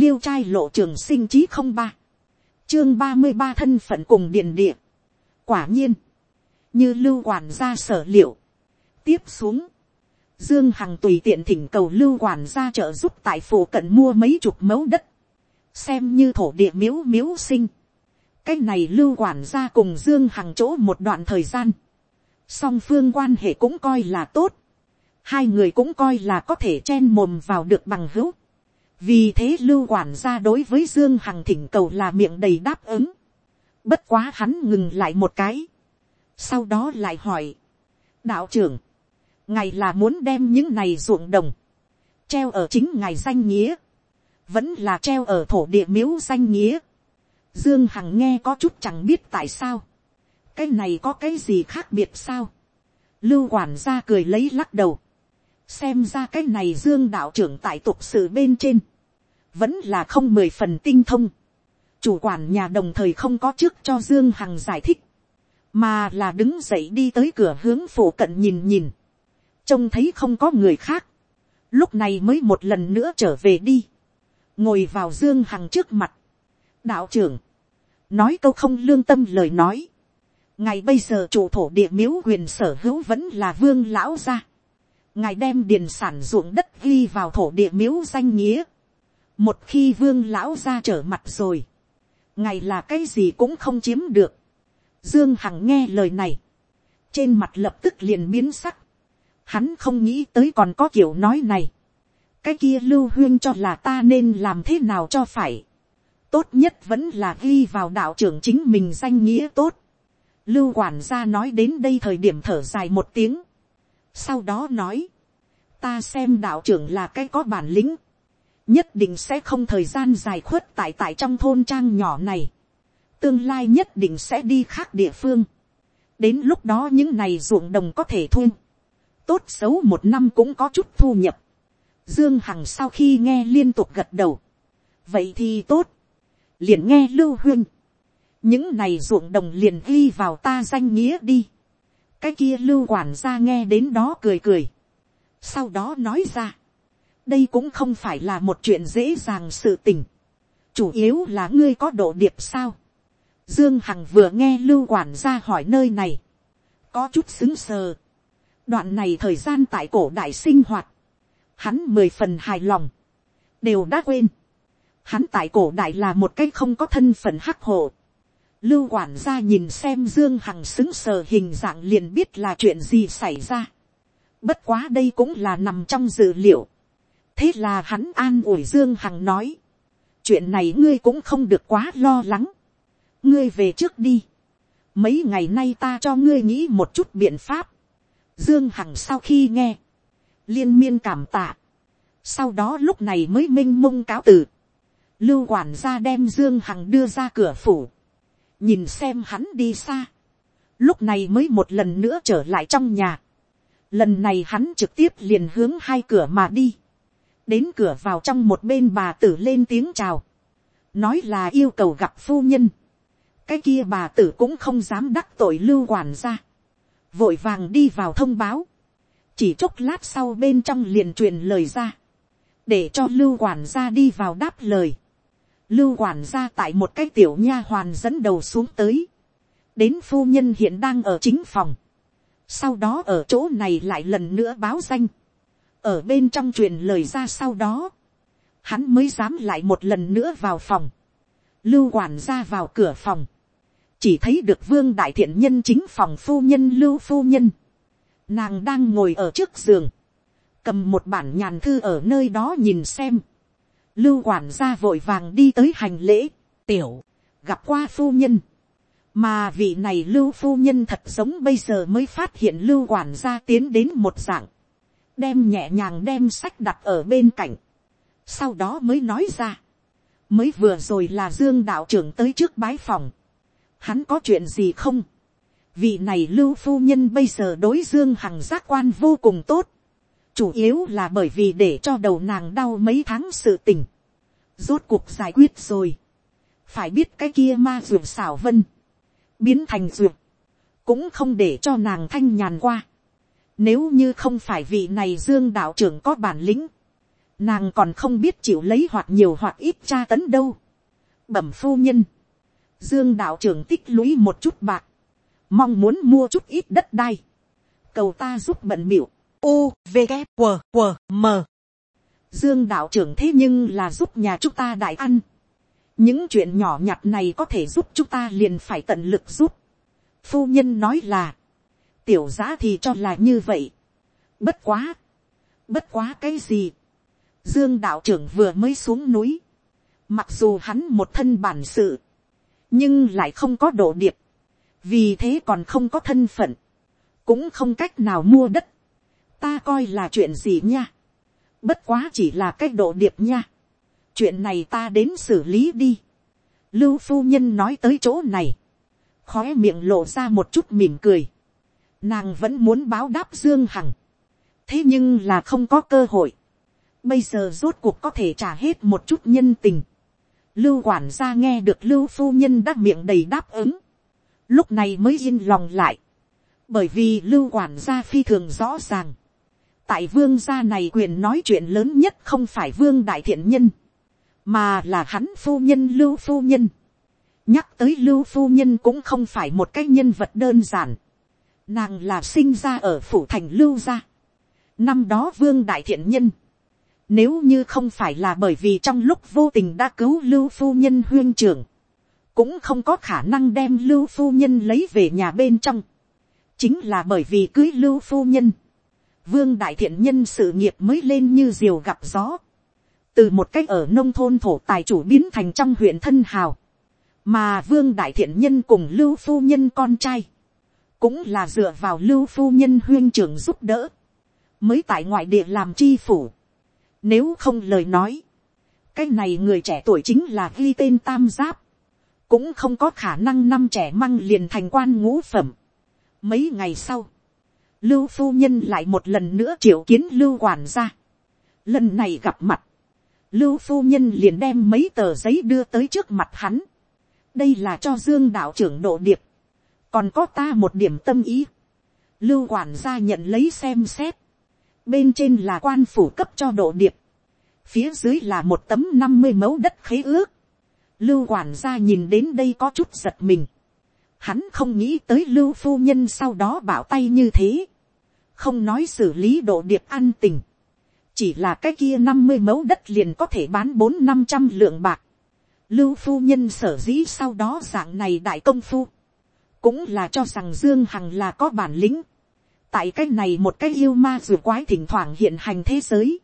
liêu trai lộ trường sinh chí không ba, chương ba mươi ba thân phận cùng điền địa. quả nhiên, như lưu quản gia sở liệu, tiếp xuống, Dương Hằng tùy tiện thỉnh cầu lưu quản gia trợ giúp tại phủ cận mua mấy chục mẫu đất. Xem như thổ địa miếu miếu sinh. Cái này lưu quản gia cùng Dương Hằng chỗ một đoạn thời gian. Song phương quan hệ cũng coi là tốt. Hai người cũng coi là có thể chen mồm vào được bằng hữu. Vì thế lưu quản gia đối với Dương Hằng thỉnh cầu là miệng đầy đáp ứng. Bất quá hắn ngừng lại một cái. Sau đó lại hỏi. Đạo trưởng ngài là muốn đem những này ruộng đồng, treo ở chính ngài danh nghĩa, vẫn là treo ở thổ địa miếu danh nghĩa. Dương Hằng nghe có chút chẳng biết tại sao, cái này có cái gì khác biệt sao. Lưu quản gia cười lấy lắc đầu, xem ra cái này Dương đạo trưởng tại tục sự bên trên, vẫn là không mười phần tinh thông. Chủ quản nhà đồng thời không có trước cho Dương Hằng giải thích, mà là đứng dậy đi tới cửa hướng phổ cận nhìn nhìn. Trông thấy không có người khác, lúc này mới một lần nữa trở về đi, ngồi vào dương hằng trước mặt, đạo trưởng, nói câu không lương tâm lời nói, ngày bây giờ chủ thổ địa miếu quyền sở hữu vẫn là vương lão gia, ngài đem điền sản ruộng đất ghi vào thổ địa miếu danh nghĩa, một khi vương lão ra trở mặt rồi, ngài là cái gì cũng không chiếm được, dương hằng nghe lời này, trên mặt lập tức liền biến sắc, Hắn không nghĩ tới còn có kiểu nói này. Cái kia lưu huyên cho là ta nên làm thế nào cho phải. Tốt nhất vẫn là ghi vào đạo trưởng chính mình danh nghĩa tốt. Lưu quản gia nói đến đây thời điểm thở dài một tiếng. Sau đó nói. Ta xem đạo trưởng là cái có bản lĩnh. Nhất định sẽ không thời gian dài khuất tại tại trong thôn trang nhỏ này. Tương lai nhất định sẽ đi khác địa phương. Đến lúc đó những này ruộng đồng có thể thu tốt xấu một năm cũng có chút thu nhập. Dương Hằng sau khi nghe liên tục gật đầu. Vậy thì tốt. Liền nghe Lưu Huyên. Những này ruộng đồng liền ghi vào ta danh nghĩa đi. Cái kia Lưu quản gia nghe đến đó cười cười. Sau đó nói ra. Đây cũng không phải là một chuyện dễ dàng sự tình. Chủ yếu là ngươi có độ điệp sao. Dương Hằng vừa nghe Lưu quản gia hỏi nơi này. Có chút xứng sờ Đoạn này thời gian tại cổ đại sinh hoạt. Hắn mười phần hài lòng. Đều đã quên. Hắn tại cổ đại là một cái không có thân phận hắc hộ. Lưu quản gia nhìn xem Dương Hằng xứng sờ hình dạng liền biết là chuyện gì xảy ra. Bất quá đây cũng là nằm trong dự liệu. Thế là hắn an ủi Dương Hằng nói. Chuyện này ngươi cũng không được quá lo lắng. Ngươi về trước đi. Mấy ngày nay ta cho ngươi nghĩ một chút biện pháp. Dương Hằng sau khi nghe, liên miên cảm tạ. Sau đó lúc này mới minh mông cáo từ. Lưu quản gia đem Dương Hằng đưa ra cửa phủ. Nhìn xem hắn đi xa. Lúc này mới một lần nữa trở lại trong nhà. Lần này hắn trực tiếp liền hướng hai cửa mà đi. Đến cửa vào trong một bên bà tử lên tiếng chào. Nói là yêu cầu gặp phu nhân. Cái kia bà tử cũng không dám đắc tội lưu quản gia vội vàng đi vào thông báo, chỉ chốc lát sau bên trong liền truyền lời ra, để cho lưu quản gia đi vào đáp lời. Lưu quản gia tại một cái tiểu nha hoàn dẫn đầu xuống tới, đến phu nhân hiện đang ở chính phòng, sau đó ở chỗ này lại lần nữa báo danh, ở bên trong truyền lời ra sau đó, hắn mới dám lại một lần nữa vào phòng, lưu quản gia vào cửa phòng, chỉ thấy được vương đại thiện nhân chính phòng phu nhân lưu phu nhân. Nàng đang ngồi ở trước giường, cầm một bản nhàn thư ở nơi đó nhìn xem. Lưu quản gia vội vàng đi tới hành lễ, tiểu, gặp qua phu nhân. Mà vị này lưu phu nhân thật giống bây giờ mới phát hiện lưu quản gia tiến đến một dạng. Đem nhẹ nhàng đem sách đặt ở bên cạnh. Sau đó mới nói ra. Mới vừa rồi là Dương đạo trưởng tới trước bái phòng hắn có chuyện gì không, vị này lưu phu nhân bây giờ đối dương hằng giác quan vô cùng tốt, chủ yếu là bởi vì để cho đầu nàng đau mấy tháng sự tình, rốt cuộc giải quyết rồi, phải biết cái kia ma ruột xảo vân, biến thành ruột, cũng không để cho nàng thanh nhàn qua, nếu như không phải vị này dương đạo trưởng có bản lĩnh, nàng còn không biết chịu lấy hoặc nhiều hoặc ít tra tấn đâu. bẩm phu nhân, dương đạo trưởng tích lũy một chút bạc, mong muốn mua chút ít đất đai, cầu ta giúp bận biểu, u v g q q m dương đạo trưởng thế nhưng là giúp nhà chúng ta đại ăn, những chuyện nhỏ nhặt này có thể giúp chúng ta liền phải tận lực giúp. phu nhân nói là, tiểu giá thì cho là như vậy. bất quá, bất quá cái gì. dương đạo trưởng vừa mới xuống núi, mặc dù hắn một thân bản sự, nhưng lại không có độ điệp, vì thế còn không có thân phận, cũng không cách nào mua đất, ta coi là chuyện gì nha, bất quá chỉ là cách độ điệp nha, chuyện này ta đến xử lý đi. lưu phu nhân nói tới chỗ này, khói miệng lộ ra một chút mỉm cười, nàng vẫn muốn báo đáp dương hằng, thế nhưng là không có cơ hội, bây giờ rốt cuộc có thể trả hết một chút nhân tình, lưu quản gia nghe được lưu phu nhân đã miệng đầy đáp ứng, lúc này mới yên lòng lại, bởi vì lưu quản gia phi thường rõ ràng, tại vương gia này quyền nói chuyện lớn nhất không phải vương đại thiện nhân, mà là hắn phu nhân lưu phu nhân. nhắc tới lưu phu nhân cũng không phải một cái nhân vật đơn giản. nàng là sinh ra ở phủ thành lưu gia. năm đó vương đại thiện nhân. nếu như không phải là bởi vì trong lúc vô tình đã cứu lưu phu nhân huyên trưởng, cũng không có khả năng đem lưu phu nhân lấy về nhà bên trong. chính là bởi vì cưới lưu phu nhân vương đại thiện nhân sự nghiệp mới lên như diều gặp gió. từ một cách ở nông thôn thổ tài chủ biến thành trong huyện thân hào, mà vương đại thiện nhân cùng lưu phu nhân con trai, cũng là dựa vào lưu phu nhân huyên trưởng giúp đỡ, mới tại ngoại địa làm chi phủ. Nếu không lời nói, cái này người trẻ tuổi chính là ghi tên tam giáp, cũng không có khả năng năm trẻ măng liền thành quan ngũ phẩm. Mấy ngày sau, lưu phu nhân lại một lần nữa triệu kiến lưu quản gia. Lần này gặp mặt, lưu phu nhân liền đem mấy tờ giấy đưa tới trước mặt hắn. đây là cho dương đạo trưởng độ điệp, còn có ta một điểm tâm ý. lưu quản gia nhận lấy xem xét, bên trên là quan phủ cấp cho độ điệp, phía dưới là một tấm năm mươi mẫu đất khế ước. lưu quản gia nhìn đến đây có chút giật mình. hắn không nghĩ tới lưu phu nhân sau đó bảo tay như thế, không nói xử lý độ điệp an tình chỉ là cái kia năm mươi mẫu đất liền có thể bán bốn năm trăm lượng bạc. Lưu phu nhân sở dĩ sau đó dạng này đại công phu, cũng là cho rằng Dương Hằng là có bản lĩnh. Tại cái này một cái yêu ma dù quái thỉnh thoảng hiện hành thế giới.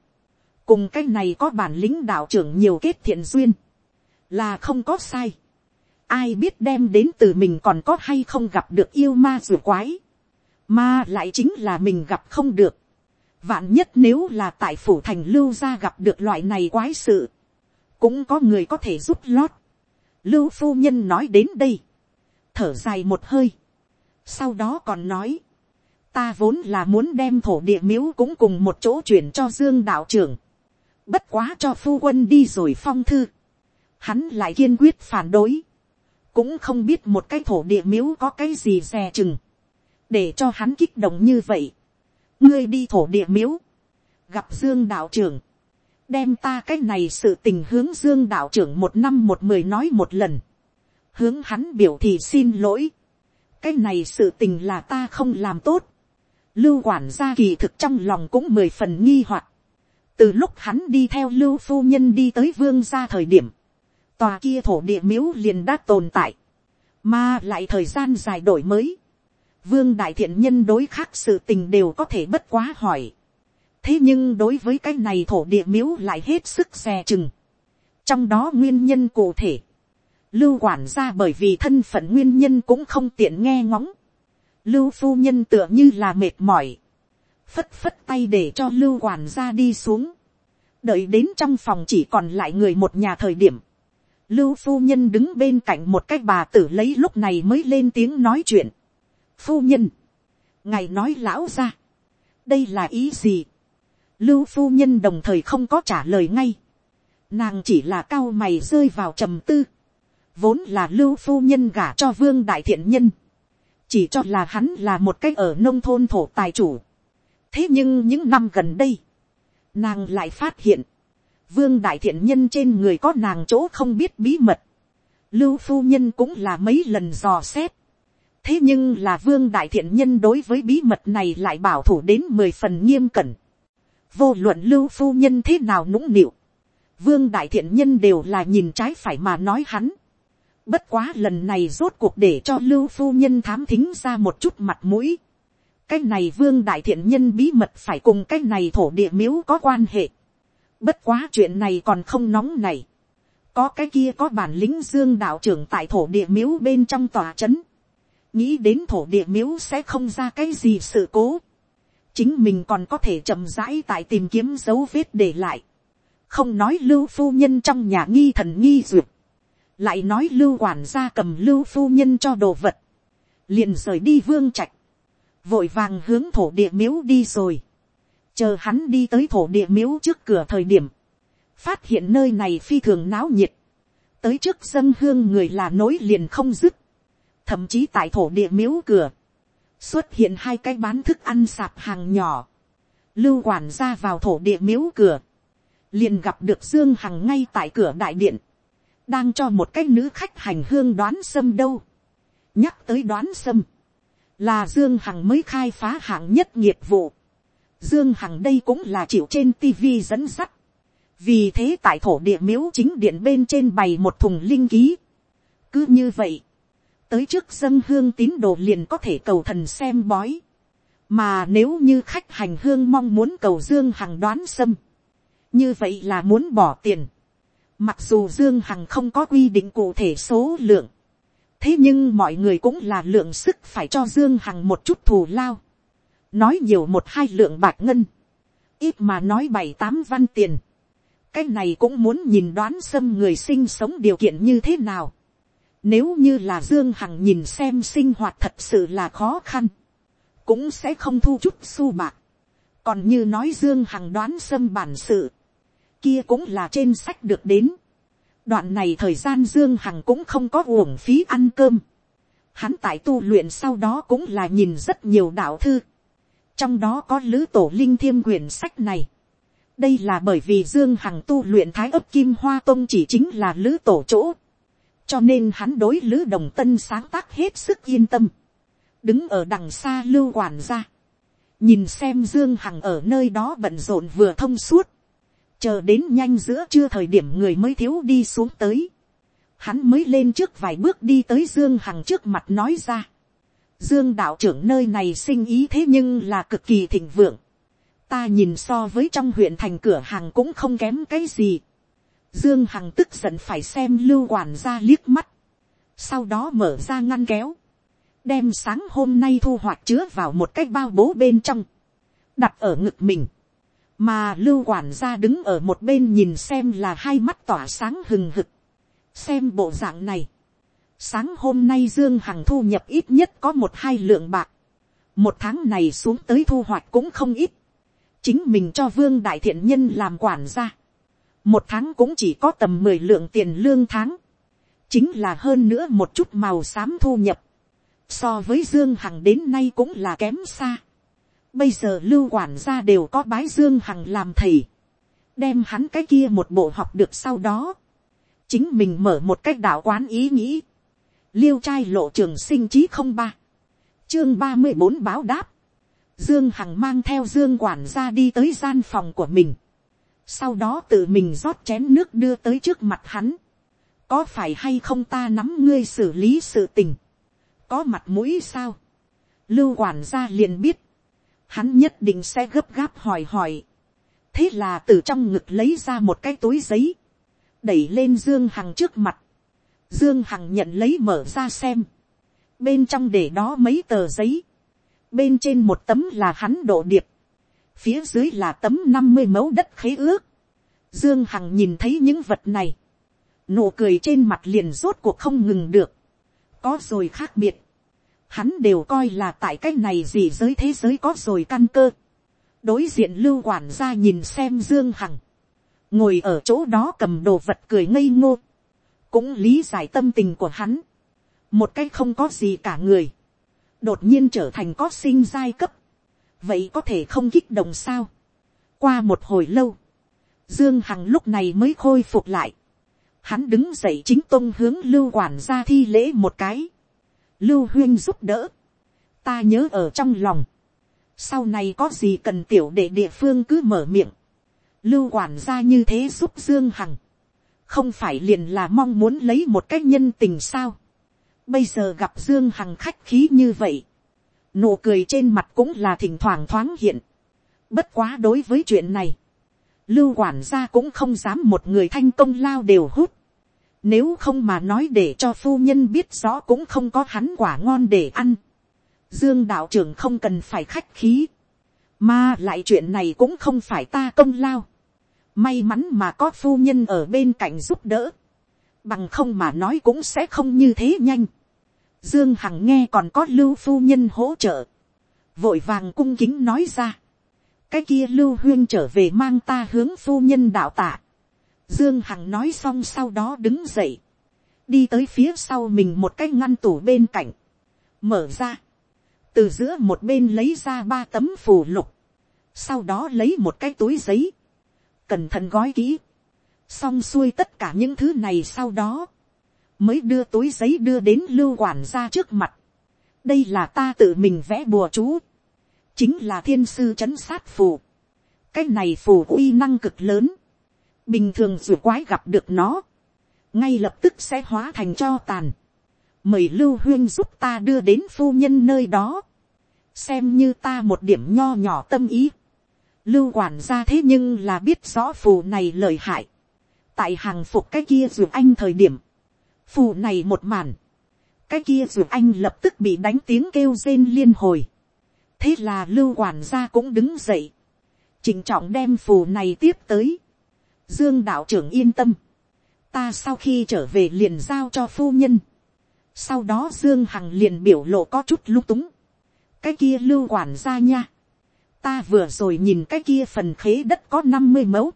Cùng cái này có bản lĩnh đạo trưởng nhiều kết thiện duyên. Là không có sai. Ai biết đem đến từ mình còn có hay không gặp được yêu ma dù quái. Mà lại chính là mình gặp không được Vạn nhất nếu là tại phủ thành lưu gia gặp được loại này quái sự. Cũng có người có thể giúp lót. Lưu phu nhân nói đến đây. Thở dài một hơi. Sau đó còn nói. Ta vốn là muốn đem thổ địa miếu cũng cùng một chỗ chuyển cho Dương đạo trưởng. Bất quá cho phu quân đi rồi phong thư. Hắn lại kiên quyết phản đối. Cũng không biết một cái thổ địa miếu có cái gì dè chừng. Để cho hắn kích động như vậy. Ngươi đi thổ địa miếu, gặp dương đạo trưởng, đem ta cái này sự tình hướng dương đạo trưởng một năm một mười nói một lần, hướng hắn biểu thì xin lỗi, cái này sự tình là ta không làm tốt, lưu quản gia kỳ thực trong lòng cũng mười phần nghi hoặc, từ lúc hắn đi theo lưu phu nhân đi tới vương gia thời điểm, tòa kia thổ địa miếu liền đã tồn tại, mà lại thời gian dài đổi mới, vương đại thiện nhân đối khác sự tình đều có thể bất quá hỏi. thế nhưng đối với cái này thổ địa miếu lại hết sức xe chừng. trong đó nguyên nhân cụ thể, lưu quản gia bởi vì thân phận nguyên nhân cũng không tiện nghe ngóng. lưu phu nhân tựa như là mệt mỏi, phất phất tay để cho lưu quản gia đi xuống. đợi đến trong phòng chỉ còn lại người một nhà thời điểm. lưu phu nhân đứng bên cạnh một cái bà tử lấy lúc này mới lên tiếng nói chuyện phu nhân, ngài nói lão ra, đây là ý gì, lưu phu nhân đồng thời không có trả lời ngay, nàng chỉ là cao mày rơi vào trầm tư, vốn là lưu phu nhân gả cho vương đại thiện nhân, chỉ cho là hắn là một cách ở nông thôn thổ tài chủ. thế nhưng những năm gần đây, nàng lại phát hiện, vương đại thiện nhân trên người có nàng chỗ không biết bí mật, lưu phu nhân cũng là mấy lần dò xét, thế nhưng là vương đại thiện nhân đối với bí mật này lại bảo thủ đến mười phần nghiêm cẩn, vô luận lưu phu nhân thế nào nũng nịu, vương đại thiện nhân đều là nhìn trái phải mà nói hắn, bất quá lần này rốt cuộc để cho lưu phu nhân thám thính ra một chút mặt mũi, cái này vương đại thiện nhân bí mật phải cùng cái này thổ địa miếu có quan hệ. Bất quá chuyện này còn không nóng này. Có cái kia có bản lĩnh dương đạo trưởng tại thổ địa miếu bên trong tòa trấn. Nghĩ đến thổ địa miếu sẽ không ra cái gì sự cố. Chính mình còn có thể chậm rãi tại tìm kiếm dấu vết để lại. Không nói lưu phu nhân trong nhà nghi thần nghi duyệt. Lại nói lưu quản gia cầm lưu phu nhân cho đồ vật. Liền rời đi vương trạch vội vàng hướng thổ địa miếu đi rồi, chờ hắn đi tới thổ địa miếu trước cửa thời điểm, phát hiện nơi này phi thường náo nhiệt, tới trước dân hương người là nối liền không dứt, thậm chí tại thổ địa miếu cửa, xuất hiện hai cái bán thức ăn sạp hàng nhỏ, lưu quản ra vào thổ địa miếu cửa, liền gặp được dương hằng ngay tại cửa đại điện, đang cho một cái nữ khách hành hương đoán sâm đâu, nhắc tới đoán sâm, là Dương Hằng mới khai phá hạng nhất nghiệp vụ. Dương Hằng đây cũng là chịu trên TV dẫn dắt. Vì thế tại thổ địa miếu chính điện bên trên bày một thùng linh ký. Cứ như vậy, tới trước dân hương tín đồ liền có thể cầu thần xem bói. Mà nếu như khách hành hương mong muốn cầu Dương Hằng đoán xâm. Như vậy là muốn bỏ tiền. Mặc dù Dương Hằng không có quy định cụ thể số lượng thế nhưng mọi người cũng là lượng sức phải cho dương hằng một chút thù lao, nói nhiều một hai lượng bạc ngân, ít mà nói bảy tám văn tiền, cái này cũng muốn nhìn đoán xâm người sinh sống điều kiện như thế nào, nếu như là dương hằng nhìn xem sinh hoạt thật sự là khó khăn, cũng sẽ không thu chút xu bạc, còn như nói dương hằng đoán xâm bản sự, kia cũng là trên sách được đến, Đoạn này thời gian Dương Hằng cũng không có uổng phí ăn cơm. Hắn tại tu luyện sau đó cũng là nhìn rất nhiều đạo thư. Trong đó có lữ tổ linh thiêm quyển sách này. Đây là bởi vì Dương Hằng tu luyện thái ấp kim hoa tông chỉ chính là lữ tổ chỗ. Cho nên hắn đối lữ đồng tân sáng tác hết sức yên tâm. Đứng ở đằng xa lưu quản ra. Nhìn xem Dương Hằng ở nơi đó bận rộn vừa thông suốt. Chờ đến nhanh giữa trưa thời điểm người mới thiếu đi xuống tới, hắn mới lên trước vài bước đi tới dương hằng trước mặt nói ra, dương đạo trưởng nơi này sinh ý thế nhưng là cực kỳ thịnh vượng, ta nhìn so với trong huyện thành cửa hàng cũng không kém cái gì, dương hằng tức giận phải xem lưu quản ra liếc mắt, sau đó mở ra ngăn kéo, đem sáng hôm nay thu hoạch chứa vào một cái bao bố bên trong, đặt ở ngực mình, mà lưu quản gia đứng ở một bên nhìn xem là hai mắt tỏa sáng hừng hực. xem bộ dạng này, sáng hôm nay dương hằng thu nhập ít nhất có một hai lượng bạc, một tháng này xuống tới thu hoạch cũng không ít, chính mình cho vương đại thiện nhân làm quản gia, một tháng cũng chỉ có tầm mười lượng tiền lương tháng, chính là hơn nữa một chút màu xám thu nhập, so với dương hằng đến nay cũng là kém xa. Bây giờ lưu quản gia đều có bái Dương Hằng làm thầy. Đem hắn cái kia một bộ học được sau đó. Chính mình mở một cách đạo quán ý nghĩ. Liêu trai lộ trường sinh chí không ba Chương ba mươi bốn báo đáp. Dương Hằng mang theo Dương quản gia đi tới gian phòng của mình. Sau đó tự mình rót chén nước đưa tới trước mặt hắn. Có phải hay không ta nắm ngươi xử lý sự tình? Có mặt mũi sao? Lưu quản gia liền biết hắn nhất định sẽ gấp gáp hỏi hỏi. thế là từ trong ngực lấy ra một cái túi giấy, đẩy lên dương hằng trước mặt. dương hằng nhận lấy mở ra xem. bên trong để đó mấy tờ giấy. bên trên một tấm là hắn độ điệp phía dưới là tấm năm mươi mẫu đất khế ước. dương hằng nhìn thấy những vật này. nụ cười trên mặt liền rốt cuộc không ngừng được. có rồi khác biệt hắn đều coi là tại cái này gì giới thế giới có rồi căn cơ. đối diện lưu quản gia nhìn xem dương hằng, ngồi ở chỗ đó cầm đồ vật cười ngây ngô, cũng lý giải tâm tình của hắn, một cái không có gì cả người, đột nhiên trở thành có sinh giai cấp, vậy có thể không kích động sao. qua một hồi lâu, Dương Hằng lúc này mới khôi phục lại. Hắn đứng dậy chính tôn hướng lưu quản gia thi lễ một cái. Lưu huyên giúp đỡ. Ta nhớ ở trong lòng. Sau này có gì cần tiểu để địa phương cứ mở miệng. Lưu quản gia như thế giúp Dương Hằng. Không phải liền là mong muốn lấy một cách nhân tình sao. Bây giờ gặp Dương Hằng khách khí như vậy. Nụ cười trên mặt cũng là thỉnh thoảng thoáng hiện. Bất quá đối với chuyện này. Lưu quản gia cũng không dám một người thanh công lao đều hút. Nếu không mà nói để cho phu nhân biết rõ cũng không có hắn quả ngon để ăn. Dương đạo trưởng không cần phải khách khí. Mà lại chuyện này cũng không phải ta công lao. May mắn mà có phu nhân ở bên cạnh giúp đỡ. Bằng không mà nói cũng sẽ không như thế nhanh. Dương Hằng nghe còn có lưu phu nhân hỗ trợ. Vội vàng cung kính nói ra. Cái kia lưu huyên trở về mang ta hướng phu nhân đạo tạ. Dương Hằng nói xong sau đó đứng dậy. Đi tới phía sau mình một cái ngăn tủ bên cạnh. Mở ra. Từ giữa một bên lấy ra ba tấm phù lục. Sau đó lấy một cái túi giấy. Cẩn thận gói kỹ. Xong xuôi tất cả những thứ này sau đó. Mới đưa túi giấy đưa đến lưu quản gia trước mặt. Đây là ta tự mình vẽ bùa chú. Chính là thiên sư chấn sát phù. Cái này phù uy năng cực lớn bình thường dù quái gặp được nó, ngay lập tức sẽ hóa thành cho tàn. mời lưu huyên giúp ta đưa đến phu nhân nơi đó, xem như ta một điểm nho nhỏ tâm ý. lưu quản gia thế nhưng là biết rõ phù này lời hại, tại hàng phục cái kia dù anh thời điểm, phù này một màn, cái kia dù anh lập tức bị đánh tiếng kêu rên liên hồi. thế là lưu quản gia cũng đứng dậy, chỉnh trọng đem phù này tiếp tới, Dương đạo trưởng yên tâm. Ta sau khi trở về liền giao cho phu nhân. Sau đó Dương Hằng liền biểu lộ có chút lung túng. Cái kia lưu quản gia nha. Ta vừa rồi nhìn cái kia phần khế đất có năm mươi mẫu.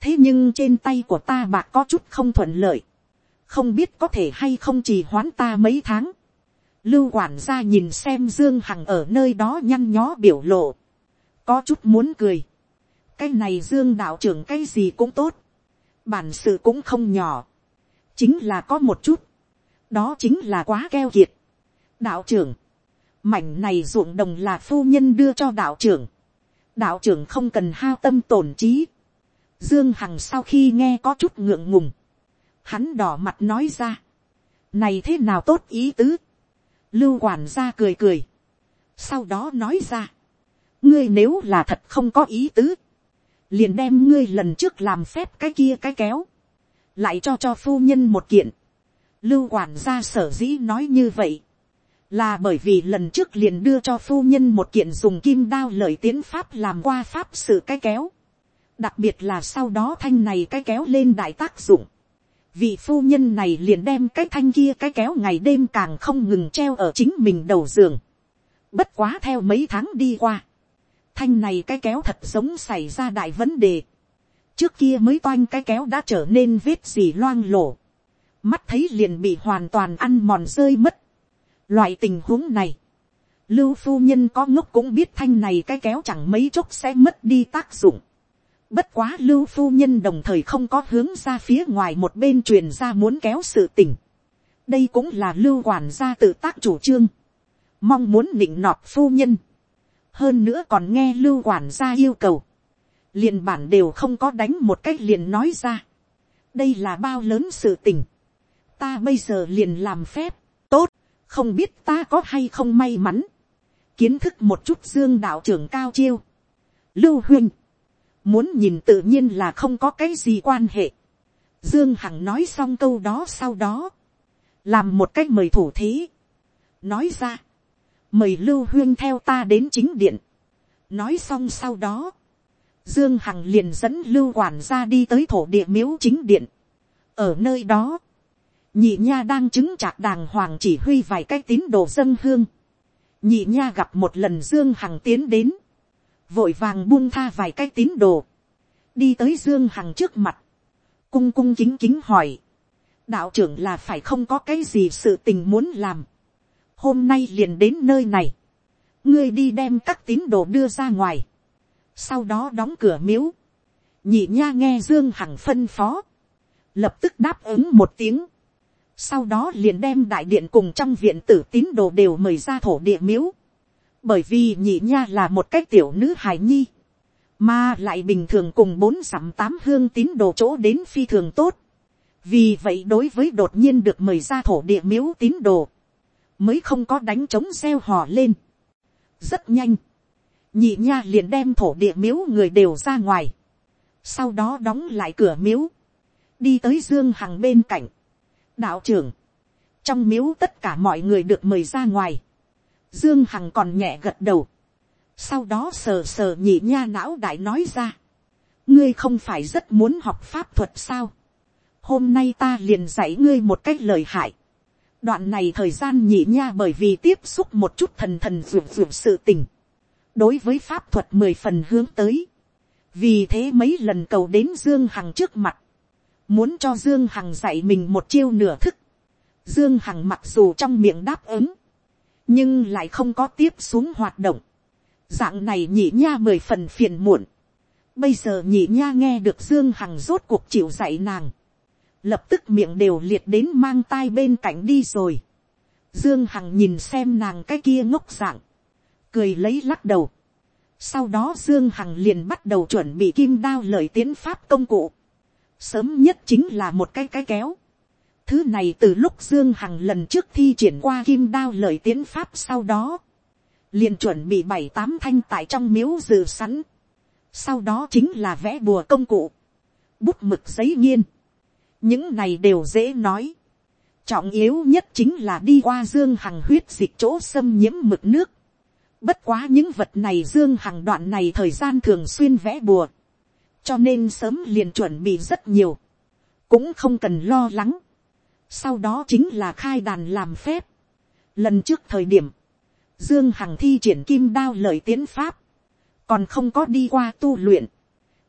Thế nhưng trên tay của ta bạc có chút không thuận lợi. Không biết có thể hay không chỉ hoãn ta mấy tháng. Lưu quản gia nhìn xem Dương Hằng ở nơi đó nhăn nhó biểu lộ. Có chút muốn cười cái này dương đạo trưởng cái gì cũng tốt, bản sự cũng không nhỏ, chính là có một chút, đó chính là quá keo kiệt. đạo trưởng, mảnh này ruộng đồng là phu nhân đưa cho đạo trưởng, đạo trưởng không cần hao tâm tổn trí. Dương Hằng sau khi nghe có chút ngượng ngùng, hắn đỏ mặt nói ra, này thế nào tốt ý tứ, lưu quản gia cười cười, sau đó nói ra, ngươi nếu là thật không có ý tứ, liền đem ngươi lần trước làm phép cái kia cái kéo, lại cho cho phu nhân một kiện. Lưu quản gia sở dĩ nói như vậy, là bởi vì lần trước liền đưa cho phu nhân một kiện dùng kim đao lời tiến pháp làm qua pháp sự cái kéo. đặc biệt là sau đó thanh này cái kéo lên đại tác dụng vị phu nhân này liền đem cái thanh kia cái kéo ngày đêm càng không ngừng treo ở chính mình đầu giường. bất quá theo mấy tháng đi qua thanh này cái kéo thật giống xảy ra đại vấn đề. trước kia mới toanh cái kéo đã trở nên vết gì loang lổ. mắt thấy liền bị hoàn toàn ăn mòn rơi mất. loại tình huống này, lưu phu nhân có ngốc cũng biết thanh này cái kéo chẳng mấy chốc sẽ mất đi tác dụng. Bất quá lưu phu nhân đồng thời không có hướng ra phía ngoài một bên truyền ra muốn kéo sự tình. đây cũng là lưu quản gia tự tác chủ trương. mong muốn nịnh nọt phu nhân. Hơn nữa còn nghe lưu quản gia yêu cầu, liền bản đều không có đánh một cách liền nói ra. đây là bao lớn sự tình, ta bây giờ liền làm phép, tốt, không biết ta có hay không may mắn, kiến thức một chút dương đạo trưởng cao chiêu, lưu huynh, muốn nhìn tự nhiên là không có cái gì quan hệ, dương hằng nói xong câu đó sau đó, làm một cách mời thủ thế, nói ra, mời lưu huyên theo ta đến chính điện. nói xong sau đó, dương hằng liền dẫn lưu quản ra đi tới thổ địa miếu chính điện. ở nơi đó, nhị nha đang chứng chạc đàng hoàng chỉ huy vài cái tín đồ dân hương. nhị nha gặp một lần dương hằng tiến đến, vội vàng buông tha vài cái tín đồ, đi tới dương hằng trước mặt, cung cung chính chính hỏi, đạo trưởng là phải không có cái gì sự tình muốn làm, hôm nay liền đến nơi này, ngươi đi đem các tín đồ đưa ra ngoài, sau đó đóng cửa miếu, nhị nha nghe dương hằng phân phó, lập tức đáp ứng một tiếng, sau đó liền đem đại điện cùng trong viện tử tín đồ đều mời ra thổ địa miếu, bởi vì nhị nha là một cái tiểu nữ hài nhi, mà lại bình thường cùng bốn dặm tám hương tín đồ chỗ đến phi thường tốt, vì vậy đối với đột nhiên được mời ra thổ địa miếu tín đồ, mới không có đánh trống xeo hò lên. rất nhanh, nhị nha liền đem thổ địa miếu người đều ra ngoài, sau đó đóng lại cửa miếu, đi tới dương hằng bên cạnh, đạo trưởng, trong miếu tất cả mọi người được mời ra ngoài, dương hằng còn nhẹ gật đầu, sau đó sờ sờ nhị nha não đại nói ra, ngươi không phải rất muốn học pháp thuật sao, hôm nay ta liền dạy ngươi một cách lời hại, đoạn này thời gian nhị nha bởi vì tiếp xúc một chút thần thần ruột ruột sự tình, đối với pháp thuật mười phần hướng tới, vì thế mấy lần cầu đến dương hằng trước mặt, muốn cho dương hằng dạy mình một chiêu nửa thức, dương hằng mặc dù trong miệng đáp ứng, nhưng lại không có tiếp xuống hoạt động, dạng này nhị nha mười phần phiền muộn, bây giờ nhị nha nghe được dương hằng rốt cuộc chịu dạy nàng, lập tức miệng đều liệt đến mang tai bên cạnh đi rồi. Dương Hằng nhìn xem nàng cái kia ngốc dạng, cười lấy lắc đầu. Sau đó Dương Hằng liền bắt đầu chuẩn bị kim đao lời tiến pháp công cụ. Sớm nhất chính là một cái cái kéo. Thứ này từ lúc Dương Hằng lần trước thi triển qua kim đao lời tiến pháp sau đó. Liền chuẩn bị bảy tám thanh tại trong miếu dự sẵn. Sau đó chính là vẽ bùa công cụ. Bút mực giấy nghiên những này đều dễ nói. trọng yếu nhất chính là đi qua dương hằng huyết dịch chỗ xâm nhiễm mực nước. bất quá những vật này dương hằng đoạn này thời gian thường xuyên vẽ bùa. cho nên sớm liền chuẩn bị rất nhiều. cũng không cần lo lắng sau đó chính là khai đàn làm phép. lần trước thời điểm, dương hằng thi triển kim đao lợi tiến pháp, còn không có đi qua tu luyện.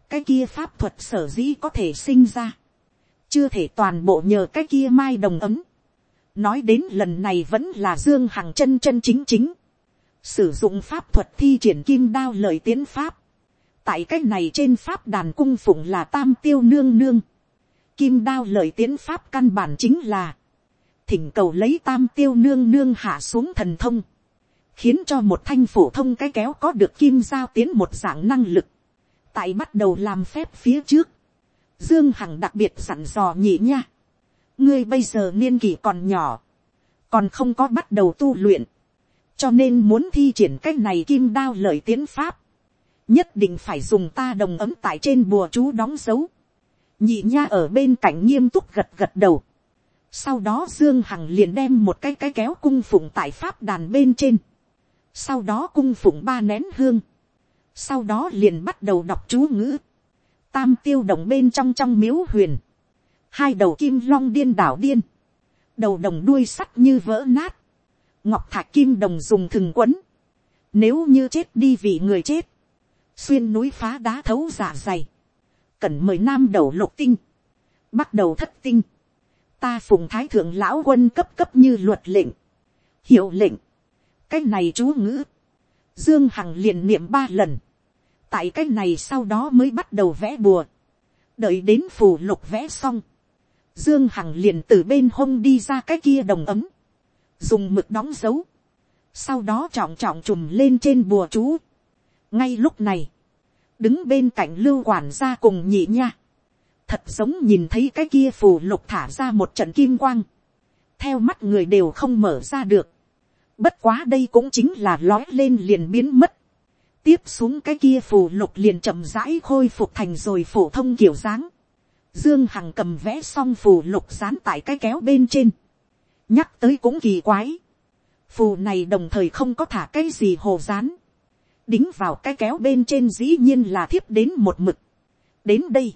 cái kia pháp thuật sở dĩ có thể sinh ra chưa thể toàn bộ nhờ cái kia mai đồng ấm. nói đến lần này vẫn là dương hằng chân chân chính chính. sử dụng pháp thuật thi triển kim đao lời tiến pháp. tại cách này trên pháp đàn cung phụng là tam tiêu nương nương kim đao lời tiến pháp căn bản chính là, thỉnh cầu lấy tam tiêu nương nương hạ xuống thần thông. khiến cho một thanh phổ thông cái kéo có được kim giao tiến một dạng năng lực. tại bắt đầu làm phép phía trước, Dương Hằng đặc biệt sẵn dò nhị nha. Ngươi bây giờ niên kỷ còn nhỏ. Còn không có bắt đầu tu luyện. Cho nên muốn thi triển cách này kim đao lợi tiến pháp. Nhất định phải dùng ta đồng ấm tại trên bùa chú đóng dấu. Nhị nha ở bên cạnh nghiêm túc gật gật đầu. Sau đó Dương Hằng liền đem một cái cái kéo cung phụng tại pháp đàn bên trên. Sau đó cung phụng ba nén hương. Sau đó liền bắt đầu đọc chú ngữ. Tam tiêu đồng bên trong trong miếu huyền, hai đầu kim long điên đảo điên, đầu đồng đuôi sắt như vỡ nát, ngọc thạch kim đồng dùng thừng quấn, nếu như chết đi vì người chết, xuyên núi phá đá thấu giả dày, cần mời nam đầu lục tinh, bắt đầu thất tinh, ta phùng thái thượng lão quân cấp cấp như luật lệnh, hiệu lệnh, cái này chú ngữ, dương hằng liền niệm ba lần, tại cái này sau đó mới bắt đầu vẽ bùa, đợi đến phù lục vẽ xong, dương hằng liền từ bên hông đi ra cái kia đồng ấm, dùng mực đóng dấu, sau đó trọng trọng trùm lên trên bùa chú. ngay lúc này, đứng bên cạnh lưu quản gia cùng nhị nha, thật giống nhìn thấy cái kia phù lục thả ra một trận kim quang, theo mắt người đều không mở ra được, bất quá đây cũng chính là lói lên liền biến mất, tiếp xuống cái kia phù lục liền chậm rãi khôi phục thành rồi phổ thông kiểu dáng. Dương Hằng cầm vẽ xong phù lục dán tại cái kéo bên trên. Nhắc tới cũng kỳ quái. Phù này đồng thời không có thả cái gì hồ dán. Đính vào cái kéo bên trên dĩ nhiên là thiếp đến một mực. Đến đây.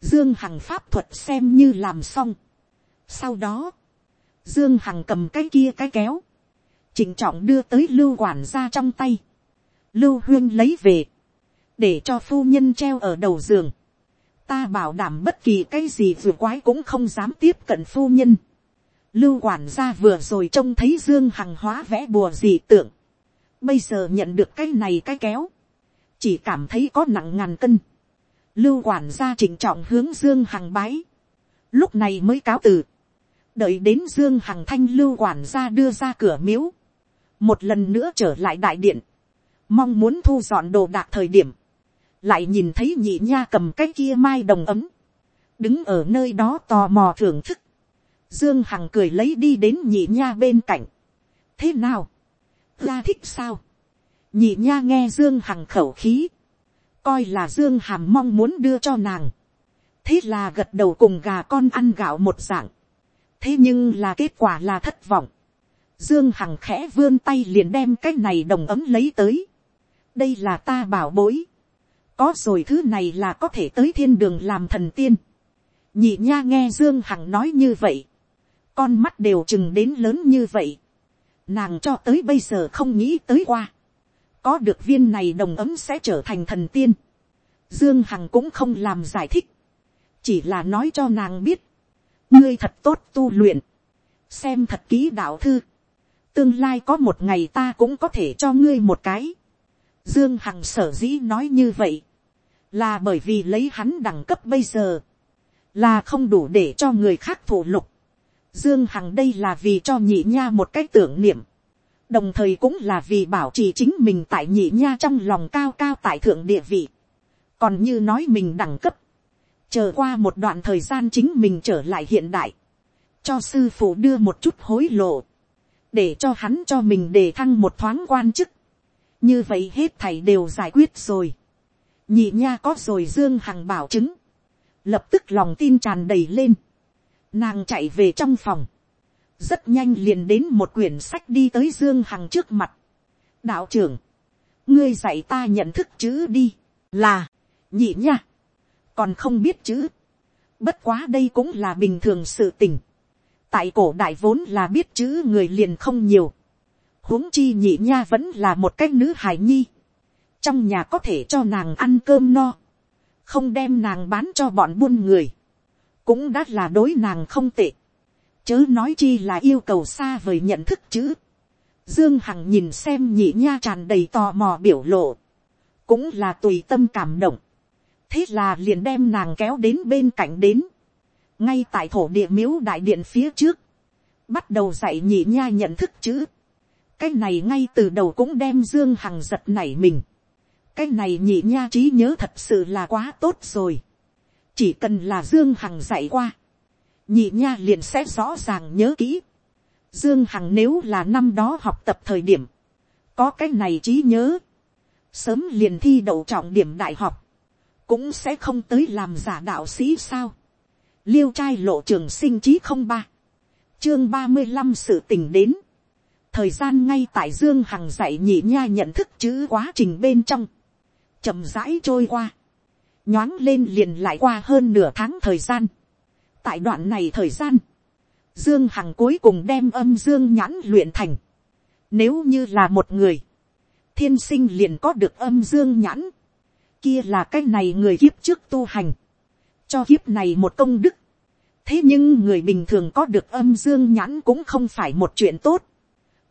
Dương Hằng pháp thuật xem như làm xong. Sau đó. Dương Hằng cầm cái kia cái kéo. Chỉnh trọng đưa tới lưu quản ra trong tay lưu huyên lấy về, để cho phu nhân treo ở đầu giường. ta bảo đảm bất kỳ cái gì vừa quái cũng không dám tiếp cận phu nhân. lưu quản gia vừa rồi trông thấy dương hằng hóa vẽ bùa gì tưởng bây giờ nhận được cái này cái kéo. chỉ cảm thấy có nặng ngàn cân. lưu quản gia chỉnh trọng hướng dương hằng bái, lúc này mới cáo từ, đợi đến dương hằng thanh lưu quản gia đưa ra cửa miếu, một lần nữa trở lại đại điện, mong muốn thu dọn đồ đạc thời điểm, lại nhìn thấy nhị nha cầm cái kia mai đồng ấm, đứng ở nơi đó tò mò thưởng thức, dương hằng cười lấy đi đến nhị nha bên cạnh, thế nào, ra thích sao, nhị nha nghe dương hằng khẩu khí, coi là dương hàm mong muốn đưa cho nàng, thế là gật đầu cùng gà con ăn gạo một dạng, thế nhưng là kết quả là thất vọng, dương hằng khẽ vươn tay liền đem cái này đồng ấm lấy tới, đây là ta bảo bối, có rồi thứ này là có thể tới thiên đường làm thần tiên, nhị nha nghe dương hằng nói như vậy, con mắt đều chừng đến lớn như vậy, nàng cho tới bây giờ không nghĩ tới qua, có được viên này đồng ấm sẽ trở thành thần tiên, dương hằng cũng không làm giải thích, chỉ là nói cho nàng biết, ngươi thật tốt tu luyện, xem thật kỹ đạo thư, tương lai có một ngày ta cũng có thể cho ngươi một cái. Dương Hằng sở dĩ nói như vậy, là bởi vì lấy hắn đẳng cấp bây giờ, là không đủ để cho người khác thủ lục. Dương Hằng đây là vì cho nhị nha một cái tưởng niệm, đồng thời cũng là vì bảo trì chính mình tại nhị nha trong lòng cao cao tại thượng địa vị. còn như nói mình đẳng cấp, chờ qua một đoạn thời gian chính mình trở lại hiện đại, cho sư phụ đưa một chút hối lộ, để cho hắn cho mình đề thăng một thoáng quan chức. như vậy hết thầy đều giải quyết rồi. nhị nha có rồi dương hằng bảo chứng, lập tức lòng tin tràn đầy lên nàng chạy về trong phòng, rất nhanh liền đến một quyển sách đi tới dương hằng trước mặt. đạo trưởng, ngươi dạy ta nhận thức chữ đi, là, nhị nha, còn không biết chữ. bất quá đây cũng là bình thường sự tình. Tại cổ đại vốn là biết chữ người liền không nhiều, huống chi nhị nha vẫn là một cái nữ hài nhi, trong nhà có thể cho nàng ăn cơm no, không đem nàng bán cho bọn buôn người, cũng đã là đối nàng không tệ, chớ nói chi là yêu cầu xa vời nhận thức chữ. Dương Hằng nhìn xem nhị nha tràn đầy tò mò biểu lộ, cũng là tùy tâm cảm động, thế là liền đem nàng kéo đến bên cạnh đến, ngay tại thổ địa miếu đại điện phía trước, bắt đầu dạy nhị nha nhận thức chữ. cái này ngay từ đầu cũng đem dương hằng giật nảy mình. cái này nhị nha trí nhớ thật sự là quá tốt rồi chỉ cần là dương hằng dạy qua, nhị nha liền sẽ rõ ràng nhớ kỹ. dương hằng nếu là năm đó học tập thời điểm, có cái này trí nhớ, sớm liền thi đậu trọng điểm đại học, cũng sẽ không tới làm giả đạo sĩ sao. Liêu trai lộ trường sinh chí không ba, chương ba mươi năm sự tình đến, thời gian ngay tại dương hằng dạy nhị nha nhận thức chữ quá trình bên trong, chậm rãi trôi qua, nhoáng lên liền lại qua hơn nửa tháng thời gian. tại đoạn này thời gian, dương hằng cuối cùng đem âm dương nhãn luyện thành, nếu như là một người, thiên sinh liền có được âm dương nhãn, kia là cái này người kiếp trước tu hành, cho kiếp này một công đức. thế nhưng người bình thường có được âm dương nhãn cũng không phải một chuyện tốt.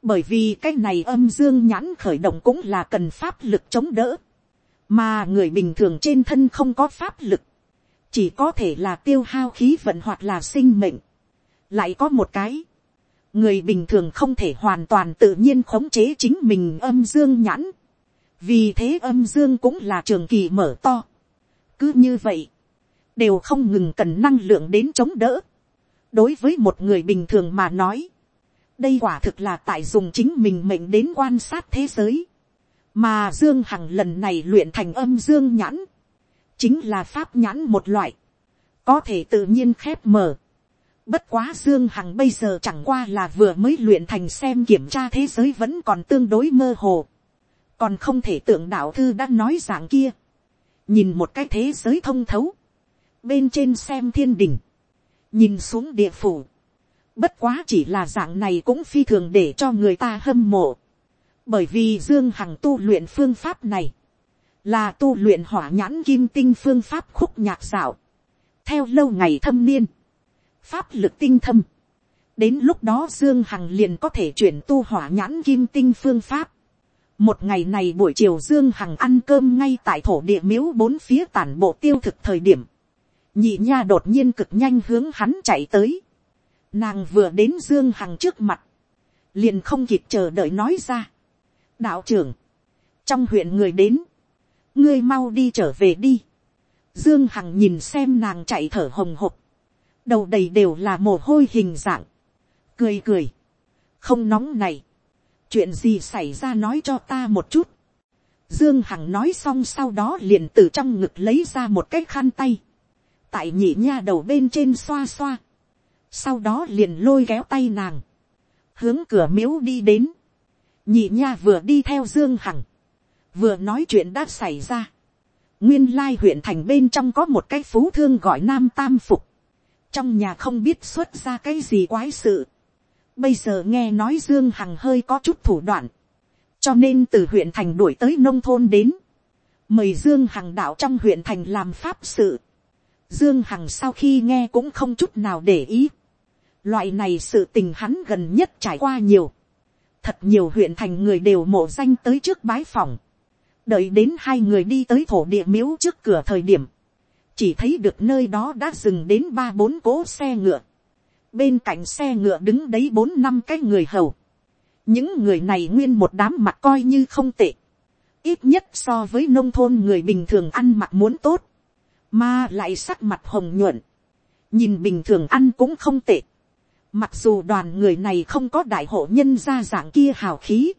bởi vì cái này âm dương nhãn khởi động cũng là cần pháp lực chống đỡ mà người bình thường trên thân không có pháp lực. chỉ có thể là tiêu hao khí vận hoặc là sinh mệnh. lại có một cái. người bình thường không thể hoàn toàn tự nhiên khống chế chính mình âm dương nhãn. vì thế âm dương cũng là trường kỳ mở to. cứ như vậy đều không ngừng cần năng lượng đến chống đỡ. đối với một người bình thường mà nói, đây quả thực là tại dùng chính mình mệnh đến quan sát thế giới, mà dương hằng lần này luyện thành âm dương nhãn, chính là pháp nhãn một loại, có thể tự nhiên khép mở. Bất quá Dương Hằng bây giờ chẳng qua là vừa mới luyện thành xem kiểm tra thế giới vẫn còn tương đối mơ hồ. Còn không thể tưởng đạo thư đã nói dạng kia. Nhìn một cái thế giới thông thấu bên trên xem thiên đình, nhìn xuống địa phủ, bất quá chỉ là dạng này cũng phi thường để cho người ta hâm mộ, bởi vì dương hằng tu luyện phương pháp này, là tu luyện hỏa nhãn kim tinh phương pháp khúc nhạc dạo. Theo lâu ngày thâm niên, pháp lực tinh thâm, đến lúc đó dương hằng liền có thể chuyển tu hỏa nhãn kim tinh phương pháp, một ngày này buổi chiều dương hằng ăn cơm ngay tại thổ địa miếu bốn phía tản bộ tiêu thực thời điểm, nhị nha đột nhiên cực nhanh hướng hắn chạy tới, nàng vừa đến dương hằng trước mặt, liền không kịp chờ đợi nói ra, đạo trưởng, trong huyện người đến, ngươi mau đi trở về đi, dương hằng nhìn xem nàng chạy thở hồng hộc, đầu đầy đều là mồ hôi hình dạng, cười cười, không nóng này, chuyện gì xảy ra nói cho ta một chút. Dương Hằng nói xong sau đó liền từ trong ngực lấy ra một cái khăn tay. Tại nhị nha đầu bên trên xoa xoa. Sau đó liền lôi kéo tay nàng. Hướng cửa miếu đi đến. Nhị nha vừa đi theo Dương Hằng. Vừa nói chuyện đã xảy ra. Nguyên lai huyện thành bên trong có một cái phú thương gọi Nam Tam Phục. Trong nhà không biết xuất ra cái gì quái sự Bây giờ nghe nói Dương Hằng hơi có chút thủ đoạn. Cho nên từ huyện thành đuổi tới nông thôn đến. Mời Dương Hằng đạo trong huyện thành làm pháp sự. Dương Hằng sau khi nghe cũng không chút nào để ý. Loại này sự tình hắn gần nhất trải qua nhiều. Thật nhiều huyện thành người đều mộ danh tới trước bái phòng. Đợi đến hai người đi tới thổ địa miếu trước cửa thời điểm. Chỉ thấy được nơi đó đã dừng đến ba bốn cố xe ngựa bên cạnh xe ngựa đứng đấy bốn năm cái người hầu. những người này nguyên một đám mặt coi như không tệ. ít nhất so với nông thôn người bình thường ăn mặc muốn tốt, mà lại sắc mặt hồng nhuận. nhìn bình thường ăn cũng không tệ mặc dù đoàn người này không có đại hộ nhân ra dạng kia hào khí.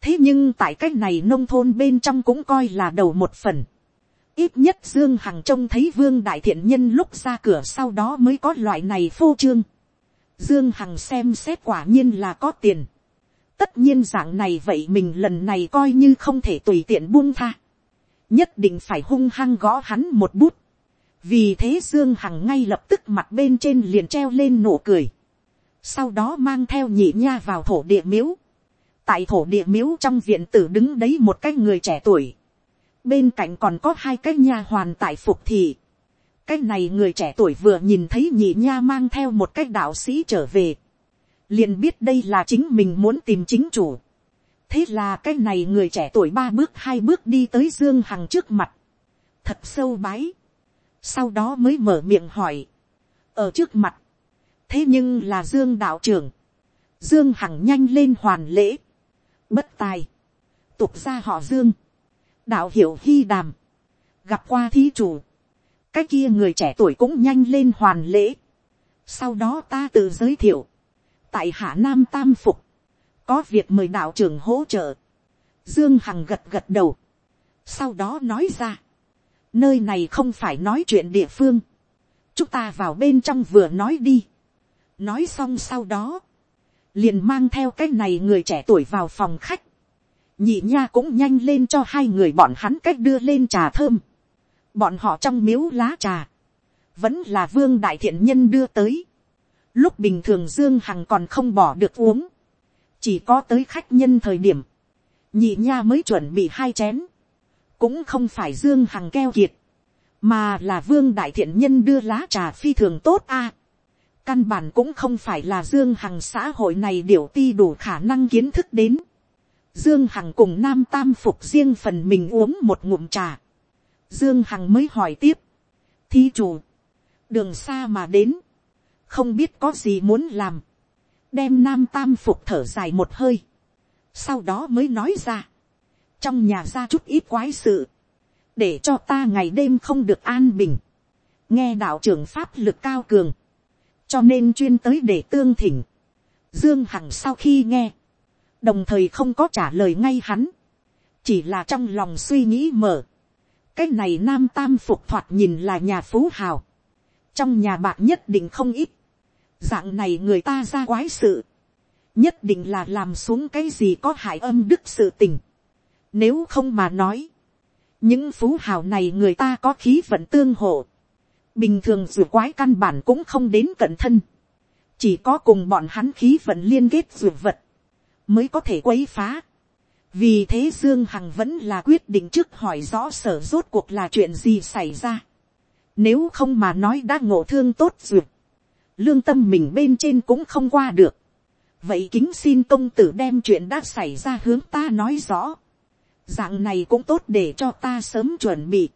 thế nhưng tại cách này nông thôn bên trong cũng coi là đầu một phần ít nhất dương hằng trông thấy vương đại thiện nhân lúc ra cửa sau đó mới có loại này phô trương. Dương Hằng xem xét quả nhiên là có tiền. Tất nhiên dạng này vậy mình lần này coi như không thể tùy tiện buông tha. Nhất định phải hung hăng gõ hắn một bút. Vì thế Dương Hằng ngay lập tức mặt bên trên liền treo lên nụ cười. Sau đó mang theo nhị nha vào thổ địa miếu. Tại thổ địa miếu trong viện tử đứng đấy một cái người trẻ tuổi. Bên cạnh còn có hai cái nha hoàn tại phục thị cái này người trẻ tuổi vừa nhìn thấy nhị nha mang theo một cái đạo sĩ trở về, liền biết đây là chính mình muốn tìm chính chủ. thế là cái này người trẻ tuổi ba bước hai bước đi tới dương hằng trước mặt, thật sâu bái, sau đó mới mở miệng hỏi, ở trước mặt, thế nhưng là dương đạo trưởng, dương hằng nhanh lên hoàn lễ, bất tài, tục ra họ dương, đạo hiểu hy đàm, gặp qua thí chủ, cái kia người trẻ tuổi cũng nhanh lên hoàn lễ. sau đó ta tự giới thiệu, tại hạ nam tam phục, có việc mời đạo trưởng hỗ trợ. dương hằng gật gật đầu, sau đó nói ra, nơi này không phải nói chuyện địa phương, chúng ta vào bên trong vừa nói đi nói xong sau đó, liền mang theo cái này người trẻ tuổi vào phòng khách, nhị nha cũng nhanh lên cho hai người bọn hắn cách đưa lên trà thơm bọn họ trong miếu lá trà, vẫn là vương đại thiện nhân đưa tới. Lúc bình thường Dương Hằng còn không bỏ được uống, chỉ có tới khách nhân thời điểm, nhị nha mới chuẩn bị hai chén, cũng không phải Dương Hằng keo kiệt, mà là vương đại thiện nhân đưa lá trà phi thường tốt a căn bản cũng không phải là Dương Hằng xã hội này điều ti đủ khả năng kiến thức đến. Dương Hằng cùng Nam Tam Phục riêng phần mình uống một ngụm trà. Dương Hằng mới hỏi tiếp. Thí chủ. Đường xa mà đến. Không biết có gì muốn làm. Đem nam tam phục thở dài một hơi. Sau đó mới nói ra. Trong nhà ra chút ít quái sự. Để cho ta ngày đêm không được an bình. Nghe đạo trưởng Pháp lực cao cường. Cho nên chuyên tới để tương thỉnh. Dương Hằng sau khi nghe. Đồng thời không có trả lời ngay hắn. Chỉ là trong lòng suy nghĩ mở cái này nam tam phục thoạt nhìn là nhà phú hào, trong nhà bạc nhất định không ít, dạng này người ta ra quái sự, nhất định là làm xuống cái gì có hại âm đức sự tình, nếu không mà nói, những phú hào này người ta có khí vận tương hộ, bình thường dù quái căn bản cũng không đến cận thân, chỉ có cùng bọn hắn khí vận liên kết dù vật, mới có thể quấy phá vì thế dương hằng vẫn là quyết định trước hỏi rõ sở rốt cuộc là chuyện gì xảy ra. nếu không mà nói đã ngộ thương tốt duyệt, lương tâm mình bên trên cũng không qua được. vậy kính xin công tử đem chuyện đã xảy ra hướng ta nói rõ. dạng này cũng tốt để cho ta sớm chuẩn bị.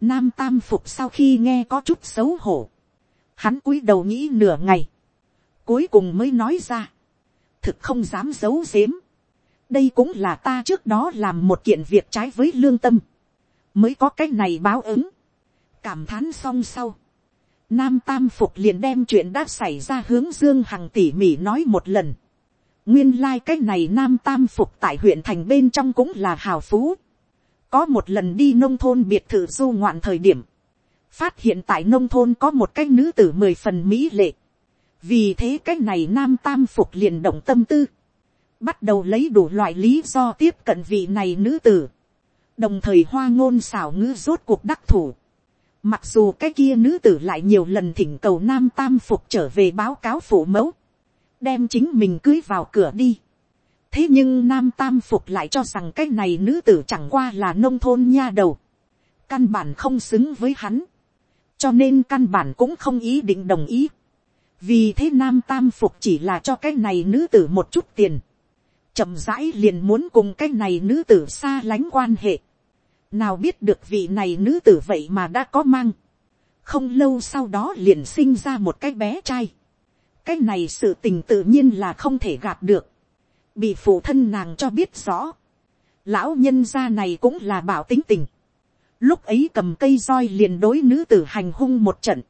Nam tam phục sau khi nghe có chút xấu hổ. Hắn cúi đầu nghĩ nửa ngày. Cuối cùng mới nói ra. Thực không dám giấu giếm. Đây cũng là ta trước đó làm một kiện việc trái với lương tâm. Mới có cách này báo ứng. Cảm thán xong sau. Nam tam phục liền đem chuyện đã xảy ra hướng Dương Hằng tỉ mỉ nói một lần. Nguyên lai like cách này Nam tam phục tại huyện thành bên trong cũng là hào phú có một lần đi nông thôn biệt thự du ngoạn thời điểm, phát hiện tại nông thôn có một cái nữ tử mười phần mỹ lệ. vì thế cái này nam tam phục liền động tâm tư, bắt đầu lấy đủ loại lý do tiếp cận vị này nữ tử, đồng thời hoa ngôn xảo ngữ rốt cuộc đắc thủ. Mặc dù cái kia nữ tử lại nhiều lần thỉnh cầu nam tam phục trở về báo cáo phụ mẫu, đem chính mình cưới vào cửa đi thế nhưng nam tam phục lại cho rằng cái này nữ tử chẳng qua là nông thôn nha đầu, căn bản không xứng với hắn, cho nên căn bản cũng không ý định đồng ý, vì thế nam tam phục chỉ là cho cái này nữ tử một chút tiền, chậm rãi liền muốn cùng cái này nữ tử xa lánh quan hệ, nào biết được vị này nữ tử vậy mà đã có mang, không lâu sau đó liền sinh ra một cái bé trai, cái này sự tình tự nhiên là không thể gạt được, bị phụ thân nàng cho biết rõ, lão nhân gia này cũng là bảo tính tình, lúc ấy cầm cây roi liền đối nữ tử hành hung một trận,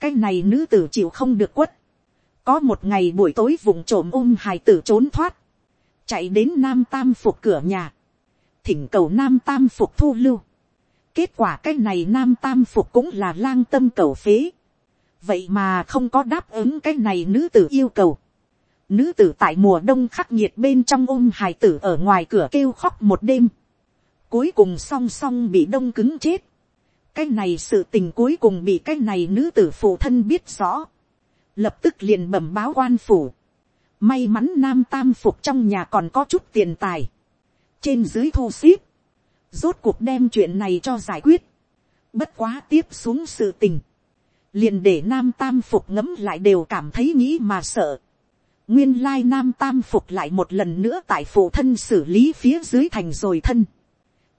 cái này nữ tử chịu không được quất, có một ngày buổi tối vùng trộm ôm hài tử trốn thoát, chạy đến nam tam phục cửa nhà, thỉnh cầu nam tam phục thu lưu, kết quả cái này nam tam phục cũng là lang tâm cầu phế, vậy mà không có đáp ứng cái này nữ tử yêu cầu, Nữ tử tại mùa đông khắc nghiệt bên trong ôm hài tử ở ngoài cửa kêu khóc một đêm. Cuối cùng song song bị đông cứng chết. Cái này sự tình cuối cùng bị cái này nữ tử phụ thân biết rõ. Lập tức liền bẩm báo quan phủ. May mắn nam tam phục trong nhà còn có chút tiền tài. Trên dưới thu xíp. Rốt cuộc đem chuyện này cho giải quyết. Bất quá tiếp xuống sự tình. Liền để nam tam phục ngấm lại đều cảm thấy nghĩ mà sợ nguyên lai nam tam phục lại một lần nữa tại phụ thân xử lý phía dưới thành rồi thân.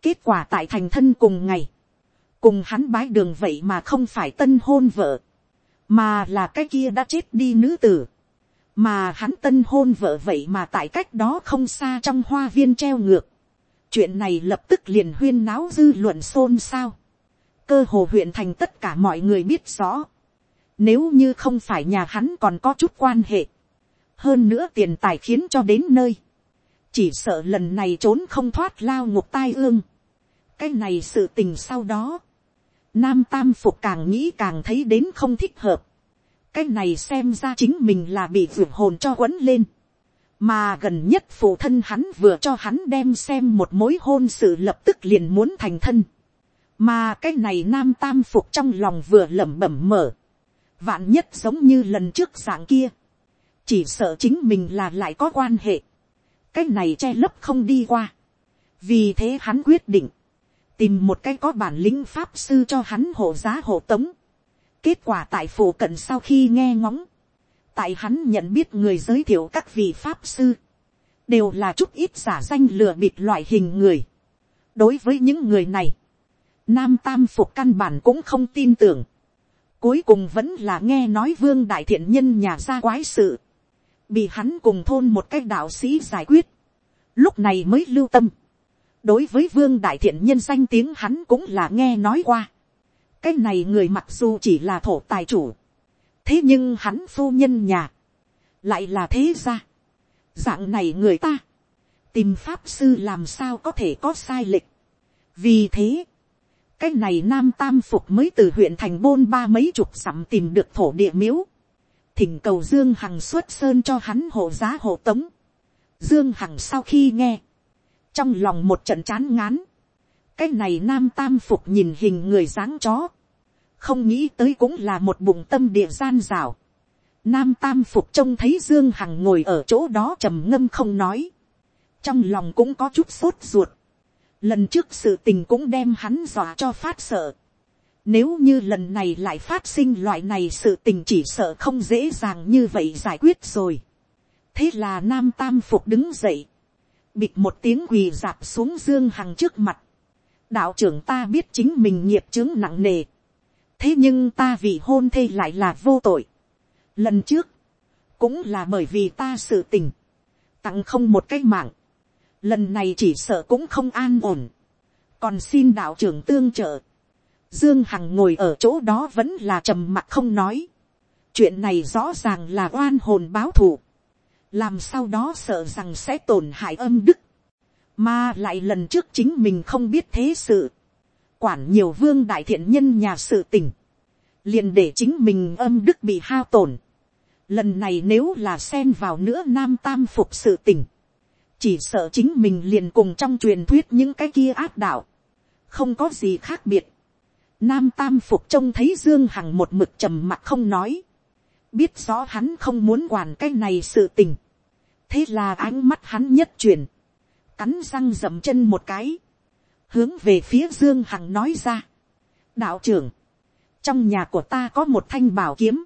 kết quả tại thành thân cùng ngày, cùng hắn bái đường vậy mà không phải tân hôn vợ, mà là cái kia đã chết đi nữ tử, mà hắn tân hôn vợ vậy mà tại cách đó không xa trong hoa viên treo ngược. chuyện này lập tức liền huyên náo dư luận xôn xao. cơ hồ huyện thành tất cả mọi người biết rõ. nếu như không phải nhà hắn còn có chút quan hệ, hơn nữa tiền tài khiến cho đến nơi, chỉ sợ lần này trốn không thoát lao ngục tai ương. cái này sự tình sau đó, nam tam phục càng nghĩ càng thấy đến không thích hợp. cái này xem ra chính mình là bị vượt hồn cho quấn lên. mà gần nhất phụ thân hắn vừa cho hắn đem xem một mối hôn sự lập tức liền muốn thành thân. mà cái này nam tam phục trong lòng vừa lẩm bẩm mở. vạn nhất giống như lần trước dạng kia chỉ sợ chính mình là lại có quan hệ, cái này che lấp không đi qua, vì thế hắn quyết định, tìm một cái có bản lĩnh pháp sư cho hắn hộ giá hộ tống, kết quả tại phủ cận sau khi nghe ngóng, tại hắn nhận biết người giới thiệu các vị pháp sư, đều là chút ít giả danh lừa bịt loại hình người. đối với những người này, nam tam phục căn bản cũng không tin tưởng, cuối cùng vẫn là nghe nói vương đại thiện nhân nhà ra quái sự, bị hắn cùng thôn một cái đạo sĩ giải quyết, lúc này mới lưu tâm. đối với vương đại thiện nhân danh tiếng hắn cũng là nghe nói qua. cái này người mặc dù chỉ là thổ tài chủ, thế nhưng hắn phu nhân nhà, lại là thế ra. dạng này người ta, tìm pháp sư làm sao có thể có sai lệch. vì thế, cái này nam tam phục mới từ huyện thành bôn ba mấy chục sẵm tìm được thổ địa miếu thỉnh cầu Dương Hằng xuất sơn cho hắn hộ giá hộ tống. Dương Hằng sau khi nghe, trong lòng một trận chán ngán, cái này nam tam phục nhìn hình người dáng chó, không nghĩ tới cũng là một bụng tâm địa gian rào. Nam tam phục trông thấy Dương Hằng ngồi ở chỗ đó trầm ngâm không nói, trong lòng cũng có chút sốt ruột. Lần trước sự tình cũng đem hắn dọa cho phát sợ nếu như lần này lại phát sinh loại này sự tình chỉ sợ không dễ dàng như vậy giải quyết rồi. Thế là Nam Tam Phục đứng dậy. bịt một tiếng quỳ dạp xuống dương hằng trước mặt, đạo trưởng ta biết chính mình nghiệp chứng nặng nề, thế nhưng ta vì hôn thê lại là vô tội. lần trước, cũng là bởi vì ta sự tình, tặng không một cái mạng, lần này chỉ sợ cũng không an ổn, còn xin đạo trưởng tương trợ, dương hằng ngồi ở chỗ đó vẫn là trầm mặc không nói, chuyện này rõ ràng là oan hồn báo thù, làm sau đó sợ rằng sẽ tổn hại âm đức, mà lại lần trước chính mình không biết thế sự, quản nhiều vương đại thiện nhân nhà sự tình, liền để chính mình âm đức bị hao tổn. Lần này nếu là xen vào nữa nam tam phục sự tình, chỉ sợ chính mình liền cùng trong truyền thuyết những cái kia ác đạo, không có gì khác biệt. Nam tam phục trông thấy dương hằng một mực trầm mặc không nói, biết rõ hắn không muốn quản cái này sự tình, thế là ánh mắt hắn nhất chuyển, cắn răng dậm chân một cái, hướng về phía dương hằng nói ra. đạo trưởng, trong nhà của ta có một thanh bảo kiếm,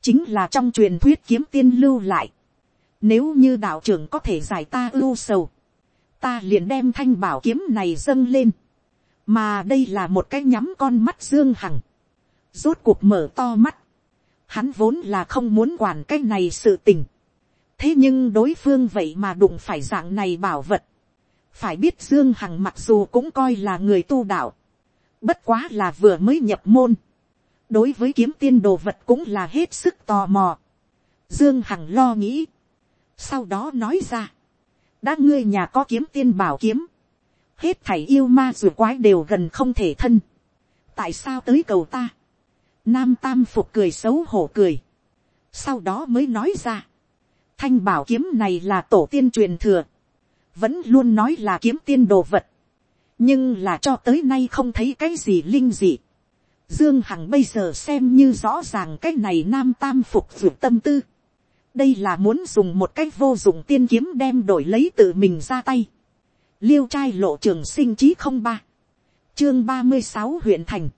chính là trong truyền thuyết kiếm tiên lưu lại. Nếu như đạo trưởng có thể giải ta ưu sầu, ta liền đem thanh bảo kiếm này dâng lên. Mà đây là một cái nhắm con mắt Dương Hằng. Rốt cuộc mở to mắt. Hắn vốn là không muốn quản cái này sự tình. Thế nhưng đối phương vậy mà đụng phải dạng này bảo vật. Phải biết Dương Hằng mặc dù cũng coi là người tu đạo. Bất quá là vừa mới nhập môn. Đối với kiếm tiên đồ vật cũng là hết sức tò mò. Dương Hằng lo nghĩ. Sau đó nói ra. Đã ngươi nhà có kiếm tiên bảo kiếm. Hết thảy yêu ma dù quái đều gần không thể thân. Tại sao tới cầu ta? Nam Tam Phục cười xấu hổ cười. Sau đó mới nói ra. Thanh bảo kiếm này là tổ tiên truyền thừa vẫn luôn nói là kiếm tiên đồ vật, nhưng là cho tới nay không thấy cái gì linh dị. Dương Hằng bây giờ xem như rõ ràng cái này nam tam phục vượt tâm tư. Đây là muốn dùng một cách vô dụng tiên kiếm đem đổi lấy tự mình ra tay. Liêu trai lộ trường sinh chí không ba. Chương ba mươi sáu huyện thành.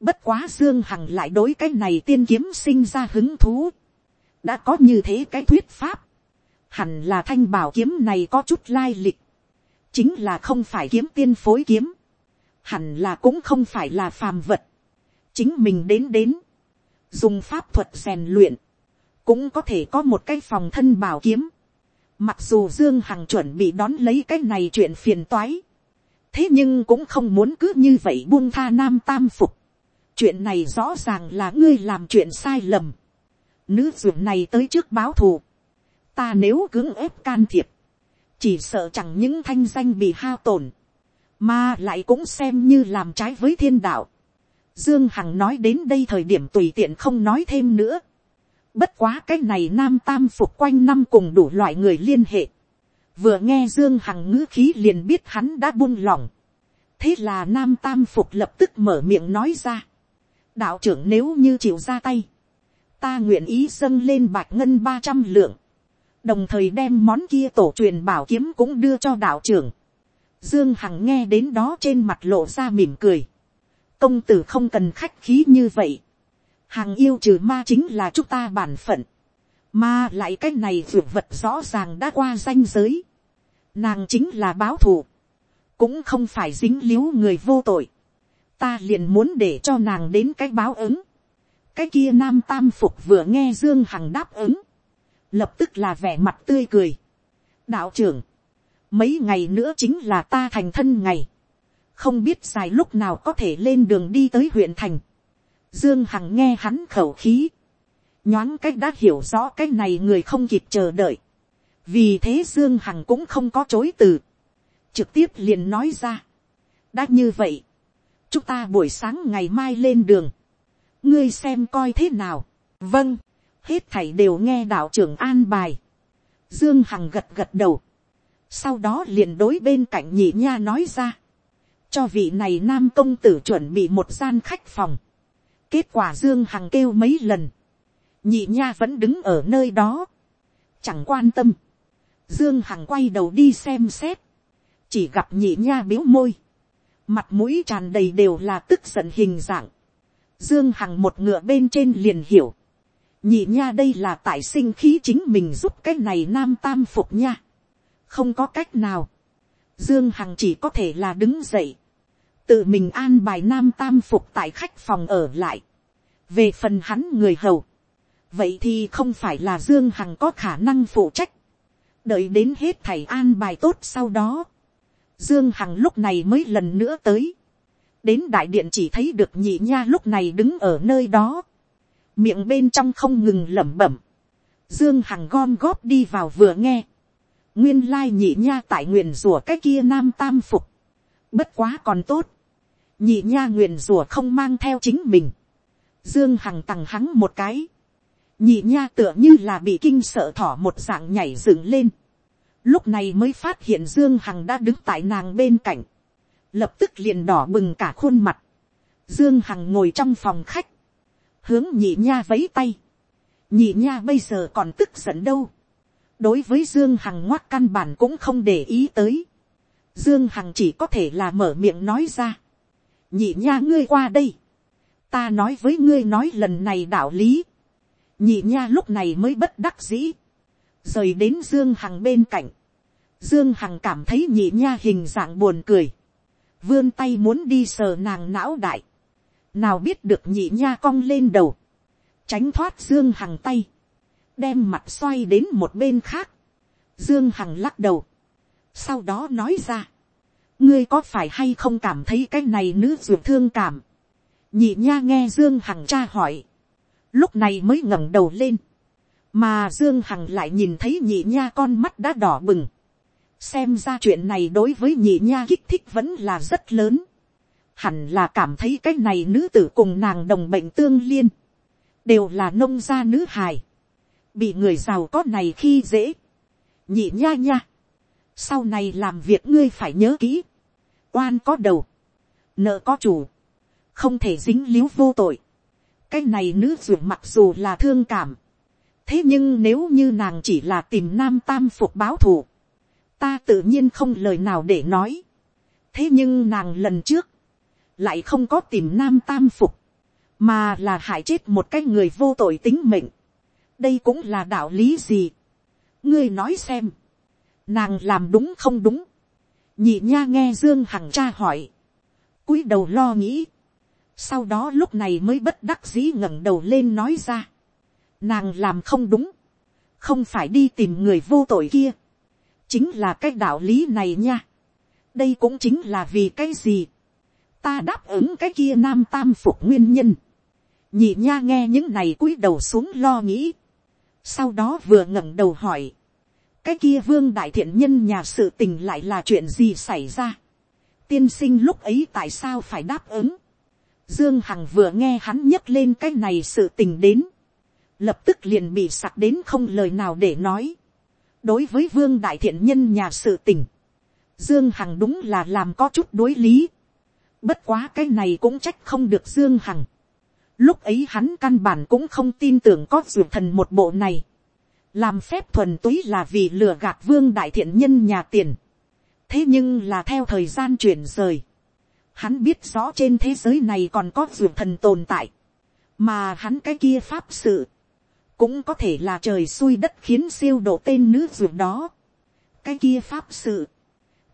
Bất quá Dương Hằng lại đối cái này tiên kiếm sinh ra hứng thú. Đã có như thế cái thuyết pháp. Hẳn là thanh bảo kiếm này có chút lai lịch, chính là không phải kiếm tiên phối kiếm, hẳn là cũng không phải là phàm vật, chính mình đến đến, dùng pháp thuật rèn luyện, cũng có thể có một cái phòng thân bảo kiếm, mặc dù dương hằng chuẩn bị đón lấy cái này chuyện phiền toái, thế nhưng cũng không muốn cứ như vậy buông tha nam tam phục, chuyện này rõ ràng là ngươi làm chuyện sai lầm, nữ ruộng này tới trước báo thù, ta nếu cưỡng ép can thiệp, chỉ sợ chẳng những thanh danh bị hao tổn, mà lại cũng xem như làm trái với thiên đạo. Dương Hằng nói đến đây thời điểm tùy tiện không nói thêm nữa. Bất quá cái này nam tam phục quanh năm cùng đủ loại người liên hệ. Vừa nghe Dương Hằng ngữ khí liền biết hắn đã buông lỏng. Thế là nam tam phục lập tức mở miệng nói ra. Đạo trưởng nếu như chịu ra tay. Ta nguyện ý dâng lên bạch ngân ba trăm lượng đồng thời đem món kia tổ truyền bảo kiếm cũng đưa cho đạo trưởng. Dương Hằng nghe đến đó trên mặt lộ ra mỉm cười. Công tử không cần khách khí như vậy. Hàng yêu trừ ma chính là chúng ta bản phận. Mà lại cái này vượt vật rõ ràng đã qua danh giới. Nàng chính là báo thù. Cũng không phải dính líu người vô tội. Ta liền muốn để cho nàng đến cái báo ứng. Cái kia nam tam phục vừa nghe Dương Hằng đáp ứng lập tức là vẻ mặt tươi cười. đạo trưởng, mấy ngày nữa chính là ta thành thân ngày, không biết dài lúc nào có thể lên đường đi tới huyện thành. Dương Hằng nghe hắn khẩu khí, nhoáng cách đã hiểu rõ cái này người không kịp chờ đợi. vì thế Dương Hằng cũng không có chối từ, trực tiếp liền nói ra. đã như vậy, chúng ta buổi sáng ngày mai lên đường, ngươi xem coi thế nào. vâng, hết thảy đều nghe đạo trưởng an bài. Dương Hằng gật gật đầu. Sau đó liền đối bên cạnh nhị nha nói ra. Cho vị này nam công tử chuẩn bị một gian khách phòng. Kết quả Dương Hằng kêu mấy lần. Nhị nha vẫn đứng ở nơi đó. Chẳng quan tâm. Dương Hằng quay đầu đi xem xét. Chỉ gặp nhị nha biếu môi. Mặt mũi tràn đầy đều là tức giận hình dạng. Dương Hằng một ngựa bên trên liền hiểu nhị nha đây là tại sinh khí chính mình giúp cái này nam tam phục nha. không có cách nào, dương hằng chỉ có thể là đứng dậy, tự mình an bài nam tam phục tại khách phòng ở lại, về phần hắn người hầu, vậy thì không phải là dương hằng có khả năng phụ trách, đợi đến hết thầy an bài tốt sau đó, dương hằng lúc này mới lần nữa tới, đến đại điện chỉ thấy được nhị nha lúc này đứng ở nơi đó, miệng bên trong không ngừng lẩm bẩm, dương hằng gom góp đi vào vừa nghe, nguyên lai nhị nha tại nguyện rùa cái kia nam tam phục, bất quá còn tốt, nhị nha nguyện rùa không mang theo chính mình, dương hằng tằng hắn một cái, nhị nha tựa như là bị kinh sợ thỏ một dạng nhảy dựng lên, lúc này mới phát hiện dương hằng đã đứng tại nàng bên cạnh, lập tức liền đỏ bừng cả khuôn mặt, dương hằng ngồi trong phòng khách, hướng nhị nha vấy tay, nhị nha bây giờ còn tức giận đâu, đối với dương hằng ngoắt căn bản cũng không để ý tới, dương hằng chỉ có thể là mở miệng nói ra, nhị nha ngươi qua đây, ta nói với ngươi nói lần này đạo lý, nhị nha lúc này mới bất đắc dĩ, rời đến dương hằng bên cạnh, dương hằng cảm thấy nhị nha hình dạng buồn cười, vươn tay muốn đi sờ nàng não đại, nào biết được nhị nha cong lên đầu, tránh thoát dương hằng tay, đem mặt xoay đến một bên khác, dương hằng lắc đầu, sau đó nói ra, ngươi có phải hay không cảm thấy cái này nữ ruột thương cảm, nhị nha nghe dương hằng tra hỏi, lúc này mới ngẩng đầu lên, mà dương hằng lại nhìn thấy nhị nha con mắt đã đỏ bừng, xem ra chuyện này đối với nhị nha kích thích vẫn là rất lớn, hẳn là cảm thấy cái này nữ tử cùng nàng đồng bệnh tương liên, đều là nông gia nữ hài, bị người giàu có này khi dễ, nhị nha nha, sau này làm việc ngươi phải nhớ kỹ, oan có đầu, nợ có chủ, không thể dính l i ễ u vô tội, cái này nữ ruột mặc dù là thương cảm, thế nhưng nếu như nàng chỉ là tìm nam tam phục báo thù, ta tự nhiên không lời nào để nói, thế nhưng nàng lần trước, lại không có tìm nam tam phục, mà là hại chết một cái người vô tội tính mệnh, đây cũng là đạo lý gì, ngươi nói xem, nàng làm đúng không đúng, nhị nha nghe dương hằng cha hỏi, cúi đầu lo nghĩ, sau đó lúc này mới bất đắc dĩ ngẩng đầu lên nói ra, nàng làm không đúng, không phải đi tìm người vô tội kia, chính là cái đạo lý này nha, đây cũng chính là vì cái gì, ta đáp ứng cái kia nam tam phục nguyên nhân, nhị nha nghe những này cúi đầu xuống lo nghĩ, sau đó vừa ngẩng đầu hỏi, cái kia vương đại thiện nhân nhà sự tình lại là chuyện gì xảy ra. tiên sinh lúc ấy tại sao phải đáp ứng dương hằng vừa nghe hắn nhấc lên cái này sự tình đến. lập tức liền bị sặc đến không lời nào để nói. đối với vương đại thiện nhân nhà sự tình, dương hằng đúng là làm có chút đối lý. bất quá cái này cũng trách không được dương hằng. lúc ấy hắn căn bản cũng không tin tưởng có ruột thần một bộ này làm phép thuần túy là vì lừa gạt vương đại thiện nhân nhà tiền. thế nhưng là theo thời gian chuyển rời, hắn biết rõ trên thế giới này còn có ruột thần tồn tại, mà hắn cái kia pháp sự, cũng có thể là trời xui đất khiến siêu độ tên nữ ruột đó. cái kia pháp sự,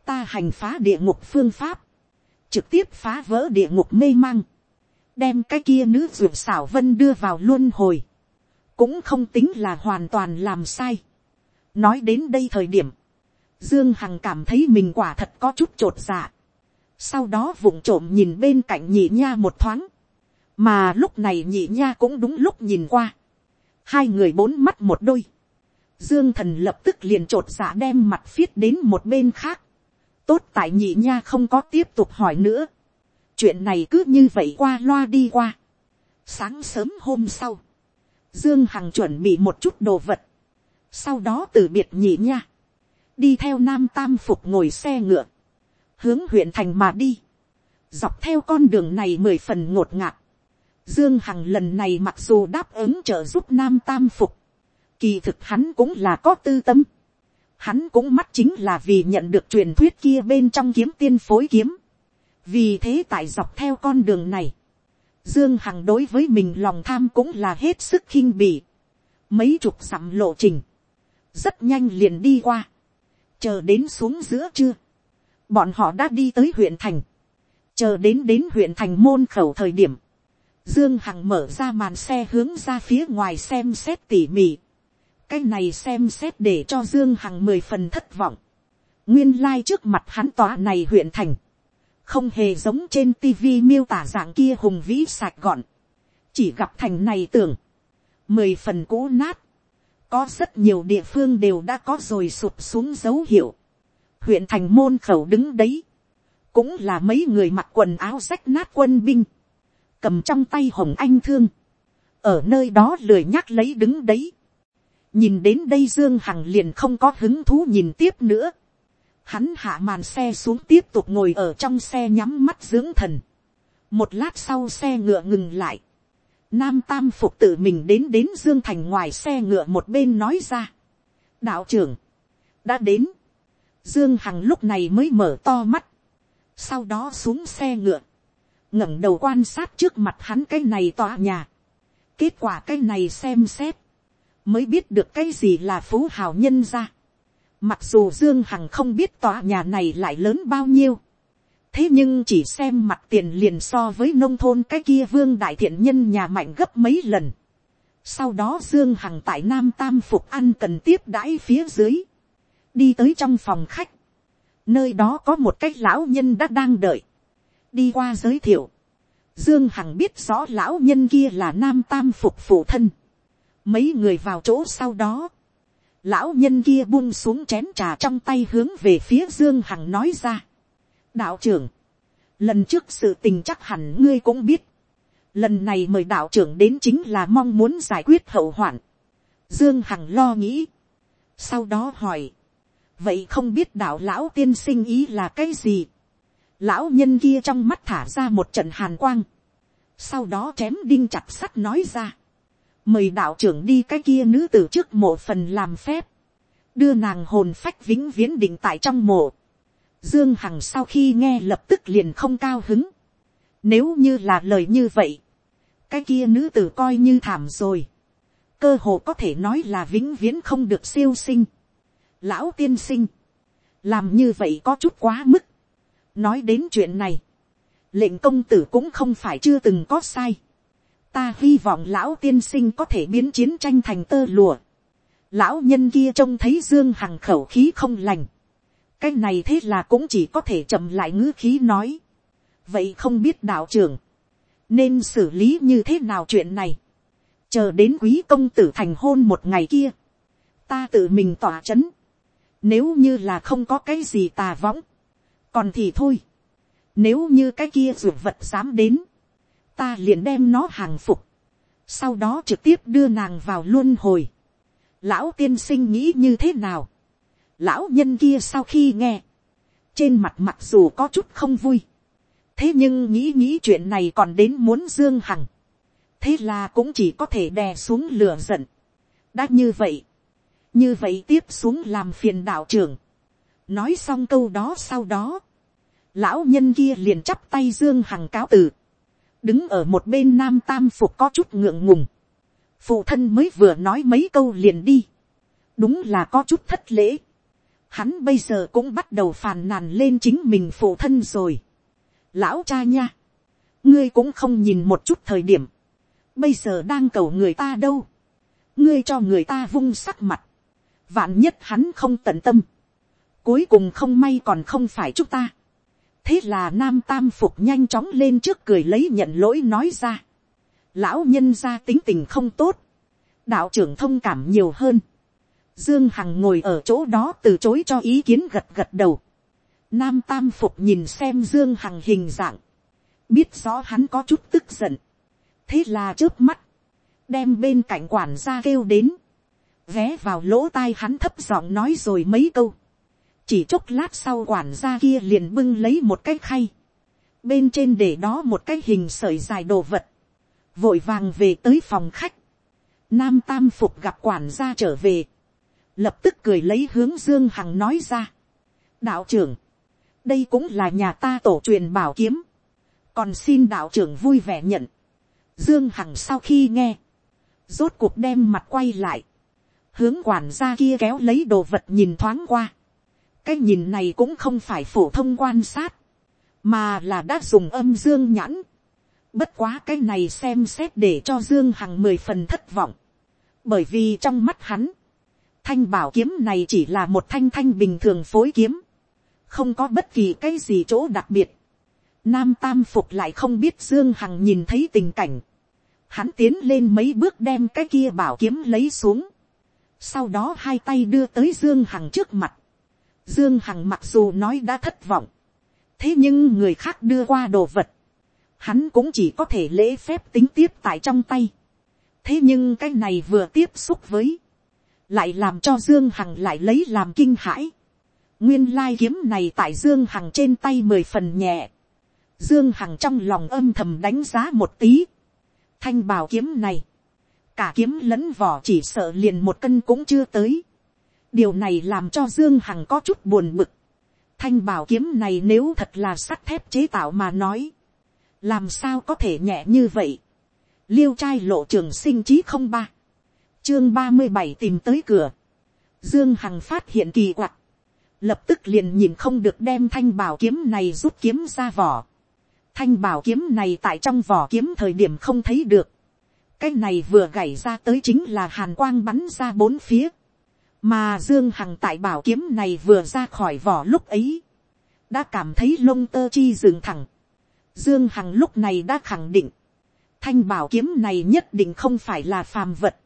ta hành phá địa ngục phương pháp, trực tiếp phá vỡ địa ngục mê mang, đem cái kia nữ ruột xảo vân đưa vào luân hồi, cũng không tính là hoàn toàn làm sai. nói đến đây thời điểm, dương hằng cảm thấy mình quả thật có chút t r ộ t dạ sau đó vụng trộm nhìn bên cạnh nhị nha một thoáng, mà lúc này nhị nha cũng đúng lúc nhìn qua, hai người bốn mắt một đôi, dương thần lập tức liền t r ộ t dạ đem mặt viết đến một bên khác, tốt tại nhị nha không có tiếp tục hỏi nữa, chuyện này cứ như vậy qua loa đi qua, sáng sớm hôm sau, Dương Hằng chuẩn bị một chút đồ vật. Sau đó từ biệt nhị nha. Đi theo Nam Tam Phục ngồi xe ngựa. Hướng huyện thành mà đi. Dọc theo con đường này mười phần ngột ngạt. Dương Hằng lần này mặc dù đáp ứng trợ giúp Nam Tam Phục. Kỳ thực hắn cũng là có tư tâm. Hắn cũng mắt chính là vì nhận được truyền thuyết kia bên trong kiếm tiên phối kiếm. Vì thế tại dọc theo con đường này Dương Hằng đối với mình lòng tham cũng là hết sức khinh bỉ. Mấy chục dặm lộ trình. Rất nhanh liền đi qua. chờ đến xuống giữa trưa, bọn họ đã đi tới huyện thành, chờ đến đến huyện thành môn khẩu thời điểm, dương hằng mở ra màn xe hướng ra phía ngoài xem xét tỉ mỉ, cái này xem xét để cho dương hằng mười phần thất vọng, nguyên lai、like、trước mặt hắn tòa này huyện thành, không hề giống trên tivi miêu tả dạng kia hùng vĩ sạch gọn, chỉ gặp thành này tưởng, mười phần cũ nát, có rất nhiều địa phương đều đã có rồi sụp xuống dấu hiệu, huyện thành môn khẩu đứng đấy, cũng là mấy người mặc quần áo rách nát quân binh, cầm trong tay hồng anh thương, ở nơi đó lười nhắc lấy đứng đấy, nhìn đến đây dương hằng liền không có hứng thú nhìn tiếp nữa, hắn hạ màn xe xuống tiếp tục ngồi ở trong xe nhắm mắt dưỡng thần, một lát sau xe ngựa ngừng lại, Nam Tam Phục tự mình đến đến Dương Thành ngoài xe ngựa một bên nói ra. Đạo trưởng. Đã đến. Dương Hằng lúc này mới mở to mắt. Sau đó xuống xe ngựa. ngẩng đầu quan sát trước mặt hắn cái này tòa nhà. Kết quả cái này xem xét. Mới biết được cái gì là phú hào nhân ra. Mặc dù Dương Hằng không biết tòa nhà này lại lớn bao nhiêu thế nhưng chỉ xem mặt tiền liền so với nông thôn cái kia vương đại thiện nhân nhà mạnh gấp mấy lần. sau đó dương hằng tại nam tam phục ăn cần tiếp đãi phía dưới, đi tới trong phòng khách, nơi đó có một cái lão nhân đã đang đợi, đi qua giới thiệu, dương hằng biết rõ lão nhân kia là nam tam phục phụ thân, mấy người vào chỗ sau đó, lão nhân kia buông xuống chén trà trong tay hướng về phía dương hằng nói ra, đạo trưởng, lần trước sự tình chắc hẳn ngươi cũng biết, lần này mời đạo trưởng đến chính là mong muốn giải quyết hậu hoạn. Dương Hằng lo nghĩ, sau đó hỏi, vậy không biết đạo lão tiên sinh ý là cái gì. lão nhân kia trong mắt thả ra một trận hàn quang, sau đó chém đinh chặt sắt nói ra, mời đạo trưởng đi cái kia nữ tử trước mộ phần làm phép, đưa nàng hồn phách vĩnh viễn định tại trong mộ, Dương Hằng sau khi nghe lập tức liền không cao hứng. Nếu như là lời như vậy. Cái kia nữ tử coi như thảm rồi. Cơ hồ có thể nói là vĩnh viễn không được siêu sinh. Lão tiên sinh. Làm như vậy có chút quá mức. Nói đến chuyện này. Lệnh công tử cũng không phải chưa từng có sai. Ta hy vọng lão tiên sinh có thể biến chiến tranh thành tơ lùa. Lão nhân kia trông thấy Dương Hằng khẩu khí không lành cái này thế là cũng chỉ có thể chậm lại ngữ khí nói. vậy không biết đạo trưởng, nên xử lý như thế nào chuyện này. chờ đến quý công tử thành hôn một ngày kia, ta tự mình tỏa c h ấ n nếu như là không có cái gì tà võng, còn thì thôi. nếu như cái kia ruột vật dám đến, ta liền đem nó hàng phục, sau đó trực tiếp đưa nàng vào luân hồi. lão tiên sinh nghĩ như thế nào, Lão nhân kia sau khi nghe, trên mặt mặc dù có chút không vui, thế nhưng nghĩ nghĩ chuyện này còn đến muốn dương hằng, thế là cũng chỉ có thể đè xuống lửa giận. đã như vậy, như vậy tiếp xuống làm phiền đạo trưởng, nói xong câu đó sau đó, lão nhân kia liền chắp tay dương hằng cáo từ, đứng ở một bên nam tam phục có chút ngượng ngùng, phụ thân mới vừa nói mấy câu liền đi, đúng là có chút thất lễ, hắn bây giờ cũng bắt đầu phàn nàn lên chính mình phụ thân rồi. lão cha nha, ngươi cũng không nhìn một chút thời điểm, bây giờ đang cầu người ta đâu, ngươi cho người ta vung sắc mặt, vạn nhất hắn không tận tâm, cuối cùng không may còn không phải chúng ta. thế là nam tam phục nhanh chóng lên trước cười lấy nhận lỗi nói ra. lão nhân ra tính tình không tốt, đạo trưởng thông cảm nhiều hơn, Dương Hằng ngồi ở chỗ đó từ chối cho ý kiến gật gật đầu. Nam Tam Phục nhìn xem Dương Hằng hình dạng. Biết rõ hắn có chút tức giận. Thế là trước mắt. Đem bên cạnh quản gia kêu đến. Vé vào lỗ tai hắn thấp giọng nói rồi mấy câu. Chỉ chốc lát sau quản gia kia liền bưng lấy một cái khay. Bên trên để đó một cái hình sợi dài đồ vật. Vội vàng về tới phòng khách. Nam Tam Phục gặp quản gia trở về lập tức cười lấy hướng dương hằng nói ra. đạo trưởng, đây cũng là nhà ta tổ truyền bảo kiếm, còn xin đạo trưởng vui vẻ nhận. dương hằng sau khi nghe, rốt cuộc đem mặt quay lại, hướng quản gia kia kéo lấy đồ vật nhìn thoáng qua, cái nhìn này cũng không phải phổ thông quan sát, mà là đã dùng âm dương nhãn. Bất quá cái này xem xét để cho Dương Hằng mười phần thất vọng. Bởi vì trong mắt hắn, thanh bảo kiếm này chỉ là một thanh thanh bình thường phối kiếm. Không có bất kỳ cái gì chỗ đặc biệt. Nam Tam Phục lại không biết Dương Hằng nhìn thấy tình cảnh. Hắn tiến lên mấy bước đem cái kia bảo kiếm lấy xuống. Sau đó hai tay đưa tới Dương Hằng trước mặt. Dương Hằng mặc dù nói đã thất vọng. Thế nhưng người khác đưa qua đồ vật. Hắn cũng chỉ có thể lễ phép tính tiếp tại trong tay. Thế nhưng cái này vừa tiếp xúc với. Lại làm cho Dương Hằng lại lấy làm kinh hãi. Nguyên lai kiếm này tại Dương Hằng trên tay mười phần nhẹ. Dương Hằng trong lòng âm thầm đánh giá một tí. Thanh bảo kiếm này. Cả kiếm lẫn vỏ chỉ sợ liền một cân cũng chưa tới. Điều này làm cho Dương Hằng có chút buồn bực. Thanh bảo kiếm này nếu thật là sắt thép chế tạo mà nói. Làm sao có thể nhẹ như vậy. Liêu trai lộ trường sinh chí không ba. Chương ba mươi bảy tìm tới cửa. Dương Hằng phát hiện kỳ quặc. Lập tức liền nhìn không được đem thanh bảo kiếm này rút kiếm ra vỏ. Thanh bảo kiếm này tại trong vỏ kiếm thời điểm không thấy được. Cái này vừa gảy ra tới chính là hàn quang bắn ra bốn phía mà dương hằng tại bảo kiếm này vừa ra khỏi vỏ lúc ấy, đã cảm thấy lông tơ chi dừng thẳng. dương hằng lúc này đã khẳng định, thanh bảo kiếm này nhất định không phải là phàm vật.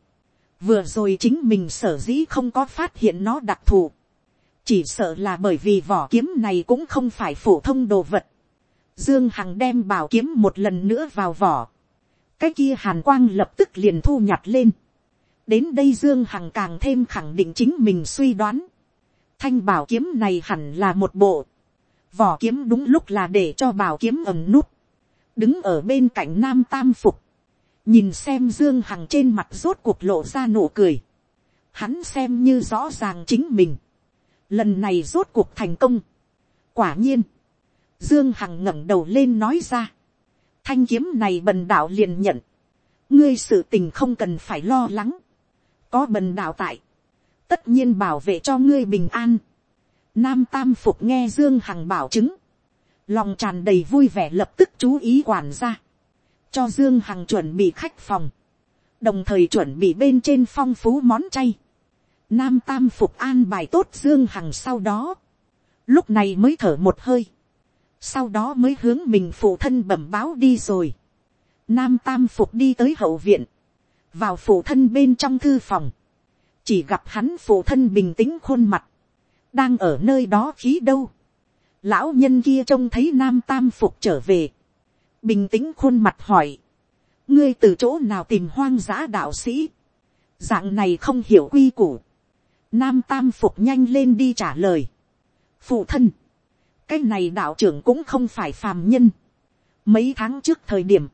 vừa rồi chính mình sở dĩ không có phát hiện nó đặc thù. chỉ sợ là bởi vì vỏ kiếm này cũng không phải phổ thông đồ vật. dương hằng đem bảo kiếm một lần nữa vào vỏ cái kia hàn quang lập tức liền thu nhặt lên đến đây dương hằng càng thêm khẳng định chính mình suy đoán. thanh bảo kiếm này hẳn là một bộ. vỏ kiếm đúng lúc là để cho bảo kiếm ẩm nút. đứng ở bên cạnh nam tam phục. nhìn xem dương hằng trên mặt rốt cuộc lộ ra nụ cười. hắn xem như rõ ràng chính mình. lần này rốt cuộc thành công. quả nhiên, dương hằng ngẩng đầu lên nói ra thanh kiếm này bần đạo liền nhận. ngươi sự tình không cần phải lo lắng. Có bần đạo tại, tất nhiên bảo vệ cho ngươi bình an. Nam tam phục nghe dương hằng bảo chứng, lòng tràn đầy vui vẻ lập tức chú ý quản ra, cho dương hằng chuẩn bị khách phòng, đồng thời chuẩn bị bên trên phong phú món chay. Nam tam phục an bài tốt dương hằng sau đó, lúc này mới thở một hơi, sau đó mới hướng mình phụ thân bẩm báo đi rồi. Nam tam phục đi tới hậu viện, vào phụ thân bên trong thư phòng, chỉ gặp hắn phụ thân bình tĩnh khuôn mặt, đang ở nơi đó khí đâu. Lão nhân kia trông thấy nam tam phục trở về, bình tĩnh khuôn mặt hỏi, ngươi từ chỗ nào tìm hoang dã đạo sĩ, dạng này không hiểu quy củ, nam tam phục nhanh lên đi trả lời, phụ thân, cái này đạo trưởng cũng không phải phàm nhân, mấy tháng trước thời điểm,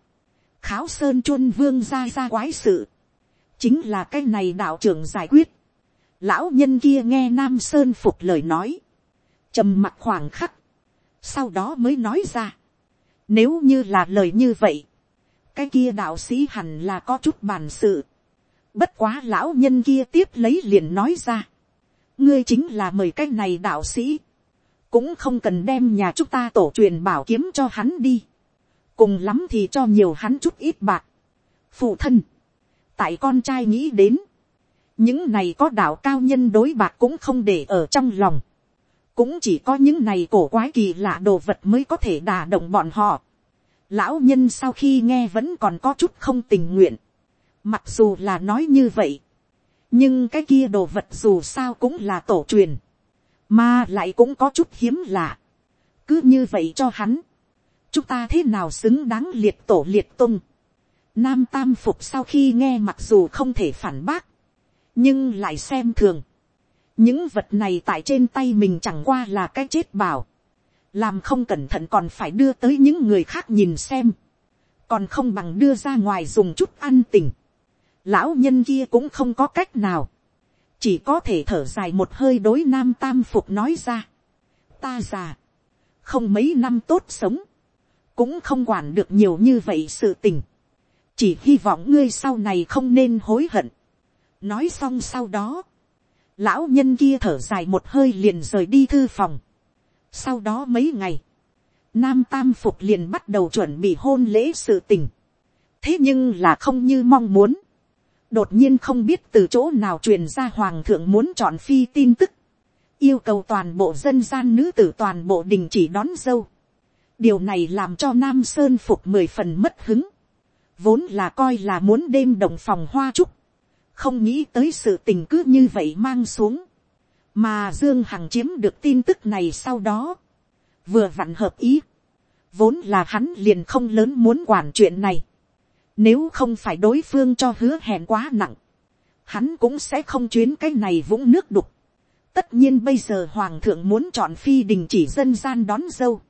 kháo sơn chuân vương ra ra quái sự, chính là cái này đạo trưởng giải quyết. Lão nhân kia nghe Nam Sơn phục lời nói, trầm mặt khoảng khắc, sau đó mới nói ra. Nếu như là lời như vậy, cái kia đạo sĩ hẳn là có chút bản sự. Bất quá lão nhân kia tiếp lấy liền nói ra. Ngươi chính là mời cái này đạo sĩ. Cũng không cần đem nhà chúng ta tổ truyền bảo kiếm cho hắn đi. Cùng lắm thì cho nhiều hắn chút ít bạc. Phụ thân tại con trai nghĩ đến, những này có đạo cao nhân đối bạc cũng không để ở trong lòng, cũng chỉ có những này cổ quái kỳ lạ đồ vật mới có thể đả động bọn họ. Lão nhân sau khi nghe vẫn còn có chút không tình nguyện, mặc dù là nói như vậy, nhưng cái kia đồ vật dù sao cũng là tổ truyền, mà lại cũng có chút hiếm lạ. cứ như vậy cho hắn, chúng ta thế nào xứng đáng liệt tổ liệt tung. Nam tam phục sau khi nghe mặc dù không thể phản bác. Nhưng lại xem thường. Những vật này tại trên tay mình chẳng qua là cái chết bảo. Làm không cẩn thận còn phải đưa tới những người khác nhìn xem. Còn không bằng đưa ra ngoài dùng chút ăn tình. Lão nhân kia cũng không có cách nào. Chỉ có thể thở dài một hơi đối nam tam phục nói ra. Ta già. Không mấy năm tốt sống. Cũng không quản được nhiều như vậy sự tình chỉ hy vọng ngươi sau này không nên hối hận. nói xong sau đó, lão nhân kia thở dài một hơi liền rời đi thư phòng. sau đó mấy ngày, nam tam phục liền bắt đầu chuẩn bị hôn lễ sự tình. thế nhưng là không như mong muốn đột nhiên không biết từ chỗ nào truyền ra hoàng thượng muốn chọn phi tin tức. yêu cầu toàn bộ dân gian nữ tử toàn bộ đình chỉ đón dâu. điều này làm cho nam sơn phục mười phần mất hứng. vốn là coi là muốn đêm đồng phòng hoa trúc không nghĩ tới sự tình cứ như vậy mang xuống, mà dương hằng chiếm được tin tức này sau đó, vừa vặn hợp ý, vốn là hắn liền không lớn muốn quản chuyện này, nếu không phải đối phương cho hứa hẹn quá nặng, hắn cũng sẽ không chuyến cái này vũng nước đục. tất nhiên bây giờ hoàng thượng muốn chọn phi đình chỉ dân gian đón dâu.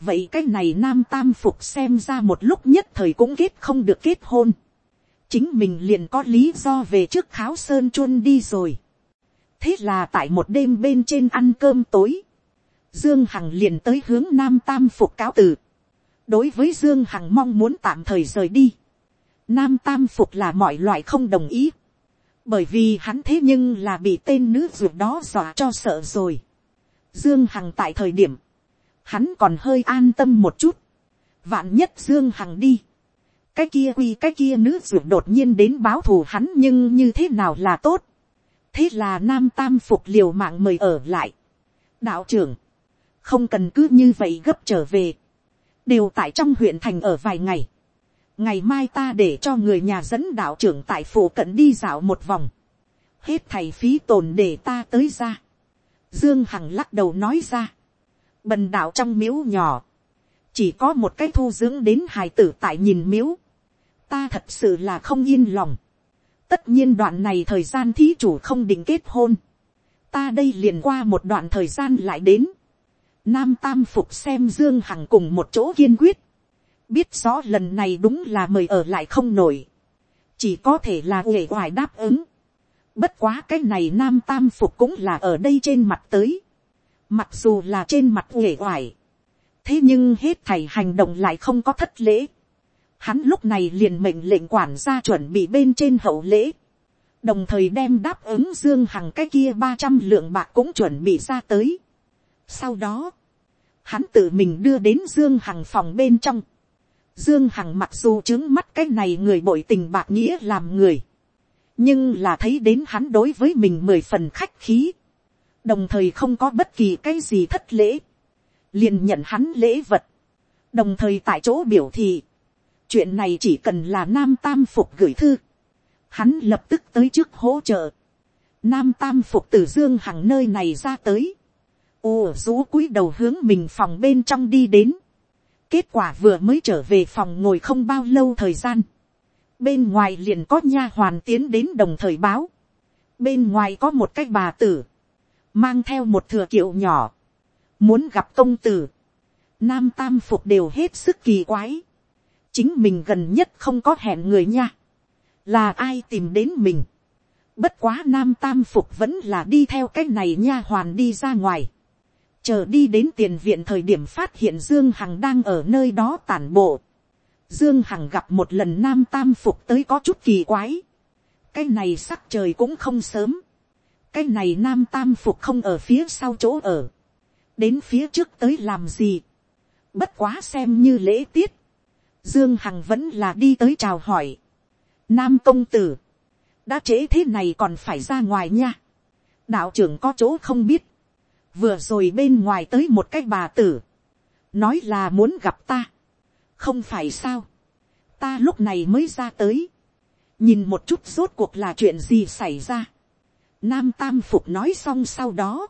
vậy cái này nam tam phục xem ra một lúc nhất thời cũng kết không được kết hôn chính mình liền có lý do về trước kháo sơn chuôn đi rồi. thế là tại một đêm bên trên ăn cơm tối, dương hằng liền tới hướng nam tam phục cáo từ. đối với dương hằng mong muốn tạm thời rời đi, nam tam phục là mọi loại không đồng ý, bởi vì hắn thế nhưng là bị tên nữ ruột đó dọa cho sợ rồi. dương hằng tại thời điểm, hắn còn hơi an tâm một chút, vạn nhất dương hằng đi, cái kia quy cái kia nữ ruột đột nhiên đến báo thù hắn nhưng như thế nào là tốt. thế là nam tam phục liều mạng mời ở lại. đạo trưởng, không cần cứ như vậy gấp trở về. đều tại trong huyện thành ở vài ngày ngày mai ta để cho người nhà dẫn đạo trưởng tại phủ cận đi dạo một vòng. hết thầy phí tồn để ta tới ra. dương hằng lắc đầu nói ra. bần đạo trong miếu nhỏ chỉ có một cái thu dưỡng đến hài tử tại nhìn miếu ta thật sự là không yên lòng. tất nhiên đoạn này thời gian thí chủ không định kết hôn. ta đây liền qua một đoạn thời gian lại đến. nam tam phục xem dương hằng cùng một chỗ kiên quyết biết rõ lần này đúng là mời ở lại không nổi. chỉ có thể là uể oải đáp ứng. bất quá cái này nam tam phục cũng là ở đây trên mặt tới. mặc dù là trên mặt uể oải. thế nhưng hết thầy hành động lại không có thất lễ Hắn lúc này liền mệnh lệnh quản gia chuẩn bị bên trên hậu lễ. Đồng thời đem đáp ứng Dương Hằng cái kia ba trăm lượng bạc cũng chuẩn bị ra tới. Sau đó, hắn tự mình đưa đến Dương Hằng phòng bên trong. Dương Hằng mặc dù chứng mắt cái này người bội tình bạc nghĩa làm người. Nhưng là thấy đến hắn đối với mình mười phần khách khí. Đồng thời không có bất kỳ cái gì thất lễ. Liền nhận hắn lễ vật. Đồng thời tại chỗ biểu thị chuyện này chỉ cần là nam tam phục gửi thư, hắn lập tức tới trước hỗ trợ, nam tam phục từ dương hằng nơi này ra tới, Ồ rú cúi đầu hướng mình phòng bên trong đi đến, kết quả vừa mới trở về phòng ngồi không bao lâu thời gian, bên ngoài liền có nha hoàn tiến đến đồng thời báo, bên ngoài có một cái bà tử, mang theo một thừa kiệu nhỏ, muốn gặp công tử, nam tam phục đều hết sức kỳ quái, chính mình gần nhất không có hẹn người nha, là ai tìm đến mình. Bất quá nam tam phục vẫn là đi theo cái này nha hoàn đi ra ngoài. Chờ đi đến tiền viện thời điểm phát hiện Dương Hằng đang ở nơi đó tản bộ. Dương Hằng gặp một lần nam tam phục tới có chút kỳ quái. Cái này sắc trời cũng không sớm. Cái này nam tam phục không ở phía sau chỗ ở. Đến phía trước tới làm gì. Bất quá xem như lễ tiết Dương Hằng vẫn là đi tới chào hỏi. Nam công tử. Đã trễ thế này còn phải ra ngoài nha. Đạo trưởng có chỗ không biết. Vừa rồi bên ngoài tới một cái bà tử. Nói là muốn gặp ta. Không phải sao. Ta lúc này mới ra tới. Nhìn một chút rốt cuộc là chuyện gì xảy ra. Nam Tam Phục nói xong sau đó.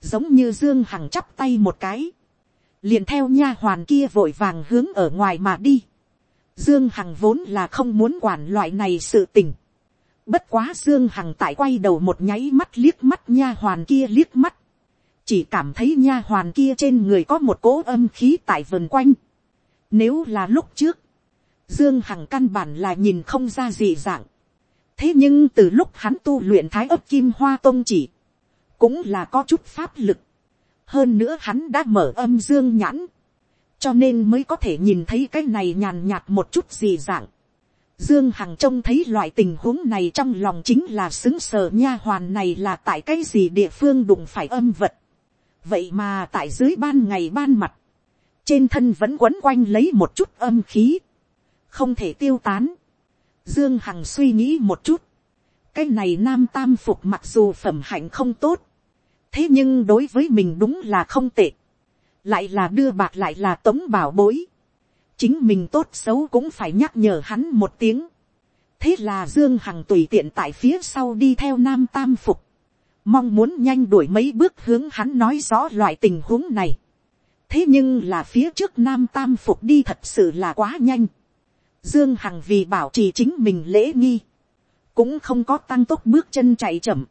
Giống như Dương Hằng chắp tay một cái liền theo nha hoàn kia vội vàng hướng ở ngoài mà đi. Dương Hằng vốn là không muốn quản loại này sự tình. Bất quá Dương Hằng tại quay đầu một nháy mắt liếc mắt nha hoàn kia liếc mắt. Chỉ cảm thấy nha hoàn kia trên người có một cỗ âm khí tại vườn quanh. Nếu là lúc trước, Dương Hằng căn bản là nhìn không ra gì dạng. Thế nhưng từ lúc hắn tu luyện thái ấp kim hoa tông chỉ, cũng là có chút pháp lực hơn nữa hắn đã mở âm dương nhãn, cho nên mới có thể nhìn thấy cái này nhàn nhạt một chút gì dạng. Dương Hằng trông thấy loại tình huống này trong lòng chính là xứng sở nha hoàn này là tại cái gì địa phương đụng phải âm vật. Vậy mà tại dưới ban ngày ban mặt, trên thân vẫn quấn quanh lấy một chút âm khí, không thể tiêu tán. Dương Hằng suy nghĩ một chút, cái này nam tam phục mặc dù phẩm hạnh không tốt, thế nhưng đối với mình đúng là không tệ, lại là đưa bạc lại là tống bảo bối, chính mình tốt xấu cũng phải nhắc nhở hắn một tiếng. thế là dương hằng tùy tiện tại phía sau đi theo nam tam phục, mong muốn nhanh đuổi mấy bước hướng hắn nói rõ loại tình huống này. thế nhưng là phía trước nam tam phục đi thật sự là quá nhanh. dương hằng vì bảo trì chính mình lễ nghi, cũng không có tăng tốc bước chân chạy chậm,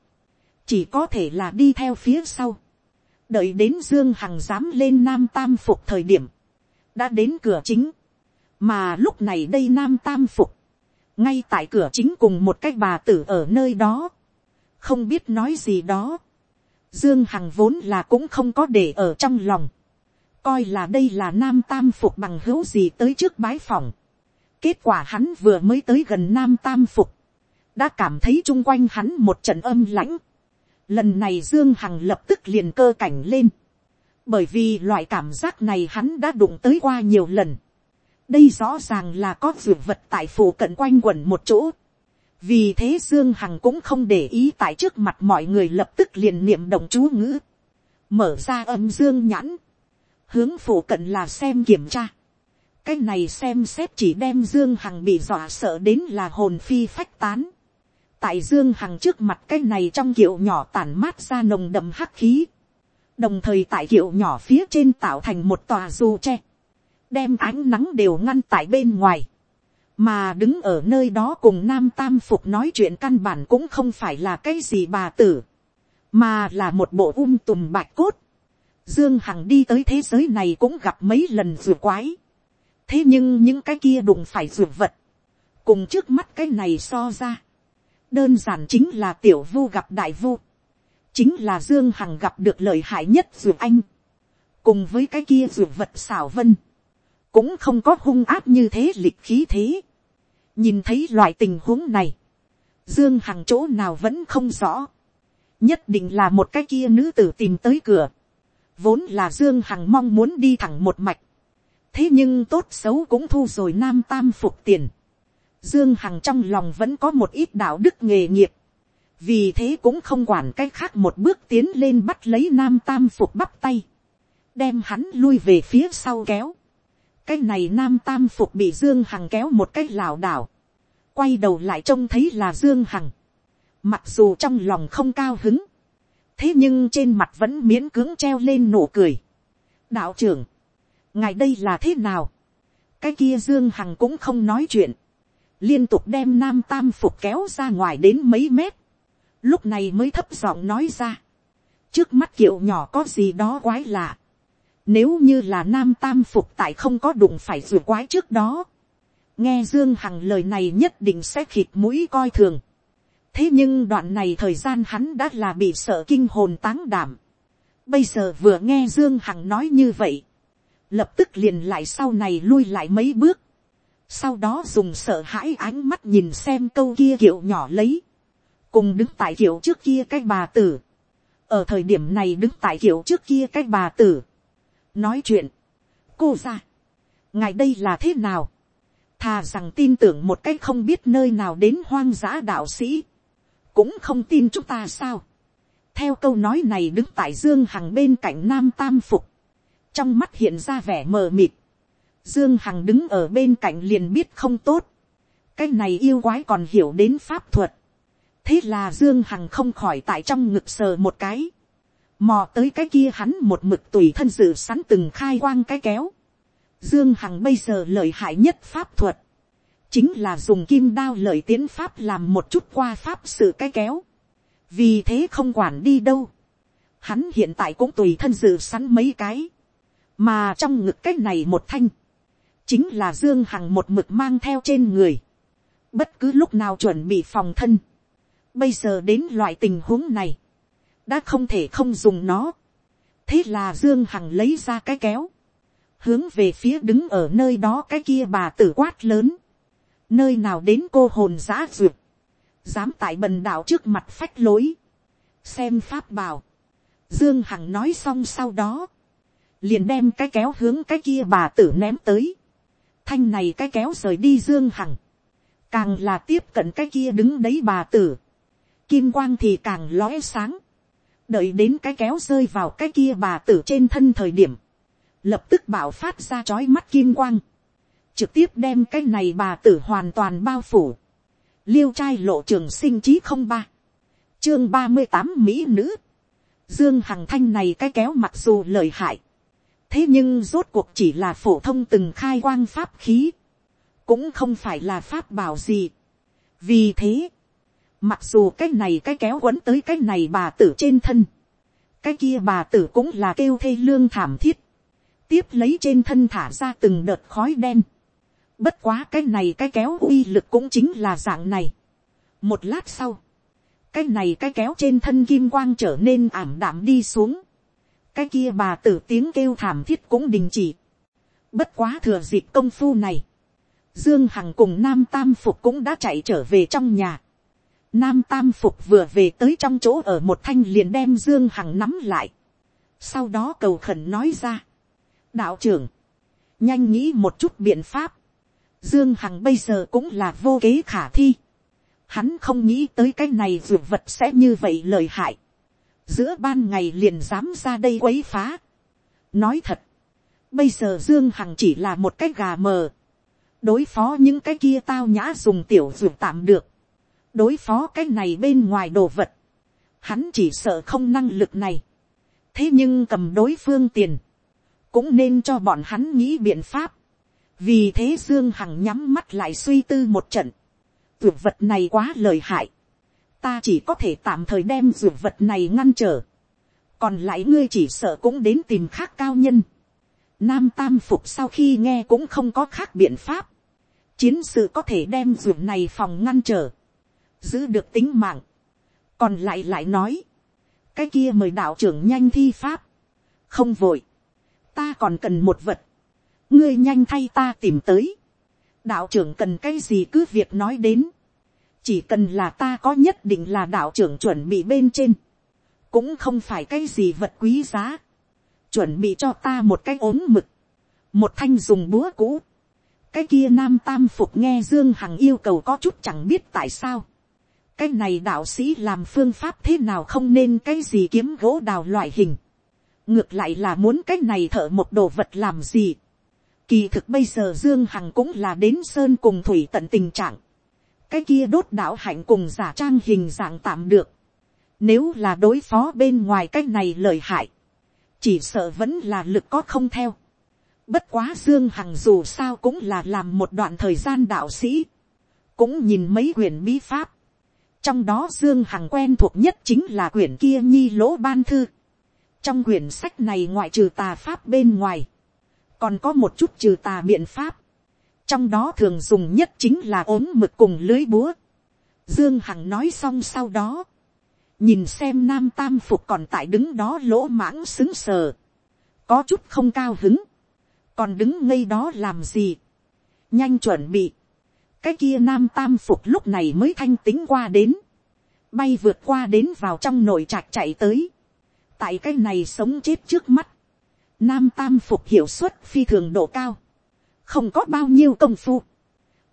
chỉ có thể là đi theo phía sau, đợi đến dương hằng dám lên nam tam phục thời điểm, đã đến cửa chính, mà lúc này đây nam tam phục, ngay tại cửa chính cùng một cái bà tử ở nơi đó, không biết nói gì đó, dương hằng vốn là cũng không có để ở trong lòng, coi là đây là nam tam phục bằng hữu gì tới trước bái phòng, kết quả hắn vừa mới tới gần nam tam phục, đã cảm thấy chung quanh hắn một trận âm lãnh, lần này dương hằng lập tức liền cơ cảnh lên, bởi vì loại cảm giác này hắn đã đụng tới qua nhiều lần, đây rõ ràng là có dự vật tại phủ cận quanh quẩn một chỗ vì thế dương hằng cũng không để ý tại trước mặt mọi người lập tức liền niệm động chú ngữ. mở ra âm dương nhãn. hướng phủ cận là xem kiểm tra. cái này xem xét chỉ đem dương hằng bị dọa sợ đến là hồn phi phách tán. tại dương hằng trước mặt cái này trong kiệu nhỏ tản mát ra nồng đậm hắc khí. đồng thời tại kiệu nhỏ phía trên tạo thành một tòa dù tre đem ánh nắng đều ngăn tại bên ngoài, mà đứng ở nơi đó cùng nam tam phục nói chuyện căn bản cũng không phải là cái gì bà tử, mà là một bộ um tùm bạch cốt. Dương Hằng đi tới thế giới này cũng gặp mấy lần rùa quái. thế nhưng những cái kia đụng phải rùa vật, cùng trước mắt cái này so ra, đơn giản chính là tiểu vu gặp đại vu, chính là Dương Hằng gặp được lợi hại nhất rùa anh, cùng với cái kia rùa vật xảo vân cũng không có hung áp như thế lịch khí thế nhìn thấy loại tình huống này, dương hằng chỗ nào vẫn không rõ, nhất định là một cái kia nữ tử tìm tới cửa, vốn là dương hằng mong muốn đi thẳng một mạch, thế nhưng tốt xấu cũng thu rồi nam tam phục tiền, dương hằng trong lòng vẫn có một ít đạo đức nghề nghiệp, vì thế cũng không quản cái khác một bước tiến lên bắt lấy nam tam phục bắp tay, đem hắn lui về phía sau kéo, cái này nam tam phục bị dương hằng kéo một cái lảo đảo, quay đầu lại trông thấy là dương hằng, mặc dù trong lòng không cao hứng, thế nhưng trên mặt vẫn miễn cưỡng treo lên nụ cười. đạo trưởng, ngài đây là thế nào, cái kia dương hằng cũng không nói chuyện, liên tục đem nam tam phục kéo ra ngoài đến mấy mét, lúc này mới thấp giọng nói ra, trước mắt kiệu nhỏ có gì đó quái lạ, nếu như là nam tam phục tại không có đụng phải rùa quái trước đó. Nghe Dương Hằng lời này nhất định sẽ khịt mũi coi thường. Thế nhưng đoạn này thời gian hắn đã là bị sợ kinh hồn táng đảm. Bây giờ vừa nghe Dương Hằng nói như vậy. Lập tức liền lại sau này lui lại mấy bước. Sau đó dùng sợ hãi ánh mắt nhìn xem câu kia kiểu nhỏ lấy. Cùng đứng tại kiểu trước kia cái bà tử. Ở thời điểm này đứng tại kiểu trước kia cái bà tử nói chuyện, cô ra, ngài đây là thế nào, thà rằng tin tưởng một cách không biết nơi nào đến hoang dã đạo sĩ, cũng không tin chúng ta sao. theo câu nói này đứng tại dương hằng bên cạnh nam tam phục, trong mắt hiện ra vẻ mờ mịt, dương hằng đứng ở bên cạnh liền biết không tốt, cái này yêu quái còn hiểu đến pháp thuật, thế là dương hằng không khỏi tại trong ngực sờ một cái, mò tới cái kia hắn một mực tùy thân dự sẵn từng khai quang cái kéo. Dương Hằng bây giờ lợi hại nhất pháp thuật. Chính là dùng kim đao lợi tiến pháp làm một chút qua pháp sự cái kéo. Vì thế không quản đi đâu. Hắn hiện tại cũng tùy thân dự sẵn mấy cái. Mà trong ngực cái này một thanh. Chính là Dương Hằng một mực mang theo trên người. Bất cứ lúc nào chuẩn bị phòng thân. Bây giờ đến loại tình huống này đã không thể không dùng nó. thế là dương hằng lấy ra cái kéo, hướng về phía đứng ở nơi đó cái kia bà tử quát lớn. nơi nào đến cô hồn giã duyệt, dám tại bần đạo trước mặt phách lối, xem pháp bảo, dương hằng nói xong sau đó, liền đem cái kéo hướng cái kia bà tử ném tới, thanh này cái kéo rời đi dương hằng, càng là tiếp cận cái kia đứng đấy bà tử, kim quang thì càng lóe sáng, đợi đến cái kéo rơi vào cái kia bà tử trên thân thời điểm, lập tức bảo phát ra chói mắt kim quang, trực tiếp đem cái này bà tử hoàn toàn bao phủ, liêu trai lộ trường sinh trí không ba, chương ba mươi tám mỹ nữ, dương hằng thanh này cái kéo mặc dù lời hại, thế nhưng rốt cuộc chỉ là phổ thông từng khai quang pháp khí, cũng không phải là pháp bảo gì. vì thế, mặc dù cái này cái kéo quấn tới cái này bà tử trên thân, cái kia bà tử cũng là kêu thê lương thảm thiết, tiếp lấy trên thân thả ra từng đợt khói đen, bất quá cái này cái kéo uy lực cũng chính là dạng này. một lát sau, cái này cái kéo trên thân kim quang trở nên ảm đạm đi xuống, cái kia bà tử tiếng kêu thảm thiết cũng đình chỉ. bất quá thừa dịp công phu này, dương hằng cùng nam tam phục cũng đã chạy trở về trong nhà nam tam phục vừa về tới trong chỗ ở một thanh liền đem dương hằng nắm lại. sau đó cầu khẩn nói ra. đạo trưởng, nhanh nghĩ một chút biện pháp. dương hằng bây giờ cũng là vô kế khả thi. hắn không nghĩ tới cái này ruột vật sẽ như vậy lời hại giữa ban ngày liền dám ra đây quấy phá. nói thật, bây giờ dương hằng chỉ là một cái gà mờ, đối phó những cái kia tao nhã dùng tiểu ruột tạm được, đối phó cái này bên ngoài đồ vật, hắn chỉ sợ không năng lực này, thế nhưng cầm đối phương tiền, cũng nên cho bọn hắn nghĩ biện pháp, vì thế dương hằng nhắm mắt lại suy tư một trận, tuyệt vật này quá lời hại, ta chỉ có thể tạm thời đem tuyệt vật này ngăn trở, còn lại ngươi chỉ sợ cũng đến tìm khác cao nhân. Nam tam phục sau khi nghe cũng không có khác biện pháp, chiến sự có thể đem ruột này phòng ngăn trở, giữ được tính mạng, còn lại lại nói, cái kia mời đạo trưởng nhanh thi pháp, không vội, ta còn cần một vật, ngươi nhanh thay ta tìm tới, đạo trưởng cần cái gì cứ việc nói đến, chỉ cần là ta có nhất định là đạo trưởng chuẩn bị bên trên, cũng không phải cái gì vật quý giá, chuẩn bị cho ta một cái ốm mực, một thanh dùng búa cũ, cái kia nam tam phục nghe dương hằng yêu cầu có chút chẳng biết tại sao, cái này đạo sĩ làm phương pháp thế nào không nên cái gì kiếm gỗ đào loại hình, ngược lại là muốn cái này thợ một đồ vật làm gì, kỳ thực bây giờ dương hằng cũng là đến sơn cùng thủy tận tình trạng, cái kia đốt đạo hạnh cùng giả trang hình dạng tạm được. Nếu là đối phó bên ngoài cái này lời hại, chỉ sợ vẫn là lực có không theo. Bất quá Dương Hằng dù sao cũng là làm một đoạn thời gian đạo sĩ, cũng nhìn mấy quyền bí pháp. Trong đó Dương Hằng quen thuộc nhất chính là quyển kia nhi lỗ ban thư. Trong quyển sách này ngoại trừ tà pháp bên ngoài, còn có một chút trừ tà biện pháp. Trong đó thường dùng nhất chính là ốm mực cùng lưới búa. Dương Hằng nói xong sau đó, nhìn xem nam tam phục còn tại đứng đó lỗ mãng xứng sờ, có chút không cao hứng, còn đứng ngây đó làm gì, nhanh chuẩn bị, cái kia nam tam phục lúc này mới thanh tính qua đến, bay vượt qua đến vào trong nội trạc chạy tới, tại cái này sống chết trước mắt, nam tam phục hiệu suất phi thường độ cao, không có bao nhiêu công phu,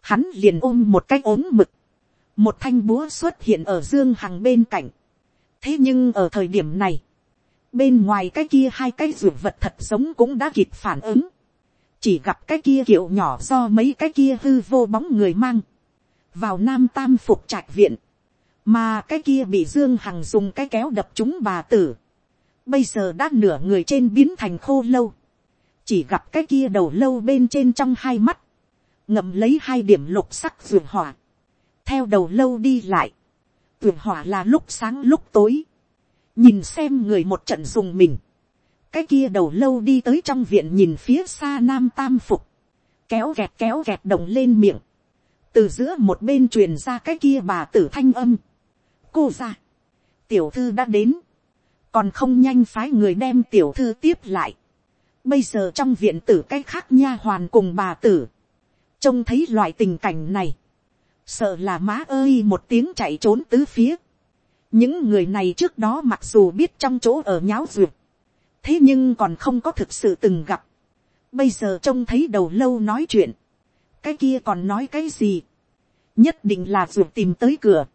hắn liền ôm một cái ốm mực, một thanh búa xuất hiện ở dương hằng bên cạnh. thế nhưng ở thời điểm này, bên ngoài cái kia hai cái ruột vật thật sống cũng đã kịp phản ứng, chỉ gặp cái kia kiệu nhỏ do mấy cái kia hư vô bóng người mang, vào nam tam phục trạch viện, mà cái kia bị dương hằng dùng cái kéo đập chúng bà tử, bây giờ đã nửa người trên biến thành khô lâu, chỉ gặp cái kia đầu lâu bên trên trong hai mắt, ngậm lấy hai điểm lục sắc ruột hỏa, theo đầu lâu đi lại, ruột hỏa là lúc sáng lúc tối, nhìn xem người một trận dùng mình, cái kia đầu lâu đi tới trong viện nhìn phía xa nam tam phục, kéo gẹt kéo gẹt đồng lên miệng, từ giữa một bên truyền ra cái kia bà tử thanh âm, cô ra, tiểu thư đã đến, còn không nhanh phái người đem tiểu thư tiếp lại, Bây giờ trong viện tử cái khác nha hoàn cùng bà tử. Trông thấy loại tình cảnh này. sợ là má ơi một tiếng chạy trốn tứ phía. những người này trước đó mặc dù biết trong chỗ ở nháo duyệt, thế nhưng còn không có thực sự từng gặp. bây giờ trông thấy đầu lâu nói chuyện, cái kia còn nói cái gì, nhất định là ruột tìm tới cửa.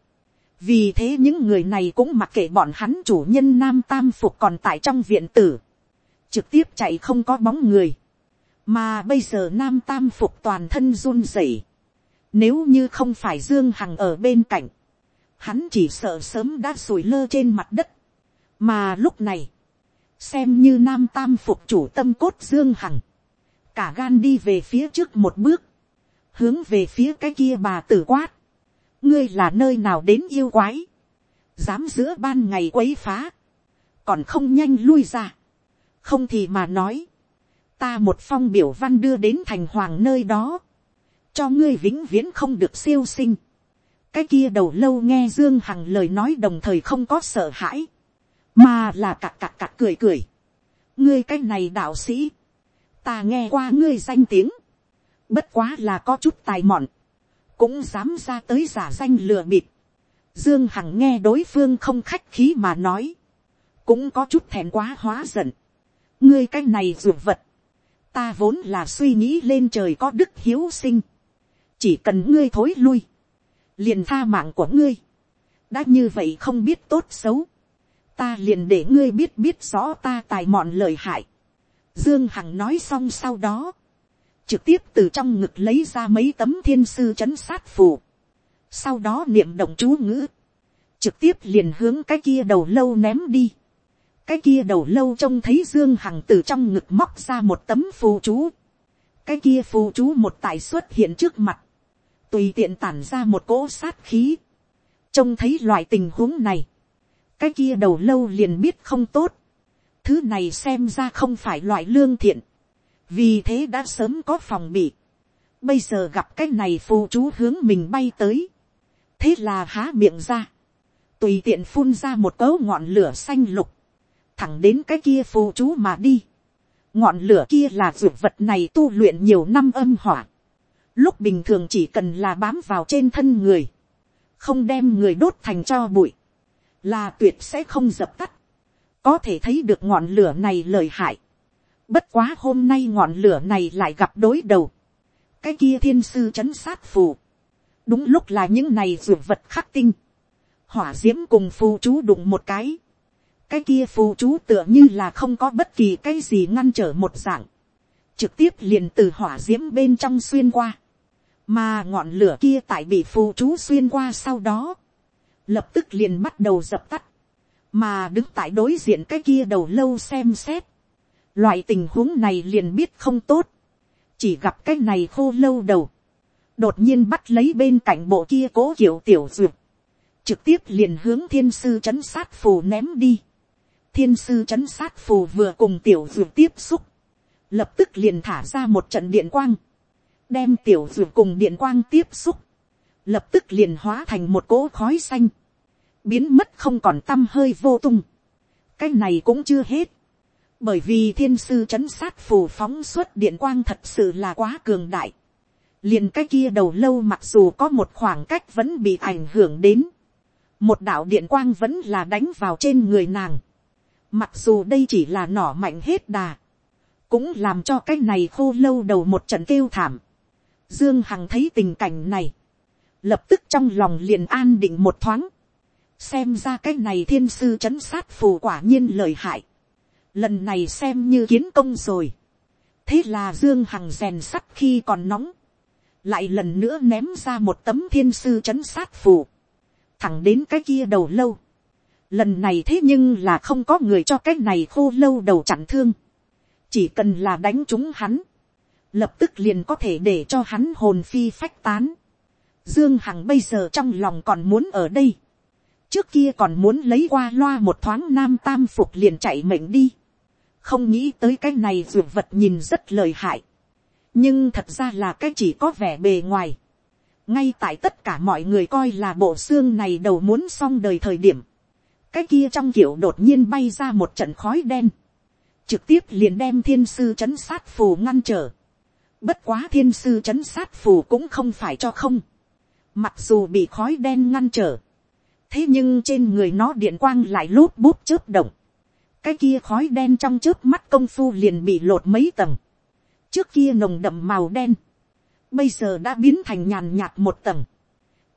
vì thế những người này cũng mặc kệ bọn hắn chủ nhân nam tam phục còn tại trong viện tử, trực tiếp chạy không có bóng người, mà bây giờ nam tam phục toàn thân run rẩy, nếu như không phải Dương Hằng ở bên cạnh. Hắn chỉ sợ sớm đã sủi lơ trên mặt đất. Mà lúc này. Xem như nam tam phục chủ tâm cốt Dương Hằng. Cả gan đi về phía trước một bước. Hướng về phía cái kia bà tử quát. Ngươi là nơi nào đến yêu quái. Dám giữa ban ngày quấy phá. Còn không nhanh lui ra. Không thì mà nói. Ta một phong biểu văn đưa đến thành hoàng nơi đó cho ngươi vĩnh viễn không được siêu sinh. cái kia đầu lâu nghe dương hằng lời nói đồng thời không có sợ hãi, mà là cặc cặc cặc cười cười. ngươi cái này đạo sĩ, ta nghe qua ngươi danh tiếng, bất quá là có chút tài mọn, cũng dám ra tới giả danh lừa bịp. Dương Hằng nghe đối phương không khách khí mà nói, cũng có chút thèm quá hóa giận. ngươi cái này ruột vật, ta vốn là suy nghĩ lên trời có đức hiếu sinh, chỉ cần ngươi thối lui, liền tha mạng của ngươi, đã như vậy không biết tốt xấu, ta liền để ngươi biết biết rõ ta tài mọn lời hại. Dương Hằng nói xong sau đó, trực tiếp từ trong ngực lấy ra mấy tấm thiên sư chấn sát phù, sau đó niệm động chú ngữ, trực tiếp liền hướng cái kia đầu lâu ném đi. cái kia đầu lâu trông thấy Dương Hằng từ trong ngực móc ra một tấm phù chú, cái kia phù chú một tài xuất hiện trước mặt, tùy tiện tản ra một cỗ sát khí, trông thấy loại tình huống này, cái kia đầu lâu liền biết không tốt, thứ này xem ra không phải loại lương thiện, vì thế đã sớm có phòng bị, bây giờ gặp cái này phù chú hướng mình bay tới, thế là há miệng ra, tùy tiện phun ra một cấu ngọn lửa xanh lục, thẳng đến cái kia phù chú mà đi, ngọn lửa kia là ruột vật này tu luyện nhiều năm âm hỏa, Lúc bình thường chỉ cần là bám vào trên thân người. Không đem người đốt thành cho bụi. Là tuyệt sẽ không dập tắt. Có thể thấy được ngọn lửa này lợi hại. Bất quá hôm nay ngọn lửa này lại gặp đối đầu. Cái kia thiên sư chấn sát phù. Đúng lúc là những này dược vật khắc tinh. Hỏa diễm cùng phù chú đụng một cái. Cái kia phù chú tựa như là không có bất kỳ cái gì ngăn trở một dạng trực tiếp liền từ hỏa diễm bên trong xuyên qua mà ngọn lửa kia tại bị phù chú xuyên qua sau đó, lập tức liền bắt đầu dập tắt, mà đứng tại đối diện cái kia đầu lâu xem xét, loại tình huống này liền biết không tốt, chỉ gặp cái này khô lâu đầu, đột nhiên bắt lấy bên cạnh bộ kia cố kiểu tiểu duyệt, trực tiếp liền hướng thiên sư c h ấ n sát phù ném đi, thiên sư c h ấ n sát phù vừa cùng tiểu duyệt tiếp xúc, lập tức liền thả ra một trận điện quang, đem tiểu dược cùng điện quang tiếp xúc, lập tức liền hóa thành một cỗ khói xanh, biến mất không còn t â m hơi vô tung. cái này cũng chưa hết, bởi vì thiên sư c h ấ n sát phù phóng suốt điện quang thật sự là quá cường đại. liền cái kia đầu lâu mặc dù có một khoảng cách vẫn bị ảnh hưởng đến, một đạo điện quang vẫn là đánh vào trên người nàng. mặc dù đây chỉ là nỏ mạnh hết đà, cũng làm cho cái này khô lâu đầu một trận kêu thảm. Dương Hằng thấy tình cảnh này. Lập tức trong lòng liền an định một thoáng. Xem ra cái này thiên sư chấn sát phù quả nhiên lợi hại. Lần này xem như kiến công rồi. Thế là Dương Hằng rèn sắt khi còn nóng. Lại lần nữa ném ra một tấm thiên sư chấn sát phù. Thẳng đến cái kia đầu lâu. Lần này thế nhưng là không có người cho cái này khô lâu đầu chặn thương. Chỉ cần là đánh chúng hắn lập tức liền có thể để cho hắn hồn phi phách tán. Dương Hằng bây giờ trong lòng còn muốn ở đây. Trước kia còn muốn lấy qua loa một thoáng nam tam phục liền chạy mệnh đi. Không nghĩ tới cái này dù vật nhìn rất lời hại. Nhưng thật ra là cái chỉ có vẻ bề ngoài. Ngay tại tất cả mọi người coi là bộ xương này đầu muốn xong đời thời điểm. Cái kia trong kiểu đột nhiên bay ra một trận khói đen. Trực tiếp liền đem thiên sư chấn sát phù ngăn trở Bất quá thiên sư chấn sát phù cũng không phải cho không mặc dù bị khói đen ngăn trở, thế nhưng trên người nó điện quang lại lút bút chớp động, cái kia khói đen trong trước mắt công phu liền bị lột mấy tầng, trước kia nồng đậm màu đen, bây giờ đã biến thành nhàn nhạt một tầng,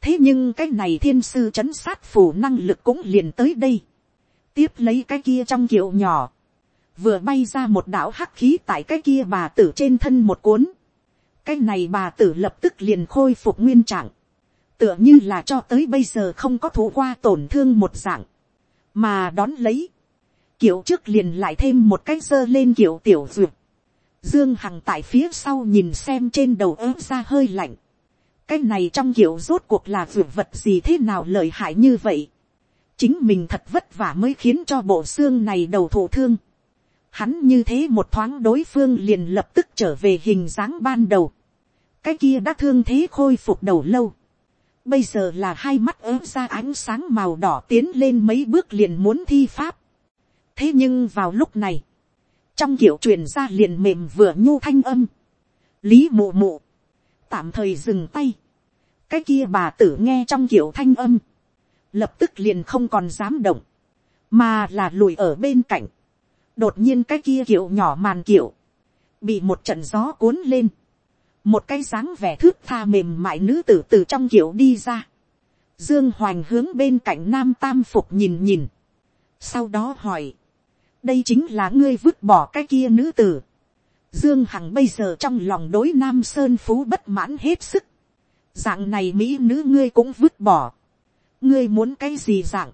thế nhưng cái này thiên sư c h ấ n sát phủ năng lực cũng liền tới đây, tiếp lấy cái kia trong kiệu nhỏ, vừa bay ra một đạo hắc khí tại cái kia bà tử trên thân một cuốn, cái này bà tử lập tức liền khôi phục nguyên trạng, tựa như là cho tới bây giờ không có thủ qua tổn thương một dạng, mà đón lấy, kiểu trước liền lại thêm một cái dơ lên kiểu tiểu duyệt, dương hằng tại phía sau nhìn xem trên đầu ớ ra hơi lạnh, cái này trong kiểu rốt cuộc là duyệt vật gì thế nào lợi hại như vậy. chính mình thật vất vả mới khiến cho bộ xương này đầu thổ thương. hắn như thế một thoáng đối phương liền lập tức trở về hình dáng ban đầu. cái kia đã thương thế khôi phục đầu lâu bây giờ là hai mắt ớ ra ánh sáng màu đỏ tiến lên mấy bước liền muốn thi pháp. thế nhưng vào lúc này, trong kiểu truyền ra liền mềm vừa nhu thanh âm. lý mụ mụ tạm thời dừng tay. cái kia bà tử nghe trong kiểu thanh âm, lập tức liền không còn dám động, mà là lùi ở bên cạnh. đột nhiên cái kia kiểu nhỏ màn kiểu, bị một trận gió cuốn lên, một cái dáng vẻ thước tha mềm mại nữ tử từ trong kiểu đi ra. Dương Hoành hướng bên cạnh Nam Tam Phục nhìn nhìn. Sau đó hỏi. Đây chính là ngươi vứt bỏ cái kia nữ tử. Dương Hằng bây giờ trong lòng đối Nam Sơn Phú bất mãn hết sức. Dạng này Mỹ nữ ngươi cũng vứt bỏ. Ngươi muốn cái gì dạng?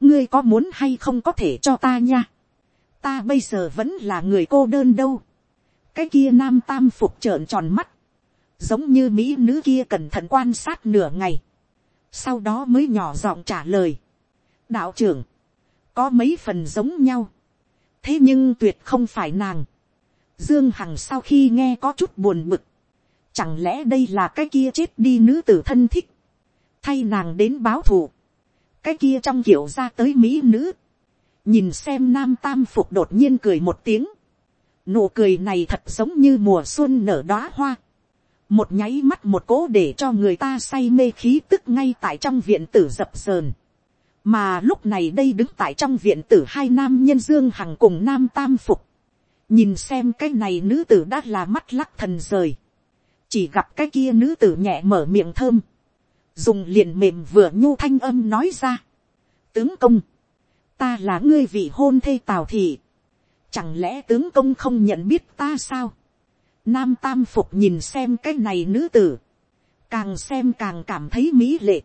Ngươi có muốn hay không có thể cho ta nha? Ta bây giờ vẫn là người cô đơn đâu. Cái kia Nam Tam Phục trợn tròn mắt. Giống như Mỹ nữ kia cẩn thận quan sát nửa ngày. Sau đó mới nhỏ giọng trả lời. Đạo trưởng. Có mấy phần giống nhau. Thế nhưng tuyệt không phải nàng Dương Hằng sau khi nghe có chút buồn bực. Chẳng lẽ đây là cái kia chết đi nữ tử thân thích. Thay nàng đến báo thù. Cái kia trong kiểu ra tới Mỹ nữ. Nhìn xem nam tam phục đột nhiên cười một tiếng. Nụ cười này thật giống như mùa xuân nở đóa hoa. Một nháy mắt một cố để cho người ta say mê khí tức ngay tại trong viện tử dập sờn. Mà lúc này đây đứng tại trong viện tử hai nam nhân Dương Hằng cùng nam tam phục. Nhìn xem cái này nữ tử đã là mắt lắc thần rời, chỉ gặp cái kia nữ tử nhẹ mở miệng thơm, dùng liền mềm vừa nhu thanh âm nói ra, tướng công, ta là ngươi vị hôn thê tào thị, chẳng lẽ tướng công không nhận biết ta sao, nam tam phục nhìn xem cái này nữ tử, càng xem càng cảm thấy mỹ lệ,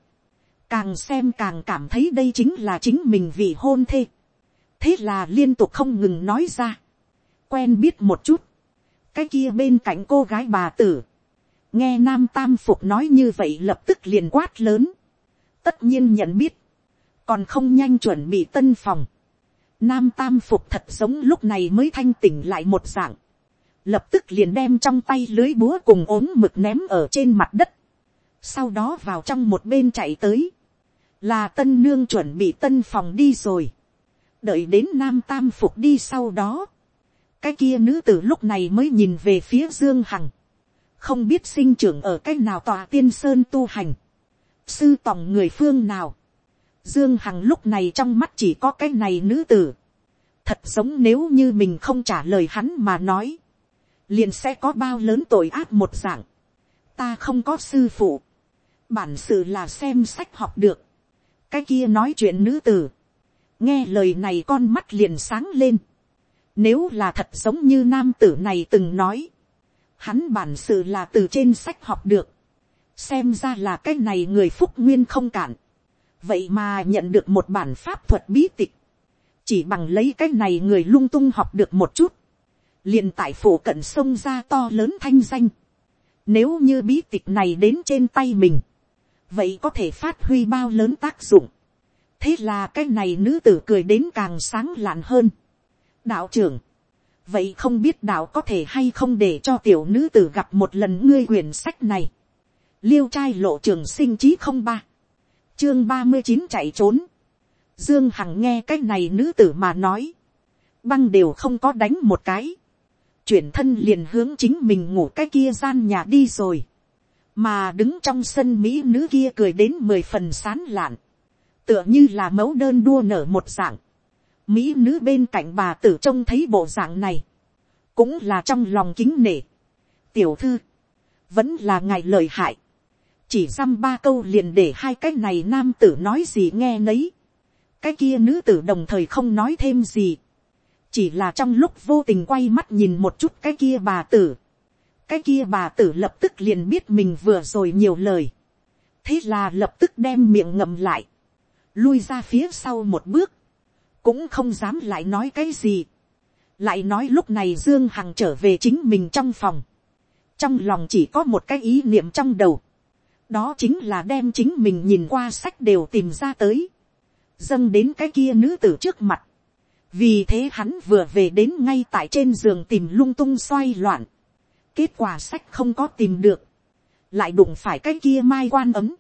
càng xem càng cảm thấy đây chính là chính mình vị hôn thê, thế là liên tục không ngừng nói ra, quen biết một chút, cái kia bên cạnh cô gái bà tử, nghe nam tam phục nói như vậy lập tức liền quát lớn, tất nhiên nhận biết, còn không nhanh chuẩn bị tân phòng, nam tam phục thật giống lúc này mới thanh tỉnh lại một dạng, lập tức liền đem trong tay lưới búa cùng ốm mực ném ở trên mặt đất, sau đó vào trong một bên chạy tới, là tân nương chuẩn bị tân phòng đi rồi, đợi đến nam tam phục đi sau đó, cái kia nữ tử lúc này mới nhìn về phía dương hằng, không biết sinh trưởng ở cái nào tòa tiên sơn tu hành, sư tòng người phương nào, dương hằng lúc này trong mắt chỉ có cái này nữ tử, thật giống nếu như mình không trả lời hắn mà nói, liền sẽ có bao lớn tội ác một dạng, ta không có sư phụ, bản sự là xem sách học được, cái kia nói chuyện nữ tử, nghe lời này con mắt liền sáng lên, nếu là thật giống như nam tử này từng nói. Hắn bản sự là từ trên sách học được. Xem ra là cái này người phúc nguyên không cản. Vậy mà nhận được một bản pháp thuật bí tịch. Chỉ bằng lấy cái này người lung tung học được một chút liền tại phủ cận sông ra to lớn thanh danh. Nếu như bí tịch này đến trên tay mình. Vậy có thể phát huy bao lớn tác dụng. Thế là cái này nữ tử cười đến càng sáng lạn hơn đạo trưởng, vậy không biết đạo có thể hay không để cho tiểu nữ tử gặp một lần ngươi quyển sách này. liêu trai lộ trường sinh chí không ba, chương ba mươi chín chạy trốn. dương hằng nghe cái này nữ tử mà nói, băng đều không có đánh một cái, chuyển thân liền hướng chính mình ngủ cái kia gian nhà đi rồi, mà đứng trong sân mỹ nữ kia cười đến mười phần sán lạn, tựa như là mẫu đơn đua nở một dạng, mỹ nữ bên cạnh bà tử trông thấy bộ dạng này, cũng là trong lòng kính nể. tiểu thư, vẫn là ngài lời hại, chỉ dăm ba câu liền để hai cái này nam tử nói gì nghe nấy, cái kia nữ tử đồng thời không nói thêm gì, chỉ là trong lúc vô tình quay mắt nhìn một chút cái kia bà tử, cái kia bà tử lập tức liền biết mình vừa rồi nhiều lời, thế là lập tức đem miệng ngậm lại, lui ra phía sau một bước, cũng không dám lại nói cái gì, lại nói lúc này dương hằng trở về chính mình trong phòng, trong lòng chỉ có một cái ý niệm trong đầu, đó chính là đem chính mình nhìn qua sách đều tìm ra tới, dâng đến cái kia nữ tử trước mặt, vì thế hắn vừa về đến ngay tại trên giường tìm lung tung xoay loạn, kết quả sách không có tìm được, lại đụng phải cái kia mai quan ấm,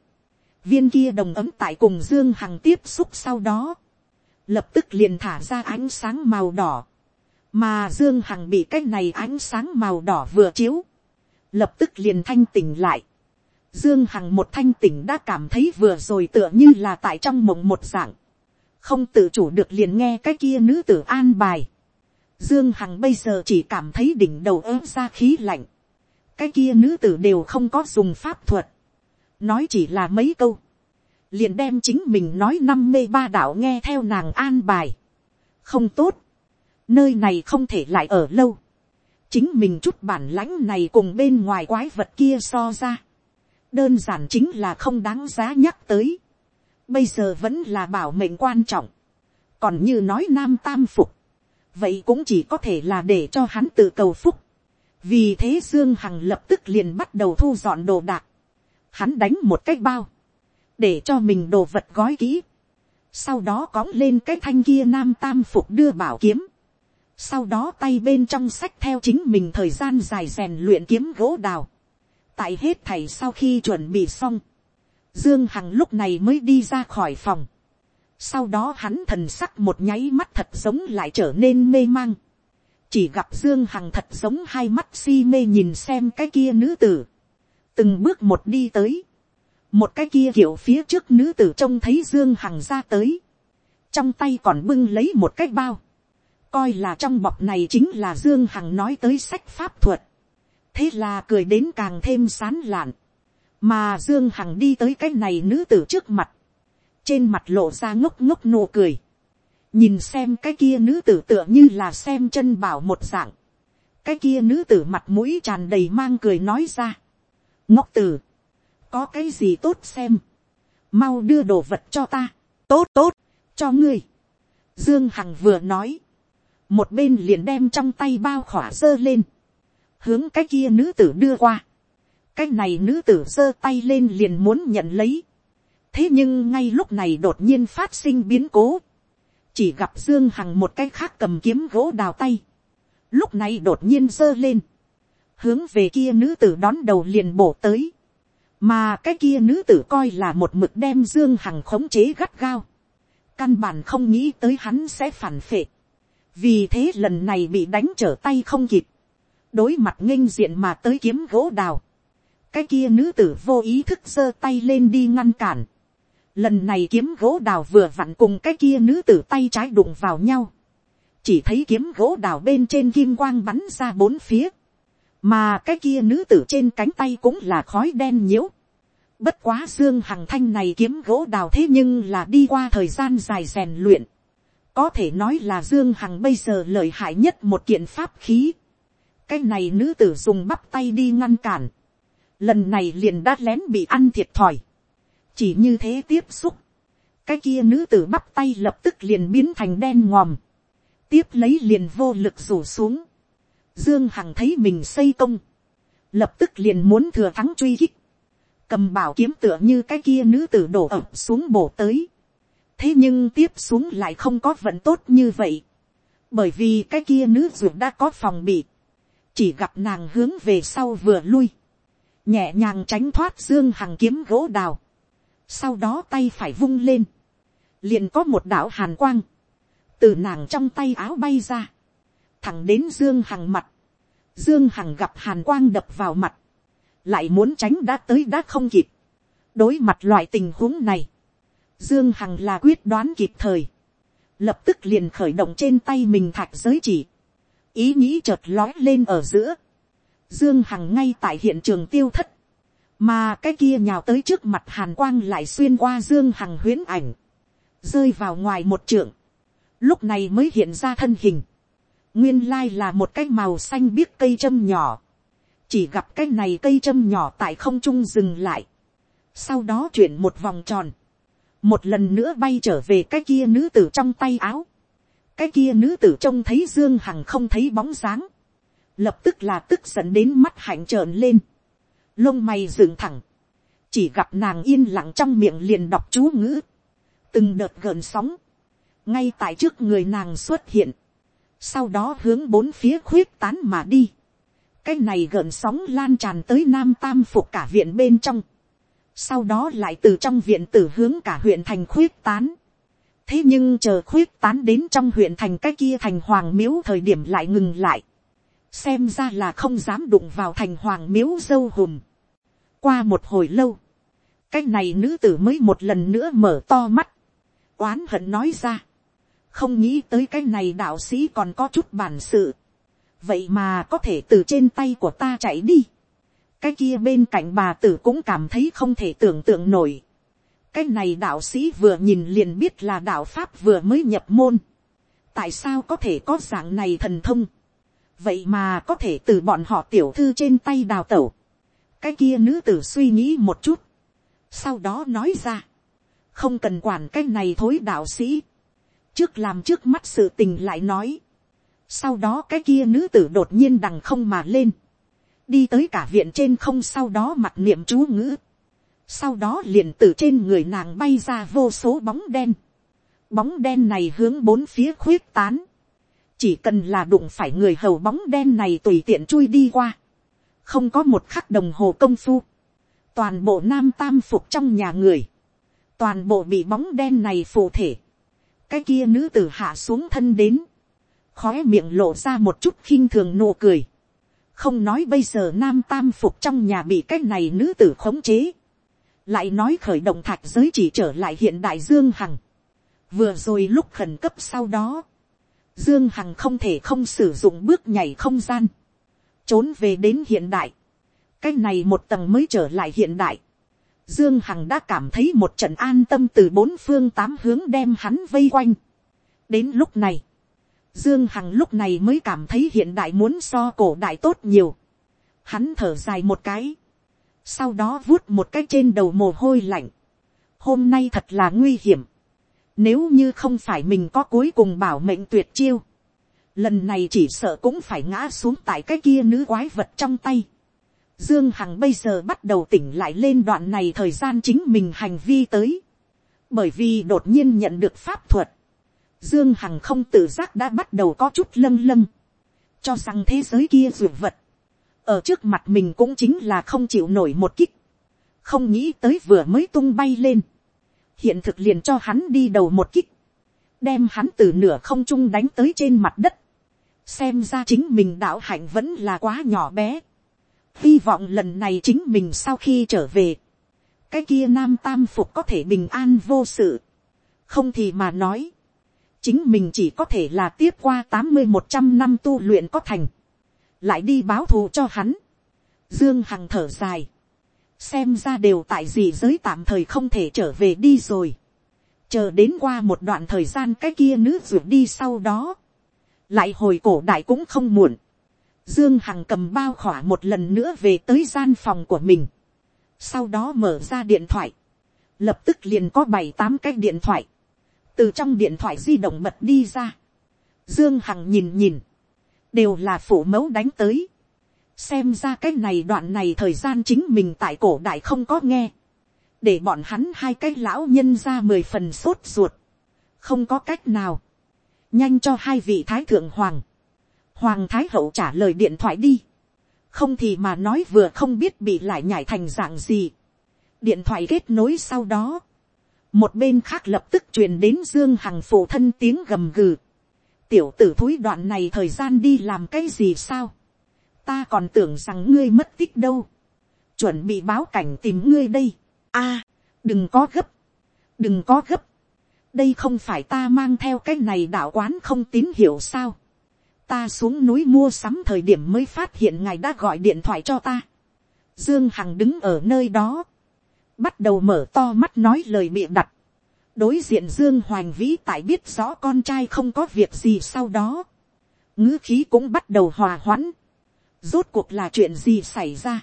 viên kia đồng ấm tại cùng dương hằng tiếp xúc sau đó, lập tức liền thả ra ánh sáng màu đỏ, mà dương hằng bị cái này ánh sáng màu đỏ vừa chiếu, lập tức liền thanh tỉnh lại. Dương Hằng một thanh tỉnh đã cảm thấy vừa rồi tựa như là tại trong mộng một dạng. Không tự chủ được liền nghe cái kia nữ tử an bài. Dương Hằng bây giờ chỉ cảm thấy đỉnh đầu ớm ra khí lạnh. Cái kia nữ tử đều không có dùng pháp thuật. Nói chỉ là mấy câu. Liền đem chính mình nói năm mê ba đạo nghe theo nàng an bài. Không tốt. Nơi này không thể lại ở lâu. Chính mình chút bản lãnh này cùng bên ngoài quái vật kia so ra. Đơn giản chính là không đáng giá nhắc tới. Bây giờ vẫn là bảo mệnh quan trọng. Còn như nói nam tam phục vậy cũng chỉ có thể là để cho hắn tự cầu phúc. vì thế dương hằng lập tức liền bắt đầu thu dọn đồ đạc. hắn đánh một cái bao, để cho mình đồ vật gói kỹ. sau đó cõng lên cái thanh kia nam tam phục đưa bảo kiếm. sau đó tay bên trong sách theo chính mình thời gian dài rèn luyện kiếm gỗ đào. tại hết thầy sau khi chuẩn bị xong, dương hằng lúc này mới đi ra khỏi phòng sau đó hắn thần sắc một nháy mắt thật giống lại trở nên mê mang. Chỉ gặp Dương Hằng thật giống hai mắt si mê nhìn xem cái kia nữ tử. Từng bước một đi tới. Một cái kia kiểu phía trước nữ tử trông thấy Dương Hằng ra tới. Trong tay còn bưng lấy một cái bao. Coi là trong bọc này chính là Dương Hằng nói tới sách pháp thuật. Thế là cười đến càng thêm sán lạn. Mà Dương Hằng đi tới cái này nữ tử trước mặt. Trên mặt lộ ra ngốc ngốc nụ cười, nhìn xem cái kia nữ tử tựa như là xem chân bảo một dạng, cái kia nữ tử mặt mũi tràn đầy mang cười nói ra, ngốc tử, có cái gì tốt xem, mau đưa đồ vật cho ta, tốt tốt, cho ngươi, dương hằng vừa nói, một bên liền đem trong tay bao khỏa dơ lên, hướng cái kia nữ tử đưa qua, cái này nữ tử giơ tay lên liền muốn nhận lấy, thế nhưng ngay lúc này đột nhiên phát sinh biến cố, chỉ gặp dương hằng một cái khác cầm kiếm gỗ đào tay, lúc này đột nhiên giơ lên, hướng về kia nữ tử đón đầu liền bổ tới, mà cái kia nữ tử coi là một mực đem dương hằng khống chế gắt gao, căn bản không nghĩ tới hắn sẽ phản phệ, vì thế lần này bị đánh trở tay không kịp, đối mặt nghênh diện mà tới kiếm gỗ đào, cái kia nữ tử vô ý thức giơ tay lên đi ngăn cản, Lần này kiếm gỗ đào vừa vặn cùng cái kia nữ tử tay trái đụng vào nhau. Chỉ thấy kiếm gỗ đào bên trên kim quang bắn ra bốn phía. Mà cái kia nữ tử trên cánh tay cũng là khói đen nhiễu. Bất quá dương hằng thanh này kiếm gỗ đào thế nhưng là đi qua thời gian dài rèn luyện. Có thể nói là dương hằng bây giờ lợi hại nhất một kiện pháp khí. Cái này nữ tử dùng bắp tay đi ngăn cản. Lần này liền đã lén bị ăn thiệt thòi. Chỉ như thế tiếp xúc, cái kia nữ tử bắp tay lập tức liền biến thành đen ngòm, tiếp lấy liền vô lực rủ xuống, dương hằng thấy mình xây công, lập tức liền muốn thừa thắng truy kích, cầm bảo kiếm tựa như cái kia nữ tử đổ ập xuống bổ tới, thế nhưng tiếp xuống lại không có vận tốt như vậy, bởi vì cái kia nữ ruột đã có phòng bị, chỉ gặp nàng hướng về sau vừa lui, nhẹ nhàng tránh thoát dương hằng kiếm gỗ đào, sau đó tay phải vung lên, liền có một đạo hàn quang, từ nàng trong tay áo bay ra, thẳng đến dương hằng mặt, dương hằng gặp hàn quang đập vào mặt, lại muốn tránh đã tới đã không kịp. đối mặt loại tình huống này, dương hằng là quyết đoán kịp thời, lập tức liền khởi động trên tay mình thạch giới chỉ, ý nghĩ chợt lói lên ở giữa, dương hằng ngay tại hiện trường tiêu thất, mà cái kia nhào tới trước mặt hàn quang lại xuyên qua dương hằng huyến ảnh, rơi vào ngoài một trượng, lúc này mới hiện ra thân hình, nguyên lai là một cái màu xanh biếc cây châm nhỏ, chỉ gặp cái này cây châm nhỏ tại không trung dừng lại, sau đó chuyển một vòng tròn, một lần nữa bay trở về cái kia nữ tử trong tay áo, cái kia nữ tử trông thấy dương hằng không thấy bóng dáng, lập tức là tức giận đến mắt hạnh trợn lên, lông mày dựng thẳng, chỉ gặp nàng yên lặng trong miệng liền đọc chú ngữ, từng đợt gợn sóng, ngay tại trước người nàng xuất hiện, sau đó hướng bốn phía khuyết tán mà đi, cái này gợn sóng lan tràn tới nam tam phục cả viện bên trong, sau đó lại từ trong viện tử hướng cả huyện thành khuyết tán, thế nhưng chờ khuyết tán đến trong huyện thành cái kia thành hoàng miếu thời điểm lại ngừng lại, xem ra là không dám đụng vào thành hoàng miếu dâu hùm. qua một hồi lâu, cái này nữ tử mới một lần nữa mở to mắt, oán hận nói ra, không nghĩ tới cái này đạo sĩ còn có chút bản sự, vậy mà có thể từ trên tay của ta chạy đi, cái kia bên cạnh bà tử cũng cảm thấy không thể tưởng tượng nổi, cái này đạo sĩ vừa nhìn liền biết là đạo pháp vừa mới nhập môn, tại sao có thể có dạng này thần thông, vậy mà có thể từ bọn họ tiểu thư trên tay đào tẩu, cái kia nữ tử suy nghĩ một chút, sau đó nói ra, không cần quản cái này thối đạo sĩ, trước làm trước mắt sự tình lại nói, sau đó cái kia nữ tử đột nhiên đằng không mà lên, đi tới cả viện trên không sau đó mặt niệm chú ngữ, sau đó liền từ trên người nàng bay ra vô số bóng đen, bóng đen này hướng bốn phía khuyết tán, chỉ cần là đụng phải người hầu bóng đen này tùy tiện chui đi qua, không có một khắc đồng hồ công phu, toàn bộ nam tam phục trong nhà người, toàn bộ bị bóng đen này phù thể, cái kia nữ tử hạ xuống thân đến, khói miệng lộ ra một chút khinh thường nụ cười, không nói bây giờ nam tam phục trong nhà bị cái này nữ tử khống chế, lại nói khởi động thạch giới chỉ trở lại hiện đại dương hằng, vừa rồi lúc khẩn cấp sau đó, Dương Hằng không thể không sử dụng bước nhảy không gian. Trốn về đến hiện đại. Cái này một tầng mới trở lại hiện đại. Dương Hằng đã cảm thấy một trận an tâm từ bốn phương tám hướng đem hắn vây quanh. Đến lúc này. Dương Hằng lúc này mới cảm thấy hiện đại muốn so cổ đại tốt nhiều. Hắn thở dài một cái. Sau đó vuốt một cái trên đầu mồ hôi lạnh. Hôm nay thật là nguy hiểm nếu như không phải mình có cuối cùng bảo mệnh tuyệt chiêu. Lần này chỉ sợ cũng phải ngã xuống tại cái kia nữ quái vật trong tay. Dương Hằng bây giờ bắt đầu tỉnh lại lên đoạn này thời gian chính mình hành vi tới. Bởi vì đột nhiên nhận được pháp thuật. Dương Hằng không tự giác đã bắt đầu có chút lâng lâng. Cho rằng thế giới kia dược vật. Ở trước mặt mình cũng chính là không chịu nổi một kích. Không nghĩ tới vừa mới tung bay lên hiện thực liền cho hắn đi đầu một kích, đem hắn từ nửa không trung đánh tới trên mặt đất, xem ra chính mình đạo hạnh vẫn là quá nhỏ bé, hy vọng lần này chính mình sau khi trở về, cái kia nam tam phục có thể bình an vô sự, không thì mà nói, chính mình chỉ có thể là tiếp qua tám mươi một trăm năm tu luyện có thành, lại đi báo thù cho hắn, dương hằng thở dài, xem ra đều tại gì giới tạm thời không thể trở về đi rồi. chờ đến qua một đoạn thời gian cái kia nữ ruột đi sau đó, lại hồi cổ đại cũng không muộn. Dương Hằng cầm bao khỏa một lần nữa về tới gian phòng của mình. Sau đó mở ra điện thoại. Lập tức liền có bảy tám cái điện thoại. Từ trong điện thoại di động bật đi ra. Dương Hằng nhìn nhìn. Đều là phủ mẫu đánh tới xem ra cái này đoạn này thời gian chính mình tại cổ đại không có nghe, để bọn hắn hai cái lão nhân ra mười phần sốt ruột, không có cách nào, nhanh cho hai vị thái thượng hoàng, hoàng thái hậu trả lời điện thoại đi, không thì mà nói vừa không biết bị lại nhảy thành dạng gì, điện thoại kết nối sau đó, một bên khác lập tức truyền đến dương hằng phụ thân tiếng gầm gừ, tiểu tử thúi đoạn này thời gian đi làm cái gì sao, ta còn tưởng rằng ngươi mất tích đâu, chuẩn bị báo cảnh tìm ngươi đây. a, đừng có gấp, đừng có gấp, đây không phải ta mang theo cái này đạo quán không tín hiệu sao. ta xuống núi mua sắm thời điểm mới phát hiện ngài đã gọi điện thoại cho ta. dương hằng đứng ở nơi đó, bắt đầu mở to mắt nói lời bịa đặt. đối diện dương hoành vĩ tại biết rõ con trai không có việc gì sau đó. ngữ khí cũng bắt đầu hòa hoãn rốt cuộc là chuyện gì xảy ra.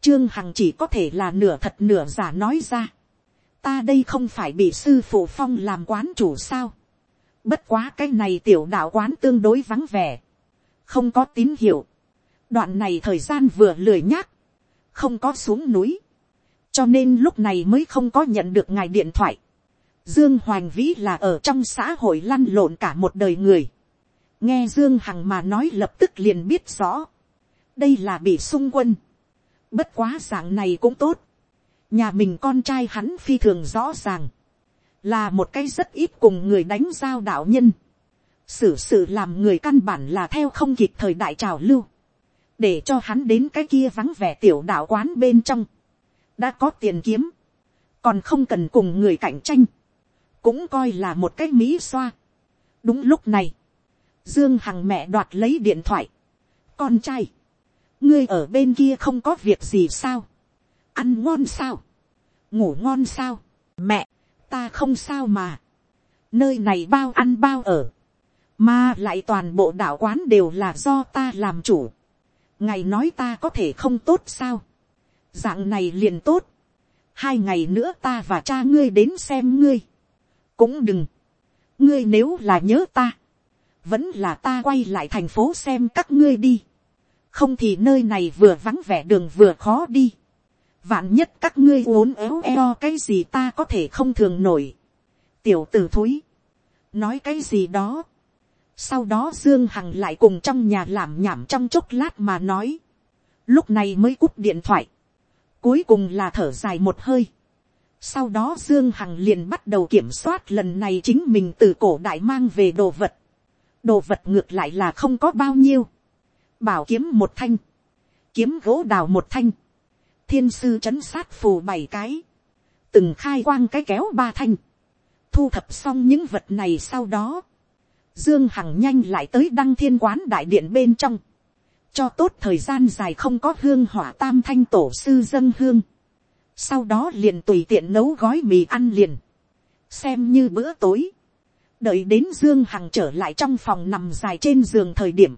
trương hằng chỉ có thể là nửa thật nửa giả nói ra ta đây không phải bị sư phụ phong làm quán chủ sao. bất quá cái này tiểu đạo quán tương đối vắng vẻ. không có tín hiệu. đoạn này thời gian vừa lười nhác. không có xuống núi. cho nên lúc này mới không có nhận được ngài điện thoại. dương hoành vĩ là ở trong xã hội lăn lộn cả một đời người. nghe dương hằng mà nói lập tức liền biết rõ đây là bị xung quân. bất quá dạng này cũng tốt. Nhà mình con trai hắn phi thường rõ ràng, là một cái rất ít cùng người đánh giao đạo nhân, xử sự làm người căn bản là theo không kịp thời đại trào lưu, để cho hắn đến cái kia vắng vẻ tiểu đạo quán bên trong, đã có tiền kiếm, còn không cần cùng người cạnh tranh, cũng coi là một cái mỹ xoa. đúng lúc này, dương hằng mẹ đoạt lấy điện thoại, con trai, ngươi ở bên kia không có việc gì sao, ăn ngon sao, ngủ ngon sao, mẹ, ta không sao mà, nơi này bao ăn bao ở, mà lại toàn bộ đạo quán đều là do ta làm chủ, ngày nói ta có thể không tốt sao, dạng này liền tốt, hai ngày nữa ta và cha ngươi đến xem ngươi, cũng đừng, ngươi nếu là nhớ ta, vẫn là ta quay lại thành phố xem các ngươi đi, không thì nơi này vừa vắng vẻ đường vừa khó đi, vạn nhất các ngươi uốn éo eo cái gì ta có thể không thường nổi. tiểu t ử thúi, nói cái gì đó. sau đó dương hằng lại cùng trong nhà làm nhảm trong chốc lát mà nói. lúc này mới cúp điện thoại. cuối cùng là thở dài một hơi. sau đó dương hằng liền bắt đầu kiểm soát lần này chính mình từ cổ đại mang về đồ vật. đồ vật ngược lại là không có bao nhiêu bảo kiếm một thanh. kiếm gỗ đào một thanh thiên sư c h ấ n sát phù bảy cái, từng khai quang cái kéo ba thanh, thu thập xong những vật này sau đó, dương hằng nhanh lại tới đăng thiên quán đại điện bên trong, cho tốt thời gian dài không có hương hỏa tam thanh tổ sư dân hương, sau đó liền tùy tiện nấu gói mì ăn liền, xem như bữa tối, đợi đến dương hằng trở lại trong phòng nằm dài trên giường thời điểm,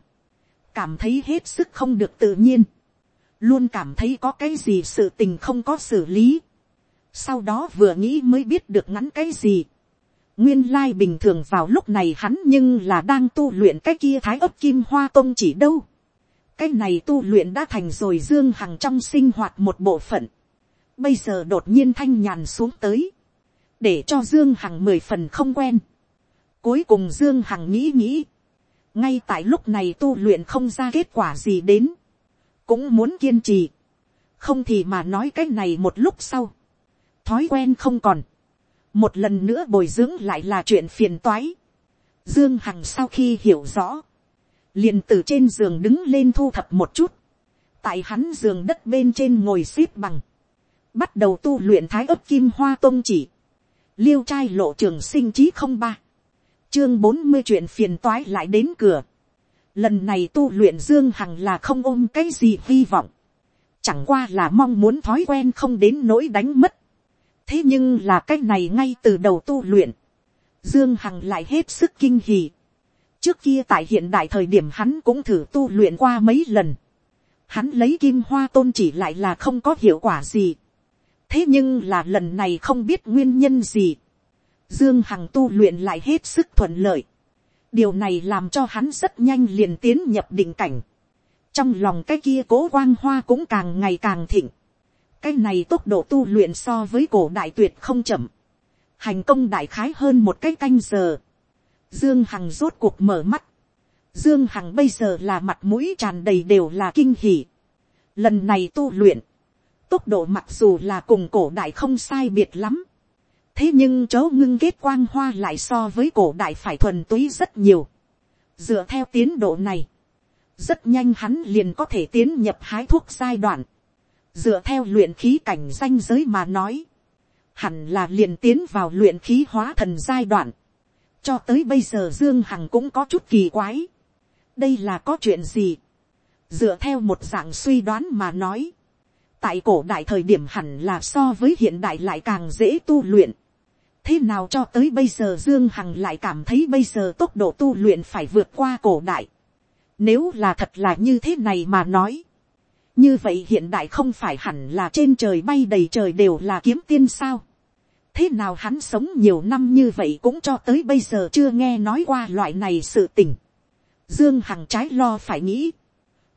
cảm thấy hết sức không được tự nhiên, luôn cảm thấy có cái gì sự tình không có xử lý. sau đó vừa nghĩ mới biết được ngắn cái gì. nguyên lai bình thường vào lúc này hắn nhưng là đang tu luyện cái kia thái ấp kim hoa tông chỉ đâu. cái này tu luyện đã thành rồi dương hằng trong sinh hoạt một bộ phận. bây giờ đột nhiên thanh nhàn xuống tới. để cho dương hằng mười phần không quen. cuối cùng dương hằng nghĩ nghĩ ngay tại lúc này tu luyện không ra kết quả gì đến. Cũng muốn kiên trì, không thì mà nói cái này một lúc sau, thói quen không còn, một lần nữa bồi dưỡng lại là chuyện phiền toái. Dương Hằng sau khi hiểu rõ, liền từ trên giường đứng lên thu thập một chút, tại hắn giường đất bên trên ngồi xếp bằng, bắt đầu tu luyện thái ấp kim hoa tôn chỉ, liêu trai lộ trường sinh trí không ba, chương bốn mươi chuyện phiền toái lại đến cửa, Lần này tu luyện Dương Hằng là không ôm cái gì hy vọng. Chẳng qua là mong muốn thói quen không đến nỗi đánh mất. Thế nhưng là cái này ngay từ đầu tu luyện. Dương Hằng lại hết sức kinh hỉ. Trước kia tại hiện đại thời điểm hắn cũng thử tu luyện qua mấy lần. Hắn lấy kim hoa tôn chỉ lại là không có hiệu quả gì. Thế nhưng là lần này không biết nguyên nhân gì. Dương Hằng tu luyện lại hết sức thuận lợi điều này làm cho hắn rất nhanh liền tiến nhập định cảnh. trong lòng cái kia cố quang hoa cũng càng ngày càng thịnh. cái này tốc độ tu luyện so với cổ đại tuyệt không chậm. hành công đại khái hơn một cái canh giờ. dương hằng rốt cuộc mở mắt. dương hằng bây giờ là mặt mũi tràn đầy đều là kinh hỉ. lần này tu luyện, tốc độ mặc dù là cùng cổ đại không sai biệt lắm thế nhưng chỗ ngưng kết quang hoa lại so với cổ đại phải thuần túy rất nhiều. dựa theo tiến độ này, rất nhanh hắn liền có thể tiến nhập hái thuốc giai đoạn. dựa theo luyện khí cảnh danh giới mà nói, hẳn là liền tiến vào luyện khí hóa thần giai đoạn, cho tới bây giờ dương hằng cũng có chút kỳ quái, đây là có chuyện gì, dựa theo một dạng suy đoán mà nói, tại cổ đại thời điểm hẳn là so với hiện đại lại càng dễ tu luyện, thế nào cho tới bây giờ dương hằng lại cảm thấy bây giờ tốc độ tu luyện phải vượt qua cổ đại, nếu là thật là như thế này mà nói, như vậy hiện đại không phải hẳn là trên trời bay đầy trời đều là kiếm tiên sao. thế nào hắn sống nhiều năm như vậy cũng cho tới bây giờ chưa nghe nói qua loại này sự tình. dương hằng trái lo phải nghĩ,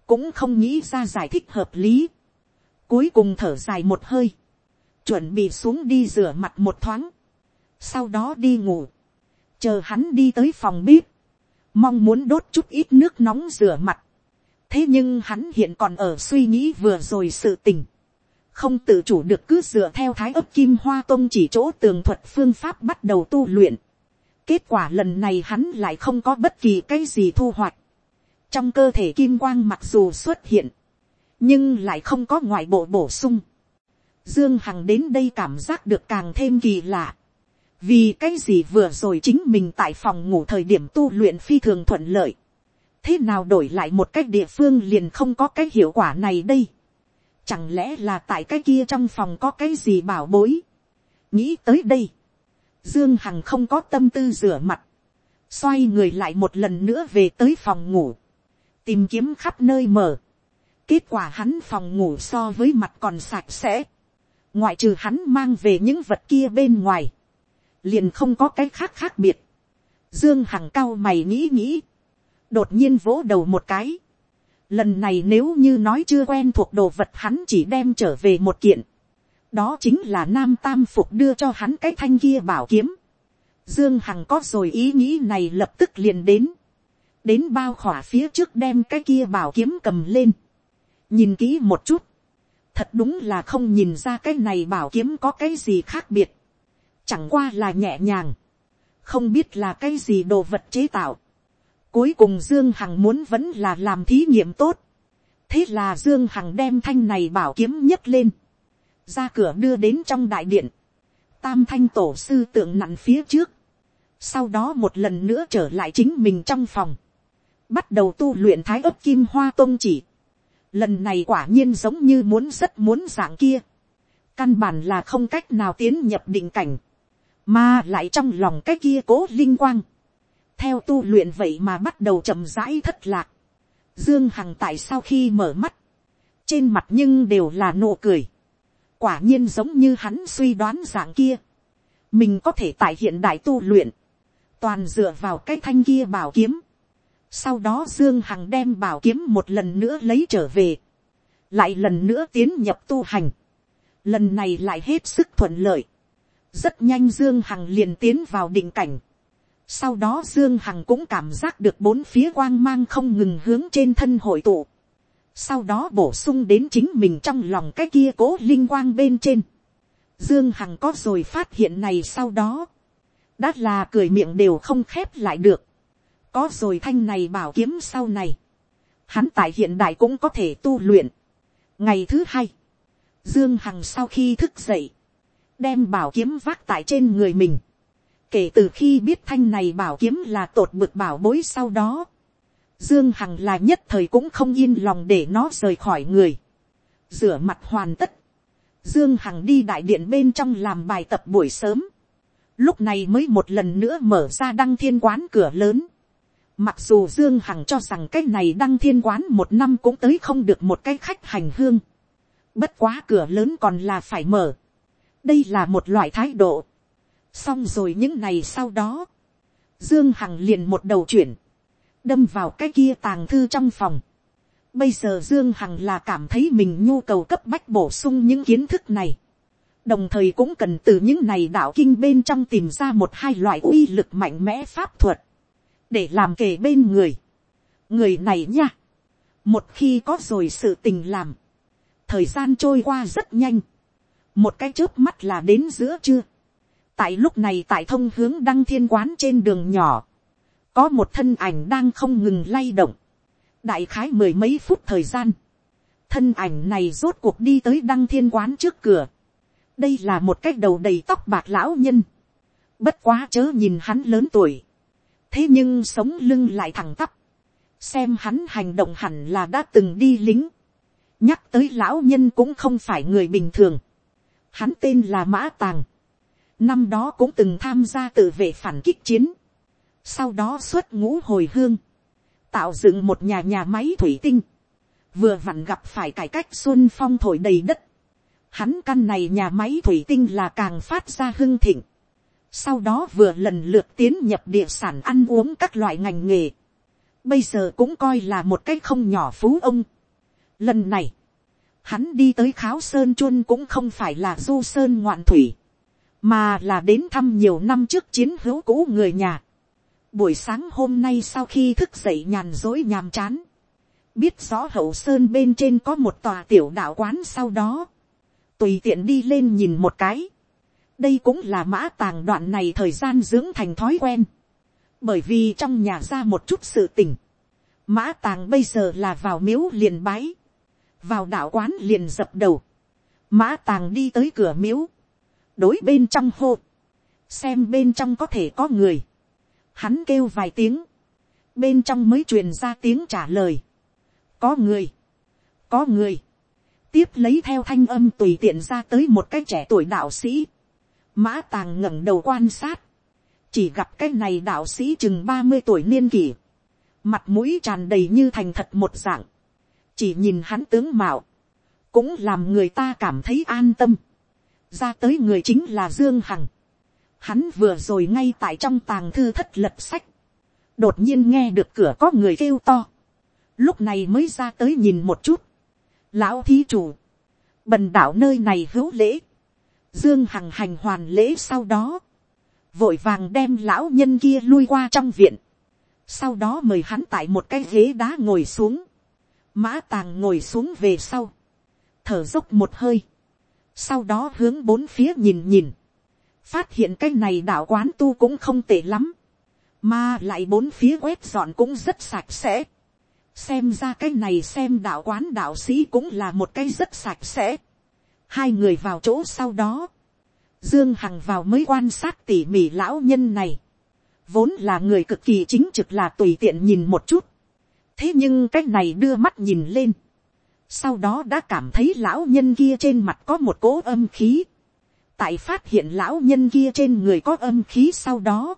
cũng không nghĩ ra giải thích hợp lý. cuối cùng thở dài một hơi, chuẩn bị xuống đi rửa mặt một thoáng, sau đó đi ngủ, chờ hắn đi tới phòng bếp, mong muốn đốt chút ít nước nóng rửa mặt, thế nhưng hắn hiện còn ở suy nghĩ vừa rồi sự tình, không tự chủ được cứ dựa theo thái ấp kim hoa tông chỉ chỗ tường thuật phương pháp bắt đầu tu luyện. kết quả lần này hắn lại không có bất kỳ cái gì thu hoạch. trong cơ thể kim quang mặc dù xuất hiện, nhưng lại không có ngoại bộ bổ sung. dương hằng đến đây cảm giác được càng thêm kỳ lạ vì cái gì vừa rồi chính mình tại phòng ngủ thời điểm tu luyện phi thường thuận lợi thế nào đổi lại một cái địa phương liền không có cái hiệu quả này đây. Chẳng lẽ là tại cái kia trong phòng có cái gì bảo bối. nghĩ tới đây. Dương Hằng không có tâm tư rửa mặt. Xoay người lại một lần nữa về tới phòng ngủ. Tìm kiếm khắp nơi mở. Kết quả hắn phòng ngủ so với mặt còn sạch sẽ. Ngoại trừ hắn mang về những vật kia bên ngoài. Liền không có cái khác khác biệt. Dương Hằng cao mày nghĩ nghĩ đột nhiên vỗ đầu một cái. Lần này nếu như nói chưa quen thuộc đồ vật hắn chỉ đem trở về một kiện. Đó chính là nam tam phục đưa cho hắn cái thanh kia bảo kiếm. Dương Hằng có rồi ý nghĩ này lập tức liền đến. Đến bao khỏa phía trước đem cái kia bảo kiếm cầm lên. Nhìn kỹ một chút. Thật đúng là không nhìn ra cái này bảo kiếm có cái gì khác biệt. Chẳng qua là nhẹ nhàng. Không biết là cái gì đồ vật chế tạo Cuối cùng Dương Hằng muốn vẫn là làm thí nghiệm tốt. Thế là Dương Hằng đem thanh này bảo kiếm nhấc lên. Ra cửa đưa đến trong đại điện. Tam thanh tổ sư tượng nặn phía trước. Sau đó một lần nữa trở lại chính mình trong phòng. Bắt đầu tu luyện thái ấp kim hoa tôn chỉ. Lần này quả nhiên giống như muốn rất muốn dạng kia. Căn bản là không cách nào tiến nhập định cảnh. Mà lại trong lòng cái kia cố linh quang theo tu luyện vậy mà bắt đầu chậm rãi thất lạc. Dương Hằng tại sau khi mở mắt, trên mặt nhưng đều là nụ cười. Quả nhiên giống như hắn suy đoán dạng kia. Mình có thể tại hiện đại tu luyện, toàn dựa vào cái thanh kia bảo kiếm. Sau đó Dương Hằng đem bảo kiếm một lần nữa lấy trở về. Lại lần nữa tiến nhập tu hành. Lần này lại hết sức thuận lợi. Rất nhanh Dương Hằng liền tiến vào định cảnh sau đó Dương Hằng cũng cảm giác được bốn phía quang mang không ngừng hướng trên thân hội tụ. Sau đó bổ sung đến chính mình trong lòng cái kia cố linh quang bên trên. Dương Hằng có rồi phát hiện này sau đó. Đã là cười miệng đều không khép lại được. Có rồi thanh này bảo kiếm sau này. Hắn tại hiện đại cũng có thể tu luyện. Ngày thứ hai. Dương Hằng sau khi thức dậy. Đem bảo kiếm vác tại trên người mình Kể từ khi biết thanh này bảo kiếm là tột bực bảo bối sau đó. Dương Hằng là nhất thời cũng không yên lòng để nó rời khỏi người. Rửa mặt hoàn tất. Dương Hằng đi đại điện bên trong làm bài tập buổi sớm. Lúc này mới một lần nữa mở ra đăng thiên quán cửa lớn. Mặc dù Dương Hằng cho rằng cái này đăng thiên quán một năm cũng tới không được một cái khách hành hương. Bất quá cửa lớn còn là phải mở. Đây là một loại thái độ. Xong rồi những ngày sau đó, dương hằng liền một đầu chuyển, đâm vào cái kia tàng thư trong phòng. Bây giờ dương hằng là cảm thấy mình nhu cầu cấp bách bổ sung những kiến thức này. đồng thời cũng cần từ những này đạo kinh bên trong tìm ra một hai loại uy lực mạnh mẽ pháp thuật, để làm kề bên người. người này nha, một khi có rồi sự tình làm, thời gian trôi qua rất nhanh, một cái chớp mắt là đến giữa trưa, tại lúc này tại thông hướng đăng thiên quán trên đường nhỏ, có một thân ảnh đang không ngừng lay động, đại khái mười mấy phút thời gian, thân ảnh này rốt cuộc đi tới đăng thiên quán trước cửa. đây là một cái đầu đầy tóc bạc lão nhân. bất quá chớ nhìn hắn lớn tuổi. thế nhưng sống lưng lại thẳng tắp. xem hắn hành động hẳn là đã từng đi lính. nhắc tới lão nhân cũng không phải người bình thường hắn tên là mã tàng. năm đó cũng từng tham gia tự vệ phản kích chiến. sau đó xuất ngũ hồi hương. tạo dựng một nhà nhà máy thủy tinh vừa vặn gặp phải cải cách xuân phong thổi đầy đất, hắn căn này nhà máy thủy tinh là càng phát ra hưng thịnh, sau đó vừa lần lượt tiến nhập địa sản ăn uống các loại ngành nghề, bây giờ cũng coi là một cái không nhỏ phú ông. Lần này, hắn đi tới kháo sơn chuôn cũng không phải là du sơn ngoạn thủy, mà là đến thăm nhiều năm trước chiến hữu cũ người nhà. Buổi sáng hôm nay sau khi thức dậy nhàn dối nhàm chán, biết rõ hậu sơn bên trên có một tòa tiểu đạo quán sau đó, tùy tiện đi lên nhìn một cái. đây cũng là mã tàng đoạn này thời gian dưỡng thành thói quen, bởi vì trong nhà ra một chút sự tình, mã tàng bây giờ là vào miếu liền bái, vào đạo quán liền dập đầu, mã tàng đi tới cửa miếu, đối bên trong hô, xem bên trong có thể có người, hắn kêu vài tiếng, bên trong mới truyền ra tiếng trả lời, có người, có người, tiếp lấy theo thanh âm tùy tiện ra tới một cái trẻ tuổi đạo sĩ, mã tàng ngẩng đầu quan sát, chỉ gặp cái này đạo sĩ chừng ba mươi tuổi niên kỷ, mặt mũi tràn đầy như thành thật một dạng, chỉ nhìn hắn tướng mạo, cũng làm người ta cảm thấy an tâm, ra tới người chính là dương hằng, hắn vừa rồi ngay tại trong tàng thư thất lật sách, đột nhiên nghe được cửa có người kêu to, lúc này mới ra tới nhìn một chút. lão thí chủ, bần đảo nơi này hữu lễ, dương hằng hành hoàn lễ sau đó, vội vàng đem lão nhân kia lui qua trong viện, sau đó mời hắn tại một cái ghế đá ngồi xuống, mã tàng ngồi xuống về sau, thở dốc một hơi, sau đó hướng bốn phía nhìn nhìn, phát hiện cái này đạo quán tu cũng không tệ lắm, mà lại bốn phía quét dọn cũng rất sạch sẽ, xem ra cái này xem đạo quán đạo sĩ cũng là một cái rất sạch sẽ. hai người vào chỗ sau đó, dương hằng vào mới quan sát tỉ mỉ lão nhân này, vốn là người cực kỳ chính trực là tùy tiện nhìn một chút, thế nhưng cái này đưa mắt nhìn lên, sau đó đã cảm thấy lão nhân kia trên mặt có một cỗ âm khí, tại phát hiện lão nhân kia trên người có âm khí sau đó,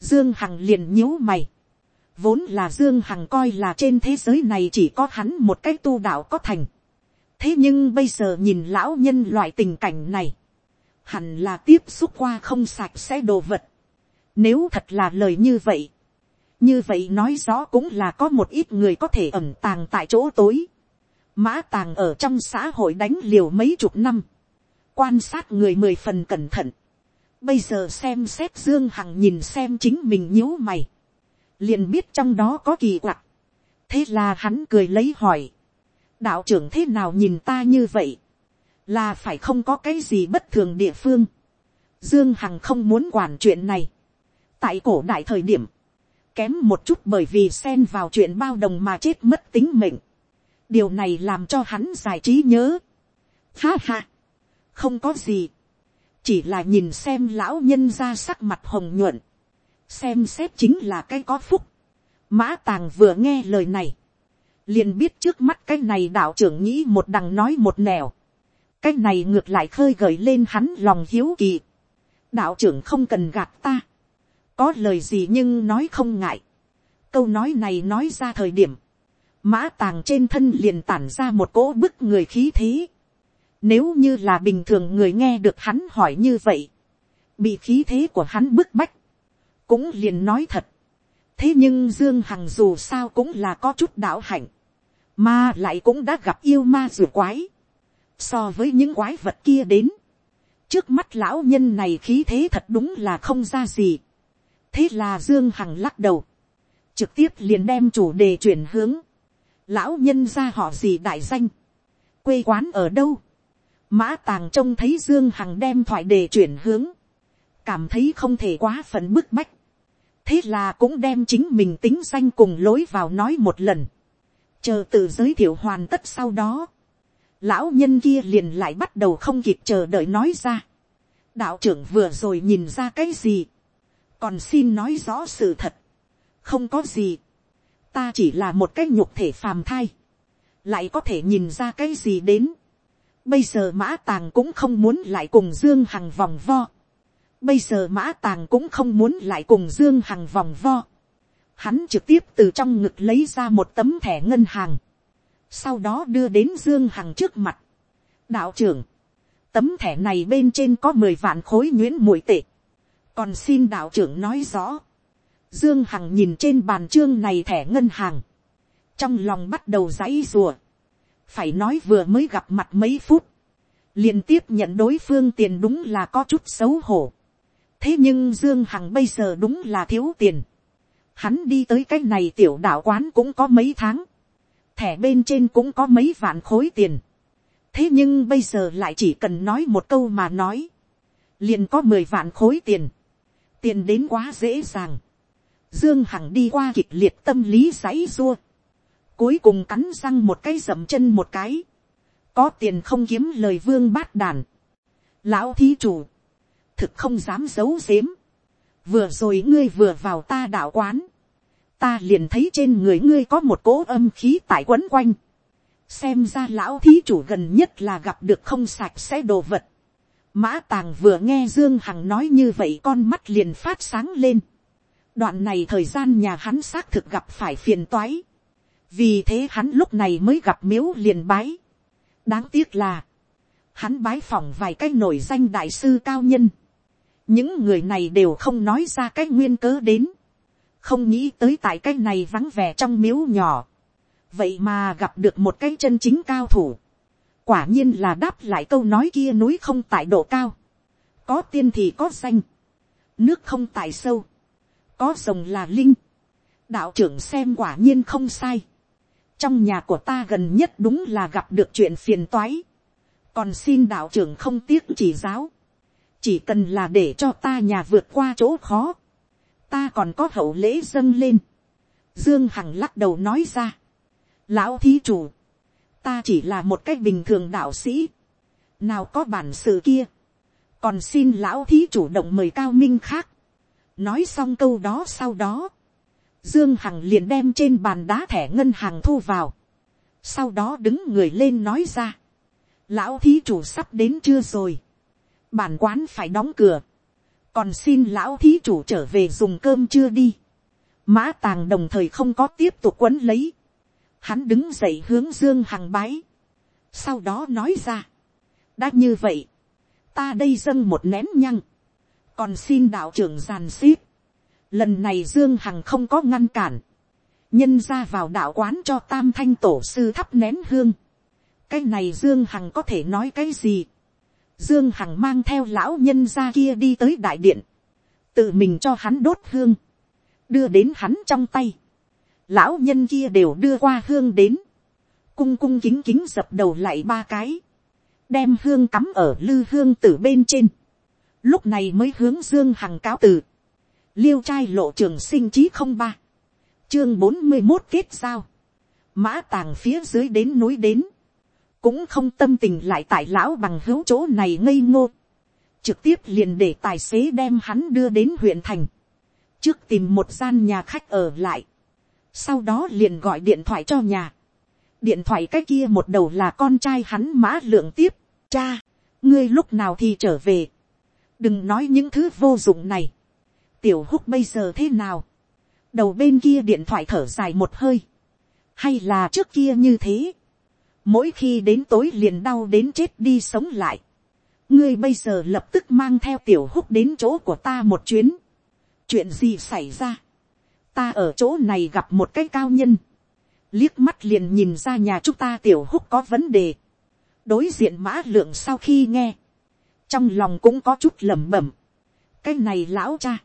dương hằng liền nhíu mày, Vốn là Dương Hằng coi là trên thế giới này chỉ có hắn một cái tu đạo có thành. Thế nhưng bây giờ nhìn lão nhân loại tình cảnh này. Hẳn là tiếp xúc qua không sạch sẽ đồ vật. Nếu thật là lời như vậy. Như vậy nói rõ cũng là có một ít người có thể ẩn tàng tại chỗ tối. Mã tàng ở trong xã hội đánh liều mấy chục năm. Quan sát người mười phần cẩn thận. Bây giờ xem xét Dương Hằng nhìn xem chính mình nhíu mày liền biết trong đó có kỳ quặc. thế là hắn cười lấy hỏi, đạo trưởng thế nào nhìn ta như vậy, là phải không có cái gì bất thường địa phương. dương hằng không muốn quản chuyện này. tại cổ đại thời điểm, kém một chút bởi vì xen vào chuyện bao đồng mà chết mất tính mệnh. điều này làm cho hắn giải trí nhớ. ha ha, không có gì, chỉ là nhìn xem lão nhân ra sắc mặt hồng nhuận, xem xét chính là cái có phúc. mã tàng vừa nghe lời này, liền biết trước mắt cái này đạo trưởng nghĩ một đằng nói một nẻo, cái này ngược lại khơi gợi lên hắn lòng hiếu kỳ. đạo trưởng không cần gạt ta, có lời gì nhưng nói không ngại. câu nói này nói ra thời điểm, mã tàng trên thân liền tản ra một cỗ bức người khí thế. Nếu như là bình thường người nghe được hắn hỏi như vậy, bị khí thế của hắn bức bách, cũng liền nói thật. thế nhưng dương hằng dù sao cũng là có chút đạo hạnh, mà lại cũng đã gặp yêu ma rùa quái. so với những quái vật kia đến, trước mắt lão nhân này khí thế thật đúng là không ra gì thế là dương hằng lắc đầu, trực tiếp liền đem chủ đề chuyển hướng. lão nhân ra họ gì đại danh, quê quán ở đâu. mã tàng trông thấy dương hằng đem thoại đề chuyển hướng, cảm thấy không thể quá phận bức bách thế là cũng đem chính mình tính danh cùng lối vào nói một lần. chờ tự giới thiệu hoàn tất sau đó, lão nhân kia liền lại bắt đầu không kịp chờ đợi nói ra. đạo trưởng vừa rồi nhìn ra cái gì, còn xin nói rõ sự thật, không có gì, ta chỉ là một cái nhục thể phàm thai, lại có thể nhìn ra cái gì đến. Bây giờ mã tàng cũng không muốn lại cùng dương hằng vòng vo. Bây giờ mã tàng cũng không muốn lại cùng dương hằng vòng vo. Hắn trực tiếp từ trong ngực lấy ra một tấm thẻ ngân hàng. Sau đó đưa đến dương hằng trước mặt. đạo trưởng, tấm thẻ này bên trên có mười vạn khối nhuyễn mũi tệ còn xin đạo trưởng nói rõ. Dương Hằng nhìn trên bàn trương này thẻ ngân hàng. Trong lòng bắt đầu giãy rùa. Phải nói vừa mới gặp mặt mấy phút. liền tiếp nhận đối phương tiền đúng là có chút xấu hổ. Thế nhưng Dương Hằng bây giờ đúng là thiếu tiền. Hắn đi tới cái này tiểu đạo quán cũng có mấy tháng. Thẻ bên trên cũng có mấy vạn khối tiền. Thế nhưng bây giờ lại chỉ cần nói một câu mà nói. Liền có mười vạn khối tiền. Tiền đến quá dễ dàng Dương Hằng đi qua kịch liệt tâm lý giấy rua. Cuối cùng cắn răng một cái dậm chân một cái. Có tiền không kiếm lời vương bát đàn. Lão thí chủ. Thực không dám giấu giếm. Vừa rồi ngươi vừa vào ta đạo quán. Ta liền thấy trên người ngươi có một cỗ âm khí tại quấn quanh. Xem ra lão thí chủ gần nhất là gặp được không sạch sẽ đồ vật. Mã tàng vừa nghe Dương Hằng nói như vậy con mắt liền phát sáng lên đoạn này thời gian nhà hắn xác thực gặp phải phiền toái. vì thế hắn lúc này mới gặp miếu liền bái. đáng tiếc là, hắn bái phỏng vài cái nổi danh đại sư cao nhân. những người này đều không nói ra cái nguyên cớ đến. không nghĩ tới tại cái này vắng vẻ trong miếu nhỏ. vậy mà gặp được một cái chân chính cao thủ quả nhiên là đáp lại câu nói kia núi không tại độ cao. có tiên thì có xanh, nước không tại sâu. Có rồng là linh, đạo trưởng xem quả nhiên không sai, trong nhà của ta gần nhất đúng là gặp được chuyện phiền toái, còn xin đạo trưởng không tiếc chỉ giáo, chỉ cần là để cho ta nhà vượt qua chỗ khó, ta còn có hậu lễ dâng lên, dương hằng lắc đầu nói ra, lão thí chủ, ta chỉ là một cách bình thường đạo sĩ, nào có bản sự kia, còn xin lão thí chủ động mời cao minh khác, nói xong câu đó sau đó, dương hằng liền đem trên bàn đá thẻ ngân hàng thu vào, sau đó đứng người lên nói ra, lão thí chủ sắp đến chưa rồi, bản quán phải đóng cửa, còn xin lão thí chủ trở về dùng cơm chưa đi, mã tàng đồng thời không có tiếp tục quấn lấy, hắn đứng dậy hướng dương hằng bái, sau đó nói ra, đã như vậy, ta đây dâng một nén nhăng, còn xin đạo trưởng giàn xếp. lần này dương hằng không có ngăn cản, nhân ra vào đạo quán cho tam thanh tổ sư thắp nén hương. cái này dương hằng có thể nói cái gì. dương hằng mang theo lão nhân ra kia đi tới đại điện, tự mình cho hắn đốt hương, đưa đến hắn trong tay lão nhân kia đều đưa qua hương đến, cung cung kính kính dập đầu lại ba cái, đem hương cắm ở lư hương từ bên trên. Lúc này mới hướng dương hằng cáo từ, liêu trai lộ trường sinh chí không ba, chương bốn mươi một kết giao, mã tàng phía dưới đến núi đến, cũng không tâm tình lại tại lão bằng hữu chỗ này ngây ngô, trực tiếp liền để tài xế đem hắn đưa đến huyện thành, trước tìm một gian nhà khách ở lại, sau đó liền gọi điện thoại cho nhà, điện thoại cái kia một đầu là con trai hắn mã lượng tiếp, cha, ngươi lúc nào thì trở về, đừng nói những thứ vô dụng này. tiểu húc bây giờ thế nào. đầu bên kia điện thoại thở dài một hơi. hay là trước kia như thế. mỗi khi đến tối liền đau đến chết đi sống lại. ngươi bây giờ lập tức mang theo tiểu húc đến chỗ của ta một chuyến. chuyện gì xảy ra ta ở chỗ này gặp một cái cao nhân. liếc mắt liền nhìn ra nhà chúng ta tiểu húc có vấn đề. đối diện mã lượng sau khi nghe. Trong lòng cũng có chút lẩm bẩm. cái này lão cha,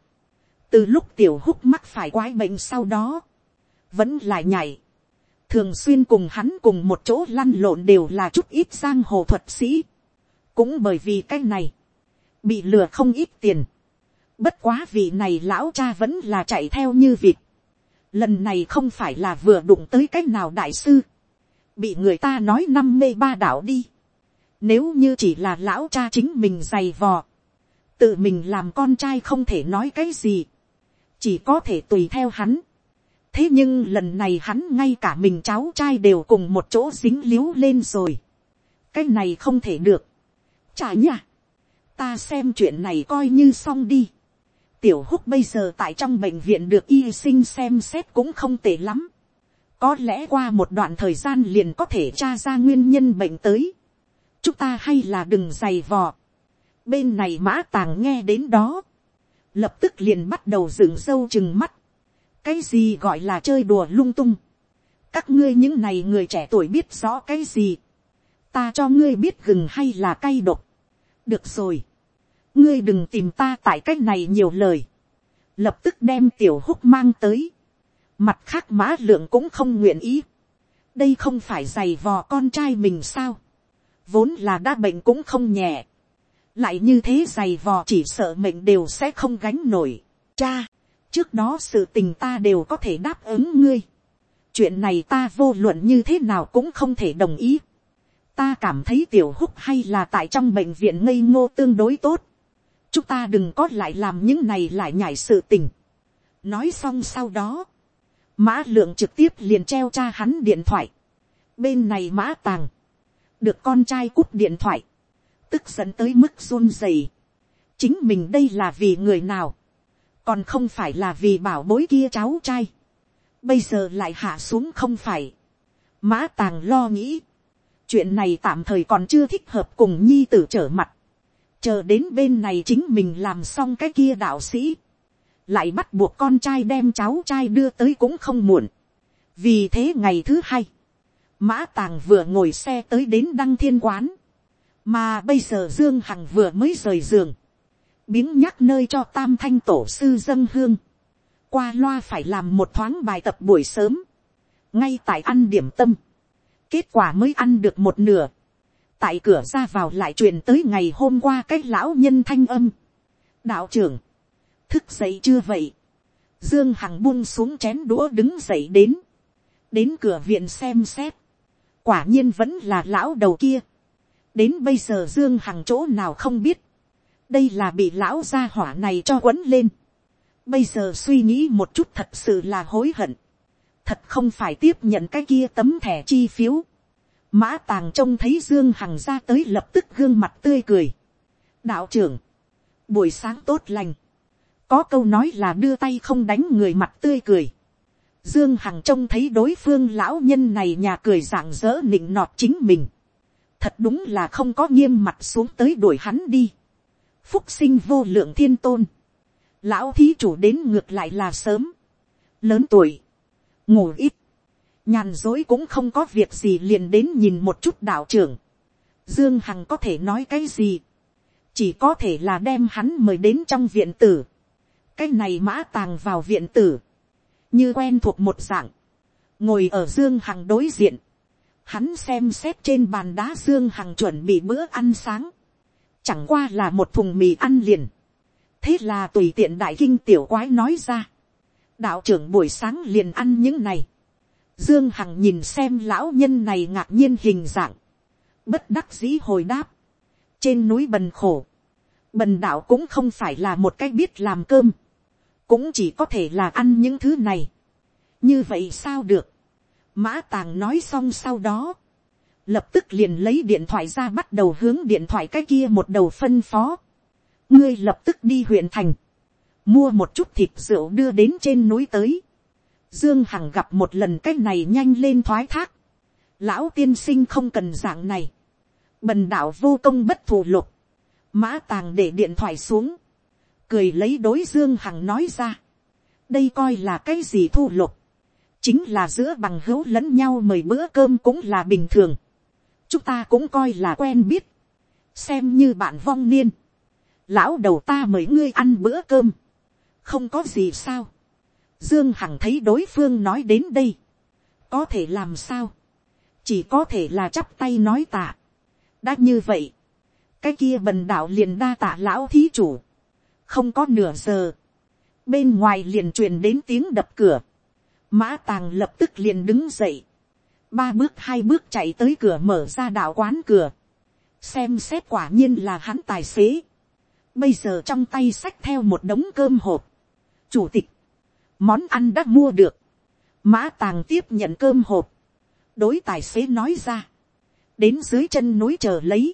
từ lúc tiểu húc mắc phải quái bệnh sau đó, vẫn lại nhảy, thường xuyên cùng hắn cùng một chỗ lăn lộn đều là chút ít giang hồ thuật sĩ, cũng bởi vì cái này, bị lừa không ít tiền, bất quá vị này lão cha vẫn là chạy theo như vịt, lần này không phải là vừa đụng tới cái nào đại sư, bị người ta nói năm mê ba đạo đi, nếu như chỉ là lão cha chính mình dày vò, tự mình làm con trai không thể nói cái gì, chỉ có thể tùy theo hắn. thế nhưng lần này hắn ngay cả mình cháu trai đều cùng một chỗ dính l i ế u lên rồi. cái này không thể được. chả nhá, ta xem chuyện này coi như xong đi tiểu húc bây giờ tại trong bệnh viện được y sinh xem xét cũng không tệ lắm. có lẽ qua một đoạn thời gian liền có thể tra ra nguyên nhân bệnh tới. chúng ta hay là đừng giày vò. bên này mã tàng nghe đến đó. lập tức liền bắt đầu dựng sâu chừng mắt. cái gì gọi là chơi đùa lung tung. các ngươi những này người trẻ tuổi biết rõ cái gì. ta cho ngươi biết gừng hay là cay độc. được rồi ngươi đừng tìm ta tại c á c h này nhiều lời, lập tức đem tiểu húc mang tới, mặt khác mã lượng cũng không nguyện ý, đây không phải giày vò con trai mình sao, vốn là đa bệnh cũng không nhẹ, lại như thế giày vò chỉ sợ mệnh đều sẽ không gánh nổi, cha, trước đó sự tình ta đều có thể đáp ứng ngươi, chuyện này ta vô luận như thế nào cũng không thể đồng ý, ta cảm thấy tiểu húc hay là tại trong bệnh viện ngây ngô tương đối tốt, chúng ta đừng có lại làm những này lại nhảy sự tình. nói xong sau đó, mã lượng trực tiếp liền treo cha hắn điện thoại. bên này mã tàng, được con trai cúp điện thoại, tức dẫn tới mức run rầy. chính mình đây là vì người nào, còn không phải là vì bảo bối kia cháu trai. bây giờ lại hạ xuống không phải. mã tàng lo nghĩ, chuyện này tạm thời còn chưa thích hợp cùng nhi tử trở mặt chờ đến bên này chính mình làm xong cái kia đạo sĩ, lại bắt buộc con trai đem cháu trai đưa tới cũng không muộn. vì thế ngày thứ hai, mã tàng vừa ngồi xe tới đến đăng thiên quán, mà bây giờ dương hằng vừa mới rời giường, biếng nhắc nơi cho tam thanh tổ sư dân hương, qua loa phải làm một thoáng bài tập buổi sớm, ngay tại ăn điểm tâm, kết quả mới ăn được một nửa, tại cửa ra vào lại truyền tới ngày hôm qua cái lão nhân thanh âm. đạo trưởng, thức dậy chưa vậy. dương hằng buông xuống chén đũa đứng dậy đến. đến cửa viện xem xét. quả nhiên vẫn là lão đầu kia. đến bây giờ dương hằng chỗ nào không biết. đây là bị lão gia hỏa này cho quấn lên. bây giờ suy nghĩ một chút thật sự là hối hận. thật không phải tiếp nhận cái kia tấm thẻ chi phiếu Mã tàng trông thấy Dương Hằng ra tới lập tức gương mặt tươi cười. Đạo trưởng. Buổi sáng tốt lành. Có câu nói là đưa tay không đánh người mặt tươi cười. Dương Hằng trông thấy đối phương lão nhân này nhà cười rạng rỡ nịnh nọt chính mình. Thật đúng là không có nghiêm mặt xuống tới đuổi hắn đi. Phúc sinh vô lượng thiên tôn. Lão thí chủ đến ngược lại là sớm. Lớn tuổi. Ngủ ít nhàn dối cũng không có việc gì liền đến nhìn một chút đạo trưởng. Dương Hằng có thể nói cái gì, chỉ có thể là đem hắn mời đến trong viện tử. cái này mã tàng vào viện tử, như quen thuộc một dạng, ngồi ở Dương Hằng đối diện, hắn xem xét trên bàn đá Dương Hằng chuẩn bị bữa ăn sáng, chẳng qua là một thùng mì ăn liền, thế là tùy tiện đại kinh tiểu quái nói ra, đạo trưởng buổi sáng liền ăn những này, Dương Hằng nhìn xem lão nhân này ngạc nhiên hình dạng. Bất đắc dĩ hồi đáp. Trên núi bần khổ. Bần đạo cũng không phải là một cách biết làm cơm. Cũng chỉ có thể là ăn những thứ này. Như vậy sao được. Mã Tàng nói xong sau đó. Lập tức liền lấy điện thoại ra bắt đầu hướng điện thoại cái kia một đầu phân phó. Ngươi lập tức đi huyện thành. Mua một chút thịt rượu đưa đến trên núi tới Dương Hằng gặp một lần cách này nhanh lên thoái thác. Lão tiên sinh không cần dạng này. Bần đạo vô công bất thù lục. Mã tàng để điện thoại xuống. Cười lấy đối Dương Hằng nói ra. Đây coi là cái gì thu lục. Chính là giữa bằng hữu lẫn nhau mời bữa cơm cũng là bình thường. Chúng ta cũng coi là quen biết. Xem như bạn vong niên. Lão đầu ta mời ngươi ăn bữa cơm. Không có gì sao Dương Hằng thấy đối phương nói đến đây. Có thể làm sao? Chỉ có thể là chắp tay nói tạ. Đã như vậy. Cái kia bần đạo liền đa tạ lão thí chủ. Không có nửa giờ. Bên ngoài liền truyền đến tiếng đập cửa. mã tàng lập tức liền đứng dậy, ba bước hai bước chạy tới cửa mở ra đạo quán cửa, xem xét quả nhiên là hắn tài xế, bây giờ trong tay xách theo một đống cơm hộp, chủ tịch, món ăn đã mua được, mã tàng tiếp nhận cơm hộp, đối tài xế nói ra, đến dưới chân núi chờ lấy,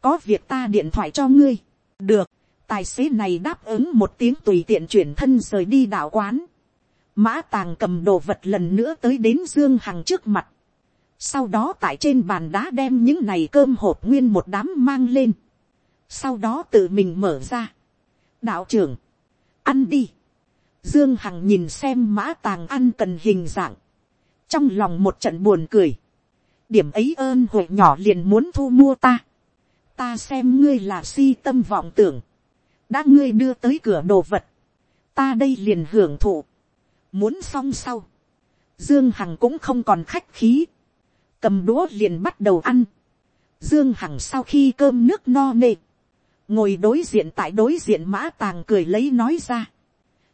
có việc ta điện thoại cho ngươi, được, tài xế này đáp ứng một tiếng tùy tiện chuyển thân rời đi đạo quán, mã tàng cầm đồ vật lần nữa tới đến dương hằng trước mặt, sau đó tại trên bàn đá đem những này cơm hộp nguyên một đám mang lên, sau đó tự mình mở ra, đạo trưởng, ăn đi, dương hằng nhìn xem mã tàng ăn cần hình dạng, trong lòng một trận buồn cười, điểm ấy ơn hội nhỏ liền muốn thu mua ta, ta xem ngươi là si tâm vọng tưởng, đã ngươi đưa tới cửa đồ vật, ta đây liền hưởng thụ, muốn xong sau, dương hằng cũng không còn khách khí, cầm đũa liền bắt đầu ăn, dương hằng sau khi cơm nước no nê, ngồi đối diện tại đối diện mã tàng cười lấy nói ra,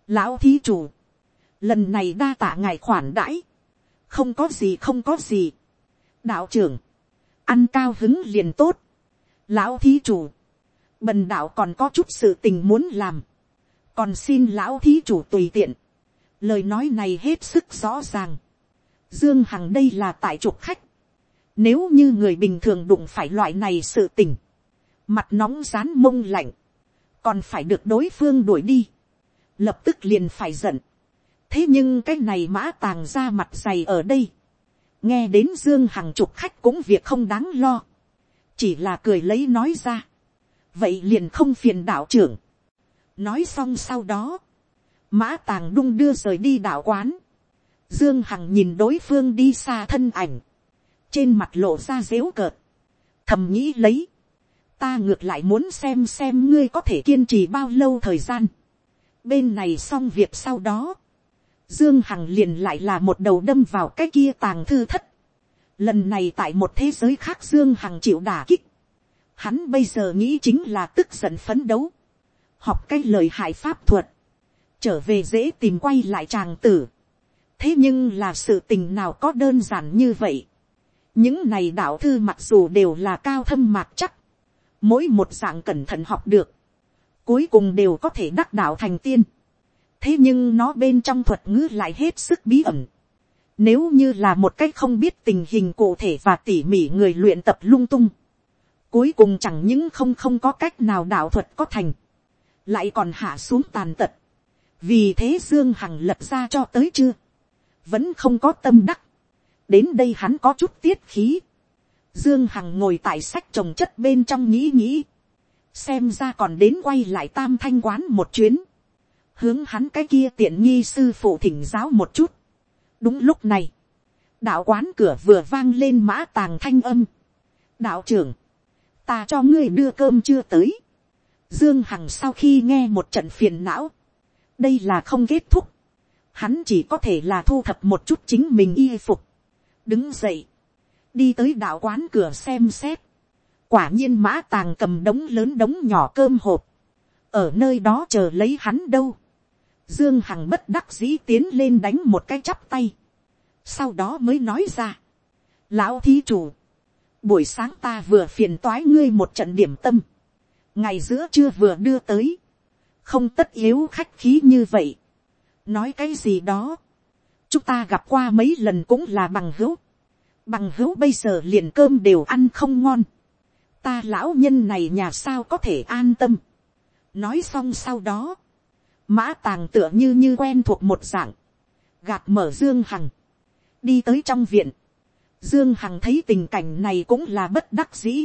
lão thí chủ, lần này đa tạ ngài khoản đãi, không có gì không có gì, đạo trưởng, ăn cao hứng liền tốt, lão thí chủ, bần đạo còn có chút sự tình muốn làm, còn xin lão thí chủ tùy tiện, lời nói này hết sức rõ ràng, dương hằng đây là tại trục khách, nếu như người bình thường đụng phải loại này sự tình, mặt nóng rán mông lạnh, còn phải được đối phương đuổi đi, lập tức liền phải giận. thế nhưng cái này mã tàng ra mặt dày ở đây, nghe đến dương hằng chục khách cũng việc không đáng lo, chỉ là cười lấy nói ra, vậy liền không phiền đạo trưởng. nói xong sau đó, mã tàng đung đưa rời đi đạo quán, dương hằng nhìn đối phương đi xa thân ảnh, trên mặt lộ ra dếu cợt, thầm nghĩ lấy, ta ngược lại muốn xem xem ngươi có thể kiên trì bao lâu thời gian bên này xong việc sau đó, dương hằng liền lại là một đầu đâm vào cái kia tàng thư thất. lần này tại một thế giới khác dương hằng chịu đả kích. hắn bây giờ nghĩ chính là tức giận phấn đấu, học cái lời hại pháp thuật, trở về dễ tìm quay lại tràng tử. thế nhưng là sự tình nào có đơn giản như vậy. những này đạo thư mặc dù đều là cao thâm mạc chắc, mỗi một dạng cẩn thận học được, cuối cùng đều có thể đắc đạo thành tiên. thế nhưng nó bên trong thuật ngữ lại hết sức bí ẩn. nếu như là một cách không biết tình hình cụ thể và tỉ mỉ người luyện tập lung tung, cuối cùng chẳng những không không có cách nào đạo thuật có thành, lại còn hạ xuống tàn tật. vì thế dương hằng lập ra cho tới chưa, vẫn không có tâm đắc. đến đây hắn có chút tiết khí, Dương Hằng ngồi tại sách trồng chất bên trong nghĩ nghĩ. Xem ra còn đến quay lại tam thanh quán một chuyến. Hướng hắn cái kia tiện nghi sư phụ thỉnh giáo một chút. Đúng lúc này. Đạo quán cửa vừa vang lên mã tàng thanh âm. Đạo trưởng. Ta cho ngươi đưa cơm chưa tới. Dương Hằng sau khi nghe một trận phiền não. Đây là không kết thúc. Hắn chỉ có thể là thu thập một chút chính mình y phục. Đứng dậy, đi tới đạo quán cửa xem xét quả nhiên mã tàng cầm đống lớn đống nhỏ cơm hộp. ở nơi đó chờ lấy hắn đâu. dương hằng bất đắc dĩ tiến lên đánh một cái chắp tay. sau đó mới nói ra. lão thí chủ. buổi sáng ta vừa phiền toái ngươi một trận điểm tâm. ngày giữa trưa vừa đưa tới. không tất yếu khách khí như vậy. nói cái gì đó. chúng ta gặp qua mấy lần cũng là bằng hữu bằng hữu bây giờ liền cơm đều ăn không ngon, ta lão nhân này nhà sao có thể an tâm. nói xong sau đó, mã tàng tựa như như quen thuộc một dạng, gạt mở dương hằng, đi tới trong viện, dương hằng thấy tình cảnh này cũng là bất đắc dĩ,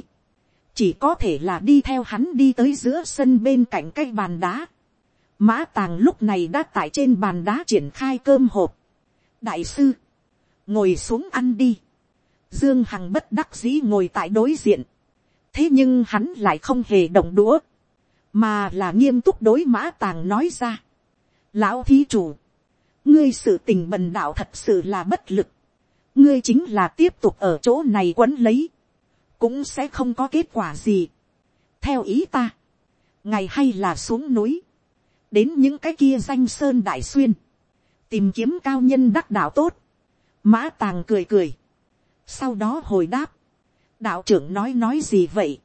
chỉ có thể là đi theo hắn đi tới giữa sân bên cạnh cái bàn đá. Mã tàng lúc này đã tại trên bàn đá triển khai cơm hộp. đại sư, ngồi xuống ăn đi. Dương Hằng bất đắc dĩ ngồi tại đối diện. Thế nhưng hắn lại không hề động đũa. Mà là nghiêm túc đối mã tàng nói ra. Lão thí chủ. Ngươi sự tình bần đạo thật sự là bất lực. Ngươi chính là tiếp tục ở chỗ này quấn lấy. Cũng sẽ không có kết quả gì. Theo ý ta. Ngày hay là xuống núi. Đến những cái kia danh sơn đại xuyên. tìm kiếm cao nhân đắc đạo tốt, mã tàng cười cười, sau đó hồi đáp, đạo trưởng nói nói gì vậy,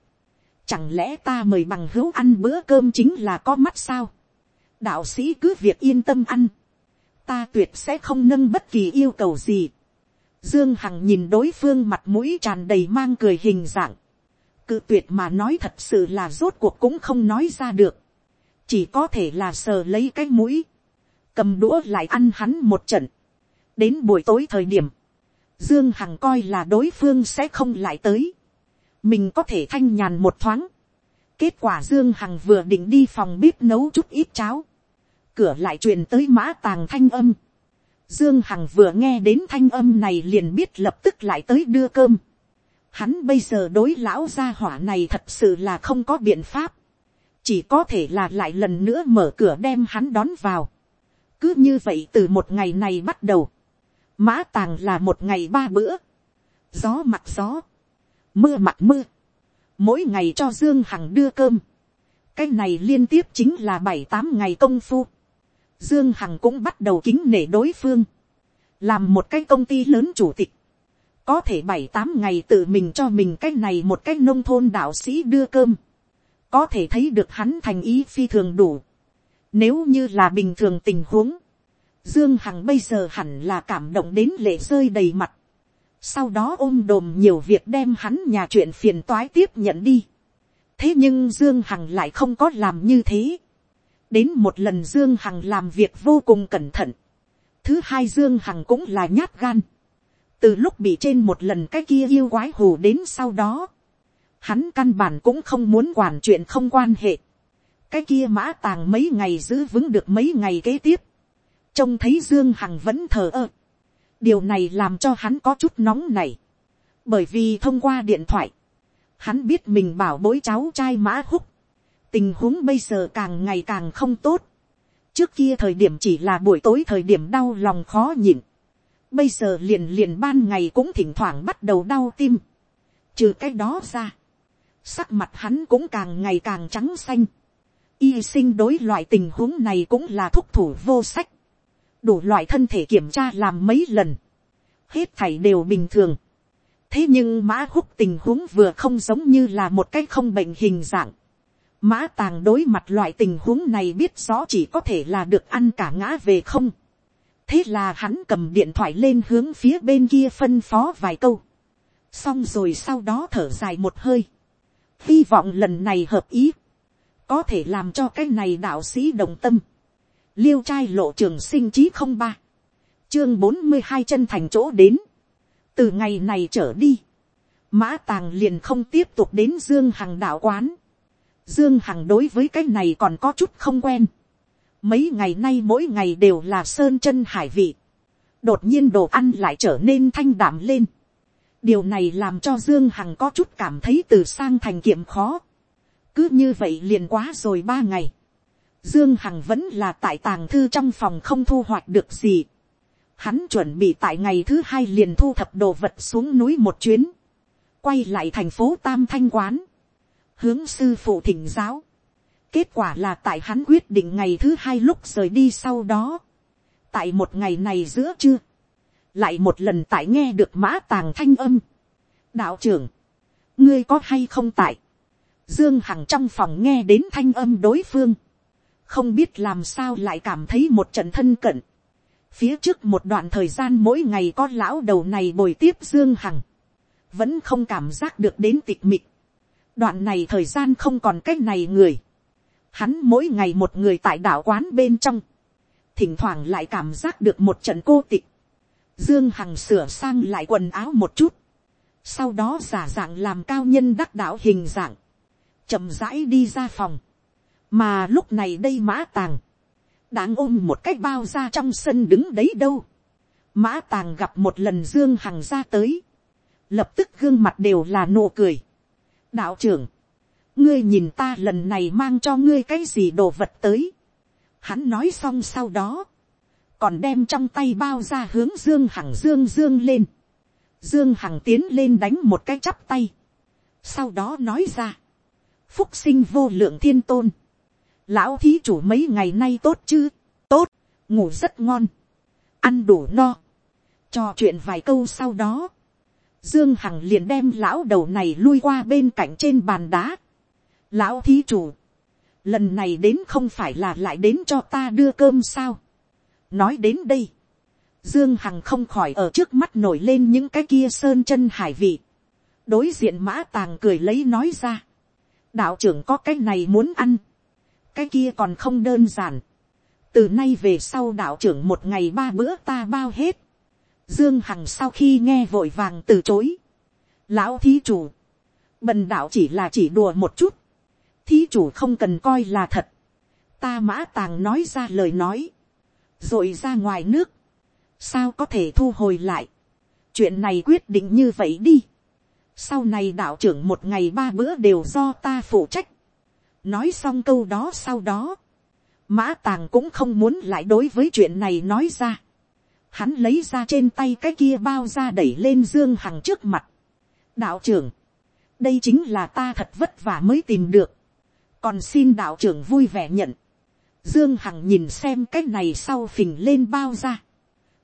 chẳng lẽ ta mời bằng hữu ăn bữa cơm chính là có mắt sao, đạo sĩ cứ việc yên tâm ăn, ta tuyệt sẽ không nâng bất kỳ yêu cầu gì, Dương Hằng nhìn đối phương mặt mũi tràn đầy mang cười hình dạng. Cự tuyệt mà nói thật sự là rốt cuộc cũng không nói ra được. Chỉ có thể là sờ lấy cái mũi. Cầm đũa lại ăn hắn một trận. Đến buổi tối thời điểm. Dương Hằng coi là đối phương sẽ không lại tới. Mình có thể thanh nhàn một thoáng. Kết quả Dương Hằng vừa định đi phòng bếp nấu chút ít cháo. Cửa lại truyền tới mã tàng thanh âm Dương Hằng vừa nghe đến thanh âm này liền biết lập tức lại tới đưa cơm. Hắn bây giờ đối lão gia hỏa này thật sự là không có biện pháp. Chỉ có thể là lại lần nữa mở cửa đem hắn đón vào. Cứ như vậy từ một ngày này bắt đầu. Mã tàng là một ngày ba bữa. Gió mặt gió. Mưa mặt mưa. Mỗi ngày cho Dương Hằng đưa cơm. Cái này liên tiếp chính là bảy tám ngày công phu Dương Hằng cũng bắt đầu kính nể đối phương. Làm một cái công ty lớn chủ tịch. Có thể bảy tám ngày tự mình cho mình cái này một cái nông thôn đạo sĩ đưa cơm. Có thể thấy được hắn thành ý phi thường đủ. Nếu như là bình thường tình huống. Dương Hằng bây giờ hẳn là cảm động đến lệ rơi đầy mặt. Sau đó ôm đồm nhiều việc đem hắn nhà chuyện phiền toái tiếp nhận đi. Thế nhưng Dương Hằng lại không có làm như thế đến một lần dương hằng làm việc vô cùng cẩn thận. thứ hai dương hằng cũng là nhát gan. từ lúc bị trên một lần cái kia yêu quái hù đến sau đó, hắn căn bản cũng không muốn quản chuyện không quan hệ. cái kia mã tàng mấy ngày giữ vững được mấy ngày kế tiếp trông thấy dương hằng vẫn thờ ơ. điều này làm cho hắn có chút nóng này. bởi vì thông qua điện thoại, hắn biết mình bảo bối cháu trai mã húc tình huống bây giờ càng ngày càng không tốt. trước kia thời điểm chỉ là buổi tối thời điểm đau lòng khó nhịn. bây giờ liền liền ban ngày cũng thỉnh thoảng bắt đầu đau tim. trừ cái đó ra, sắc mặt hắn cũng càng ngày càng trắng xanh. y sinh đối loại tình huống này cũng là thúc thủ vô sách đủ loại thân thể kiểm tra làm mấy lần. hết thảy đều bình thường. thế nhưng mã húc tình huống vừa không giống như là một cái không bệnh hình dạng Mã tàng đối mặt loại tình huống này biết rõ chỉ có thể là được ăn cả ngã về không. Thế là hắn cầm điện thoại lên hướng phía bên kia phân phó vài câu. Xong rồi sau đó thở dài một hơi. Hy vọng lần này hợp ý. Có thể làm cho cái này đạo sĩ đồng tâm. Liêu trai lộ trường sinh chí không ba. Chương bốn mươi hai chân thành chỗ đến. Từ ngày này trở đi. Mã tàng liền không tiếp tục đến dương hằng đạo quán Dương Hằng đối với cái này còn có chút không quen. Mấy ngày nay mỗi ngày đều là sơn chân hải vị. Đột nhiên đồ ăn lại trở nên thanh đảm lên. Điều này làm cho Dương Hằng có chút cảm thấy từ sang thành kiệm khó. Cứ như vậy liền quá rồi ba ngày. Dương Hằng vẫn là tại tàng thư trong phòng không thu hoạch được gì. Hắn chuẩn bị tại ngày thứ hai liền thu thập đồ vật xuống núi một chuyến. Quay lại thành phố Tam Thanh Quán hướng sư phụ thỉnh giáo. Kết quả là tại hắn quyết định ngày thứ hai lúc rời đi sau đó. Tại một ngày này giữa trưa. Lại một lần tại nghe được mã tàng thanh âm. Đạo trưởng. Ngươi có hay không tại. Dương Hằng trong phòng nghe đến thanh âm đối phương. Không biết làm sao lại cảm thấy một trận thân cận. Phía trước một đoạn thời gian mỗi ngày có lão đầu này bồi tiếp Dương Hằng. Vẫn không cảm giác được đến tịch mịch. Đoạn này thời gian không còn cách này người, hắn mỗi ngày một người tại đạo quán bên trong, thỉnh thoảng lại cảm giác được một trận cô tịch, dương hằng sửa sang lại quần áo một chút, sau đó giả dạng làm cao nhân đắc đạo hình dạng, chậm rãi đi ra phòng, mà lúc này đây mã tàng, đang ôm một cái bao ra trong sân đứng đấy đâu, mã tàng gặp một lần dương hằng ra tới, lập tức gương mặt đều là nụ cười, đạo trưởng, ngươi nhìn ta lần này mang cho ngươi cái gì đồ vật tới. Hắn nói xong sau đó, còn đem trong tay bao ra hướng dương hằng dương dương lên. Dương hằng tiến lên đánh một cái chắp tay. Sau đó nói ra, phúc sinh vô lượng thiên tôn. Lão thí chủ mấy ngày nay tốt chứ, tốt, ngủ rất ngon. ăn đủ no, trò chuyện vài câu sau đó, dương hằng liền đem lão đầu này lui qua bên cạnh trên bàn đá. lão thí chủ, lần này đến không phải là lại đến cho ta đưa cơm sao. nói đến đây, dương hằng không khỏi ở trước mắt nổi lên những cái kia sơn chân hải vị. đối diện mã tàng cười lấy nói ra. đạo trưởng có cái này muốn ăn cái kia còn không đơn giản. từ nay về sau đạo trưởng một ngày ba bữa ta bao hết. dương hằng sau khi nghe vội vàng từ chối. lão thí chủ, bần đạo chỉ là chỉ đùa một chút. Thí chủ không cần coi là thật, ta mã tàng nói ra lời nói, rồi ra ngoài nước, sao có thể thu hồi lại, chuyện này quyết định như vậy đi, sau này đạo trưởng một ngày ba bữa đều do ta phụ trách, nói xong câu đó sau đó, mã tàng cũng không muốn lại đối với chuyện này nói ra, hắn lấy ra trên tay cái kia bao ra đẩy lên dương hằng trước mặt, đạo trưởng, đây chính là ta thật vất vả mới tìm được, còn xin đạo trưởng vui vẻ nhận. Dương Hằng nhìn xem cái này sau phình lên bao ra.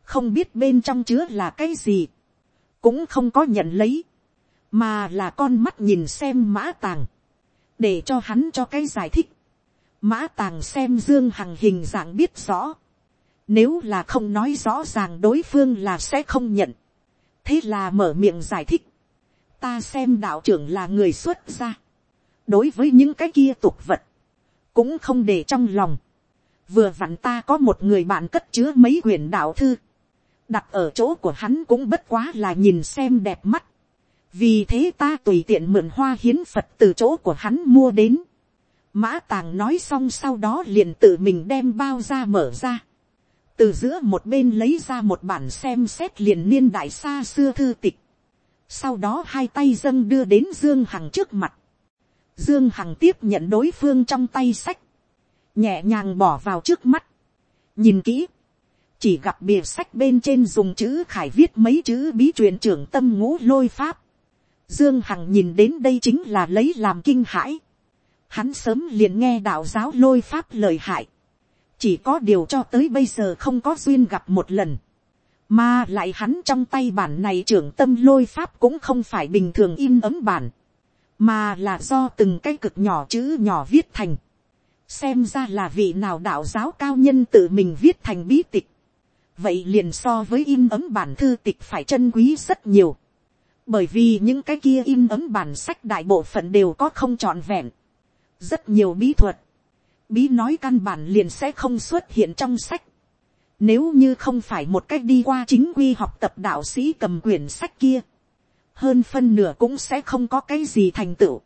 Không biết bên trong chứa là cái gì. Cũng không có nhận lấy. Mà là con mắt nhìn xem mã tàng. Để cho hắn cho cái giải thích. Mã tàng xem Dương Hằng hình dạng biết rõ. Nếu là không nói rõ ràng đối phương là sẽ không nhận. Thế là mở miệng giải thích. Ta xem đạo trưởng là người xuất gia đối với những cái kia tục vật, cũng không để trong lòng. vừa vặn ta có một người bạn cất chứa mấy quyển đạo thư, đặt ở chỗ của hắn cũng bất quá là nhìn xem đẹp mắt vì thế ta tùy tiện mượn hoa hiến phật từ chỗ của hắn mua đến. mã tàng nói xong sau đó liền tự mình đem bao ra mở ra. từ giữa một bên lấy ra một bản xem xét liền niên đại xa xưa thư tịch. sau đó hai tay dâng đưa đến dương hằng trước mặt Dương Hằng tiếp nhận đối phương trong tay sách. Nhẹ nhàng bỏ vào trước mắt. Nhìn kỹ. Chỉ gặp bìa sách bên trên dùng chữ khải viết mấy chữ bí truyền trưởng tâm ngũ lôi pháp. Dương Hằng nhìn đến đây chính là lấy làm kinh hãi. Hắn sớm liền nghe đạo giáo lôi pháp lời hại. Chỉ có điều cho tới bây giờ không có duyên gặp một lần. Mà lại hắn trong tay bản này trưởng tâm lôi pháp cũng không phải bình thường in ấm bản mà là do từng cái cực nhỏ chữ nhỏ viết thành, xem ra là vị nào đạo giáo cao nhân tự mình viết thành bí tịch, vậy liền so với in ấm bản thư tịch phải chân quý rất nhiều, bởi vì những cái kia in ấm bản sách đại bộ phận đều có không trọn vẹn, rất nhiều bí thuật, bí nói căn bản liền sẽ không xuất hiện trong sách, nếu như không phải một cách đi qua chính quy học tập đạo sĩ cầm quyển sách kia, hơn phân nửa cũng sẽ không có cái gì thành tựu.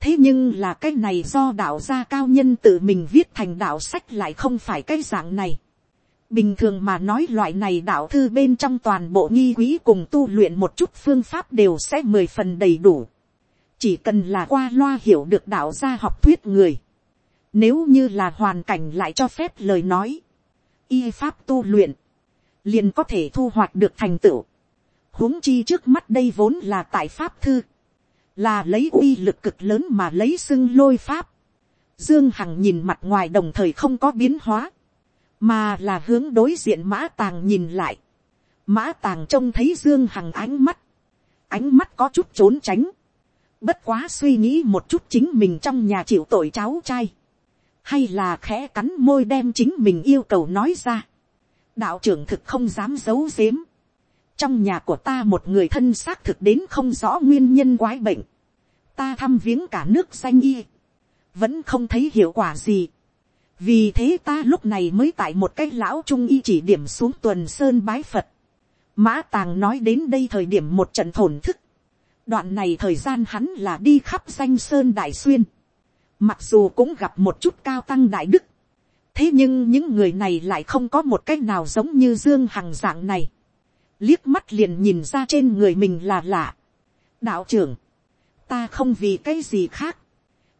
thế nhưng là cái này do đạo gia cao nhân tự mình viết thành đạo sách lại không phải cái dạng này bình thường mà nói loại này đạo thư bên trong toàn bộ nghi quý cùng tu luyện một chút phương pháp đều sẽ mười phần đầy đủ. chỉ cần là qua loa hiểu được đạo gia học thuyết người. nếu như là hoàn cảnh lại cho phép lời nói, y pháp tu luyện, liền có thể thu hoạch được thành tựu huống chi trước mắt đây vốn là tại pháp thư, là lấy uy lực cực lớn mà lấy xưng lôi pháp. Dương Hằng nhìn mặt ngoài đồng thời không có biến hóa, mà là hướng đối diện mã tàng nhìn lại. Mã tàng trông thấy Dương Hằng ánh mắt, ánh mắt có chút trốn tránh, bất quá suy nghĩ một chút chính mình trong nhà chịu tội cháu trai, hay là khẽ cắn môi đem chính mình yêu cầu nói ra. đạo trưởng thực không dám giấu giếm, trong nhà của ta một người thân xác thực đến không rõ nguyên nhân quái bệnh, ta thăm viếng cả nước danh y, vẫn không thấy hiệu quả gì vì thế ta lúc này mới tại một cái lão trung y chỉ điểm xuống tuần sơn bái phật. mã tàng nói đến đây thời điểm một trận thổn thức. đoạn này thời gian hắn là đi khắp danh sơn đại xuyên. mặc dù cũng gặp một chút cao tăng đại đức. thế nhưng những người này lại không có một cách nào giống như dương hằng dạng này liếc mắt liền nhìn ra trên người mình là lạ. đạo trưởng, ta không vì cái gì khác,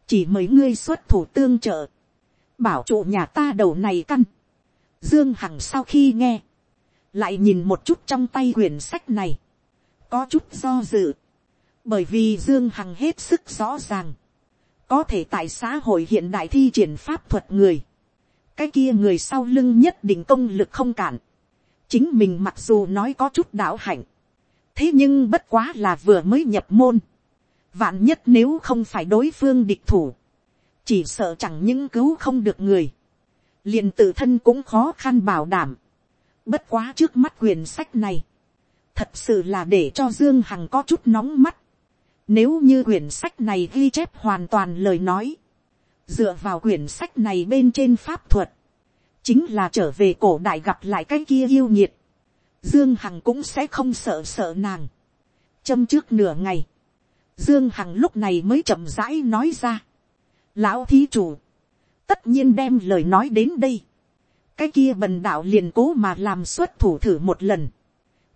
chỉ mấy ngươi xuất thủ tương trợ, bảo trụ nhà ta đầu này căn. Dương Hằng sau khi nghe, lại nhìn một chút trong tay quyển sách này, có chút do dự, bởi vì Dương Hằng hết sức rõ ràng, có thể tại xã hội hiện đại thi triển pháp thuật người, cái kia người sau lưng nhất định công lực không cản, chính mình mặc dù nói có chút đạo hạnh, thế nhưng bất quá là vừa mới nhập môn, vạn nhất nếu không phải đối phương địch thủ, chỉ sợ chẳng những cứu không được người, liền tự thân cũng khó khăn bảo đảm, bất quá trước mắt quyển sách này, thật sự là để cho dương hằng có chút nóng mắt, nếu như quyển sách này ghi chép hoàn toàn lời nói, dựa vào quyển sách này bên trên pháp thuật, chính là trở về cổ đại gặp lại cái kia yêu nhiệt, dương hằng cũng sẽ không sợ sợ nàng. châm trước nửa ngày, dương hằng lúc này mới chậm rãi nói ra lão thí chủ, tất nhiên đem lời nói đến đây. cái kia bần đạo liền cố mà làm xuất thủ thử một lần.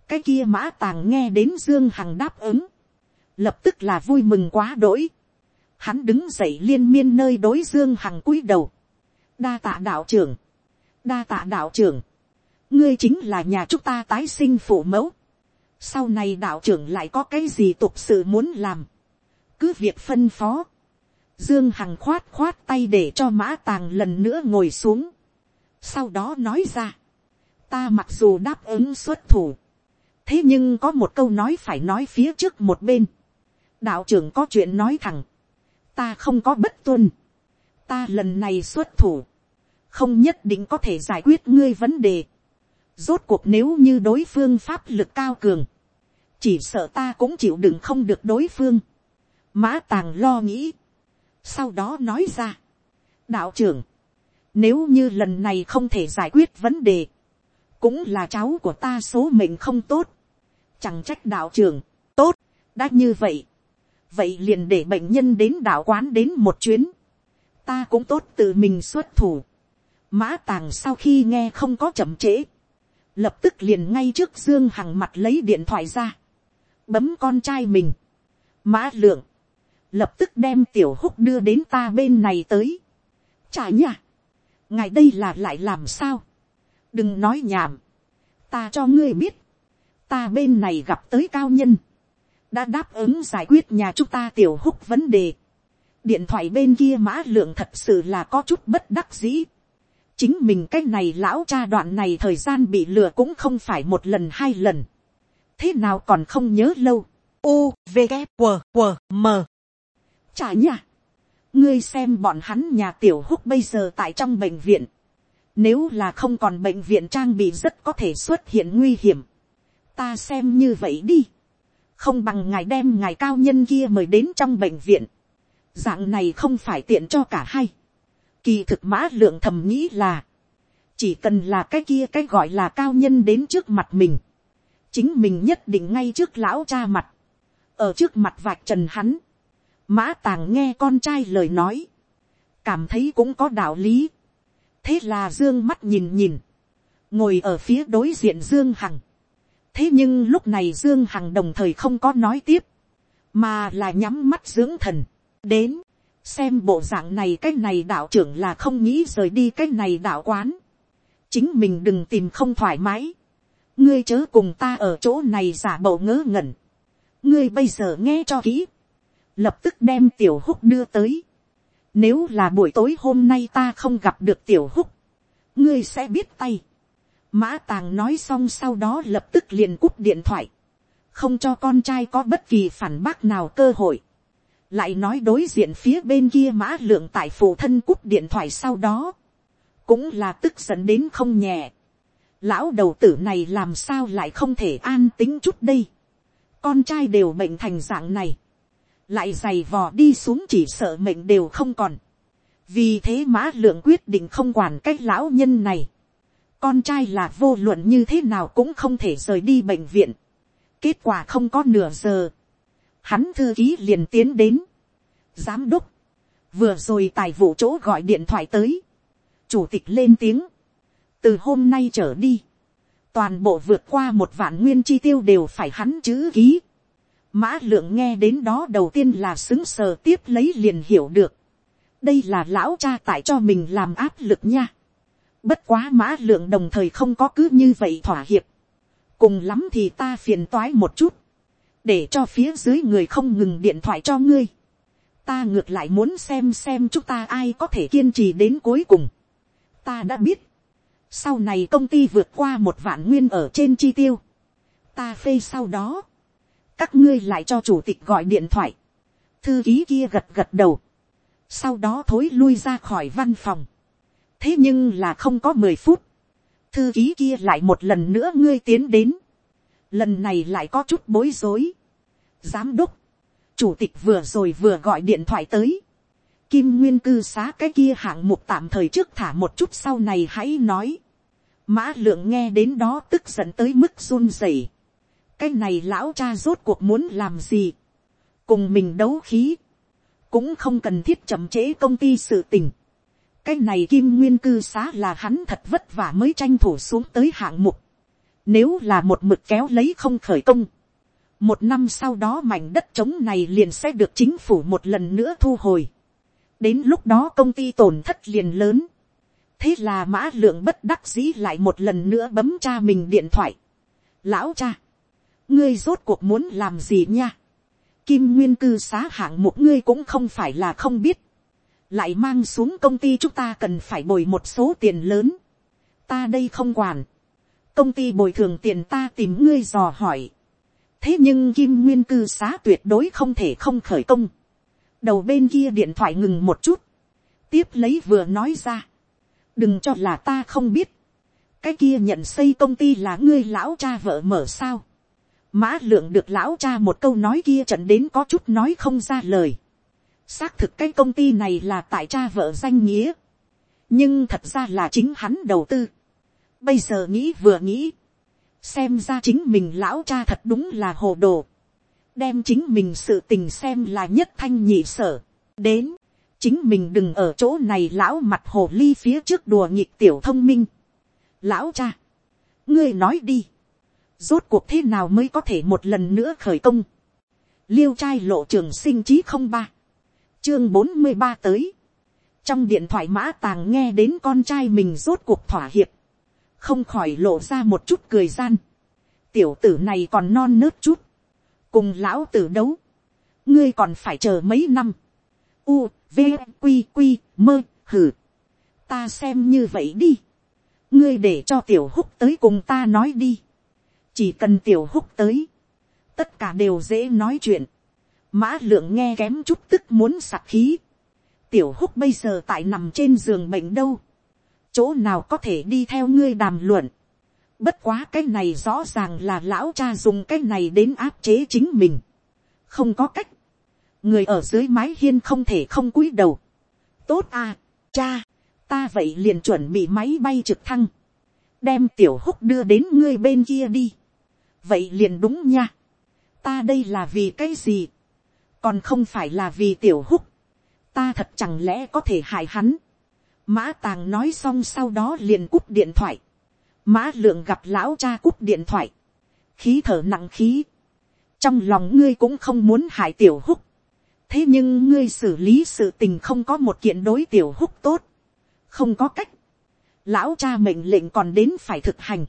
cái kia mã tàng nghe đến dương hằng đáp ứng, lập tức là vui mừng quá đỗi. hắn đứng dậy liên miên nơi đối dương hằng cúi đầu. đa tạ đạo trưởng, đa tạ đạo trưởng, ngươi chính là nhà chúng ta tái sinh phụ mẫu. sau này đạo trưởng lại có cái gì tục sự muốn làm. cứ việc phân phó dương hằng khoát khoát tay để cho mã tàng lần nữa ngồi xuống. sau đó nói ra. ta mặc dù đáp ứng xuất thủ. thế nhưng có một câu nói phải nói phía trước một bên. đạo trưởng có chuyện nói thẳng. ta không có bất tuân. ta lần này xuất thủ. không nhất định có thể giải quyết ngươi vấn đề Rốt cuộc nếu như đối phương pháp lực cao cường. Chỉ sợ ta cũng chịu đựng không được đối phương. Mã tàng lo nghĩ. Sau đó nói ra. Đạo trưởng. Nếu như lần này không thể giải quyết vấn đề. Cũng là cháu của ta số mệnh không tốt. Chẳng trách đạo trưởng. Tốt. Đã như vậy. Vậy liền để bệnh nhân đến đạo quán đến một chuyến. Ta cũng tốt tự mình xuất thủ. Mã tàng sau khi nghe không có chậm trễ lập tức liền ngay trước dương hằng mặt lấy điện thoại ra, bấm con trai mình, mã lượng, lập tức đem tiểu húc đưa đến ta bên này tới, chả nhà, ngài đây là lại làm sao, đừng nói nhảm, ta cho ngươi biết, ta bên này gặp tới cao nhân, đã đáp ứng giải quyết nhà chúng ta tiểu húc vấn đề, điện thoại bên kia mã lượng thật sự là có chút bất đắc dĩ, chính mình cái này lão cha đoạn này thời gian bị lừa cũng không phải một lần hai lần. thế nào còn không nhớ lâu. u v g q q m chả nha. ngươi xem bọn hắn nhà tiểu húc bây giờ tại trong bệnh viện. nếu là không còn bệnh viện trang bị rất có thể xuất hiện nguy hiểm. ta xem như vậy đi. không bằng ngài đem ngài cao nhân kia mời đến trong bệnh viện. dạng này không phải tiện cho cả hai Kỳ thực mã lượng thầm nghĩ là, chỉ cần là cái kia cái gọi là cao nhân đến trước mặt mình, chính mình nhất định ngay trước lão cha mặt, ở trước mặt vạch trần hắn, mã tàng nghe con trai lời nói, cảm thấy cũng có đạo lý, thế là dương mắt nhìn nhìn, ngồi ở phía đối diện dương hằng, thế nhưng lúc này dương hằng đồng thời không có nói tiếp, mà là nhắm mắt dưỡng thần, đến, xem bộ dạng này cái này đạo trưởng là không nghĩ rời đi cái này đạo quán. chính mình đừng tìm không thoải mái. ngươi chớ cùng ta ở chỗ này giả bộ ngớ ngẩn. ngươi bây giờ nghe cho kỹ lập tức đem tiểu húc đưa tới. nếu là buổi tối hôm nay ta không gặp được tiểu húc, ngươi sẽ biết tay. mã tàng nói xong sau đó lập tức liền cúp điện thoại. không cho con trai có bất kỳ phản bác nào cơ hội lại nói đối diện phía bên kia mã lượng tại phụ thân cúp điện thoại sau đó, cũng là tức giận đến không nhẹ. Lão đầu tử này làm sao lại không thể an tính chút đây. Con trai đều bệnh thành dạng này. Lại giày vò đi xuống chỉ sợ mệnh đều không còn. Vì thế mã lượng quyết định không quản cái lão nhân này. Con trai là vô luận như thế nào cũng không thể rời đi bệnh viện. Kết quả không có nửa giờ hắn thư ký liền tiến đến. giám đốc, vừa rồi tài vụ chỗ gọi điện thoại tới, chủ tịch lên tiếng, từ hôm nay trở đi, toàn bộ vượt qua một vạn nguyên chi tiêu đều phải hắn chữ ký mã lượng nghe đến đó đầu tiên là xứng sờ tiếp lấy liền hiểu được. đây là lão cha tại cho mình làm áp lực nha. bất quá mã lượng đồng thời không có cứ như vậy thỏa hiệp. cùng lắm thì ta phiền toái một chút để cho phía dưới người không ngừng điện thoại cho ngươi. ta ngược lại muốn xem xem chúng ta ai có thể kiên trì đến cuối cùng. ta đã biết, sau này công ty vượt qua một vạn nguyên ở trên chi tiêu, ta phê sau đó, các ngươi lại cho chủ tịch gọi điện thoại, thư ký kia gật gật đầu, sau đó thối lui ra khỏi văn phòng, thế nhưng là không có mười phút, thư ký kia lại một lần nữa ngươi tiến đến, lần này lại có chút bối rối, giám đốc, chủ tịch vừa rồi vừa gọi điện thoại tới, kim nguyên cư xá cái kia hạng mục tạm thời trước thả một chút sau này hãy nói, mã lượng nghe đến đó tức giận tới mức run rẩy, cái này lão cha rốt cuộc muốn làm gì, cùng mình đấu khí, cũng không cần thiết chậm trễ công ty sự tình. cái này kim nguyên cư xá là hắn thật vất vả mới tranh thủ xuống tới hạng mục. nếu là một mực kéo lấy không khởi công, một năm sau đó mảnh đất trống này liền sẽ được chính phủ một lần nữa thu hồi. đến lúc đó công ty tổn thất liền lớn. thế là mã lượng bất đắc dĩ lại một lần nữa bấm cha mình điện thoại. lão cha, ngươi rốt cuộc muốn làm gì nha. kim nguyên cư xá hạng một ngươi cũng không phải là không biết. lại mang xuống công ty chúng ta cần phải bồi một số tiền lớn. ta đây không quản. công ty bồi thường tiền ta tìm ngươi dò hỏi. thế nhưng kim nguyên cư xá tuyệt đối không thể không khởi công. đầu bên kia điện thoại ngừng một chút. tiếp lấy vừa nói ra. đừng cho là ta không biết. cái kia nhận xây công ty là ngươi lão cha vợ mở sao Mã lượng được lão cha một câu nói kia trận đến có chút nói không ra lời. Xác thực cái công ty này là tại cha vợ danh nghĩa. Nhưng thật ra là chính hắn đầu tư. Bây giờ nghĩ vừa nghĩ. Xem ra chính mình lão cha thật đúng là hồ đồ. Đem chính mình sự tình xem là nhất thanh nhị sở. Đến. Chính mình đừng ở chỗ này lão mặt hồ ly phía trước đùa nghịch tiểu thông minh. Lão cha. Ngươi nói đi rốt cuộc thế nào mới có thể một lần nữa khởi công. liêu trai lộ trường sinh chí không ba, chương bốn mươi ba tới. trong điện thoại mã tàng nghe đến con trai mình rốt cuộc thỏa hiệp, không khỏi lộ ra một chút cười gian. tiểu tử này còn non nớt chút, cùng lão tử đấu, ngươi còn phải chờ mấy năm. u, v, q, q, mơ, hử. ta xem như vậy đi. ngươi để cho tiểu húc tới cùng ta nói đi chỉ cần tiểu húc tới, tất cả đều dễ nói chuyện, mã lượng nghe kém chút tức muốn sặc khí, tiểu húc bây giờ tại nằm trên giường bệnh đâu, chỗ nào có thể đi theo ngươi đàm luận, bất quá cái này rõ ràng là lão cha dùng cái này đến áp chế chính mình, không có cách, người ở dưới mái hiên không thể không cúi đầu, tốt à, cha, ta vậy liền chuẩn bị máy bay trực thăng, đem tiểu húc đưa đến ngươi bên kia đi vậy liền đúng nha. ta đây là vì cái gì, còn không phải là vì tiểu húc, ta thật chẳng lẽ có thể hại hắn. mã tàng nói xong sau đó liền cúp điện thoại, mã lượng gặp lão cha cúp điện thoại, khí thở nặng khí, trong lòng ngươi cũng không muốn hại tiểu húc, thế nhưng ngươi xử lý sự tình không có một kiện đối tiểu húc tốt, không có cách, lão cha mệnh lệnh còn đến phải thực hành,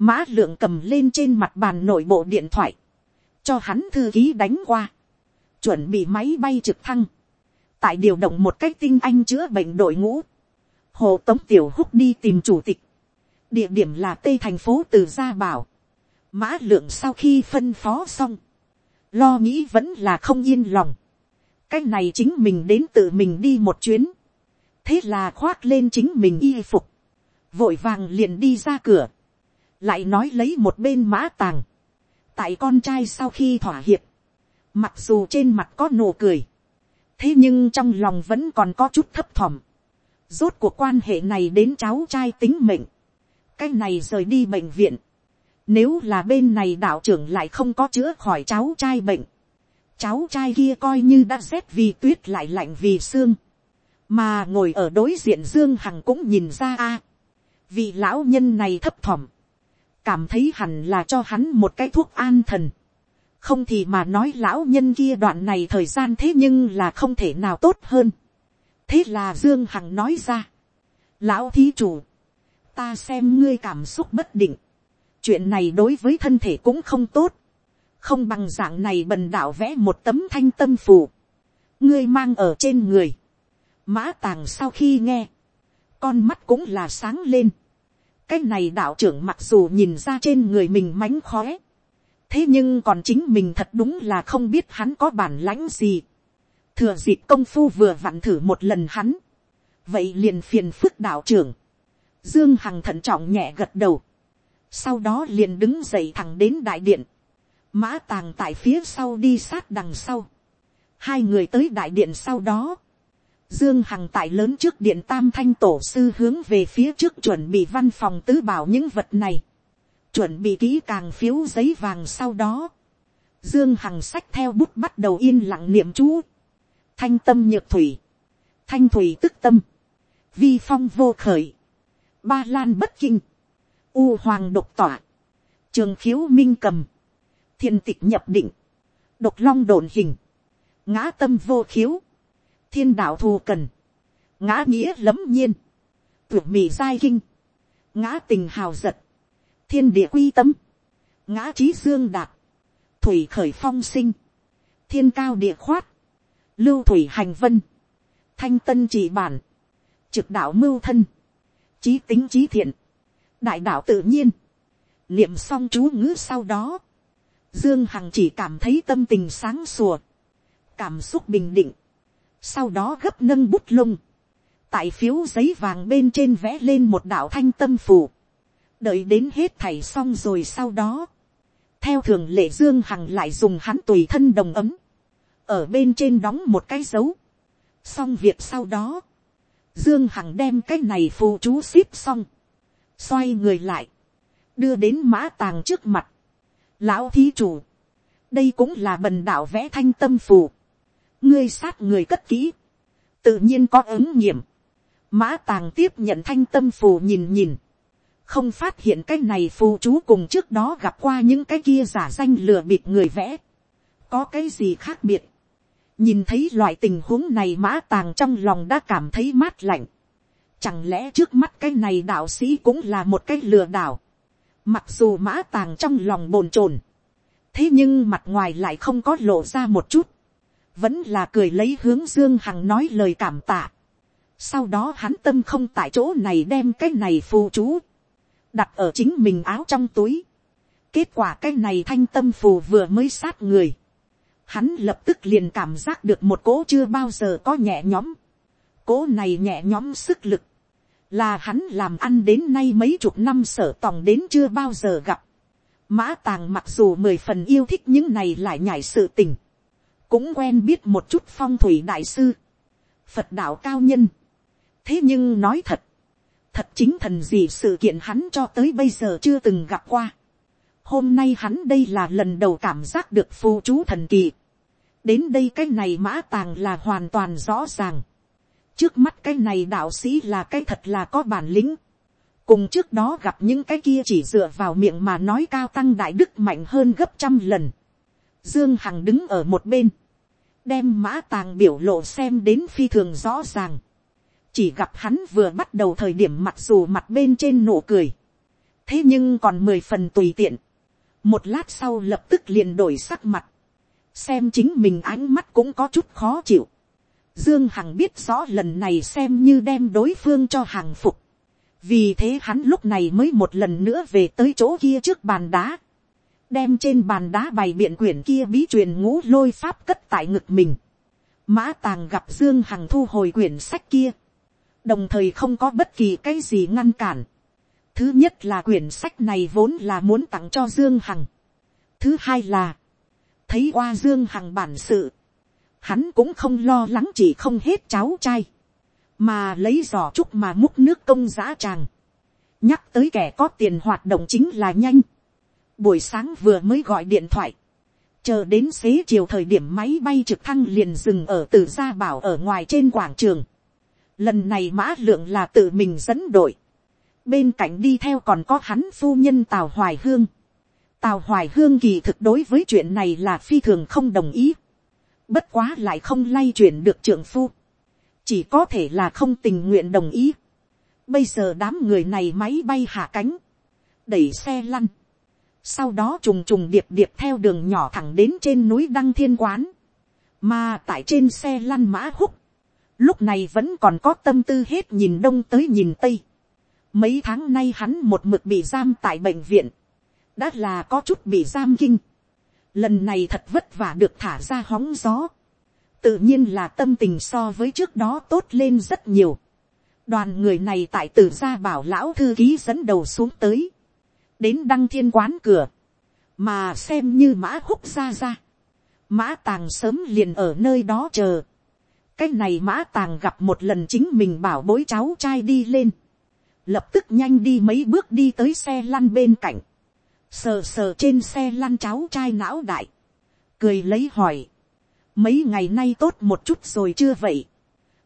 Mã lượng cầm lên trên mặt bàn nội bộ điện thoại. Cho hắn thư ký đánh qua. Chuẩn bị máy bay trực thăng. Tại điều động một cách tinh anh chữa bệnh đội ngũ. Hồ Tống Tiểu Húc đi tìm chủ tịch. Địa điểm là Tây thành phố Từ Gia Bảo. Mã lượng sau khi phân phó xong. Lo nghĩ vẫn là không yên lòng. Cách này chính mình đến tự mình đi một chuyến. Thế là khoác lên chính mình y phục. Vội vàng liền đi ra cửa lại nói lấy một bên mã tàng, tại con trai sau khi thỏa hiệp, mặc dù trên mặt có nụ cười, thế nhưng trong lòng vẫn còn có chút thấp thỏm, rốt cuộc quan hệ này đến cháu trai tính mệnh, cái này rời đi bệnh viện, nếu là bên này đạo trưởng lại không có chữa khỏi cháu trai bệnh, cháu trai kia coi như đã rét vì tuyết lại lạnh vì xương, mà ngồi ở đối diện dương hằng cũng nhìn ra a, vì lão nhân này thấp thỏm, cảm thấy hẳn là cho hắn một cái thuốc an thần. không thì mà nói lão nhân kia đoạn này thời gian thế nhưng là không thể nào tốt hơn. thế là dương hằng nói ra. lão thí chủ, ta xem ngươi cảm xúc bất định. chuyện này đối với thân thể cũng không tốt. không bằng dạng này bần đạo vẽ một tấm thanh tâm phù. ngươi mang ở trên người. mã tàng sau khi nghe, con mắt cũng là sáng lên cái này đạo trưởng mặc dù nhìn ra trên người mình mánh khóe, thế nhưng còn chính mình thật đúng là không biết hắn có bản lãnh gì. thừa dịp công phu vừa vặn thử một lần hắn, vậy liền phiền phức đạo trưởng, dương hằng thận trọng nhẹ gật đầu, sau đó liền đứng dậy thẳng đến đại điện, mã tàng tại phía sau đi sát đằng sau, hai người tới đại điện sau đó, Dương Hằng tại lớn trước điện tam thanh tổ sư hướng về phía trước chuẩn bị văn phòng tứ bảo những vật này. Chuẩn bị kỹ càng phiếu giấy vàng sau đó. Dương Hằng sách theo bút bắt đầu yên lặng niệm chú. Thanh tâm nhược thủy. Thanh thủy tức tâm. Vi phong vô khởi. Ba lan bất kinh. U hoàng độc tỏa. Trường khiếu minh cầm. Thiên tịch nhập định. Độc long đồn hình. Ngã tâm vô khiếu thiên đạo thù cần, ngã nghĩa lấm nhiên, tuyệt mì giai kinh, ngã tình hào giật, thiên địa quy tâm, ngã trí dương đạt, thủy khởi phong sinh, thiên cao địa khoát, lưu thủy hành vân, thanh tân trị bản, trực đạo mưu thân, trí tính trí thiện, đại đạo tự nhiên, niệm xong chú ngữ sau đó, dương hằng chỉ cảm thấy tâm tình sáng sủa, cảm xúc bình định, sau đó gấp nâng bút lông, tại phiếu giấy vàng bên trên vẽ lên một đạo thanh tâm phù, đợi đến hết thảy xong rồi sau đó, theo thường lệ dương hằng lại dùng hắn tùy thân đồng ấm, ở bên trên đóng một cái dấu, xong việc sau đó, dương hằng đem cái này phù chú ship xong, xoay người lại, đưa đến mã tàng trước mặt, lão thí chủ, đây cũng là bần đạo vẽ thanh tâm phù, ngươi sát người cất kỹ, tự nhiên có ứng nghiệm, mã tàng tiếp nhận thanh tâm phù nhìn nhìn, không phát hiện cái này phù chú cùng trước đó gặp qua những cái kia giả danh lừa bịp người vẽ, có cái gì khác biệt, nhìn thấy loại tình huống này mã tàng trong lòng đã cảm thấy mát lạnh, chẳng lẽ trước mắt cái này đạo sĩ cũng là một cái lừa đảo, mặc dù mã tàng trong lòng bồn chồn, thế nhưng mặt ngoài lại không có lộ ra một chút, vẫn là cười lấy hướng dương hằng nói lời cảm tạ. sau đó hắn tâm không tại chỗ này đem cái này phù chú, đặt ở chính mình áo trong túi. kết quả cái này thanh tâm phù vừa mới sát người. hắn lập tức liền cảm giác được một cỗ chưa bao giờ có nhẹ nhõm. cỗ này nhẹ nhõm sức lực, là hắn làm ăn đến nay mấy chục năm sở tòng đến chưa bao giờ gặp. Mã tàng mặc dù mười phần yêu thích những này lại nhảy sự tình cũng quen biết một chút phong thủy đại sư, phật đạo cao nhân. thế nhưng nói thật, thật chính thần gì sự kiện hắn cho tới bây giờ chưa từng gặp qua. hôm nay hắn đây là lần đầu cảm giác được phù chú thần kỳ. đến đây cái này mã tàng là hoàn toàn rõ ràng. trước mắt cái này đạo sĩ là cái thật là có bản lĩnh. cùng trước đó gặp những cái kia chỉ dựa vào miệng mà nói cao tăng đại đức mạnh hơn gấp trăm lần Dương Hằng đứng ở một bên. Đem mã tàng biểu lộ xem đến phi thường rõ ràng. Chỉ gặp hắn vừa bắt đầu thời điểm mặc dù mặt bên trên nụ cười. Thế nhưng còn mười phần tùy tiện. Một lát sau lập tức liền đổi sắc mặt. Xem chính mình ánh mắt cũng có chút khó chịu. Dương Hằng biết rõ lần này xem như đem đối phương cho hàng phục. Vì thế hắn lúc này mới một lần nữa về tới chỗ kia trước bàn đá đem trên bàn đá bày biện quyển kia bí truyền ngũ lôi pháp cất tại ngực mình. Mã tàng gặp Dương Hằng thu hồi quyển sách kia. Đồng thời không có bất kỳ cái gì ngăn cản. Thứ nhất là quyển sách này vốn là muốn tặng cho Dương Hằng. Thứ hai là. Thấy qua Dương Hằng bản sự. Hắn cũng không lo lắng chỉ không hết cháu trai. Mà lấy giỏ trúc mà múc nước công giã tràng. Nhắc tới kẻ có tiền hoạt động chính là nhanh buổi sáng vừa mới gọi điện thoại, chờ đến xế chiều thời điểm máy bay trực thăng liền dừng ở từ gia bảo ở ngoài trên quảng trường. Lần này mã lượng là tự mình dẫn đội. Bên cạnh đi theo còn có hắn phu nhân Tào Hoài Hương. Tào Hoài Hương kỳ thực đối với chuyện này là phi thường không đồng ý. Bất quá lại không lay chuyển được trưởng phu. Chỉ có thể là không tình nguyện đồng ý. Bây giờ đám người này máy bay hạ cánh. Đẩy xe lăn sau đó trùng trùng điệp điệp theo đường nhỏ thẳng đến trên núi đăng thiên quán, mà tại trên xe lăn mã húc, lúc này vẫn còn có tâm tư hết nhìn đông tới nhìn tây, Mấy tháng nay hắn một mực bị giam tại bệnh viện. Đã là có chút bị giam kinh. Lần này thật vất vả được thả ra hóng gió. Tự nhiên là tâm tình so với trước đó tốt lên rất nhiều. Đoàn người này tại tử gia bảo lão thư ký dẫn đầu xuống tới. Đến đăng thiên quán cửa. Mà xem như mã húc ra ra. Mã tàng sớm liền ở nơi đó chờ. Cái này mã tàng gặp một lần chính mình bảo bối cháu trai đi lên. Lập tức nhanh đi mấy bước đi tới xe lăn bên cạnh, sờ sờ trên xe lăn cháu trai não đại, cười lấy hỏi, mấy ngày nay tốt một chút rồi chưa vậy,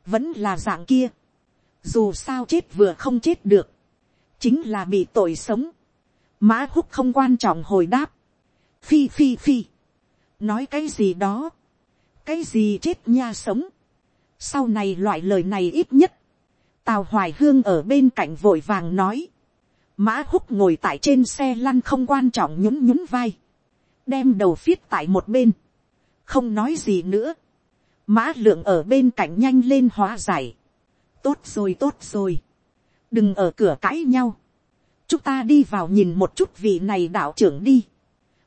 vẫn là dạng kia, dù sao chết vừa không chết được, chính là bị tội sống, mã húc không quan trọng hồi đáp, phi phi phi, nói cái gì đó, cái gì chết nha sống, sau này loại lời này ít nhất Tào Hoài Hương ở bên cạnh vội vàng nói. Mã húc ngồi tại trên xe lăn không quan trọng nhún nhún vai. Đem đầu viết tại một bên. Không nói gì nữa. Mã lượng ở bên cạnh nhanh lên hóa giải. Tốt rồi tốt rồi. Đừng ở cửa cãi nhau. Chúng ta đi vào nhìn một chút vị này đạo trưởng đi.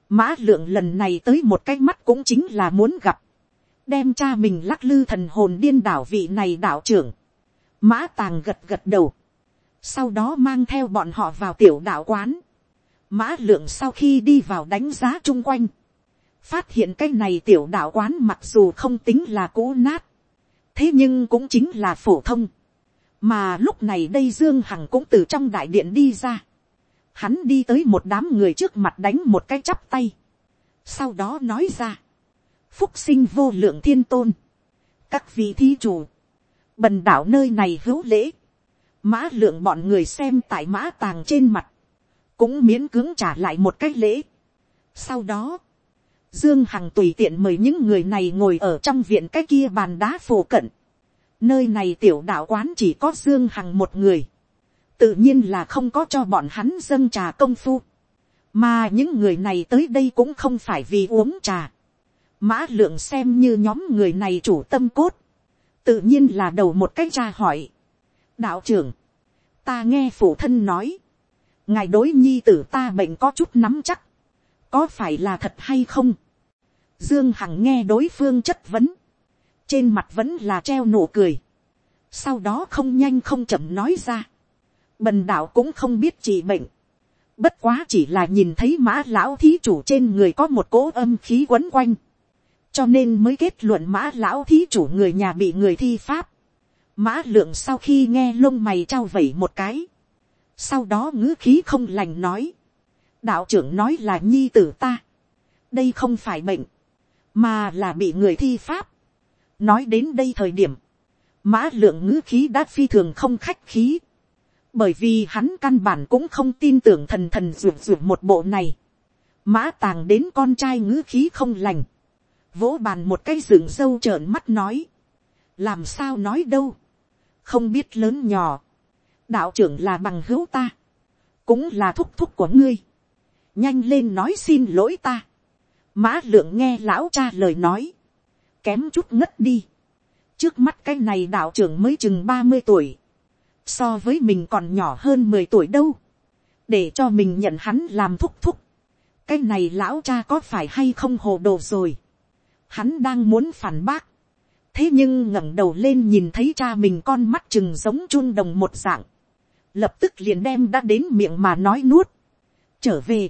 Mã lượng lần này tới một cái mắt cũng chính là muốn gặp. Đem cha mình lắc lư thần hồn điên đảo vị này đạo trưởng Mã tàng gật gật đầu. Sau đó mang theo bọn họ vào tiểu đạo quán. Mã lượng sau khi đi vào đánh giá chung quanh. Phát hiện cái này tiểu đạo quán mặc dù không tính là cũ nát. Thế nhưng cũng chính là phổ thông. Mà lúc này đây Dương Hằng cũng từ trong đại điện đi ra. Hắn đi tới một đám người trước mặt đánh một cái chắp tay. Sau đó nói ra. Phúc sinh vô lượng thiên tôn. Các vị thí chủ bần đảo nơi này hữu lễ, mã lượng bọn người xem tại mã tàng trên mặt, cũng miễn cưỡng trả lại một cái lễ. sau đó, dương hằng tùy tiện mời những người này ngồi ở trong viện cái kia bàn đá phổ cận. nơi này tiểu đạo quán chỉ có dương hằng một người, tự nhiên là không có cho bọn hắn dâng trà công phu, mà những người này tới đây cũng không phải vì uống trà. mã lượng xem như nhóm người này chủ tâm cốt, tự nhiên là đầu một cách tra hỏi. đạo trưởng, ta nghe phụ thân nói, ngài đối nhi tử ta bệnh có chút nắm chắc, có phải là thật hay không. dương hằng nghe đối phương chất vấn, trên mặt vẫn là treo nụ cười, sau đó không nhanh không chậm nói ra, bần đạo cũng không biết trị bệnh, bất quá chỉ là nhìn thấy mã lão thí chủ trên người có một cỗ âm khí quấn quanh, cho nên mới kết luận mã lão thí chủ người nhà bị người thi pháp. mã lượng sau khi nghe lông mày trao vẩy một cái, sau đó ngữ khí không lành nói, đạo trưởng nói là nhi tử ta, đây không phải bệnh, mà là bị người thi pháp. nói đến đây thời điểm, mã lượng ngữ khí đã phi thường không khách khí, bởi vì hắn căn bản cũng không tin tưởng thần thần ruột ruột một bộ này, mã tàng đến con trai ngữ khí không lành, vỗ bàn một cái rừng sâu trợn mắt nói, làm sao nói đâu, không biết lớn nhỏ, đạo trưởng là bằng hữu ta, cũng là thúc thúc của ngươi, nhanh lên nói xin lỗi ta, mã lượng nghe lão cha lời nói, kém chút ngất đi, trước mắt cái này đạo trưởng mới chừng ba mươi tuổi, so với mình còn nhỏ hơn mười tuổi đâu, để cho mình nhận hắn làm thúc thúc, cái này lão cha có phải hay không hồ đồ rồi, Hắn đang muốn phản bác. Thế nhưng ngẩng đầu lên nhìn thấy cha mình con mắt chừng giống chun đồng một dạng. Lập tức liền đem đã đến miệng mà nói nuốt. Trở về.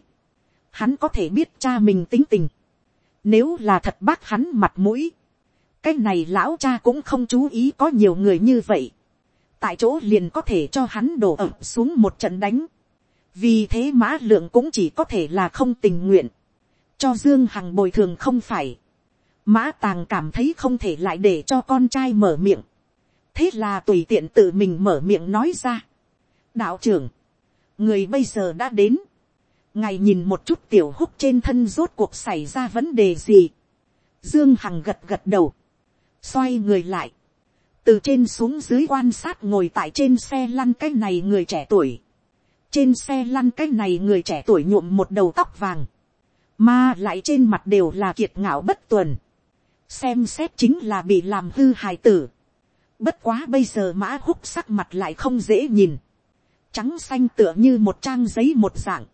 Hắn có thể biết cha mình tính tình. Nếu là thật bác hắn mặt mũi. Cái này lão cha cũng không chú ý có nhiều người như vậy. Tại chỗ liền có thể cho hắn đổ ập xuống một trận đánh. Vì thế mã lượng cũng chỉ có thể là không tình nguyện. Cho Dương Hằng bồi thường không phải Mã tàng cảm thấy không thể lại để cho con trai mở miệng. Thế là tùy tiện tự mình mở miệng nói ra. Đạo trưởng, người bây giờ đã đến. Ngài nhìn một chút tiểu húc trên thân rốt cuộc xảy ra vấn đề gì. Dương Hằng gật gật đầu. Xoay người lại. Từ trên xuống dưới quan sát ngồi tại trên xe lăn cái này người trẻ tuổi. Trên xe lăn cái này người trẻ tuổi nhuộm một đầu tóc vàng. Mà lại trên mặt đều là kiệt ngạo bất tuần xem xét chính là bị làm hư hài tử. Bất quá bây giờ mã húc sắc mặt lại không dễ nhìn. trắng xanh tựa như một trang giấy một dạng,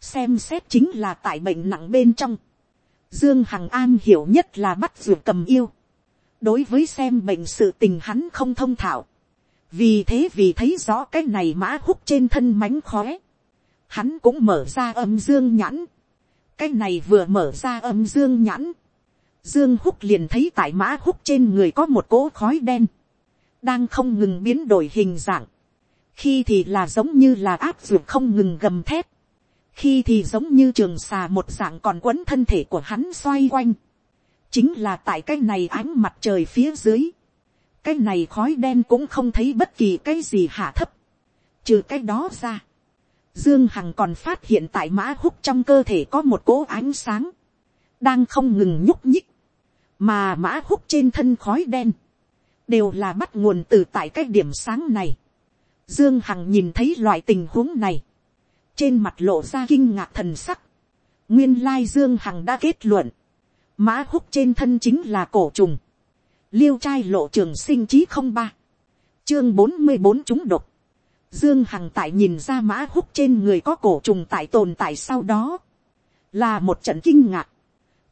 xem xét chính là tại bệnh nặng bên trong, dương hằng an hiểu nhất là bắt ruột cầm yêu, đối với xem bệnh sự tình hắn không thông thạo, vì thế vì thấy rõ cái này mã húc trên thân mánh khóe, hắn cũng mở ra âm dương nhãn, cái này vừa mở ra âm dương nhãn, dương húc liền thấy tại mã húc trên người có một cỗ khói đen, đang không ngừng biến đổi hình dạng, khi thì là giống như là áp dụng không ngừng gầm thép, khi thì giống như trường xà một dạng còn quấn thân thể của hắn xoay quanh, chính là tại cái này ánh mặt trời phía dưới, cái này khói đen cũng không thấy bất kỳ cái gì hạ thấp, trừ cái đó ra, Dương Hằng còn phát hiện tại mã húc trong cơ thể có một cỗ ánh sáng. Đang không ngừng nhúc nhích. Mà mã húc trên thân khói đen. Đều là bắt nguồn từ tại cái điểm sáng này. Dương Hằng nhìn thấy loại tình huống này. Trên mặt lộ ra kinh ngạc thần sắc. Nguyên lai Dương Hằng đã kết luận. Mã húc trên thân chính là cổ trùng. Liêu trai lộ trường sinh chí không ba Chương bốn mươi bốn chúng độc Dương Hằng tại nhìn ra mã húc trên người có cổ trùng tại tồn tại sau đó. Là một trận kinh ngạc.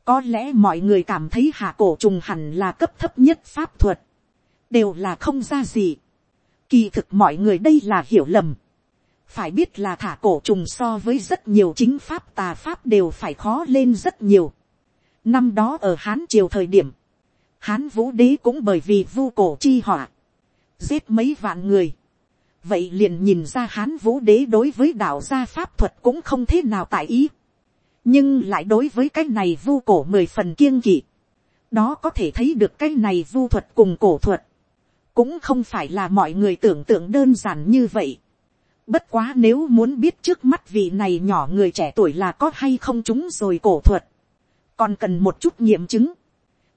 Có lẽ mọi người cảm thấy hạ cổ trùng hẳn là cấp thấp nhất pháp thuật. Đều là không ra gì. Kỳ thực mọi người đây là hiểu lầm. Phải biết là thả cổ trùng so với rất nhiều chính pháp tà pháp đều phải khó lên rất nhiều. Năm đó ở Hán triều thời điểm. Hán vũ đế cũng bởi vì vu cổ chi họa. Giết mấy vạn người vậy liền nhìn ra hán vũ đế đối với đạo gia pháp thuật cũng không thế nào tại ý. nhưng lại đối với cái này vu cổ mười phần kiêng kỵ. đó có thể thấy được cái này vu thuật cùng cổ thuật. cũng không phải là mọi người tưởng tượng đơn giản như vậy. bất quá nếu muốn biết trước mắt vị này nhỏ người trẻ tuổi là có hay không chúng rồi cổ thuật còn cần một chút nghiệm chứng.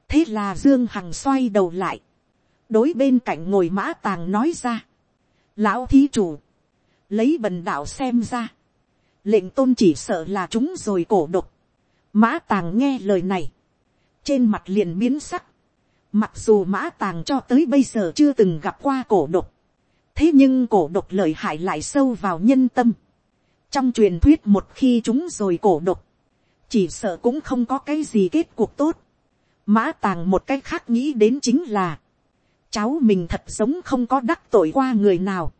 thế là dương hằng xoay đầu lại. đối bên cạnh ngồi mã tàng nói ra. Lão thí chủ, lấy bần đạo xem ra, lệnh tôn chỉ sợ là chúng rồi cổ độc, mã tàng nghe lời này, trên mặt liền biến sắc, mặc dù mã tàng cho tới bây giờ chưa từng gặp qua cổ độc, thế nhưng cổ độc lợi hại lại sâu vào nhân tâm, trong truyền thuyết một khi chúng rồi cổ độc, chỉ sợ cũng không có cái gì kết cuộc tốt, mã tàng một cái khác nghĩ đến chính là, cháu mình thật giống không có đắc tội qua người nào.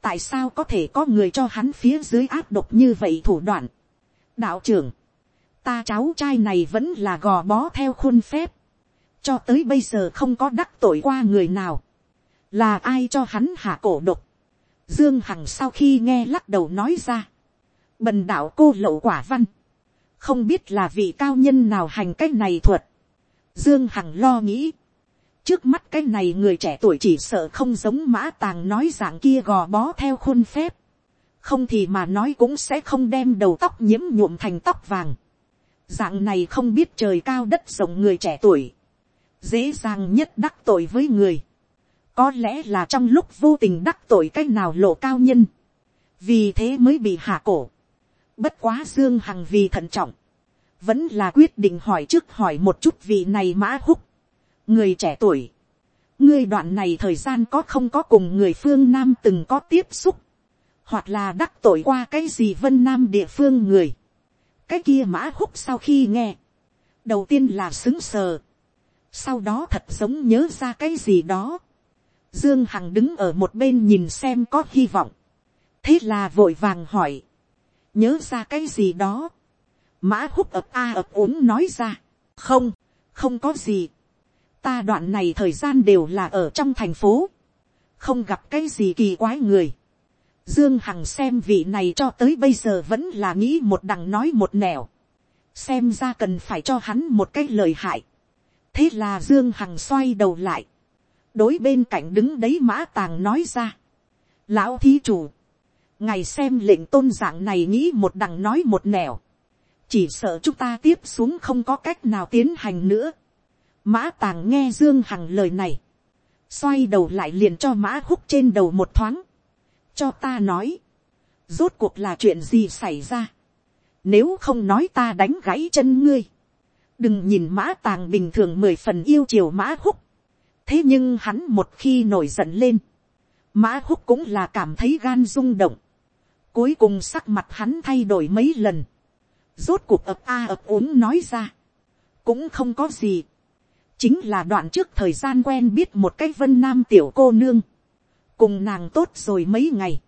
tại sao có thể có người cho hắn phía dưới áp độc như vậy thủ đoạn. đạo trưởng, ta cháu trai này vẫn là gò bó theo khuôn phép. cho tới bây giờ không có đắc tội qua người nào. là ai cho hắn hạ cổ độc. dương hằng sau khi nghe lắc đầu nói ra. bần đạo cô lậu quả văn không biết là vị cao nhân nào hành cái này thuật. dương hằng lo nghĩ trước mắt cái này người trẻ tuổi chỉ sợ không giống mã tàng nói dạng kia gò bó theo khuôn phép. không thì mà nói cũng sẽ không đem đầu tóc nhiễm nhuộm thành tóc vàng. dạng này không biết trời cao đất rộng người trẻ tuổi. dễ dàng nhất đắc tội với người. có lẽ là trong lúc vô tình đắc tội cái nào lộ cao nhân. vì thế mới bị hạ cổ bất quá dương hằng vì thận trọng. vẫn là quyết định hỏi trước hỏi một chút vị này mã húc. Người trẻ tuổi, ngươi đoạn này thời gian có không có cùng người phương nam từng có tiếp xúc, hoặc là đắc tội qua cái gì vân nam địa phương người, cái kia mã húc sau khi nghe, đầu tiên là xứng sờ, sau đó thật giống nhớ ra cái gì đó, dương hằng đứng ở một bên nhìn xem có hy vọng, thế là vội vàng hỏi, nhớ ra cái gì đó, mã húc ập a ập ốm nói ra, không, không có gì, ta đoạn này thời gian đều là ở trong thành phố, không gặp cái gì kỳ quái người. Dương Hằng xem vị này cho tới bây giờ vẫn là nghĩ một đằng nói một nẻo. Xem ra cần phải cho hắn một cái lời hại. Thế là Dương Hằng xoay đầu lại. Đối bên cạnh đứng đấy mã tàng nói ra. Lão thí chủ. Ngày xem lệnh tôn dạng này nghĩ một đằng nói một nẻo. Chỉ sợ chúng ta tiếp xuống không có cách nào tiến hành nữa. Mã tàng nghe Dương Hằng lời này. Xoay đầu lại liền cho mã húc trên đầu một thoáng. Cho ta nói. Rốt cuộc là chuyện gì xảy ra. Nếu không nói ta đánh gãy chân ngươi. Đừng nhìn mã tàng bình thường mười phần yêu chiều mã húc. Thế nhưng hắn một khi nổi giận lên. Mã húc cũng là cảm thấy gan rung động. Cuối cùng sắc mặt hắn thay đổi mấy lần. Rốt cuộc ập a ập ốm nói ra. Cũng không có gì. Chính là đoạn trước thời gian quen biết một cái vân nam tiểu cô nương. Cùng nàng tốt rồi mấy ngày.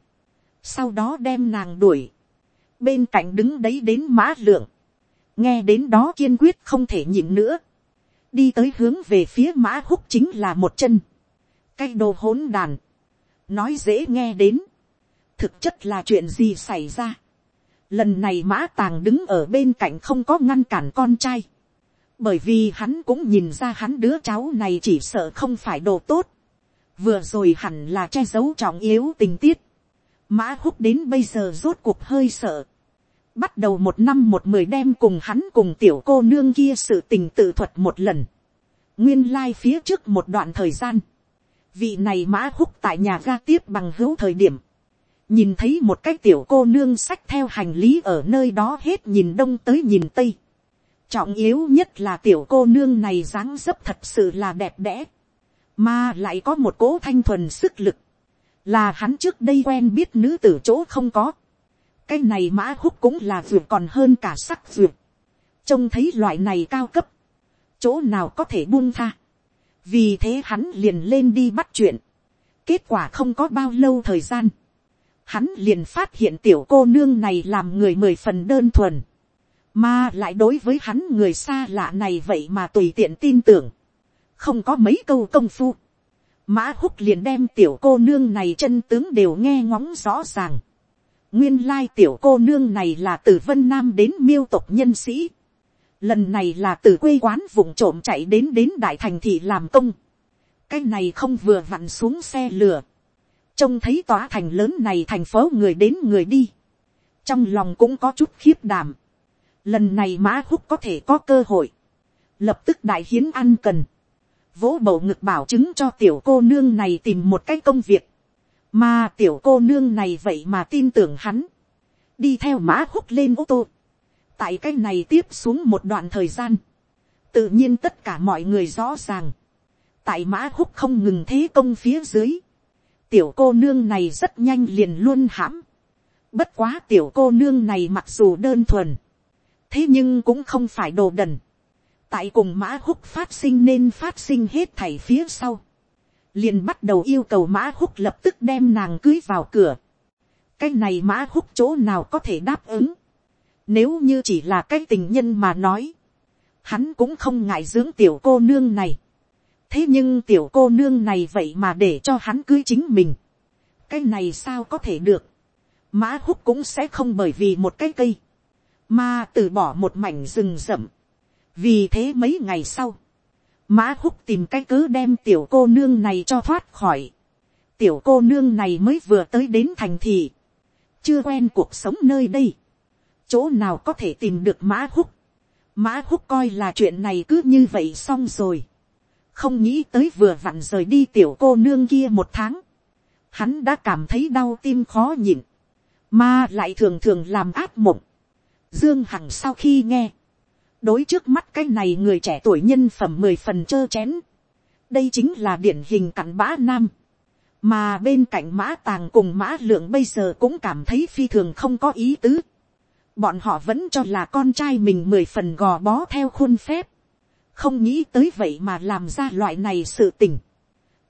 Sau đó đem nàng đuổi. Bên cạnh đứng đấy đến mã lượng. Nghe đến đó kiên quyết không thể nhịn nữa. Đi tới hướng về phía mã húc chính là một chân. Cái đồ hỗn đàn. Nói dễ nghe đến thực chất là chuyện gì xảy ra. Lần này mã tàng đứng ở bên cạnh không có ngăn cản con trai. Bởi vì hắn cũng nhìn ra hắn đứa cháu này chỉ sợ không phải đồ tốt. Vừa rồi hẳn là che giấu trọng yếu tình tiết. Mã húc đến bây giờ rốt cuộc hơi sợ. Bắt đầu một năm một mười đem cùng hắn cùng tiểu cô nương kia sự tình tự thuật một lần. Nguyên lai like phía trước một đoạn thời gian. Vị này mã húc tại nhà ga tiếp bằng hữu thời điểm nhìn thấy một cái tiểu cô nương sách theo hành lý ở nơi đó hết nhìn đông tới nhìn tây. trọng yếu nhất là tiểu cô nương này dáng dấp thật sự là đẹp đẽ, mà lại có một cố thanh thuần sức lực, là hắn trước đây quen biết nữ tử chỗ không có. cái này mã húc cũng là vượt còn hơn cả sắc vượt. trông thấy loại này cao cấp, chỗ nào có thể buông tha. vì thế hắn liền lên đi bắt chuyện. kết quả không có bao lâu thời gian hắn liền phát hiện tiểu cô nương này làm người mười phần đơn thuần, mà lại đối với hắn người xa lạ này vậy mà tùy tiện tin tưởng, không có mấy câu công phu, mã húc liền đem tiểu cô nương này chân tướng đều nghe ngóng rõ ràng, nguyên lai tiểu cô nương này là từ vân nam đến miêu tộc nhân sĩ, lần này là từ quê quán vùng trộm chạy đến đến đại thành thị làm công, cái này không vừa vặn xuống xe lửa, trông thấy tòa thành lớn này thành phố người đến người đi, trong lòng cũng có chút khiếp đảm. lần này mã húc có thể có cơ hội, lập tức đại hiến ăn cần, vỗ bầu ngực bảo chứng cho tiểu cô nương này tìm một cái công việc, mà tiểu cô nương này vậy mà tin tưởng hắn, đi theo mã húc lên ô tô, tại cái này tiếp xuống một đoạn thời gian, tự nhiên tất cả mọi người rõ ràng, tại mã húc không ngừng thế công phía dưới, tiểu cô nương này rất nhanh liền luôn hãm. Bất quá tiểu cô nương này mặc dù đơn thuần. Thế nhưng cũng không phải đồ đần. Tại cùng mã húc phát sinh nên phát sinh hết thảy phía sau. Liền bắt đầu yêu cầu mã húc lập tức đem nàng cưới vào cửa. Cái này mã húc chỗ nào có thể đáp ứng. Nếu như chỉ là cái tình nhân mà nói. Hắn cũng không ngại dưỡng tiểu cô nương này thế nhưng tiểu cô nương này vậy mà để cho hắn cưới chính mình. cái này sao có thể được. mã húc cũng sẽ không bởi vì một cái cây, mà từ bỏ một mảnh rừng rậm. vì thế mấy ngày sau, mã húc tìm cái cớ đem tiểu cô nương này cho thoát khỏi. tiểu cô nương này mới vừa tới đến thành thị, chưa quen cuộc sống nơi đây. chỗ nào có thể tìm được mã húc. mã húc coi là chuyện này cứ như vậy xong rồi không nghĩ tới vừa vặn rời đi tiểu cô nương kia một tháng, hắn đã cảm thấy đau tim khó nhịn, mà lại thường thường làm áp mộng. Dương Hằng sau khi nghe, đối trước mắt cái này người trẻ tuổi nhân phẩm mười phần trơ chén, đây chính là điển hình cặn bã nam, mà bên cạnh mã tàng cùng mã lượng bây giờ cũng cảm thấy phi thường không có ý tứ. bọn họ vẫn cho là con trai mình mười phần gò bó theo khuôn phép, không nghĩ tới vậy mà làm ra loại này sự tình.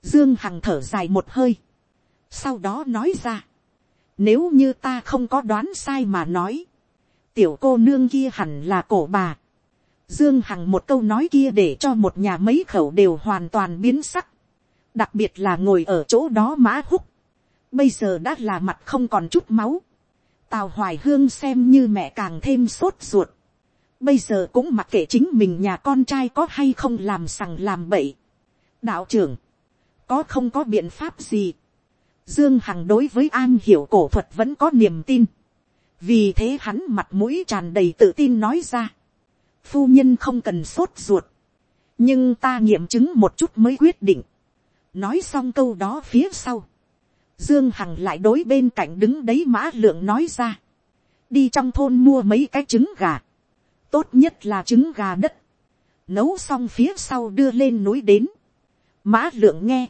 Dương Hằng thở dài một hơi. Sau đó nói ra. Nếu như ta không có đoán sai mà nói. Tiểu cô nương kia hẳn là cổ bà. Dương Hằng một câu nói kia để cho một nhà mấy khẩu đều hoàn toàn biến sắc. Đặc biệt là ngồi ở chỗ đó mã húc. Bây giờ đã là mặt không còn chút máu. Tào Hoài Hương xem như mẹ càng thêm sốt ruột bây giờ cũng mặc kệ chính mình nhà con trai có hay không làm sằng làm bậy. đạo trưởng, có không có biện pháp gì. dương hằng đối với an hiểu cổ thuật vẫn có niềm tin. vì thế hắn mặt mũi tràn đầy tự tin nói ra. phu nhân không cần sốt ruột. nhưng ta nghiệm chứng một chút mới quyết định. nói xong câu đó phía sau. Dương Hằng lại đối bên cạnh đứng đấy mã lượng nói ra. Đi trong thôn mua mấy cái trứng gà tốt nhất là trứng gà đất, nấu xong phía sau đưa lên núi đến, mã lượng nghe,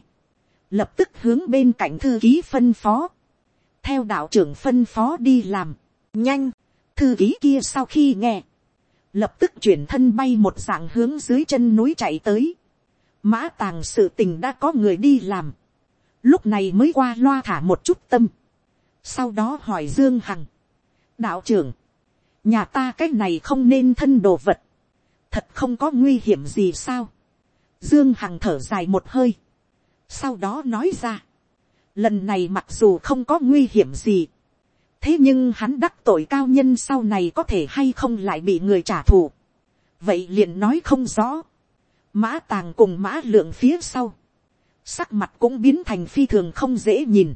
lập tức hướng bên cạnh thư ký phân phó, theo đạo trưởng phân phó đi làm, nhanh, thư ký kia sau khi nghe, lập tức chuyển thân bay một dạng hướng dưới chân núi chạy tới, mã tàng sự tình đã có người đi làm, lúc này mới qua loa thả một chút tâm, sau đó hỏi dương hằng, đạo trưởng, nhà ta cái này không nên thân đồ vật, thật không có nguy hiểm gì sao, dương hằng thở dài một hơi, sau đó nói ra, lần này mặc dù không có nguy hiểm gì, thế nhưng hắn đắc tội cao nhân sau này có thể hay không lại bị người trả thù, vậy liền nói không rõ, mã tàng cùng mã lượng phía sau, sắc mặt cũng biến thành phi thường không dễ nhìn,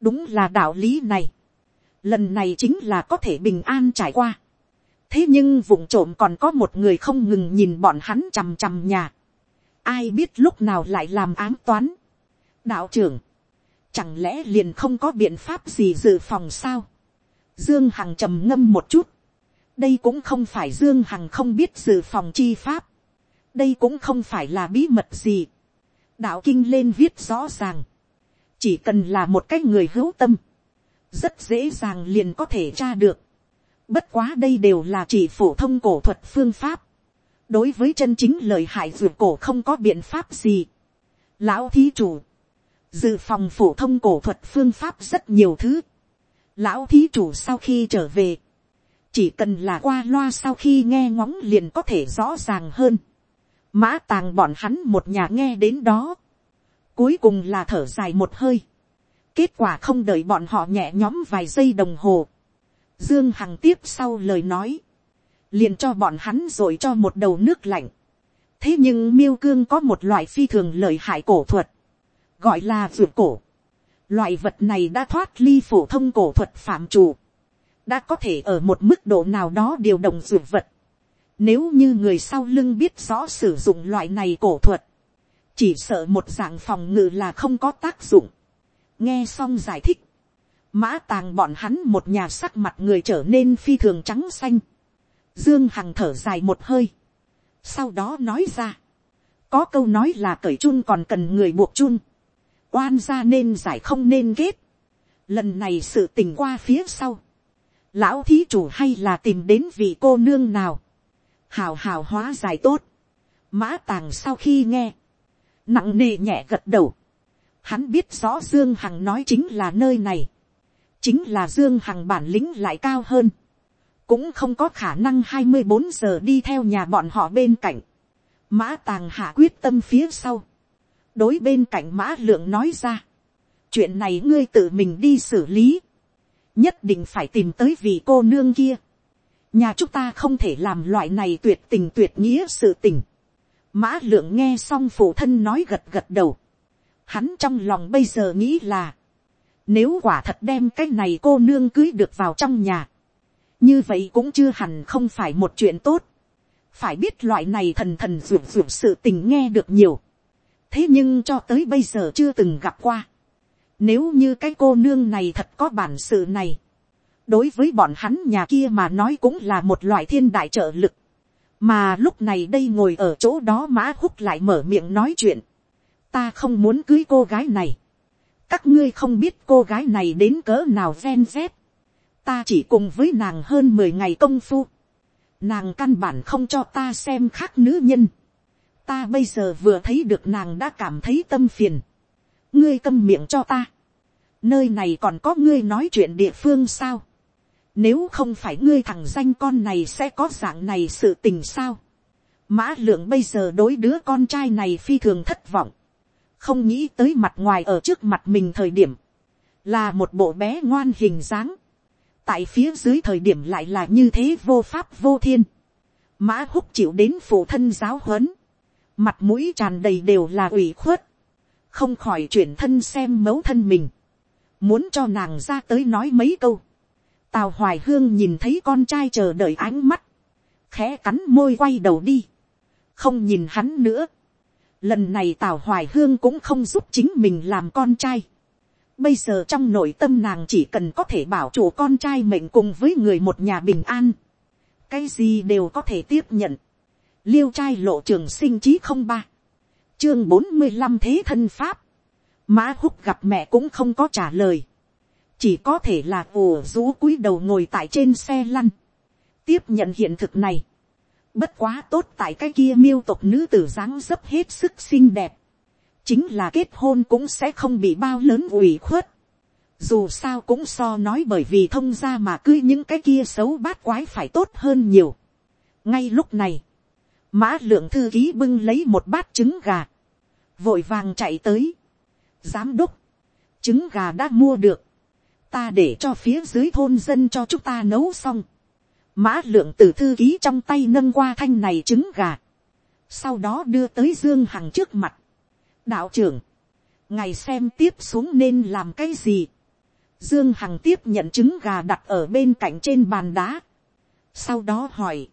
đúng là đạo lý này, lần này chính là có thể bình an trải qua, thế nhưng vùng trộm còn có một người không ngừng nhìn bọn hắn chằm chằm nhà, ai biết lúc nào lại làm ám toán, đạo trưởng, chẳng lẽ liền không có biện pháp gì dự phòng sao, dương hằng trầm ngâm một chút, đây cũng không phải dương hằng không biết dự phòng chi pháp, đây cũng không phải là bí mật gì, đạo kinh lên viết rõ ràng, chỉ cần là một cái người hữu tâm, rất dễ dàng liền có thể tra được. Bất quá đây đều là chỉ phổ thông cổ thuật phương pháp. đối với chân chính lời hại dược cổ không có biện pháp gì. lão thí chủ, dự phòng phổ thông cổ thuật phương pháp rất nhiều thứ. lão thí chủ sau khi trở về, chỉ cần là qua loa sau khi nghe ngóng liền có thể rõ ràng hơn. mã tàng bọn hắn một nhà nghe đến đó. cuối cùng là thở dài một hơi kết quả không đợi bọn họ nhẹ nhõm vài giây đồng hồ. dương hằng tiếp sau lời nói. liền cho bọn hắn rồi cho một đầu nước lạnh. thế nhưng miêu cương có một loại phi thường lợi hại cổ thuật. gọi là vượt cổ. loại vật này đã thoát ly phổ thông cổ thuật phạm chủ đã có thể ở một mức độ nào đó điều động dược vật. Nếu như người sau lưng biết rõ sử dụng loại này cổ thuật, chỉ sợ một dạng phòng ngự là không có tác dụng nghe xong giải thích, mã tàng bọn hắn một nhà sắc mặt người trở nên phi thường trắng xanh. dương hằng thở dài một hơi. sau đó nói ra, có câu nói là cởi chun còn cần người buộc chun. oan ra nên giải không nên kết. lần này sự tình qua phía sau lão thí chủ hay là tìm đến vị cô nương nào, hào hào hóa giải tốt, mã tàng sau khi nghe, nặng nề nhẹ gật đầu, hắn biết rõ dương hằng nói chính là nơi này, chính là dương hằng bản lĩnh lại cao hơn, cũng không có khả năng hai mươi bốn giờ đi theo nhà bọn họ bên cạnh, mã tàng hạ quyết tâm phía sau, đối bên cạnh mã lượng nói ra, chuyện này ngươi tự mình đi xử lý, nhất định phải tìm tới vị cô nương kia. nhà chúng ta không thể làm loại này tuyệt tình tuyệt nghĩa sự tình. mã lượng nghe xong phụ thân nói gật gật đầu hắn trong lòng bây giờ nghĩ là, nếu quả thật đem cái này cô nương cưới được vào trong nhà, như vậy cũng chưa hẳn không phải một chuyện tốt. phải biết loại này thần thần ruột ruột sự tình nghe được nhiều. thế nhưng cho tới bây giờ chưa từng gặp qua nếu như cái cô nương này thật có bản sự này. Đối với bọn hắn nhà kia mà nói cũng là một loại thiên đại trợ lực. Mà lúc này đây ngồi ở chỗ đó mã húc lại mở miệng nói chuyện. Ta không muốn cưới cô gái này. Các ngươi không biết cô gái này đến cỡ nào ven dép. Ta chỉ cùng với nàng hơn mười ngày công phu. Nàng căn bản không cho ta xem khác nữ nhân. Ta bây giờ vừa thấy được nàng đã cảm thấy tâm phiền ngươi câm miệng cho ta, nơi này còn có ngươi nói chuyện địa phương sao, nếu không phải ngươi thằng danh con này sẽ có dạng này sự tình sao, mã lượng bây giờ đối đứa con trai này phi thường thất vọng, không nghĩ tới mặt ngoài ở trước mặt mình thời điểm, là một bộ bé ngoan hình dáng, tại phía dưới thời điểm lại là như thế vô pháp vô thiên, mã húc chịu đến phụ thân giáo huấn, mặt mũi tràn đầy đều là ủy khuất, không khỏi chuyển thân xem mẫu thân mình, muốn cho nàng ra tới nói mấy câu. Tào hoài hương nhìn thấy con trai chờ đợi ánh mắt, khẽ cắn môi quay đầu đi, không nhìn hắn nữa. Lần này tào hoài hương cũng không giúp chính mình làm con trai. Bây giờ trong nội tâm nàng chỉ cần có thể bảo chủ con trai mình cùng với người một nhà bình an. Cái gì đều có thể tiếp nhận. Liêu trai lộ trường sinh chí không ba chương bốn mươi năm thế thân pháp, mã húc gặp mẹ cũng không có trả lời, chỉ có thể là ủ rũ cúi đầu ngồi tại trên xe lăn, tiếp nhận hiện thực này, bất quá tốt tại cái kia miêu tộc nữ tử dáng dấp hết sức xinh đẹp, chính là kết hôn cũng sẽ không bị bao lớn ủy khuất, dù sao cũng so nói bởi vì thông ra mà cưới những cái kia xấu bát quái phải tốt hơn nhiều. ngay lúc này, mã lượng thư ký bưng lấy một bát trứng gà, vội vàng chạy tới, giám đốc, trứng gà đã mua được, ta để cho phía dưới thôn dân cho chúng ta nấu xong, mã lượng từ thư ký trong tay nâng qua thanh này trứng gà, sau đó đưa tới dương hằng trước mặt, đạo trưởng, ngày xem tiếp xuống nên làm cái gì, Dương Hằng tiếp nhận trứng gà đặt ở bên cạnh trên bàn đá. Sau đó hỏi.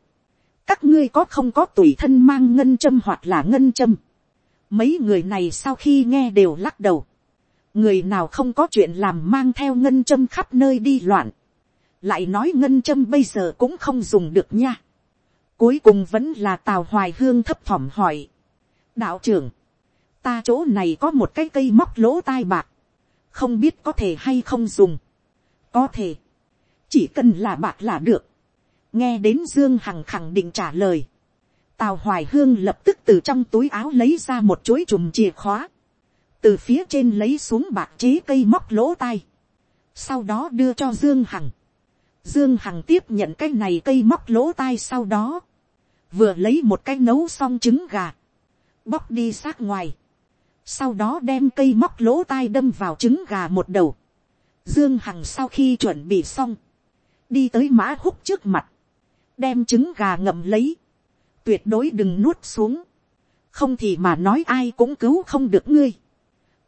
Các ngươi có không có tùy thân mang ngân châm hoặc là ngân châm. Mấy người này sau khi nghe đều lắc đầu. Người nào không có chuyện làm mang theo ngân châm khắp nơi đi loạn. Lại nói ngân châm bây giờ cũng không dùng được nha. Cuối cùng vẫn là Tào Hoài Hương thấp thỏm hỏi. Đạo trưởng. Ta chỗ này có một cái cây móc lỗ tai bạc. Không biết có thể hay không dùng, có thể, chỉ cần là bạc là được, nghe đến dương hằng khẳng định trả lời, tào hoài hương lập tức từ trong túi áo lấy ra một chuỗi chùm chìa khóa, từ phía trên lấy xuống bạc chế cây móc lỗ tai, sau đó đưa cho dương hằng, dương hằng tiếp nhận cái này cây móc lỗ tai sau đó, vừa lấy một cái nấu xong trứng gà, bóc đi sát ngoài, sau đó đem cây móc lỗ tai đâm vào trứng gà một đầu. Dương Hằng sau khi chuẩn bị xong, đi tới mã húc trước mặt, đem trứng gà ngậm lấy, tuyệt đối đừng nuốt xuống, không thì mà nói ai cũng cứu không được ngươi,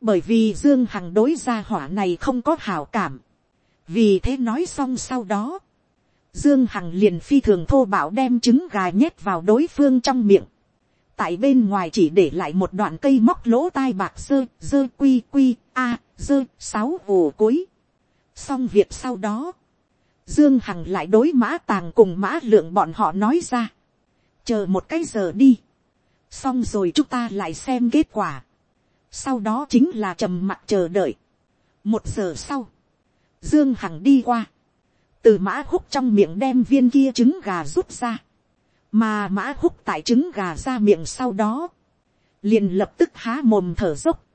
bởi vì Dương Hằng đối gia hỏa này không có hảo cảm, vì thế nói xong sau đó, Dương Hằng liền phi thường thô bạo đem trứng gà nhét vào đối phương trong miệng, tại bên ngoài chỉ để lại một đoạn cây móc lỗ tai bạc dơ dơ quy quy a dơ sáu ồ cối xong việc sau đó. Dương hằng lại đối mã tàng cùng mã lượng bọn họ nói ra. Chờ một cái giờ đi. Xong rồi chúng ta lại xem kết quả. Sau đó chính là trầm mặt chờ đợi. Một giờ sau dương hằng đi qua. Từ mã húc trong miệng đem viên kia trứng gà rút ra. Mà mã húc tại trứng gà ra miệng sau đó, liền lập tức há mồm thở dốc,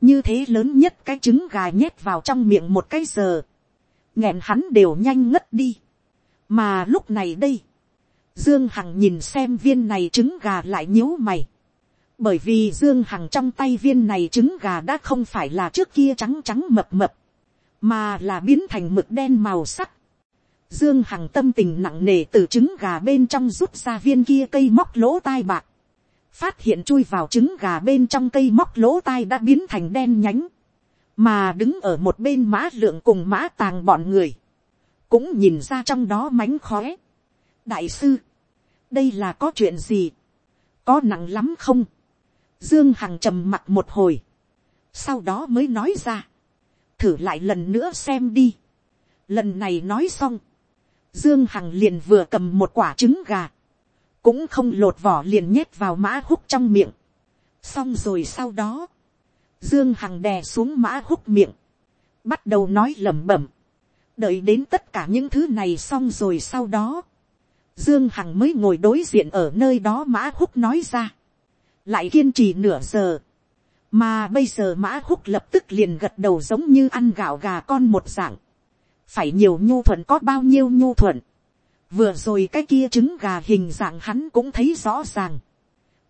như thế lớn nhất cái trứng gà nhét vào trong miệng một cái giờ, nghẹn hắn đều nhanh ngất đi, mà lúc này đây, dương hằng nhìn xem viên này trứng gà lại nhíu mày, bởi vì dương hằng trong tay viên này trứng gà đã không phải là trước kia trắng trắng mập mập, mà là biến thành mực đen màu sắc, Dương Hằng tâm tình nặng nề từ trứng gà bên trong rút ra viên kia cây móc lỗ tai bạc. Phát hiện chui vào trứng gà bên trong cây móc lỗ tai đã biến thành đen nhánh. Mà đứng ở một bên mã lượng cùng mã tàng bọn người. Cũng nhìn ra trong đó mánh khóe. Đại sư. Đây là có chuyện gì? Có nặng lắm không? Dương Hằng trầm mặt một hồi. Sau đó mới nói ra. Thử lại lần nữa xem đi. Lần này nói xong, Dương Hằng liền vừa cầm một quả trứng gà. Cũng không lột vỏ liền nhét vào mã húc trong miệng. Xong rồi sau đó. Dương Hằng đè xuống mã húc miệng. Bắt đầu nói lẩm bẩm. Đợi đến tất cả những thứ này xong rồi sau đó. Dương Hằng mới ngồi đối diện ở nơi đó mã húc nói ra. Lại kiên trì nửa giờ. Mà bây giờ mã húc lập tức liền gật đầu giống như ăn gạo gà con một dạng phải nhiều nhu thuận có bao nhiêu nhu thuận. vừa rồi cái kia trứng gà hình dạng hắn cũng thấy rõ ràng.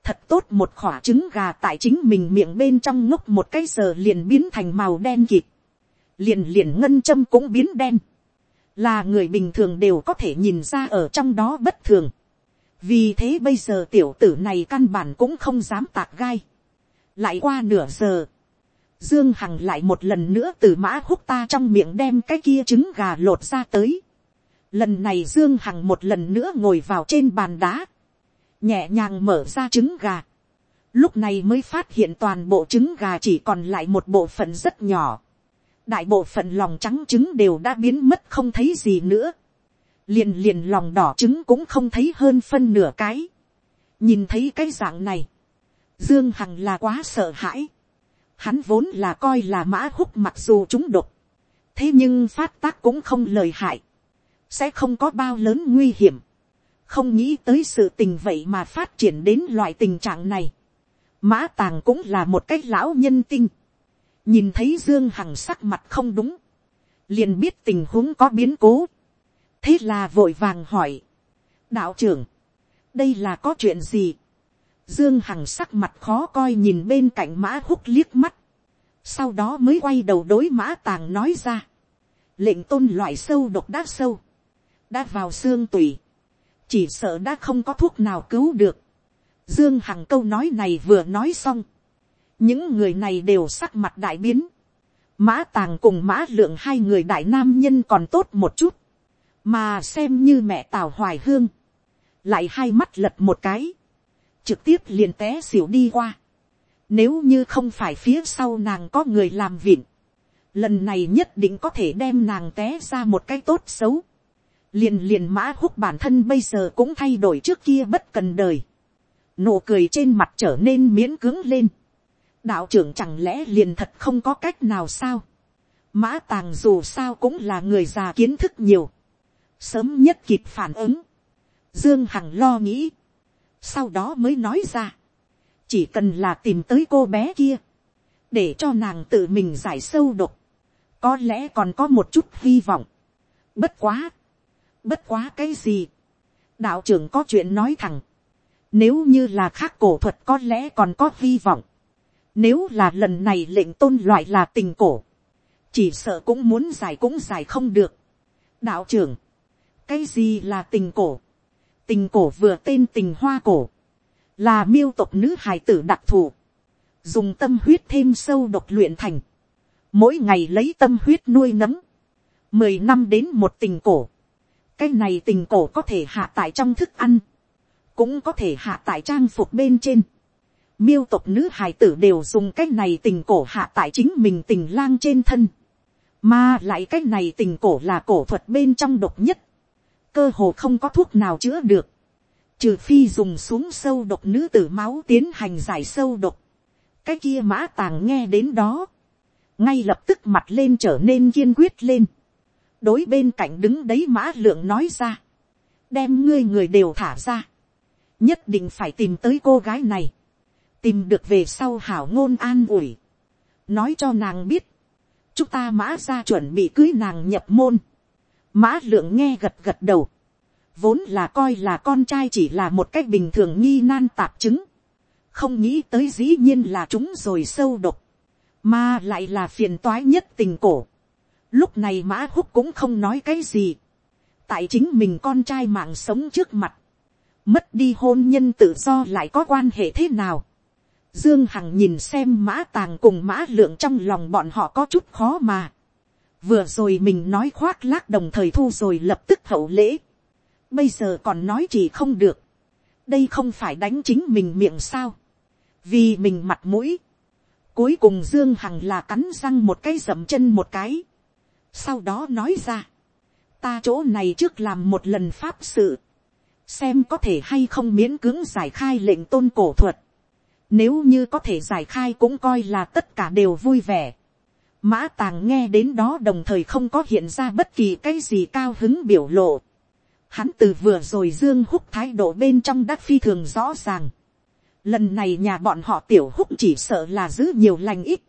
thật tốt một khỏa trứng gà tại chính mình miệng bên trong ngốc một cái giờ liền biến thành màu đen kịt. liền liền ngân châm cũng biến đen. là người bình thường đều có thể nhìn ra ở trong đó bất thường. vì thế bây giờ tiểu tử này căn bản cũng không dám tạc gai lại qua nửa giờ Dương Hằng lại một lần nữa từ mã húc ta trong miệng đem cái kia trứng gà lột ra tới. Lần này Dương Hằng một lần nữa ngồi vào trên bàn đá. Nhẹ nhàng mở ra trứng gà. Lúc này mới phát hiện toàn bộ trứng gà chỉ còn lại một bộ phận rất nhỏ. Đại bộ phận lòng trắng trứng đều đã biến mất không thấy gì nữa. Liền liền lòng đỏ trứng cũng không thấy hơn phân nửa cái. Nhìn thấy cái dạng này. Dương Hằng là quá sợ hãi. Hắn vốn là coi là mã húc mặc dù chúng độc. thế nhưng phát tác cũng không lời hại, sẽ không có bao lớn nguy hiểm, không nghĩ tới sự tình vậy mà phát triển đến loại tình trạng này. mã tàng cũng là một cái lão nhân tinh, nhìn thấy dương hằng sắc mặt không đúng, liền biết tình huống có biến cố, thế là vội vàng hỏi, đạo trưởng, đây là có chuyện gì, dương hằng sắc mặt khó coi nhìn bên cạnh mã húc liếc mắt, sau đó mới quay đầu đối mã tàng nói ra, lệnh tôn loại sâu độc đá sâu, đã vào xương tùy, chỉ sợ đã không có thuốc nào cứu được. Dương Hằng câu nói này vừa nói xong, những người này đều sắc mặt đại biến. Mã Tàng cùng Mã Lượng hai người đại nam nhân còn tốt một chút, mà xem như mẹ Tào Hoài Hương, lại hai mắt lật một cái, trực tiếp liền té xỉu đi qua. Nếu như không phải phía sau nàng có người làm vịn, lần này nhất định có thể đem nàng té ra một cái tốt xấu liền liền mã húc bản thân bây giờ cũng thay đổi trước kia bất cần đời. nụ cười trên mặt trở nên miễn cưỡng lên. đạo trưởng chẳng lẽ liền thật không có cách nào sao. mã tàng dù sao cũng là người già kiến thức nhiều. sớm nhất kịp phản ứng. dương hằng lo nghĩ sau đó mới nói ra. chỉ cần là tìm tới cô bé kia. để cho nàng tự mình giải sâu độc. có lẽ còn có một chút hy vọng. bất quá Bất quá cái gì? Đạo trưởng có chuyện nói thẳng. Nếu như là khác cổ thuật có lẽ còn có hy vọng. Nếu là lần này lệnh tôn loại là tình cổ. Chỉ sợ cũng muốn giải cũng giải không được. Đạo trưởng. Cái gì là tình cổ? Tình cổ vừa tên tình hoa cổ. Là miêu tộc nữ hài tử đặc thù. Dùng tâm huyết thêm sâu độc luyện thành. Mỗi ngày lấy tâm huyết nuôi nấng. Mười năm đến một tình cổ cái này tình cổ có thể hạ tại trong thức ăn, cũng có thể hạ tại trang phục bên trên. Miêu tộc nữ hài tử đều dùng cái này tình cổ hạ tại chính mình tình lang trên thân. Mà lại cái này tình cổ là cổ thuật bên trong độc nhất. Cơ hồ không có thuốc nào chữa được. Trừ phi dùng xuống sâu độc nữ tử máu tiến hành giải sâu độc. Cái kia mã tàng nghe đến đó. Ngay lập tức mặt lên trở nên kiên quyết lên. Đối bên cạnh đứng đấy mã lượng nói ra, đem ngươi người đều thả ra, nhất định phải tìm tới cô gái này, tìm được về sau hảo ngôn an ủi, nói cho nàng biết, chúng ta mã ra chuẩn bị cưới nàng nhập môn, mã lượng nghe gật gật đầu, vốn là coi là con trai chỉ là một cách bình thường nghi nan tạp chứng, không nghĩ tới dĩ nhiên là chúng rồi sâu độc, mà lại là phiền toái nhất tình cổ. Lúc này mã húc cũng không nói cái gì. Tại chính mình con trai mạng sống trước mặt. Mất đi hôn nhân tự do lại có quan hệ thế nào. Dương Hằng nhìn xem mã tàng cùng mã lượng trong lòng bọn họ có chút khó mà. Vừa rồi mình nói khoác lác đồng thời thu rồi lập tức hậu lễ. Bây giờ còn nói chỉ không được. Đây không phải đánh chính mình miệng sao. Vì mình mặt mũi. Cuối cùng Dương Hằng là cắn răng một cái dậm chân một cái sau đó nói ra, ta chỗ này trước làm một lần pháp sự, xem có thể hay không miễn cưỡng giải khai lệnh tôn cổ thuật, nếu như có thể giải khai cũng coi là tất cả đều vui vẻ. Mã tàng nghe đến đó đồng thời không có hiện ra bất kỳ cái gì cao hứng biểu lộ. Hắn từ vừa rồi dương húc thái độ bên trong đắc phi thường rõ ràng. Lần này nhà bọn họ tiểu húc chỉ sợ là giữ nhiều lành ít.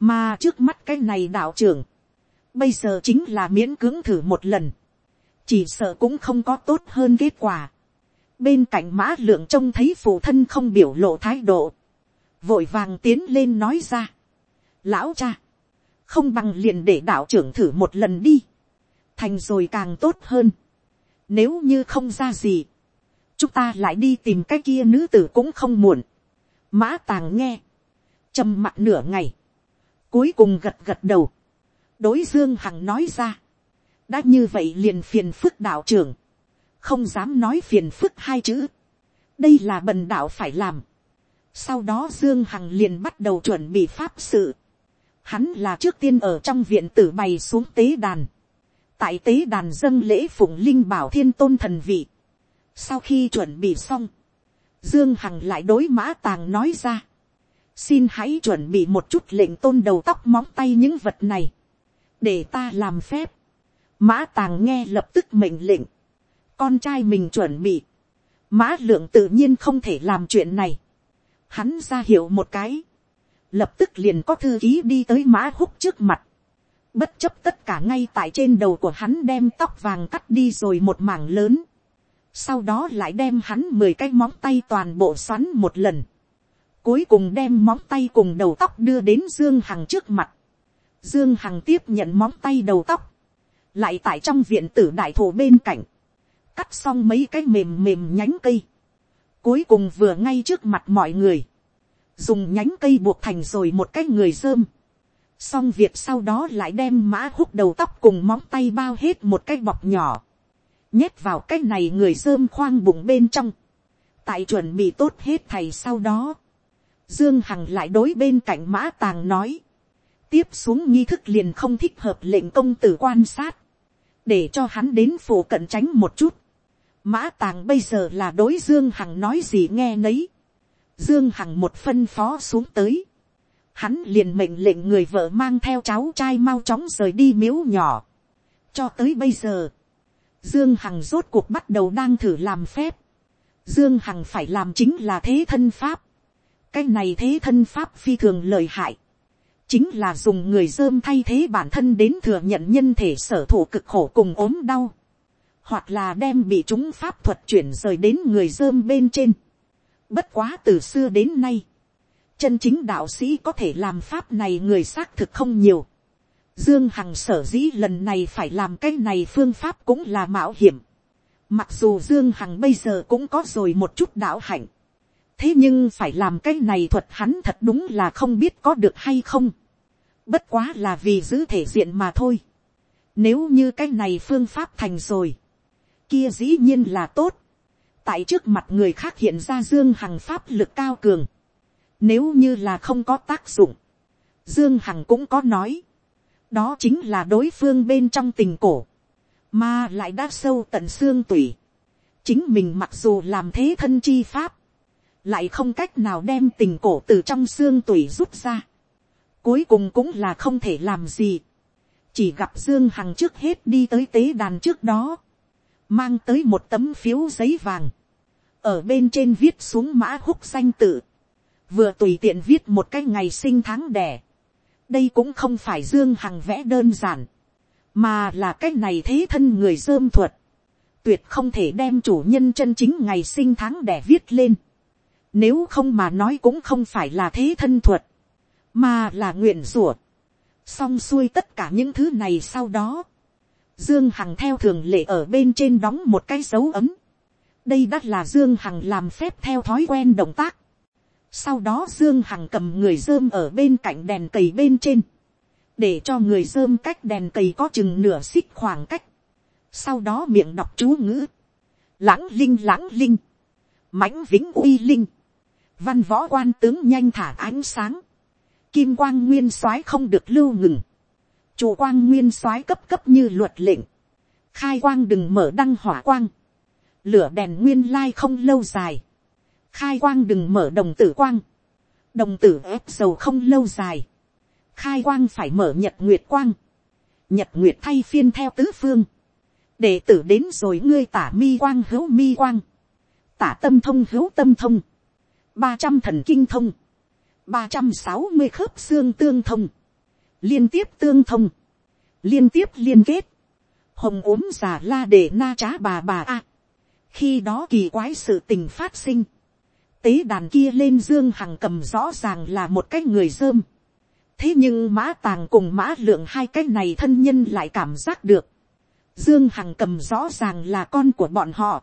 Mà trước mắt cái này đạo trưởng, Bây giờ chính là miễn cưỡng thử một lần. Chỉ sợ cũng không có tốt hơn kết quả. Bên cạnh mã lượng trông thấy phụ thân không biểu lộ thái độ. Vội vàng tiến lên nói ra. Lão cha. Không bằng liền để đạo trưởng thử một lần đi. Thành rồi càng tốt hơn. Nếu như không ra gì. Chúng ta lại đi tìm cái kia nữ tử cũng không muộn. Mã tàng nghe. trầm mặt nửa ngày. Cuối cùng gật gật đầu đối dương hằng nói ra, đã như vậy liền phiền phức đạo trưởng, không dám nói phiền phức hai chữ, đây là bần đạo phải làm. sau đó dương hằng liền bắt đầu chuẩn bị pháp sự, hắn là trước tiên ở trong viện tử bày xuống tế đàn, tại tế đàn dâng lễ phụng linh bảo thiên tôn thần vị, sau khi chuẩn bị xong, dương hằng lại đối mã tàng nói ra, xin hãy chuẩn bị một chút lệnh tôn đầu tóc móng tay những vật này, để ta làm phép, mã tàng nghe lập tức mệnh lệnh, con trai mình chuẩn bị, mã lượng tự nhiên không thể làm chuyện này, hắn ra hiệu một cái, lập tức liền có thư ký đi tới mã húc trước mặt, bất chấp tất cả ngay tại trên đầu của hắn đem tóc vàng cắt đi rồi một mảng lớn, sau đó lại đem hắn mười cái móng tay toàn bộ xoắn một lần, cuối cùng đem móng tay cùng đầu tóc đưa đến dương hằng trước mặt, dương hằng tiếp nhận móng tay đầu tóc, lại tại trong viện tử đại thổ bên cạnh, cắt xong mấy cái mềm mềm nhánh cây, cuối cùng vừa ngay trước mặt mọi người, dùng nhánh cây buộc thành rồi một cái người dơm, xong việc sau đó lại đem mã hút đầu tóc cùng móng tay bao hết một cái bọc nhỏ, nhét vào cái này người dơm khoang bụng bên trong, tại chuẩn bị tốt hết thầy sau đó, dương hằng lại đối bên cạnh mã tàng nói, tiếp xuống nghi thức liền không thích hợp lệnh công tử quan sát, để cho hắn đến phủ cận tránh một chút. Mã tàng bây giờ là đối dương hằng nói gì nghe nấy dương hằng một phân phó xuống tới. hắn liền mệnh lệnh người vợ mang theo cháu trai mau chóng rời đi miếu nhỏ. cho tới bây giờ, dương hằng rốt cuộc bắt đầu đang thử làm phép. dương hằng phải làm chính là thế thân pháp. cái này thế thân pháp phi thường lợi hại chính là dùng người dơm thay thế bản thân đến thừa nhận nhân thể sở thủ cực khổ cùng ốm đau, hoặc là đem bị chúng pháp thuật chuyển rời đến người dơm bên trên. Bất quá từ xưa đến nay, chân chính đạo sĩ có thể làm pháp này người xác thực không nhiều. Dương Hằng sở dĩ lần này phải làm cái này phương pháp cũng là mạo hiểm. Mặc dù Dương Hằng bây giờ cũng có rồi một chút đạo hạnh. Thế nhưng phải làm cái này thuật hắn thật đúng là không biết có được hay không bất quá là vì giữ thể diện mà thôi. Nếu như cái này phương pháp thành rồi, kia dĩ nhiên là tốt tại trước mặt người khác hiện ra dương hằng pháp lực cao cường. Nếu như là không có tác dụng, dương hằng cũng có nói. đó chính là đối phương bên trong tình cổ, mà lại đã sâu tận xương tủy. chính mình mặc dù làm thế thân chi pháp, lại không cách nào đem tình cổ từ trong xương tủy rút ra Cuối cùng cũng là không thể làm gì. Chỉ gặp Dương Hằng trước hết đi tới tế đàn trước đó. Mang tới một tấm phiếu giấy vàng. Ở bên trên viết xuống mã húc danh tự. Vừa tùy tiện viết một cái ngày sinh tháng đẻ. Đây cũng không phải Dương Hằng vẽ đơn giản. Mà là cái này thế thân người dơm thuật. Tuyệt không thể đem chủ nhân chân chính ngày sinh tháng đẻ viết lên. Nếu không mà nói cũng không phải là thế thân thuật mà là nguyện rủa. xong xuôi tất cả những thứ này sau đó, dương hằng theo thường lệ ở bên trên đóng một cái dấu ấm. đây đã là dương hằng làm phép theo thói quen động tác. sau đó dương hằng cầm người dơm ở bên cạnh đèn cầy bên trên, để cho người dơm cách đèn cầy có chừng nửa xích khoảng cách. sau đó miệng đọc chú ngữ, lãng linh lãng linh, mãnh vĩnh uy linh, văn võ quan tướng nhanh thả ánh sáng, kim quang nguyên soái không được lưu ngừng, chủ quang nguyên soái cấp cấp như luật lệnh, khai quang đừng mở đăng hỏa quang, lửa đèn nguyên lai không lâu dài, khai quang đừng mở đồng tử quang, đồng tử ép dầu không lâu dài, khai quang phải mở nhật nguyệt quang, nhật nguyệt thay phiên theo tứ phương, đệ tử đến rồi ngươi tả mi quang hữu mi quang, tả tâm thông hữu tâm thông, ba trăm thần kinh thông, ba trăm sáu mươi khớp xương tương thông, liên tiếp tương thông, liên tiếp liên kết, hồng ốm giả la để na trá bà bà a. khi đó kỳ quái sự tình phát sinh, tế đàn kia lên dương hằng cầm rõ ràng là một cái người dơm. thế nhưng mã tàng cùng mã lượng hai cái này thân nhân lại cảm giác được. dương hằng cầm rõ ràng là con của bọn họ.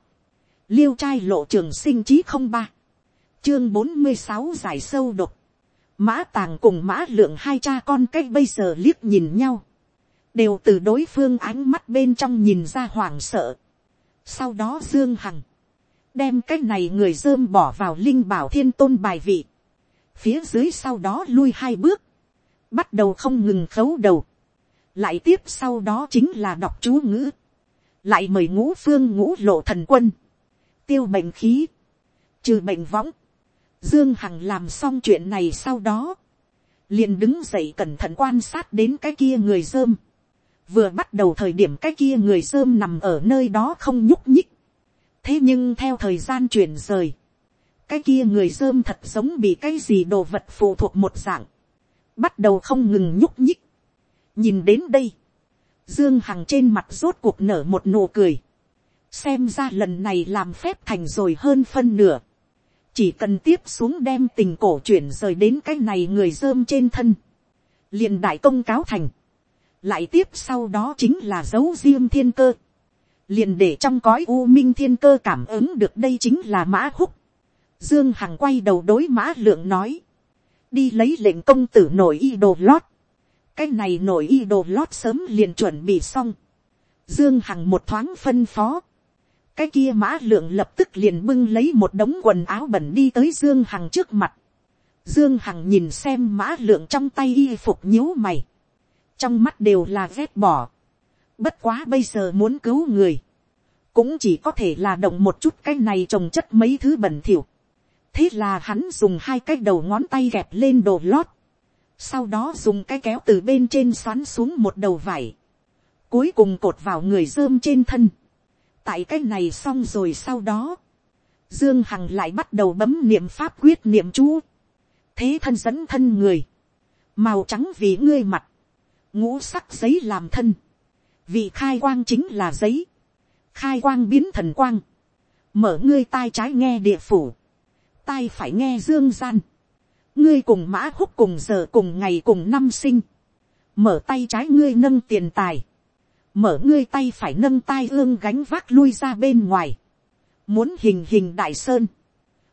liêu trai lộ trường sinh chí không ba. chương bốn mươi sáu giải sâu độc. Mã tàng cùng mã lượng hai cha con cách bây giờ liếc nhìn nhau. Đều từ đối phương ánh mắt bên trong nhìn ra hoảng sợ. Sau đó Dương Hằng. Đem cái này người dơm bỏ vào linh bảo thiên tôn bài vị. Phía dưới sau đó lui hai bước. Bắt đầu không ngừng khấu đầu. Lại tiếp sau đó chính là đọc chú ngữ. Lại mời ngũ phương ngũ lộ thần quân. Tiêu bệnh khí. Trừ bệnh võng Dương Hằng làm xong chuyện này sau đó. Liền đứng dậy cẩn thận quan sát đến cái kia người dơm. vừa bắt đầu thời điểm cái kia người dơm nằm ở nơi đó không nhúc nhích, thế nhưng theo thời gian chuyển rời, cái kia người dơm thật giống bị cái gì đồ vật phụ thuộc một dạng, bắt đầu không ngừng nhúc nhích. nhìn đến đây, dương hằng trên mặt rốt cuộc nở một nụ cười, xem ra lần này làm phép thành rồi hơn phân nửa, chỉ cần tiếp xuống đem tình cổ chuyển rời đến cái này người dơm trên thân, liền đại công cáo thành, lại tiếp sau đó chính là dấu diêm thiên cơ, liền để trong cõi u minh thiên cơ cảm ứng được đây chính là mã húc, dương hằng quay đầu đối mã lượng nói, đi lấy lệnh công tử nổi y đồ lót, cái này nổi y đồ lót sớm liền chuẩn bị xong, dương hằng một thoáng phân phó, cái kia mã lượng lập tức liền bưng lấy một đống quần áo bẩn đi tới dương hằng trước mặt. dương hằng nhìn xem mã lượng trong tay y phục nhíu mày. trong mắt đều là ghét bỏ. bất quá bây giờ muốn cứu người. cũng chỉ có thể là động một chút cái này trồng chất mấy thứ bẩn thỉu. thế là hắn dùng hai cái đầu ngón tay gẹp lên đồ lót. sau đó dùng cái kéo từ bên trên xoắn xuống một đầu vải. cuối cùng cột vào người dơm trên thân tại cái này xong rồi sau đó, dương hằng lại bắt đầu bấm niệm pháp quyết niệm chú, thế thân dẫn thân người, màu trắng vì ngươi mặt, ngũ sắc giấy làm thân, vì khai quang chính là giấy, khai quang biến thần quang, mở ngươi tai trái nghe địa phủ, tai phải nghe dương gian, ngươi cùng mã húc cùng giờ cùng ngày cùng năm sinh, mở tay trái ngươi nâng tiền tài, mở ngươi tay phải nâng tai ương gánh vác lui ra bên ngoài, muốn hình hình đại sơn,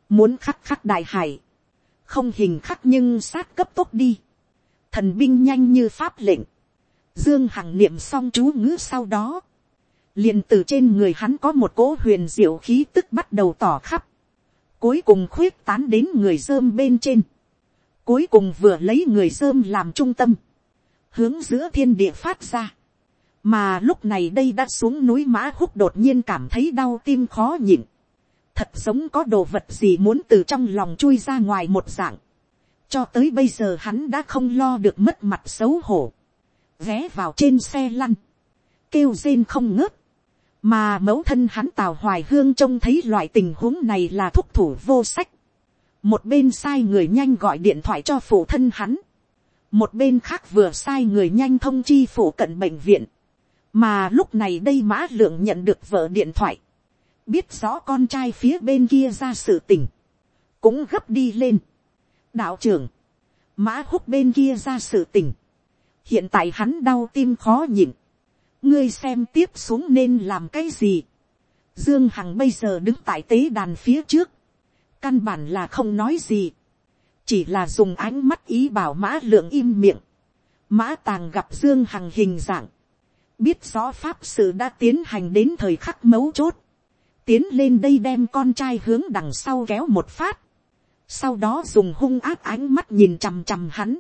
muốn khắc khắc đại hải, không hình khắc nhưng sát cấp tốt đi, thần binh nhanh như pháp lệnh, dương hằng niệm xong chú ngữ sau đó, liền từ trên người hắn có một cỗ huyền diệu khí tức bắt đầu tỏ khắp, cuối cùng khuyết tán đến người dơm bên trên, cuối cùng vừa lấy người dơm làm trung tâm, hướng giữa thiên địa phát ra, mà lúc này đây đã xuống núi mã húc đột nhiên cảm thấy đau tim khó nhịn, thật giống có đồ vật gì muốn từ trong lòng chui ra ngoài một dạng, cho tới bây giờ hắn đã không lo được mất mặt xấu hổ, ghé vào trên xe lăn, kêu rên không ngớt, mà mẫu thân hắn tào hoài hương trông thấy loại tình huống này là thúc thủ vô sách, một bên sai người nhanh gọi điện thoại cho phụ thân hắn, một bên khác vừa sai người nhanh thông chi phụ cận bệnh viện, mà lúc này đây mã lượng nhận được vợ điện thoại, biết rõ con trai phía bên kia ra sự tình, cũng gấp đi lên. đạo trưởng, mã húc bên kia ra sự tình, hiện tại hắn đau tim khó nhịn, ngươi xem tiếp xuống nên làm cái gì. Dương Hằng bây giờ đứng tại tế đàn phía trước, căn bản là không nói gì, chỉ là dùng ánh mắt ý bảo mã lượng im miệng. Mã tàng gặp Dương Hằng hình dạng, biết rõ pháp sự đã tiến hành đến thời khắc mấu chốt, tiến lên đây đem con trai hướng đằng sau kéo một phát, sau đó dùng hung ác ánh mắt nhìn chằm chằm hắn,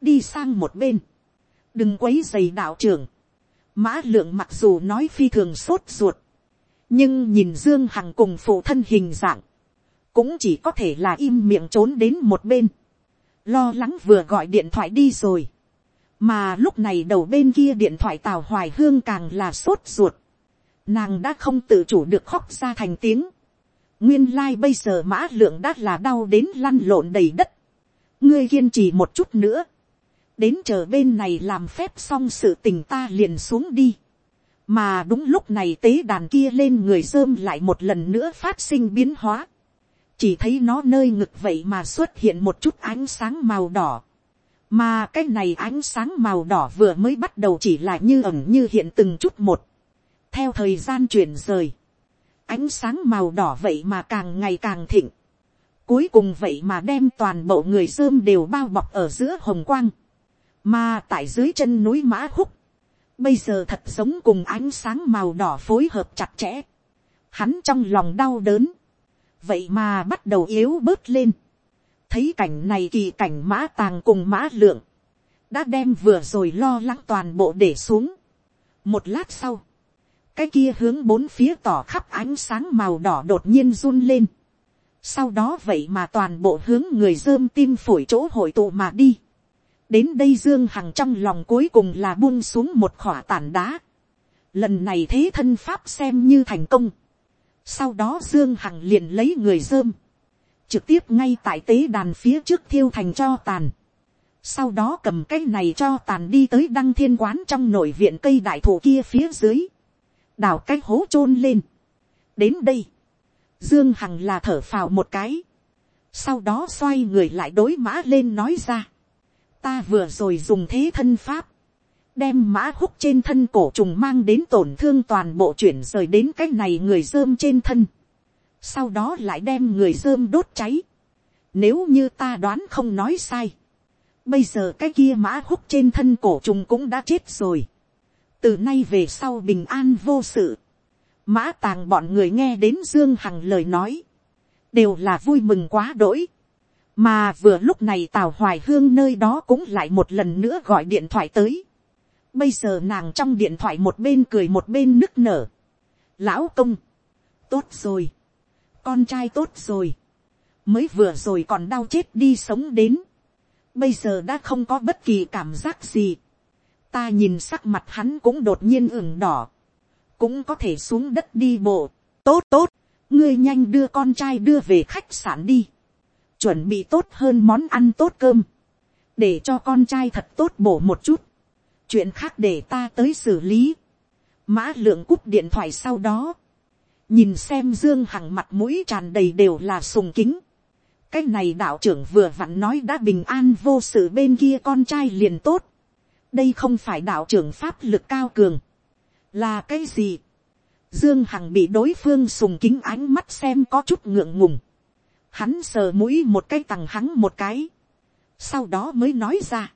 đi sang một bên, đừng quấy dày đạo trưởng, mã lượng mặc dù nói phi thường sốt ruột, nhưng nhìn dương hằng cùng phụ thân hình dạng, cũng chỉ có thể là im miệng trốn đến một bên, lo lắng vừa gọi điện thoại đi rồi, mà lúc này đầu bên kia điện thoại tào hoài hương càng là sốt ruột, nàng đã không tự chủ được khóc ra thành tiếng, nguyên lai、like、bây giờ mã lượng đã là đau đến lăn lộn đầy đất, ngươi kiên trì một chút nữa, đến chờ bên này làm phép xong sự tình ta liền xuống đi, mà đúng lúc này tế đàn kia lên người dơm lại một lần nữa phát sinh biến hóa, chỉ thấy nó nơi ngực vậy mà xuất hiện một chút ánh sáng màu đỏ, mà cái này ánh sáng màu đỏ vừa mới bắt đầu chỉ là như ẩn như hiện từng chút một. theo thời gian chuyển rời, ánh sáng màu đỏ vậy mà càng ngày càng thịnh. cuối cùng vậy mà đem toàn bộ người dơm đều bao bọc ở giữa hồng quang. mà tại dưới chân núi mã húc, bây giờ thật giống cùng ánh sáng màu đỏ phối hợp chặt chẽ. hắn trong lòng đau đớn, vậy mà bắt đầu yếu bớt lên thấy cảnh này kỳ cảnh mã tàng cùng mã lượng, đã đem vừa rồi lo lắng toàn bộ để xuống. một lát sau, cái kia hướng bốn phía tỏ khắp ánh sáng màu đỏ đột nhiên run lên. sau đó vậy mà toàn bộ hướng người dơm tim phổi chỗ hội tụ mà đi. đến đây dương hằng trong lòng cuối cùng là buông xuống một khỏa tàn đá. lần này thế thân pháp xem như thành công. sau đó dương hằng liền lấy người dơm, trực tiếp ngay tại tế đàn phía trước thiêu thành cho tàn. sau đó cầm cái này cho tàn đi tới đăng thiên quán trong nội viện cây đại thụ kia phía dưới, đào cái hố chôn lên. đến đây, dương hằng là thở phào một cái, sau đó xoay người lại đối mã lên nói ra, ta vừa rồi dùng thế thân pháp, đem mã húc trên thân cổ trùng mang đến tổn thương toàn bộ chuyển rời đến cái này người dơm trên thân, sau đó lại đem người dơm đốt cháy, nếu như ta đoán không nói sai, bây giờ cái kia mã húc trên thân cổ trùng cũng đã chết rồi, từ nay về sau bình an vô sự, mã tàng bọn người nghe đến dương hằng lời nói, đều là vui mừng quá đỗi, mà vừa lúc này tào hoài hương nơi đó cũng lại một lần nữa gọi điện thoại tới. bây giờ nàng trong điện thoại một bên cười một bên nức nở. lão công, tốt rồi, con trai tốt rồi, mới vừa rồi còn đau chết đi sống đến, bây giờ đã không có bất kỳ cảm giác gì. ta nhìn sắc mặt hắn cũng đột nhiên ửng đỏ, cũng có thể xuống đất đi bộ, tốt tốt, ngươi nhanh đưa con trai đưa về khách sạn đi. Chuẩn bị tốt hơn món ăn tốt cơm, để cho con trai thật tốt bổ một chút, chuyện khác để ta tới xử lý, mã lượng cúp điện thoại sau đó, nhìn xem dương hằng mặt mũi tràn đầy đều là sùng kính, cái này đạo trưởng vừa vặn nói đã bình an vô sự bên kia con trai liền tốt, đây không phải đạo trưởng pháp lực cao cường, là cái gì, dương hằng bị đối phương sùng kính ánh mắt xem có chút ngượng ngùng, Hắn sờ mũi một cái tằng hắn một cái. Sau đó mới nói ra.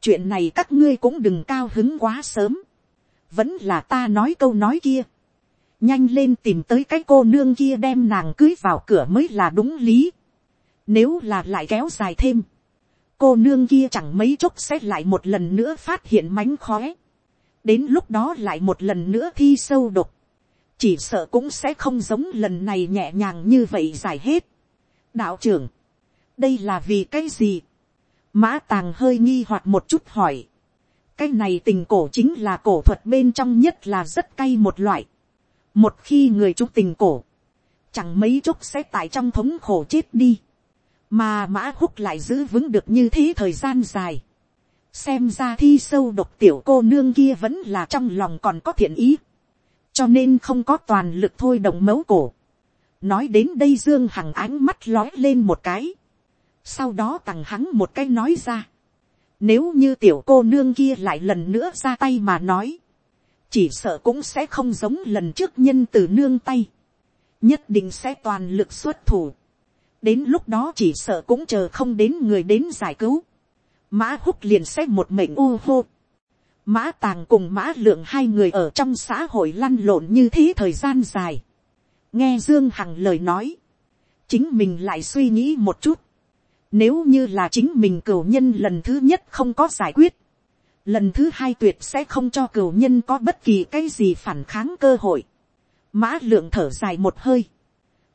Chuyện này các ngươi cũng đừng cao hứng quá sớm. Vẫn là ta nói câu nói kia. Nhanh lên tìm tới cái cô nương kia đem nàng cưới vào cửa mới là đúng lý. Nếu là lại kéo dài thêm. Cô nương kia chẳng mấy chốc sẽ lại một lần nữa phát hiện mánh khóe. Đến lúc đó lại một lần nữa thi sâu độc chỉ sợ cũng sẽ không giống lần này nhẹ nhàng như vậy giải hết đạo trưởng, đây là vì cái gì, mã tàng hơi nghi hoặc một chút hỏi, cái này tình cổ chính là cổ thuật bên trong nhất là rất cay một loại, một khi người trúc tình cổ, chẳng mấy chốc sẽ tại trong thống khổ chết đi, mà mã húc lại giữ vững được như thế thời gian dài, xem ra thi sâu độc tiểu cô nương kia vẫn là trong lòng còn có thiện ý, cho nên không có toàn lực thôi động mấu cổ, nói đến đây dương hằng ánh mắt lói lên một cái, sau đó tằng hắn một cái nói ra, nếu như tiểu cô nương kia lại lần nữa ra tay mà nói, chỉ sợ cũng sẽ không giống lần trước nhân từ nương tay, nhất định sẽ toàn lực xuất thủ, đến lúc đó chỉ sợ cũng chờ không đến người đến giải cứu, mã húc liền sẽ một mệnh u hô, mã tàng cùng mã lượng hai người ở trong xã hội lăn lộn như thế thời gian dài, nghe dương hằng lời nói, chính mình lại suy nghĩ một chút, nếu như là chính mình cửu nhân lần thứ nhất không có giải quyết, lần thứ hai tuyệt sẽ không cho cửu nhân có bất kỳ cái gì phản kháng cơ hội. mã lượng thở dài một hơi,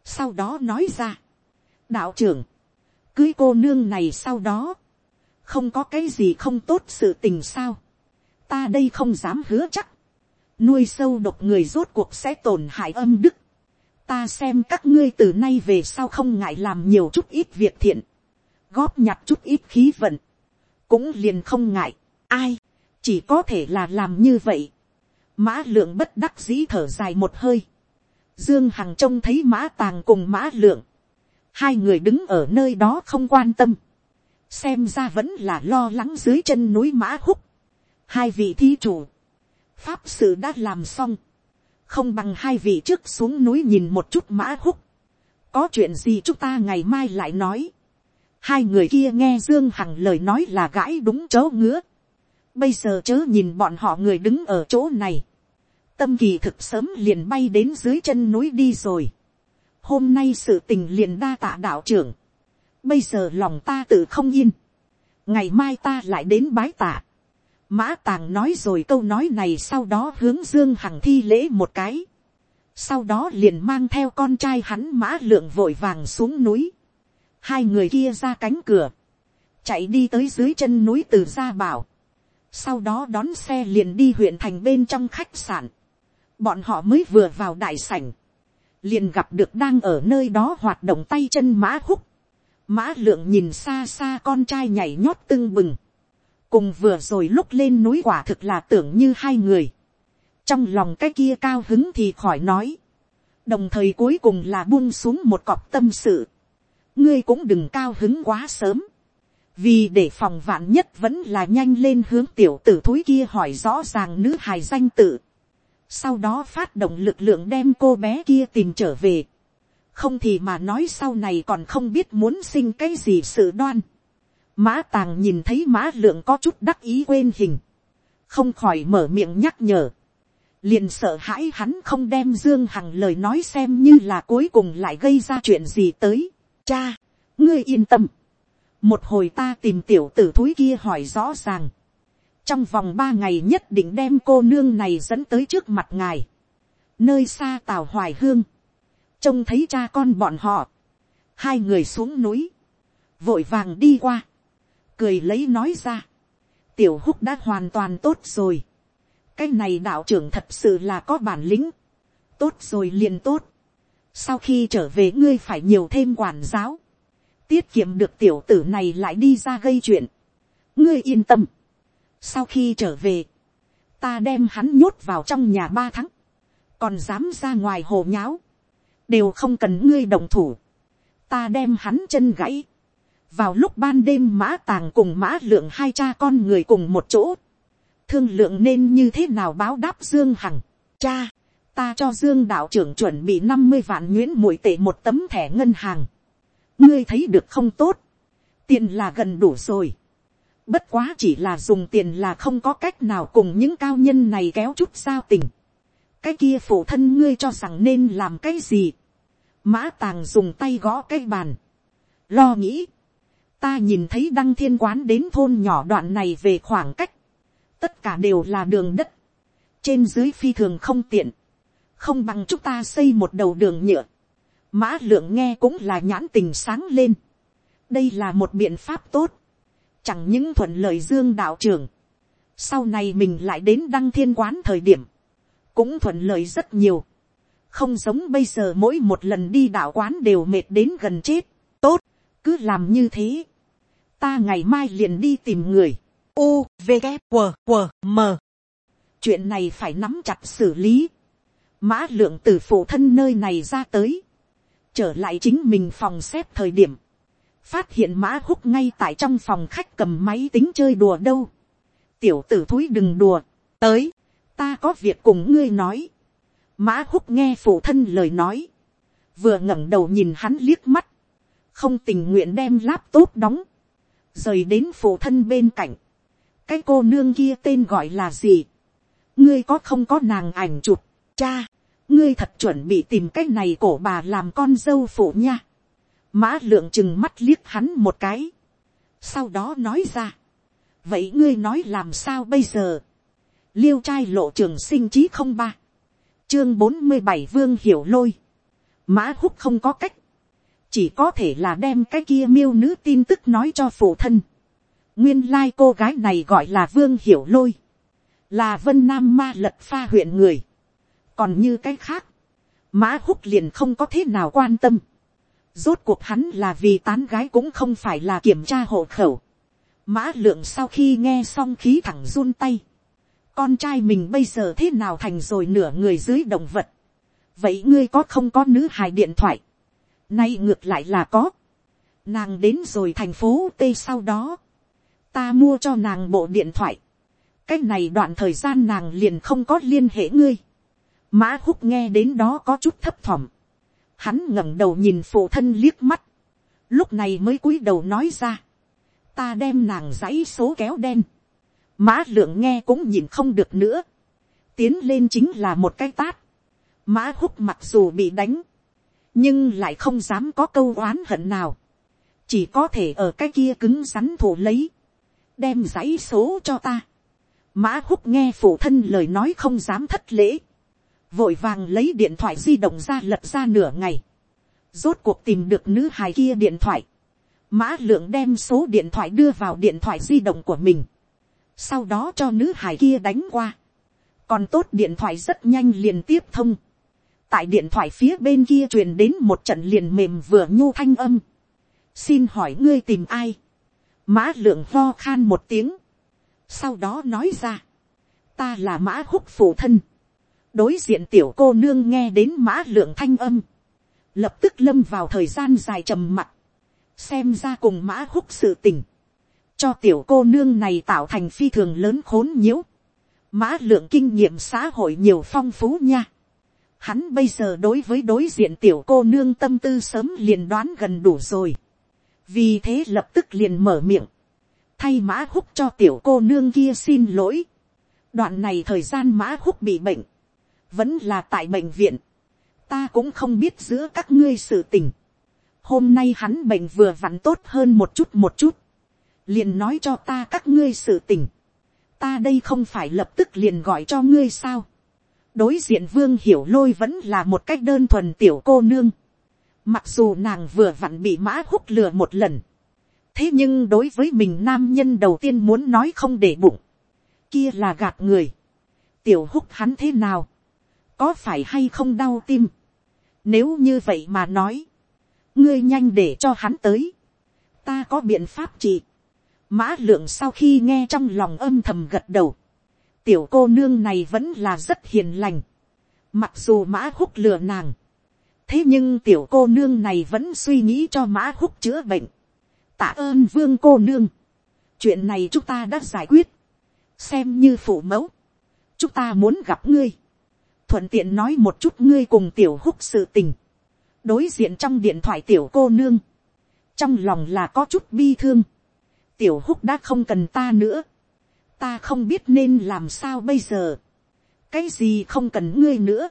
sau đó nói ra, đạo trưởng, cưới cô nương này sau đó, không có cái gì không tốt sự tình sao, ta đây không dám hứa chắc, nuôi sâu độc người rốt cuộc sẽ tổn hại âm đức, ta xem các ngươi từ nay về sau không ngại làm nhiều chút ít việc thiện, góp nhặt chút ít khí vận, cũng liền không ngại, ai, chỉ có thể là làm như vậy. Mã lượng bất đắc dĩ thở dài một hơi, dương hằng trông thấy mã tàng cùng mã lượng, hai người đứng ở nơi đó không quan tâm, xem ra vẫn là lo lắng dưới chân núi mã húc, hai vị thi chủ, pháp sự đã làm xong, không bằng hai vị trước xuống núi nhìn một chút mã húc. có chuyện gì chúng ta ngày mai lại nói. hai người kia nghe dương hằng lời nói là gãi đúng chỗ ngứa bây giờ chớ nhìn bọn họ người đứng ở chỗ này. tâm kỳ thực sớm liền bay đến dưới chân núi đi rồi. hôm nay sự tình liền đa tạ đạo trưởng. bây giờ lòng ta tự không yên. ngày mai ta lại đến bái tạ Mã tàng nói rồi câu nói này sau đó hướng Dương Hằng thi lễ một cái. Sau đó liền mang theo con trai hắn mã lượng vội vàng xuống núi. Hai người kia ra cánh cửa. chạy đi tới dưới chân núi từ gia bảo, sau đó đón xe liền đi huyện thành bên trong khách sạn, bọn họ mới vừa vào đại sảnh, liền gặp được đang ở nơi đó hoạt động tay chân mã húc, mã lượng nhìn xa xa con trai nhảy nhót tưng bừng, cùng vừa rồi lúc lên núi quả thực là tưởng như hai người, trong lòng cái kia cao hứng thì khỏi nói, đồng thời cuối cùng là buông xuống một cọp tâm sự, ngươi cũng đừng cao hứng quá sớm, vì để phòng vạn nhất vẫn là nhanh lên hướng tiểu tử thúi kia hỏi rõ ràng nữ hài danh tự, sau đó phát động lực lượng đem cô bé kia tìm trở về, không thì mà nói sau này còn không biết muốn sinh cái gì sự đoan. Mã tàng nhìn thấy mã lượng có chút đắc ý quên hình, không khỏi mở miệng nhắc nhở, liền sợ hãi hắn không đem dương hằng lời nói xem như là cuối cùng lại gây ra chuyện gì tới. cha, ngươi yên tâm, một hồi ta tìm tiểu tử thúi kia hỏi rõ ràng, trong vòng ba ngày nhất định đem cô nương này dẫn tới trước mặt ngài, nơi xa tào hoài hương, trông thấy cha con bọn họ, hai người xuống núi, vội vàng đi qua, cười lấy nói ra, tiểu húc đã hoàn toàn tốt rồi, cái này đạo trưởng thật sự là có bản lĩnh, tốt rồi liền tốt, sau khi trở về ngươi phải nhiều thêm quản giáo, tiết kiệm được tiểu tử này lại đi ra gây chuyện, ngươi yên tâm, sau khi trở về, ta đem hắn nhốt vào trong nhà ba tháng, còn dám ra ngoài hồ nháo, đều không cần ngươi đồng thủ, ta đem hắn chân gãy, vào lúc ban đêm mã tàng cùng mã lượng hai cha con người cùng một chỗ, thương lượng nên như thế nào báo đáp dương hằng, cha, ta cho dương đạo trưởng chuẩn bị năm mươi vạn nguyễn mũi tệ một tấm thẻ ngân hàng, ngươi thấy được không tốt, tiền là gần đủ rồi, bất quá chỉ là dùng tiền là không có cách nào cùng những cao nhân này kéo chút giao tình, cái kia phụ thân ngươi cho rằng nên làm cái gì, mã tàng dùng tay gõ cái bàn, lo nghĩ, ta nhìn thấy đăng thiên quán đến thôn nhỏ đoạn này về khoảng cách, tất cả đều là đường đất, trên dưới phi thường không tiện, không bằng chúng ta xây một đầu đường nhựa, mã lượng nghe cũng là nhãn tình sáng lên, đây là một biện pháp tốt, chẳng những thuận lợi dương đạo trưởng, sau này mình lại đến đăng thiên quán thời điểm, cũng thuận lợi rất nhiều, không giống bây giờ mỗi một lần đi đạo quán đều mệt đến gần chết, tốt, cứ làm như thế, ta ngày mai liền đi tìm người, u v g q q m. Chuyện này phải nắm chặt xử lý, mã lượng từ phụ thân nơi này ra tới, trở lại chính mình phòng xếp thời điểm, phát hiện mã húc ngay tại trong phòng khách cầm máy tính chơi đùa đâu, tiểu tử thúi đừng đùa, tới, ta có việc cùng ngươi nói, mã húc nghe phụ thân lời nói, vừa ngẩng đầu nhìn hắn liếc mắt, không tình nguyện đem laptop đóng, rời đến phụ thân bên cạnh, cái cô nương kia tên gọi là gì, ngươi có không có nàng ảnh chụp, cha, ngươi thật chuẩn bị tìm cái này cổ bà làm con dâu phụ nha, mã lượng chừng mắt liếc hắn một cái, sau đó nói ra, vậy ngươi nói làm sao bây giờ, liêu trai lộ trường sinh chí không ba, chương bốn mươi bảy vương hiểu lôi, mã húc không có cách, chỉ có thể là đem cái kia miêu nữ tin tức nói cho phụ thân. nguyên lai cô gái này gọi là vương hiểu lôi, là vân nam ma lật pha huyện người, còn như cái khác, mã húc liền không có thế nào quan tâm, rốt cuộc hắn là vì tán gái cũng không phải là kiểm tra hộ khẩu, mã lượng sau khi nghe xong khí thẳng run tay, con trai mình bây giờ thế nào thành rồi nửa người dưới động vật, vậy ngươi có không có nữ hài điện thoại, nay ngược lại là có, nàng đến rồi thành phố t sau đó, ta mua cho nàng bộ điện thoại, cái này đoạn thời gian nàng liền không có liên hệ ngươi, mã húc nghe đến đó có chút thấp thỏm, hắn ngẩng đầu nhìn phụ thân liếc mắt, lúc này mới cúi đầu nói ra, ta đem nàng dãy số kéo đen, mã lượng nghe cũng nhìn không được nữa, tiến lên chính là một cái tát, mã húc mặc dù bị đánh, nhưng lại không dám có câu oán hận nào, chỉ có thể ở cái kia cứng rắn thủ lấy, đem dãy số cho ta. mã húc nghe phụ thân lời nói không dám thất lễ, vội vàng lấy điện thoại di động ra lật ra nửa ngày, rốt cuộc tìm được nữ hài kia điện thoại, mã lượng đem số điện thoại đưa vào điện thoại di động của mình, sau đó cho nữ hài kia đánh qua, còn tốt điện thoại rất nhanh liền tiếp thông, tại điện thoại phía bên kia truyền đến một trận liền mềm vừa nhu thanh âm, xin hỏi ngươi tìm ai, mã lượng lo khan một tiếng, sau đó nói ra, ta là mã húc phụ thân, đối diện tiểu cô nương nghe đến mã lượng thanh âm, lập tức lâm vào thời gian dài trầm mặc, xem ra cùng mã húc sự tình, cho tiểu cô nương này tạo thành phi thường lớn khốn nhiễu, mã lượng kinh nghiệm xã hội nhiều phong phú nha. Hắn bây giờ đối với đối diện tiểu cô nương tâm tư sớm liền đoán gần đủ rồi. vì thế lập tức liền mở miệng, thay mã húc cho tiểu cô nương kia xin lỗi. đoạn này thời gian mã húc bị bệnh, vẫn là tại bệnh viện. ta cũng không biết giữa các ngươi sự tình. hôm nay hắn bệnh vừa vặn tốt hơn một chút một chút. liền nói cho ta các ngươi sự tình. ta đây không phải lập tức liền gọi cho ngươi sao. đối diện vương hiểu lôi vẫn là một cách đơn thuần tiểu cô nương. mặc dù nàng vừa vặn bị mã húc lừa một lần. thế nhưng đối với mình nam nhân đầu tiên muốn nói không để bụng. kia là gạt người. tiểu húc hắn thế nào có phải hay không đau tim. Nếu như vậy mà nói, ngươi nhanh để cho hắn tới. Ta có biện pháp trị. Mã lượng sau khi nghe trong lòng âm thầm gật đầu. Tiểu cô nương này vẫn là rất hiền lành. Mặc dù mã húc lừa nàng. Thế nhưng tiểu cô nương này vẫn suy nghĩ cho mã húc chữa bệnh. Tạ ơn vương cô nương. Chuyện này chúng ta đã giải quyết. Xem như phụ mẫu. Chúng ta muốn gặp ngươi thuận tiện nói một chút ngươi cùng tiểu húc sự tình. đối diện trong điện thoại tiểu cô nương. trong lòng là có chút bi thương. tiểu húc đã không cần ta nữa. ta không biết nên làm sao bây giờ. cái gì không cần ngươi nữa.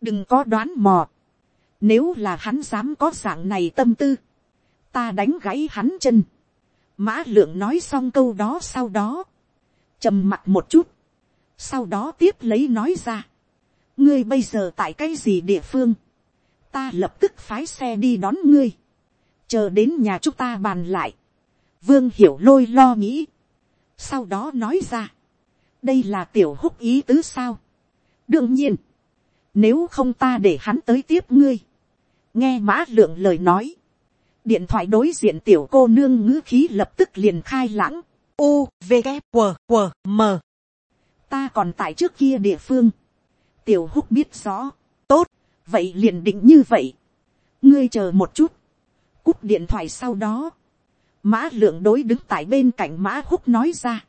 đừng có đoán mò. nếu là hắn dám có dạng này tâm tư. ta đánh gãy hắn chân. mã lượng nói xong câu đó sau đó. trầm mặt một chút. sau đó tiếp lấy nói ra ngươi bây giờ tại cái gì địa phương, ta lập tức phái xe đi đón ngươi, chờ đến nhà chúng ta bàn lại, vương hiểu lôi lo nghĩ, sau đó nói ra, đây là tiểu húc ý tứ sao, đương nhiên, nếu không ta để hắn tới tiếp ngươi, nghe mã lượng lời nói, điện thoại đối diện tiểu cô nương ngữ khí lập tức liền khai lãng, u v g q q m. Ta còn tại trước kia địa phương, tiểu húc biết rõ, tốt, vậy liền định như vậy, ngươi chờ một chút, cúp điện thoại sau đó, mã lượng đối đứng tại bên cạnh mã húc nói ra,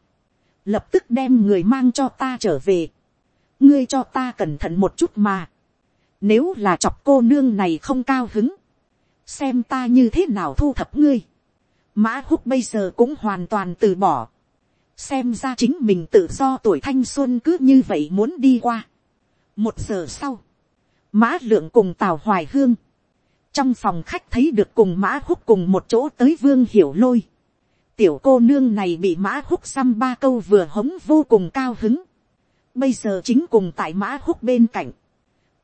lập tức đem người mang cho ta trở về, ngươi cho ta cẩn thận một chút mà, nếu là chọc cô nương này không cao hứng, xem ta như thế nào thu thập ngươi, mã húc bây giờ cũng hoàn toàn từ bỏ, xem ra chính mình tự do tuổi thanh xuân cứ như vậy muốn đi qua, một giờ sau, mã lượng cùng tào hoài hương, trong phòng khách thấy được cùng mã húc cùng một chỗ tới vương hiểu lôi. tiểu cô nương này bị mã húc xăm ba câu vừa hống vô cùng cao hứng. bây giờ chính cùng tại mã húc bên cạnh,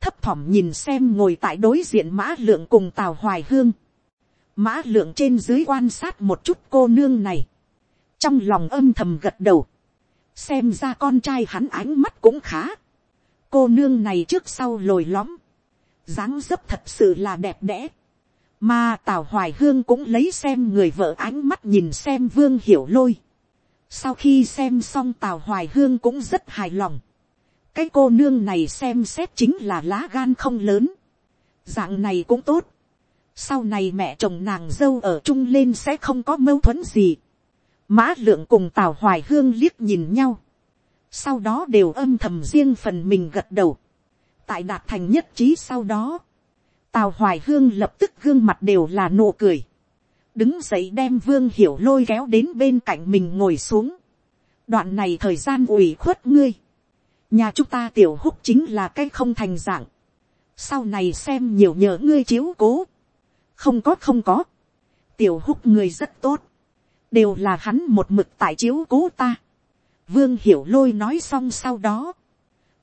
thấp thỏm nhìn xem ngồi tại đối diện mã lượng cùng tào hoài hương. mã lượng trên dưới quan sát một chút cô nương này, trong lòng âm thầm gật đầu, xem ra con trai hắn ánh mắt cũng khá cô nương này trước sau lồi lõm, dáng dấp thật sự là đẹp đẽ, mà tào hoài hương cũng lấy xem người vợ ánh mắt nhìn xem vương hiểu lôi. sau khi xem xong tào hoài hương cũng rất hài lòng. cái cô nương này xem xét chính là lá gan không lớn. dạng này cũng tốt. sau này mẹ chồng nàng dâu ở chung lên sẽ không có mâu thuẫn gì. mã lượng cùng tào hoài hương liếc nhìn nhau sau đó đều âm thầm riêng phần mình gật đầu, tại đạt thành nhất trí sau đó, tào hoài hương lập tức gương mặt đều là nụ cười, đứng dậy đem vương hiểu lôi kéo đến bên cạnh mình ngồi xuống, đoạn này thời gian ủy khuất ngươi, nhà chúng ta tiểu húc chính là cái không thành dạng, sau này xem nhiều nhờ ngươi chiếu cố, không có không có, tiểu húc người rất tốt, đều là hắn một mực tại chiếu cố ta, Vương hiểu lôi nói xong sau đó.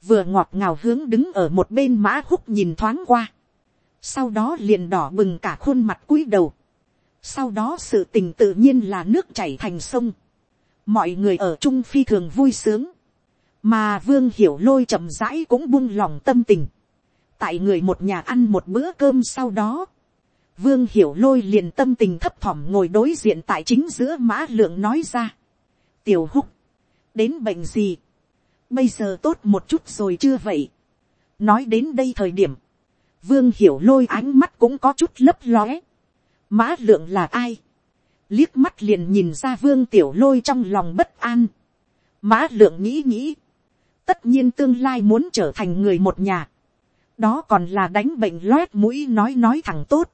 Vừa ngọt ngào hướng đứng ở một bên mã húc nhìn thoáng qua. Sau đó liền đỏ bừng cả khuôn mặt cúi đầu. sau đó sự tình tự nhiên là nước chảy thành sông, mọi người ở trung phi thường vui sướng, mà vương hiểu lôi chậm rãi cũng buông lòng tâm tình, tại người một nhà ăn một bữa cơm sau đó, vương hiểu lôi liền tâm tình thấp thỏm ngồi đối diện tại chính giữa mã lượng nói ra, tiểu húc, đến bệnh gì, bây giờ tốt một chút rồi chưa vậy, nói đến đây thời điểm, vương hiểu lôi ánh mắt cũng có chút lấp lóe, mã lượng là ai, liếc mắt liền nhìn ra vương tiểu lôi trong lòng bất an, mã lượng nghĩ nghĩ, tất nhiên tương lai muốn trở thành người một nhà, đó còn là đánh bệnh loét mũi nói nói thẳng tốt,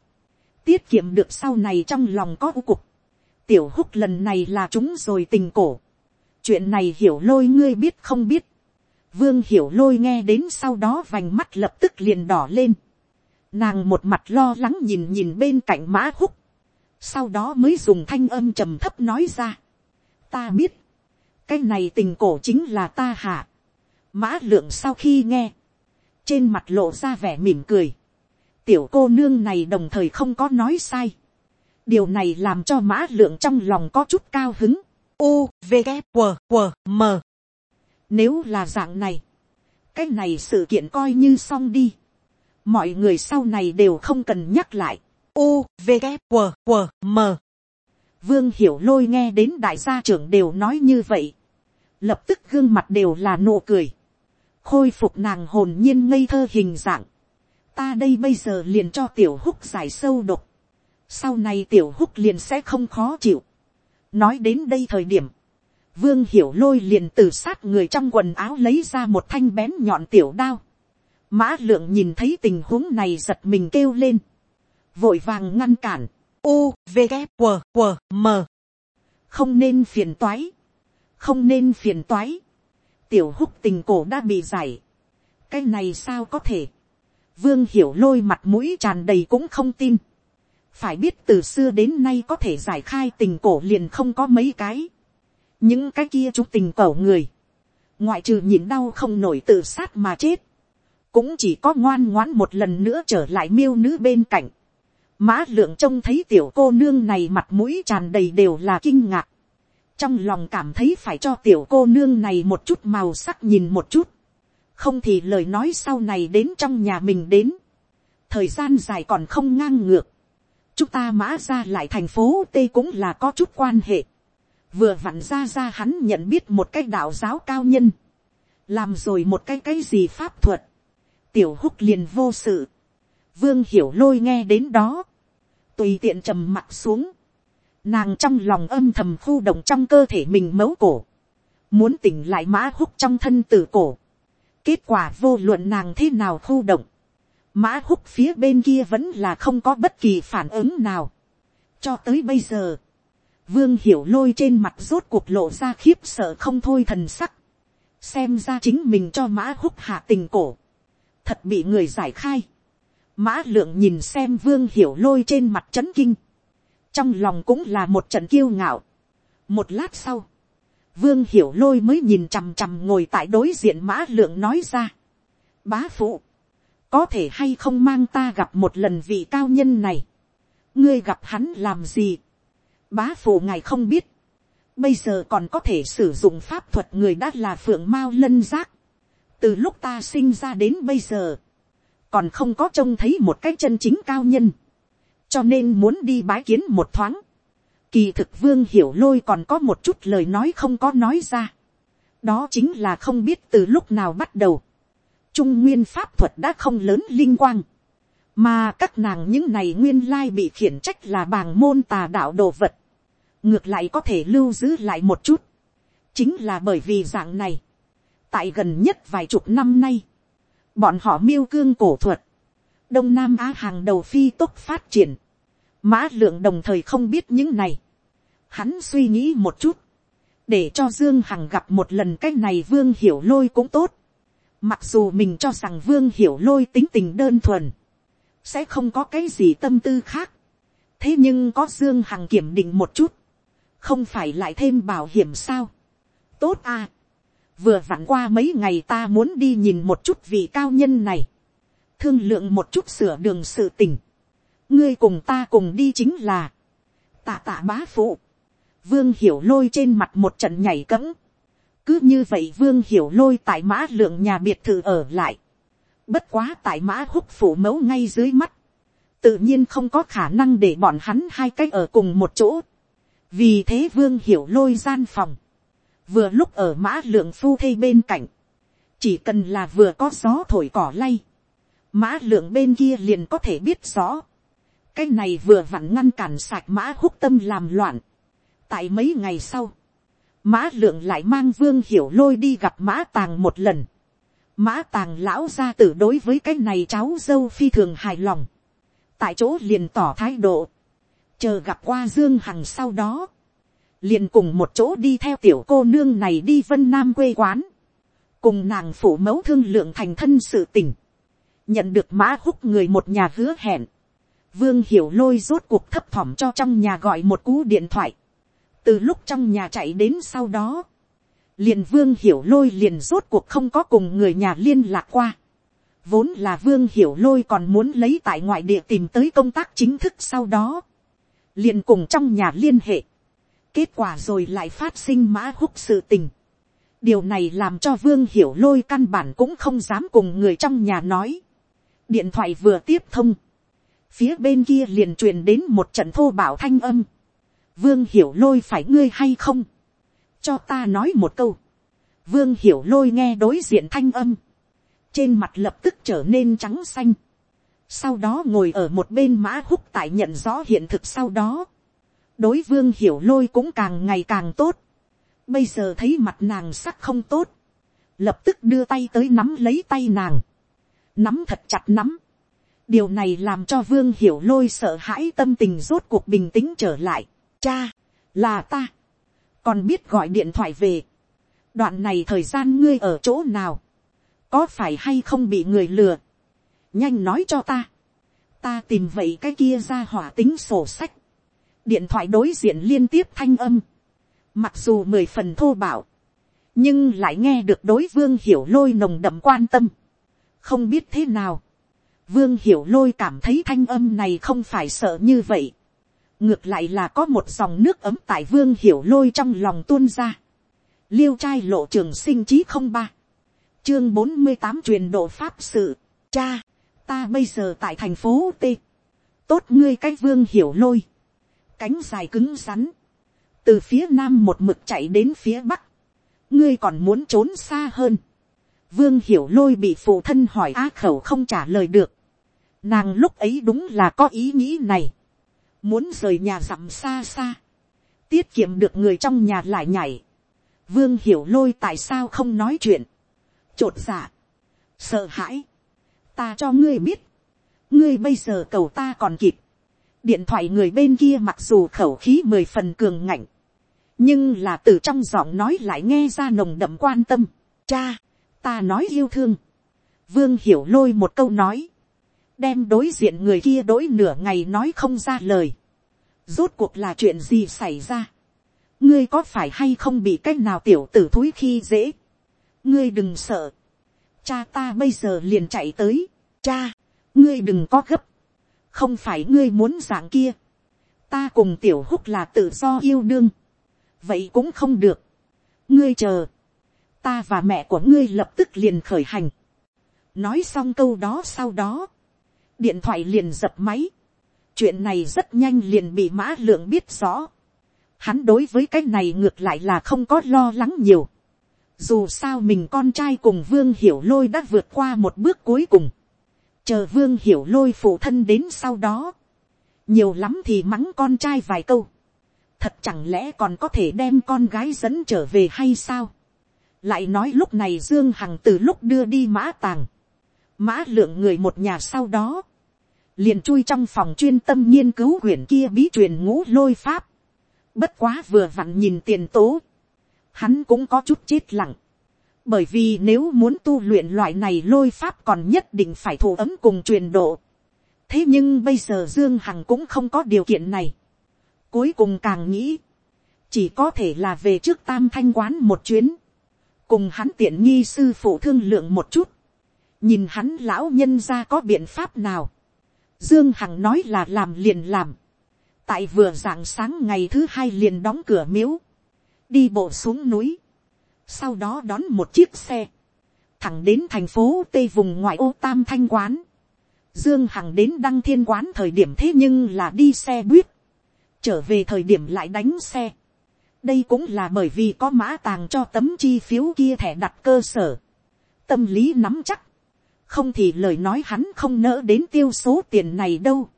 tiết kiệm được sau này trong lòng có u cục, tiểu húc lần này là chúng rồi tình cổ, chuyện này hiểu lôi ngươi biết không biết, vương hiểu lôi nghe đến sau đó vành mắt lập tức liền đỏ lên, nàng một mặt lo lắng nhìn nhìn bên cạnh mã húc, sau đó mới dùng thanh âm trầm thấp nói ra, ta biết, cái này tình cổ chính là ta hạ, mã lượng sau khi nghe, trên mặt lộ ra vẻ mỉm cười, tiểu cô nương này đồng thời không có nói sai, điều này làm cho mã lượng trong lòng có chút cao hứng, u v g q q m. Nếu là dạng này, cái này sự kiện coi như xong đi, mọi người sau này đều không cần nhắc lại, u v g q q m. Vương hiểu lôi nghe đến đại gia trưởng đều nói như vậy, lập tức gương mặt đều là nụ cười, khôi phục nàng hồn nhiên ngây thơ hình dạng, ta đây bây giờ liền cho tiểu húc giải sâu độc, sau này tiểu húc liền sẽ không khó chịu nói đến đây thời điểm, vương hiểu lôi liền từ sát người trong quần áo lấy ra một thanh bén nhọn tiểu đao. mã lượng nhìn thấy tình huống này giật mình kêu lên, vội vàng ngăn cản, u v g q q m. Không nên phiền toái, không nên phiền toái, tiểu húc tình cổ đã bị giải, cái này sao có thể, vương hiểu lôi mặt mũi tràn đầy cũng không tin, phải biết từ xưa đến nay có thể giải khai tình cổ liền không có mấy cái, những cái kia chú tình cổ người, ngoại trừ nhịn đau không nổi tự sát mà chết, cũng chỉ có ngoan ngoãn một lần nữa trở lại miêu nữ bên cạnh, mã lượng trông thấy tiểu cô nương này mặt mũi tràn đầy đều là kinh ngạc, trong lòng cảm thấy phải cho tiểu cô nương này một chút màu sắc nhìn một chút, không thì lời nói sau này đến trong nhà mình đến, thời gian dài còn không ngang ngược, chúng ta mã ra lại thành phố tây cũng là có chút quan hệ, vừa vặn ra ra hắn nhận biết một cái đạo giáo cao nhân, làm rồi một cái cái gì pháp thuật, tiểu húc liền vô sự, vương hiểu lôi nghe đến đó, tùy tiện trầm mặt xuống, nàng trong lòng âm thầm khu động trong cơ thể mình mấu cổ, muốn tỉnh lại mã húc trong thân tử cổ, kết quả vô luận nàng thế nào khu động, mã húc phía bên kia vẫn là không có bất kỳ phản ứng nào. cho tới bây giờ, vương hiểu lôi trên mặt rốt cuộc lộ ra khiếp sợ không thôi thần sắc, xem ra chính mình cho mã húc hạ tình cổ, thật bị người giải khai. mã lượng nhìn xem vương hiểu lôi trên mặt c h ấ n kinh, trong lòng cũng là một trận kiêu ngạo. một lát sau, vương hiểu lôi mới nhìn chằm chằm ngồi tại đối diện mã lượng nói ra. bá phụ, có thể hay không mang ta gặp một lần vị cao nhân này, ngươi gặp hắn làm gì, bá phụ ngài không biết, bây giờ còn có thể sử dụng pháp thuật người đã là phượng mao lân giác, từ lúc ta sinh ra đến bây giờ, còn không có trông thấy một cái chân chính cao nhân, cho nên muốn đi bái kiến một thoáng, kỳ thực vương hiểu lôi còn có một chút lời nói không có nói ra, đó chính là không biết từ lúc nào bắt đầu, trung nguyên pháp thuật đã không lớn linh quang, mà các nàng những này nguyên lai bị khiển trách là bàng môn tà đạo đồ vật, ngược lại có thể lưu giữ lại một chút, chính là bởi vì dạng này, tại gần nhất vài chục năm nay, bọn họ miêu cương cổ thuật, đông nam á hàng đầu phi tốc phát triển, mã lượng đồng thời không biết những này, hắn suy nghĩ một chút, để cho dương hằng gặp một lần cái này vương hiểu lôi cũng tốt, Mặc dù mình cho rằng vương hiểu lôi tính tình đơn thuần. Sẽ không có cái gì tâm tư khác. Thế nhưng có Dương Hằng kiểm định một chút. Không phải lại thêm bảo hiểm sao. Tốt à. Vừa vặn qua mấy ngày ta muốn đi nhìn một chút vị cao nhân này. Thương lượng một chút sửa đường sự tình. Ngươi cùng ta cùng đi chính là. tạ tạ bá phụ, vương hiểu lôi trên mặt một trận nhảy cẫng, cứ như vậy vương hiểu lôi tại mã lượng nhà biệt thự ở lại, bất quá tại mã húc phủ mẫu ngay dưới mắt, tự nhiên không có khả năng để bọn hắn hai cách ở cùng một chỗ, vì thế vương hiểu lôi gian phòng, vừa lúc ở mã lượng phu thê bên cạnh, chỉ cần là vừa có gió thổi cỏ lay, mã lượng bên kia liền có thể biết rõ, cái này vừa vặn ngăn cản sạch mã húc tâm làm loạn. tại mấy ngày sau, mã lượng lại mang vương hiểu lôi đi gặp mã tàng một lần. mã tàng lão gia tử đối với cái này cháu dâu phi thường hài lòng. tại chỗ liền tỏ thái độ. chờ gặp qua dương hằng sau đó. liền cùng một chỗ đi theo tiểu cô nương này đi vân nam quê quán. cùng nàng phủ mẫu thương lượng thành thân sự tình. nhận được mã húc người một nhà hứa hẹn Vương hiểu lôi rốt cuộc thấp thỏm cho trong nhà gọi một cú điện thoại. Từ lúc trong nhà chạy đến sau đó. Liền vương hiểu lôi liền rốt cuộc không có cùng người nhà liên lạc qua. Vốn là vương hiểu lôi còn muốn lấy tại ngoại địa tìm tới công tác chính thức sau đó. Liền cùng trong nhà liên hệ. Kết quả rồi lại phát sinh mã húc sự tình. Điều này làm cho vương hiểu lôi căn bản cũng không dám cùng người trong nhà nói. Điện thoại vừa tiếp thông phía bên kia liền truyền đến một trận thô bảo thanh âm vương hiểu lôi phải ngươi hay không. cho ta nói một câu. vương hiểu lôi nghe đối diện thanh âm. trên mặt lập tức trở nên trắng xanh. sau đó ngồi ở một bên mã húc tại nhận rõ hiện thực sau đó. đối vương hiểu lôi cũng càng ngày càng tốt. bây giờ thấy mặt nàng sắc không tốt. lập tức đưa tay tới nắm lấy tay nàng. nắm thật chặt nắm điều này làm cho vương hiểu lôi sợ hãi tâm tình rốt cuộc bình tĩnh trở lại cha, là ta, còn biết gọi điện thoại về. đoạn này thời gian ngươi ở chỗ nào, có phải hay không bị người lừa, nhanh nói cho ta, ta tìm vậy cái kia ra hỏa tính sổ sách, điện thoại đối diện liên tiếp thanh âm, mặc dù mười phần thô bạo, nhưng lại nghe được đối vương hiểu lôi nồng đậm quan tâm, không biết thế nào, Vương hiểu lôi cảm thấy thanh âm này không phải sợ như vậy. Ngược lại là có một dòng nước ấm tại vương hiểu lôi trong lòng tuôn ra. Liêu trai lộ trường sinh chí không ba. Chương bốn mươi tám truyền độ pháp sự. Cha, ta bây giờ tại thành phố T. Tốt ngươi cách vương hiểu lôi. Cánh dài cứng rắn. Từ phía nam một mực chạy đến phía bắc. Ngươi còn muốn trốn xa hơn Vương hiểu lôi bị phụ thân hỏi á khẩu không trả lời được. Nàng lúc ấy đúng là có ý nghĩ này. Muốn rời nhà dặm xa xa. Tiết kiệm được người trong nhà lại nhảy. Vương hiểu lôi tại sao không nói chuyện. Chột dạ. Sợ hãi. Ta cho ngươi biết. Ngươi bây giờ cầu ta còn kịp. Điện thoại người bên kia mặc dù khẩu khí mười phần cường ngạnh. Nhưng là từ trong giọng nói lại nghe ra nồng đậm quan tâm. Cha, ta nói yêu thương. Vương hiểu lôi một câu nói đem đối diện người kia đối nửa ngày nói không ra lời. rốt cuộc là chuyện gì xảy ra. ngươi có phải hay không bị cách nào tiểu tử thúi khi dễ. ngươi đừng sợ. cha ta bây giờ liền chạy tới. cha, ngươi đừng có gấp. không phải ngươi muốn dạng kia. ta cùng tiểu húc là tự do yêu đương. vậy cũng không được. ngươi chờ. ta và mẹ của ngươi lập tức liền khởi hành. nói xong câu đó sau đó điện thoại liền dập máy. chuyện này rất nhanh liền bị mã lượng biết rõ. hắn đối với cái này ngược lại là không có lo lắng nhiều. dù sao mình con trai cùng vương hiểu lôi đã vượt qua một bước cuối cùng. chờ vương hiểu lôi phụ thân đến sau đó. nhiều lắm thì mắng con trai vài câu. thật chẳng lẽ còn có thể đem con gái dẫn trở về hay sao. lại nói lúc này dương hằng từ lúc đưa đi mã tàng mã lượng người một nhà sau đó, liền chui trong phòng chuyên tâm nghiên cứu quyển kia bí truyền ngũ lôi pháp. Bất quá vừa vặn nhìn tiền tố, hắn cũng có chút chết lặng. Bởi vì nếu muốn tu luyện loại này lôi pháp còn nhất định phải thủ ấm cùng truyền độ. Thế nhưng bây giờ Dương Hằng cũng không có điều kiện này. Cuối cùng càng nghĩ, chỉ có thể là về trước tam thanh quán một chuyến. Cùng hắn tiện nghi sư phụ thương lượng một chút nhìn hắn lão nhân ra có biện pháp nào. Dương Hằng nói là làm liền làm. tại vừa rạng sáng ngày thứ hai liền đóng cửa miếu, đi bộ xuống núi, sau đó đón một chiếc xe, thẳng đến thành phố tây vùng ngoại ô tam thanh quán, dương hằng đến đăng thiên quán thời điểm thế nhưng là đi xe buýt, trở về thời điểm lại đánh xe, đây cũng là bởi vì có mã tàng cho tấm chi phiếu kia thẻ đặt cơ sở, tâm lý nắm chắc, không thì lời nói hắn không nỡ đến tiêu số tiền này đâu,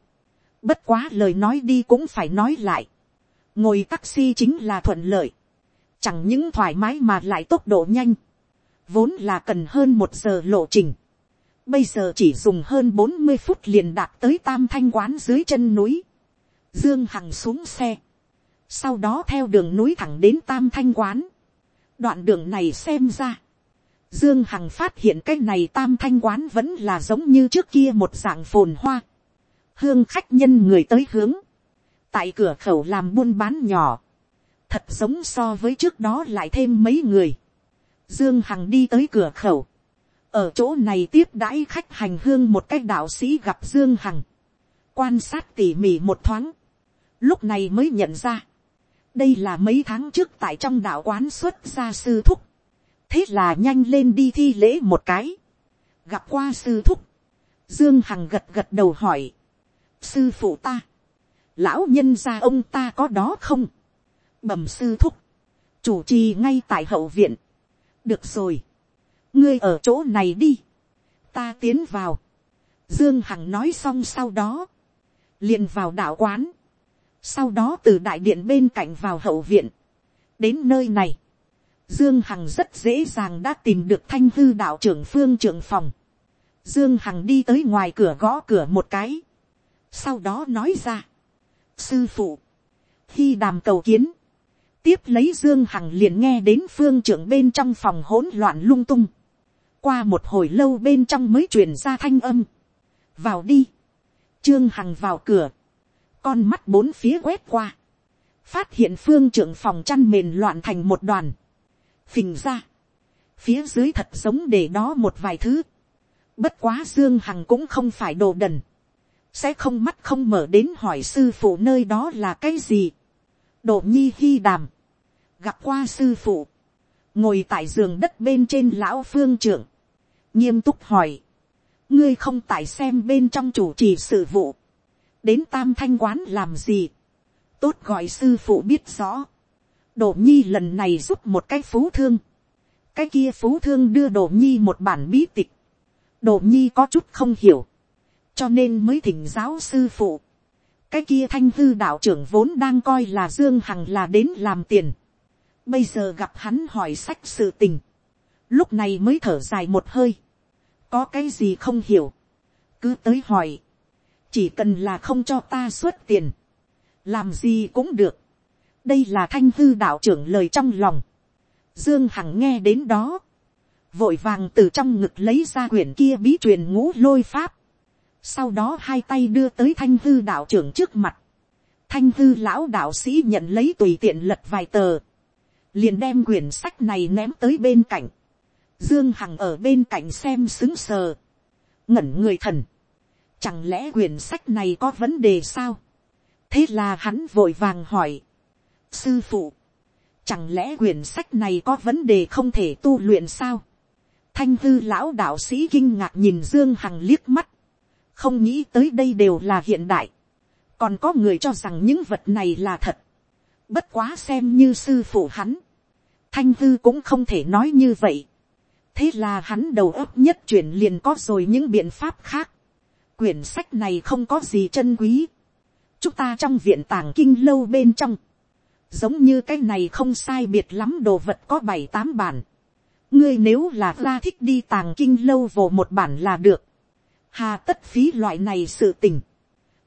bất quá lời nói đi cũng phải nói lại, ngồi taxi chính là thuận lợi, chẳng những thoải mái mà lại tốc độ nhanh, vốn là cần hơn một giờ lộ trình, bây giờ chỉ dùng hơn bốn mươi phút liền đạt tới tam thanh quán dưới chân núi, dương hằng xuống xe, sau đó theo đường núi thẳng đến tam thanh quán, đoạn đường này xem ra, dương hằng phát hiện cái này tam thanh quán vẫn là giống như trước kia một dạng phồn hoa, hương khách nhân người tới hướng, tại cửa khẩu làm buôn bán nhỏ, thật giống so với trước đó lại thêm mấy người. Dương Hằng đi tới cửa khẩu, ở chỗ này tiếp đãi khách hành hương một cách đạo sĩ gặp Dương Hằng, quan sát tỉ mỉ một thoáng, lúc này mới nhận ra, đây là mấy tháng trước tại trong đạo quán xuất gia sư thúc, thế là nhanh lên đi thi lễ một cái, gặp qua sư thúc, Dương Hằng gật gật đầu hỏi, sư phụ ta, lão nhân gia ông ta có đó không, bẩm sư thúc, chủ trì ngay tại hậu viện, được rồi, ngươi ở chỗ này đi, ta tiến vào, dương hằng nói xong sau đó, liền vào đạo quán, sau đó từ đại điện bên cạnh vào hậu viện, đến nơi này, dương hằng rất dễ dàng đã tìm được thanh hư đạo trưởng phương trưởng phòng, dương hằng đi tới ngoài cửa gõ cửa một cái, sau đó nói ra, sư phụ, khi đàm cầu kiến, tiếp lấy dương hằng liền nghe đến phương trưởng bên trong phòng hỗn loạn lung tung, qua một hồi lâu bên trong mới truyền ra thanh âm, vào đi, trương hằng vào cửa, con mắt bốn phía quét qua, phát hiện phương trưởng phòng chăn mền loạn thành một đoàn, phình ra, phía dưới thật giống để đó một vài thứ, bất quá dương hằng cũng không phải đồ đần, sẽ không mắt không mở đến hỏi sư phụ nơi đó là cái gì. Độ nhi hy đàm, gặp qua sư phụ, ngồi tại giường đất bên trên lão phương trưởng, nghiêm túc hỏi, ngươi không tại xem bên trong chủ trì sự vụ, đến tam thanh quán làm gì, tốt gọi sư phụ biết rõ, đổ nhi lần này giúp một cái phú thương, cái kia phú thương đưa đổ nhi một bản bí tịch, đổ nhi có chút không hiểu, cho nên mới thỉnh giáo sư phụ. cái kia thanh hư đạo trưởng vốn đang coi là dương hằng là đến làm tiền. bây giờ gặp hắn hỏi sách sự tình. lúc này mới thở dài một hơi. có cái gì không hiểu. cứ tới hỏi. chỉ cần là không cho ta xuất tiền. làm gì cũng được đây là thanh hư đạo trưởng lời trong lòng. dương hằng nghe đến đó. vội vàng từ trong ngực lấy ra quyển kia bí truyền ngũ lôi pháp. Sau đó hai tay đưa tới thanh hư đạo trưởng trước mặt, thanh hư lão đạo sĩ nhận lấy tùy tiện lật vài tờ, liền đem quyển sách này ném tới bên cạnh, dương hằng ở bên cạnh xem xứng sờ, ngẩn người thần, chẳng lẽ quyển sách này có vấn đề sao, thế là hắn vội vàng hỏi, sư phụ, chẳng lẽ quyển sách này có vấn đề không thể tu luyện sao, thanh hư lão đạo sĩ kinh ngạc nhìn dương hằng liếc mắt, không nghĩ tới đây đều là hiện đại, còn có người cho rằng những vật này là thật, bất quá xem như sư phụ hắn, thanh hư cũng không thể nói như vậy, thế là hắn đầu óc nhất chuyển liền có rồi những biện pháp khác, quyển sách này không có gì chân quý, chúng ta trong viện tàng kinh lâu bên trong, giống như cái này không sai biệt lắm đồ vật có bảy tám bản, ngươi nếu là ra thích đi tàng kinh lâu vồ một bản là được, hà tất phí loại này sự tình,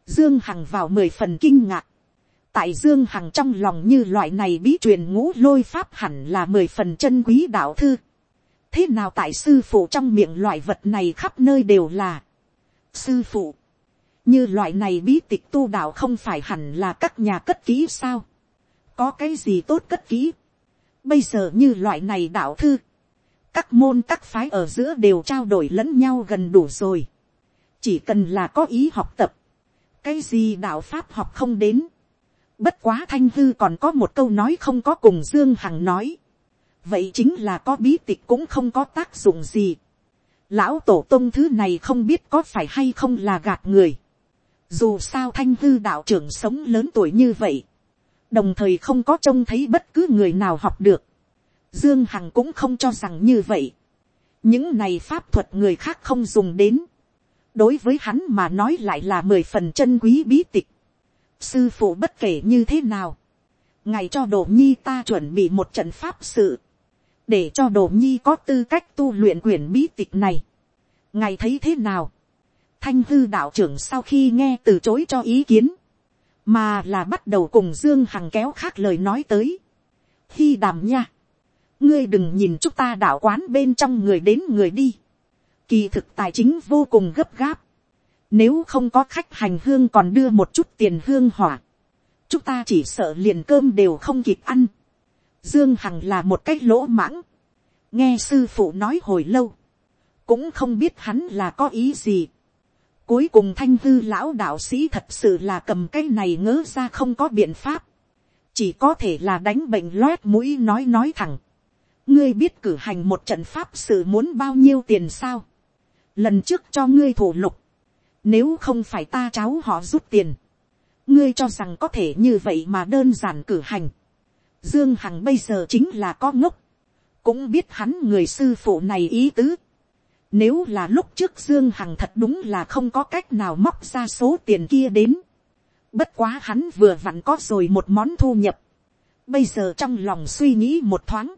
dương hằng vào mười phần kinh ngạc, tại dương hằng trong lòng như loại này bí truyền ngũ lôi pháp hẳn là mười phần chân quý đạo thư, thế nào tại sư phụ trong miệng loại vật này khắp nơi đều là, sư phụ, như loại này bí tịch tu đạo không phải hẳn là các nhà cất kỹ sao, có cái gì tốt cất kỹ, bây giờ như loại này đạo thư, các môn các phái ở giữa đều trao đổi lẫn nhau gần đủ rồi chỉ cần là có ý học tập, cái gì đạo pháp học không đến, Bất quá thanh hư còn có một câu nói không có cùng Dương Hằng nói. Vậy chính là có bí tịch cũng không có tác dụng gì. Lão tổ tông thứ này không biết có phải hay không là gạt người. Dù sao thanh hư đạo trưởng sống lớn tuổi như vậy. Đồng thời không có trông thấy bất cứ người nào học được. Dương Hằng cũng không cho rằng như vậy. Những này pháp thuật người khác không dùng đến. Đối với hắn mà nói lại là mười phần chân quý bí tịch. Sư phụ bất kể như thế nào. Ngày cho đồ nhi ta chuẩn bị một trận pháp sự. Để cho đồ nhi có tư cách tu luyện quyển bí tịch này. Ngày thấy thế nào? Thanh hư đạo trưởng sau khi nghe từ chối cho ý kiến. Mà là bắt đầu cùng Dương Hằng kéo khác lời nói tới. Khi đàm nha ngươi đừng nhìn chúng ta đạo quán bên trong người đến người đi. Kỳ thực tài chính vô cùng gấp gáp. Nếu không có khách hành hương còn đưa một chút tiền hương hỏa. Chúng ta chỉ sợ liền cơm đều không kịp ăn. Dương Hằng là một cái lỗ mãng. Nghe sư phụ nói hồi lâu. Cũng không biết hắn là có ý gì. Cuối cùng thanh hư lão đạo sĩ thật sự là cầm cái này ngỡ ra không có biện pháp. Chỉ có thể là đánh bệnh loét mũi nói nói thẳng ngươi biết cử hành một trận pháp sự muốn bao nhiêu tiền sao. lần trước cho ngươi thủ lục, nếu không phải ta cháu họ rút tiền, ngươi cho rằng có thể như vậy mà đơn giản cử hành. dương hằng bây giờ chính là có ngốc, cũng biết hắn người sư phụ này ý tứ. Nếu là lúc trước Dương Hằng thật đúng là không có cách nào móc ra số tiền kia đến. Bất quá hắn vừa vặn có rồi một món thu nhập. Bây giờ trong lòng suy nghĩ một thoáng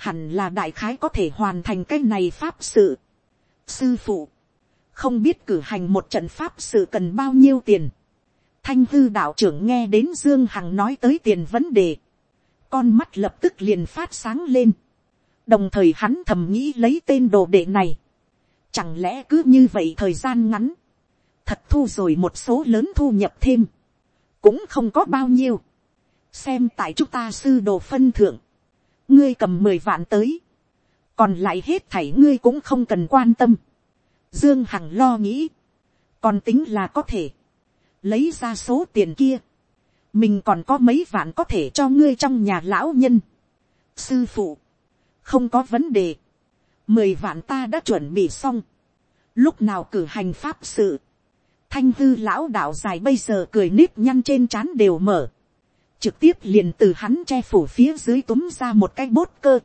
hẳn là đại khái có thể hoàn thành cái này pháp sự. Sư phụ, không biết cử hành một trận pháp sự cần bao nhiêu tiền. Thanh hư đạo trưởng nghe đến Dương Hằng nói tới tiền vấn đề. Con mắt lập tức liền phát sáng lên. Đồng thời hắn thầm nghĩ lấy tên đồ đệ này. Chẳng lẽ cứ như vậy thời gian ngắn. Thật thu rồi một số lớn thu nhập thêm. Cũng không có bao nhiêu. Xem tại chúng ta sư đồ phân thượng ngươi cầm mười vạn tới, còn lại hết thảy ngươi cũng không cần quan tâm. Dương Hằng lo nghĩ, còn tính là có thể, lấy ra số tiền kia, mình còn có mấy vạn có thể cho ngươi trong nhà lão nhân. Sư phụ, không có vấn đề, mười vạn ta đã chuẩn bị xong, lúc nào cử hành pháp sự, thanh hư lão đạo dài bây giờ cười nếp nhăn trên trán đều mở, trực tiếp liền từ hắn che phủ phía dưới túm ra một cái bốt cơ,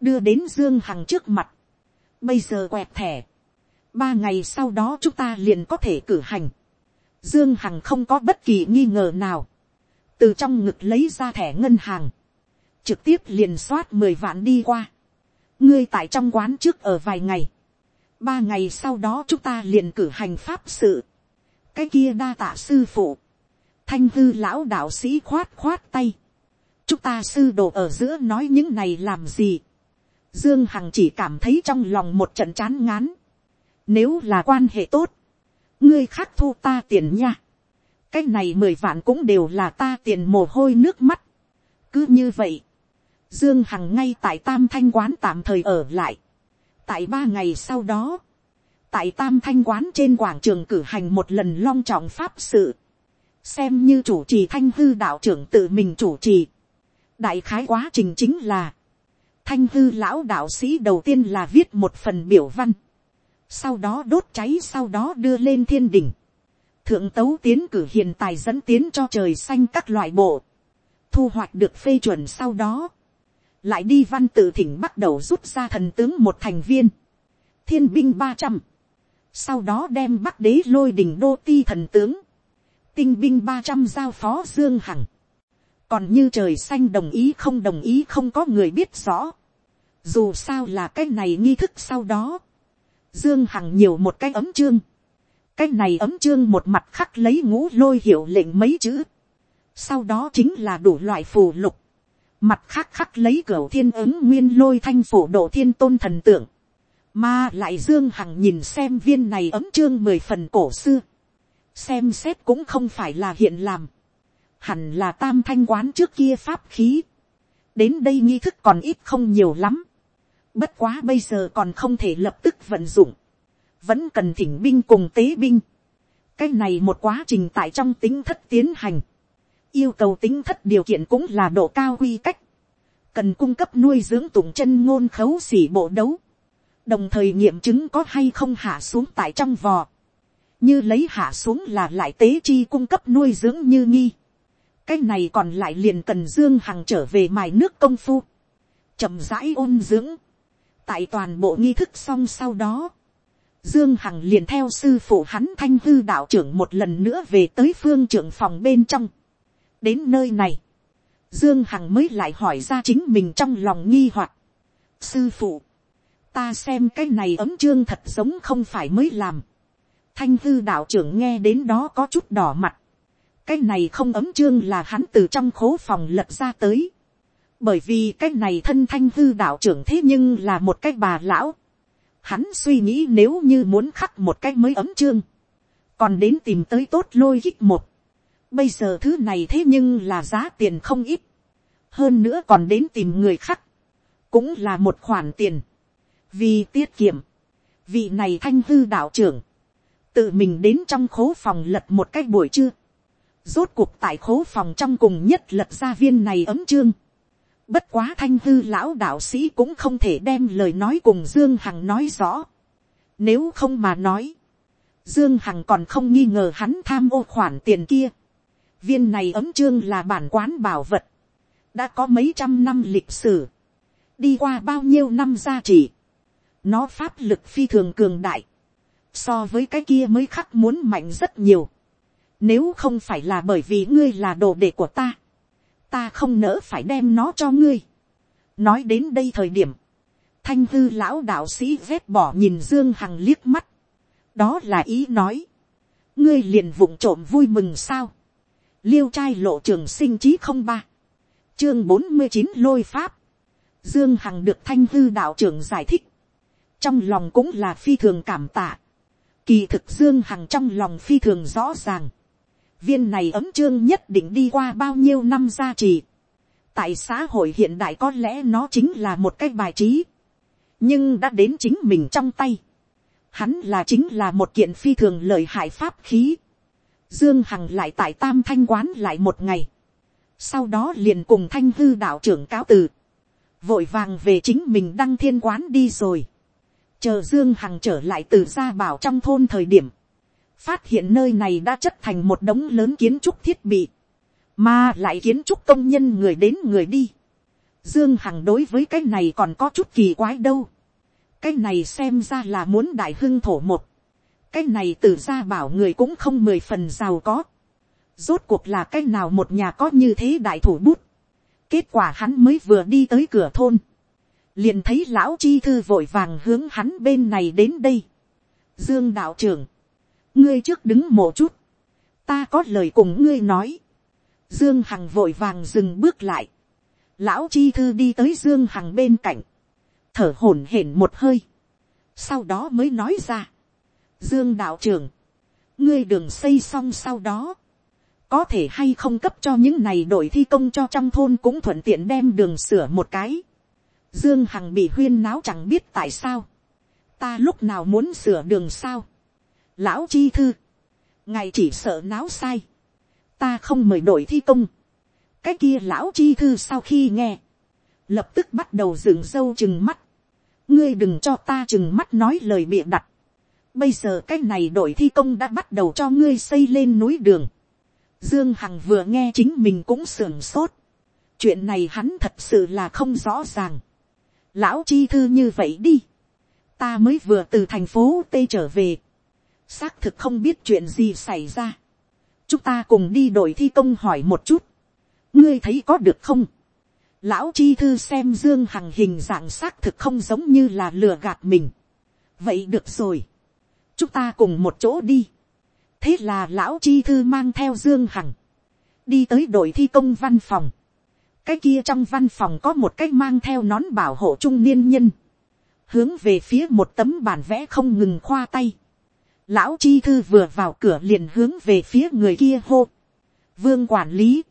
đưa đến dương hằng trước mặt, bây giờ quẹt thẻ, ba ngày sau đó chúng ta liền có thể cử hành, dương hằng không có bất kỳ nghi ngờ nào, từ trong ngực lấy ra thẻ ngân hàng, trực tiếp liền soát mười vạn đi qua, ngươi tại trong quán trước ở vài ngày, ba ngày sau đó chúng ta liền cử hành pháp sự, cái kia đa tạ sư phụ, thanh hư lão đạo sĩ khoát khoát tay. chúng ta sư đồ ở giữa nói những này làm gì. dương hằng chỉ cảm thấy trong lòng một trận chán ngán. nếu là quan hệ tốt, ngươi khác thu ta tiền nha. cái này mười vạn cũng đều là ta tiền mồ hôi nước mắt. cứ như vậy, dương hằng ngay tại tam thanh quán tạm thời ở lại. tại ba ngày sau đó, tại tam thanh quán trên quảng trường cử hành một lần long trọng pháp sự xem như chủ trì thanh hư đạo trưởng tự mình chủ trì. đại khái quá trình chính là, thanh hư lão đạo sĩ đầu tiên là viết một phần biểu văn, sau đó đốt cháy sau đó đưa lên thiên đỉnh. thượng tấu tiến cử hiền tài dẫn tiến cho trời xanh các loại bộ, thu hoạch được phê chuẩn sau đó, lại đi văn tự thỉnh bắt đầu rút ra thần tướng một thành viên, thiên binh ba trăm, sau đó đem bắc đế lôi đình đô ti thần tướng, tinh binh ba trăm giao phó dương hằng. còn như trời xanh đồng ý không đồng ý không có người biết rõ. dù sao là cái này nghi thức sau đó. dương hằng nhiều một cái ấm chương. cái này ấm chương một mặt khắc lấy ngũ lôi hiệu lệnh mấy chữ. sau đó chính là đủ loại phù lục mặt khắc khắc lấy cửa thiên ứng nguyên lôi thanh phổ độ thiên tôn thần tượng. mà lại dương hằng nhìn xem viên này ấm chương mười phần cổ xưa. Xem xét cũng không phải là hiện làm, hẳn là tam thanh quán trước kia pháp khí, đến đây nghi thức còn ít không nhiều lắm, bất quá bây giờ còn không thể lập tức vận dụng, vẫn cần thỉnh binh cùng tế binh, cái này một quá trình tại trong tính thất tiến hành, yêu cầu tính thất điều kiện cũng là độ cao quy cách, cần cung cấp nuôi dưỡng tụng chân ngôn khấu xỉ bộ đấu, đồng thời nghiệm chứng có hay không hạ xuống tại trong vò, như lấy hạ xuống là lại tế chi cung cấp nuôi dưỡng như nghi, cái này còn lại liền cần dương hằng trở về mài nước công phu, chậm rãi ôn dưỡng, tại toàn bộ nghi thức xong sau đó, Dương Hằng liền theo sư phụ hắn thanh hư đạo trưởng một lần nữa về tới phương trưởng phòng bên trong. Đến nơi này, Dương Hằng mới lại hỏi ra chính mình trong lòng nghi hoặc. Sư phụ, ta xem cái này ấm chương thật giống không phải mới làm. Thanh thư đạo trưởng nghe đến đó có chút đỏ mặt. Cái này không ấm chương là hắn từ trong khố phòng lật ra tới. Bởi vì cái này thân thanh thư đạo trưởng thế nhưng là một cái bà lão Hắn suy nghĩ nếu như muốn khắc một cái mới ấm chương. Còn đến tìm tới tốt lôi kích một. Bây giờ thứ này thế nhưng là giá tiền không ít. Hơn nữa còn đến tìm người khác Cũng là một khoản tiền. Vì tiết kiệm. Vị này thanh hư đạo trưởng. Tự mình đến trong khố phòng lật một cái buổi trưa. Rốt cuộc tại khố phòng trong cùng nhất lật ra viên này ấm chương Bất quá thanh hư lão đạo sĩ cũng không thể đem lời nói cùng Dương Hằng nói rõ. Nếu không mà nói. Dương Hằng còn không nghi ngờ hắn tham ô khoản tiền kia. Viên này ấm chương là bản quán bảo vật. Đã có mấy trăm năm lịch sử. Đi qua bao nhiêu năm gia trì, Nó pháp lực phi thường cường đại. So với cái kia mới khắc muốn mạnh rất nhiều. Nếu không phải là bởi vì ngươi là đồ đệ của ta ta không nỡ phải đem nó cho ngươi. nói đến đây thời điểm, thanh hư lão đạo sĩ vét bỏ nhìn dương hằng liếc mắt. đó là ý nói. ngươi liền vụng trộm vui mừng sao liêu trai lộ trường sinh chí không ba. chương bốn mươi chín lôi pháp. dương hằng được thanh hư đạo trưởng giải thích. trong lòng cũng là phi thường cảm tạ. kỳ thực dương hằng trong lòng phi thường rõ ràng viên này ấm chương nhất định đi qua bao nhiêu năm gia trì. tại xã hội hiện đại có lẽ nó chính là một cái bài trí, nhưng đã đến chính mình trong tay. hắn là chính là một kiện phi thường lợi hại pháp khí dương hằng lại tại tam thanh quán lại một ngày. sau đó liền cùng thanh hư đạo trưởng cáo từ. vội vàng về chính mình đăng thiên quán đi rồi. chờ dương hằng trở lại từ gia bảo trong thôn thời điểm phát hiện nơi này đã chất thành một đống lớn kiến trúc thiết bị, mà lại kiến trúc công nhân người đến người đi. Dương Hằng đối với cái này còn có chút kỳ quái đâu. Cái này xem ra là muốn đại hưng thổ một. Cái này từ ra bảo người cũng không mười phần giàu có. Rốt cuộc là cái nào một nhà có như thế đại thủ bút. Kết quả hắn mới vừa đi tới cửa thôn. Liền thấy lão chi thư vội vàng hướng hắn bên này đến đây. Dương đạo trưởng ngươi trước đứng một chút, ta có lời cùng ngươi nói. Dương Hằng vội vàng dừng bước lại. Lão Chi Thư đi tới Dương Hằng bên cạnh. Thở hổn hển một hơi. Sau đó mới nói ra. Dương đạo trưởng. Ngươi đường xây xong sau đó. Có thể hay không cấp cho những này đội thi công cho trong thôn cũng thuận tiện đem đường sửa một cái. Dương Hằng bị huyên náo chẳng biết tại sao. Ta lúc nào muốn sửa đường sao lão chi thư, ngài chỉ sợ náo sai, ta không mời đội thi công, cái kia lão chi thư sau khi nghe, lập tức bắt đầu dừng dâu chừng mắt, ngươi đừng cho ta chừng mắt nói lời bịa đặt, bây giờ cái này đội thi công đã bắt đầu cho ngươi xây lên núi đường, dương hằng vừa nghe chính mình cũng sưởng sốt, chuyện này hắn thật sự là không rõ ràng, lão chi thư như vậy đi, ta mới vừa từ thành phố tây trở về, xác thực không biết chuyện gì xảy ra. chúng ta cùng đi đội thi công hỏi một chút. ngươi thấy có được không. lão chi thư xem dương hằng hình dạng xác thực không giống như là lừa gạt mình. vậy được rồi chúng ta cùng một chỗ đi. thế là lão chi thư mang theo dương hằng. đi tới đội thi công văn phòng. cái kia trong văn phòng có một cái mang theo nón bảo hộ trung niên nhân. hướng về phía một tấm bản vẽ không ngừng khoa tay Lão chi thư vừa vào cửa liền hướng về phía người kia hô. Vương quản lý.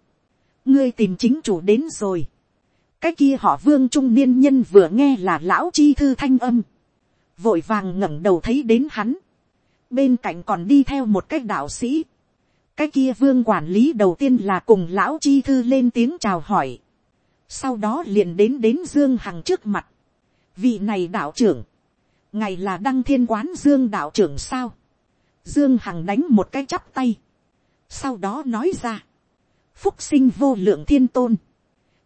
Ngươi tìm chính chủ đến rồi. Cái kia họ vương trung niên nhân vừa nghe là lão chi thư thanh âm. Vội vàng ngẩng đầu thấy đến hắn. Bên cạnh còn đi theo một cái đạo sĩ. cái kia vương quản lý đầu tiên là cùng lão chi thư lên tiếng chào hỏi, sau đó liền đến đến dương hằng trước mặt, vị này đạo trưởng, ngày là đăng thiên quán dương đạo trưởng sao, dương hằng đánh một cái chắp tay, sau đó nói ra, phúc sinh vô lượng thiên tôn,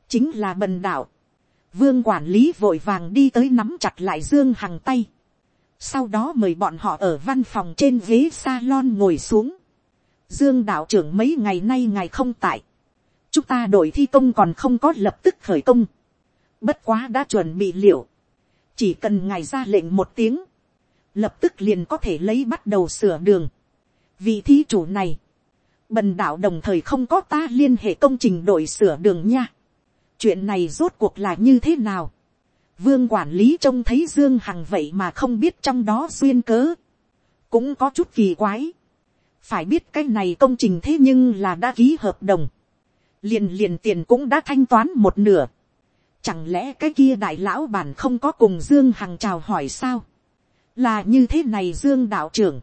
chính là bần đạo, vương quản lý vội vàng đi tới nắm chặt lại dương hằng tay, sau đó mời bọn họ ở văn phòng trên ghế salon ngồi xuống, dương đạo trưởng mấy ngày nay ngày không tại, chúng ta đội thi công còn không có lập tức khởi công, bất quá đã chuẩn bị liệu, chỉ cần ngài ra lệnh một tiếng, lập tức liền có thể lấy bắt đầu sửa đường. vị thí chủ này, bần đạo đồng thời không có ta liên hệ công trình đội sửa đường nha. chuyện này rốt cuộc là như thế nào vương quản lý trông thấy dương hằng vậy mà không biết trong đó duyên cớ. cũng có chút kỳ quái. phải biết cái này công trình thế nhưng là đã ký hợp đồng. liền liền tiền cũng đã thanh toán một nửa. chẳng lẽ cái kia đại lão bản không có cùng dương hằng chào hỏi sao. là như thế này dương đạo trưởng.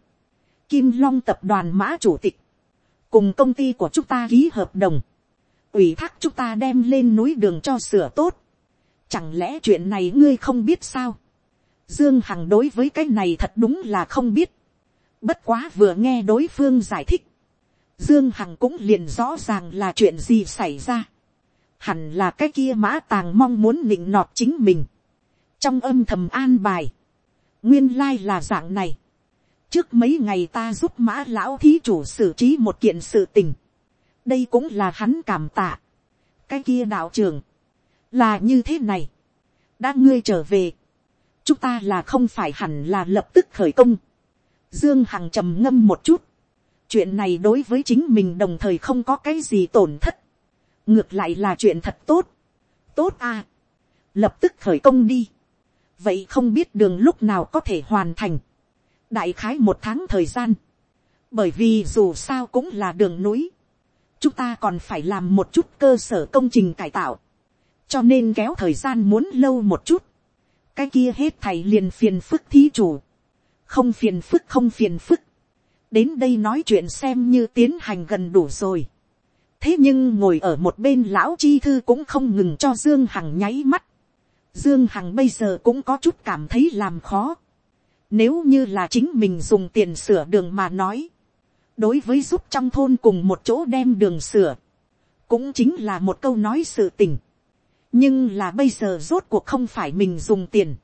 kim long tập đoàn mã chủ tịch cùng công ty của chúng ta ký hợp đồng, ủy thác chúng ta đem lên núi đường cho sửa tốt, chẳng lẽ chuyện này ngươi không biết sao, dương hằng đối với cái này thật đúng là không biết, bất quá vừa nghe đối phương giải thích, dương hằng cũng liền rõ ràng là chuyện gì xảy ra, hẳn là cái kia mã tàng mong muốn nịnh nọt chính mình, trong âm thầm an bài, nguyên lai là dạng này, trước mấy ngày ta giúp mã lão thí chủ xử trí một kiện sự tình. đây cũng là hắn cảm tạ. cái kia đạo trưởng, là như thế này. đã ngươi trở về, chúng ta là không phải hẳn là lập tức khởi công. dương hằng trầm ngâm một chút. chuyện này đối với chính mình đồng thời không có cái gì tổn thất. ngược lại là chuyện thật tốt. tốt à. lập tức khởi công đi. vậy không biết đường lúc nào có thể hoàn thành đại khái một tháng thời gian, bởi vì dù sao cũng là đường núi, chúng ta còn phải làm một chút cơ sở công trình cải tạo, cho nên kéo thời gian muốn lâu một chút, cái kia hết thầy liền phiền phức thí chủ, không phiền phức không phiền phức, đến đây nói chuyện xem như tiến hành gần đủ rồi. thế nhưng ngồi ở một bên lão chi thư cũng không ngừng cho dương hằng nháy mắt. dương hằng bây giờ cũng có chút cảm thấy làm khó. Nếu như là chính mình dùng tiền sửa đường mà nói. Đối với giúp trong thôn cùng một chỗ đem đường sửa. Cũng chính là một câu nói sự tình. Nhưng là bây giờ rốt cuộc không phải mình dùng tiền.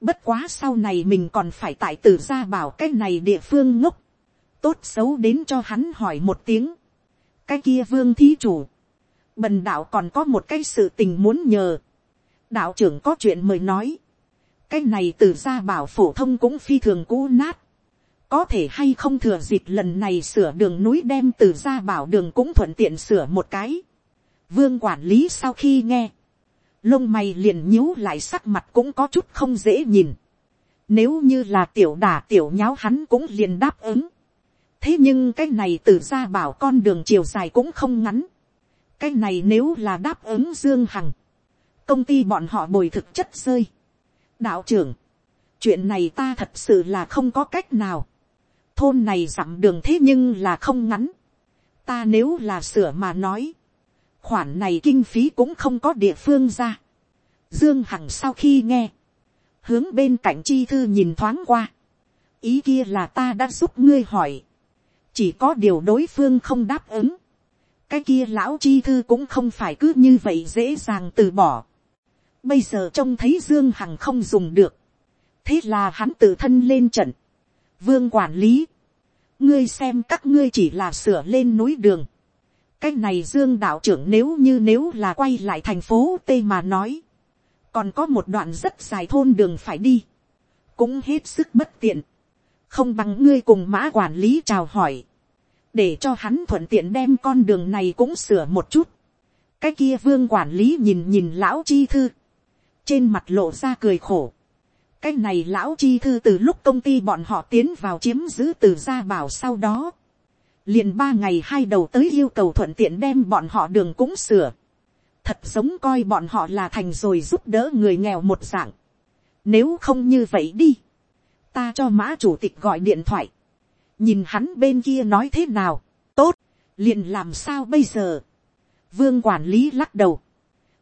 Bất quá sau này mình còn phải tại tử ra bảo cái này địa phương ngốc. Tốt xấu đến cho hắn hỏi một tiếng. Cái kia vương thí chủ. Bần đạo còn có một cái sự tình muốn nhờ. Đạo trưởng có chuyện mời nói cái này từ ra bảo phổ thông cũng phi thường cũ nát. có thể hay không thừa dịp lần này sửa đường núi đem từ ra bảo đường cũng thuận tiện sửa một cái. vương quản lý sau khi nghe, lông mày liền nhíu lại sắc mặt cũng có chút không dễ nhìn. nếu như là tiểu đà tiểu nháo hắn cũng liền đáp ứng. thế nhưng cái này từ ra bảo con đường chiều dài cũng không ngắn. cái này nếu là đáp ứng dương hằng, công ty bọn họ bồi thực chất rơi đạo trưởng, chuyện này ta thật sự là không có cách nào. thôn này dặm đường thế nhưng là không ngắn. ta nếu là sửa mà nói, khoản này kinh phí cũng không có địa phương ra. dương hằng sau khi nghe, hướng bên cạnh chi thư nhìn thoáng qua. ý kia là ta đã giúp ngươi hỏi. chỉ có điều đối phương không đáp ứng. cái kia lão chi thư cũng không phải cứ như vậy dễ dàng từ bỏ Bây giờ trông thấy Dương Hằng không dùng được. Thế là hắn tự thân lên trận. Vương quản lý. Ngươi xem các ngươi chỉ là sửa lên núi đường. Cái này Dương đạo trưởng nếu như nếu là quay lại thành phố Tây mà nói. Còn có một đoạn rất dài thôn đường phải đi. Cũng hết sức bất tiện. Không bằng ngươi cùng mã quản lý chào hỏi. Để cho hắn thuận tiện đem con đường này cũng sửa một chút. Cái kia vương quản lý nhìn nhìn lão chi thư trên mặt lộ ra cười khổ. cái này lão chi thư từ lúc công ty bọn họ tiến vào chiếm giữ từ gia bảo sau đó liền ba ngày hai đầu tới yêu cầu thuận tiện đem bọn họ đường cũng sửa. thật giống coi bọn họ là thành rồi giúp đỡ người nghèo một dạng. nếu không như vậy đi, ta cho mã chủ tịch gọi điện thoại. nhìn hắn bên kia nói thế nào, tốt, liền làm sao bây giờ, vương quản lý lắc đầu,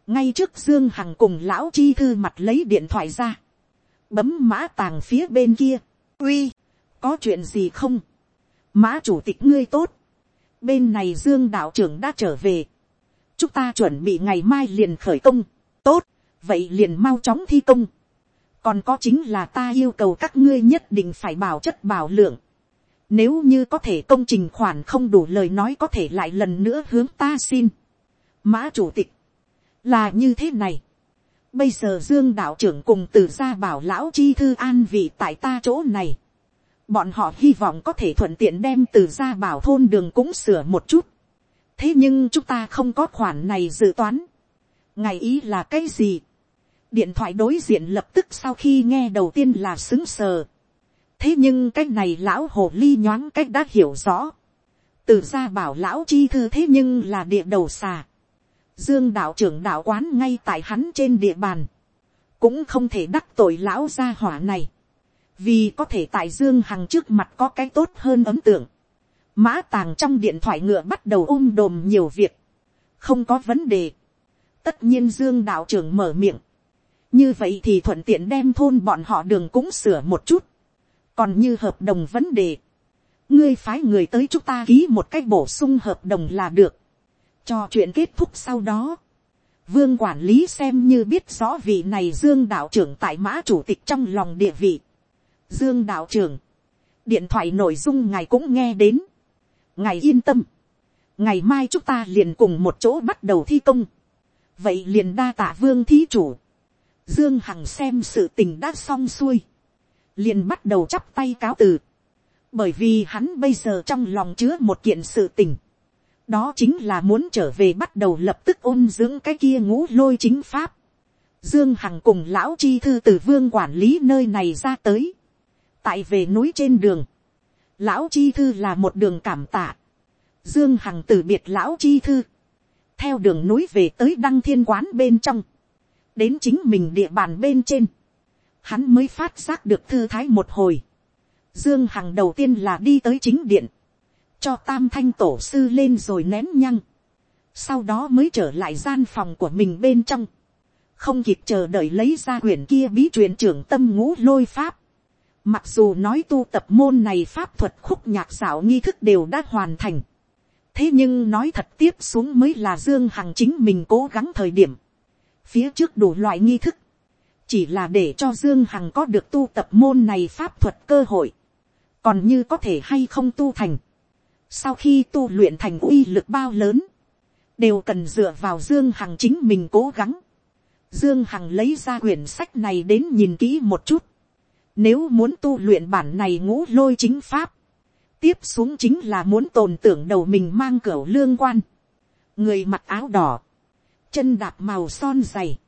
ngay trước dương hằng cùng lão chi thư mặt lấy điện thoại ra, bấm mã tàng phía bên kia, uy, có chuyện gì không, mã chủ tịch ngươi tốt, bên này dương đạo trưởng đã trở về, chúng ta chuẩn bị ngày mai liền khởi công, tốt, vậy liền mau chóng thi công, còn có chính là ta yêu cầu các ngươi nhất định phải bảo chất bảo lượng, nếu như có thể công trình khoản không đủ lời nói có thể lại lần nữa hướng ta xin. Mã chủ tịch. Là như thế này. Bây giờ Dương đạo trưởng cùng từ gia bảo lão chi thư an vị tại ta chỗ này. Bọn họ hy vọng có thể thuận tiện đem từ ra bảo thôn đường cũng sửa một chút. Thế nhưng chúng ta không có khoản này dự toán. Ngày ý là cái gì? Điện thoại đối diện lập tức sau khi nghe đầu tiên là xứng sờ thế nhưng cái này lão hồ ly nhoáng cách đã hiểu rõ. từ ra bảo lão chi thư thế nhưng là địa đầu xà. dương đạo trưởng đạo quán ngay tại hắn trên địa bàn. cũng không thể đắc tội lão gia hỏa này vì có thể tại dương hằng trước mặt có cái tốt hơn ấn tượng. mã tàng trong điện thoại ngựa bắt đầu ôm đồm nhiều việc. không có vấn đề. tất nhiên dương đạo trưởng mở miệng. như vậy thì thuận tiện đem thôn bọn họ đường cũng sửa một chút còn như hợp đồng vấn đề, ngươi phái người tới chúng ta ký một cách bổ sung hợp đồng là được, cho chuyện kết thúc sau đó, vương quản lý xem như biết rõ vị này dương đạo trưởng tại mã chủ tịch trong lòng địa vị dương đạo trưởng, điện thoại nội dung ngài cũng nghe đến, ngài yên tâm, ngày mai chúng ta liền cùng một chỗ bắt đầu thi công, vậy liền đa tạ vương thí chủ, dương hằng xem sự tình đã xong xuôi, liền bắt đầu chắp tay cáo từ, bởi vì hắn bây giờ trong lòng chứa một kiện sự tình, đó chính là muốn trở về bắt đầu lập tức ôn dưỡng cái kia ngũ lôi chính pháp. Dương Hằng cùng lão chi thư từ vương quản lý nơi này ra tới. Tại về núi trên đường. Lão chi thư là một đường cảm tạ. Dương Hằng từ biệt lão chi thư. Theo đường núi về tới đăng thiên quán bên trong. Đến chính mình địa bàn bên trên hắn mới phát giác được thư thái một hồi. Dương Hằng đầu tiên là đi tới chính điện, cho tam thanh tổ sư lên rồi nén nhăng. Sau đó mới trở lại gian phòng của mình bên trong. Không kịp chờ đợi lấy ra quyển kia bí truyền trưởng tâm ngũ lôi pháp. Mặc dù nói tu tập môn này pháp thuật khúc nhạc xảo nghi thức đều đã hoàn thành. Thế nhưng nói thật tiếp xuống mới là Dương Hằng chính mình cố gắng thời điểm. Phía trước đủ loại nghi thức chỉ là để cho dương hằng có được tu tập môn này pháp thuật cơ hội, còn như có thể hay không tu thành, sau khi tu luyện thành uy lực bao lớn, đều cần dựa vào dương hằng chính mình cố gắng. dương hằng lấy ra quyển sách này đến nhìn kỹ một chút, nếu muốn tu luyện bản này ngũ lôi chính pháp, tiếp xuống chính là muốn tồn tưởng đầu mình mang cửa lương quan, người mặc áo đỏ, chân đạp màu son dày,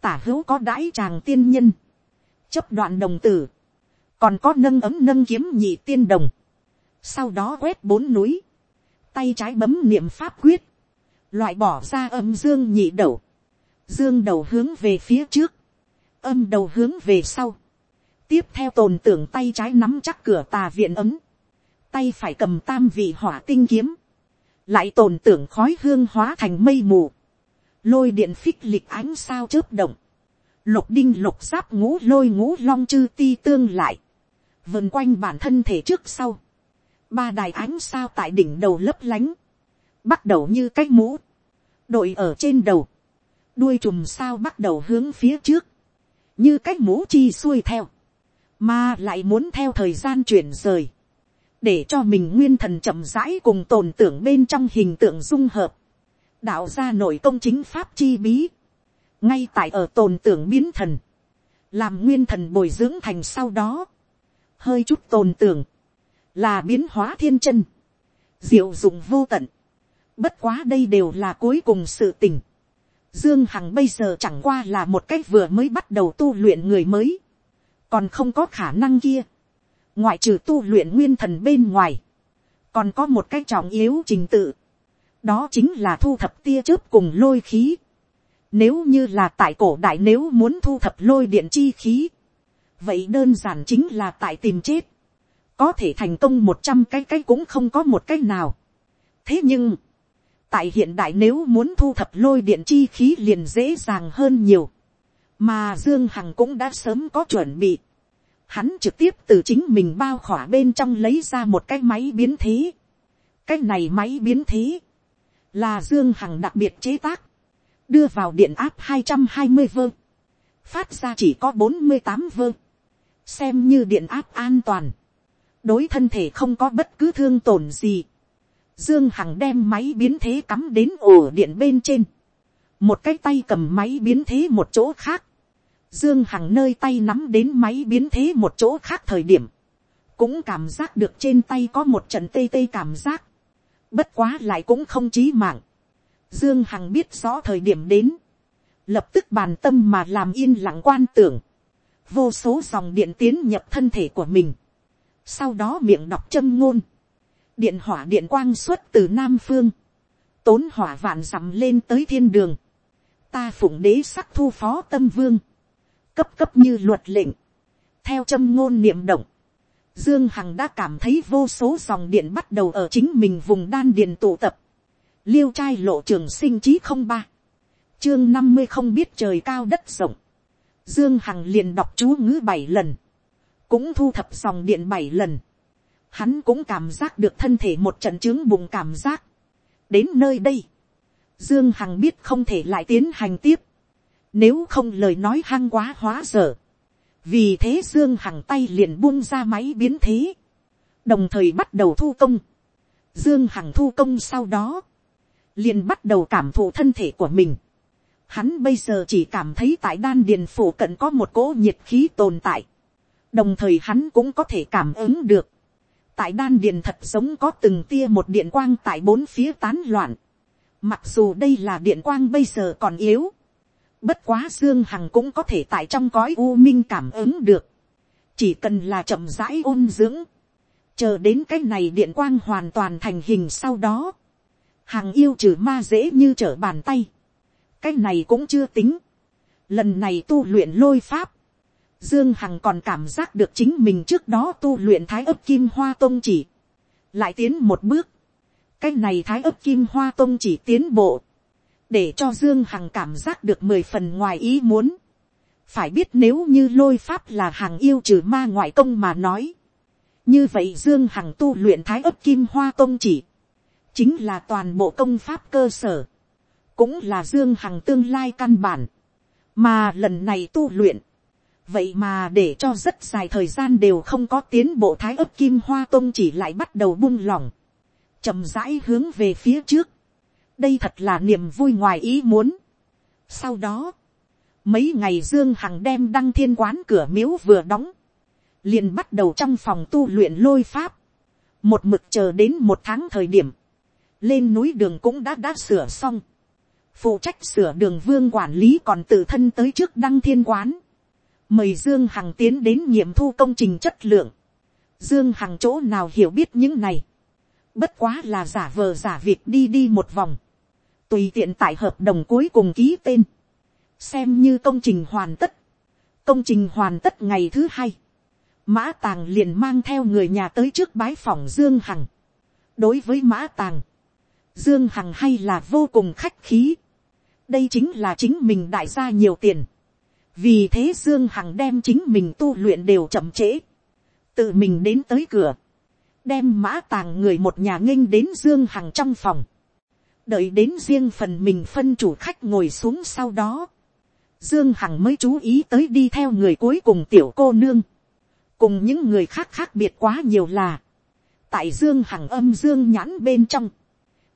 tả hữu có đãi chàng tiên nhân, chấp đoạn đồng tử, còn có nâng ấm nâng kiếm nhị tiên đồng, sau đó quét bốn núi, tay trái bấm niệm pháp quyết, loại bỏ ra âm dương nhị đầu, dương đầu hướng về phía trước, âm đầu hướng về sau, tiếp theo tồn tưởng tay trái nắm chắc cửa tà viện ấm, tay phải cầm tam vị hỏa tinh kiếm, lại tồn tưởng khói hương hóa thành mây mù, lôi điện phích lịch ánh sao chớp động, lục đinh lục giáp ngũ lôi ngũ long chư ti tương lại, vần quanh bản thân thể trước sau, ba đài ánh sao tại đỉnh đầu lấp lánh, bắt đầu như cái mũ, đội ở trên đầu, đuôi chùm sao bắt đầu hướng phía trước, như cái mũ chi xuôi theo, mà lại muốn theo thời gian chuyển rời, để cho mình nguyên thần chậm rãi cùng tồn tưởng bên trong hình tượng dung hợp, đạo ra nội công chính pháp chi bí, ngay tại ở tồn tưởng biến thần, làm nguyên thần bồi dưỡng thành sau đó, hơi chút tồn tưởng, là biến hóa thiên chân, diệu dụng vô tận, bất quá đây đều là cuối cùng sự tình. Dương Hằng bây giờ chẳng qua là một cách vừa mới bắt đầu tu luyện người mới, còn không có khả năng kia, ngoại trừ tu luyện nguyên thần bên ngoài, còn có một cách trọng yếu trình tự, đó chính là thu thập tia chớp cùng lôi khí. Nếu như là tại cổ đại nếu muốn thu thập lôi điện chi khí, vậy đơn giản chính là tại tìm chết. Có thể thành công một trăm cái cái cũng không có một cái nào. thế nhưng, tại hiện đại nếu muốn thu thập lôi điện chi khí liền dễ dàng hơn nhiều, mà dương hằng cũng đã sớm có chuẩn bị, hắn trực tiếp từ chính mình bao khỏa bên trong lấy ra một cái máy biến thế, cái này máy biến thế, là dương hằng đặc biệt chế tác, đưa vào điện áp hai trăm hai mươi vơ, phát ra chỉ có bốn mươi tám vơ, xem như điện áp an toàn, đối thân thể không có bất cứ thương tổn gì, Dương Hằng đem máy biến thế cắm đến ổ điện bên trên. Một cái tay cầm máy biến thế một chỗ khác. Dương Hằng nơi tay nắm đến máy biến thế một chỗ khác thời điểm. Cũng cảm giác được trên tay có một trận tê tê cảm giác. Bất quá lại cũng không chí mạng. Dương Hằng biết rõ thời điểm đến. Lập tức bàn tâm mà làm yên lặng quan tưởng. Vô số dòng điện tiến nhập thân thể của mình. Sau đó miệng đọc châm ngôn điện hỏa điện quang xuất từ nam phương, tốn hỏa vạn dặm lên tới thiên đường, ta phụng đế sắc thu phó tâm vương, cấp cấp như luật lệnh, theo châm ngôn niệm động, dương hằng đã cảm thấy vô số dòng điện bắt đầu ở chính mình vùng đan điền tụ tập, liêu trai lộ trường sinh chí không ba, chương năm mươi không biết trời cao đất rộng, dương hằng liền đọc chú ngữ bảy lần, cũng thu thập dòng điện bảy lần, hắn cũng cảm giác được thân thể một trận chứng bùng cảm giác. đến nơi đây, dương hằng biết không thể lại tiến hành tiếp, nếu không lời nói hăng quá hóa dở. vì thế dương hằng tay liền buông ra máy biến thế, đồng thời bắt đầu thu công. dương hằng thu công sau đó, liền bắt đầu cảm thụ thân thể của mình. Hắn bây giờ chỉ cảm thấy tại đan điền phủ cận có một cỗ nhiệt khí tồn tại. Đồng thời hắn cũng có thể cảm ứng được tại đan điền thật giống có từng tia một điện quang tại bốn phía tán loạn. Mặc dù đây là điện quang bây giờ còn yếu. Bất quá Dương Hằng cũng có thể tại trong cõi u minh cảm ứng được. Chỉ cần là chậm rãi ôn dưỡng. Chờ đến cái này điện quang hoàn toàn thành hình sau đó. Hằng yêu trừ ma dễ như trở bàn tay. Cái này cũng chưa tính. Lần này tu luyện lôi pháp Dương Hằng còn cảm giác được chính mình trước đó tu luyện thái ấp kim hoa tông chỉ. Lại tiến một bước. Cái này thái ấp kim hoa tông chỉ tiến bộ. Để cho Dương Hằng cảm giác được mười phần ngoài ý muốn. Phải biết nếu như lôi pháp là hàng yêu trừ ma ngoại công mà nói. Như vậy Dương Hằng tu luyện thái ấp kim hoa tông chỉ. Chính là toàn bộ công pháp cơ sở. Cũng là Dương Hằng tương lai căn bản. Mà lần này tu luyện vậy mà để cho rất dài thời gian đều không có tiến bộ thái ấp kim hoa công chỉ lại bắt đầu buông lỏng, chậm rãi hướng về phía trước, đây thật là niềm vui ngoài ý muốn. sau đó, mấy ngày dương hằng đem đăng thiên quán cửa miếu vừa đóng, liền bắt đầu trong phòng tu luyện lôi pháp, một mực chờ đến một tháng thời điểm, lên núi đường cũng đã đã sửa xong, phụ trách sửa đường vương quản lý còn tự thân tới trước đăng thiên quán, mời dương hằng tiến đến nghiệm thu công trình chất lượng. dương hằng chỗ nào hiểu biết những này. bất quá là giả vờ giả việc đi đi một vòng tùy tiện tại hợp đồng cuối cùng ký tên. xem như công trình hoàn tất. công trình hoàn tất ngày thứ hai. mã tàng liền mang theo người nhà tới trước bái phòng dương hằng. đối với mã tàng, dương hằng hay là vô cùng khách khí. đây chính là chính mình đại gia nhiều tiền vì thế dương hằng đem chính mình tu luyện đều chậm trễ, tự mình đến tới cửa, đem mã tàng người một nhà nghênh đến dương hằng trong phòng, đợi đến riêng phần mình phân chủ khách ngồi xuống sau đó, dương hằng mới chú ý tới đi theo người cuối cùng tiểu cô nương, cùng những người khác khác biệt quá nhiều là, tại dương hằng âm dương nhãn bên trong,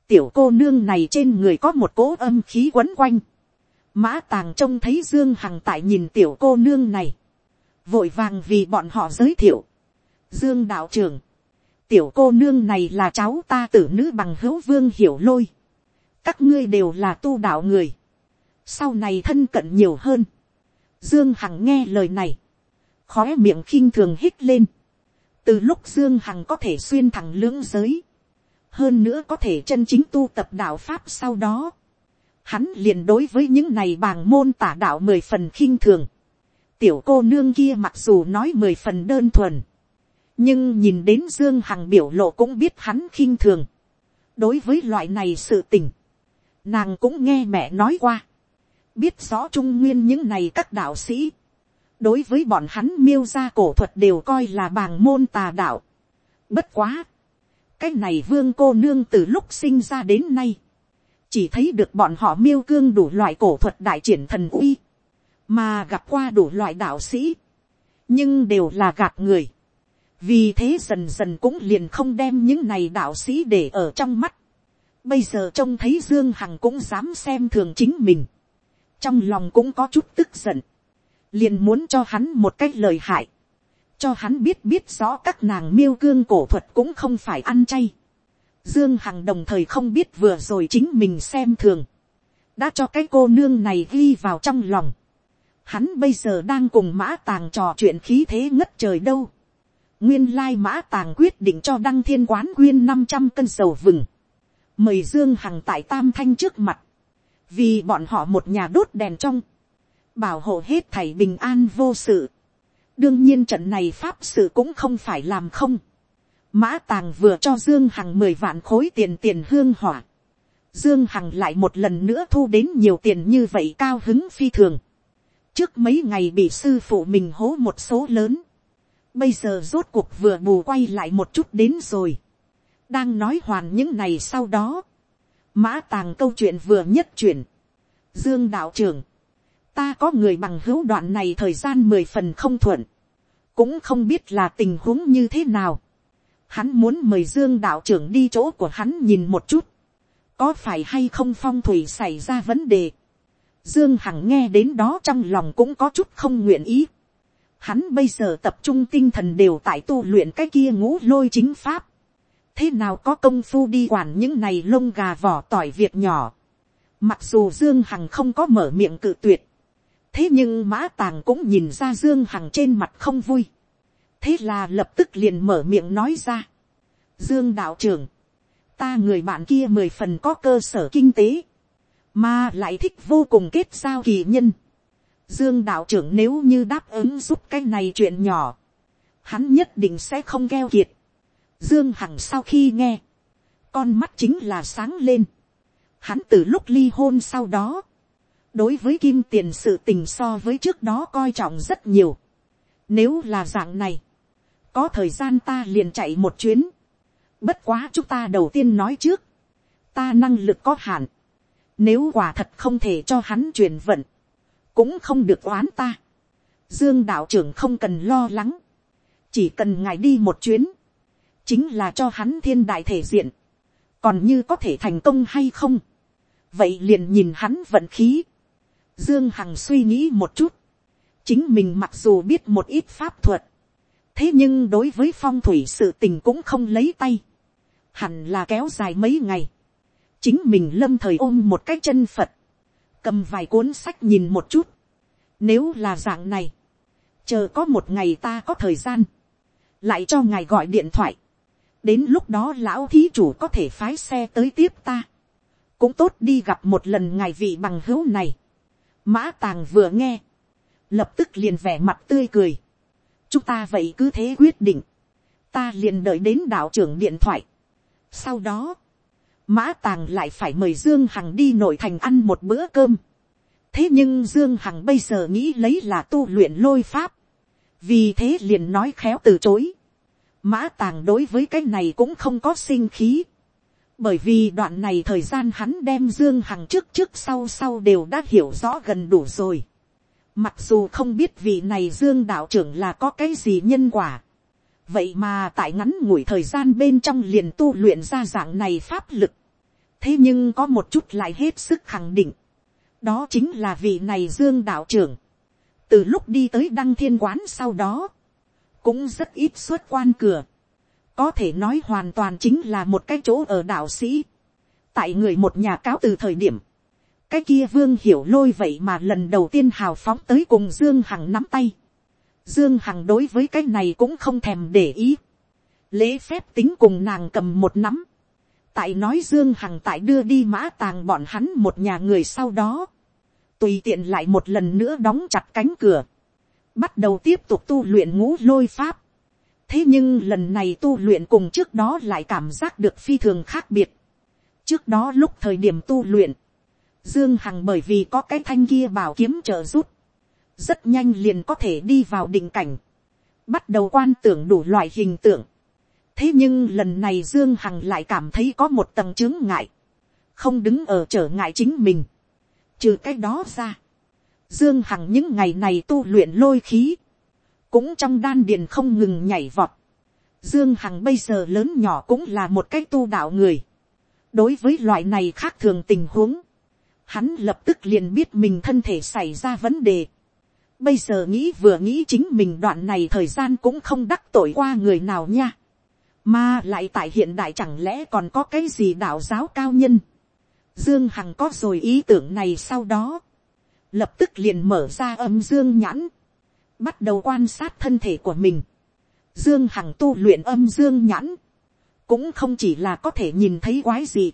tiểu cô nương này trên người có một cỗ âm khí quấn quanh, Mã tàng trông thấy Dương Hằng tại nhìn tiểu cô nương này. Vội vàng vì bọn họ giới thiệu. Dương đạo trưởng. Tiểu cô nương này là cháu ta tử nữ bằng hữu vương hiểu lôi. Các ngươi đều là tu đạo người. Sau này thân cận nhiều hơn. Dương Hằng nghe lời này. Khóe miệng khinh thường hít lên. Từ lúc Dương Hằng có thể xuyên thẳng lưỡng giới. Hơn nữa có thể chân chính tu tập đạo Pháp sau đó hắn liền đối với những này bàng môn tả đạo mười phần khinh thường. tiểu cô nương kia mặc dù nói mười phần đơn thuần, nhưng nhìn đến dương hằng biểu lộ cũng biết hắn khinh thường. đối với loại này sự tình, nàng cũng nghe mẹ nói qua, biết rõ trung nguyên những này các đạo sĩ, đối với bọn hắn miêu ra cổ thuật đều coi là bàng môn tà đạo. Bất quá, cái này vương cô nương từ lúc sinh ra đến nay, chỉ thấy được bọn họ miêu cương đủ loại cổ thuật đại triển thần uy, mà gặp qua đủ loại đạo sĩ, nhưng đều là gạt người. vì thế dần dần cũng liền không đem những này đạo sĩ để ở trong mắt bây giờ trông thấy dương hằng cũng dám xem thường chính mình, trong lòng cũng có chút tức giận, liền muốn cho hắn một cái lời hại, cho hắn biết biết rõ các nàng miêu cương cổ thuật cũng không phải ăn chay. Dương Hằng đồng thời không biết vừa rồi chính mình xem thường. Đã cho cái cô nương này ghi vào trong lòng. Hắn bây giờ đang cùng mã tàng trò chuyện khí thế ngất trời đâu. Nguyên lai mã tàng quyết định cho đăng thiên quán quyên 500 cân dầu vừng. Mời Dương Hằng tại Tam Thanh trước mặt. Vì bọn họ một nhà đốt đèn trong. Bảo hộ hết thảy bình an vô sự. Đương nhiên trận này pháp sự cũng không phải làm không Mã tàng vừa cho Dương Hằng mười vạn khối tiền tiền hương hỏa. Dương Hằng lại một lần nữa thu đến nhiều tiền như vậy cao hứng phi thường. Trước mấy ngày bị sư phụ mình hố một số lớn. Bây giờ rốt cuộc vừa bù quay lại một chút đến rồi. Đang nói hoàn những này sau đó. Mã tàng câu chuyện vừa nhất chuyển. Dương đạo trưởng. Ta có người bằng hữu đoạn này thời gian mười phần không thuận. Cũng không biết là tình huống như thế nào Hắn muốn mời Dương đạo trưởng đi chỗ của hắn nhìn một chút. Có phải hay không phong thủy xảy ra vấn đề. Dương Hằng nghe đến đó trong lòng cũng có chút không nguyện ý. Hắn bây giờ tập trung tinh thần đều tại tu luyện cái kia ngũ lôi chính pháp. Thế nào có công phu đi quản những này lông gà vỏ tỏi việc nhỏ. Mặc dù Dương Hằng không có mở miệng cự tuyệt. Thế nhưng Mã Tàng cũng nhìn ra Dương Hằng trên mặt không vui thế là lập tức liền mở miệng nói ra. dương đạo trưởng, ta người bạn kia mười phần có cơ sở kinh tế, mà lại thích vô cùng kết giao kỳ nhân. dương đạo trưởng nếu như đáp ứng giúp cái này chuyện nhỏ, hắn nhất định sẽ không keo kiệt dương hằng sau khi nghe, con mắt chính là sáng lên. hắn từ lúc ly hôn sau đó, đối với kim tiền sự tình so với trước đó coi trọng rất nhiều. Nếu là dạng này, có thời gian ta liền chạy một chuyến. bất quá chúng ta đầu tiên nói trước, ta năng lực có hạn, nếu quả thật không thể cho hắn truyền vận, cũng không được oán ta. Dương đạo trưởng không cần lo lắng, chỉ cần ngài đi một chuyến, chính là cho hắn thiên đại thể diện, còn như có thể thành công hay không, vậy liền nhìn hắn vận khí. Dương Hằng suy nghĩ một chút, chính mình mặc dù biết một ít pháp thuật, thế nhưng đối với phong thủy sự tình cũng không lấy tay, hẳn là kéo dài mấy ngày, chính mình lâm thời ôm một cái chân phật, cầm vài cuốn sách nhìn một chút, nếu là dạng này, chờ có một ngày ta có thời gian, lại cho ngài gọi điện thoại, đến lúc đó lão thí chủ có thể phái xe tới tiếp ta, cũng tốt đi gặp một lần ngài vị bằng hữu này, mã tàng vừa nghe, lập tức liền vẻ mặt tươi cười, chúng ta vậy cứ thế quyết định, ta liền đợi đến đạo trưởng điện thoại. sau đó, mã tàng lại phải mời dương hằng đi nội thành ăn một bữa cơm. thế nhưng dương hằng bây giờ nghĩ lấy là tu luyện lôi pháp, vì thế liền nói khéo từ chối mã tàng đối với cái này cũng không có sinh khí, bởi vì đoạn này thời gian hắn đem dương hằng trước trước sau sau đều đã hiểu rõ gần đủ rồi. Mặc dù không biết vị này dương đạo trưởng là có cái gì nhân quả. Vậy mà tại ngắn ngủi thời gian bên trong liền tu luyện ra dạng này pháp lực. Thế nhưng có một chút lại hết sức khẳng định. Đó chính là vị này dương đạo trưởng. Từ lúc đi tới đăng thiên quán sau đó. Cũng rất ít xuất quan cửa. Có thể nói hoàn toàn chính là một cái chỗ ở đạo sĩ. Tại người một nhà cáo từ thời điểm, cái kia vương hiểu lôi vậy mà lần đầu tiên hào phóng tới cùng dương hằng nắm tay. dương hằng đối với cái này cũng không thèm để ý. lễ phép tính cùng nàng cầm một nắm. tại nói dương hằng tại đưa đi mã tàng bọn hắn một nhà người sau đó. tùy tiện lại một lần nữa đóng chặt cánh cửa bắt đầu tiếp tục tu luyện ngũ lôi pháp. thế nhưng lần này tu luyện cùng trước đó lại cảm giác được phi thường khác biệt trước đó lúc thời điểm tu luyện, dương hằng bởi vì có cái thanh kia bảo kiếm trợ giúp, rất nhanh liền có thể đi vào định cảnh, bắt đầu quan tưởng đủ loại hình tượng. thế nhưng lần này dương hằng lại cảm thấy có một tầng chứng ngại, không đứng ở trở ngại chính mình, trừ cái đó ra. Dương Hằng những ngày này tu luyện lôi khí, cũng trong đan điền không ngừng nhảy vọt. Dương Hằng bây giờ lớn nhỏ cũng là một cái tu đạo người. Đối với loại này khác thường tình huống, hắn lập tức liền biết mình thân thể xảy ra vấn đề. Bây giờ nghĩ vừa nghĩ chính mình đoạn này thời gian cũng không đắc tội qua người nào nha. Mà lại tại hiện đại chẳng lẽ còn có cái gì đạo giáo cao nhân. Dương Hằng có rồi ý tưởng này sau đó. Lập tức liền mở ra âm dương nhãn. Bắt đầu quan sát thân thể của mình. Dương Hằng tu luyện âm dương nhãn. Cũng không chỉ là có thể nhìn thấy quái gì.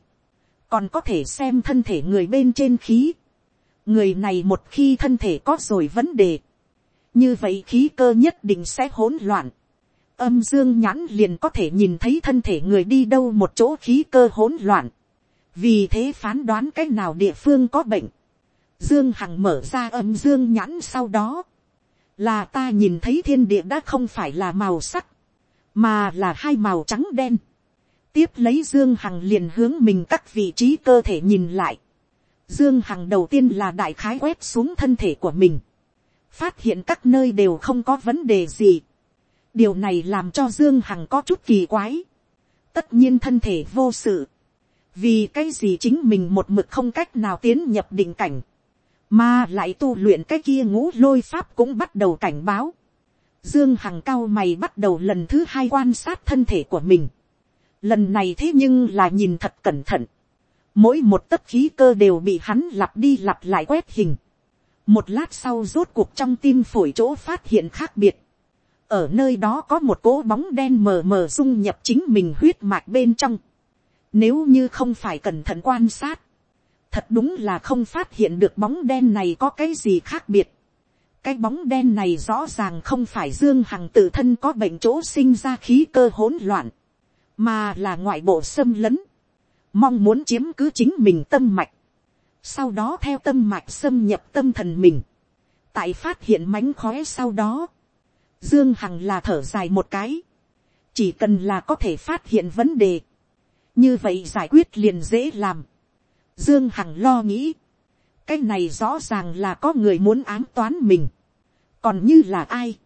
Còn có thể xem thân thể người bên trên khí. Người này một khi thân thể có rồi vấn đề. Như vậy khí cơ nhất định sẽ hỗn loạn. Âm dương nhãn liền có thể nhìn thấy thân thể người đi đâu một chỗ khí cơ hỗn loạn vì thế phán đoán cái nào địa phương có bệnh, dương hằng mở ra âm dương nhãn sau đó, là ta nhìn thấy thiên địa đã không phải là màu sắc, mà là hai màu trắng đen. tiếp lấy dương hằng liền hướng mình các vị trí cơ thể nhìn lại. dương hằng đầu tiên là đại khái quét xuống thân thể của mình, phát hiện các nơi đều không có vấn đề gì. điều này làm cho dương hằng có chút kỳ quái. tất nhiên thân thể vô sự, vì cái gì chính mình một mực không cách nào tiến nhập định cảnh, mà lại tu luyện cái kia ngũ lôi pháp cũng bắt đầu cảnh báo. Dương Hằng cao mày bắt đầu lần thứ hai quan sát thân thể của mình. Lần này thế nhưng là nhìn thật cẩn thận. Mỗi một tấc khí cơ đều bị hắn lặp đi lặp lại quét hình. Một lát sau rốt cuộc trong tim phổi chỗ phát hiện khác biệt. Ở nơi đó có một cỗ bóng đen mờ mờ dung nhập chính mình huyết mạch bên trong. Nếu như không phải cẩn thận quan sát, thật đúng là không phát hiện được bóng đen này có cái gì khác biệt. cái bóng đen này rõ ràng không phải dương hằng tự thân có bệnh chỗ sinh ra khí cơ hỗn loạn, mà là ngoại bộ xâm lấn, mong muốn chiếm cứ chính mình tâm mạch, sau đó theo tâm mạch xâm nhập tâm thần mình, tại phát hiện mánh khóe sau đó, dương hằng là thở dài một cái, chỉ cần là có thể phát hiện vấn đề, như vậy giải quyết liền dễ làm. Dương Hằng lo nghĩ, cái này rõ ràng là có người muốn ám toán mình. còn như là ai,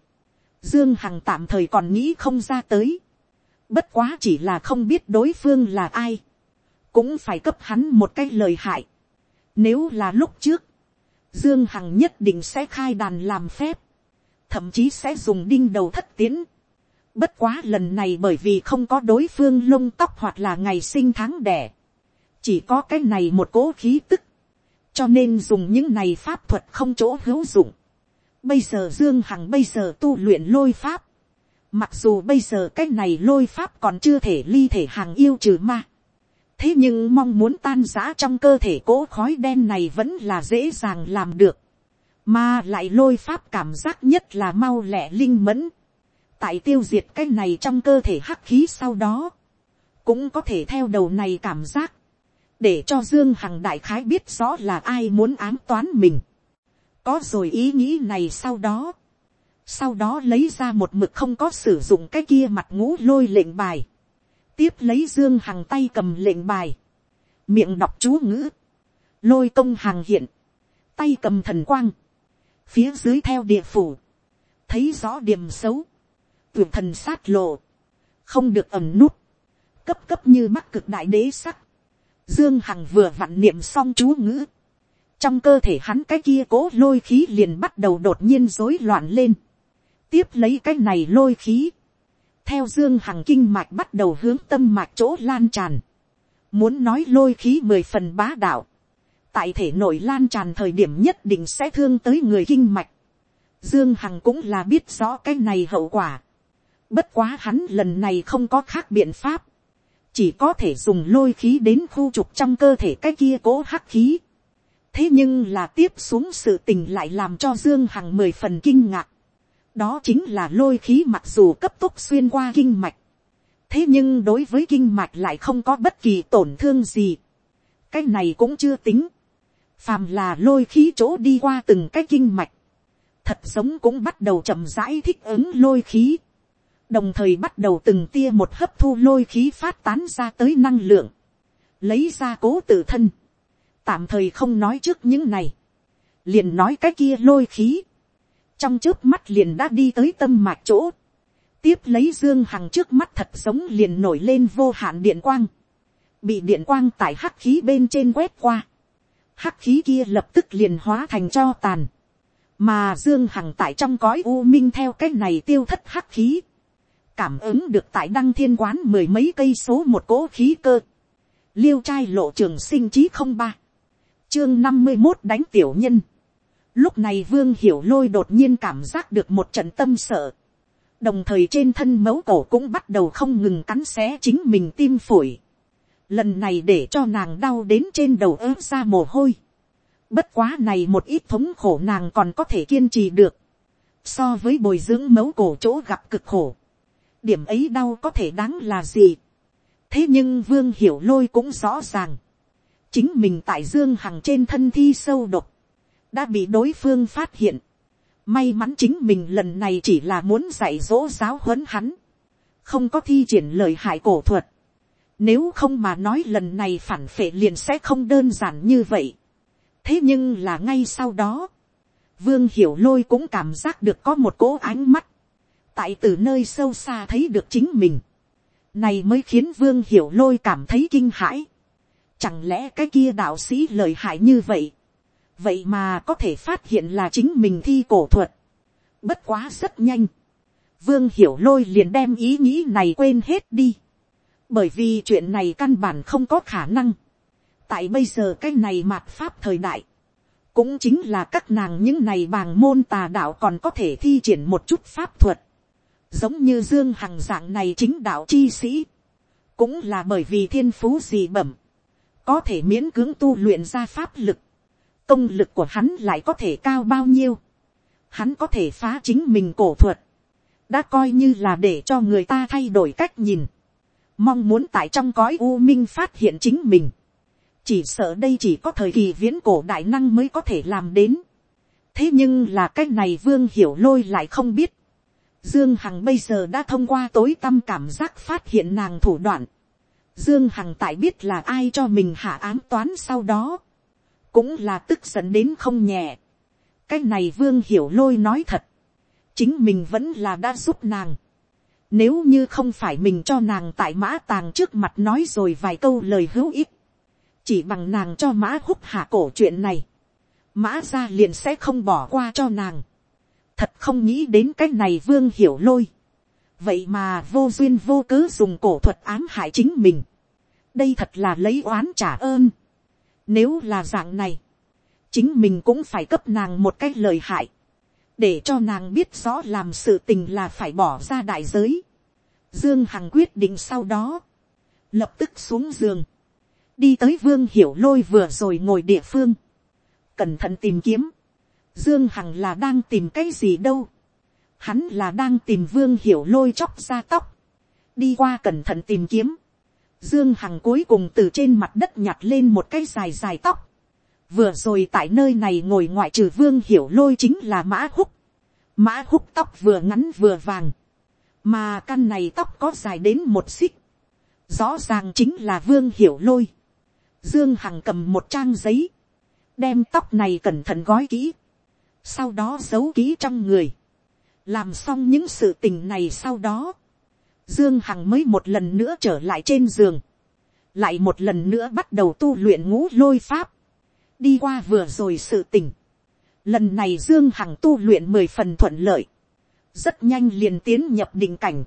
Dương Hằng tạm thời còn nghĩ không ra tới. bất quá chỉ là không biết đối phương là ai, cũng phải cấp hắn một cái lời hại. Nếu là lúc trước, Dương Hằng nhất định sẽ khai đàn làm phép, thậm chí sẽ dùng đinh đầu thất tiến, Bất quá lần này bởi vì không có đối phương lông tóc hoặc là ngày sinh tháng đẻ. Chỉ có cái này một cố khí tức. Cho nên dùng những này pháp thuật không chỗ hữu dụng. Bây giờ Dương Hằng bây giờ tu luyện lôi pháp. Mặc dù bây giờ cái này lôi pháp còn chưa thể ly thể hàng yêu trừ ma. Thế nhưng mong muốn tan giã trong cơ thể cỗ khói đen này vẫn là dễ dàng làm được. Mà lại lôi pháp cảm giác nhất là mau lẹ linh mẫn tại tiêu diệt cái này trong cơ thể hắc khí sau đó, cũng có thể theo đầu này cảm giác, để cho dương hằng đại khái biết rõ là ai muốn ám toán mình. có rồi ý nghĩ này sau đó, sau đó lấy ra một mực không có sử dụng cái kia mặt ngũ lôi lệnh bài, tiếp lấy dương hằng tay cầm lệnh bài, miệng đọc chú ngữ, lôi công hàng hiện, tay cầm thần quang, phía dưới theo địa phủ, thấy rõ điểm xấu, tuyệt thần sát lộ, không được ẩm nút, cấp cấp như mắt cực đại đế sắc, dương hằng vừa vặn niệm xong chú ngữ, trong cơ thể hắn cái kia cố lôi khí liền bắt đầu đột nhiên rối loạn lên, tiếp lấy cái này lôi khí, theo dương hằng kinh mạch bắt đầu hướng tâm mạch chỗ lan tràn, muốn nói lôi khí mười phần bá đạo, tại thể nội lan tràn thời điểm nhất định sẽ thương tới người kinh mạch, dương hằng cũng là biết rõ cái này hậu quả, Bất quá hắn lần này không có khác biện pháp. Chỉ có thể dùng lôi khí đến khu trục trong cơ thể cái kia cố hắc khí. Thế nhưng là tiếp xuống sự tình lại làm cho Dương Hằng mười phần kinh ngạc. Đó chính là lôi khí mặc dù cấp tốc xuyên qua kinh mạch. Thế nhưng đối với kinh mạch lại không có bất kỳ tổn thương gì. cái này cũng chưa tính, phàm là lôi khí chỗ đi qua từng cái kinh mạch, thật giống cũng bắt đầu chậm rãi thích ứng lôi khí, đồng thời bắt đầu từng tia một hấp thu lôi khí phát tán ra tới năng lượng, lấy ra cố tự thân, tạm thời không nói trước những này, liền nói cái kia lôi khí, trong trước mắt liền đã đi tới tâm mạch chỗ, tiếp lấy dương hằng trước mắt thật giống liền nổi lên vô hạn điện quang, bị điện quang tại hắc khí bên trên quét qua, hắc khí kia lập tức liền hóa thành cho tàn, mà dương hằng tại trong cõi u minh theo cái này tiêu thất hắc khí, cảm ứng được tại đăng thiên quán mười mấy cây số một cỗ khí cơ, liêu trai lộ trường sinh chí không ba, chương năm mươi một đánh tiểu nhân, lúc này vương hiểu lôi đột nhiên cảm giác được một trận tâm sợ, đồng thời trên thân mấu cổ cũng bắt đầu không ngừng cắn xé chính mình tim phổi, lần này để cho nàng đau đến trên đầu ớt ra mồ hôi, bất quá này một ít thống khổ nàng còn có thể kiên trì được, so với bồi dưỡng mấu cổ chỗ gặp cực khổ, điểm ấy đau có thể đáng là gì. thế nhưng vương hiểu lôi cũng rõ ràng, chính mình tại dương hằng trên thân thi sâu độc, đã bị đối phương phát hiện. may mắn chính mình lần này chỉ là muốn dạy dỗ giáo huấn hắn, không có thi triển lời hại cổ thuật. nếu không mà nói lần này phản phệ liền sẽ không đơn giản như vậy. thế nhưng là ngay sau đó, vương hiểu lôi cũng cảm giác được có một cỗ ánh mắt, tại từ nơi sâu xa thấy được chính mình, này mới khiến vương hiểu lôi cảm thấy kinh hãi. Chẳng lẽ cái kia đạo sĩ lời hại như vậy, vậy mà có thể phát hiện là chính mình thi cổ thuật. bất quá rất nhanh, vương hiểu lôi liền đem ý nghĩ này quên hết đi, bởi vì chuyện này căn bản không có khả năng. tại bây giờ cái này mạt pháp thời đại, cũng chính là các nàng những này bàng môn tà đạo còn có thể thi triển một chút pháp thuật giống như dương hằng dạng này chính đạo chi sĩ, cũng là bởi vì thiên phú gì bẩm, có thể miễn cưỡng tu luyện ra pháp lực, công lực của hắn lại có thể cao bao nhiêu, hắn có thể phá chính mình cổ thuật, đã coi như là để cho người ta thay đổi cách nhìn, mong muốn tại trong cõi u minh phát hiện chính mình, chỉ sợ đây chỉ có thời kỳ viễn cổ đại năng mới có thể làm đến, thế nhưng là cái này vương hiểu lôi lại không biết, Dương Hằng bây giờ đã thông qua tối tâm cảm giác phát hiện nàng thủ đoạn. Dương Hằng tại biết là ai cho mình hạ án toán sau đó. Cũng là tức giận đến không nhẹ. Cái này Vương Hiểu Lôi nói thật. Chính mình vẫn là đã giúp nàng. Nếu như không phải mình cho nàng tại mã tàng trước mặt nói rồi vài câu lời hữu ích. Chỉ bằng nàng cho mã húc hạ cổ chuyện này. Mã ra liền sẽ không bỏ qua cho nàng thật không nghĩ đến cái này vương hiểu lôi. vậy mà vô duyên vô cớ dùng cổ thuật ám hại chính mình. đây thật là lấy oán trả ơn. nếu là dạng này, chính mình cũng phải cấp nàng một cái lời hại, để cho nàng biết rõ làm sự tình là phải bỏ ra đại giới. Dương Hằng quyết định sau đó, lập tức xuống giường, đi tới vương hiểu lôi vừa rồi ngồi địa phương, cẩn thận tìm kiếm, Dương Hằng là đang tìm cái gì đâu. Hắn là đang tìm vương hiểu lôi chóc ra tóc. Đi qua cẩn thận tìm kiếm. Dương Hằng cuối cùng từ trên mặt đất nhặt lên một cái dài dài tóc. Vừa rồi tại nơi này ngồi ngoại trừ vương hiểu lôi chính là mã húc. Mã húc tóc vừa ngắn vừa vàng. Mà căn này tóc có dài đến một xích. Rõ ràng chính là vương hiểu lôi. Dương Hằng cầm một trang giấy. Đem tóc này cẩn thận gói kỹ sau đó giấu ký trong người, làm xong những sự tình này sau đó, dương hằng mới một lần nữa trở lại trên giường, lại một lần nữa bắt đầu tu luyện ngũ lôi pháp, đi qua vừa rồi sự tình, lần này dương hằng tu luyện mười phần thuận lợi, rất nhanh liền tiến nhập định cảnh,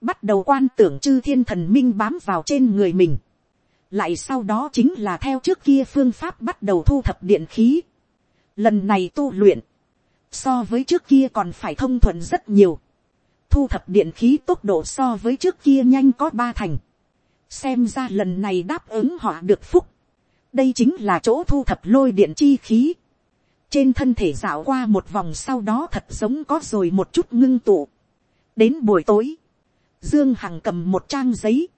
bắt đầu quan tưởng chư thiên thần minh bám vào trên người mình, lại sau đó chính là theo trước kia phương pháp bắt đầu thu thập điện khí, Lần này tu luyện, so với trước kia còn phải thông thuận rất nhiều. Thu thập điện khí tốc độ so với trước kia nhanh có ba thành. Xem ra lần này đáp ứng họ được phúc. Đây chính là chỗ thu thập lôi điện chi khí. Trên thân thể dạo qua một vòng sau đó thật giống có rồi một chút ngưng tụ. Đến buổi tối, Dương Hằng cầm một trang giấy,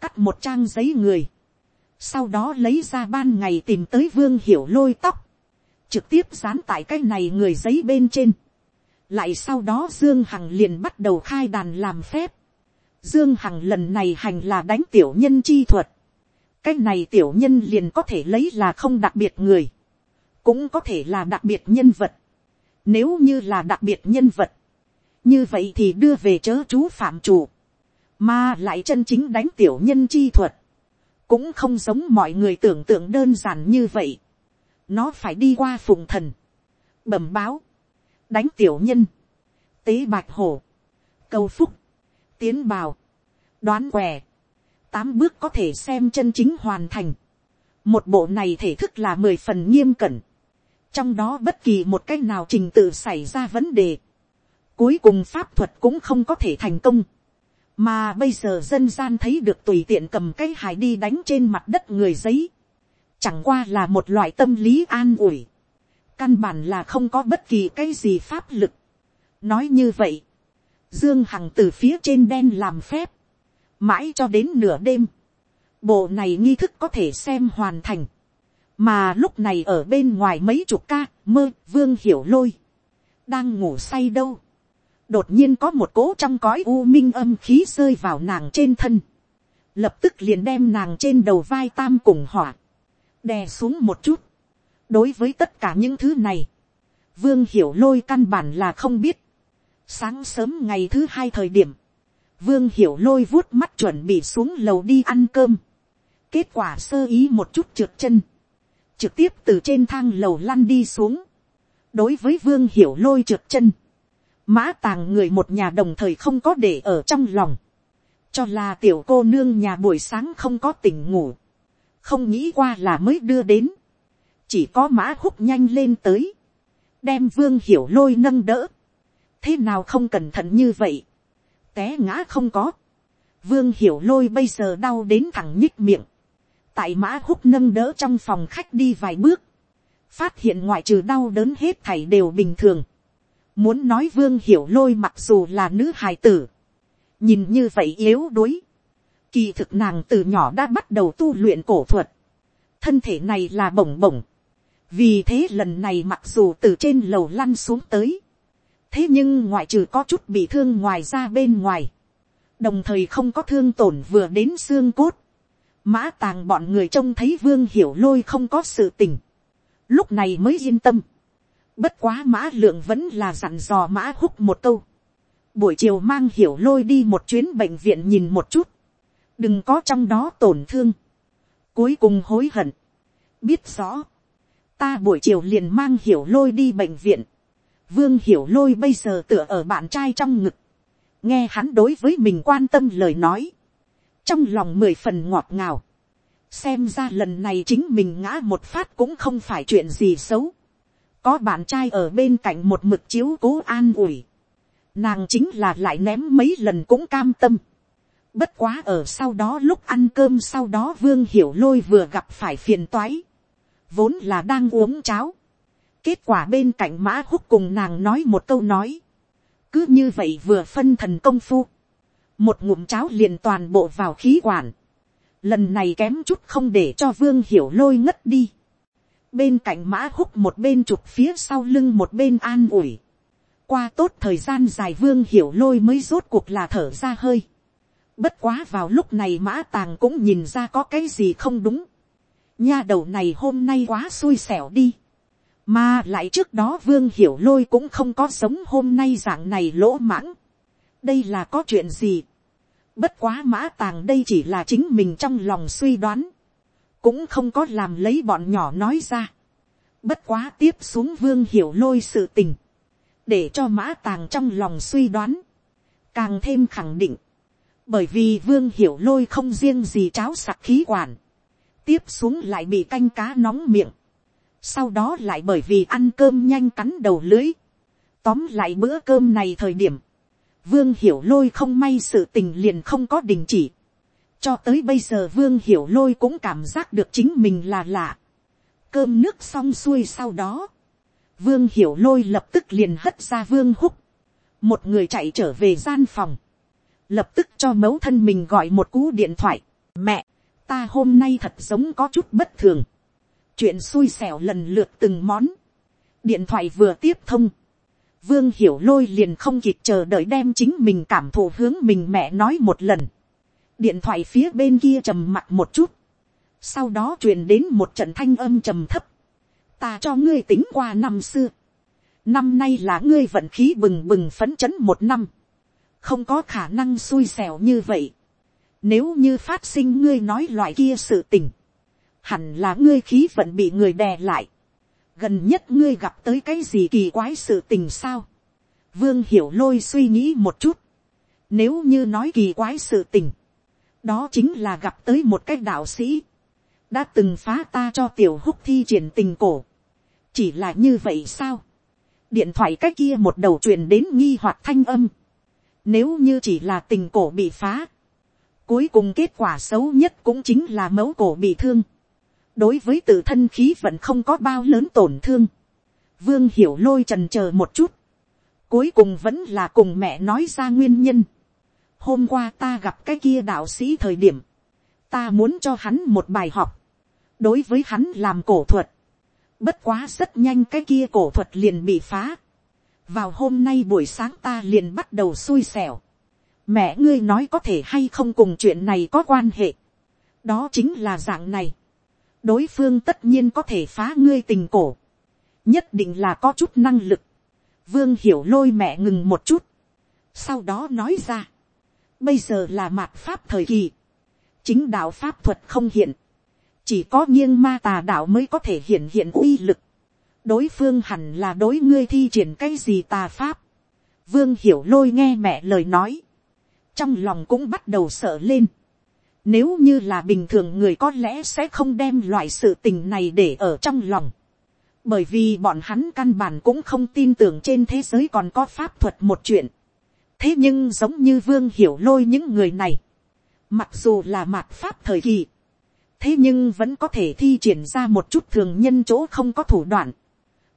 cắt một trang giấy người. sau đó lấy ra ban ngày tìm tới vương hiểu lôi tóc, trực tiếp dán tại cái này người giấy bên trên, lại sau đó dương hằng liền bắt đầu khai đàn làm phép, dương hằng lần này hành là đánh tiểu nhân chi thuật, cái này tiểu nhân liền có thể lấy là không đặc biệt người, cũng có thể là đặc biệt nhân vật, nếu như là đặc biệt nhân vật, như vậy thì đưa về chớ chú phạm chủ, mà lại chân chính đánh tiểu nhân chi thuật, cũng không giống mọi người tưởng tượng đơn giản như vậy nó phải đi qua phụng thần, bẩm báo, đánh tiểu nhân, tế bạch hổ, cầu phúc, tiến bào, đoán què, tám bước có thể xem chân chính hoàn thành. một bộ này thể thức là mười phần nghiêm cẩn, trong đó bất kỳ một cách nào trình tự xảy ra vấn đề, cuối cùng pháp thuật cũng không có thể thành công. Mà bây giờ dân gian thấy được tùy tiện cầm cái hài đi đánh trên mặt đất người giấy, chẳng qua là một loại tâm lý an ủi, căn bản là không có bất kỳ cái gì pháp lực. nói như vậy, dương hằng từ phía trên đen làm phép, mãi cho đến nửa đêm, bộ này nghi thức có thể xem hoàn thành, mà lúc này ở bên ngoài mấy chục ca mơ vương hiểu lôi, đang ngủ say đâu, đột nhiên có một cỗ trong cõi u minh âm khí rơi vào nàng trên thân, lập tức liền đem nàng trên đầu vai tam cùng hỏa, đè xuống một chút. đối với tất cả những thứ này, vương hiểu lôi căn bản là không biết. sáng sớm ngày thứ hai thời điểm, vương hiểu lôi vuốt mắt chuẩn bị xuống lầu đi ăn cơm. kết quả sơ ý một chút trượt chân, trực tiếp từ trên thang lầu lăn đi xuống. đối với vương hiểu lôi trượt chân, mã tàng người một nhà đồng thời không có để ở trong lòng, cho là tiểu cô nương nhà buổi sáng không có tỉnh ngủ, không nghĩ qua là mới đưa đến, chỉ có mã húc nhanh lên tới, đem vương hiểu lôi nâng đỡ, thế nào không cẩn thận như vậy, té ngã không có, vương hiểu lôi bây giờ đau đến thẳng nhích miệng, tại mã húc nâng đỡ trong phòng khách đi vài bước, phát hiện ngoại trừ đau đớn hết thảy đều bình thường, Muốn nói vương hiểu lôi mặc dù là nữ hài tử. Nhìn như vậy yếu đuối. Kỳ thực nàng từ nhỏ đã bắt đầu tu luyện cổ thuật. Thân thể này là bổng bổng. Vì thế lần này mặc dù từ trên lầu lăn xuống tới. Thế nhưng ngoại trừ có chút bị thương ngoài ra bên ngoài. Đồng thời không có thương tổn vừa đến xương cốt. Mã tàng bọn người trông thấy vương hiểu lôi không có sự tình. Lúc này mới yên tâm Bất quá mã lượng vẫn là dặn dò mã húc một câu. Buổi chiều mang hiểu lôi đi một chuyến bệnh viện nhìn một chút. Đừng có trong đó tổn thương. Cuối cùng hối hận. Biết rõ. Ta buổi chiều liền mang hiểu lôi đi bệnh viện. Vương hiểu lôi bây giờ tựa ở bạn trai trong ngực. Nghe hắn đối với mình quan tâm lời nói. Trong lòng mười phần ngọt ngào. Xem ra lần này chính mình ngã một phát cũng không phải chuyện gì xấu có bạn trai ở bên cạnh một mực chiếu cố an ủi, nàng chính là lại ném mấy lần cũng cam tâm. Bất quá ở sau đó lúc ăn cơm sau đó vương hiểu lôi vừa gặp phải phiền toái, vốn là đang uống cháo. kết quả bên cạnh mã húc cùng nàng nói một câu nói, cứ như vậy vừa phân thần công phu, một ngụm cháo liền toàn bộ vào khí quản, lần này kém chút không để cho vương hiểu lôi ngất đi bên cạnh mã húc một bên chụp phía sau lưng một bên an ủi. qua tốt thời gian dài vương hiểu lôi mới rốt cuộc là thở ra hơi bất quá vào lúc này mã tàng cũng nhìn ra có cái gì không đúng. nha đầu này hôm nay quá xui xẻo đi. mà lại trước đó vương hiểu lôi cũng không có sống hôm nay dạng này lỗ mãng. đây là có chuyện gì. bất quá mã tàng đây chỉ là chính mình trong lòng suy đoán cũng không có làm lấy bọn nhỏ nói ra. Bất quá tiếp xuống vương hiểu lôi sự tình, để cho mã tàng trong lòng suy đoán, càng thêm khẳng định, bởi vì vương hiểu lôi không riêng gì cháo sặc khí quản, tiếp xuống lại bị canh cá nóng miệng, sau đó lại bởi vì ăn cơm nhanh cắn đầu lưới, tóm lại bữa cơm này thời điểm, vương hiểu lôi không may sự tình liền không có đình chỉ, cho tới bây giờ vương hiểu lôi cũng cảm giác được chính mình là lạ. cơm nước xong xuôi sau đó, vương hiểu lôi lập tức liền hất ra vương húc, một người chạy trở về gian phòng, lập tức cho mẫu thân mình gọi một cú điện thoại, mẹ, ta hôm nay thật giống có chút bất thường, chuyện xui xẻo lần lượt từng món, điện thoại vừa tiếp thông, vương hiểu lôi liền không kịp chờ đợi đem chính mình cảm thụ hướng mình mẹ nói một lần, điện thoại phía bên kia trầm mặt một chút, sau đó truyền đến một trận thanh âm trầm thấp, ta cho ngươi tính qua năm xưa, năm nay là ngươi vận khí bừng bừng phấn chấn một năm, không có khả năng xui xẻo như vậy, nếu như phát sinh ngươi nói loại kia sự tình, hẳn là ngươi khí vận bị người đè lại, gần nhất ngươi gặp tới cái gì kỳ quái sự tình sao, vương hiểu lôi suy nghĩ một chút, nếu như nói kỳ quái sự tình, đó chính là gặp tới một cái đạo sĩ, đã từng phá ta cho tiểu húc thi triển tình cổ, chỉ là như vậy sao, điện thoại cách kia một đầu truyền đến nghi hoặc thanh âm, nếu như chỉ là tình cổ bị phá, cuối cùng kết quả xấu nhất cũng chính là mẫu cổ bị thương, đối với tự thân khí vẫn không có bao lớn tổn thương, vương hiểu lôi trần chờ một chút, cuối cùng vẫn là cùng mẹ nói ra nguyên nhân, hôm qua ta gặp cái kia đạo sĩ thời điểm, ta muốn cho hắn một bài học, đối với hắn làm cổ thuật, bất quá rất nhanh cái kia cổ thuật liền bị phá, vào hôm nay buổi sáng ta liền bắt đầu xui xẻo, mẹ ngươi nói có thể hay không cùng chuyện này có quan hệ, đó chính là dạng này, đối phương tất nhiên có thể phá ngươi tình cổ, nhất định là có chút năng lực, vương hiểu lôi mẹ ngừng một chút, sau đó nói ra, bây giờ là mạt pháp thời kỳ, chính đạo pháp thuật không hiện, chỉ có nghiêng ma tà đạo mới có thể hiện hiện uy lực, đối phương hẳn là đối ngươi thi triển cái gì tà pháp, vương hiểu lôi nghe mẹ lời nói, trong lòng cũng bắt đầu sợ lên, nếu như là bình thường người có lẽ sẽ không đem loại sự tình này để ở trong lòng. Bởi vì bọn hắn căn bản cũng không tin tưởng trên thế giới còn có pháp thuật một chuyện. Thế nhưng giống như vương hiểu lôi những người này. Mặc dù là mạt pháp thời kỳ. Thế nhưng vẫn có thể thi triển ra một chút thường nhân chỗ không có thủ đoạn.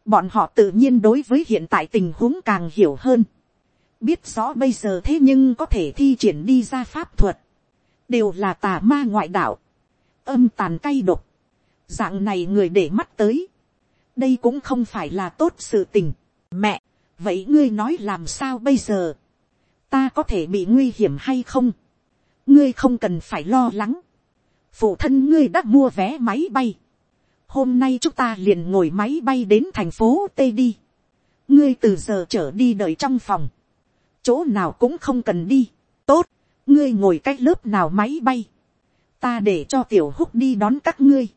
Bọn họ tự nhiên đối với hiện tại tình huống càng hiểu hơn. Biết rõ bây giờ thế nhưng có thể thi triển đi ra pháp thuật. Đều là tà ma ngoại đạo, âm tàn cay độc, dạng này người để mắt tới, đây cũng không phải là tốt sự tình. Mẹ, vậy ngươi nói làm sao bây giờ, ta có thể bị nguy hiểm hay không, ngươi không cần phải lo lắng, phụ thân ngươi đã mua vé máy bay, hôm nay chúng ta liền ngồi máy bay đến thành phố tây đi, ngươi từ giờ trở đi đợi trong phòng, chỗ nào cũng không cần đi, tốt, ngươi ngồi cách lớp nào máy bay, ta để cho tiểu húc đi đón các ngươi,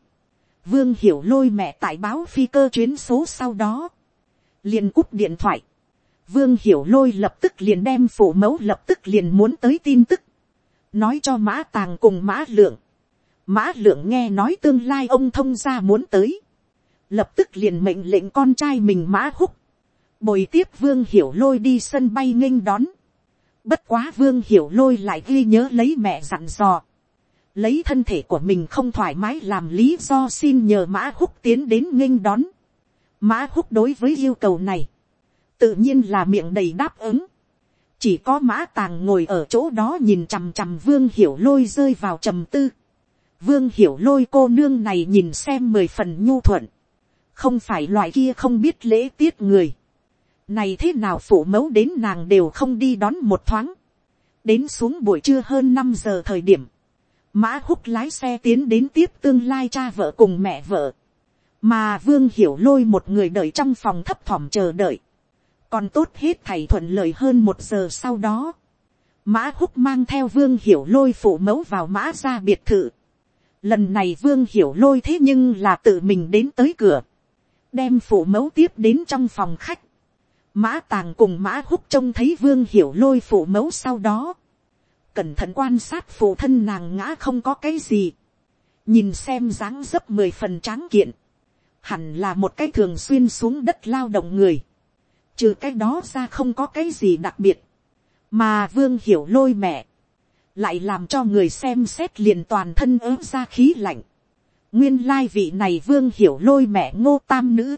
vương hiểu lôi mẹ tại báo phi cơ chuyến số sau đó, liền cúp điện thoại, vương hiểu lôi lập tức liền đem phủ mẫu lập tức liền muốn tới tin tức, nói cho mã tàng cùng mã lượng, mã lượng nghe nói tương lai ông thông gia muốn tới, lập tức liền mệnh lệnh con trai mình mã húc, bồi tiếp vương hiểu lôi đi sân bay nghênh đón, Bất quá vương hiểu lôi lại ghi nhớ lấy mẹ dặn dò. Lấy thân thể của mình không thoải mái làm lý do xin nhờ mã húc tiến đến nghênh đón. Mã húc đối với yêu cầu này. Tự nhiên là miệng đầy đáp ứng. Chỉ có mã tàng ngồi ở chỗ đó nhìn chằm chằm vương hiểu lôi rơi vào trầm tư. Vương hiểu lôi cô nương này nhìn xem mười phần nhu thuận. Không phải loại kia không biết lễ tiết người này thế nào phụ mẫu đến nàng đều không đi đón một thoáng. đến xuống buổi trưa hơn năm giờ thời điểm, mã húc lái xe tiến đến tiếp tương lai cha vợ cùng mẹ vợ. mà vương hiểu lôi một người đợi trong phòng thấp thỏm chờ đợi. còn tốt hết thầy thuận lợi hơn một giờ sau đó. mã húc mang theo vương hiểu lôi phụ mẫu vào mã ra biệt thự lần này vương hiểu lôi thế nhưng là tự mình đến tới cửa. đem phụ mẫu tiếp đến trong phòng khách Mã tàng cùng mã húc trông thấy vương hiểu lôi phụ mẫu sau đó. Cẩn thận quan sát phụ thân nàng ngã không có cái gì. Nhìn xem dáng dấp mười phần tráng kiện. Hẳn là một cái thường xuyên xuống đất lao động người. Trừ cái đó ra không có cái gì đặc biệt. Mà vương hiểu lôi mẹ. Lại làm cho người xem xét liền toàn thân ớ ra khí lạnh. Nguyên lai vị này vương hiểu lôi mẹ ngô tam nữ.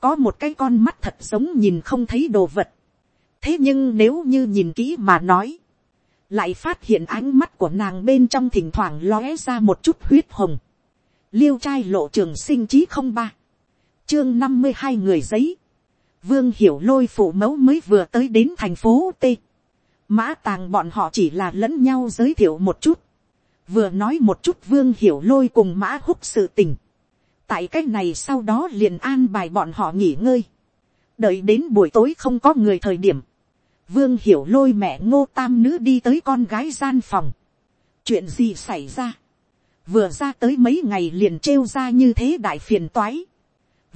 Có một cái con mắt thật giống nhìn không thấy đồ vật. thế nhưng nếu như nhìn kỹ mà nói, lại phát hiện ánh mắt của nàng bên trong thỉnh thoảng lóe ra một chút huyết hồng, liêu trai lộ trường sinh chí không ba, chương năm mươi hai người giấy, vương hiểu lôi phụ mẫu mới vừa tới đến thành phố t, mã tàng bọn họ chỉ là lẫn nhau giới thiệu một chút, vừa nói một chút vương hiểu lôi cùng mã húc sự tình, tại c á c h này sau đó liền an bài bọn họ nghỉ ngơi, đợi đến buổi tối không có người thời điểm, vương hiểu lôi mẹ ngô tam nữ đi tới con gái gian phòng, chuyện gì xảy ra, vừa ra tới mấy ngày liền trêu ra như thế đại phiền toái,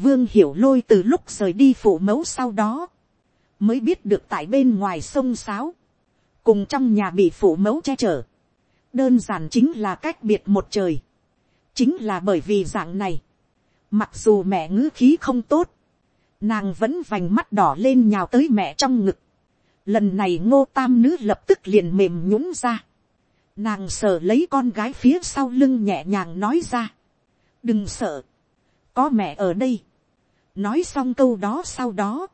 vương hiểu lôi từ lúc rời đi phụ mẫu sau đó, mới biết được tại bên ngoài sông sáo, cùng trong nhà bị phụ mẫu che chở, đơn giản chính là cách biệt một trời, chính là bởi vì dạng này, Mặc dù mẹ ngữ khí không tốt, nàng vẫn vành mắt đỏ lên nhào tới mẹ trong ngực. Lần này ngô tam nữ lập tức liền mềm nhũng ra. Nàng sợ lấy con gái phía sau lưng nhẹ nhàng nói ra. Đừng sợ. Có mẹ ở đây. Nói xong câu đó sau đó.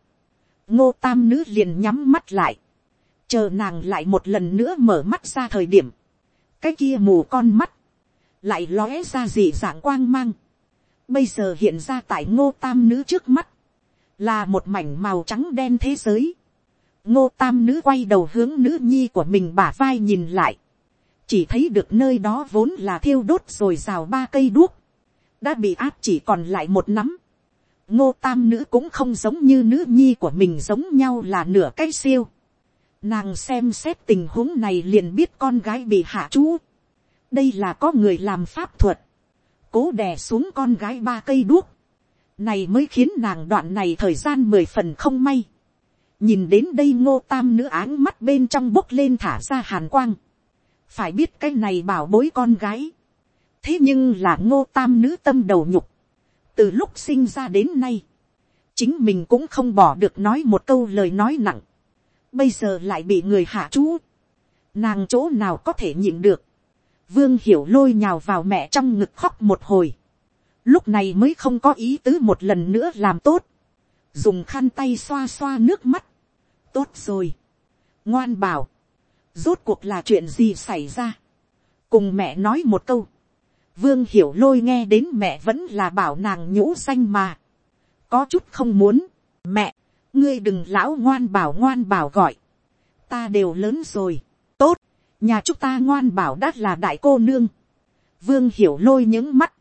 Ngô tam nữ liền nhắm mắt lại. Chờ nàng lại một lần nữa mở mắt ra thời điểm. Cái kia mù con mắt. Lại lóe ra dị dạng quang mang bây giờ hiện ra tại ngô tam nữ trước mắt, là một mảnh màu trắng đen thế giới. ngô tam nữ quay đầu hướng nữ nhi của mình bả vai nhìn lại, chỉ thấy được nơi đó vốn là thiêu đốt rồi rào ba cây đuốc, đã bị áp chỉ còn lại một nắm. ngô tam nữ cũng không giống như nữ nhi của mình giống nhau là nửa cái siêu nàng xem xét tình huống này liền biết con gái bị hạ chú. đây là có người làm pháp thuật cố đè xuống con gái ba cây đuốc, này mới khiến nàng đoạn này thời gian mười phần không may. nhìn đến đây ngô tam nữ áng mắt bên trong bốc lên thả ra hàn quang. phải biết cái này bảo bối con gái. thế nhưng là ngô tam nữ tâm đầu nhục. từ lúc sinh ra đến nay, chính mình cũng không bỏ được nói một câu lời nói nặng bây giờ lại bị người hạ chú. nàng chỗ nào có thể nhịn được Vương hiểu lôi nhào vào mẹ trong ngực khóc một hồi. Lúc này mới không có ý tứ một lần nữa làm tốt. Dùng khăn tay xoa xoa nước mắt. Tốt rồi. Ngoan bảo. Rốt cuộc là chuyện gì xảy ra. Cùng mẹ nói một câu. Vương hiểu lôi nghe đến mẹ vẫn là bảo nàng nhũ xanh mà. Có chút không muốn. Mẹ, ngươi đừng lão ngoan bảo ngoan bảo gọi. Ta đều lớn rồi. Tốt nhà chúng ta ngoan bảo đắt là đại cô nương, vương hiểu lôi những mắt,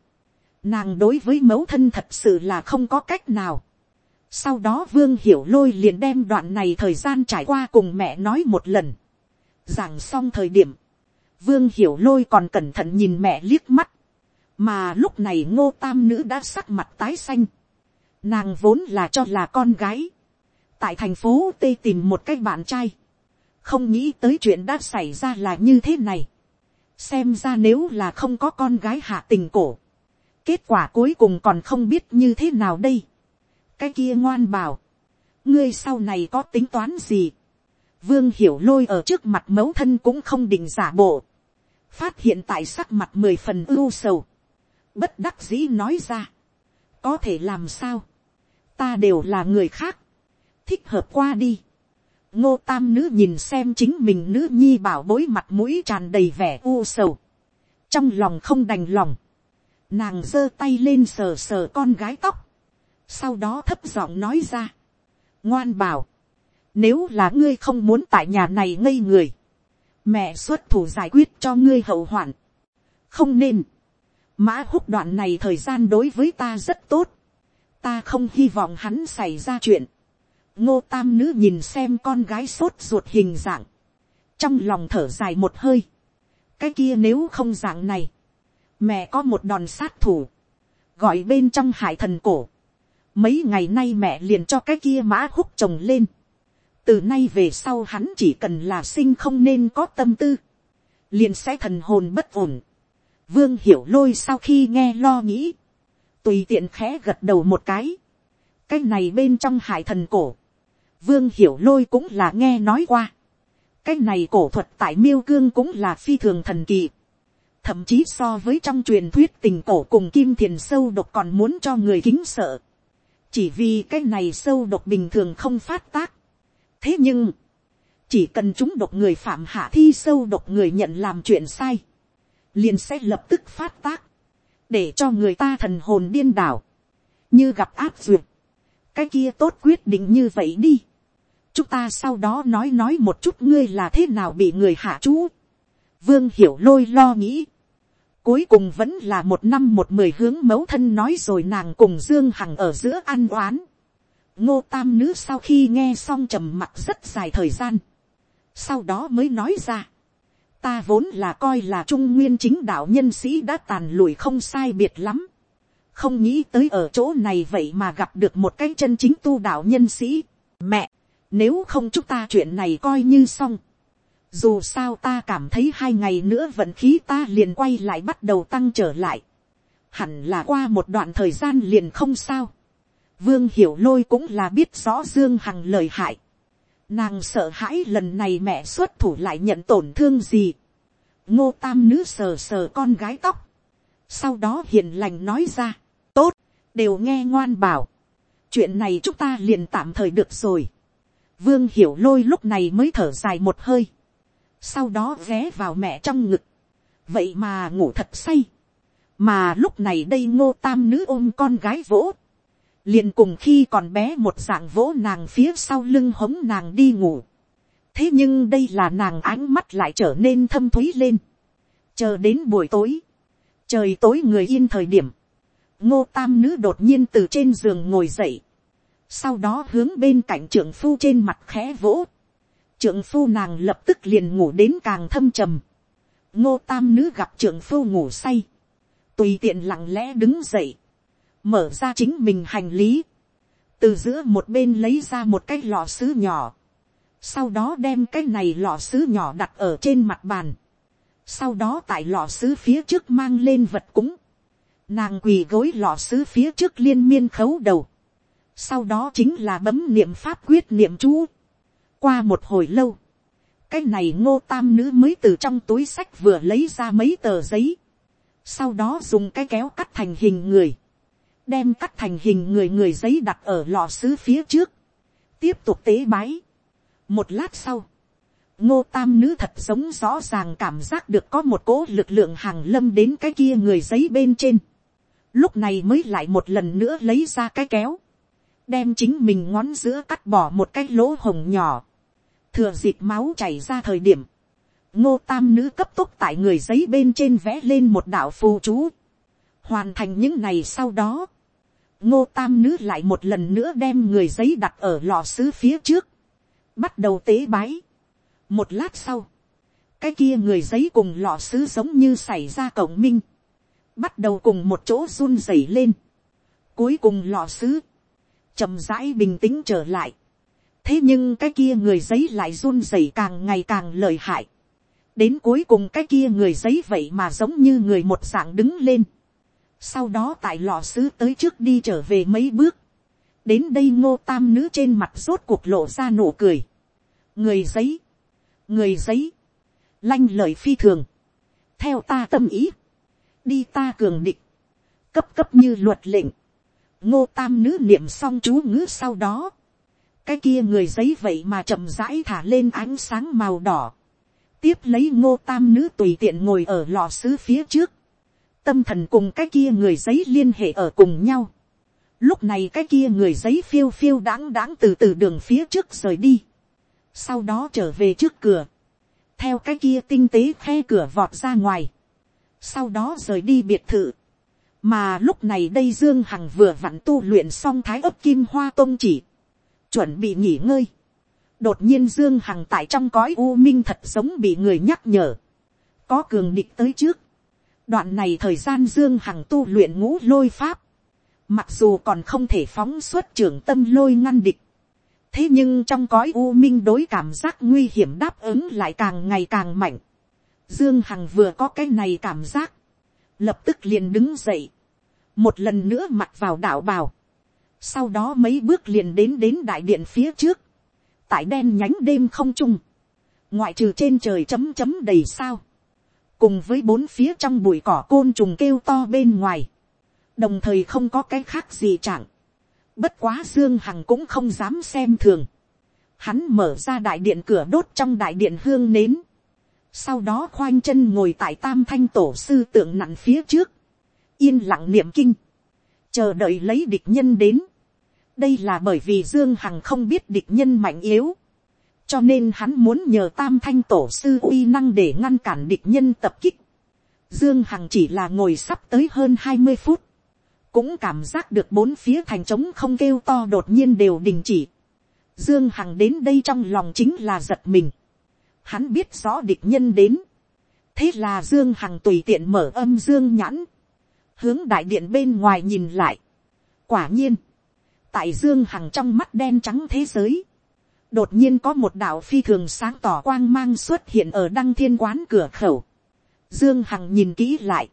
nàng đối với mẫu thân thật sự là không có cách nào. sau đó vương hiểu lôi liền đem đoạn này thời gian trải qua cùng mẹ nói một lần. giảng xong thời điểm, vương hiểu lôi còn cẩn thận nhìn mẹ liếc mắt, mà lúc này ngô tam nữ đã sắc mặt tái xanh. nàng vốn là cho là con gái, tại thành phố tây tìm một cái bạn trai, không nghĩ tới chuyện đã xảy ra là như thế này. xem ra nếu là không có con gái hạ tình cổ, kết quả cuối cùng còn không biết như thế nào đây. cái kia ngoan bảo, ngươi sau này có tính toán gì. vương hiểu lôi ở trước mặt mẫu thân cũng không định giả bộ. phát hiện tại sắc mặt mười phần ưu sầu. bất đắc dĩ nói ra. có thể làm sao. ta đều là người khác thích hợp qua đi ngô tam nữ nhìn xem chính mình nữ nhi bảo bối mặt mũi tràn đầy vẻ u sầu. trong lòng không đành lòng. nàng giơ tay lên sờ sờ con gái tóc. sau đó thấp giọng nói ra. ngoan bảo. nếu là ngươi không muốn tại nhà này ngây người. mẹ xuất thủ giải quyết cho ngươi hậu hoạn. không nên. mã húc đoạn này thời gian đối với ta rất tốt. ta không hy vọng hắn xảy ra chuyện ngô tam nữ nhìn xem con gái sốt ruột hình dạng, trong lòng thở dài một hơi, cái kia nếu không dạng này, mẹ có một đòn sát thủ, gọi bên trong hải thần cổ, mấy ngày nay mẹ liền cho cái kia mã húc chồng lên, từ nay về sau hắn chỉ cần là sinh không nên có tâm tư, liền sẽ thần hồn bất ổn. Vương hiểu lôi sau khi nghe lo nghĩ, tùy tiện khẽ gật đầu một cái, cái này bên trong hải thần cổ, Vương Hiểu Lôi cũng là nghe nói qua. Cái này cổ thuật tại miêu cương cũng là phi thường thần kỳ. Thậm chí so với trong truyền thuyết tình cổ cùng kim thiền sâu độc còn muốn cho người kính sợ. Chỉ vì cái này sâu độc bình thường không phát tác. Thế nhưng, chỉ cần chúng độc người phạm hạ thi sâu độc người nhận làm chuyện sai, liền sẽ lập tức phát tác, để cho người ta thần hồn điên đảo, như gặp áp duyệt, cái kia tốt quyết định như vậy đi, chúng ta sau đó nói nói một chút ngươi là thế nào bị người hạ chú, vương hiểu lôi lo nghĩ, cuối cùng vẫn là một năm một mười hướng mẫu thân nói rồi nàng cùng dương hằng ở giữa ăn oán, ngô tam nữ sau khi nghe xong trầm mặc rất dài thời gian, sau đó mới nói ra, ta vốn là coi là trung nguyên chính đạo nhân sĩ đã tàn lùi không sai biệt lắm, không nghĩ tới ở chỗ này vậy mà gặp được một cái chân chính tu đạo nhân sĩ. Mẹ, nếu không chúng ta chuyện này coi như xong. Dù sao ta cảm thấy hai ngày nữa vận khí ta liền quay lại bắt đầu tăng trở lại. Hẳn là qua một đoạn thời gian liền không sao. Vương Hiểu Lôi cũng là biết rõ Dương Hằng lời hại. Nàng sợ hãi lần này mẹ xuất thủ lại nhận tổn thương gì. Ngô Tam Nữ sờ sờ con gái tóc. Sau đó hiền lành nói ra. Tốt, đều nghe ngoan bảo. Chuyện này chúng ta liền tạm thời được rồi. Vương Hiểu Lôi lúc này mới thở dài một hơi. Sau đó ghé vào mẹ trong ngực. Vậy mà ngủ thật say. Mà lúc này đây ngô tam nữ ôm con gái vỗ liền cùng khi còn bé một dạng vỗ nàng phía sau lưng hống nàng đi ngủ. thế nhưng đây là nàng ánh mắt lại trở nên thâm thúy lên. chờ đến buổi tối, trời tối người yên thời điểm, ngô tam nữ đột nhiên từ trên giường ngồi dậy, sau đó hướng bên cạnh trưởng phu trên mặt khẽ vỗ, trưởng phu nàng lập tức liền ngủ đến càng thâm trầm, ngô tam nữ gặp trưởng phu ngủ say, tùy tiện lặng lẽ đứng dậy, mở ra chính mình hành lý, từ giữa một bên lấy ra một cái lọ sứ nhỏ, sau đó đem cái này lọ sứ nhỏ đặt ở trên mặt bàn, sau đó tại lọ sứ phía trước mang lên vật cúng, nàng quỳ gối lọ sứ phía trước liên miên khấu đầu, sau đó chính là bấm niệm pháp quyết niệm chú. qua một hồi lâu, cái này ngô tam nữ mới từ trong túi sách vừa lấy ra mấy tờ giấy, sau đó dùng cái kéo cắt thành hình người, đem cắt thành hình người người giấy đặt ở lò sứ phía trước, tiếp tục tế bái. một lát sau, ngô tam nữ thật giống rõ ràng cảm giác được có một cỗ lực lượng hàng lâm đến cái kia người giấy bên trên. lúc này mới lại một lần nữa lấy ra cái kéo, đem chính mình ngón giữa cắt bỏ một cái lỗ hồng nhỏ, thừa dịp máu chảy ra thời điểm, ngô tam nữ cấp tốc tại người giấy bên trên vẽ lên một đạo phù chú, hoàn thành những này sau đó, ngô tam nữ lại một lần nữa đem người giấy đặt ở lò sứ phía trước, bắt đầu tế bái. một lát sau, cái kia người giấy cùng lò sứ giống như xảy ra cổng minh, bắt đầu cùng một chỗ run rẩy lên, cuối cùng lò sứ, chậm rãi bình tĩnh trở lại, thế nhưng cái kia người giấy lại run rẩy càng ngày càng lợi hại, đến cuối cùng cái kia người giấy vậy mà giống như người một dạng đứng lên, sau đó tại lò sứ tới trước đi trở về mấy bước, đến đây ngô tam nữ trên mặt rốt cuộc lộ ra nụ cười, người giấy, người giấy, lanh lời phi thường, theo ta tâm ý, đi ta cường định. cấp cấp như luật lệnh, ngô tam nữ niệm xong chú ngữ sau đó, cái kia người giấy vậy mà chậm rãi thả lên ánh sáng màu đỏ, tiếp lấy ngô tam nữ tùy tiện ngồi ở lò sứ phía trước, tâm thần cùng cái kia người giấy liên hệ ở cùng nhau. Lúc này cái kia người giấy phiêu phiêu đáng đáng từ từ đường phía trước rời đi. Sau đó trở về trước cửa. Theo cái kia tinh tế khe cửa vọt ra ngoài. Sau đó rời đi biệt thự. Mà lúc này đây Dương Hằng vừa vặn tu luyện xong thái ấp kim hoa tông chỉ. Chuẩn bị nghỉ ngơi. Đột nhiên Dương Hằng tại trong cõi u minh thật giống bị người nhắc nhở. Có cường địch tới trước Đoạn này thời gian Dương Hằng tu luyện ngũ lôi pháp. Mặc dù còn không thể phóng xuất trưởng tâm lôi ngăn địch. Thế nhưng trong cõi u minh đối cảm giác nguy hiểm đáp ứng lại càng ngày càng mạnh. Dương Hằng vừa có cái này cảm giác. Lập tức liền đứng dậy. Một lần nữa mặt vào đảo bào. Sau đó mấy bước liền đến đến đại điện phía trước. Tại đen nhánh đêm không trung. Ngoại trừ trên trời chấm chấm đầy sao cùng với bốn phía trong bụi cỏ côn trùng kêu to bên ngoài, đồng thời không có cái khác gì chẳng. Bất quá Dương Hằng cũng không dám xem thường. hắn mở ra đại điện cửa đốt trong đại điện hương nến, sau đó khoanh chân ngồi tại tam thanh tổ sư tượng nặng phía trước, yên lặng niệm kinh, chờ đợi lấy địch nhân đến. đây là bởi vì dương hằng không biết địch nhân mạnh yếu, cho nên hắn muốn nhờ tam thanh tổ sư uy năng để ngăn cản địch nhân tập kích. Dương Hằng chỉ là ngồi sắp tới hơn hai mươi phút, cũng cảm giác được bốn phía thành trống không kêu to đột nhiên đều đình chỉ. Dương Hằng đến đây trong lòng chính là giật mình. Hắn biết rõ địch nhân đến. Thế là Dương Hằng tùy tiện mở âm Dương nhãn. Hướng đại điện bên ngoài nhìn lại. Quả nhiên. Tại Dương Hằng trong mắt đen trắng thế giới. Đột nhiên có một đạo phi thường sáng tỏ quang mang xuất hiện ở đăng thiên quán cửa khẩu. Dương Hằng nhìn kỹ lại.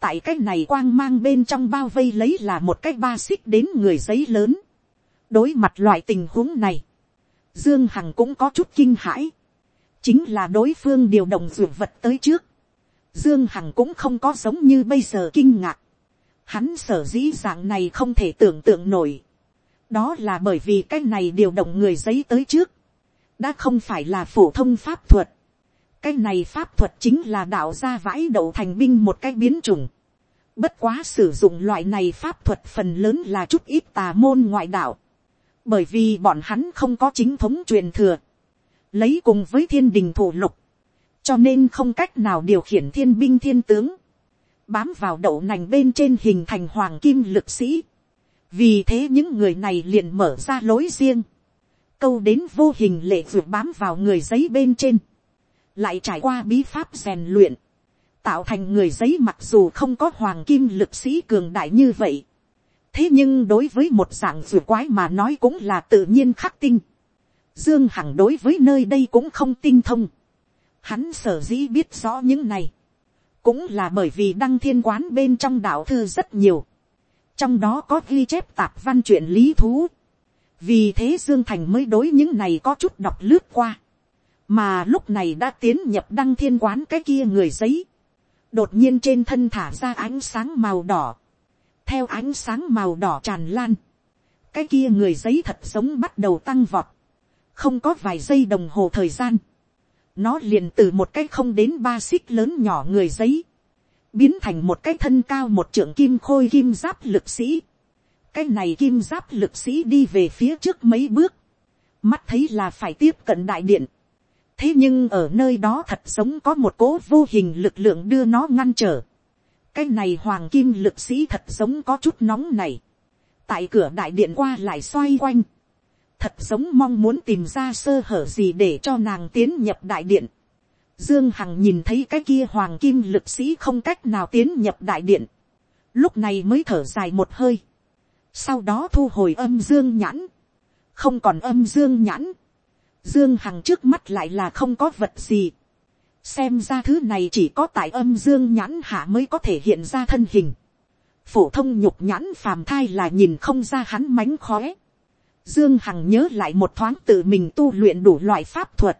Tại cách này quang mang bên trong bao vây lấy là một cách ba xích đến người giấy lớn. Đối mặt loại tình huống này. Dương Hằng cũng có chút kinh hãi. Chính là đối phương điều động dược vật tới trước. Dương Hằng cũng không có giống như bây giờ kinh ngạc. Hắn sở dĩ dạng này không thể tưởng tượng nổi. Đó là bởi vì cái này điều động người giấy tới trước. Đã không phải là phổ thông pháp thuật cái này pháp thuật chính là đạo ra vãi đậu thành binh một cái biến chủng. Bất quá sử dụng loại này pháp thuật phần lớn là chút ít tà môn ngoại đạo. Bởi vì bọn hắn không có chính thống truyền thừa. Lấy cùng với thiên đình thủ lục. Cho nên không cách nào điều khiển thiên binh thiên tướng. Bám vào đậu nành bên trên hình thành hoàng kim lực sĩ. Vì thế những người này liền mở ra lối riêng. Câu đến vô hình lệ ruột bám vào người giấy bên trên lại trải qua bí pháp rèn luyện, tạo thành người giấy mặc dù không có hoàng kim lực sĩ cường đại như vậy. thế nhưng đối với một dạng ruột quái mà nói cũng là tự nhiên khắc tinh dương hằng đối với nơi đây cũng không tinh thông. hắn sở dĩ biết rõ những này. cũng là bởi vì đăng thiên quán bên trong đạo thư rất nhiều. trong đó có ghi chép tạp văn chuyện lý thú. vì thế dương thành mới đối những này có chút đọc lướt qua mà lúc này đã tiến nhập đăng thiên quán cái kia người giấy, đột nhiên trên thân thả ra ánh sáng màu đỏ, theo ánh sáng màu đỏ tràn lan, cái kia người giấy thật sống bắt đầu tăng vọt, không có vài giây đồng hồ thời gian, nó liền từ một cái không đến ba xích lớn nhỏ người giấy, biến thành một cái thân cao một trưởng kim khôi kim giáp lực sĩ, cái này kim giáp lực sĩ đi về phía trước mấy bước, mắt thấy là phải tiếp cận đại điện, thế nhưng ở nơi đó thật giống có một cố vô hình lực lượng đưa nó ngăn trở. cái này hoàng kim lực sĩ thật giống có chút nóng này. tại cửa đại điện qua lại xoay quanh thật giống mong muốn tìm ra sơ hở gì để cho nàng tiến nhập đại điện. dương hằng nhìn thấy cái kia hoàng kim lực sĩ không cách nào tiến nhập đại điện. lúc này mới thở dài một hơi. sau đó thu hồi âm dương nhãn. không còn âm dương nhãn Dương Hằng trước mắt lại là không có vật gì. Xem ra thứ này chỉ có tại âm dương nhãn hạ mới có thể hiện ra thân hình. Phổ thông nhục nhãn phàm thai là nhìn không ra hắn mánh khóe. Dương Hằng nhớ lại một thoáng tự mình tu luyện đủ loại pháp thuật.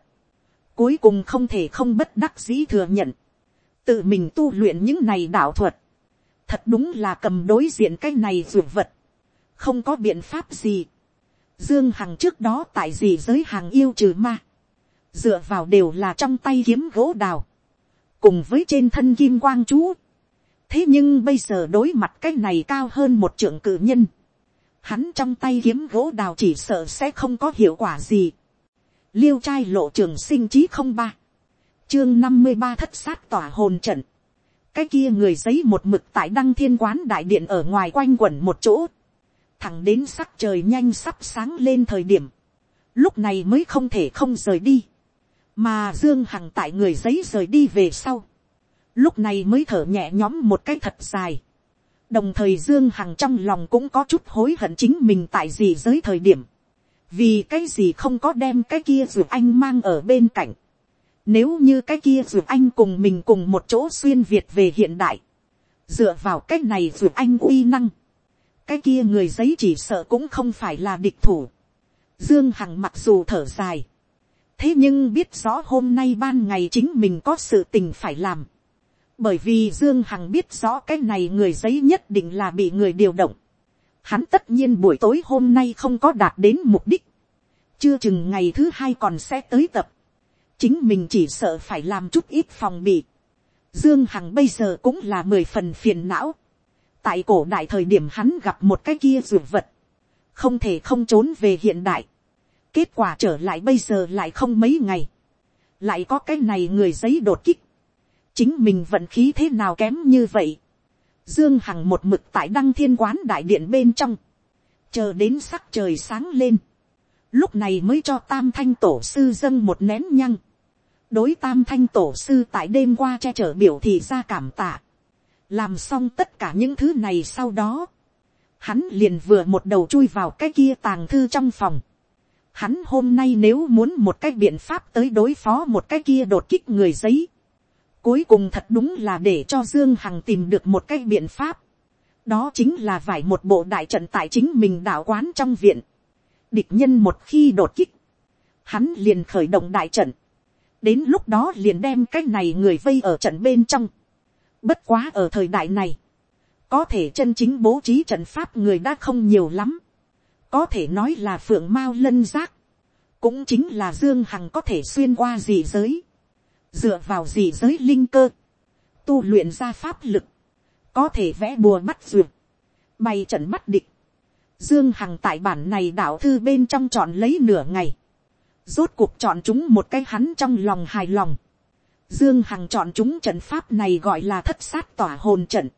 Cuối cùng không thể không bất đắc dĩ thừa nhận. Tự mình tu luyện những này đạo thuật. Thật đúng là cầm đối diện cái này dù vật. Không có biện pháp gì. Dương Hằng trước đó tại gì giới hàng yêu trừ ma. Dựa vào đều là trong tay kiếm gỗ đào. Cùng với trên thân kim quang chú. Thế nhưng bây giờ đối mặt cái này cao hơn một trưởng cử nhân. Hắn trong tay kiếm gỗ đào chỉ sợ sẽ không có hiệu quả gì. Liêu trai lộ trường sinh chí không ba. Chương năm mươi ba thất sát tỏa hồn trận. Cái kia người giấy một mực tại đăng thiên quán đại điện ở ngoài quanh quẩn một chỗ thẳng đến sắc trời nhanh sắp sáng lên thời điểm, lúc này mới không thể không rời đi, mà dương hằng tại người giấy rời đi về sau, lúc này mới thở nhẹ nhõm một cái thật dài, đồng thời dương hằng trong lòng cũng có chút hối hận chính mình tại gì giới thời điểm, vì cái gì không có đem cái kia ruột anh mang ở bên cạnh, nếu như cái kia ruột anh cùng mình cùng một chỗ xuyên việt về hiện đại, dựa vào cái này ruột anh uy năng, cái kia người giấy chỉ sợ cũng không phải là địch thủ. Dương Hằng mặc dù thở dài. Thế nhưng biết rõ hôm nay ban ngày chính mình có sự tình phải làm. Bởi vì Dương Hằng biết rõ cái này người giấy nhất định là bị người điều động. Hắn tất nhiên buổi tối hôm nay không có đạt đến mục đích. chưa chừng ngày thứ hai còn sẽ tới tập, chính mình chỉ sợ phải làm chút ít phòng bị. Dương Hằng bây giờ cũng là mười phần phiền não. Tại cổ đại thời điểm hắn gặp một cái kia dược vật. Không thể không trốn về hiện đại. Kết quả trở lại bây giờ lại không mấy ngày. Lại có cái này người giấy đột kích. Chính mình vận khí thế nào kém như vậy. Dương Hằng một mực tại đăng thiên quán đại điện bên trong. Chờ đến sắc trời sáng lên. Lúc này mới cho tam thanh tổ sư dâng một nén nhăng đối tam thanh tổ sư tại đêm qua che chở biểu thị ra cảm tạ. làm xong tất cả những thứ này sau đó, hắn liền vừa một đầu chui vào cái kia tàng thư trong phòng. hắn hôm nay nếu muốn một cái biện pháp tới đối phó một cái kia đột kích người giấy cuối cùng thật đúng là để cho dương hằng tìm được một cái biện pháp. đó chính là vải một bộ đại trận tại chính mình đạo quán trong viện. địch nhân một khi đột kích, hắn liền khởi động đại trận đến lúc đó liền đem cái này người vây ở trận bên trong. bất quá ở thời đại này, có thể chân chính bố trí trận pháp người đã không nhiều lắm. có thể nói là phượng mao lân giác, cũng chính là dương hằng có thể xuyên qua dị giới, dựa vào gì giới linh cơ, tu luyện ra pháp lực, có thể vẽ bùa bắt duyệt, bày trận bắt địch. Dương Hằng tại bản này đạo thư bên trong chọn lấy nửa ngày rốt cuộc chọn chúng một cái hắn trong lòng hài lòng. Dương Hằng chọn chúng trận pháp này gọi là thất sát tỏa hồn trận.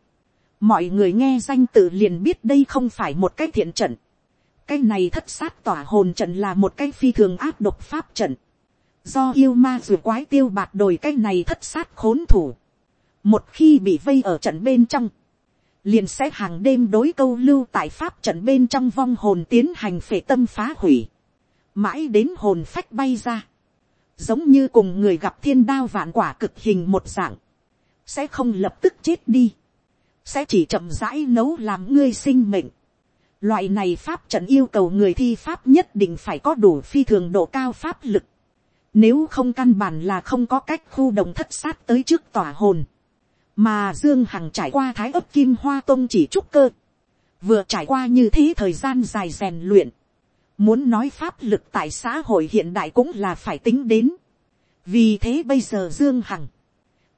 Mọi người nghe danh tự liền biết đây không phải một cái thiện trận. Cái này thất sát tỏa hồn trận là một cái phi thường áp độc pháp trận. Do yêu ma dù quái tiêu bạc đồi cái này thất sát khốn thủ. Một khi bị vây ở trận bên trong. Liền sẽ hàng đêm đối câu lưu tại pháp trận bên trong vong hồn tiến hành phệ tâm phá hủy mãi đến hồn phách bay ra, giống như cùng người gặp thiên đao vạn quả cực hình một dạng, sẽ không lập tức chết đi, sẽ chỉ chậm rãi nấu làm ngươi sinh mệnh. Loại này pháp trận yêu cầu người thi pháp nhất định phải có đủ phi thường độ cao pháp lực. Nếu không căn bản là không có cách khu đồng thất sát tới trước tỏa hồn. Mà Dương Hằng trải qua thái ấp kim hoa tông chỉ trúc cơ. Vừa trải qua như thế thời gian dài rèn luyện. Muốn nói pháp lực tại xã hội hiện đại cũng là phải tính đến. Vì thế bây giờ Dương Hằng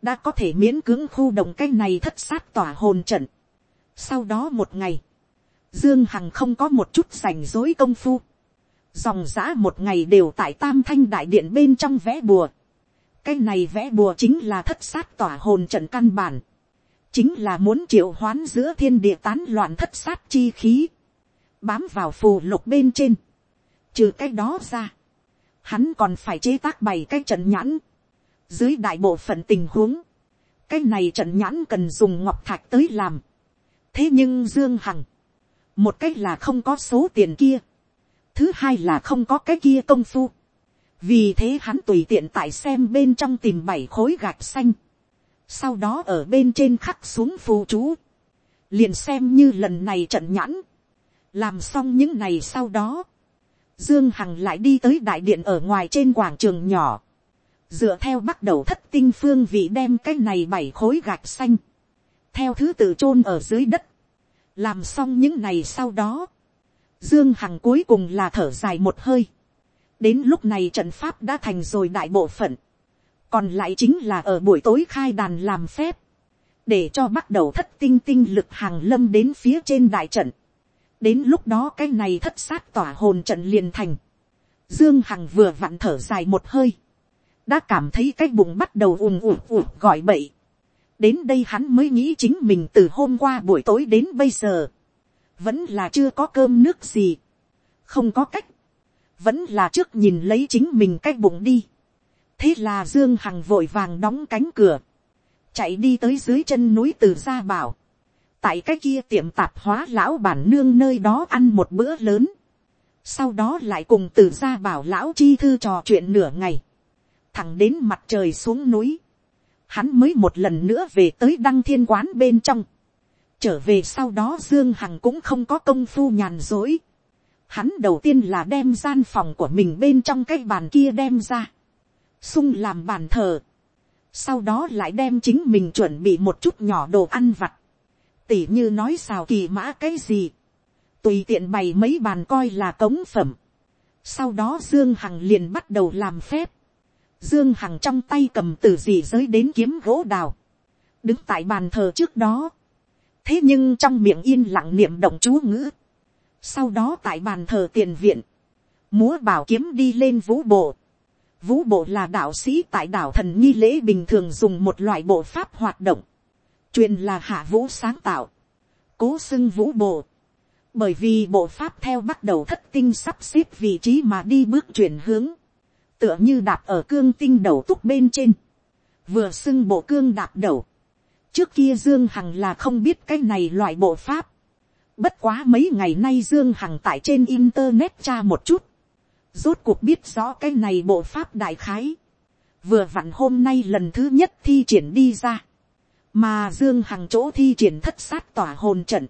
đã có thể miễn cưỡng khu động cái này thất sát tỏa hồn trận. Sau đó một ngày, Dương Hằng không có một chút rảnh rối công phu. Dòng giã một ngày đều tại tam thanh đại điện bên trong vẽ bùa. Cái này vẽ bùa chính là thất sát tỏa hồn trận căn bản. Chính là muốn triệu hoán giữa thiên địa tán loạn thất sát chi khí. Bám vào phù lục bên trên Trừ cái đó ra, hắn còn phải chế tác bày cái trận nhãn. Dưới đại bộ phận tình huống, cái này trận nhãn cần dùng ngọc thạch tới làm. Thế nhưng Dương Hằng, một cách là không có số tiền kia. Thứ hai là không có cái kia công phu. Vì thế hắn tùy tiện tại xem bên trong tìm bảy khối gạch xanh. Sau đó ở bên trên khắc xuống phù chú. Liền xem như lần này trận nhãn. Làm xong những này sau đó Dương Hằng lại đi tới đại điện ở ngoài trên quảng trường nhỏ. Dựa theo bắt đầu thất tinh phương vị đem cái này bảy khối gạch xanh. Theo thứ tự chôn ở dưới đất. Làm xong những này sau đó. Dương Hằng cuối cùng là thở dài một hơi. Đến lúc này trận pháp đã thành rồi đại bộ phận. Còn lại chính là ở buổi tối khai đàn làm phép. Để cho bắt đầu thất tinh tinh lực hàng lâm đến phía trên đại trận đến lúc đó cái này thất sát tỏa hồn trận liền thành. Dương Hằng vừa vặn thở dài một hơi. Đã cảm thấy cái bụng bắt đầu ùm ùm ùm gọi bậy. Đến đây hắn mới nghĩ chính mình từ hôm qua buổi tối đến bây giờ. Vẫn là chưa có cơm nước gì. Không có cách. Vẫn là trước nhìn lấy chính mình cái bụng đi. Thế là Dương Hằng vội vàng đóng cánh cửa. Chạy đi tới dưới chân núi từ gia bảo tại cái kia tiệm tạp hóa lão bản nương nơi đó ăn một bữa lớn. Sau đó lại cùng từ gia bảo lão chi thư trò chuyện nửa ngày. Thẳng đến mặt trời xuống núi. Hắn mới một lần nữa về tới đăng thiên quán bên trong. Trở về sau đó Dương Hằng cũng không có công phu nhàn dối. Hắn đầu tiên là đem gian phòng của mình bên trong cái bàn kia đem ra. Xung làm bàn thờ. Sau đó lại đem chính mình chuẩn bị một chút nhỏ đồ ăn vặt tỉ như nói xào kỳ mã cái gì, tùy tiện bày mấy bàn coi là cống phẩm, sau đó dương hằng liền bắt đầu làm phép, dương hằng trong tay cầm từ gì giới đến kiếm gỗ đào, đứng tại bàn thờ trước đó, thế nhưng trong miệng yên lặng niệm động chú ngữ, sau đó tại bàn thờ tiền viện, múa bảo kiếm đi lên vũ bộ, vũ bộ là đạo sĩ tại đảo thần nghi lễ bình thường dùng một loại bộ pháp hoạt động, truyền là hạ vũ sáng tạo, cố xưng vũ bộ, bởi vì bộ pháp theo bắt đầu thất tinh sắp xếp vị trí mà đi bước chuyển hướng, tựa như đạp ở cương tinh đầu túc bên trên, vừa xưng bộ cương đạp đầu, trước kia dương hằng là không biết cái này loại bộ pháp, bất quá mấy ngày nay dương hằng tại trên internet tra một chút, rốt cuộc biết rõ cái này bộ pháp đại khái, vừa vặn hôm nay lần thứ nhất thi triển đi ra, mà dương hằng chỗ thi triển thất sát tỏa hồn trận,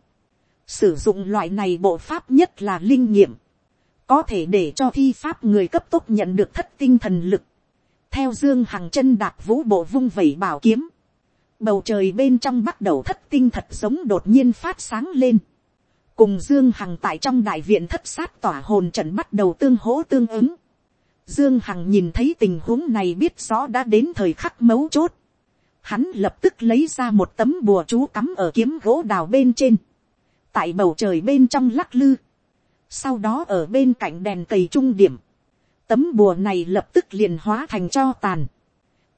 sử dụng loại này bộ pháp nhất là linh nghiệm, có thể để cho thi pháp người cấp tốc nhận được thất tinh thần lực, theo dương hằng chân đạp vũ bộ vung vẩy bảo kiếm, bầu trời bên trong bắt đầu thất tinh thật giống đột nhiên phát sáng lên, cùng dương hằng tại trong đại viện thất sát tỏa hồn trận bắt đầu tương hỗ tương ứng, dương hằng nhìn thấy tình huống này biết rõ đã đến thời khắc mấu chốt, hắn lập tức lấy ra một tấm bùa chú cắm ở kiếm gỗ đào bên trên, tại bầu trời bên trong lắc lư, sau đó ở bên cạnh đèn cầy trung điểm, tấm bùa này lập tức liền hóa thành cho tàn,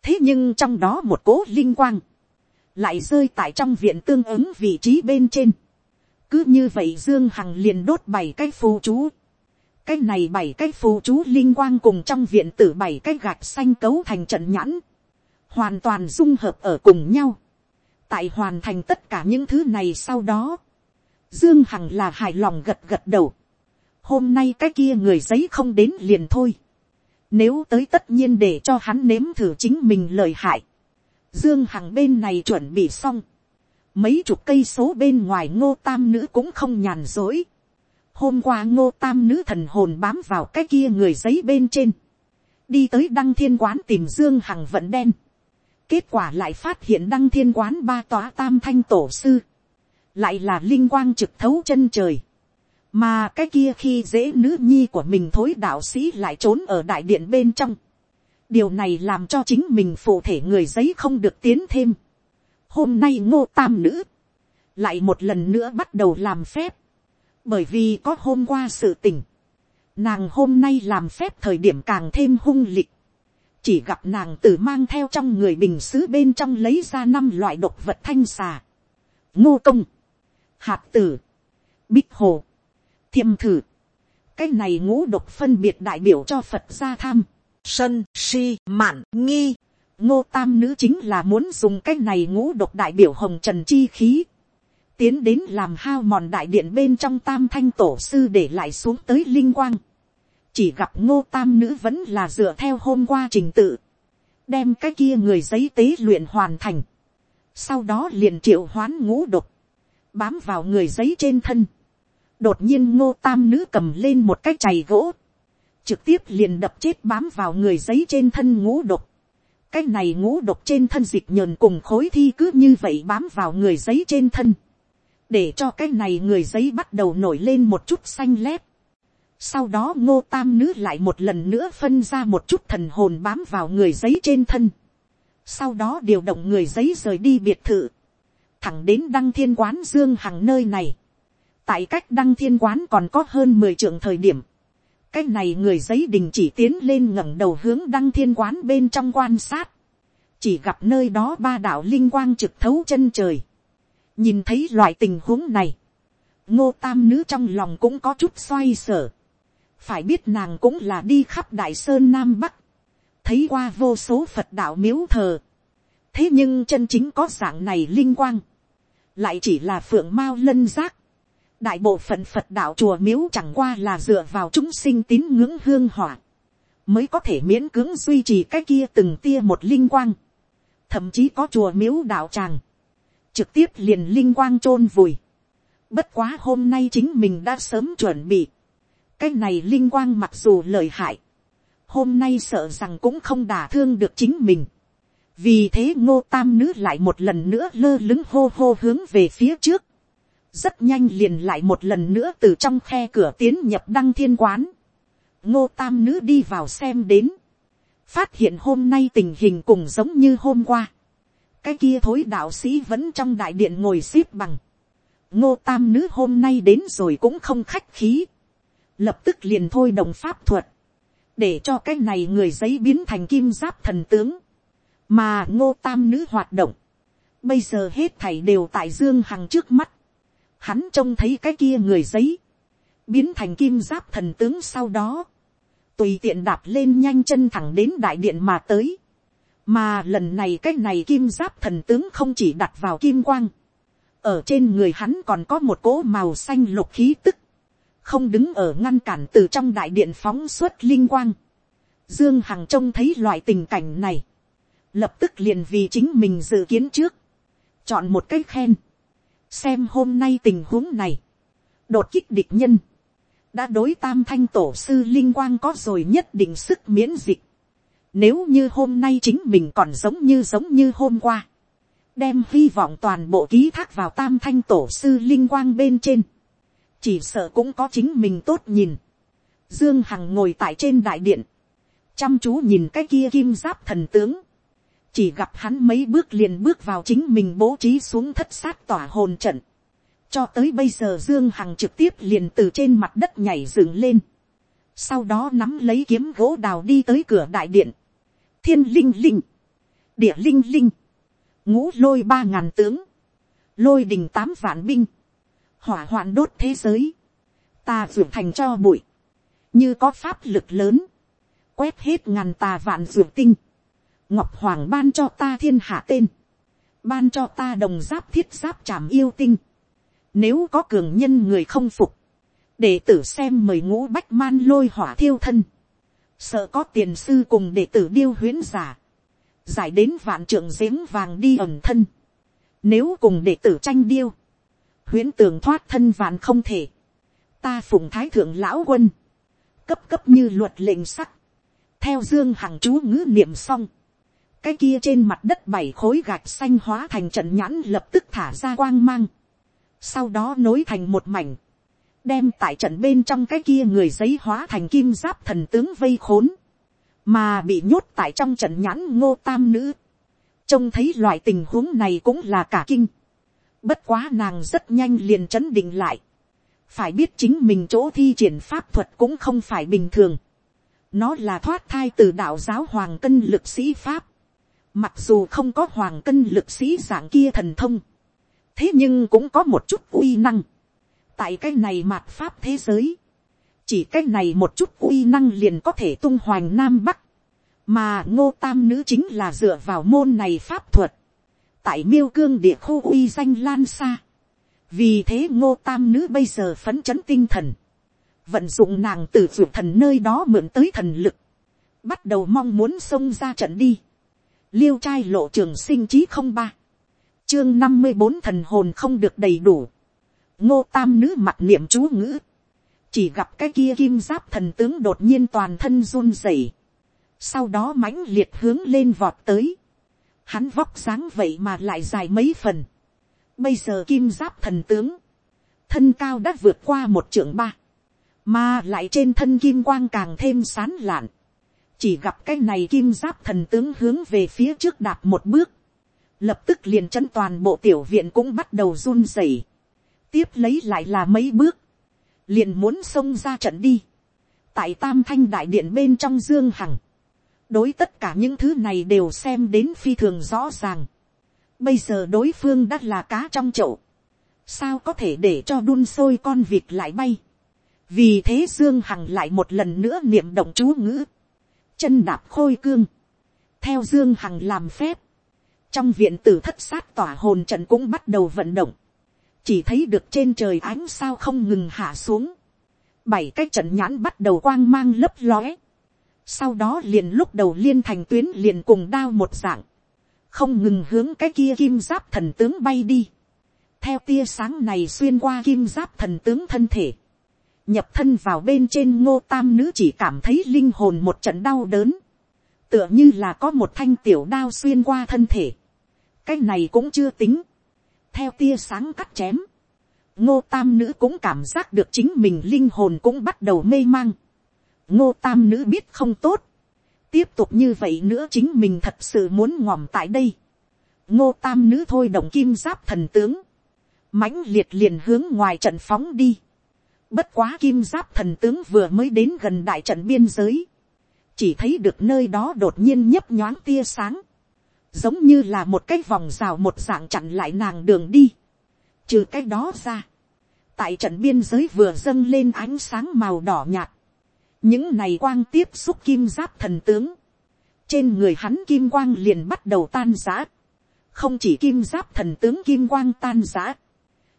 thế nhưng trong đó một cố linh quang, lại rơi tại trong viện tương ứng vị trí bên trên, cứ như vậy dương hằng liền đốt bảy cái phù chú, cái này bảy cái phù chú linh quang cùng trong viện tử bảy cái gạch xanh cấu thành trận nhãn, hoàn toàn dung hợp ở cùng nhau, tại hoàn thành tất cả những thứ này sau đó, Dương Hằng là hài lòng gật gật đầu. Hôm nay cái kia người giấy không đến liền thôi. Nếu tới tất nhiên để cho hắn nếm thử chính mình lời hại. Dương Hằng bên này chuẩn bị xong. Mấy chục cây số bên ngoài ngô tam nữ cũng không nhàn dối. Hôm qua ngô tam nữ thần hồn bám vào cái kia người giấy bên trên. Đi tới đăng thiên quán tìm Dương Hằng vận đen. Kết quả lại phát hiện đăng thiên quán ba tòa tam thanh tổ sư lại là linh quang trực thấu chân trời, mà cái kia khi dễ nữ nhi của mình thối đạo sĩ lại trốn ở đại điện bên trong, điều này làm cho chính mình phụ thể người giấy không được tiến thêm. hôm nay ngô tam nữ, lại một lần nữa bắt đầu làm phép, bởi vì có hôm qua sự tình, nàng hôm nay làm phép thời điểm càng thêm hung lịch, chỉ gặp nàng tử mang theo trong người bình xứ bên trong lấy ra năm loại độc vật thanh xà, ngô công, hạt tử, bích hồ, thiêm thử. cái này ngũ độc phân biệt đại biểu cho phật gia tham, sân, si, mạn, nghi. ngô tam nữ chính là muốn dùng cái này ngũ độc đại biểu hồng trần chi khí, tiến đến làm hao mòn đại điện bên trong tam thanh tổ sư để lại xuống tới linh quang. chỉ gặp ngô tam nữ vẫn là dựa theo hôm qua trình tự, đem cái kia người giấy tế luyện hoàn thành, sau đó liền triệu hoán ngũ độc, bám vào người giấy trên thân. đột nhiên ngô tam nữ cầm lên một cái chày gỗ, trực tiếp liền đập chết bám vào người giấy trên thân ngũ độc. cái này ngũ độc trên thân dịch nhờn cùng khối thi cứ như vậy bám vào người giấy trên thân, để cho cái này người giấy bắt đầu nổi lên một chút xanh lép. sau đó ngô tam nữ lại một lần nữa phân ra một chút thần hồn bám vào người giấy trên thân. sau đó điều động người giấy rời đi biệt thự thẳng đến đăng thiên quán dương hằng nơi này. tại cách đăng thiên quán còn có hơn mười trưởng thời điểm cái này người giấy đình chỉ tiến lên ngẩng đầu hướng đăng thiên quán bên trong quan sát. chỉ gặp nơi đó ba đạo linh quang trực thấu chân trời. nhìn thấy loại tình huống này. ngô tam nữ trong lòng cũng có chút xoay sở. phải biết nàng cũng là đi khắp đại sơn nam bắc. thấy qua vô số phật đạo miếu thờ thế nhưng chân chính có dạng này linh quang, lại chỉ là phượng mao lân giác đại bộ phận phật đạo chùa miếu chẳng qua là dựa vào chúng sinh tín ngưỡng hương hỏa, mới có thể miễn cưỡng duy trì cái kia từng tia một linh quang. thậm chí có chùa miếu đạo tràng, trực tiếp liền linh quang chôn vùi. bất quá hôm nay chính mình đã sớm chuẩn bị. cái này linh quang mặc dù lợi hại, hôm nay sợ rằng cũng không đả thương được chính mình vì thế ngô tam nữ lại một lần nữa lơ lứng hô hô hướng về phía trước, rất nhanh liền lại một lần nữa từ trong khe cửa tiến nhập đăng thiên quán. ngô tam nữ đi vào xem đến, phát hiện hôm nay tình hình cùng giống như hôm qua, cái kia thối đạo sĩ vẫn trong đại điện ngồi x ế p bằng, ngô tam nữ hôm nay đến rồi cũng không khách khí, lập tức liền thôi đồng pháp thuật, để cho cái này người giấy biến thành kim giáp thần tướng, mà ngô tam nữ hoạt động, bây giờ hết thảy đều tại dương hằng trước mắt, hắn trông thấy cái kia người giấy, biến thành kim giáp thần tướng sau đó, tùy tiện đạp lên nhanh chân thẳng đến đại điện mà tới, mà lần này cái này kim giáp thần tướng không chỉ đặt vào kim quang, ở trên người hắn còn có một cỗ màu xanh lục khí tức, không đứng ở ngăn cản từ trong đại điện phóng xuất linh quang. Dương Hằng trông thấy loại tình cảnh này, lập tức liền vì chính mình dự kiến trước, chọn một cách khen, xem hôm nay tình huống này, đột kích địch nhân, đã đối tam thanh tổ sư linh quang có rồi nhất định sức miễn dịch. Nếu như hôm nay chính mình còn giống như giống như hôm qua, đem hy vọng toàn bộ ký thác vào tam thanh tổ sư linh quang bên trên, chỉ sợ cũng có chính mình tốt nhìn. Dương Hằng ngồi tại trên đại điện, chăm chú nhìn cái kia kim giáp thần tướng, chỉ gặp hắn mấy bước liền bước vào chính mình bố trí xuống thất sát tỏa hồn trận. cho tới bây giờ dương hằng trực tiếp liền từ trên mặt đất nhảy dựng lên. sau đó nắm lấy kiếm gỗ đào đi tới cửa đại điện. thiên linh linh, địa linh linh, ngũ lôi ba ngàn tướng, lôi đình tám vạn binh, hỏa hoạn đốt thế giới, ta ruột thành cho bụi, như có pháp lực lớn, quét hết ngàn tà vạn ruột tinh, ngọc hoàng ban cho ta thiên hạ tên, ban cho ta đồng giáp thiết giáp trảm yêu tinh, nếu có cường nhân người không phục, đệ tử xem mời ngũ bách man lôi hỏa thiêu thân, sợ có tiền sư cùng đệ tử điêu huyến giả, giải đến vạn trưởng giếng vàng đi ẩn thân, nếu cùng đệ tử tranh điêu, huyễn tường thoát thân vạn không thể, ta phụng thái thượng lão quân, cấp cấp như luật lệnh sắc, theo dương hằng chú ngữ niệm xong, cái kia trên mặt đất bảy khối gạch xanh hóa thành trận nhãn lập tức thả ra quang mang, sau đó nối thành một mảnh, đem tại trận bên trong cái kia người giấy hóa thành kim giáp thần tướng vây khốn, mà bị nhốt tại trong trận nhãn ngô tam nữ, trông thấy loại tình huống này cũng là cả kinh, bất quá nàng rất nhanh liền chấn định lại, phải biết chính mình chỗ thi triển pháp thuật cũng không phải bình thường, nó là thoát thai từ đạo giáo hoàng cân lực sĩ pháp, Mặc dù không có hoàng cân lực sĩ dạng kia thần thông. Thế nhưng cũng có một chút uy năng. Tại cái này mạt pháp thế giới. Chỉ cái này một chút uy năng liền có thể tung hoành Nam Bắc. Mà ngô tam nữ chính là dựa vào môn này pháp thuật. Tại miêu cương địa khu uy danh lan xa. Vì thế ngô tam nữ bây giờ phấn chấn tinh thần. Vận dụng nàng từ dược thần nơi đó mượn tới thần lực. Bắt đầu mong muốn xông ra trận đi liêu trai lộ trường sinh chí không ba, chương năm mươi bốn thần hồn không được đầy đủ, ngô tam nữ mặt niệm chú ngữ, chỉ gặp cái kia kim giáp thần tướng đột nhiên toàn thân run rẩy, sau đó mãnh liệt hướng lên vọt tới, hắn vóc dáng vậy mà lại dài mấy phần, bây giờ kim giáp thần tướng, thân cao đã vượt qua một trưởng ba, mà lại trên thân kim quang càng thêm sán lạn, chỉ gặp cái này kim giáp thần tướng hướng về phía trước đạp một bước, lập tức liền chân toàn bộ tiểu viện cũng bắt đầu run rẩy, tiếp lấy lại là mấy bước, liền muốn xông ra trận đi, tại tam thanh đại điện bên trong dương hằng, đối tất cả những thứ này đều xem đến phi thường rõ ràng, bây giờ đối phương đã là cá trong chậu, sao có thể để cho đun sôi con vịt lại bay, vì thế dương hằng lại một lần nữa niệm động chú ngữ, chân đạp khôi cương, theo dương hằng làm phép, trong viện tử thất sát tỏa hồn trận cũng bắt đầu vận động, chỉ thấy được trên trời ánh sao không ngừng hạ xuống, bảy cái trận nhãn bắt đầu quang mang lấp lóe, sau đó liền lúc đầu liên thành tuyến liền cùng đao một dạng, không ngừng hướng cái kia kim giáp thần tướng bay đi, theo tia sáng này xuyên qua kim giáp thần tướng thân thể, nhập thân vào bên trên ngô tam nữ chỉ cảm thấy linh hồn một trận đau đớn, tựa như là có một thanh tiểu đao xuyên qua thân thể, cái này cũng chưa tính, theo tia sáng cắt chém, ngô tam nữ cũng cảm giác được chính mình linh hồn cũng bắt đầu mê mang, ngô tam nữ biết không tốt, tiếp tục như vậy nữa chính mình thật sự muốn ngòm tại đây, ngô tam nữ thôi động kim giáp thần tướng, mãnh liệt liền hướng ngoài trận phóng đi, bất quá kim giáp thần tướng vừa mới đến gần đại trận biên giới, chỉ thấy được nơi đó đột nhiên nhấp nhoáng tia sáng, giống như là một cái vòng rào một dạng chặn lại nàng đường đi. Trừ cái đó ra, tại trận biên giới vừa dâng lên ánh sáng màu đỏ nhạt, những này quang tiếp xúc kim giáp thần tướng, trên người hắn kim quang liền bắt đầu tan giã, không chỉ kim giáp thần tướng kim quang tan giã,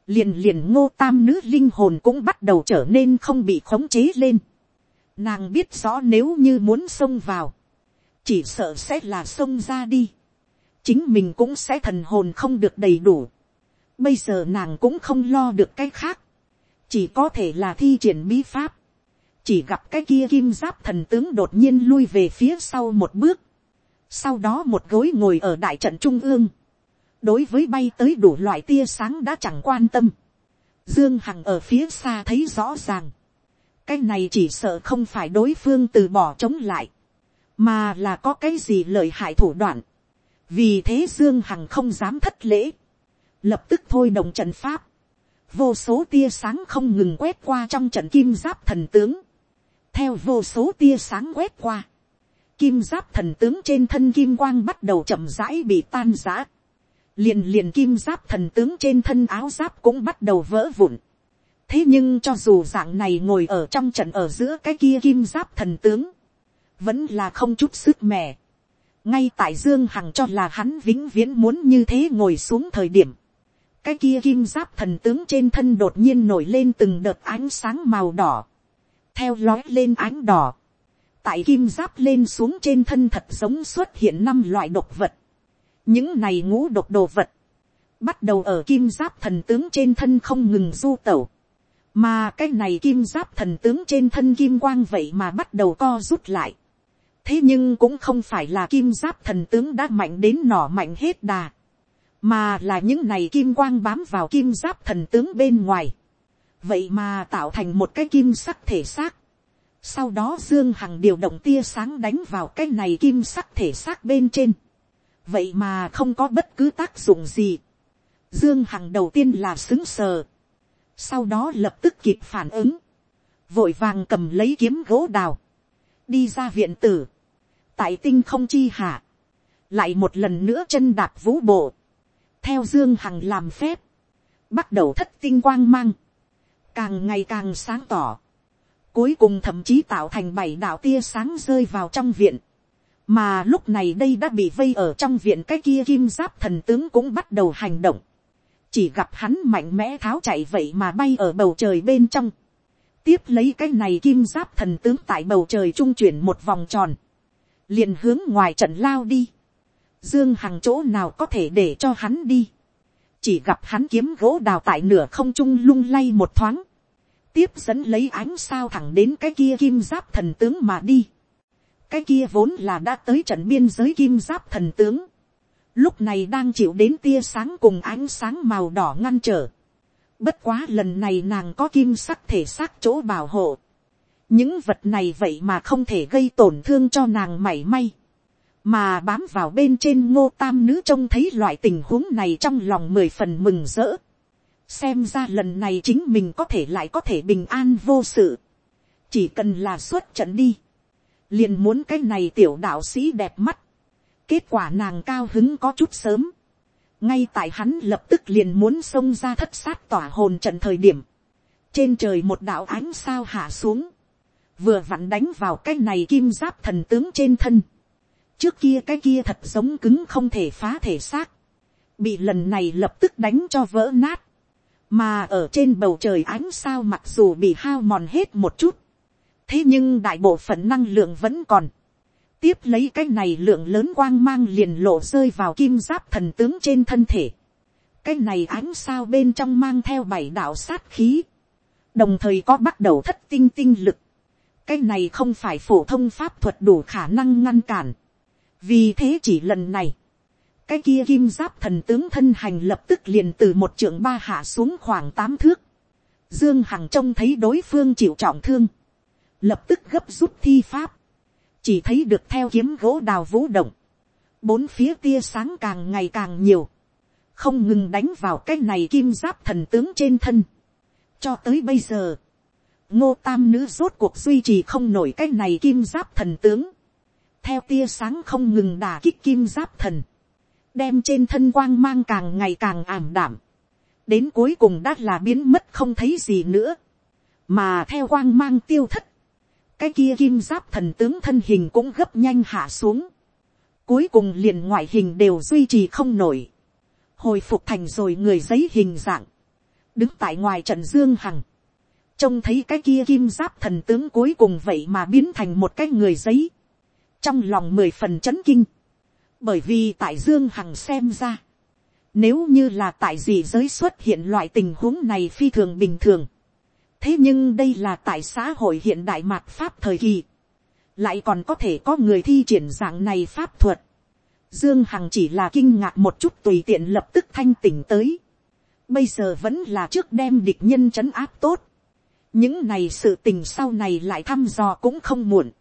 liền liền ngô tam nữ linh hồn cũng bắt đầu trở nên không bị khống chế lên. Nàng biết rõ nếu như muốn xông vào, chỉ sợ sẽ là xông ra đi. Chính mình cũng sẽ thần hồn không được đầy đủ. Bây giờ nàng cũng không lo được cái khác. Chỉ có thể là thi triển bí pháp. Chỉ gặp cái kia kim giáp thần tướng đột nhiên lui về phía sau một bước. Sau đó một gối ngồi ở đại trận trung ương. Đối với bay tới đủ loại tia sáng đã chẳng quan tâm. Dương Hằng ở phía xa thấy rõ ràng cái này chỉ sợ không phải đối phương từ bỏ chống lại, mà là có cái gì lợi hại thủ đoạn. vì thế dương hằng không dám thất lễ, lập tức thôi đồng trận pháp, vô số tia sáng không ngừng quét qua trong trận kim giáp thần tướng, theo vô số tia sáng quét qua, kim giáp thần tướng trên thân kim quang bắt đầu chậm rãi bị tan rã liền liền kim giáp thần tướng trên thân áo giáp cũng bắt đầu vỡ vụn, thế nhưng cho dù dạng này ngồi ở trong trận ở giữa cái kia kim giáp thần tướng, vẫn là không chút sức mẻ. ngay tại dương hằng cho là hắn vĩnh viễn muốn như thế ngồi xuống thời điểm, cái kia kim giáp thần tướng trên thân đột nhiên nổi lên từng đợt ánh sáng màu đỏ, theo lói lên ánh đỏ, tại kim giáp lên xuống trên thân thật giống xuất hiện năm loại độc vật, những này ngũ độc đồ vật, bắt đầu ở kim giáp thần tướng trên thân không ngừng du tẩu, mà cái này kim giáp thần tướng trên thân kim quang vậy mà bắt đầu co rút lại. thế nhưng cũng không phải là kim giáp thần tướng đã mạnh đến nỏ mạnh hết đà, mà là những này kim quang bám vào kim giáp thần tướng bên ngoài. vậy mà tạo thành một cái kim sắc thể xác. sau đó dương hằng điều động tia sáng đánh vào cái này kim sắc thể xác bên trên vậy mà không có bất cứ tác dụng gì. dương hằng đầu tiên là xứng sờ. Sau đó lập tức kịp phản ứng, vội vàng cầm lấy kiếm gỗ đào, đi ra viện tử, tại tinh không chi hạ, lại một lần nữa chân đạp vũ bộ, theo dương hằng làm phép, bắt đầu thất tinh quang mang, càng ngày càng sáng tỏ, cuối cùng thậm chí tạo thành bảy đạo tia sáng rơi vào trong viện, mà lúc này đây đã bị vây ở trong viện cái kia kim giáp thần tướng cũng bắt đầu hành động, chỉ gặp hắn mạnh mẽ tháo chạy vậy mà bay ở bầu trời bên trong, tiếp lấy cái này kim giáp thần tướng tại bầu trời trung chuyển một vòng tròn, liền hướng ngoài trận lao đi, dương hằng chỗ nào có thể để cho hắn đi, chỉ gặp hắn kiếm gỗ đào tại nửa không trung lung lay một thoáng, tiếp dẫn lấy ánh sao thẳng đến cái kia kim giáp thần tướng mà đi, cái kia vốn là đã tới trận biên giới kim giáp thần tướng, lúc này đang chịu đến tia sáng cùng ánh sáng màu đỏ ngăn trở. Bất quá lần này nàng có kim sắc thể xác chỗ bảo hộ. Những vật này vậy mà không thể gây tổn thương cho nàng mảy may. Mà bám vào bên trên ngô tam nữ trông thấy loại tình huống này trong lòng mười phần mừng rỡ. Xem ra lần này chính mình có thể lại có thể bình an vô sự. Chỉ cần là xuất trận đi. Liền muốn cái này tiểu đạo sĩ đẹp mắt Kết quả nàng cao hứng có chút sớm. Ngay tại hắn lập tức liền muốn xông ra thất sát tỏa hồn trận thời điểm. Trên trời một đạo ánh sao hạ xuống. Vừa vặn đánh vào cái này kim giáp thần tướng trên thân. Trước kia cái kia thật giống cứng không thể phá thể xác. Bị lần này lập tức đánh cho vỡ nát. Mà ở trên bầu trời ánh sao mặc dù bị hao mòn hết một chút. Thế nhưng đại bộ phận năng lượng vẫn còn tiếp lấy cái này lượng lớn quang mang liền lộ rơi vào kim giáp thần tướng trên thân thể. cái này ánh sao bên trong mang theo bảy đạo sát khí, đồng thời có bắt đầu thất tinh tinh lực. cái này không phải phổ thông pháp thuật đủ khả năng ngăn cản. vì thế chỉ lần này, cái kia kim giáp thần tướng thân hành lập tức liền từ một trưởng ba hạ xuống khoảng tám thước. Dương Hằng trông thấy đối phương chịu trọng thương lập tức gấp rút thi pháp, chỉ thấy được theo kiếm gỗ đào vũ động, bốn phía tia sáng càng ngày càng nhiều, không ngừng đánh vào cái này kim giáp thần tướng trên thân. cho tới bây giờ, ngô tam nữ rốt cuộc duy trì không nổi cái này kim giáp thần tướng, theo tia sáng không ngừng đà kích kim giáp thần, đem trên thân quang mang càng ngày càng ảm đảm, đến cuối cùng đã là biến mất không thấy gì nữa, mà theo quang mang tiêu thất, cái kia kim giáp thần tướng thân hình cũng gấp nhanh hạ xuống, cuối cùng liền ngoại hình đều duy trì không nổi, hồi phục thành rồi người giấy hình dạng, đứng tại ngoài trận dương hằng, trông thấy cái kia kim giáp thần tướng cuối cùng vậy mà biến thành một cái người giấy, trong lòng mười phần chấn kinh, bởi vì tại dương hằng xem ra, nếu như là tại gì giới xuất hiện loại tình huống này phi thường bình thường, thế nhưng đây là tại xã hội hiện đại mạt pháp thời kỳ, lại còn có thể có người thi triển dạng này pháp thuật, Dương Hằng chỉ là kinh ngạc một chút tùy tiện lập tức thanh tỉnh tới. Bây giờ vẫn là trước đem địch nhân trấn áp tốt. Những này sự tình sau này lại thăm dò cũng không muộn.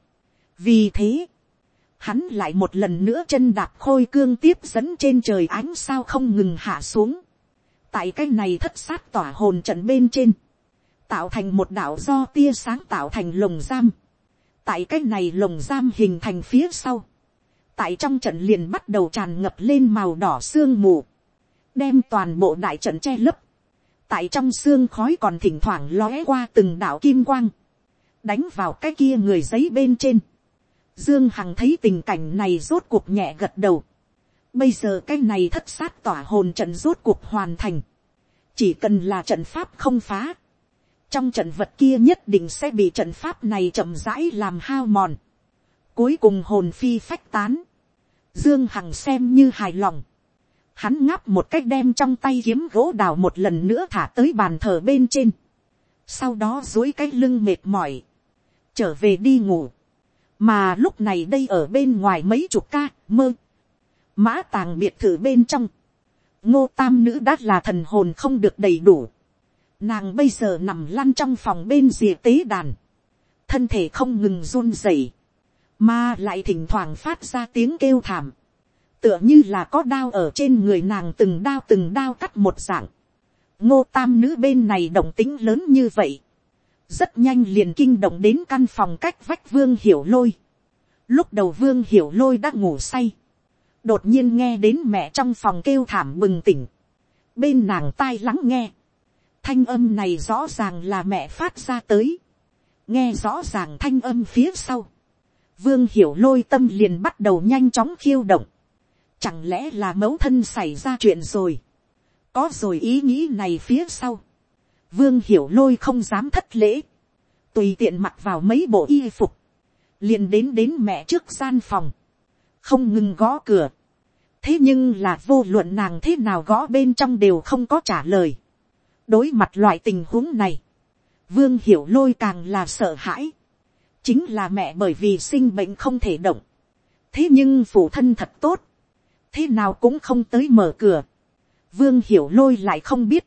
Vì thế, hắn lại một lần nữa chân đạp khôi cương tiếp dẫn trên trời ánh sao không ngừng hạ xuống. Tại cái này thất sát tỏa hồn trận bên trên. Tạo thành một đạo do tia sáng tạo thành lồng giam. Tại cái này lồng giam hình thành phía sau tại trong trận liền bắt đầu tràn ngập lên màu đỏ sương mù, đem toàn bộ đại trận che lấp, tại trong xương khói còn thỉnh thoảng lóe qua từng đạo kim quang, đánh vào cái kia người giấy bên trên. Dương Hằng thấy tình cảnh này rốt cuộc nhẹ gật đầu. Bây giờ cái này thất sát tỏa hồn trận rốt cuộc hoàn thành. Chỉ cần là trận pháp không phá. Trong trận vật kia nhất định sẽ bị trận pháp này chậm rãi làm hao mòn. Cuối cùng hồn phi phách tán. Dương Hằng xem như hài lòng. Hắn ngáp một cách đem trong tay kiếm gỗ đào một lần nữa thả tới bàn thờ bên trên. Sau đó dối cái lưng mệt mỏi. Trở về đi ngủ. Mà lúc này đây ở bên ngoài mấy chục ca, mơ. Mã tàng biệt thự bên trong. Ngô tam nữ đã là thần hồn không được đầy đủ. Nàng bây giờ nằm lăn trong phòng bên rìa tế đàn. Thân thể không ngừng run rẩy mà lại thỉnh thoảng phát ra tiếng kêu thảm, tựa như là có đao ở trên người nàng từng đao từng đao cắt một dạng. ngô tam nữ bên này động tính lớn như vậy, rất nhanh liền kinh động đến căn phòng cách vách vương hiểu lôi. lúc đầu vương hiểu lôi đã ngủ say, đột nhiên nghe đến mẹ trong phòng kêu thảm bừng tỉnh, bên nàng tai lắng nghe, thanh âm này rõ ràng là mẹ phát ra tới, nghe rõ ràng thanh âm phía sau, vương hiểu lôi tâm liền bắt đầu nhanh chóng khiêu động. Chẳng lẽ là mẫu thân xảy ra chuyện rồi. Có rồi ý nghĩ này phía sau. Vương hiểu lôi không dám thất lễ. Tùy tiện mặc vào mấy bộ y phục. Liền đến đến mẹ trước gian phòng. Không ngừng gõ cửa. Thế nhưng là vô luận nàng thế nào gõ bên trong đều không có trả lời. Đối mặt loại tình huống này. Vương hiểu lôi càng là sợ hãi chính là mẹ bởi vì sinh bệnh không thể động. thế nhưng phụ thân thật tốt, thế nào cũng không tới mở cửa. vương hiểu lôi lại không biết,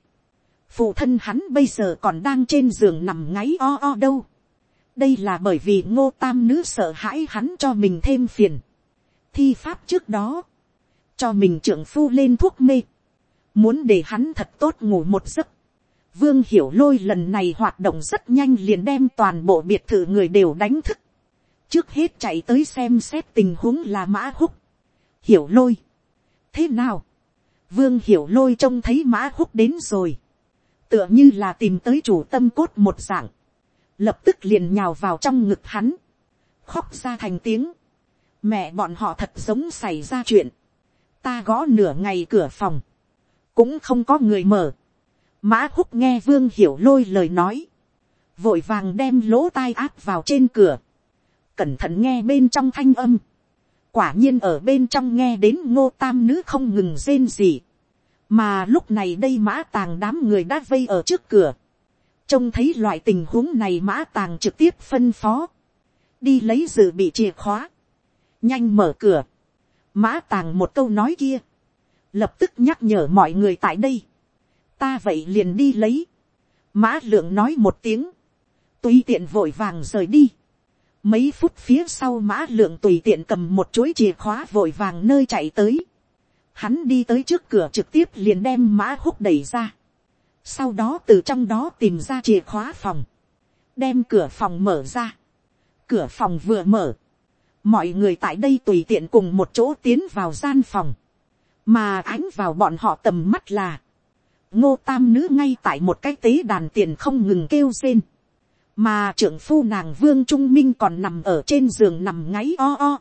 phụ thân hắn bây giờ còn đang trên giường nằm ngáy o o đâu. đây là bởi vì ngô tam nữ sợ hãi hắn cho mình thêm phiền. thi pháp trước đó, cho mình trưởng phu lên thuốc mê, muốn để hắn thật tốt ngủ một giấc. Vương hiểu lôi lần này hoạt động rất nhanh liền đem toàn bộ biệt thự người đều đánh thức. Trước hết chạy tới xem xét tình huống là mã húc. Hiểu lôi. Thế nào? Vương hiểu lôi trông thấy mã húc đến rồi. Tựa như là tìm tới chủ tâm cốt một dạng. Lập tức liền nhào vào trong ngực hắn. Khóc ra thành tiếng. Mẹ bọn họ thật giống xảy ra chuyện. Ta gõ nửa ngày cửa phòng. Cũng không có người mở Mã húc nghe vương hiểu lôi lời nói. Vội vàng đem lỗ tai áp vào trên cửa. Cẩn thận nghe bên trong thanh âm. Quả nhiên ở bên trong nghe đến ngô tam nữ không ngừng rên gì. Mà lúc này đây mã tàng đám người đã vây ở trước cửa. Trông thấy loại tình huống này mã tàng trực tiếp phân phó. Đi lấy dự bị chìa khóa. Nhanh mở cửa. Mã tàng một câu nói kia. Lập tức nhắc nhở mọi người tại đây ta vậy liền đi lấy. mã lượng nói một tiếng, tùy tiện vội vàng rời đi. Mấy phút phía sau mã lượng tùy tiện cầm một chuỗi chìa khóa vội vàng nơi chạy tới. Hắn đi tới trước cửa trực tiếp liền đem mã húc đẩy ra. Sau đó từ trong đó tìm ra chìa khóa phòng. Đem cửa phòng mở ra. Cửa phòng vừa mở. Mọi người tại đây tùy tiện cùng một chỗ tiến vào gian phòng. Mà ánh vào bọn họ tầm mắt là. Ngô tam nữ ngay tại một cái tế đàn tiền không ngừng kêu rên mà trưởng phu nàng vương trung minh còn nằm ở trên giường nằm ngáy o o.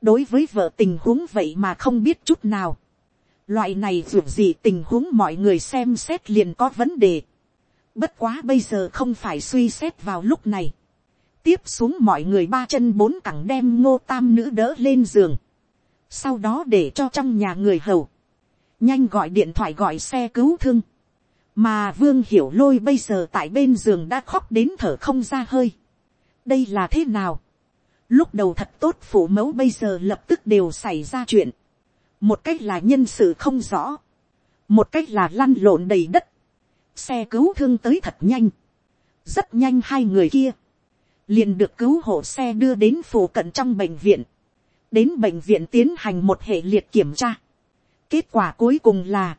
đối với vợ tình huống vậy mà không biết chút nào. loại này dù gì tình huống mọi người xem xét liền có vấn đề. bất quá bây giờ không phải suy xét vào lúc này. tiếp xuống mọi người ba chân bốn cẳng đem ngô tam nữ đỡ lên giường. sau đó để cho trong nhà người hầu nhanh gọi điện thoại gọi xe cứu thương mà vương hiểu lôi bây giờ tại bên giường đã khóc đến thở không ra hơi. đây là thế nào. lúc đầu thật tốt phủ mẫu bây giờ lập tức đều xảy ra chuyện. một cách là nhân sự không rõ. một cách là lăn lộn đầy đất. xe cứu thương tới thật nhanh. rất nhanh hai người kia. liền được cứu hộ xe đưa đến phủ cận trong bệnh viện. đến bệnh viện tiến hành một hệ liệt kiểm tra kết quả cuối cùng là,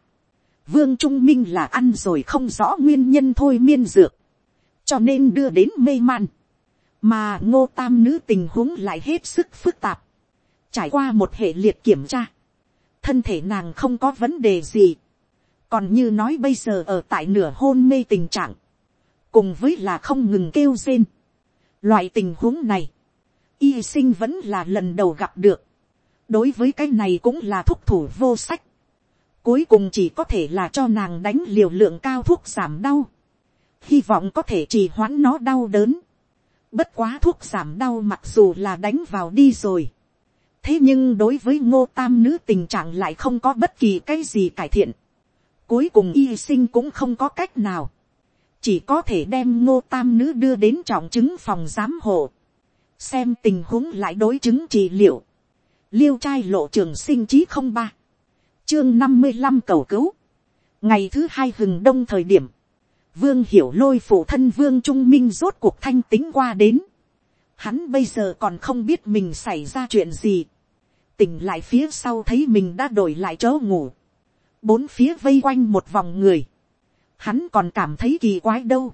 Vương Trung Minh là ăn rồi không rõ nguyên nhân thôi miên dược. Cho nên đưa đến mê man. Mà ngô tam nữ tình huống lại hết sức phức tạp. Trải qua một hệ liệt kiểm tra. Thân thể nàng không có vấn đề gì. Còn như nói bây giờ ở tại nửa hôn mê tình trạng. Cùng với là không ngừng kêu rên. Loại tình huống này. Y sinh vẫn là lần đầu gặp được. Đối với cái này cũng là thúc thủ vô sách Cuối cùng chỉ có thể là cho nàng đánh liều lượng cao thuốc giảm đau. Hy vọng có thể trì hoãn nó đau đớn. Bất quá thuốc giảm đau mặc dù là đánh vào đi rồi. Thế nhưng đối với ngô tam nữ tình trạng lại không có bất kỳ cái gì cải thiện. Cuối cùng y sinh cũng không có cách nào. Chỉ có thể đem ngô tam nữ đưa đến trọng chứng phòng giám hộ. Xem tình huống lại đối chứng trị liệu. Liêu trai lộ trường sinh chí không ba chương năm mươi năm cầu cứu. ngày thứ hai hừng đông thời điểm, vương hiểu lôi phụ thân vương trung minh rốt cuộc thanh tính qua đến. hắn bây giờ còn không biết mình xảy ra chuyện gì. tỉnh lại phía sau thấy mình đã đổi lại chỗ ngủ. bốn phía vây quanh một vòng người. hắn còn cảm thấy kỳ quái đâu.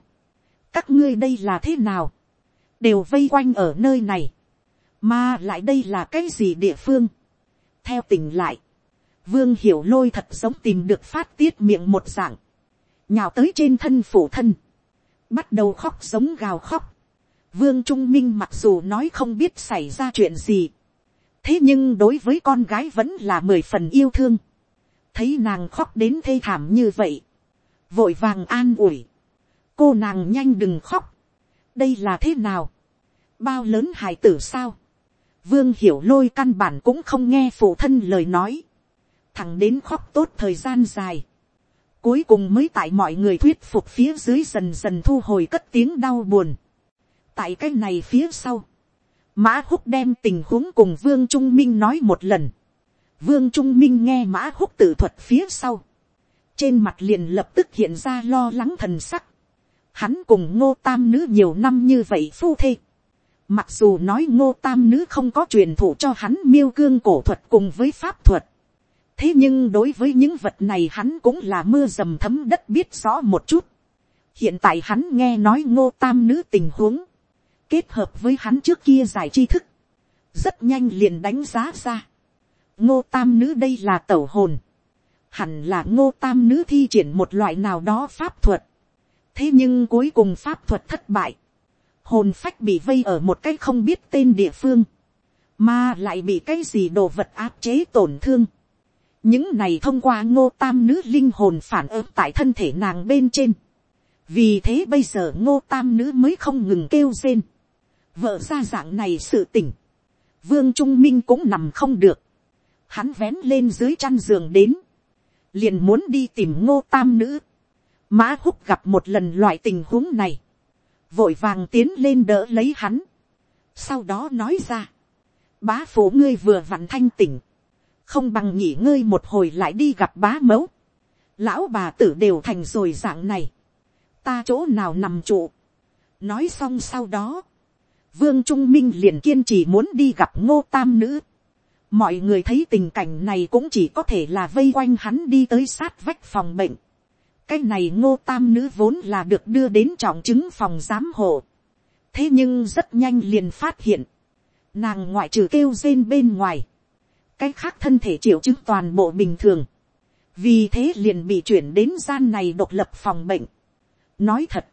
các ngươi đây là thế nào. đều vây quanh ở nơi này mà lại đây là cái gì địa phương. theo tỉnh lại, Vương hiểu lôi thật giống tìm được phát tiết miệng một dạng. Nhào tới trên thân phủ thân. Bắt đầu khóc giống gào khóc. Vương Trung Minh mặc dù nói không biết xảy ra chuyện gì. Thế nhưng đối với con gái vẫn là mười phần yêu thương. Thấy nàng khóc đến thê thảm như vậy. Vội vàng an ủi. Cô nàng nhanh đừng khóc. Đây là thế nào? Bao lớn hài tử sao? Vương hiểu lôi căn bản cũng không nghe phụ thân lời nói thằng đến khóc tốt thời gian dài. Cuối cùng mới tại mọi người thuyết phục phía dưới dần dần thu hồi cất tiếng đau buồn. Tại cái này phía sau. Mã húc đem tình huống cùng Vương Trung Minh nói một lần. Vương Trung Minh nghe mã húc tự thuật phía sau. Trên mặt liền lập tức hiện ra lo lắng thần sắc. Hắn cùng ngô tam nữ nhiều năm như vậy phu thê. Mặc dù nói ngô tam nữ không có truyền thụ cho hắn miêu cương cổ thuật cùng với pháp thuật thế nhưng đối với những vật này hắn cũng là mưa dầm thấm đất biết rõ một chút. hiện tại hắn nghe nói ngô tam nữ tình huống, kết hợp với hắn trước kia giải tri thức, rất nhanh liền đánh giá ra. ngô tam nữ đây là tẩu hồn, hẳn là ngô tam nữ thi triển một loại nào đó pháp thuật. thế nhưng cuối cùng pháp thuật thất bại, hồn phách bị vây ở một cái không biết tên địa phương, mà lại bị cái gì đồ vật áp chế tổn thương những này thông qua ngô tam nữ linh hồn phản ứng tại thân thể nàng bên trên. vì thế bây giờ ngô tam nữ mới không ngừng kêu rên. vợ ra dạng này sự tỉnh. vương trung minh cũng nằm không được. hắn vén lên dưới chăn giường đến. liền muốn đi tìm ngô tam nữ. mã húc gặp một lần loại tình huống này vội vàng tiến lên đỡ lấy hắn. sau đó nói ra. bá phụ ngươi vừa vặn thanh tỉnh không bằng nghỉ ngơi một hồi lại đi gặp bá mẫu. lão bà tử đều thành rồi dạng này. ta chỗ nào nằm trụ. nói xong sau đó, vương trung minh liền kiên trì muốn đi gặp ngô tam nữ. mọi người thấy tình cảnh này cũng chỉ có thể là vây quanh hắn đi tới sát vách phòng bệnh cái này ngô tam nữ vốn là được đưa đến trọng chứng phòng giám hộ. thế nhưng rất nhanh liền phát hiện, nàng ngoại trừ kêu rên bên ngoài, cái khác thân thể triệu chứng toàn bộ bình thường, vì thế liền bị chuyển đến gian này độc lập phòng bệnh. nói thật,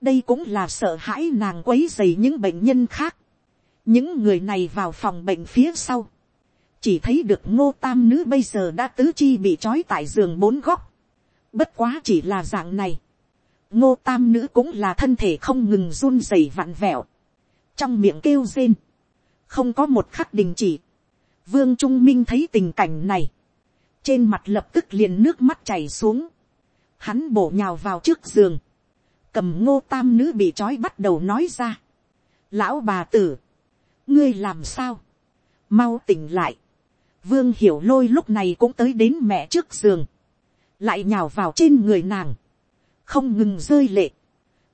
đây cũng là sợ hãi nàng quấy dày những bệnh nhân khác. những người này vào phòng bệnh phía sau, chỉ thấy được ngô tam nữ bây giờ đã tứ chi bị trói tại giường bốn góc bất quá chỉ là dạng này. ngô tam nữ cũng là thân thể không ngừng run rẩy vặn vẹo. trong miệng kêu rên. không có một khắc đình chỉ. vương trung minh thấy tình cảnh này. trên mặt lập tức liền nước mắt chảy xuống. hắn bổ nhào vào trước giường cầm ngô tam nữ bị trói bắt đầu nói ra. lão bà tử, ngươi làm sao, mau tỉnh lại. vương hiểu lôi lúc này cũng tới đến mẹ trước giường, lại nhào vào trên người nàng, không ngừng rơi lệ.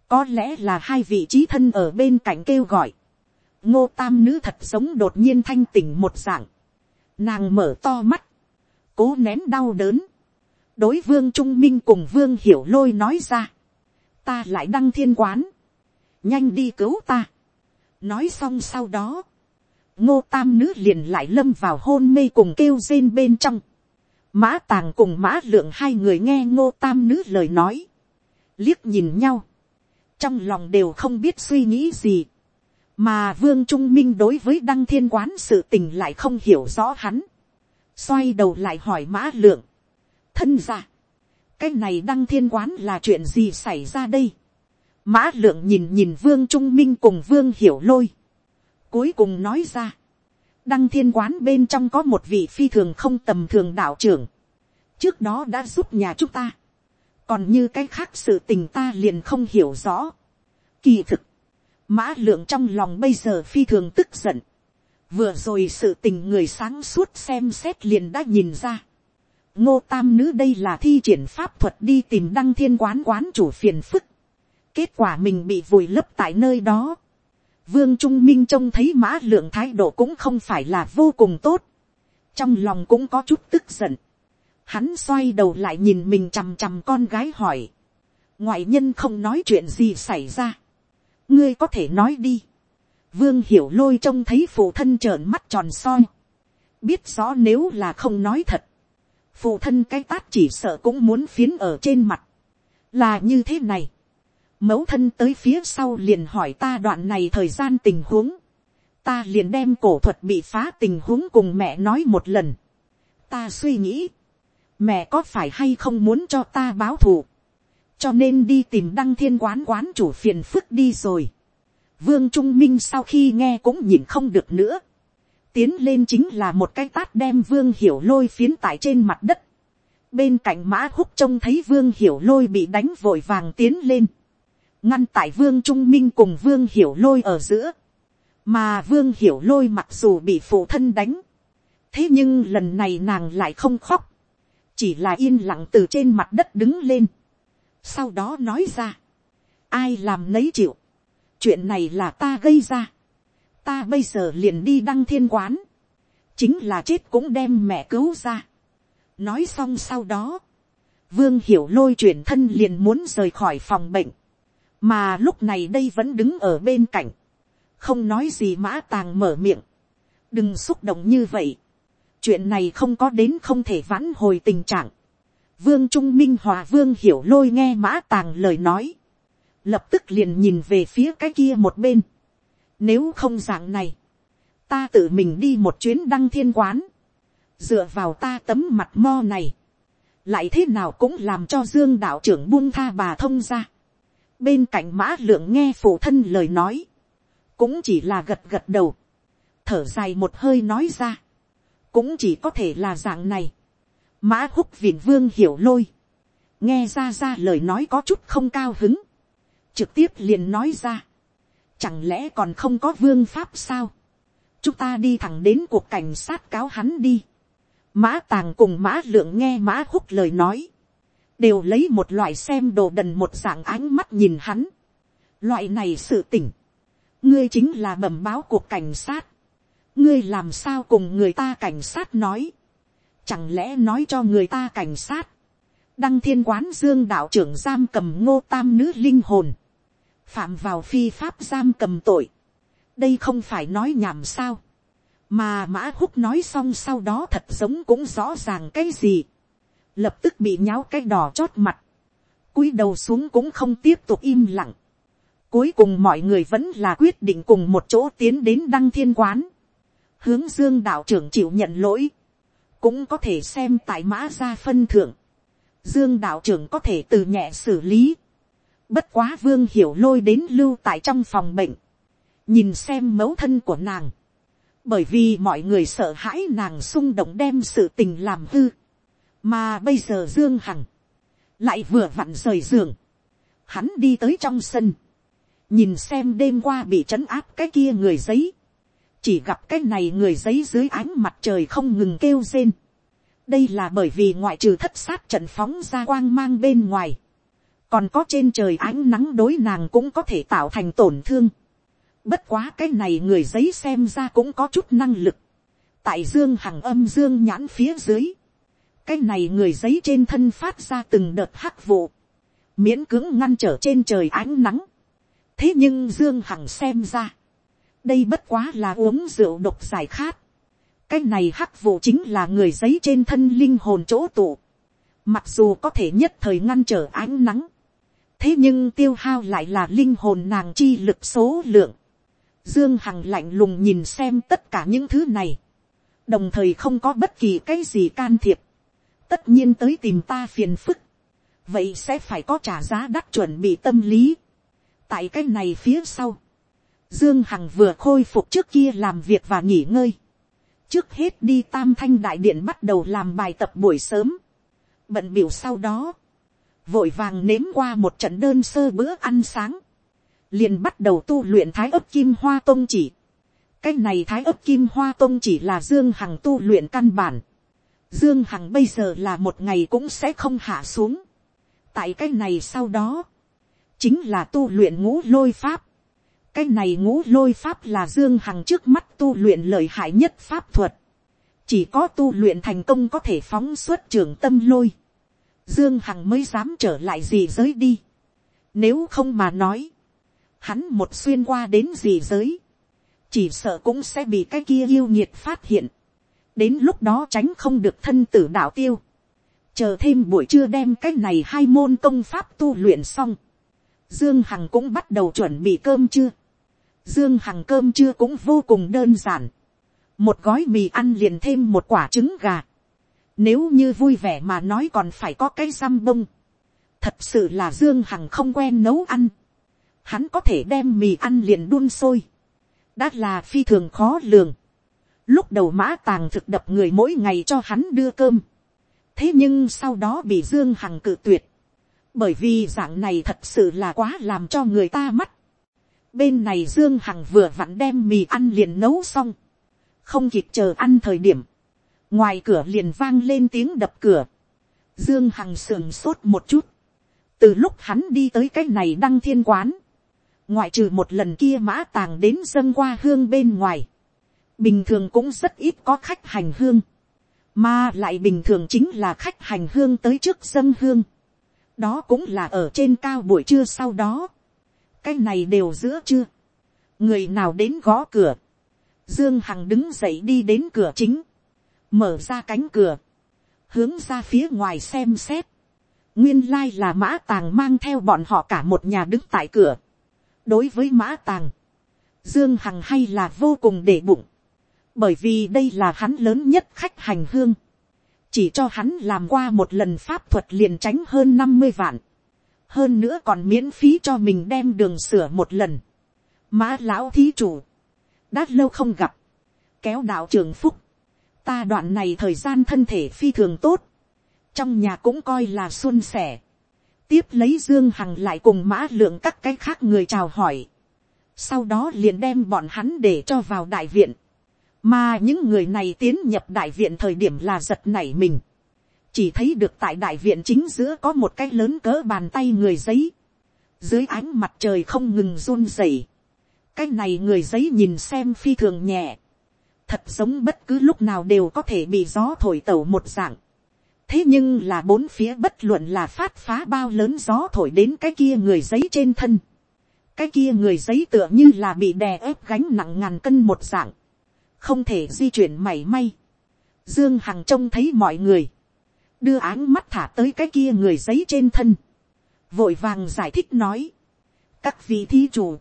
có lẽ là hai vị trí thân ở bên cạnh kêu gọi. ngô tam nữ thật sống đột nhiên thanh tỉnh một dạng. nàng mở to mắt, cố nén đau đớn. đối vương trung minh cùng vương hiểu lôi nói ra ta lại đăng thiên quán, nhanh đi cứu ta. nói xong sau đó, ngô tam nữ liền lại lâm vào hôn mê cùng kêu rên bên trong mã tàng cùng mã lượng hai người nghe ngô tam nữ lời nói, liếc nhìn nhau, trong lòng đều không biết suy nghĩ gì, mà vương trung minh đối với đăng thiên quán sự tình lại không hiểu rõ hắn, xoay đầu lại hỏi mã lượng, thân ra, cái này đăng thiên quán là chuyện gì xảy ra đây. mã lượng nhìn nhìn vương trung minh cùng vương hiểu lôi. cuối cùng nói ra, đăng thiên quán bên trong có một vị phi thường không tầm thường đạo trưởng. trước đó đã giúp nhà chúng ta. còn như cái khác sự tình ta liền không hiểu rõ. kỳ thực, mã lượng trong lòng bây giờ phi thường tức giận. vừa rồi sự tình người sáng suốt xem xét liền đã nhìn ra ngô tam nữ đây là thi triển pháp thuật đi tìm đăng thiên quán quán chủ phiền phức. kết quả mình bị vùi lấp tại nơi đó vương trung minh trông thấy mã lượng thái độ cũng không phải là vô cùng tốt. trong lòng cũng có chút tức giận. hắn xoay đầu lại nhìn mình chằm chằm con gái hỏi. ngoại nhân không nói chuyện gì xảy ra. ngươi có thể nói đi. vương hiểu lôi trông thấy phụ thân trợn mắt tròn soi. biết rõ nếu là không nói thật phụ thân cái tát chỉ sợ cũng muốn phiến ở trên mặt, là như thế này, mẫu thân tới phía sau liền hỏi ta đoạn này thời gian tình huống, ta liền đem cổ thuật bị phá tình huống cùng mẹ nói một lần, ta suy nghĩ, mẹ có phải hay không muốn cho ta báo thù, cho nên đi tìm đăng thiên quán quán chủ phiền phức đi rồi. Vương Trung Minh sau khi nghe cũng nhìn không được nữa tiến lên chính là một cái tát đem vương hiểu lôi phiến tại trên mặt đất. bên cạnh mã húc trông thấy vương hiểu lôi bị đánh vội vàng tiến lên ngăn tại vương trung minh cùng vương hiểu lôi ở giữa. mà vương hiểu lôi mặc dù bị phụ thân đánh. thế nhưng lần này nàng lại không khóc. chỉ là yên lặng từ trên mặt đất đứng lên. sau đó nói ra. ai làm nấy chịu. chuyện này là ta gây ra ta bây giờ liền đi đăng thiên quán, chính là chết cũng đem mẹ cứu ra. nói xong sau đó, vương hiểu lôi chuyển thân liền muốn rời khỏi phòng bệnh, mà lúc này đây vẫn đứng ở bên cạnh, không nói gì mã tàng mở miệng, đừng xúc động như vậy, chuyện này không có đến không thể vãn hồi tình trạng, vương trung minh hòa vương hiểu lôi nghe mã tàng lời nói, lập tức liền nhìn về phía cái kia một bên, nếu không dạng này, ta tự mình đi một chuyến đăng thiên quán, dựa vào ta tấm mặt mo này, lại thế nào cũng làm cho dương đạo trưởng buông tha bà thông ra bên cạnh mã lượng nghe phụ thân lời nói, cũng chỉ là gật gật đầu, thở dài một hơi nói ra, cũng chỉ có thể là dạng này. mã húc viện vương hiểu lôi, nghe ra ra lời nói có chút không cao hứng, trực tiếp liền nói ra, Chẳng lẽ còn không có vương pháp sao? Chúng ta đi thẳng đến cuộc cảnh sát cáo hắn đi. Mã tàng cùng mã lượng nghe mã húc lời nói. Đều lấy một loại xem đồ đần một dạng ánh mắt nhìn hắn. Loại này sự tỉnh. ngươi chính là bẩm báo cuộc cảnh sát, ngươi làm sao cùng người ta cảnh sát nói, chẳng lẽ nói cho người ta cảnh sát, đăng thiên quán dương đạo trưởng giam cầm ngô tam nữ linh hồn, phạm vào phi pháp giam cầm tội, đây không phải nói nhảm sao, mà mã húc nói xong sau đó thật giống cũng rõ ràng cái gì, lập tức bị nháo cái đỏ chót mặt, cúi đầu xuống cũng không tiếp tục im lặng, cuối cùng mọi người vẫn là quyết định cùng một chỗ tiến đến đăng thiên quán, hướng dương đạo trưởng chịu nhận lỗi, cũng có thể xem tại mã ra phân thượng, dương đạo trưởng có thể từ nhẹ xử lý, bất quá vương hiểu lôi đến lưu tại trong phòng bệnh, nhìn xem mẫu thân của nàng, bởi vì mọi người sợ hãi nàng xung động đem sự tình làm hư, mà bây giờ dương hằng, lại vừa vặn rời giường, hắn đi tới trong sân, nhìn xem đêm qua bị trấn áp cái kia người giấy, chỉ gặp cái này người giấy dưới ánh mặt trời không ngừng kêu rên. đây là bởi vì ngoại trừ thất sát trận phóng ra quang mang bên ngoài, còn có trên trời ánh nắng đối nàng cũng có thể tạo thành tổn thương. bất quá cái này người giấy xem ra cũng có chút năng lực. tại dương hằng âm dương nhãn phía dưới, cái này người giấy trên thân phát ra từng đợt hắc vụ, miễn cưỡng ngăn trở trên trời ánh nắng. thế nhưng dương hằng xem ra, đây bất quá là uống rượu độc giải khát. cái này hắc vụ chính là người giấy trên thân linh hồn chỗ tụ. mặc dù có thể nhất thời ngăn trở ánh nắng, thế nhưng tiêu hao lại là linh hồn nàng chi lực số lượng. dương hằng lạnh lùng nhìn xem tất cả những thứ này, đồng thời không có bất kỳ cái gì can thiệp, tất nhiên tới tìm ta phiền phức, vậy sẽ phải có trả giá đắt chuẩn bị tâm lý. tại cái này phía sau, Dương Hằng vừa khôi phục trước kia làm việc và nghỉ ngơi. Trước hết đi tam thanh đại điện bắt đầu làm bài tập buổi sớm. Bận biểu sau đó. Vội vàng nếm qua một trận đơn sơ bữa ăn sáng. Liền bắt đầu tu luyện thái ấp kim hoa tông chỉ. Cái này thái ấp kim hoa tông chỉ là Dương Hằng tu luyện căn bản. Dương Hằng bây giờ là một ngày cũng sẽ không hạ xuống. Tại cái này sau đó. Chính là tu luyện ngũ lôi pháp cái này ngũ lôi pháp là dương hằng trước mắt tu luyện lợi hại nhất pháp thuật. chỉ có tu luyện thành công có thể phóng xuất trường tâm lôi. dương hằng mới dám trở lại gì giới đi. nếu không mà nói, hắn một xuyên qua đến gì giới, chỉ sợ cũng sẽ bị cái kia yêu nhiệt phát hiện đến lúc đó tránh không được thân tử đạo tiêu. chờ thêm buổi trưa đem cái này hai môn công pháp tu luyện xong. Dương Hằng cũng bắt đầu chuẩn bị cơm trưa. Dương Hằng cơm trưa cũng vô cùng đơn giản. Một gói mì ăn liền thêm một quả trứng gà. Nếu như vui vẻ mà nói còn phải có cái răm bông. Thật sự là Dương Hằng không quen nấu ăn. Hắn có thể đem mì ăn liền đun sôi. Đã là phi thường khó lường. Lúc đầu mã tàng thực đập người mỗi ngày cho hắn đưa cơm. Thế nhưng sau đó bị Dương Hằng cự tuyệt. Bởi vì dạng này thật sự là quá làm cho người ta mắt Bên này Dương Hằng vừa vặn đem mì ăn liền nấu xong. Không kịp chờ ăn thời điểm. Ngoài cửa liền vang lên tiếng đập cửa. Dương Hằng sườn sốt một chút. Từ lúc hắn đi tới cái này đăng thiên quán. Ngoại trừ một lần kia mã tàng đến dâng qua hương bên ngoài. Bình thường cũng rất ít có khách hành hương. Mà lại bình thường chính là khách hành hương tới trước dân hương. Đó cũng là ở trên cao buổi trưa sau đó. Cái này đều giữa trưa. người nào đến gõ cửa, dương hằng đứng dậy đi đến cửa chính, mở ra cánh cửa, hướng ra phía ngoài xem xét, nguyên lai là mã tàng mang theo bọn họ cả một nhà đứng tại cửa, đối với mã tàng, dương hằng hay là vô cùng để bụng, bởi vì đây là hắn lớn nhất khách hành hương, chỉ cho hắn làm qua một lần pháp thuật liền tránh hơn năm mươi vạn, hơn nữa còn miễn phí cho mình đem đường sửa một lần. mã lão thí chủ, đã lâu không gặp, kéo đạo trường phúc, ta đoạn này thời gian thân thể phi thường tốt, trong nhà cũng coi là xuân sẻ, tiếp lấy dương hằng lại cùng mã lượng các cái khác người chào hỏi, sau đó liền đem bọn hắn để cho vào đại viện, mà những người này tiến nhập đại viện thời điểm là giật nảy mình, chỉ thấy được tại đại viện chính giữa có một cái lớn cỡ bàn tay người giấy, dưới ánh mặt trời không ngừng run rẩy, cái này người giấy nhìn xem phi thường nhẹ, thật giống bất cứ lúc nào đều có thể bị gió thổi tẩu một dạng. thế nhưng là bốn phía bất luận là phát phá bao lớn gió thổi đến cái kia người giấy trên thân. cái kia người giấy tựa như là bị đè ép gánh nặng ngàn cân một dạng, không thể di chuyển mảy may. dương hằng trông thấy mọi người, đưa áng mắt thả tới cái kia người giấy trên thân, vội vàng giải thích nói, các vị thí chủ,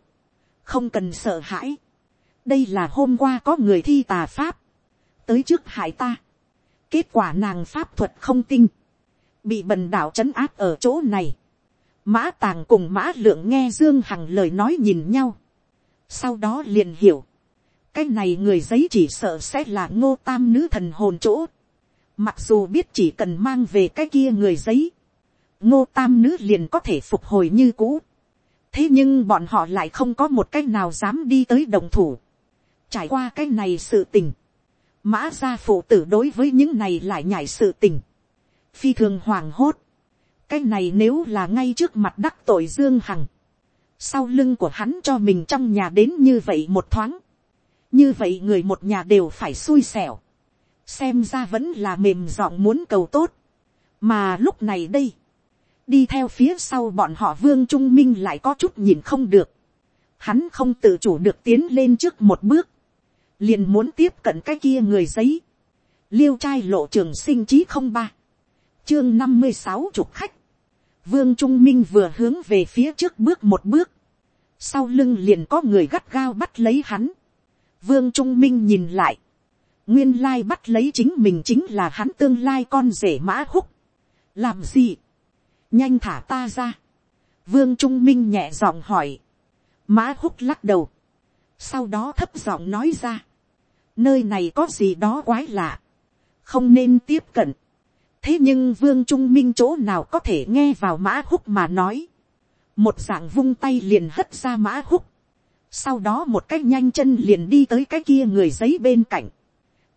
không cần sợ hãi, đây là hôm qua có người thi tà pháp, tới trước hại ta, kết quả nàng pháp thuật không tinh, bị bần đạo trấn áp ở chỗ này, mã tàng cùng mã lượng nghe dương hằng lời nói nhìn nhau, sau đó liền hiểu, cái này người giấy chỉ sợ sẽ là ngô tam nữ thần hồn chỗ, mặc dù biết chỉ cần mang về cái kia người giấy, ngô tam nữ liền có thể phục hồi như cũ, thế nhưng bọn họ lại không có một cái nào dám đi tới đồng thủ, trải qua cái này sự tình, mã gia phụ tử đối với những này lại nhảy sự tình, phi thường hoàng hốt, cái này nếu là ngay trước mặt đắc tội dương hằng, sau lưng của hắn cho mình trong nhà đến như vậy một thoáng, như vậy người một nhà đều phải xui xẻo, xem ra vẫn là mềm giọng muốn cầu tốt, mà lúc này đây, đi theo phía sau bọn họ vương trung minh lại có chút nhìn không được, hắn không tự chủ được tiến lên trước một bước, liền muốn tiếp cận cái kia người giấy, liêu trai lộ trường sinh chí không ba, chương năm mươi sáu chục khách, vương trung minh vừa hướng về phía trước bước một bước, sau lưng liền có người gắt gao bắt lấy hắn, vương trung minh nhìn lại, nguyên lai bắt lấy chính mình chính là hắn tương lai con rể mã húc, làm gì, nhanh thả ta ra, vương trung minh nhẹ giọng hỏi, mã húc lắc đầu, sau đó thấp giọng nói ra, nơi này có gì đó quái lạ, không nên tiếp cận. thế nhưng vương trung minh chỗ nào có thể nghe vào mã húc mà nói, một dạng vung tay liền hất ra mã húc, sau đó một cái nhanh chân liền đi tới cái kia người giấy bên cạnh,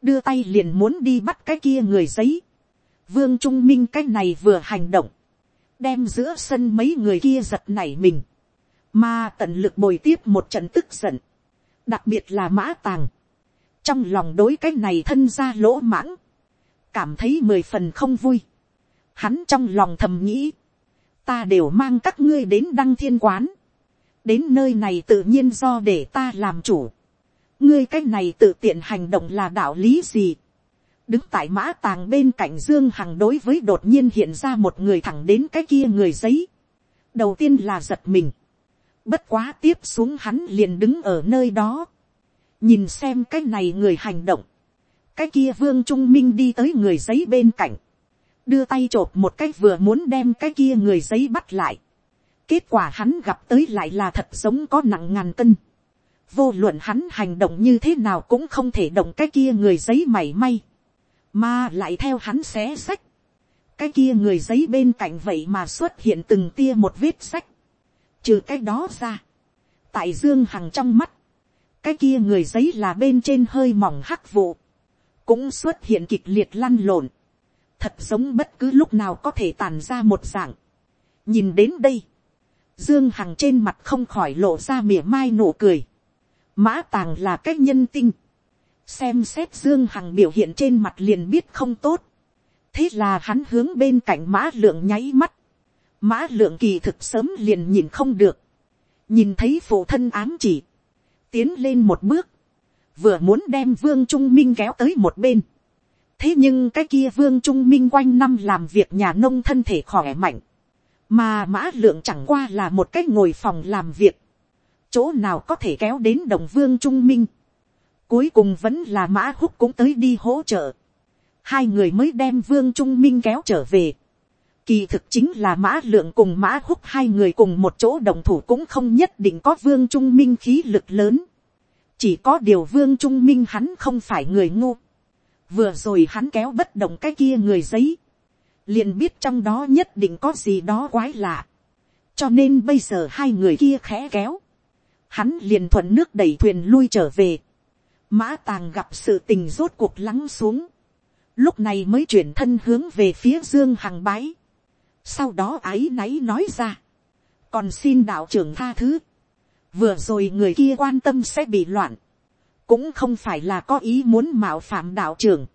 đưa tay liền muốn đi bắt cái kia người giấy, vương trung minh cái này vừa hành động, đem giữa sân mấy người kia giật nảy mình, mà tận lực bồi tiếp một trận tức giận, đặc biệt là mã tàng, trong lòng đối cái này thân ra lỗ mãng, cảm thấy mười phần không vui. Hắn trong lòng thầm nghĩ, ta đều mang các ngươi đến đăng thiên quán, đến nơi này tự nhiên do để ta làm chủ. ngươi cái này tự tiện hành động là đạo lý gì. đứng tại mã tàng bên cạnh dương hằng đối với đột nhiên hiện ra một người thẳng đến cái kia người giấy. đầu tiên là giật mình. bất quá tiếp xuống hắn liền đứng ở nơi đó nhìn xem cái này người hành động, cái kia vương trung minh đi tới người giấy bên cạnh, đưa tay chộp một cái vừa muốn đem cái kia người giấy bắt lại, kết quả hắn gặp tới lại là thật giống có nặng ngàn cân, vô luận hắn hành động như thế nào cũng không thể động cái kia người giấy mảy may, mà lại theo hắn xé sách, cái kia người giấy bên cạnh vậy mà xuất hiện từng tia một vết sách, trừ cái đó ra, tại dương hằng trong mắt, cái kia người giấy là bên trên hơi mỏng hắc vụ, cũng xuất hiện kịch liệt lăn lộn, thật giống bất cứ lúc nào có thể tàn ra một dạng. nhìn đến đây, dương hằng trên mặt không khỏi lộ ra mỉa mai nụ cười, mã tàng là cách nhân tinh, xem xét dương hằng biểu hiện trên mặt liền biết không tốt, thế là hắn hướng bên cạnh mã lượng nháy mắt, mã lượng kỳ thực sớm liền nhìn không được, nhìn thấy phụ thân ám chỉ, tiến lên một bước, vừa muốn đem vương trung minh kéo tới một bên. thế nhưng cái kia vương trung minh quanh năm làm việc nhà nông thân thể khỏe mạnh, mà mã lượng chẳng qua là một cái ngồi phòng làm việc, chỗ nào có thể kéo đến đồng vương trung minh. cuối cùng vẫn là mã húc cũng tới đi hỗ trợ. hai người mới đem vương trung minh kéo trở về. Kỳ thực chính là mã lượng cùng mã húc hai người cùng một chỗ đồng thủ cũng không nhất định có vương trung minh khí lực lớn. Chỉ có điều vương trung minh hắn không phải người ngu. Vừa rồi hắn kéo bất động cái kia người giấy liền biết trong đó nhất định có gì đó quái lạ. Cho nên bây giờ hai người kia khẽ kéo. Hắn liền thuận nước đẩy thuyền lui trở về. Mã tàng gặp sự tình rốt cuộc lắng xuống lúc này mới chuyển thân hướng về phía dương hằng bái sau đó ái náy nói ra, còn xin đạo trưởng tha thứ, vừa rồi người kia quan tâm sẽ bị loạn, cũng không phải là có ý muốn mạo phạm đạo trưởng.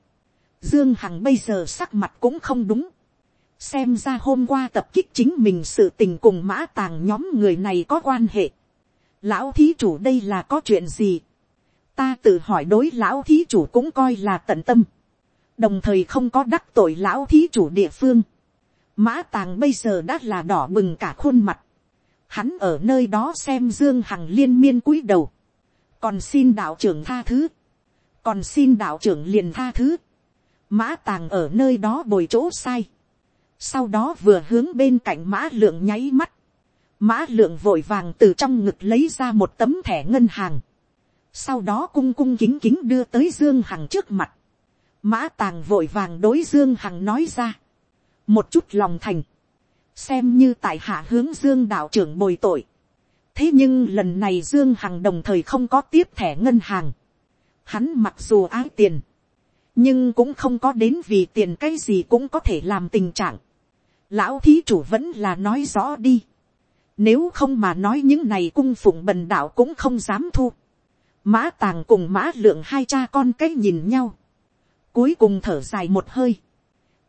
Dương Hằng bây giờ sắc mặt cũng không đúng. Xem ra hôm qua tập kích chính mình sự tình cùng mã tàng nhóm người này có quan hệ. Lão thí chủ đây là có chuyện gì? Ta tự hỏi đối lão thí chủ cũng coi là tận tâm. Đồng thời không có đắc tội lão thí chủ địa phương. Mã tàng bây giờ đã là đỏ bừng cả khuôn mặt. Hắn ở nơi đó xem Dương Hằng liên miên cúi đầu. Còn xin đạo trưởng tha thứ. Còn xin đạo trưởng liền tha thứ. Mã tàng ở nơi đó bồi chỗ sai. Sau đó vừa hướng bên cạnh mã lượng nháy mắt. Mã lượng vội vàng từ trong ngực lấy ra một tấm thẻ ngân hàng. Sau đó cung cung kính kính đưa tới Dương Hằng trước mặt. Mã tàng vội vàng đối Dương Hằng nói ra. Một chút lòng thành. Xem như tại hạ hướng Dương đạo trưởng bồi tội. Thế nhưng lần này Dương Hằng đồng thời không có tiếp thẻ ngân hàng. Hắn mặc dù ái tiền. Nhưng cũng không có đến vì tiền cái gì cũng có thể làm tình trạng. Lão thí chủ vẫn là nói rõ đi. Nếu không mà nói những này cung phụng bần đạo cũng không dám thu. Mã tàng cùng mã lượng hai cha con cái nhìn nhau. Cuối cùng thở dài một hơi.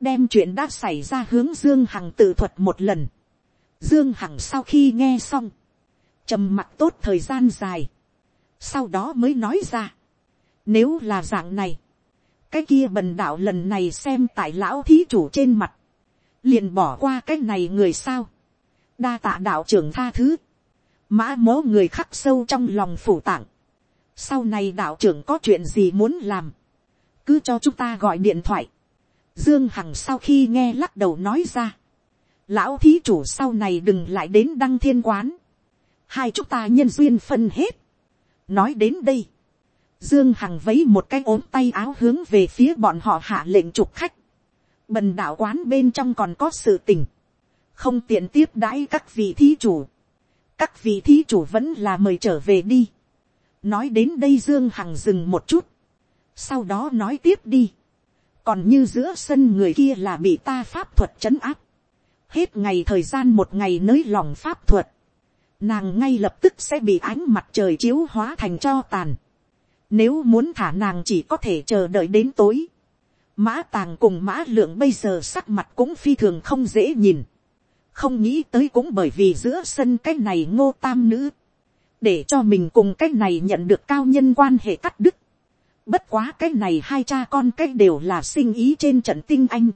Đem chuyện đã xảy ra hướng Dương Hằng tự thuật một lần. Dương Hằng sau khi nghe xong. trầm mặt tốt thời gian dài. Sau đó mới nói ra. Nếu là dạng này. Cái kia bần đạo lần này xem tại lão thí chủ trên mặt. Liền bỏ qua cái này người sao. Đa tạ đạo trưởng tha thứ. Mã mố người khắc sâu trong lòng phủ tạng sau này đạo trưởng có chuyện gì muốn làm, cứ cho chúng ta gọi điện thoại. Dương Hằng sau khi nghe lắc đầu nói ra, lão thí chủ sau này đừng lại đến đăng thiên quán, hai chúng ta nhân duyên phân hết. nói đến đây, Dương Hằng vấy một cái ốm tay áo hướng về phía bọn họ hạ lệnh trục khách. Bần đạo quán bên trong còn có sự tình. Không tiện tiếp đãi các vị thí chủ. Các vị thí chủ vẫn là mời trở về đi. Nói đến đây dương hằng dừng một chút, sau đó nói tiếp đi, còn như giữa sân người kia là bị ta pháp thuật trấn áp, hết ngày thời gian một ngày nới lòng pháp thuật, nàng ngay lập tức sẽ bị ánh mặt trời chiếu hóa thành cho tàn, nếu muốn thả nàng chỉ có thể chờ đợi đến tối, mã tàng cùng mã lượng bây giờ sắc mặt cũng phi thường không dễ nhìn, không nghĩ tới cũng bởi vì giữa sân cái này ngô tam nữ, để cho mình cùng cái này nhận được cao nhân quan hệ cắt đứt. Bất quá cái này hai cha con cái đều là sinh ý trên trận tinh anh.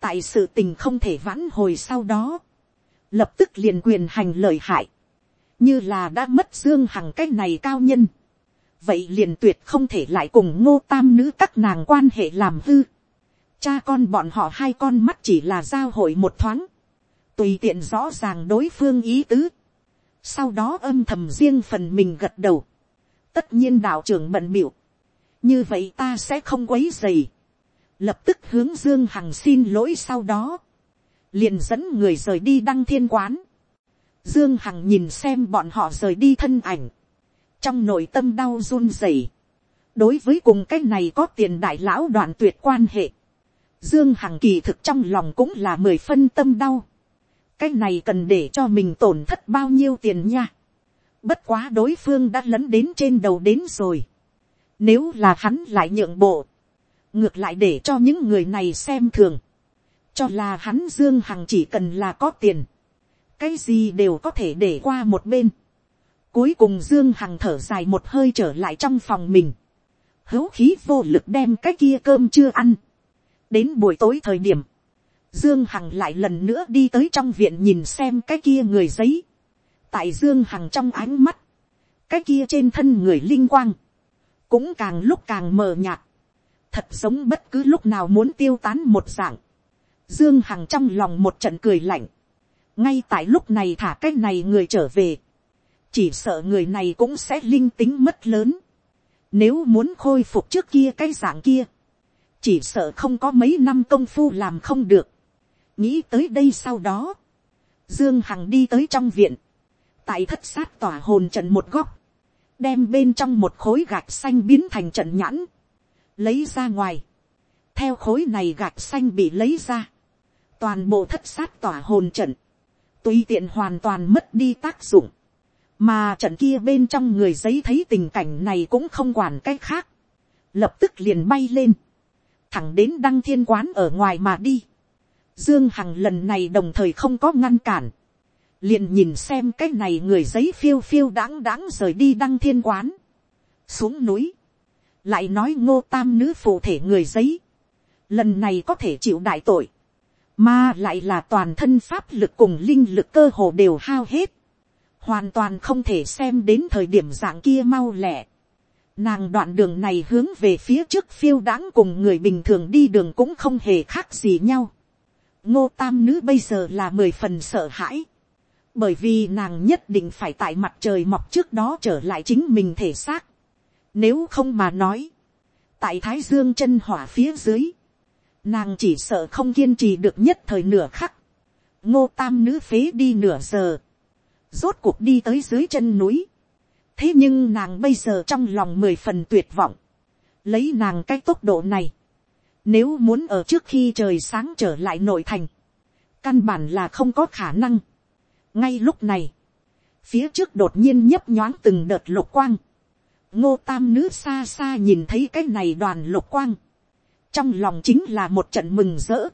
Tại sự tình không thể vãn hồi sau đó. Lập tức liền quyền hành lợi hại. Như là đã mất dương hằng cái này cao nhân. Vậy liền tuyệt không thể lại cùng ngô tam nữ các nàng quan hệ làm hư. Cha con bọn họ hai con mắt chỉ là giao hội một thoáng. Tùy tiện rõ ràng đối phương ý tứ. Sau đó âm thầm riêng phần mình gật đầu, tất nhiên đạo trưởng bận biểu, như vậy ta sẽ không quấy dày, lập tức hướng dương hằng xin lỗi sau đó, liền dẫn người rời đi đăng thiên quán, dương hằng nhìn xem bọn họ rời đi thân ảnh, trong nội tâm đau run rẩy, đối với cùng cái này có tiền đại lão đoạn tuyệt quan hệ, dương hằng kỳ thực trong lòng cũng là mười phân tâm đau, cái này cần để cho mình tổn thất bao nhiêu tiền nha. Bất quá đối phương đã lấn đến trên đầu đến rồi. Nếu là hắn lại nhượng bộ. Ngược lại để cho những người này xem thường. Cho là hắn Dương Hằng chỉ cần là có tiền. Cái gì đều có thể để qua một bên. Cuối cùng Dương Hằng thở dài một hơi trở lại trong phòng mình. Hấu khí vô lực đem cái kia cơm chưa ăn. Đến buổi tối thời điểm, Dương Hằng lại lần nữa đi tới trong viện nhìn xem cái kia người giấy. Tại Dương Hằng trong ánh mắt. Cái kia trên thân người linh quang. Cũng càng lúc càng mờ nhạt. Thật giống bất cứ lúc nào muốn tiêu tán một dạng. Dương Hằng trong lòng một trận cười lạnh. Ngay tại lúc này thả cái này người trở về. Chỉ sợ người này cũng sẽ linh tính mất lớn. Nếu muốn khôi phục trước kia cái dạng kia. Chỉ sợ không có mấy năm công phu làm không được nghĩ tới đây sau đó, dương hằng đi tới trong viện, tại thất sát tỏa hồn trận một góc, đem bên trong một khối gạch xanh biến thành trận nhãn, lấy ra ngoài, theo khối này gạch xanh bị lấy ra, toàn bộ thất sát tỏa hồn trận, tùy tiện hoàn toàn mất đi tác dụng, mà trận kia bên trong người giấy thấy tình cảnh này cũng không quản cái khác, lập tức liền bay lên, thẳng đến đăng thiên quán ở ngoài mà đi. Dương Hằng lần này đồng thời không có ngăn cản, liền nhìn xem cái này người giấy phiêu phiêu đáng đáng rời đi đăng thiên quán, xuống núi, lại nói ngô tam nữ phụ thể người giấy, lần này có thể chịu đại tội, mà lại là toàn thân pháp lực cùng linh lực cơ hồ đều hao hết, hoàn toàn không thể xem đến thời điểm dạng kia mau lẹ. Nàng đoạn đường này hướng về phía trước phiêu đáng cùng người bình thường đi đường cũng không hề khác gì nhau. ngô tam nữ bây giờ là mười phần sợ hãi, bởi vì nàng nhất định phải tại mặt trời mọc trước đó trở lại chính mình thể xác. Nếu không mà nói, tại thái dương chân hỏa phía dưới, nàng chỉ sợ không kiên trì được nhất thời nửa khắc. ngô tam nữ phế đi nửa giờ, rốt cuộc đi tới dưới chân núi. thế nhưng nàng bây giờ trong lòng mười phần tuyệt vọng, lấy nàng cái tốc độ này, nếu muốn ở trước khi trời sáng trở lại nội thành, căn bản là không có khả năng. ngay lúc này, phía trước đột nhiên nhấp nhoáng từng đợt lục quang, ngô tam nữ xa xa nhìn thấy cái này đoàn lục quang, trong lòng chính là một trận mừng rỡ.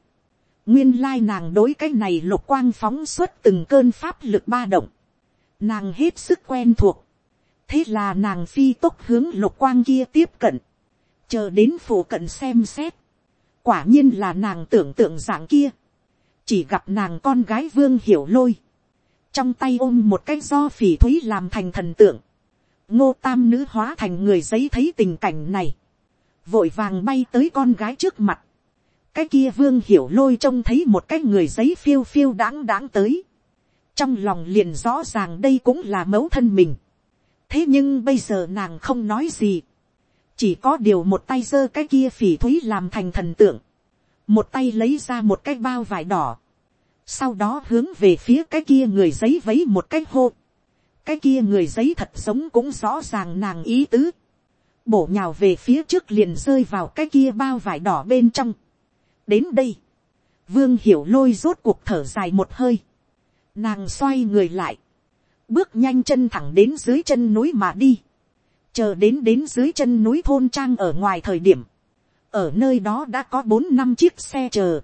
nguyên lai nàng đối cái này lục quang phóng suốt từng cơn pháp lực ba động, nàng hết sức quen thuộc, thế là nàng phi tốc hướng lục quang kia tiếp cận, chờ đến phủ cận xem xét, quả nhiên là nàng tưởng tượng dạng kia, chỉ gặp nàng con gái vương hiểu lôi, trong tay ôm một cái do phỉ thúy làm thành thần tượng, ngô tam nữ hóa thành người giấy thấy tình cảnh này, vội vàng bay tới con gái trước mặt, cái kia vương hiểu lôi trông thấy một cái người giấy phiêu phiêu đáng đáng tới, trong lòng liền rõ ràng đây cũng là mẫu thân mình. thế nhưng bây giờ nàng không nói gì, chỉ có điều một tay giơ cái kia phỉ thúy làm thành thần tượng, một tay lấy ra một cái bao vải đỏ, sau đó hướng về phía cái kia người giấy vấy một cái hô, cái kia người giấy thật sống cũng rõ ràng nàng ý tứ, bổ nhào về phía trước liền rơi vào cái kia bao vải đỏ bên trong. đến đây, vương hiểu lôi rốt cuộc thở dài một hơi, Nàng xoay người lại. Bước nhanh chân thẳng đến dưới chân núi mà đi. Chờ đến đến dưới chân núi thôn trang ở ngoài thời điểm. Ở nơi đó đã có bốn năm chiếc xe chờ.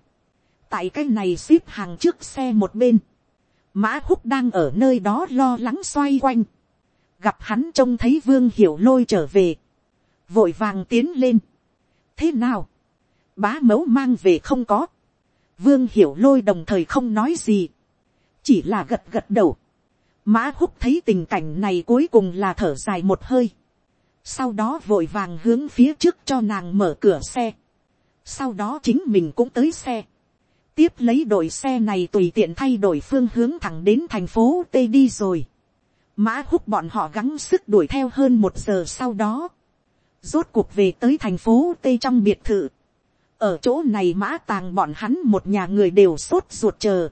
Tại cái này xếp hàng trước xe một bên. Mã húc đang ở nơi đó lo lắng xoay quanh. Gặp hắn trông thấy vương hiểu lôi trở về. Vội vàng tiến lên. Thế nào? Bá mẫu mang về không có. Vương hiểu lôi đồng thời không nói gì chỉ là gật gật đầu. mã húc thấy tình cảnh này cuối cùng là thở dài một hơi. sau đó vội vàng hướng phía trước cho nàng mở cửa xe. sau đó chính mình cũng tới xe. tiếp lấy đội xe này tùy tiện thay đổi phương hướng thẳng đến thành phố t đi rồi. mã húc bọn họ gắng sức đuổi theo hơn một giờ sau đó. rốt cuộc về tới thành phố t trong biệt thự. ở chỗ này mã tàng bọn hắn một nhà người đều sốt ruột chờ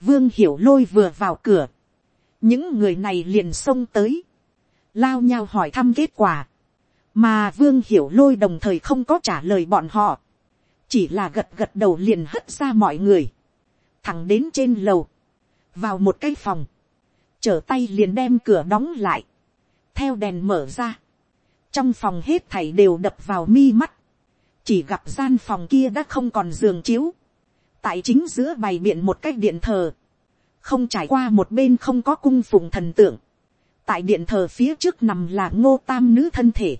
Vương hiểu lôi vừa vào cửa. Những người này liền xông tới. Lao nhau hỏi thăm kết quả. Mà vương hiểu lôi đồng thời không có trả lời bọn họ. Chỉ là gật gật đầu liền hất ra mọi người. Thẳng đến trên lầu. Vào một cái phòng. Trở tay liền đem cửa đóng lại. Theo đèn mở ra. Trong phòng hết thảy đều đập vào mi mắt. Chỉ gặp gian phòng kia đã không còn giường chiếu tại chính giữa bày biện một cái điện thờ, không trải qua một bên không có cung phụng thần tượng, tại điện thờ phía trước nằm là ngô tam nữ thân thể,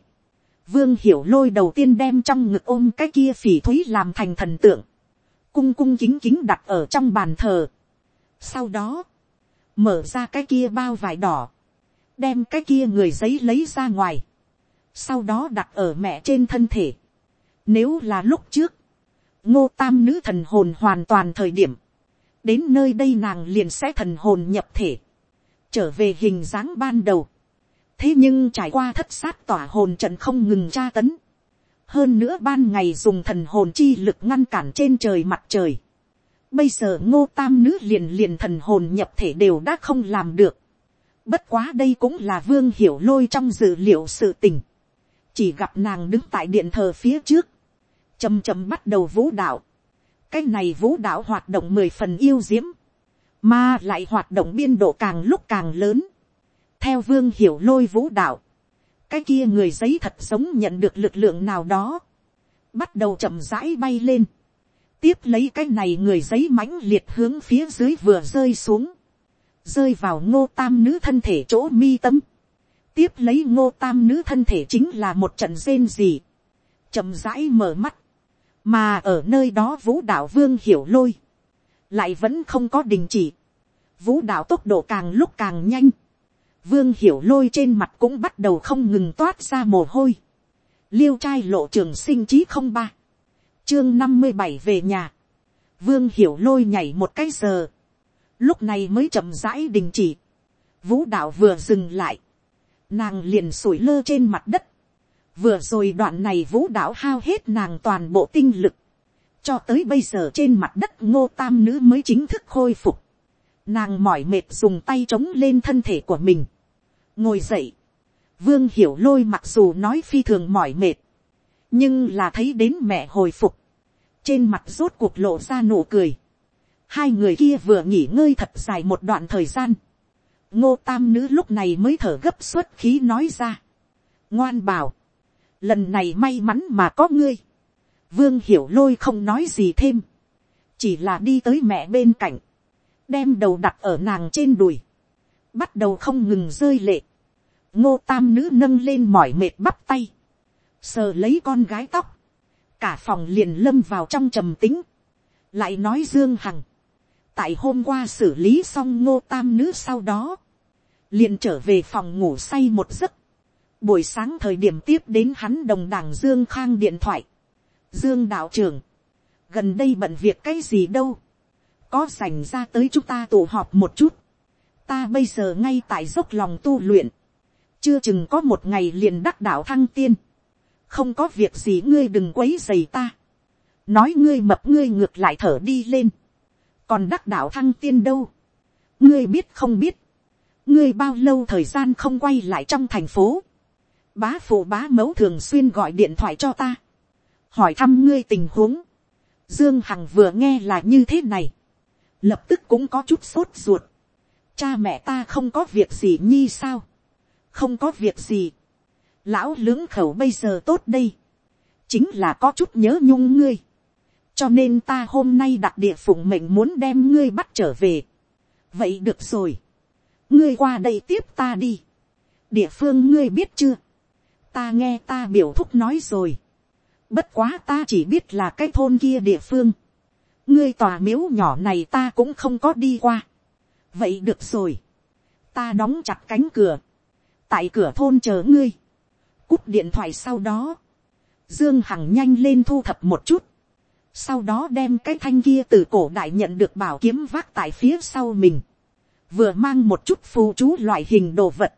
vương hiểu lôi đầu tiên đem trong ngực ôm cái kia phỉ thúy làm thành thần tượng, cung cung kính kính đặt ở trong bàn thờ. Sau đó, mở ra cái kia bao vải đỏ, đem cái kia người giấy lấy ra ngoài, sau đó đặt ở mẹ trên thân thể. Nếu là lúc trước, ngô tam nữ thần hồn hoàn toàn thời điểm, đến nơi đây nàng liền sẽ thần hồn nhập thể, trở về hình dáng ban đầu. thế nhưng trải qua thất sát tỏa hồn trận không ngừng tra tấn, hơn nữa ban ngày dùng thần hồn chi lực ngăn cản trên trời mặt trời. Bây giờ ngô tam nữ liền liền thần hồn nhập thể đều đã không làm được. Bất quá đây cũng là vương hiểu lôi trong dự liệu sự tình. Chỉ gặp nàng đứng tại điện thờ phía trước chầm chầm bắt đầu vũ đạo. cái này vũ đạo hoạt động mười phần yêu diễm, mà lại hoạt động biên độ càng lúc càng lớn. theo vương hiểu lôi vũ đạo, cái kia người giấy thật sống nhận được lực lượng nào đó, bắt đầu chậm rãi bay lên, tiếp lấy cái này người giấy mãnh liệt hướng phía dưới vừa rơi xuống, rơi vào ngô tam nữ thân thể chỗ mi tâm, tiếp lấy ngô tam nữ thân thể chính là một trận rên gì, chậm rãi mở mắt, mà ở nơi đó vũ đạo vương hiểu lôi, lại vẫn không có đình chỉ, vũ đạo tốc độ càng lúc càng nhanh, vương hiểu lôi trên mặt cũng bắt đầu không ngừng toát ra mồ hôi, liêu trai lộ trường sinh chí không ba, chương năm mươi bảy về nhà, vương hiểu lôi nhảy một cái giờ, lúc này mới chậm rãi đình chỉ, vũ đạo vừa dừng lại, nàng liền sủi lơ trên mặt đất, vừa rồi đoạn này vũ đạo hao hết nàng toàn bộ tinh lực, cho tới bây giờ trên mặt đất ngô tam nữ mới chính thức khôi phục, nàng mỏi mệt dùng tay chống lên thân thể của mình, ngồi dậy, vương hiểu lôi mặc dù nói phi thường mỏi mệt, nhưng là thấy đến mẹ hồi phục, trên mặt rốt cuộc lộ ra nụ cười, hai người kia vừa nghỉ ngơi thật dài một đoạn thời gian, ngô tam nữ lúc này mới thở gấp suất khí nói ra, ngoan bảo, lần này may mắn mà có ngươi, vương hiểu lôi không nói gì thêm, chỉ là đi tới mẹ bên cạnh, đem đầu đặt ở nàng trên đùi, bắt đầu không ngừng rơi lệ, ngô tam nữ nâng lên mỏi mệt bắp tay, sờ lấy con gái tóc, cả phòng liền lâm vào trong trầm tính, lại nói dương hằng, tại hôm qua xử lý xong ngô tam nữ sau đó, liền trở về phòng ngủ say một giấc, buổi sáng thời điểm tiếp đến hắn đồng đảng dương khang điện thoại, dương đạo trưởng, gần đây bận việc cái gì đâu, có dành ra tới chúng ta tụ họp một chút, ta bây giờ ngay tại dốc lòng tu luyện, chưa chừng có một ngày liền đắc đạo thăng tiên, không có việc gì ngươi đừng quấy dày ta, nói ngươi mập ngươi ngược lại thở đi lên, còn đắc đạo thăng tiên đâu, ngươi biết không biết, ngươi bao lâu thời gian không quay lại trong thành phố, bá phụ bá mẫu thường xuyên gọi điện thoại cho ta, hỏi thăm ngươi tình huống, dương hằng vừa nghe là như thế này, lập tức cũng có chút sốt ruột, cha mẹ ta không có việc gì nhi sao, không có việc gì, lão lưỡng khẩu bây giờ tốt đây, chính là có chút nhớ nhung ngươi, cho nên ta hôm nay đặt địa phụng mệnh muốn đem ngươi bắt trở về. vậy được rồi, ngươi qua đây tiếp ta đi, địa phương ngươi biết chưa, ta nghe ta biểu thúc nói rồi, bất quá ta chỉ biết là cái thôn kia địa phương, ngươi tòa miếu nhỏ này ta cũng không có đi qua, vậy được rồi, ta đóng chặt cánh cửa, tại cửa thôn chờ ngươi, cúp điện thoại sau đó, dương hằng nhanh lên thu thập một chút, sau đó đem cái thanh kia từ cổ đại nhận được bảo kiếm vác tại phía sau mình, vừa mang một chút phù chú loại hình đồ vật,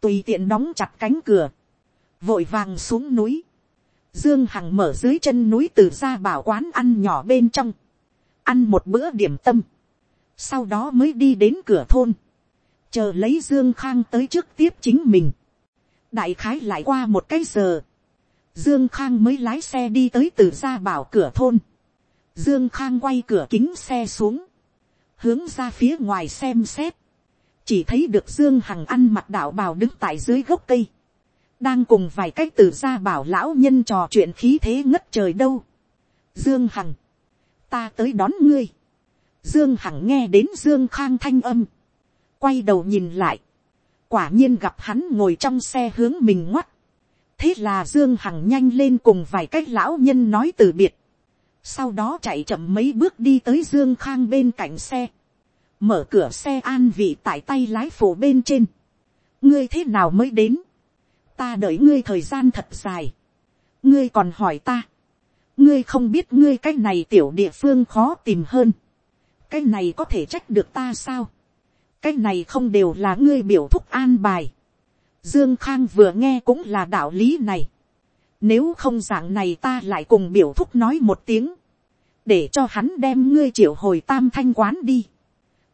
tùy tiện đóng chặt cánh cửa, vội vàng xuống núi, dương hằng mở dưới chân núi từ ra bảo quán ăn nhỏ bên trong, ăn một bữa điểm tâm, sau đó mới đi đến cửa thôn, chờ lấy dương khang tới trước tiếp chính mình, đại khái lại qua một cái giờ, Dương Khang mới lái xe đi tới từ ra bảo cửa thôn. Dương Khang quay cửa kính xe xuống. Hướng ra phía ngoài xem xét. Chỉ thấy được Dương Hằng ăn mặt đạo bào đứng tại dưới gốc cây. Đang cùng vài cách từ ra bảo lão nhân trò chuyện khí thế ngất trời đâu. Dương Hằng. Ta tới đón ngươi. Dương Hằng nghe đến Dương Khang thanh âm. Quay đầu nhìn lại. Quả nhiên gặp hắn ngồi trong xe hướng mình ngoắt thế là dương hằng nhanh lên cùng vài cách lão nhân nói từ biệt. sau đó chạy chậm mấy bước đi tới dương khang bên cạnh xe. mở cửa xe an vị tại tay lái phổ bên trên. ngươi thế nào mới đến ta đợi ngươi thời gian thật dài. ngươi còn hỏi ta. ngươi không biết ngươi cái này tiểu địa phương khó tìm hơn. cái này có thể trách được ta sao. cái này không đều là ngươi biểu thúc an bài Dương Khang vừa nghe cũng là đạo lý này. Nếu không dạng này ta lại cùng biểu thúc nói một tiếng. Để cho hắn đem ngươi triệu hồi tam thanh quán đi.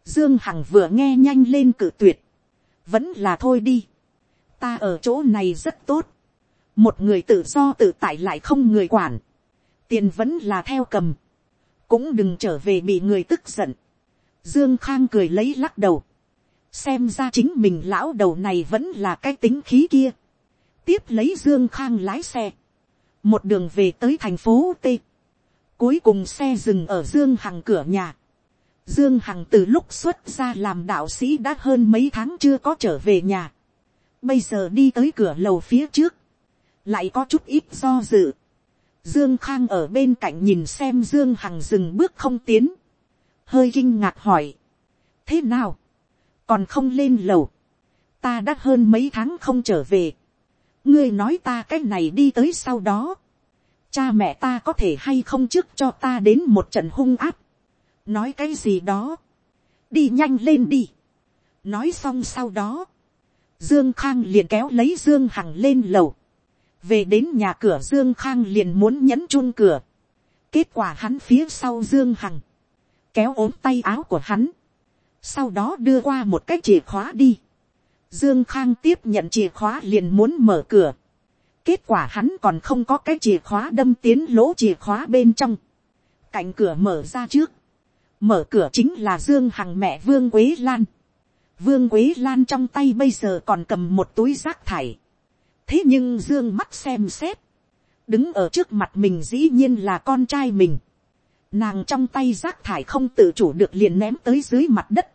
Dương Hằng vừa nghe nhanh lên cử tuyệt. Vẫn là thôi đi. Ta ở chỗ này rất tốt. Một người tự do tự tại lại không người quản. Tiền vẫn là theo cầm. Cũng đừng trở về bị người tức giận. Dương Khang cười lấy lắc đầu. xem ra chính mình lão đầu này vẫn là cái tính khí kia. tiếp lấy dương khang lái xe, một đường về tới thành phố t. cuối cùng xe dừng ở dương hằng cửa nhà. dương hằng từ lúc xuất ra làm đạo sĩ đã hơn mấy tháng chưa có trở về nhà bây giờ đi tới cửa lầu phía trước, lại có chút ít do dự. Dương Khang ở bên cạnh nhìn xem Dương Hằng dừng bước không tiến. Hơi kinh ngạc hỏi. Thế nào? Còn không lên lầu. Ta đã hơn mấy tháng không trở về. Ngươi nói ta cái này đi tới sau đó. Cha mẹ ta có thể hay không trước cho ta đến một trận hung áp. Nói cái gì đó. Đi nhanh lên đi. Nói xong sau đó. Dương Khang liền kéo lấy Dương Hằng lên lầu. Về đến nhà cửa dương khang liền muốn nhấn chun cửa, kết quả hắn phía sau dương hằng, kéo ốm tay áo của hắn, sau đó đưa qua một cái chìa khóa đi, dương khang tiếp nhận chìa khóa liền muốn mở cửa, kết quả hắn còn không có cái chìa khóa đâm tiến lỗ chìa khóa bên trong, cạnh cửa mở ra trước, mở cửa chính là dương hằng mẹ vương quế lan, vương quế lan trong tay bây giờ còn cầm một túi rác thải, thế nhưng dương mắt xem xét, đứng ở trước mặt mình dĩ nhiên là con trai mình, nàng trong tay rác thải không tự chủ được liền ném tới dưới mặt đất,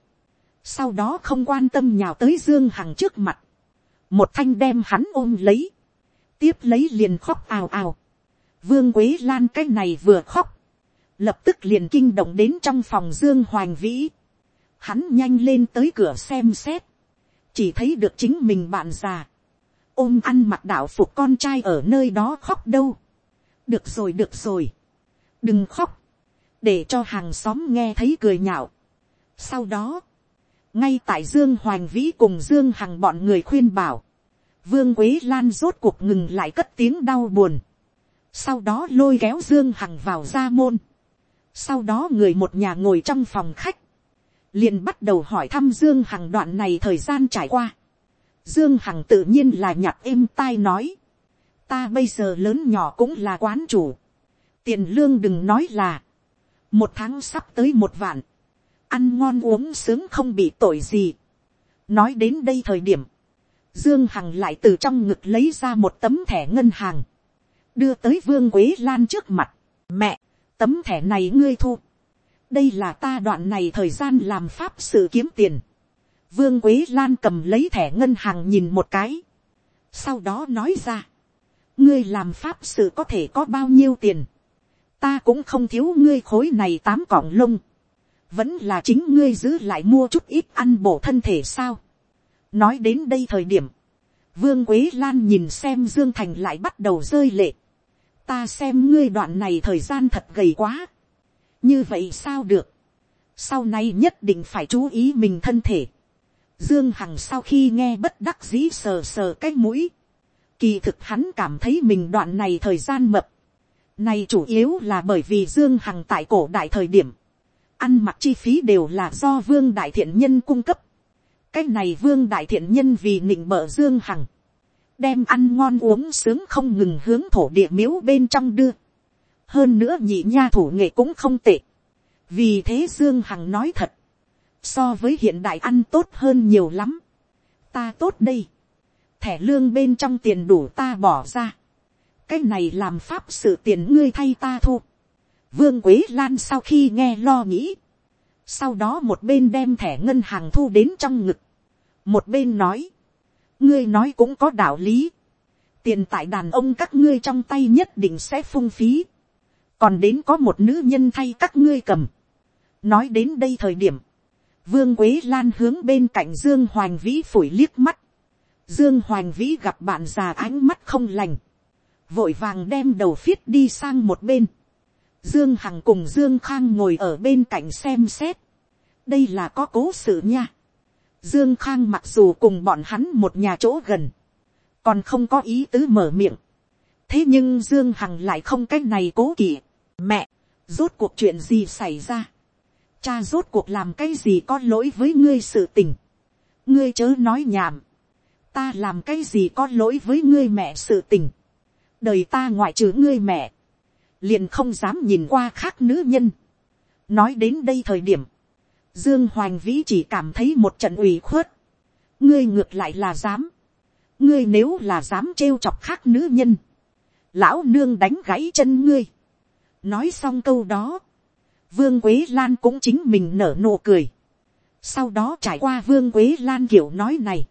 sau đó không quan tâm nhào tới dương hằng trước mặt, một thanh đem hắn ôm lấy, tiếp lấy liền khóc ào ào, vương quế lan cái này vừa khóc, lập tức liền kinh động đến trong phòng dương Hoàng vĩ, hắn nhanh lên tới cửa xem xét, chỉ thấy được chính mình bạn già, ôm ăn mặc đạo phục con trai ở nơi đó khóc đâu. được rồi được rồi. đừng khóc. để cho hàng xóm nghe thấy cười nhạo. sau đó, ngay tại dương hoành vĩ cùng dương hằng bọn người khuyên bảo, vương quế lan rốt cuộc ngừng lại cất tiếng đau buồn. sau đó lôi kéo dương hằng vào ra môn. sau đó người một nhà ngồi trong phòng khách, liền bắt đầu hỏi thăm dương hằng đoạn này thời gian trải qua Dương Hằng tự nhiên là nhặt êm tai nói. Ta bây giờ lớn nhỏ cũng là quán chủ. Tiền lương đừng nói là. Một tháng sắp tới một vạn. Ăn ngon uống sướng không bị tội gì. Nói đến đây thời điểm. Dương Hằng lại từ trong ngực lấy ra một tấm thẻ ngân hàng. Đưa tới Vương Quế Lan trước mặt. Mẹ, tấm thẻ này ngươi thu. Đây là ta đoạn này thời gian làm pháp sự kiếm tiền Vương Quế Lan cầm lấy thẻ ngân hàng nhìn một cái. Sau đó nói ra. Ngươi làm pháp sự có thể có bao nhiêu tiền. Ta cũng không thiếu ngươi khối này tám cọng lông. Vẫn là chính ngươi giữ lại mua chút ít ăn bổ thân thể sao. Nói đến đây thời điểm. Vương Quế Lan nhìn xem Dương Thành lại bắt đầu rơi lệ. Ta xem ngươi đoạn này thời gian thật gầy quá. Như vậy sao được. Sau này nhất định phải chú ý mình thân thể Dương Hằng sau khi nghe bất đắc dĩ sờ sờ cái mũi. Kỳ thực hắn cảm thấy mình đoạn này thời gian mập. Này chủ yếu là bởi vì Dương Hằng tại cổ đại thời điểm. Ăn mặc chi phí đều là do Vương Đại Thiện Nhân cung cấp. Cái này Vương Đại Thiện Nhân vì nịnh bợ Dương Hằng. Đem ăn ngon uống sướng không ngừng hướng thổ địa miếu bên trong đưa. Hơn nữa nhị nha thủ nghệ cũng không tệ. Vì thế Dương Hằng nói thật. So với hiện đại ăn tốt hơn nhiều lắm. ta tốt đây, thẻ lương bên trong tiền đủ ta bỏ ra, cái này làm pháp sự tiền ngươi thay ta thu. vương quế lan sau khi nghe lo nghĩ, sau đó một bên đem thẻ ngân hàng thu đến trong ngực, một bên nói, ngươi nói cũng có đạo lý, tiền tại đàn ông các ngươi trong tay nhất định sẽ phung phí, còn đến có một nữ nhân thay các ngươi cầm. nói đến đây thời điểm, Vương Quế Lan hướng bên cạnh Dương Hoành Vĩ phủi liếc mắt. Dương Hoành Vĩ gặp bạn già ánh mắt không lành. Vội vàng đem đầu phiết đi sang một bên. Dương Hằng cùng Dương Khang ngồi ở bên cạnh xem xét. Đây là có cố sự nha. Dương Khang mặc dù cùng bọn hắn một nhà chỗ gần. Còn không có ý tứ mở miệng. Thế nhưng Dương Hằng lại không cách này cố kỵ. Mẹ, rốt cuộc chuyện gì xảy ra? cha rốt cuộc làm cái gì có lỗi với ngươi sự tình. ngươi chớ nói nhảm. ta làm cái gì có lỗi với ngươi mẹ sự tình. đời ta ngoại trừ ngươi mẹ. liền không dám nhìn qua khác nữ nhân. nói đến đây thời điểm, Dương Hoành Vĩ chỉ cảm thấy một trận ủy khuất. Ngươi ngược lại là dám. Ngươi nếu là dám trêu chọc khác nữ nhân. Lão nương đánh gãy chân ngươi. Nói xong câu đó. Vương Quế Lan cũng chính mình nở nụ cười. Sau đó trải qua Vương Quế Lan kiểu nói này.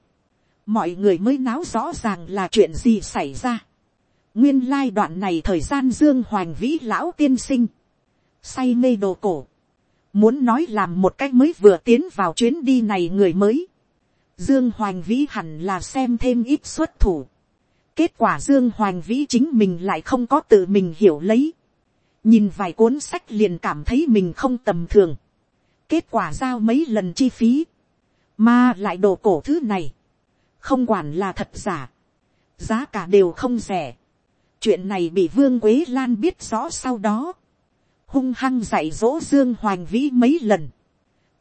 Mọi người mới náo rõ ràng là chuyện gì xảy ra. Nguyên lai đoạn này thời gian Dương Hoành Vĩ lão tiên sinh. Say mê đồ cổ Muốn nói làm một cách mới vừa tiến vào chuyến đi này người mới. Dương Hoành Vĩ hẳn là xem thêm ít xuất thủ. Kết quả Dương Hoành Vĩ chính mình lại không có tự mình hiểu lấy. Nhìn vài cuốn sách liền cảm thấy mình không tầm thường. Kết quả giao mấy lần chi phí. Mà lại đồ cổ thứ này. Không quản là thật giả. Giá cả đều không rẻ. Chuyện này bị Vương Quế Lan biết rõ sau đó hung hăng dạy dỗ Dương Hoành Vĩ mấy lần.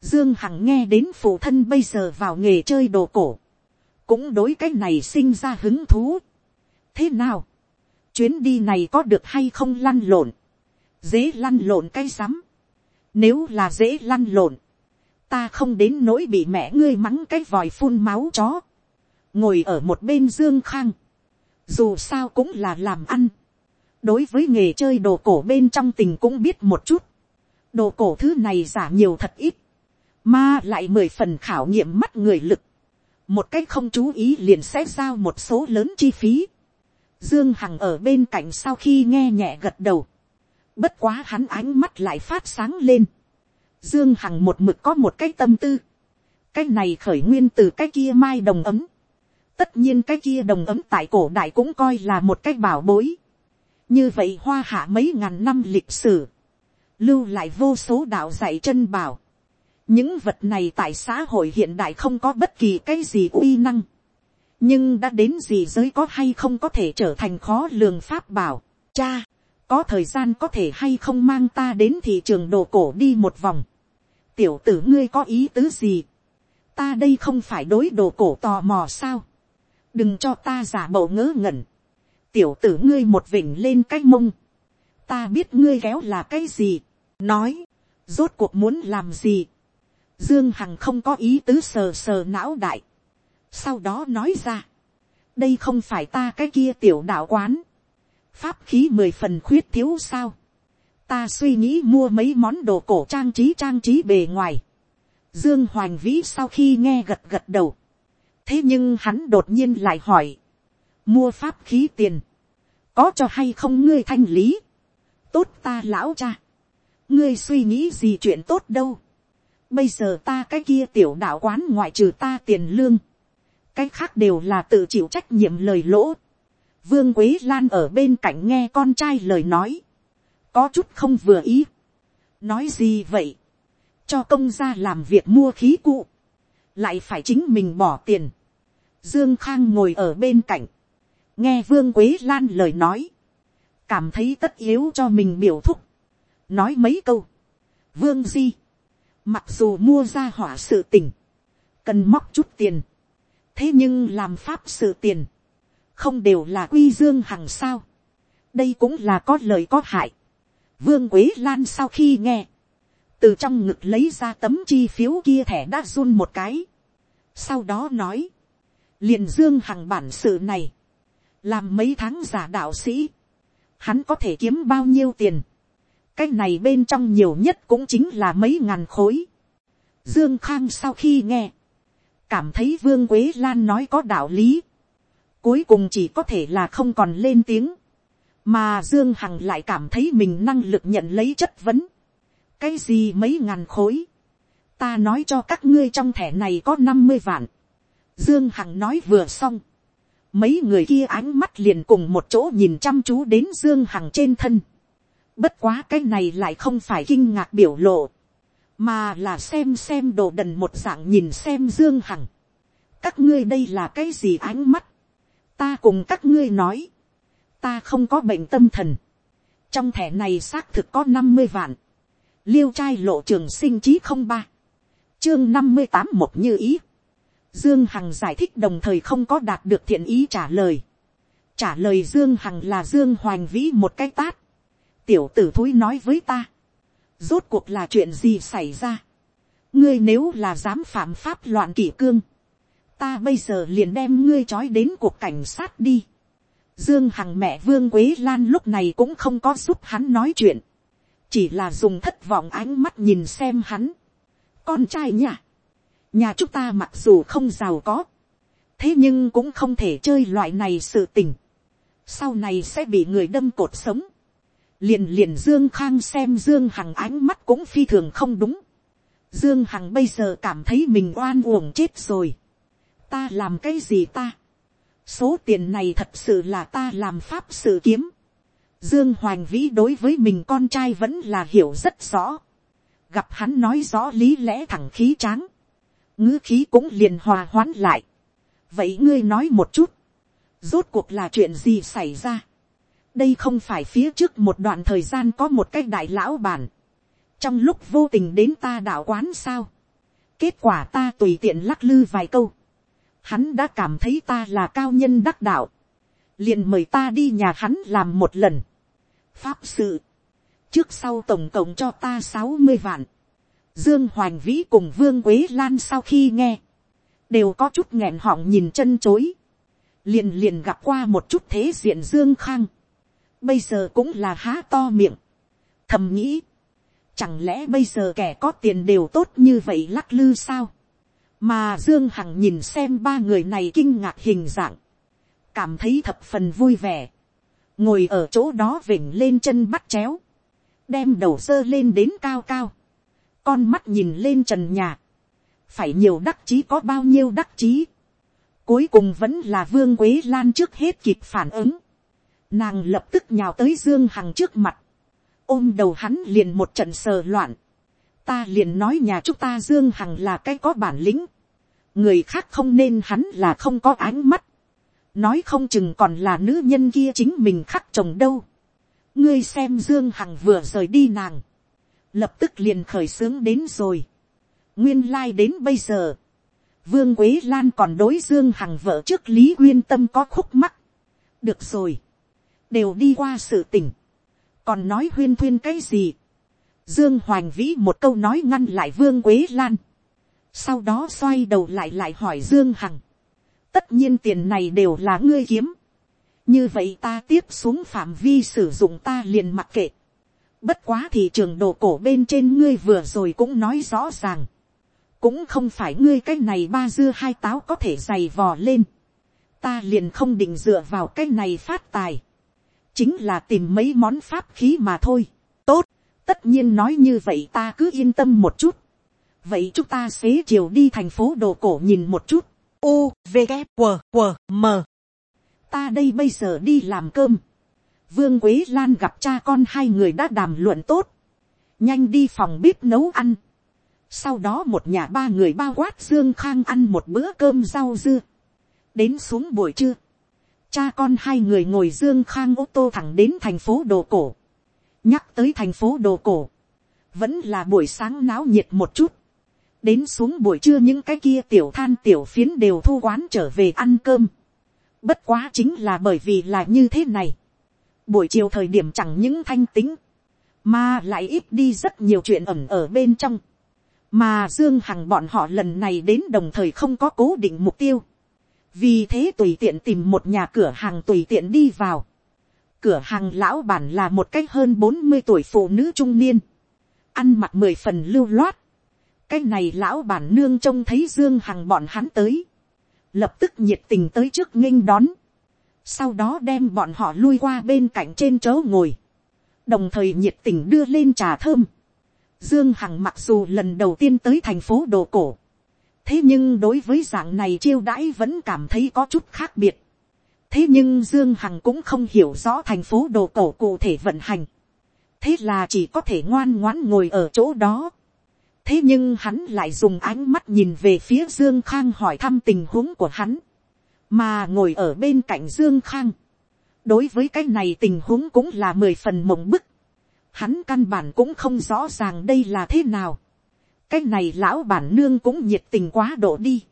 Dương Hằng nghe đến phụ thân bây giờ vào nghề chơi đồ cổ. Cũng đối cái này sinh ra hứng thú. Thế nào? Chuyến đi này có được hay không lăn lộn? Dễ lăn lộn cái rắm. Nếu là dễ lăn lộn. Ta không đến nỗi bị mẹ ngươi mắng cái vòi phun máu chó. Ngồi ở một bên Dương Khang. Dù sao cũng là làm ăn đối với nghề chơi đồ cổ bên trong tình cũng biết một chút. đồ cổ thứ này giả nhiều thật ít, mà lại mười phần khảo nghiệm mắt người lực. một cách không chú ý liền sẽ giao một số lớn chi phí. dương hằng ở bên cạnh sau khi nghe nhẹ gật đầu bất quá hắn ánh mắt lại phát sáng lên. dương hằng một mực có một cái tâm tư. cái này khởi nguyên từ cái kia mai đồng ấm. tất nhiên cái kia đồng ấm tại cổ đại cũng coi là một cái bảo bối như vậy hoa hạ mấy ngàn năm lịch sử, lưu lại vô số đạo dạy chân bảo. những vật này tại xã hội hiện đại không có bất kỳ cái gì uy năng, nhưng đã đến gì giới có hay không có thể trở thành khó lường pháp bảo. cha, có thời gian có thể hay không mang ta đến thị trường đồ cổ đi một vòng. tiểu tử ngươi có ý tứ gì. ta đây không phải đối đồ cổ tò mò sao. đừng cho ta giả bộ ngớ ngẩn. Tiểu tử ngươi một vỉnh lên cái mông, ta biết ngươi kéo là cái gì, nói, rốt cuộc muốn làm gì, dương hằng không có ý tứ sờ sờ não đại, sau đó nói ra, đây không phải ta cái kia tiểu đạo quán, pháp khí mười phần khuyết thiếu sao, ta suy nghĩ mua mấy món đồ cổ trang trí trang trí bề ngoài, dương hoành vĩ sau khi nghe gật gật đầu, thế nhưng hắn đột nhiên lại hỏi, mua pháp khí tiền, có cho hay không ngươi thanh lý, tốt ta lão cha, ngươi suy nghĩ gì chuyện tốt đâu, bây giờ ta cái kia tiểu đạo quán ngoại trừ ta tiền lương, cái khác đều là tự chịu trách nhiệm lời lỗ, vương quế lan ở bên cạnh nghe con trai lời nói, có chút không vừa ý, nói gì vậy, cho công gia làm việc mua khí cụ, lại phải chính mình bỏ tiền, dương khang ngồi ở bên cạnh, nghe vương quế lan lời nói, cảm thấy tất yếu cho mình biểu thúc, nói mấy câu, vương di, mặc dù mua ra hỏa sự tình, cần móc chút tiền, thế nhưng làm pháp sự tiền, không đều là quy dương hằng sao, đây cũng là có lời có hại. Vương Quế Lan sau khi nghe, từ trong ngực lấy ra tấm chi phiếu kia thẻ đã run một cái. Sau đó nói, liền dương hằng bản sự này, làm mấy tháng giả đạo sĩ, hắn có thể kiếm bao nhiêu tiền, cái này bên trong nhiều nhất cũng chính là mấy ngàn khối. Dương Khang sau khi nghe, cảm thấy Vương Quế Lan nói có đạo lý, cuối cùng chỉ có thể là không còn lên tiếng, mà Dương Hằng lại cảm thấy mình năng lực nhận lấy chất vấn. cái gì mấy ngàn khối, ta nói cho các ngươi trong thẻ này có năm mươi vạn. Dương Hằng nói vừa xong, mấy người kia ánh mắt liền cùng một chỗ nhìn chăm chú đến dương hằng trên thân. bất quá cái này lại không phải kinh ngạc biểu lộ, mà là xem xem đồ đần một dạng nhìn xem dương hằng. các ngươi đây là cái gì ánh mắt ta cùng các ngươi nói, ta không có bệnh tâm thần. trong thẻ này xác thực có năm mươi vạn. liêu trai lộ trường sinh chí không ba, chương năm mươi tám một như ý Dương Hằng giải thích đồng thời không có đạt được thiện ý trả lời. Trả lời Dương Hằng là Dương Hoành Vĩ một cái tát. Tiểu tử thúi nói với ta. Rốt cuộc là chuyện gì xảy ra? ngươi nếu là dám phạm pháp loạn kỷ cương, ta bây giờ liền đem ngươi trói đến cuộc cảnh sát đi. Dương Hằng mẹ Vương Quế Lan lúc này cũng không có giúp hắn nói chuyện. Chỉ là dùng thất vọng ánh mắt nhìn xem hắn. Con trai nhà. Nhà chúng ta mặc dù không giàu có. Thế nhưng cũng không thể chơi loại này sự tình. Sau này sẽ bị người đâm cột sống. Liền liền Dương Khang xem Dương Hằng ánh mắt cũng phi thường không đúng. Dương Hằng bây giờ cảm thấy mình oan uổng chết rồi. Ta làm cái gì ta? Số tiền này thật sự là ta làm pháp sự kiếm. Dương Hoành Vĩ đối với mình con trai vẫn là hiểu rất rõ. Gặp hắn nói rõ lý lẽ thẳng khí tráng. ngữ khí cũng liền hòa hoãn lại. Vậy ngươi nói một chút. Rốt cuộc là chuyện gì xảy ra? Đây không phải phía trước một đoạn thời gian có một cái đại lão bản. Trong lúc vô tình đến ta đạo quán sao? Kết quả ta tùy tiện lắc lư vài câu hắn đã cảm thấy ta là cao nhân đắc đạo, liền mời ta đi nhà hắn làm một lần. pháp sự, trước sau tổng cộng cho ta sáu mươi vạn, dương hoành vĩ cùng vương quế lan sau khi nghe, đều có chút nghẹn họng nhìn chân chối, liền liền gặp qua một chút thế diện dương khang, bây giờ cũng là há to miệng, thầm nghĩ, chẳng lẽ bây giờ kẻ có tiền đều tốt như vậy lắc lư sao, mà dương hằng nhìn xem ba người này kinh ngạc hình dạng, cảm thấy thập phần vui vẻ, ngồi ở chỗ đó vỉnh lên chân bắt chéo, đem đầu sơ lên đến cao cao, con mắt nhìn lên trần nhà, phải nhiều đắc chí có bao nhiêu đắc chí, cuối cùng vẫn là vương quế lan trước hết kịp phản ứng, nàng lập tức nhào tới dương hằng trước mặt, ôm đầu hắn liền một trận sờ loạn, ta liền nói nhà chúng ta dương hằng là cái có bản lĩnh, người khác không nên hắn là không có ánh mắt, nói không chừng còn là nữ nhân kia chính mình khắc chồng đâu. ngươi xem dương hằng vừa rời đi nàng, lập tức liền khởi xướng đến rồi. nguyên lai、like、đến bây giờ, vương quế lan còn đối dương hằng vợ trước lý nguyên tâm có khúc mắc. được rồi, đều đi qua sự tỉnh, còn nói huyên thuyên cái gì dương hoành vĩ một câu nói ngăn lại vương quế lan. Sau đó xoay đầu lại lại hỏi dương hằng, tất nhiên tiền này đều là ngươi kiếm, như vậy ta tiếp xuống phạm vi sử dụng ta liền mặc kệ, bất quá thị trường đồ cổ bên trên ngươi vừa rồi cũng nói rõ ràng, cũng không phải ngươi cái này ba dưa hai táo có thể dày vò lên, ta liền không định dựa vào cái này phát tài, chính là tìm mấy món pháp khí mà thôi, tất nhiên nói như vậy ta cứ yên tâm một chút, vậy chúng ta xế chiều đi thành phố đồ cổ nhìn một chút. u v g q q m ta đây bây giờ đi làm cơm. vương quế lan gặp cha con hai người đã đàm luận tốt. nhanh đi phòng bếp nấu ăn. sau đó một nhà ba người bao quát dương khang ăn một bữa cơm rau dưa. đến xuống buổi trưa. cha con hai người ngồi dương khang ô tô thẳng đến thành phố đồ cổ nhắc tới thành phố đồ cổ. vẫn là buổi sáng náo nhiệt một chút đến xuống buổi trưa những cái kia tiểu than tiểu phiến đều thu quán trở về ăn cơm. Bất quá chính là bởi vì là như thế này. Buổi chiều thời điểm chẳng những thanh tính, mà lại ít đi rất nhiều chuyện ẩm ở bên trong. Mà Dương Hằng bọn họ lần này đến đồng thời không có cố định mục tiêu. Vì thế tùy tiện tìm một nhà cửa hàng tùy tiện đi vào. Cửa hàng lão bản là một cách hơn bốn mươi tuổi phụ nữ trung niên. Ăn mặc mười phần lưu loát cái này lão bản nương trông thấy dương hằng bọn hắn tới, lập tức nhiệt tình tới trước nghênh đón, sau đó đem bọn họ lui qua bên cạnh trên chỗ ngồi, đồng thời nhiệt tình đưa lên trà thơm. Dương Hằng mặc dù lần đầu tiên tới thành phố đồ cổ, thế nhưng đối với dạng này chiêu đãi vẫn cảm thấy có chút khác biệt thế nhưng Dương Hằng cũng không hiểu rõ thành phố đồ cổ cụ thể vận hành. thế là chỉ có thể ngoan ngoãn ngồi ở chỗ đó thế nhưng hắn lại dùng ánh mắt nhìn về phía dương khang hỏi thăm tình huống của hắn, mà ngồi ở bên cạnh dương khang. đối với cái này tình huống cũng là mười phần mộng bức. hắn căn bản cũng không rõ ràng đây là thế nào. cái này lão bản nương cũng nhiệt tình quá độ đi.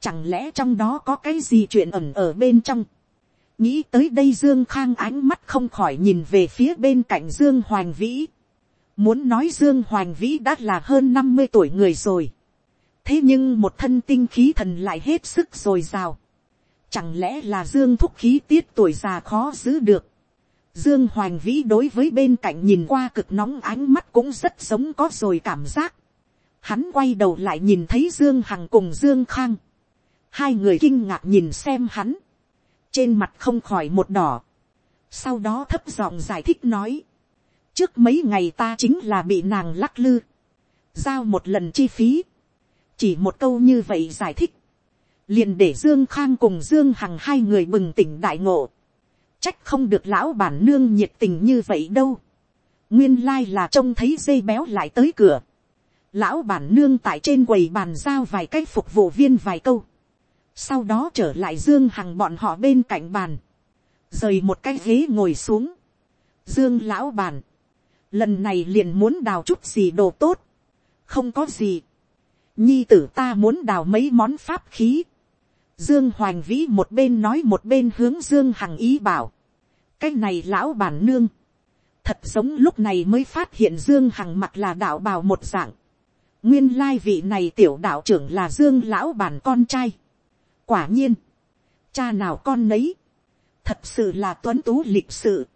chẳng lẽ trong đó có cái gì chuyện ẩn ở bên trong nghĩ tới đây dương khang ánh mắt không khỏi nhìn về phía bên cạnh dương hoàng vĩ Muốn nói Dương hoàng Vĩ đã là hơn năm mươi tuổi người rồi. Thế nhưng một thân tinh khí thần lại hết sức rồi rào. Chẳng lẽ là Dương thúc khí tiết tuổi già khó giữ được. Dương hoàng Vĩ đối với bên cạnh nhìn qua cực nóng ánh mắt cũng rất giống có rồi cảm giác. Hắn quay đầu lại nhìn thấy Dương Hằng cùng Dương Khang. Hai người kinh ngạc nhìn xem hắn. Trên mặt không khỏi một đỏ. Sau đó thấp giọng giải thích nói. Trước mấy ngày ta chính là bị nàng lắc lư. Giao một lần chi phí. Chỉ một câu như vậy giải thích. Liền để Dương Khang cùng Dương Hằng hai người bừng tỉnh đại ngộ. Trách không được lão bản nương nhiệt tình như vậy đâu. Nguyên lai là trông thấy dây béo lại tới cửa. Lão bản nương tại trên quầy bàn giao vài cách phục vụ viên vài câu. Sau đó trở lại Dương Hằng bọn họ bên cạnh bàn. Rời một cái ghế ngồi xuống. Dương lão bản. Lần này liền muốn đào chút gì đồ tốt. Không có gì. Nhi tử ta muốn đào mấy món pháp khí. Dương Hoành Vĩ một bên nói một bên hướng Dương Hằng ý bảo. Cái này lão bản nương. Thật giống lúc này mới phát hiện Dương Hằng mặt là đạo bào một dạng. Nguyên lai vị này tiểu đạo trưởng là Dương lão bản con trai. Quả nhiên. Cha nào con nấy. Thật sự là tuấn tú lịch sự.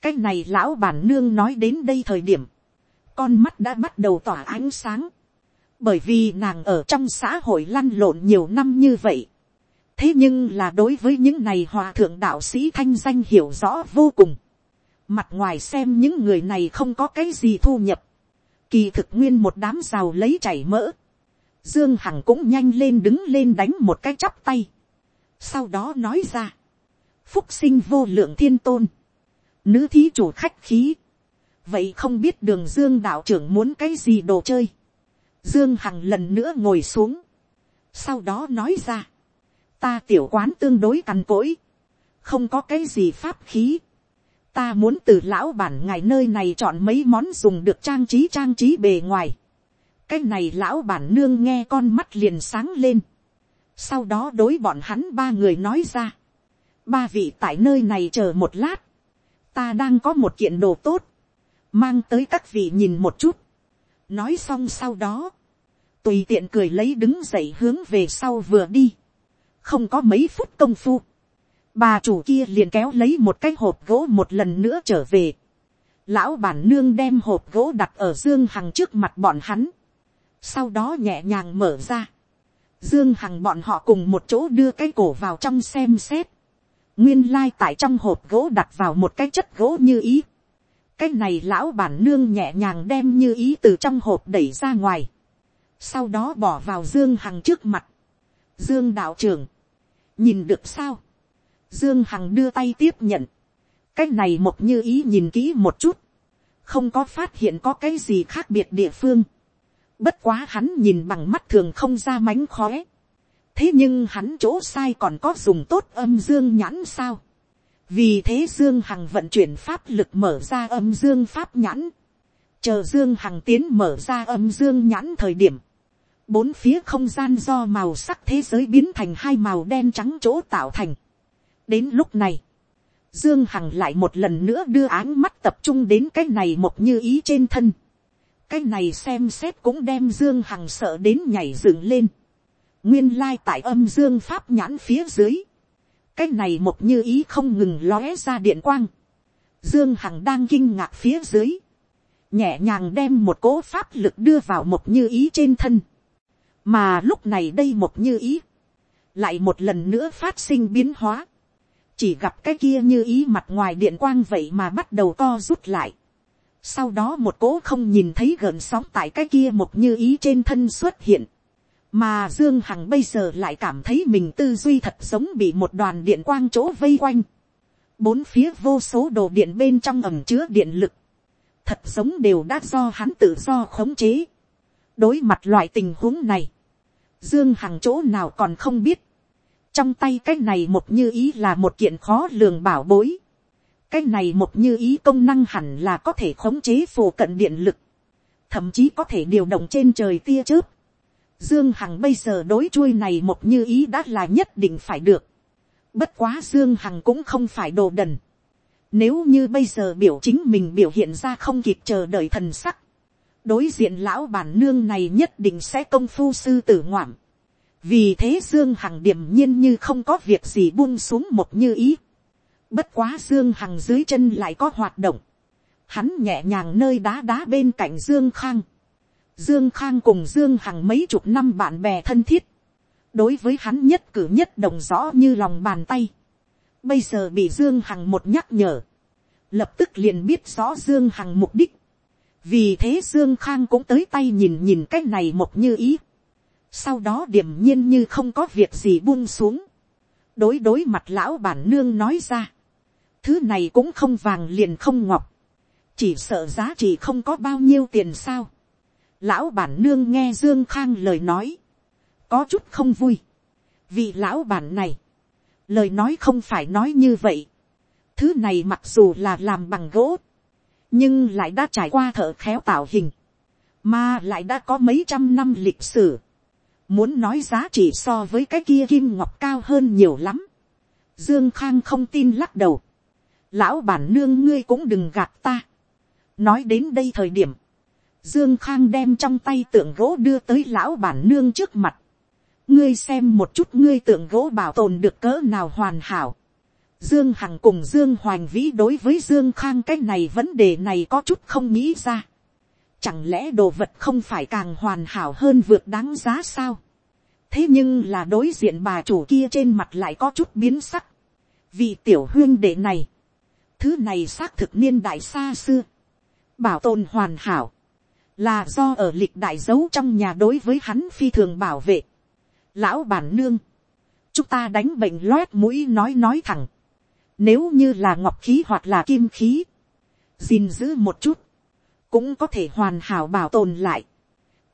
Cái này lão bản nương nói đến đây thời điểm. Con mắt đã bắt đầu tỏa ánh sáng. Bởi vì nàng ở trong xã hội lăn lộn nhiều năm như vậy thế nhưng là đối với những này hòa thượng đạo sĩ thanh danh hiểu rõ vô cùng. mặt ngoài xem những người này không có cái gì thu nhập. kỳ thực nguyên một đám giàu lấy chảy mỡ dương hằng cũng nhanh lên đứng lên đánh một cái chắp tay. sau đó nói ra. phúc sinh vô lượng thiên tôn. nữ thí chủ khách khí. vậy không biết đường dương đạo trưởng muốn cái gì đồ chơi. dương hằng lần nữa ngồi xuống. sau đó nói ra ta tiểu quán tương đối cằn cỗi, không có cái gì pháp khí. ta muốn từ lão bản ngài nơi này chọn mấy món dùng được trang trí trang trí bề ngoài cái này lão bản nương nghe con mắt liền sáng lên. sau đó đối bọn hắn ba người nói ra. ba vị tại nơi này chờ một lát. ta đang có một kiện đồ tốt. mang tới các vị nhìn một chút. nói xong sau đó, tùy tiện cười lấy đứng dậy hướng về sau vừa đi không có mấy phút công phu, bà chủ kia liền kéo lấy một cái hộp gỗ một lần nữa trở về. Lão bản nương đem hộp gỗ đặt ở Dương Hằng trước mặt bọn hắn. Sau đó nhẹ nhàng mở ra. Dương Hằng bọn họ cùng một chỗ đưa cái cổ vào trong xem xét. Nguyên lai tại trong hộp gỗ đặt vào một cái chất gỗ như ý. Cái này lão bản nương nhẹ nhàng đem như ý từ trong hộp đẩy ra ngoài. Sau đó bỏ vào Dương Hằng trước mặt. Dương đạo trưởng nhìn được sao, dương hằng đưa tay tiếp nhận, cái này một như ý nhìn kỹ một chút, không có phát hiện có cái gì khác biệt địa phương, bất quá hắn nhìn bằng mắt thường không ra mánh khóe, thế nhưng hắn chỗ sai còn có dùng tốt âm dương nhãn sao, vì thế dương hằng vận chuyển pháp lực mở ra âm dương pháp nhãn, chờ dương hằng tiến mở ra âm dương nhãn thời điểm, bốn phía không gian do màu sắc thế giới biến thành hai màu đen trắng chỗ tạo thành. đến lúc này, dương hằng lại một lần nữa đưa áng mắt tập trung đến cái này một như ý trên thân cái này xem xét cũng đem dương hằng sợ đến nhảy dựng lên. nguyên lai tại âm dương pháp nhãn phía dưới. cái này một như ý không ngừng lóe ra điện quang. dương hằng đang kinh ngạc phía dưới. nhẹ nhàng đem một cỗ pháp lực đưa vào một như ý trên thân mà lúc này đây một như ý, lại một lần nữa phát sinh biến hóa, chỉ gặp cái kia như ý mặt ngoài điện quang vậy mà bắt đầu co rút lại. Sau đó một cố không nhìn thấy gợn sóng tại cái kia một như ý trên thân xuất hiện. Mà Dương Hằng bây giờ lại cảm thấy mình tư duy thật giống bị một đoàn điện quang chỗ vây quanh. Bốn phía vô số đồ điện bên trong ẩm chứa điện lực. Thật giống đều đã do hắn tự do khống chế. Đối mặt loại tình huống này. Dương Hằng chỗ nào còn không biết. Trong tay cái này một như ý là một kiện khó lường bảo bối. Cái này một như ý công năng hẳn là có thể khống chế phổ cận điện lực. Thậm chí có thể điều động trên trời tia chớp. Dương Hằng bây giờ đối chuôi này một như ý đã là nhất định phải được. Bất quá Dương Hằng cũng không phải đồ đần. Nếu như bây giờ biểu chính mình biểu hiện ra không kịp chờ đợi thần sắc. Đối diện lão bản nương này nhất định sẽ công phu sư tử ngoạm. Vì thế Dương Hằng điềm nhiên như không có việc gì buông xuống một như ý. Bất quá Dương Hằng dưới chân lại có hoạt động. Hắn nhẹ nhàng nơi đá đá bên cạnh Dương Khang. Dương Khang cùng Dương Hằng mấy chục năm bạn bè thân thiết. Đối với hắn nhất cử nhất động rõ như lòng bàn tay. Bây giờ bị Dương Hằng một nhắc nhở. Lập tức liền biết rõ Dương Hằng mục đích. Vì thế Dương Khang cũng tới tay nhìn nhìn cái này một như ý. Sau đó điểm nhiên như không có việc gì buông xuống. Đối đối mặt lão bản nương nói ra. Thứ này cũng không vàng liền không ngọc. Chỉ sợ giá trị không có bao nhiêu tiền sao. Lão bản nương nghe Dương Khang lời nói. Có chút không vui. Vì lão bản này lời nói không phải nói như vậy. thứ này mặc dù là làm bằng gỗ, nhưng lại đã trải qua thợ khéo tạo hình, mà lại đã có mấy trăm năm lịch sử. muốn nói giá trị so với cái kia kim ngọc cao hơn nhiều lắm. dương khang không tin lắc đầu lão bản nương ngươi cũng đừng gạt ta. nói đến đây thời điểm, dương khang đem trong tay tượng gỗ đưa tới lão bản nương trước mặt ngươi xem một chút ngươi tượng gỗ bảo tồn được cỡ nào hoàn hảo. Dương Hằng cùng Dương Hoành Vĩ đối với Dương Khang cái này vấn đề này có chút không nghĩ ra. Chẳng lẽ đồ vật không phải càng hoàn hảo hơn vượt đáng giá sao? Thế nhưng là đối diện bà chủ kia trên mặt lại có chút biến sắc. Vì tiểu huyên đệ này. Thứ này xác thực niên đại xa xưa. Bảo tồn hoàn hảo. Là do ở lịch đại dấu trong nhà đối với hắn phi thường bảo vệ lão bản nương, chúng ta đánh bệnh loét mũi nói nói thẳng, nếu như là ngọc khí hoặc là kim khí, gìn giữ một chút, cũng có thể hoàn hảo bảo tồn lại.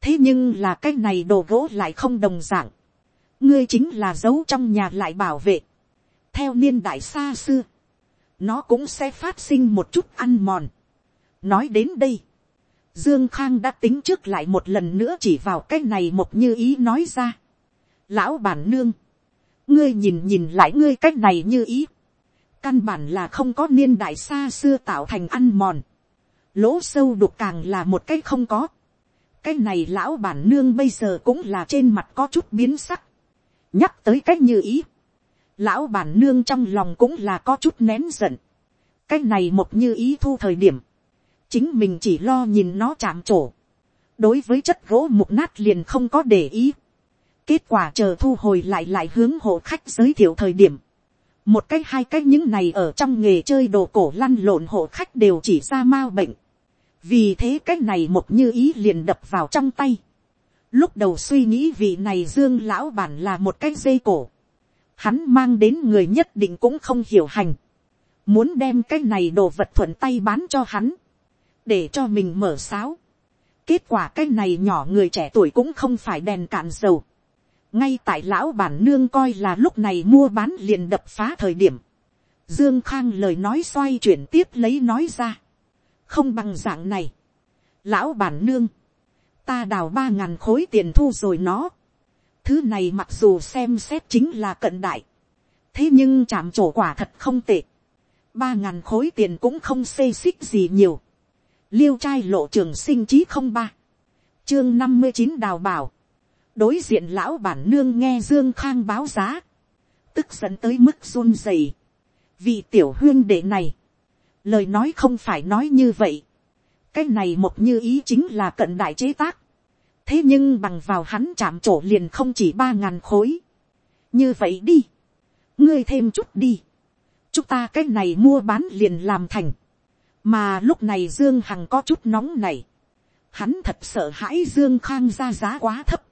thế nhưng là cái này đồ gỗ lại không đồng d ạ n g ngươi chính là giấu trong nhà lại bảo vệ. theo niên đại xa xưa, nó cũng sẽ phát sinh một chút ăn mòn. nói đến đây, dương khang đã tính trước lại một lần nữa chỉ vào cái này một như ý nói ra. Lão bản nương, ngươi nhìn nhìn lại ngươi cách này như ý, căn bản là không có niên đại xa xưa tạo thành ăn mòn, lỗ sâu đục càng là một cái không có, cái này lão bản nương bây giờ cũng là trên mặt có chút biến sắc, nhắc tới cách như ý, lão bản nương trong lòng cũng là có chút nén giận, cái này một như ý thu thời điểm, chính mình chỉ lo nhìn nó chạm trổ, đối với chất gỗ mục nát liền không có để ý, Kết quả chờ thu hồi lại lại hướng hộ khách giới thiệu thời điểm. Một cái hai cái những này ở trong nghề chơi đồ cổ lăn lộn hộ khách đều chỉ ra mau bệnh. Vì thế cái này một như ý liền đập vào trong tay. Lúc đầu suy nghĩ vị này dương lão bản là một cái dây cổ. Hắn mang đến người nhất định cũng không hiểu hành. Muốn đem cái này đồ vật thuận tay bán cho hắn. Để cho mình mở sáo. Kết quả cái này nhỏ người trẻ tuổi cũng không phải đèn cạn dầu ngay tại lão bản nương coi là lúc này mua bán liền đập phá thời điểm, dương khang lời nói xoay chuyển tiếp lấy nói ra, không bằng dạng này, lão bản nương, ta đào ba ngàn khối tiền thu rồi nó, thứ này mặc dù xem xét chính là cận đại, thế nhưng chạm trổ quả thật không tệ, ba ngàn khối tiền cũng không xê xích gì nhiều, liêu trai lộ trường sinh chí không ba, chương năm mươi chín đào bảo, đối diện lão bản nương nghe dương khang báo giá, tức dẫn tới mức run rẩy. vì tiểu huyên đệ này, lời nói không phải nói như vậy, cái này một như ý chính là cận đại chế tác, thế nhưng bằng vào hắn chạm trổ liền không chỉ ba ngàn khối, như vậy đi, ngươi thêm chút đi, chúng ta cái này mua bán liền làm thành, mà lúc này dương hằng có chút nóng này, hắn thật sợ hãi dương khang ra giá quá thấp,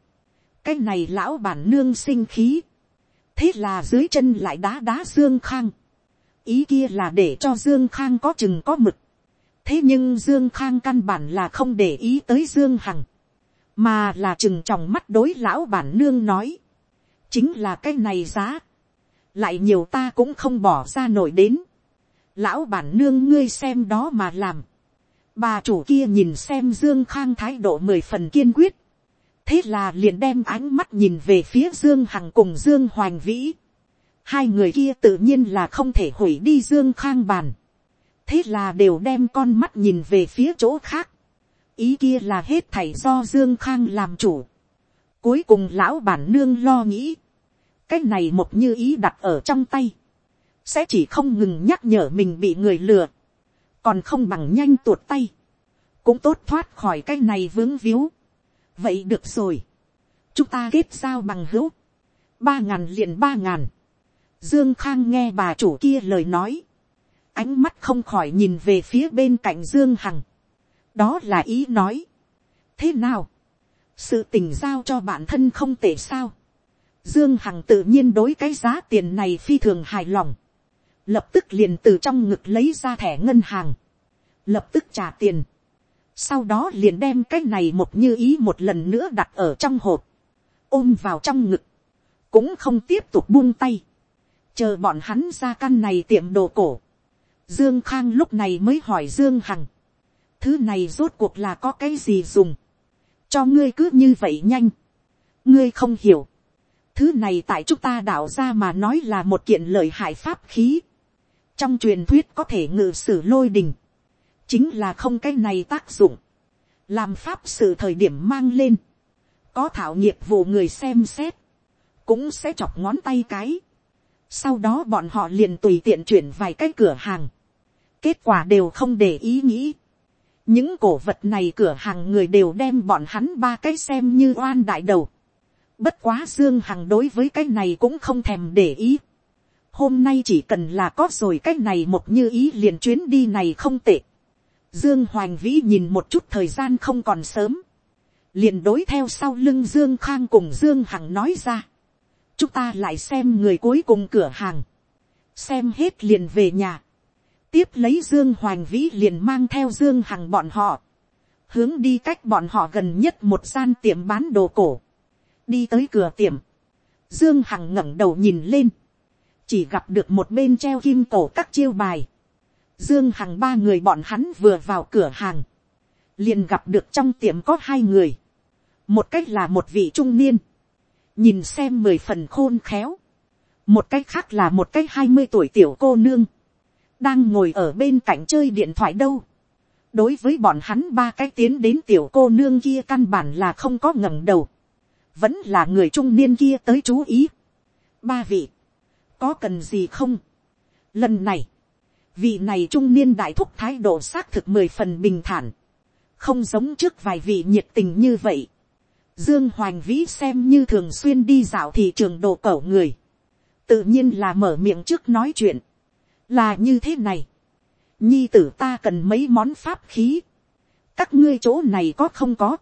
cái này lão bản nương sinh khí, thế là dưới chân lại đá đá dương khang, ý kia là để cho dương khang có chừng có mực, thế nhưng dương khang căn bản là không để ý tới dương hằng, mà là chừng tròng mắt đối lão bản nương nói, chính là cái này giá, lại nhiều ta cũng không bỏ ra nổi đến, lão bản nương ngươi xem đó mà làm, bà chủ kia nhìn xem dương khang thái độ mười phần kiên quyết, thế là liền đem ánh mắt nhìn về phía dương hằng cùng dương hoành vĩ. hai người kia tự nhiên là không thể hủy đi dương khang bàn. thế là đều đem con mắt nhìn về phía chỗ khác, ý kia là hết thảy do dương khang làm chủ, cuối cùng lão bản nương lo nghĩ, cái này một như ý đặt ở trong tay, sẽ chỉ không ngừng nhắc nhở mình bị người lừa, còn không bằng nhanh tuột tay, cũng tốt thoát khỏi cái này vướng víu. vậy được rồi, chúng ta kết giao bằng hữu, ba ngàn liền ba ngàn, dương khang nghe bà chủ kia lời nói, ánh mắt không khỏi nhìn về phía bên cạnh dương hằng, đó là ý nói, thế nào, sự tình giao cho bản thân không tệ sao, dương hằng tự nhiên đối cái giá tiền này phi thường hài lòng, lập tức liền từ trong ngực lấy ra thẻ ngân hàng, lập tức trả tiền, sau đó liền đem cái này một như ý một lần nữa đặt ở trong hộp, ôm vào trong ngực, cũng không tiếp tục buông tay, chờ bọn hắn ra căn này tiệm đồ cổ. Dương Khang lúc này mới hỏi Dương Hằng, thứ này rốt cuộc là có cái gì dùng, cho ngươi cứ như vậy nhanh, ngươi không hiểu, thứ này tại chúng ta đạo ra mà nói là một kiện lợi hại pháp khí, trong truyền thuyết có thể ngự sử lôi đình, chính là không cái này tác dụng, làm pháp sự thời điểm mang lên, có thảo nghiệp vụ người xem xét, cũng sẽ chọc ngón tay cái, sau đó bọn họ liền tùy tiện chuyển vài cái cửa hàng, kết quả đều không để ý nghĩ, những cổ vật này cửa hàng người đều đem bọn hắn ba cái xem như oan đại đầu, bất quá dương hằng đối với cái này cũng không thèm để ý, hôm nay chỉ cần là có rồi cái này một như ý liền chuyến đi này không tệ. Dương Hoành Vĩ nhìn một chút thời gian không còn sớm. Liền đối theo sau lưng Dương Khang cùng Dương Hằng nói ra. Chúng ta lại xem người cuối cùng cửa hàng. Xem hết liền về nhà. Tiếp lấy Dương Hoành Vĩ liền mang theo Dương Hằng bọn họ. Hướng đi cách bọn họ gần nhất một gian tiệm bán đồ cổ. Đi tới cửa tiệm. Dương Hằng ngẩng đầu nhìn lên chỉ gặp được một bên treo kim cổ các chiêu bài. Dương Hằng ba người bọn hắn vừa vào cửa hàng. Liền gặp được trong tiệm có hai người. Một cách là một vị trung niên. Nhìn xem mười phần khôn khéo. Một cách khác là một cách hai mươi tuổi tiểu cô nương. Đang ngồi ở bên cạnh chơi điện thoại đâu. Đối với bọn hắn ba cái tiến đến tiểu cô nương kia căn bản là không có ngẩng đầu. Vẫn là người trung niên kia tới chú ý. Ba vị có cần gì không. lần này, vị này trung niên đại thúc thái độ xác thực mười phần bình thản, không giống trước vài vị nhiệt tình như vậy. Dương Hoành Vĩ xem như thường xuyên đi dạo thị trường đồ cẩu người. Tự nhiên là mở miệng trước nói chuyện. Là như thế này. Nhi tử ta cần mấy món pháp khí. Các ngươi chỗ này có không có.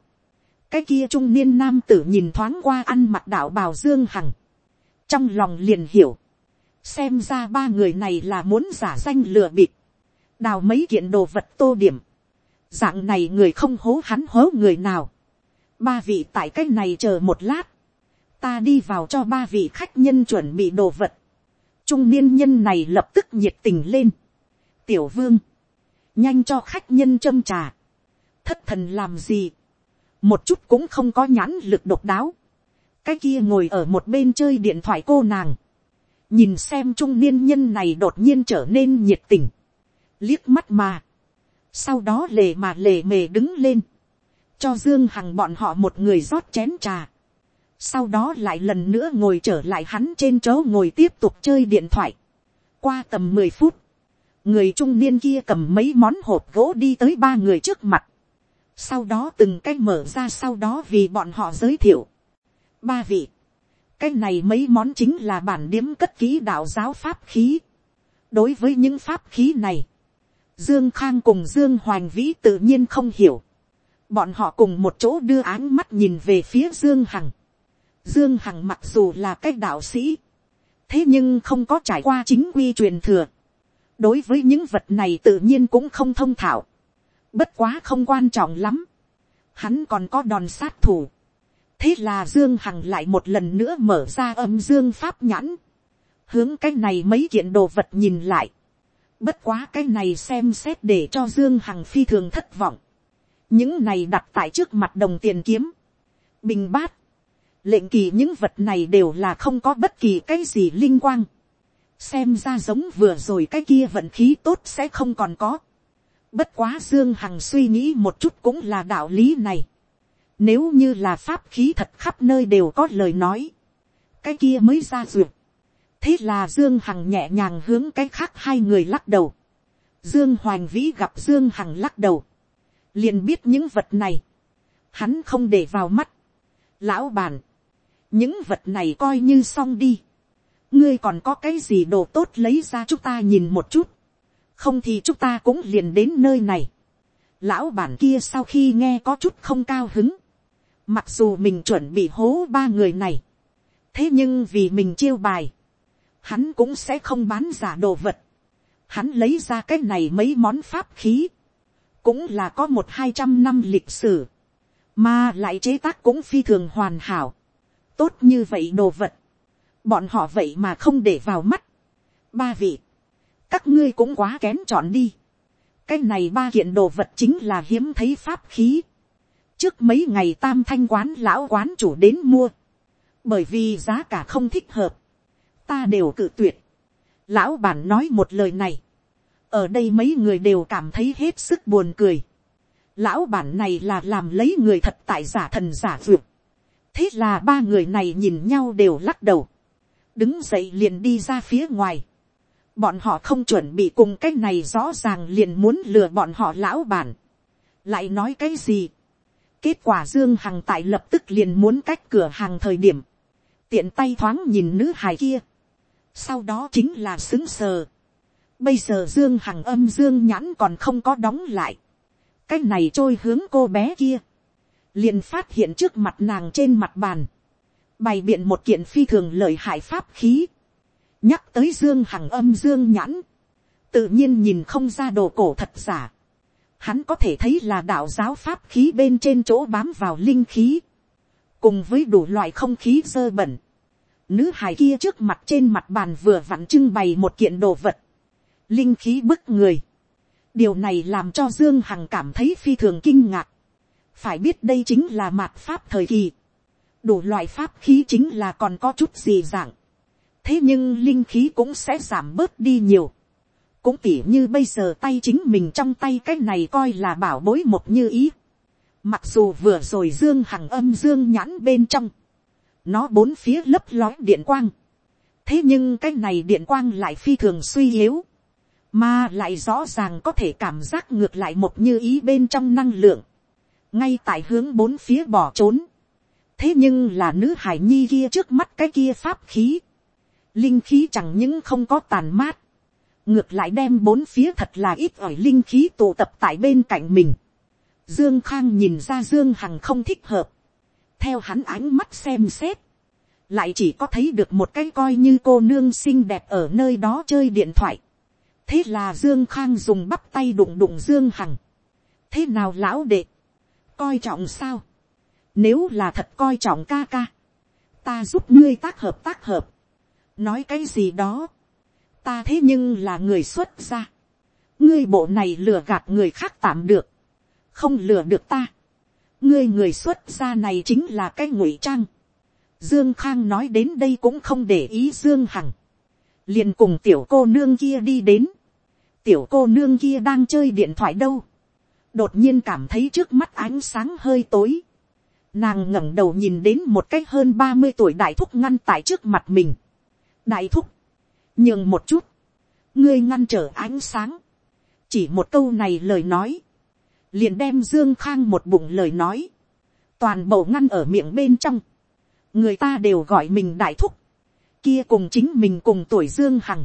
Cái kia trung niên nam tử nhìn thoáng qua ăn mặt đạo bào Dương Hằng. Trong lòng liền hiểu xem ra ba người này là muốn giả danh lừa bịp, đào mấy kiện đồ vật tô điểm, dạng này người không hố hắn hố người nào, ba vị tại cái này chờ một lát, ta đi vào cho ba vị khách nhân chuẩn bị đồ vật, trung niên nhân này lập tức nhiệt tình lên, tiểu vương, nhanh cho khách nhân châm trà, thất thần làm gì, một chút cũng không có nhãn lực độc đáo, cái kia ngồi ở một bên chơi điện thoại cô nàng, nhìn xem trung niên nhân này đột nhiên trở nên nhiệt tình, liếc mắt mà, sau đó lề mà lề mề đứng lên, cho dương hằng bọn họ một người rót chén trà, sau đó lại lần nữa ngồi trở lại hắn trên chỗ ngồi tiếp tục chơi điện thoại. qua tầm mười phút, người trung niên kia cầm mấy món hộp gỗ đi tới ba người trước mặt, sau đó từng cái mở ra sau đó vì bọn họ giới thiệu. ba vị, cái này mấy món chính là bản điếm cất ký đạo giáo pháp khí. đối với những pháp khí này, dương khang cùng dương hoành vĩ tự nhiên không hiểu. bọn họ cùng một chỗ đưa áng mắt nhìn về phía dương hằng dương hằng mặc dù là cái đạo sĩ, thế nhưng không có trải qua chính quy truyền thừa. đối với những vật này tự nhiên cũng không thông thạo. bất quá không quan trọng lắm. hắn còn có đòn sát thủ thế là dương hằng lại một lần nữa mở ra âm dương pháp nhãn, hướng cái này mấy kiện đồ vật nhìn lại, bất quá cái này xem xét để cho dương hằng phi thường thất vọng, những này đặt tại trước mặt đồng tiền kiếm, bình bát, lệnh kỳ những vật này đều là không có bất kỳ cái gì linh quang, xem ra giống vừa rồi cái kia vận khí tốt sẽ không còn có. bất quá dương hằng suy nghĩ một chút cũng là đạo lý này. nếu như là pháp khí thật khắp nơi đều có lời nói, cái kia mới ra duyệt. thế là dương hằng nhẹ nhàng hướng cái khác hai người lắc đầu. dương hoành vĩ gặp dương hằng lắc đầu, liền biết những vật này, hắn không để vào mắt. lão bản, những vật này coi như xong đi. Ngươi còn có cái gì đồ tốt lấy ra chúng ta nhìn một chút, không thì chúng ta cũng liền đến nơi này. Lão bản kia sau khi nghe có chút không cao hứng, mặc dù mình chuẩn bị hố ba người này, thế nhưng vì mình chiêu bài, hắn cũng sẽ không bán giả đồ vật, hắn lấy ra cái này mấy món pháp khí, cũng là có một hai trăm năm lịch sử, mà lại chế tác cũng phi thường hoàn hảo, tốt như vậy đồ vật, bọn họ vậy mà không để vào mắt. ba vị, các ngươi cũng quá kén chọn đi. cái này ba kiện đồ vật chính là hiếm thấy pháp khí. trước mấy ngày tam thanh quán lão quán chủ đến mua. bởi vì giá cả không thích hợp. ta đều cự tuyệt. lão bản nói một lời này. ở đây mấy người đều cảm thấy hết sức buồn cười. lão bản này là làm lấy người thật tại giả thần giả duyệt thế là ba người này nhìn nhau đều lắc đầu đứng dậy liền đi ra phía ngoài. Bọn họ không chuẩn bị cùng cái này rõ ràng liền muốn lừa bọn họ lão bản. Lại nói cái gì? Kết quả Dương Hằng tại lập tức liền muốn cách cửa hàng thời điểm. Tiện tay thoáng nhìn nữ hài kia. Sau đó chính là xứng sờ. Bây giờ Dương Hằng âm Dương nhãn còn không có đóng lại. Cái này trôi hướng cô bé kia. Liền phát hiện trước mặt nàng trên mặt bàn. Bày biện một kiện phi thường lợi hại pháp khí, nhắc tới dương hằng âm dương nhãn, tự nhiên nhìn không ra đồ cổ thật giả, hắn có thể thấy là đạo giáo pháp khí bên trên chỗ bám vào linh khí, cùng với đủ loại không khí dơ bẩn, nữ hài kia trước mặt trên mặt bàn vừa vặn trưng bày một kiện đồ vật, linh khí bức người, điều này làm cho dương hằng cảm thấy phi thường kinh ngạc, phải biết đây chính là mạt pháp thời kỳ, đủ loại pháp khí chính là còn có chút gì dạng. thế nhưng linh khí cũng sẽ giảm bớt đi nhiều. cũng tỉ như bây giờ tay chính mình trong tay cái này coi là bảo bối một như ý. mặc dù vừa rồi dương hằng âm dương nhãn bên trong, nó bốn phía lấp lói điện quang. thế nhưng cái này điện quang lại phi thường suy yếu, mà lại rõ ràng có thể cảm giác ngược lại một như ý bên trong năng lượng, ngay tại hướng bốn phía bỏ trốn thế nhưng là nữ hải nhi kia trước mắt cái kia pháp khí, linh khí chẳng những không có tàn mát, ngược lại đem bốn phía thật là ít ỏi linh khí tụ tập tại bên cạnh mình. Dương Khang nhìn ra Dương Hằng không thích hợp, theo hắn ánh mắt xem xét, lại chỉ có thấy được một cái coi như cô nương xinh đẹp ở nơi đó chơi điện thoại. thế là Dương Khang dùng bắp tay đụng đụng Dương Hằng. thế nào lão đệ, coi trọng sao, nếu là thật coi trọng ca ca. Ta giúp ngươi tác hợp tác hợp. Nói cái gì đó. Ta thế nhưng là người xuất gia. Ngươi bộ này lừa gạt người khác tạm được. Không lừa được ta. Ngươi người xuất gia này chính là cái ngụy trang. Dương Khang nói đến đây cũng không để ý Dương Hằng. liền cùng tiểu cô nương kia đi đến. Tiểu cô nương kia đang chơi điện thoại đâu. Đột nhiên cảm thấy trước mắt ánh sáng hơi tối. Nàng ngẩng đầu nhìn đến một cách hơn ba mươi tuổi đại thúc ngăn tại trước mặt mình. Đại thúc. Nhường một chút. Ngươi ngăn trở ánh sáng. Chỉ một câu này lời nói. Liền đem Dương Khang một bụng lời nói. Toàn bộ ngăn ở miệng bên trong. Người ta đều gọi mình đại thúc. Kia cùng chính mình cùng tuổi Dương Hằng.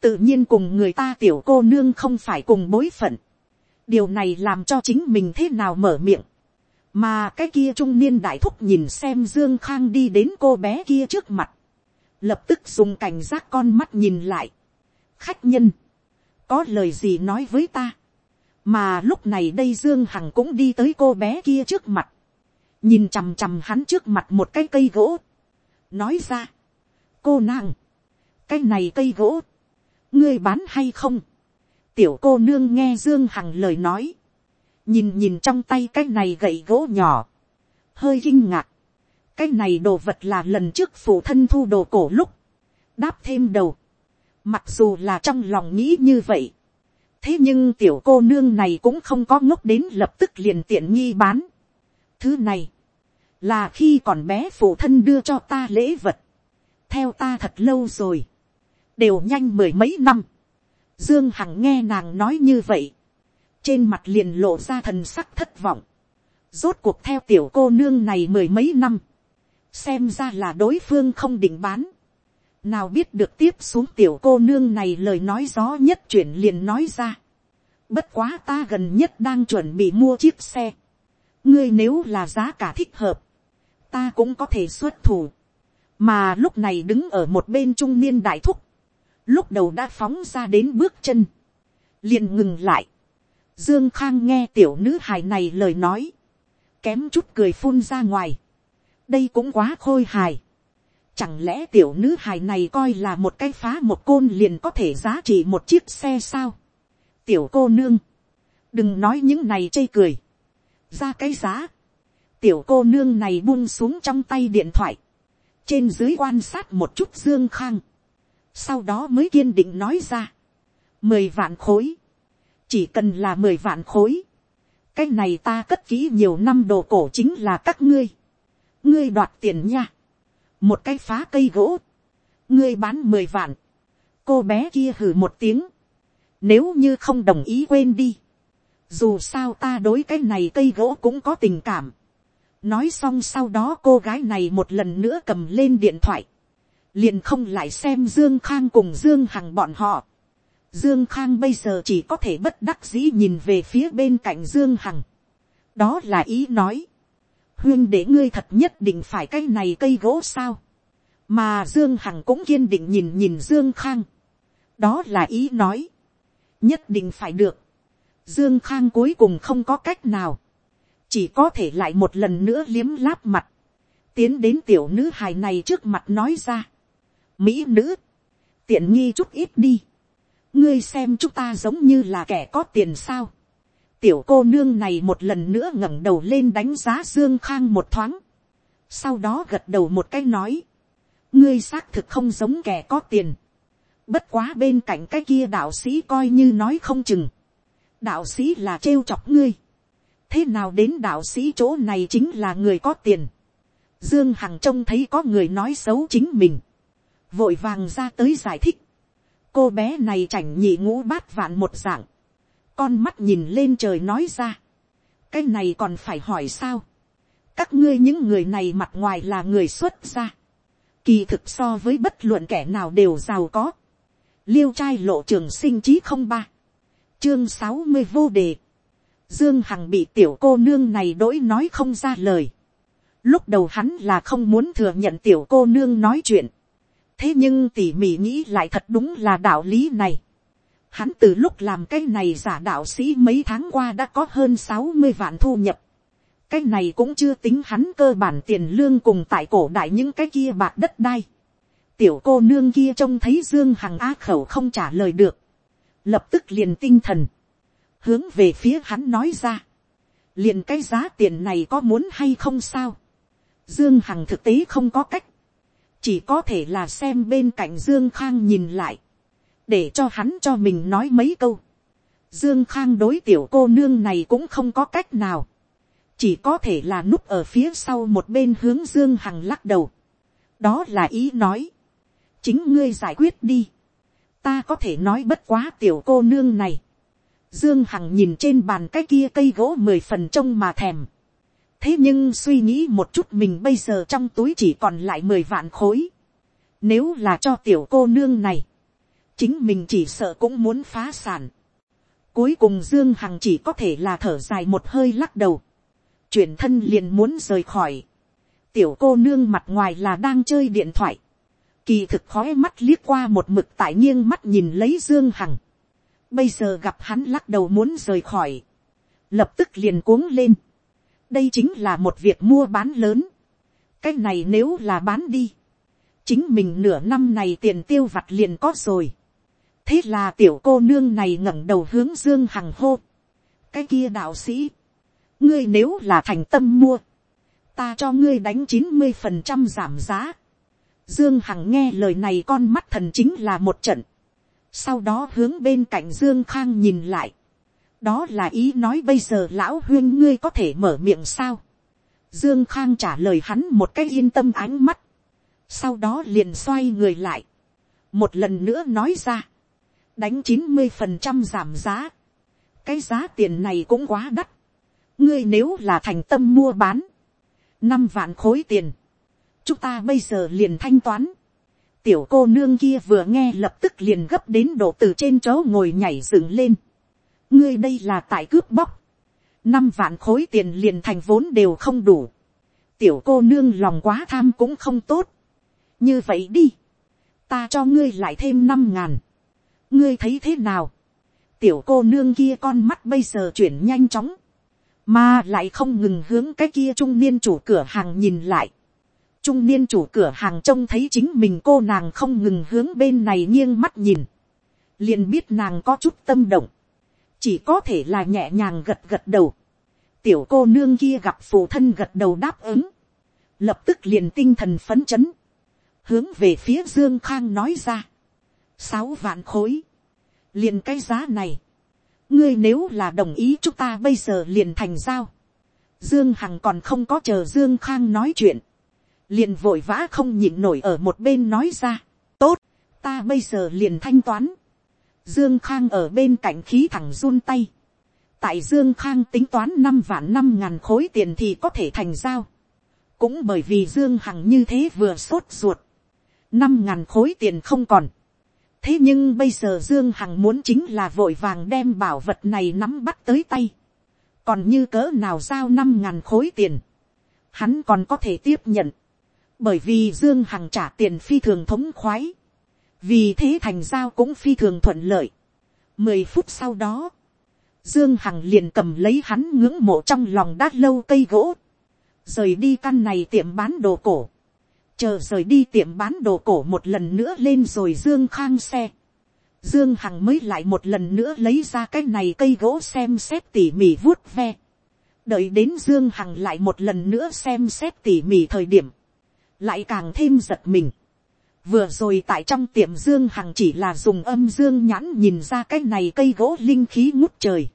Tự nhiên cùng người ta tiểu cô nương không phải cùng bối phận. Điều này làm cho chính mình thế nào mở miệng? Mà cái kia trung niên đại thúc nhìn xem dương khang đi đến cô bé kia trước mặt, lập tức dùng cảnh giác con mắt nhìn lại. khách nhân, có lời gì nói với ta, mà lúc này đây dương hằng cũng đi tới cô bé kia trước mặt, nhìn chằm chằm hắn trước mặt một cái cây gỗ, nói ra, cô nàng, cái này cây gỗ, ngươi bán hay không, tiểu cô nương nghe dương hằng lời nói, nhìn nhìn trong tay cái này gậy gỗ nhỏ, hơi kinh ngạc, cái này đồ vật là lần trước phụ thân thu đồ cổ lúc, đáp thêm đầu, Mặc dù là trong lòng nghĩ như vậy. Thế nhưng tiểu cô nương này cũng không có ngốc đến lập tức liền tiện nghi bán. Thứ này. Là khi còn bé phụ thân đưa cho ta lễ vật. Theo ta thật lâu rồi. Đều nhanh mười mấy năm. Dương Hằng nghe nàng nói như vậy. Trên mặt liền lộ ra thần sắc thất vọng. Rốt cuộc theo tiểu cô nương này mười mấy năm. Xem ra là đối phương không định bán nào biết được tiếp xuống tiểu cô nương này lời nói gió nhất chuyển liền nói ra. bất quá ta gần nhất đang chuẩn bị mua chiếc xe. ngươi nếu là giá cả thích hợp, ta cũng có thể xuất thủ. mà lúc này đứng ở một bên trung niên đại thúc, lúc đầu đã phóng ra đến bước chân, liền ngừng lại. dương khang nghe tiểu nữ hài này lời nói, kém chút cười phun ra ngoài. đây cũng quá khôi hài Chẳng lẽ tiểu nữ hài này coi là một cái phá một côn liền có thể giá trị một chiếc xe sao? Tiểu cô nương. Đừng nói những này chê cười. Ra cái giá. Tiểu cô nương này buông xuống trong tay điện thoại. Trên dưới quan sát một chút dương khang. Sau đó mới kiên định nói ra. Mười vạn khối. Chỉ cần là mười vạn khối. Cái này ta cất kỹ nhiều năm đồ cổ chính là các ngươi. Ngươi đoạt tiền nha một cái phá cây gỗ, ngươi bán mười vạn, cô bé kia hử một tiếng, nếu như không đồng ý quên đi, dù sao ta đối cái này cây gỗ cũng có tình cảm, nói xong sau đó cô gái này một lần nữa cầm lên điện thoại, liền không lại xem dương khang cùng dương hằng bọn họ, dương khang bây giờ chỉ có thể bất đắc dĩ nhìn về phía bên cạnh dương hằng, đó là ý nói, huyên để ngươi thật nhất định phải cái này cây gỗ sao. mà dương hằng cũng kiên định nhìn nhìn dương khang. đó là ý nói. nhất định phải được. dương khang cuối cùng không có cách nào. chỉ có thể lại một lần nữa liếm láp mặt. tiến đến tiểu nữ hài này trước mặt nói ra mỹ nữ. tiện nghi chút ít đi. ngươi xem chúng ta giống như là kẻ có tiền sao Tiểu cô nương này một lần nữa ngẩng đầu lên đánh giá Dương Khang một thoáng. Sau đó gật đầu một cái nói. Ngươi xác thực không giống kẻ có tiền. Bất quá bên cạnh cái kia đạo sĩ coi như nói không chừng. Đạo sĩ là trêu chọc ngươi. Thế nào đến đạo sĩ chỗ này chính là người có tiền. Dương Hằng trông thấy có người nói xấu chính mình. Vội vàng ra tới giải thích. Cô bé này chảnh nhị ngũ bát vạn một dạng. Con mắt nhìn lên trời nói ra, cái này còn phải hỏi sao, các ngươi những người này mặt ngoài là người xuất gia, kỳ thực so với bất luận kẻ nào đều giàu có, liêu trai lộ trường sinh trí không ba, chương sáu mươi vô đề, dương hằng bị tiểu cô nương này đỗi nói không ra lời, lúc đầu hắn là không muốn thừa nhận tiểu cô nương nói chuyện, thế nhưng tỉ mỉ nghĩ lại thật đúng là đạo lý này, Hắn từ lúc làm cái này giả đạo sĩ mấy tháng qua đã có hơn sáu mươi vạn thu nhập. Cái này cũng chưa tính hắn cơ bản tiền lương cùng tại cổ đại những cái kia bạc đất đai. Tiểu cô nương kia trông thấy Dương Hằng á khẩu không trả lời được. Lập tức liền tinh thần. Hướng về phía hắn nói ra. Liền cái giá tiền này có muốn hay không sao? Dương Hằng thực tế không có cách. Chỉ có thể là xem bên cạnh Dương Khang nhìn lại để cho hắn cho mình nói mấy câu. Dương Khang đối tiểu cô nương này cũng không có cách nào. Chỉ có thể là núp ở phía sau một bên hướng Dương Hằng lắc đầu. Đó là ý nói. Chính ngươi giải quyết đi. Ta có thể nói bất quá tiểu cô nương này. Dương Hằng nhìn trên bàn cái kia cây gỗ mười phần trông mà thèm. Thế nhưng suy nghĩ một chút mình bây giờ trong túi chỉ còn lại mười vạn khối. Nếu là cho tiểu cô nương này, chính mình chỉ sợ cũng muốn phá sản. Cuối cùng Dương Hằng chỉ có thể là thở dài một hơi lắc đầu. Chuyển thân liền muốn rời khỏi. Tiểu cô nương mặt ngoài là đang chơi điện thoại. Kỳ thực khói mắt liếc qua một mực tại nghiêng mắt nhìn lấy Dương Hằng. Bây giờ gặp hắn lắc đầu muốn rời khỏi. Lập tức liền cuống lên. Đây chính là một việc mua bán lớn. Cái này nếu là bán đi. Chính mình nửa năm này tiền tiêu vặt liền có rồi thế là tiểu cô nương này ngẩng đầu hướng dương hằng hô. cái kia đạo sĩ, ngươi nếu là thành tâm mua, ta cho ngươi đánh chín mươi phần trăm giảm giá. dương hằng nghe lời này con mắt thần chính là một trận, sau đó hướng bên cạnh dương khang nhìn lại, đó là ý nói bây giờ lão huyên ngươi có thể mở miệng sao, dương khang trả lời hắn một cách yên tâm ánh mắt, sau đó liền xoay người lại, một lần nữa nói ra, đánh chín mươi phần trăm giảm giá, cái giá tiền này cũng quá đắt, ngươi nếu là thành tâm mua bán, năm vạn khối tiền, chúng ta bây giờ liền thanh toán, tiểu cô nương kia vừa nghe lập tức liền gấp đến độ từ trên chỗ ngồi nhảy dựng lên, ngươi đây là tại cướp bóc, năm vạn khối tiền liền thành vốn đều không đủ, tiểu cô nương lòng quá tham cũng không tốt, như vậy đi, ta cho ngươi lại thêm năm ngàn, ngươi thấy thế nào, tiểu cô nương kia con mắt bây giờ chuyển nhanh chóng, mà lại không ngừng hướng cái kia trung niên chủ cửa hàng nhìn lại. trung niên chủ cửa hàng trông thấy chính mình cô nàng không ngừng hướng bên này nghiêng mắt nhìn, liền biết nàng có chút tâm động, chỉ có thể là nhẹ nhàng gật gật đầu. tiểu cô nương kia gặp phụ thân gật đầu đáp ứng, lập tức liền tinh thần phấn chấn, hướng về phía dương khang nói ra, sáu vạn khối, liền cái giá này, ngươi nếu là đồng ý chúng ta bây giờ liền thành giao, dương hằng còn không có chờ dương khang nói chuyện, liền vội vã không nhịn nổi ở một bên nói ra, tốt, ta bây giờ liền thanh toán, dương khang ở bên cạnh khí thẳng run tay, tại dương khang tính toán năm vạn năm ngàn khối tiền thì có thể thành giao, cũng bởi vì dương hằng như thế vừa sốt ruột, năm ngàn khối tiền không còn, thế nhưng bây giờ dương hằng muốn chính là vội vàng đem bảo vật này nắm bắt tới tay. còn như cỡ nào giao năm ngàn khối tiền, hắn còn có thể tiếp nhận, bởi vì dương hằng trả tiền phi thường thống khoái, vì thế thành giao cũng phi thường thuận lợi. mười phút sau đó, dương hằng liền cầm lấy hắn ngưỡng mộ trong lòng đát lâu cây gỗ, rời đi căn này tiệm bán đồ cổ chờ rời đi tiệm bán đồ cổ một lần nữa lên rồi dương khang xe. Dương Hằng mới lại một lần nữa lấy ra cái này cây gỗ xem xét tỉ mỉ vuốt ve. Đợi đến Dương Hằng lại một lần nữa xem xét tỉ mỉ thời điểm. Lại càng thêm giật mình. Vừa rồi tại trong tiệm Dương Hằng chỉ là dùng âm Dương nhãn nhìn ra cái này cây gỗ linh khí ngút trời.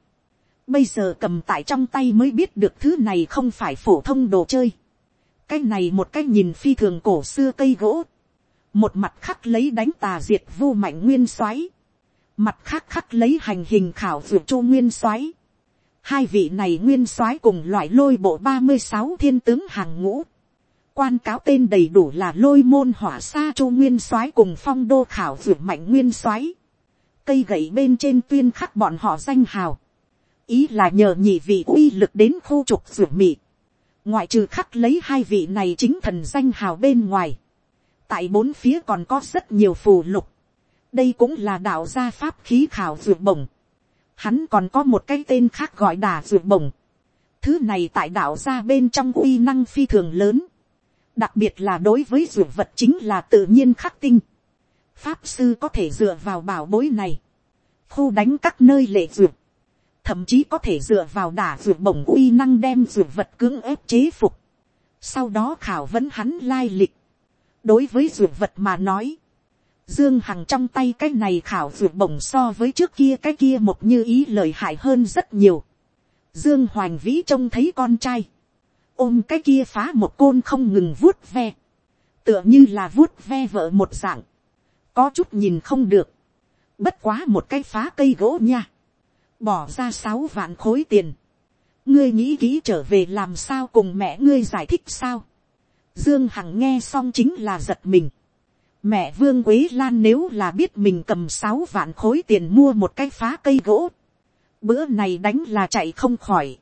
Bây giờ cầm tại trong tay mới biết được thứ này không phải phổ thông đồ chơi. Cái này một cái nhìn phi thường cổ xưa cây gỗ, một mặt khắc lấy đánh tà diệt vô mạnh nguyên soái, mặt khác khắc lấy hành hình khảo vượt chu nguyên soái, hai vị này nguyên soái cùng loại lôi bộ ba mươi sáu thiên tướng hàng ngũ, quan cáo tên đầy đủ là lôi môn hỏa sa chu nguyên soái cùng phong đô khảo vượt mạnh nguyên soái, cây gậy bên trên tuyên khắc bọn họ danh hào, ý là nhờ nhị vị uy lực đến khu trục ruột mị, ngoại trừ khắc lấy hai vị này chính thần danh hào bên ngoài, tại bốn phía còn có rất nhiều phù lục, đây cũng là đạo gia pháp khí khảo dược bổng, hắn còn có một cái tên khác gọi đà dược bổng, thứ này tại đạo gia bên trong uy năng phi thường lớn, đặc biệt là đối với dược vật chính là tự nhiên khắc tinh, pháp sư có thể dựa vào bảo bối này, khu đánh các nơi lệ dược, thậm chí có thể dựa vào đả dược bổng uy năng đem dược vật cưỡng ép chế phục, sau đó khảo vấn hắn lai lịch. đối với dược vật mà nói, dương hằng trong tay cái này khảo dược bổng so với trước kia cái kia một như ý lời hại hơn rất nhiều. dương hoành vĩ trông thấy con trai, ôm cái kia phá một côn không ngừng vuốt ve, tựa như là vuốt ve vợ một dạng, có chút nhìn không được, bất quá một cái phá cây gỗ nha bỏ ra sáu vạn khối tiền, ngươi nghĩ kỹ trở về làm sao cùng mẹ ngươi giải thích sao. Dương Hằng nghe xong chính là giật mình. Mẹ Vương Quế Lan nếu là biết mình cầm sáu vạn khối tiền mua một cái phá cây gỗ. Bữa này đánh là chạy không khỏi.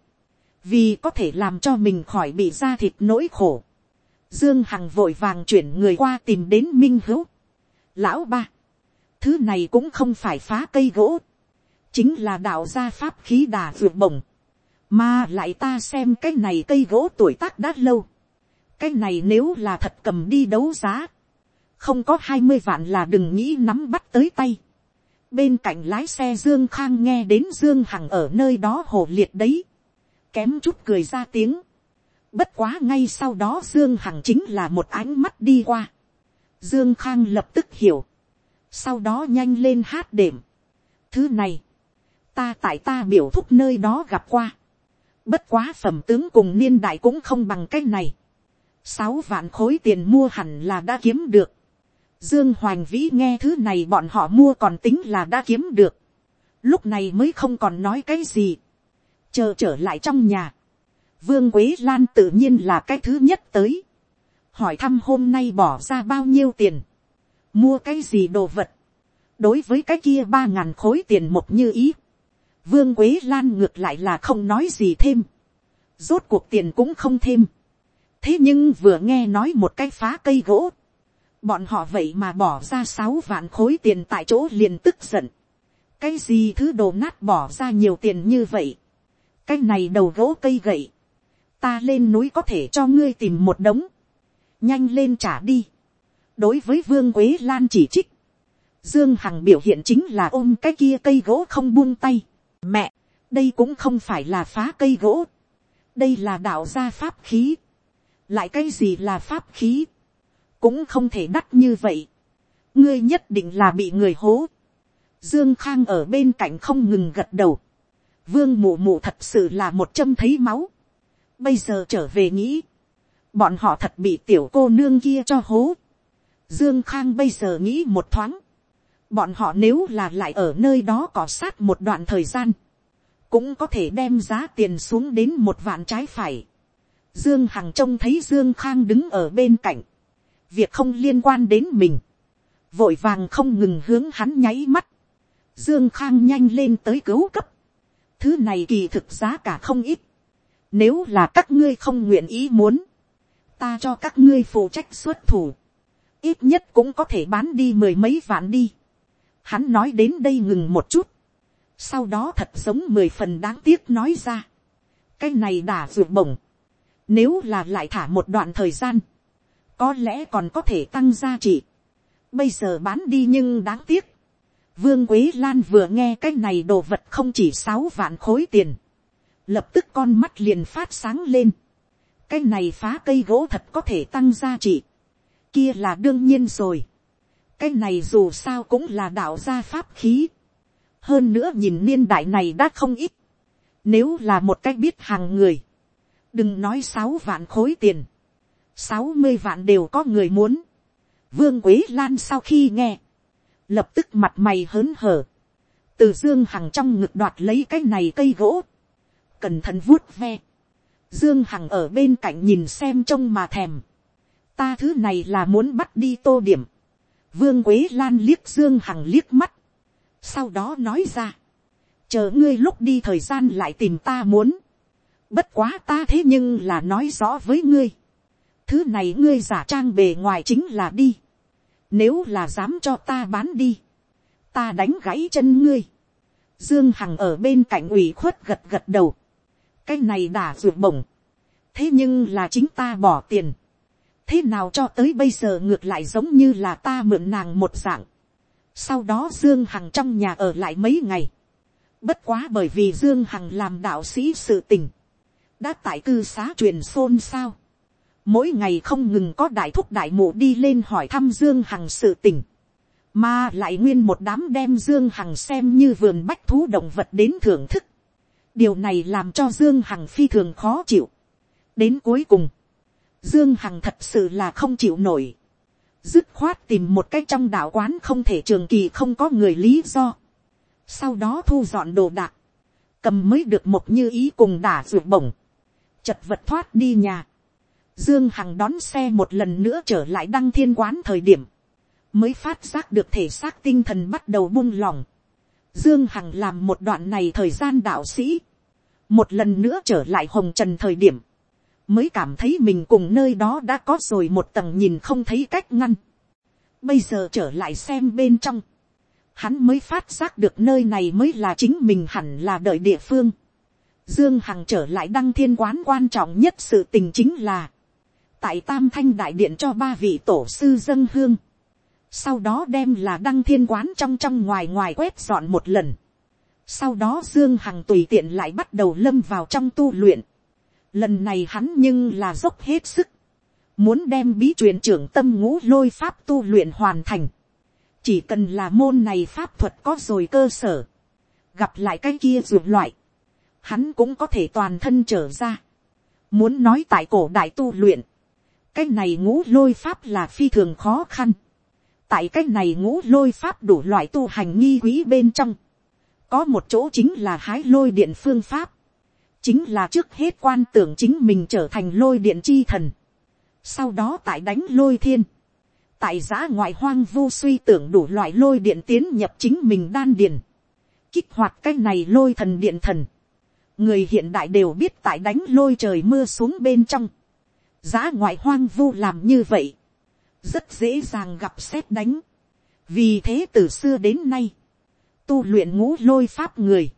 Vì có thể làm cho mình khỏi bị da thịt nỗi khổ. Dương Hằng vội vàng chuyển người qua tìm đến Minh Hữu. Lão ba. Thứ này cũng không phải phá cây gỗ chính là đạo gia pháp khí đà vượt bổng, mà lại ta xem cái này cây gỗ tuổi tác đã lâu, cái này nếu là thật cầm đi đấu giá, không có hai mươi vạn là đừng nghĩ nắm bắt tới tay. bên cạnh lái xe dương khang nghe đến dương hằng ở nơi đó hồ liệt đấy, kém chút cười ra tiếng. bất quá ngay sau đó dương hằng chính là một ánh mắt đi qua. dương khang lập tức hiểu, sau đó nhanh lên hát đệm. thứ này, ta tại ta biểu thúc nơi đó gặp qua. bất quá phẩm tướng cùng niên đại cũng không bằng cái này. sáu vạn khối tiền mua hẳn là đã kiếm được. dương hoành vĩ nghe thứ này bọn họ mua còn tính là đã kiếm được. lúc này mới không còn nói cái gì chờ trở lại trong nhà. vương quế lan tự nhiên là cái thứ nhất tới. hỏi thăm hôm nay bỏ ra bao nhiêu tiền. mua cái gì đồ vật. đối với cái kia ba ngàn khối tiền một như ý Vương Quế Lan ngược lại là không nói gì thêm. Rốt cuộc tiền cũng không thêm. Thế nhưng vừa nghe nói một cái phá cây gỗ. Bọn họ vậy mà bỏ ra sáu vạn khối tiền tại chỗ liền tức giận. Cái gì thứ đồ nát bỏ ra nhiều tiền như vậy. Cái này đầu gỗ cây gậy. Ta lên núi có thể cho ngươi tìm một đống. Nhanh lên trả đi. Đối với Vương Quế Lan chỉ trích. Dương Hằng biểu hiện chính là ôm cái kia cây gỗ không buông tay Mẹ, đây cũng không phải là phá cây gỗ. Đây là đạo gia pháp khí. Lại cái gì là pháp khí? Cũng không thể đắt như vậy. Ngươi nhất định là bị người hố. Dương Khang ở bên cạnh không ngừng gật đầu. Vương mụ mụ thật sự là một châm thấy máu. Bây giờ trở về nghĩ. Bọn họ thật bị tiểu cô nương kia cho hố. Dương Khang bây giờ nghĩ một thoáng bọn họ nếu là lại ở nơi đó cỏ sát một đoạn thời gian, cũng có thể đem giá tiền xuống đến một vạn trái phải. Dương Hằng trông thấy Dương Khang đứng ở bên cạnh, việc không liên quan đến mình, vội vàng không ngừng hướng hắn nháy mắt. Dương Khang nhanh lên tới cứu cấp, thứ này kỳ thực giá cả không ít, nếu là các ngươi không nguyện ý muốn, ta cho các ngươi phụ trách xuất thủ, ít nhất cũng có thể bán đi mười mấy vạn đi Hắn nói đến đây ngừng một chút. Sau đó thật giống mười phần đáng tiếc nói ra. Cái này đã ruột bổng. Nếu là lại thả một đoạn thời gian. Có lẽ còn có thể tăng giá trị. Bây giờ bán đi nhưng đáng tiếc. Vương Quế Lan vừa nghe cái này đồ vật không chỉ sáu vạn khối tiền. Lập tức con mắt liền phát sáng lên. Cái này phá cây gỗ thật có thể tăng giá trị. Kia là đương nhiên rồi cái này dù sao cũng là đạo gia pháp khí. hơn nữa nhìn niên đại này đã không ít. nếu là một cách biết hàng người, đừng nói sáu vạn khối tiền, sáu mươi vạn đều có người muốn. vương quế lan sau khi nghe, lập tức mặt mày hớn hở, từ dương hằng trong ngực đoạt lấy cái này cây gỗ, cẩn thận vuốt ve, dương hằng ở bên cạnh nhìn xem trông mà thèm, ta thứ này là muốn bắt đi tô điểm, Vương Quế Lan liếc Dương Hằng liếc mắt. Sau đó nói ra. Chờ ngươi lúc đi thời gian lại tìm ta muốn. Bất quá ta thế nhưng là nói rõ với ngươi. Thứ này ngươi giả trang bề ngoài chính là đi. Nếu là dám cho ta bán đi. Ta đánh gãy chân ngươi. Dương Hằng ở bên cạnh ủy khuất gật gật đầu. Cái này đã ruột bổng. Thế nhưng là chính ta bỏ tiền thế nào cho tới bây giờ ngược lại giống như là ta mượn nàng một dạng. sau đó dương hằng trong nhà ở lại mấy ngày. bất quá bởi vì dương hằng làm đạo sĩ sự tình. đã tại cư xá truyền xôn sao mỗi ngày không ngừng có đại thúc đại mụ đi lên hỏi thăm dương hằng sự tình. mà lại nguyên một đám đem dương hằng xem như vườn bách thú động vật đến thưởng thức. điều này làm cho dương hằng phi thường khó chịu. đến cuối cùng, Dương Hằng thật sự là không chịu nổi. Dứt khoát tìm một cách trong đạo quán không thể trường kỳ không có người lý do. Sau đó thu dọn đồ đạc. Cầm mới được một như ý cùng đả ruột bổng. Chật vật thoát đi nhà. Dương Hằng đón xe một lần nữa trở lại đăng thiên quán thời điểm. Mới phát giác được thể xác tinh thần bắt đầu buông lỏng. Dương Hằng làm một đoạn này thời gian đạo sĩ. Một lần nữa trở lại hồng trần thời điểm mới cảm thấy mình cùng nơi đó đã có rồi một tầng nhìn không thấy cách ngăn. Bây giờ trở lại xem bên trong, hắn mới phát giác được nơi này mới là chính mình hẳn là đợi địa phương. Dương Hằng trở lại đăng thiên quán quan trọng nhất sự tình chính là, tại tam thanh đại điện cho ba vị tổ sư dân hương. Sau đó đem là đăng thiên quán trong trong ngoài ngoài quét dọn một lần. Sau đó Dương Hằng tùy tiện lại bắt đầu lâm vào trong tu luyện Lần này hắn nhưng là dốc hết sức. Muốn đem bí truyền trưởng tâm ngũ lôi pháp tu luyện hoàn thành. chỉ cần là môn này pháp thuật có rồi cơ sở, gặp lại cái kia ruột loại, hắn cũng có thể toàn thân trở ra. Muốn nói tại cổ đại tu luyện, cái này ngũ lôi pháp là phi thường khó khăn. tại cái này ngũ lôi pháp đủ loại tu hành nghi quý bên trong, có một chỗ chính là hái lôi điện phương pháp, chính là trước hết quan tưởng chính mình trở thành lôi điện chi thần, sau đó tại đánh lôi thiên, tại giã ngoại hoang vu suy tưởng đủ loại lôi điện tiến nhập chính mình đan điền, kích hoạt cái này lôi thần điện thần, người hiện đại đều biết tại đánh lôi trời mưa xuống bên trong, giá ngoại hoang vu làm như vậy, rất dễ dàng gặp xét đánh, vì thế từ xưa đến nay, tu luyện ngũ lôi pháp người,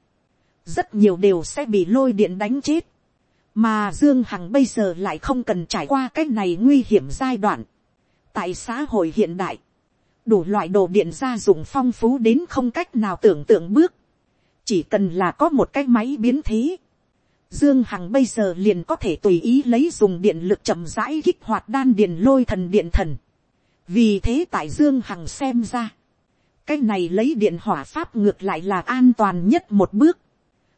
rất nhiều đều sẽ bị lôi điện đánh chết, mà dương hằng bây giờ lại không cần trải qua cái này nguy hiểm giai đoạn. tại xã hội hiện đại, đủ loại đồ điện gia dụng phong phú đến không cách nào tưởng tượng bước, chỉ cần là có một cái máy biến thế, Dương Hằng bây giờ liền có thể tùy ý lấy dùng điện lực chậm rãi kích hoạt đan điền lôi thần điện thần. Vì thế tại Dương Hằng xem ra, cái này lấy điện hỏa pháp ngược lại là an toàn nhất một bước.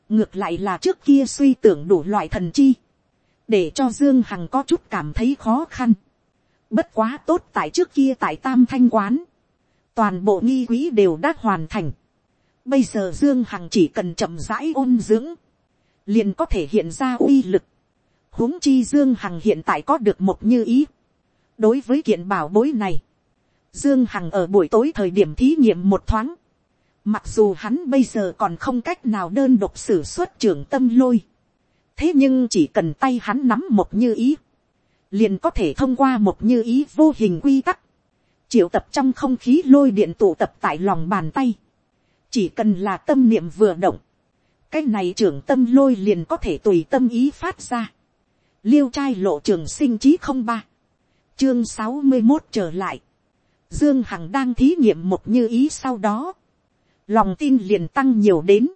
Ngược lại là trước kia suy tưởng đủ loại thần chi. Để cho Dương Hằng có chút cảm thấy khó khăn. Bất quá tốt tại trước kia tại Tam Thanh Quán. Toàn bộ nghi quý đều đã hoàn thành. Bây giờ Dương Hằng chỉ cần chậm rãi ôn dưỡng liền có thể hiện ra uy lực. huống chi Dương Hằng hiện tại có được một như ý. Đối với kiện bảo bối này, Dương Hằng ở buổi tối thời điểm thí nghiệm một thoáng. Mặc dù hắn bây giờ còn không cách nào đơn độc sử xuất trưởng tâm lôi. Thế nhưng chỉ cần tay hắn nắm một như ý. Liền có thể thông qua một như ý vô hình quy tắc. Triệu tập trong không khí lôi điện tụ tập tại lòng bàn tay. Chỉ cần là tâm niệm vừa động cái này trưởng tâm lôi liền có thể tùy tâm ý phát ra. liêu trai lộ trường sinh chí không ba, chương sáu mươi một trở lại. dương hằng đang thí nghiệm một như ý sau đó. lòng tin liền tăng nhiều đến.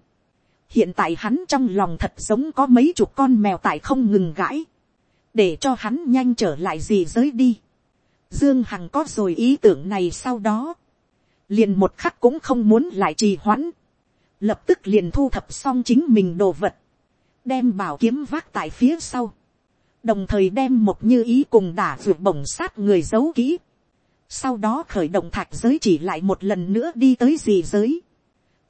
hiện tại hắn trong lòng thật giống có mấy chục con mèo tại không ngừng gãi. để cho hắn nhanh trở lại gì giới đi. dương hằng có rồi ý tưởng này sau đó. liền một khắc cũng không muốn lại trì hoãn lập tức liền thu thập xong chính mình đồ vật, đem bảo kiếm vác tại phía sau, đồng thời đem một như ý cùng đả ruột bổng sát người giấu kỹ, sau đó khởi động thạch giới chỉ lại một lần nữa đi tới gì giới,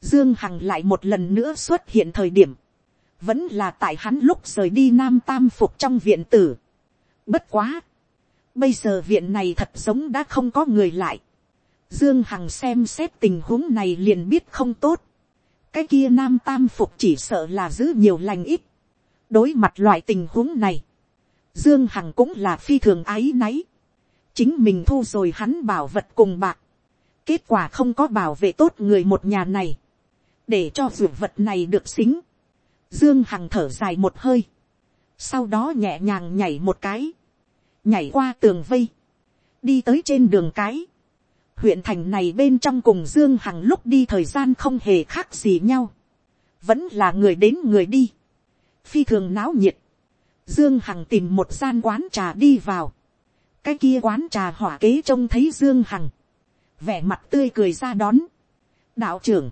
dương hằng lại một lần nữa xuất hiện thời điểm, vẫn là tại hắn lúc rời đi nam tam phục trong viện tử. Bất quá, bây giờ viện này thật giống đã không có người lại. Dương Hằng xem xét tình huống này liền biết không tốt cái kia nam tam phục chỉ sợ là giữ nhiều lành ít. đối mặt loại tình huống này, dương hằng cũng là phi thường ái náy. chính mình thu rồi hắn bảo vật cùng bạc. kết quả không có bảo vệ tốt người một nhà này. để cho ruột vật này được xính. dương hằng thở dài một hơi. sau đó nhẹ nhàng nhảy một cái. nhảy qua tường vây. đi tới trên đường cái huyện thành này bên trong cùng dương hằng lúc đi thời gian không hề khác gì nhau, vẫn là người đến người đi, phi thường náo nhiệt, dương hằng tìm một gian quán trà đi vào, cái kia quán trà hỏa kế trông thấy dương hằng, vẻ mặt tươi cười ra đón, đạo trưởng,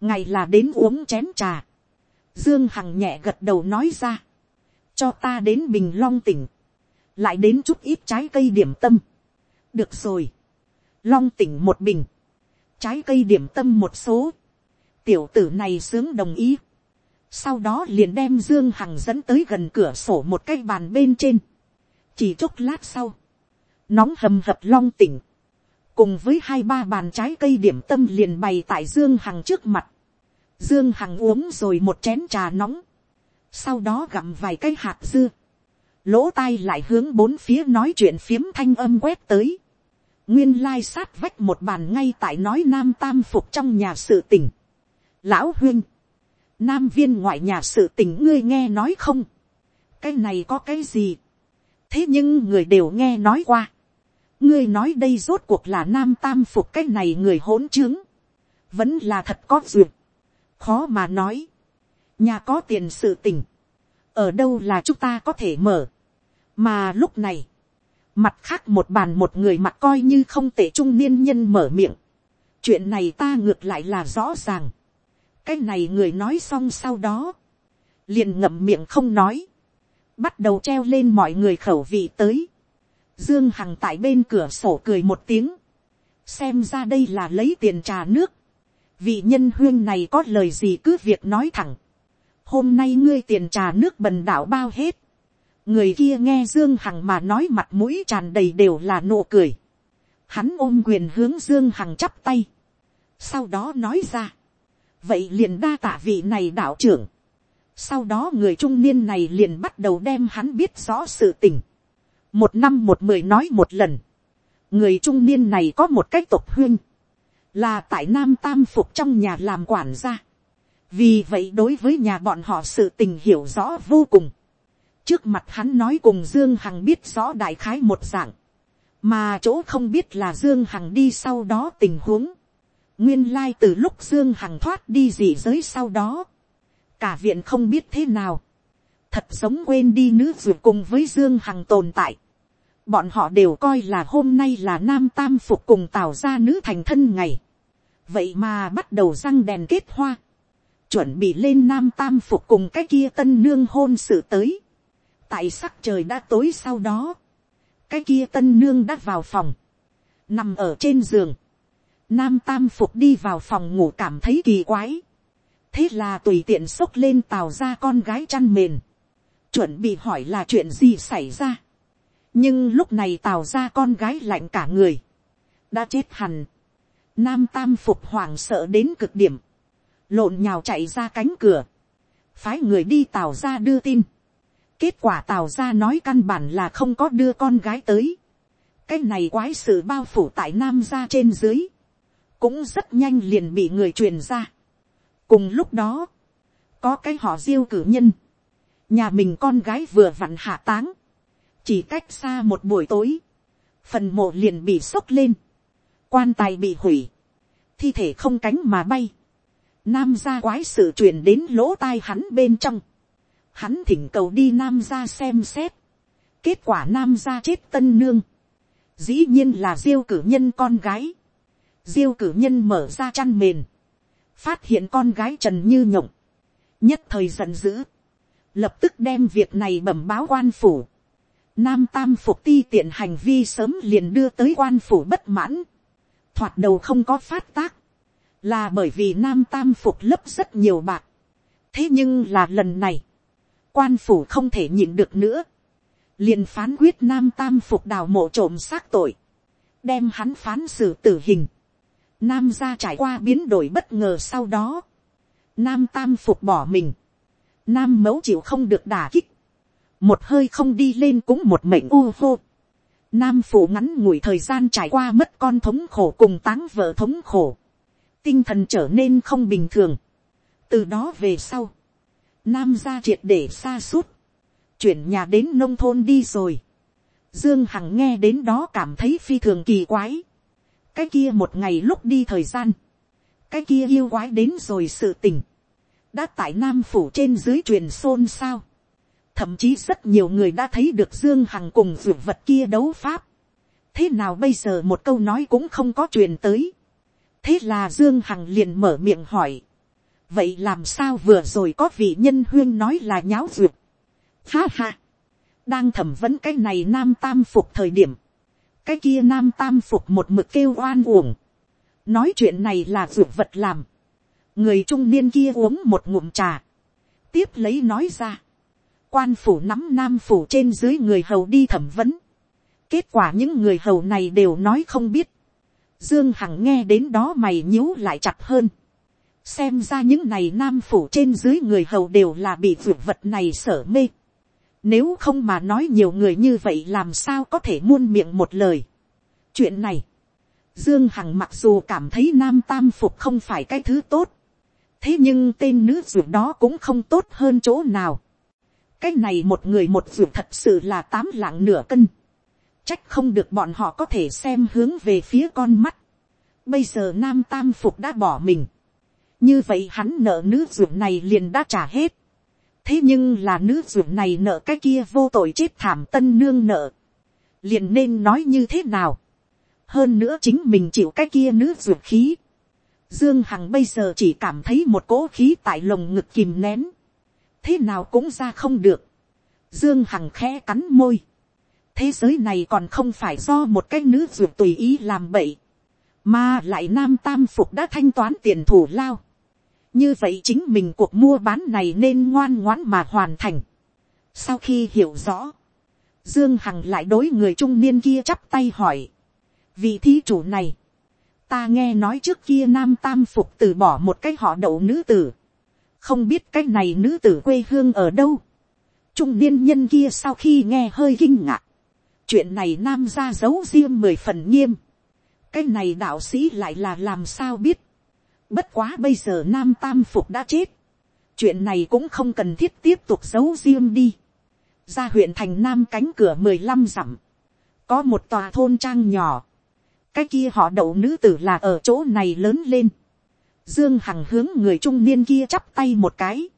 ngày là đến uống chén trà, dương hằng nhẹ gật đầu nói ra, cho ta đến bình long tỉnh, lại đến chút ít trái cây điểm tâm, được rồi, long tỉnh một bình, trái cây điểm tâm một số, tiểu tử này sướng đồng ý, sau đó liền đem dương hằng dẫn tới gần cửa sổ một cái bàn bên trên, chỉ chốc lát sau, nóng hầm hập long tỉnh, cùng với hai ba bàn trái cây điểm tâm liền bày tại dương hằng trước mặt, dương hằng uống rồi một chén trà nóng, sau đó gặm vài cái hạt dưa, lỗ tai lại hướng bốn phía nói chuyện phiếm thanh âm quét tới, nguyên lai sát vách một bàn ngay tại nói nam tam phục trong nhà sự tình. lão huyên, nam viên ngoại nhà sự tình ngươi nghe nói không, cái này có cái gì, thế nhưng người đều nghe nói qua, ngươi nói đây rốt cuộc là nam tam phục cái này người hỗn trướng, vẫn là thật có duyệt, khó mà nói, nhà có tiền sự tình, ở đâu là chúng ta có thể mở, mà lúc này, Mặt khác một bàn một người mặt coi như không tệ trung niên nhân mở miệng. chuyện này ta ngược lại là rõ ràng. cái này người nói xong sau đó, liền ngậm miệng không nói, bắt đầu treo lên mọi người khẩu vị tới. dương hằng tại bên cửa sổ cười một tiếng, xem ra đây là lấy tiền trà nước, vị nhân huyên này có lời gì cứ việc nói thẳng, hôm nay ngươi tiền trà nước bần đảo bao hết, người kia nghe dương hằng mà nói mặt mũi tràn đầy đều là nụ cười, hắn ôm quyền hướng dương hằng chắp tay, sau đó nói ra, vậy liền đa tạ vị này đạo trưởng, sau đó người trung niên này liền bắt đầu đem hắn biết rõ sự tình, một năm một mười nói một lần, người trung niên này có một cách tộc huyên, là tại nam tam phục trong nhà làm quản gia, vì vậy đối với nhà bọn họ sự tình hiểu rõ vô cùng, trước mặt hắn nói cùng dương hằng biết rõ đại khái một dạng, mà chỗ không biết là dương hằng đi sau đó tình huống, nguyên lai từ lúc dương hằng thoát đi dị giới sau đó, cả viện không biết thế nào, thật sống quên đi nữ ruột cùng với dương hằng tồn tại, bọn họ đều coi là hôm nay là nam tam phục cùng tạo ra nữ thành thân ngày, vậy mà bắt đầu răng đèn kết hoa, chuẩn bị lên nam tam phục cùng cái kia tân nương hôn sự tới, tại sắc trời đã tối sau đó, cái kia tân nương đã vào phòng, nằm ở trên giường, nam tam phục đi vào phòng ngủ cảm thấy kỳ quái, thế là tùy tiện xốc lên tàu ra con gái chăn mền, chuẩn bị hỏi là chuyện gì xảy ra. nhưng lúc này tàu ra con gái lạnh cả người, đã chết hẳn. nam tam phục hoảng sợ đến cực điểm, lộn nhào chạy ra cánh cửa, phái người đi tàu ra đưa tin kết quả Tào ra nói căn bản là không có đưa con gái tới. cái này quái sự bao phủ tại nam ra trên dưới, cũng rất nhanh liền bị người truyền ra. Cùng lúc đó, có cái họ diêu cử nhân, nhà mình con gái vừa vặn hạ táng, chỉ cách xa một buổi tối, phần mộ liền bị sốc lên, quan tài bị hủy, thi thể không cánh mà bay, nam gia quái sự truyền đến lỗ tai hắn bên trong, hắn thỉnh cầu đi nam gia xem xét, kết quả nam gia chết tân nương, dĩ nhiên là diêu cử nhân con gái, diêu cử nhân mở ra chăn mền, phát hiện con gái trần như nhộng, nhất thời giận dữ, lập tức đem việc này bẩm báo quan phủ. Nam tam phục ti tiện hành vi sớm liền đưa tới quan phủ bất mãn, thoạt đầu không có phát tác, là bởi vì nam tam phục lấp rất nhiều bạc. thế nhưng là lần này, quan phủ không thể nhịn được nữa, liền phán quyết nam tam phục đào mộ trộm xác tội, đem hắn phán xử tử hình. Nam gia trải qua biến đổi bất ngờ sau đó. Nam tam phục bỏ mình. Nam mẫu chịu không được đả kích. Một hơi không đi lên cũng một mệnh u hô. Nam phụ ngắn ngủi thời gian trải qua mất con thống khổ cùng táng vợ thống khổ. Tinh thần trở nên không bình thường. Từ đó về sau. Nam gia triệt để xa suốt. Chuyển nhà đến nông thôn đi rồi. Dương Hằng nghe đến đó cảm thấy phi thường kỳ quái. Cái kia một ngày lúc đi thời gian, cái kia yêu quái đến rồi sự tình, đã tại nam phủ trên dưới truyền xôn xao, thậm chí rất nhiều người đã thấy được dương hằng cùng dự vật kia đấu pháp, thế nào bây giờ một câu nói cũng không có truyền tới, thế là dương hằng liền mở miệng hỏi, vậy làm sao vừa rồi có vị nhân huyên nói là nháo ruột, ha ha, đang thẩm vấn cái này nam tam phục thời điểm, cái kia nam tam phục một mực kêu oan uổng, nói chuyện này là ruột vật làm, người trung niên kia uống một ngụm trà, tiếp lấy nói ra, quan phủ nắm nam phủ trên dưới người hầu đi thẩm vấn, kết quả những người hầu này đều nói không biết, dương hằng nghe đến đó mày nhíu lại chặt hơn, xem ra những này nam phủ trên dưới người hầu đều là bị vượt vật này sở mê, nếu không mà nói nhiều người như vậy làm sao có thể muôn miệng một lời. Chuyện này, Dương Hằng mặc dù cảm thấy nam tam phục không phải cái thứ tốt. Thế nhưng tên nữ vượt đó cũng không tốt hơn chỗ nào. Cái này một người một vượt thật sự là tám lạng nửa cân. Trách không được bọn họ có thể xem hướng về phía con mắt. Bây giờ nam tam phục đã bỏ mình. Như vậy hắn nợ nữ ruộng này liền đã trả hết thế nhưng là nữ ruộng này nợ cái kia vô tội chết thảm tân nương nợ, liền nên nói như thế nào. hơn nữa chính mình chịu cái kia nữ ruộng khí, Dương Hằng bây giờ chỉ cảm thấy một cỗ khí tại lồng ngực kìm nén. Thế nào cũng ra không được. Dương Hằng khẽ cắn môi. Thế giới này còn không phải do một cái nữ ruộng tùy ý làm bậy. Mà lại nam tam phục đã thanh toán tiền thủ lao. Như vậy chính mình cuộc mua bán này nên ngoan ngoãn mà hoàn thành. Sau khi hiểu rõ. Dương Hằng lại đối người trung niên kia chắp tay hỏi. Vị thí chủ này ta nghe nói trước kia nam tam phục từ bỏ một cái họ đậu nữ tử, không biết cái này nữ tử quê hương ở đâu. trung niên nhân kia sau khi nghe hơi kinh ngạc, chuyện này nam ra giấu riêng mười phần nghiêm, cái này đạo sĩ lại là làm sao biết, bất quá bây giờ nam tam phục đã chết, chuyện này cũng không cần thiết tiếp tục giấu riêng đi, ra huyện thành nam cánh cửa mười lăm dặm, có một tòa thôn trang nhỏ, cái kia họ đậu nữ tử là ở chỗ này lớn lên. Dương Hằng hướng người trung niên kia chắp tay một cái.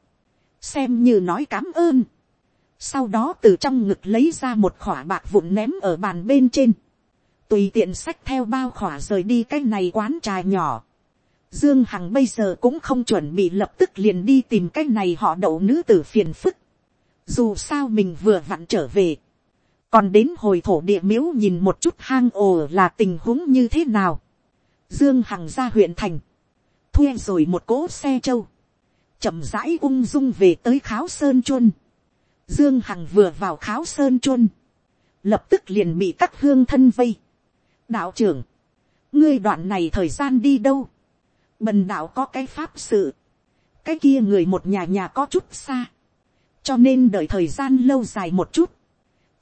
Xem như nói cảm ơn. Sau đó từ trong ngực lấy ra một khỏa bạc vụn ném ở bàn bên trên. Tùy tiện sách theo bao khỏa rời đi cái này quán trà nhỏ. Dương Hằng bây giờ cũng không chuẩn bị lập tức liền đi tìm cái này họ đậu nữ tử phiền phức. Dù sao mình vừa vặn trở về còn đến hồi thổ địa miếu nhìn một chút hang ồ là tình huống như thế nào. Dương Hằng ra huyện thành, thuê rồi một cỗ xe trâu, chậm rãi ung dung về tới kháo sơn chuân. Dương Hằng vừa vào kháo sơn chuân, lập tức liền bị các hương thân vây. đạo trưởng, ngươi đoạn này thời gian đi đâu, bần đạo có cái pháp sự, cái kia người một nhà nhà có chút xa, cho nên đợi thời gian lâu dài một chút,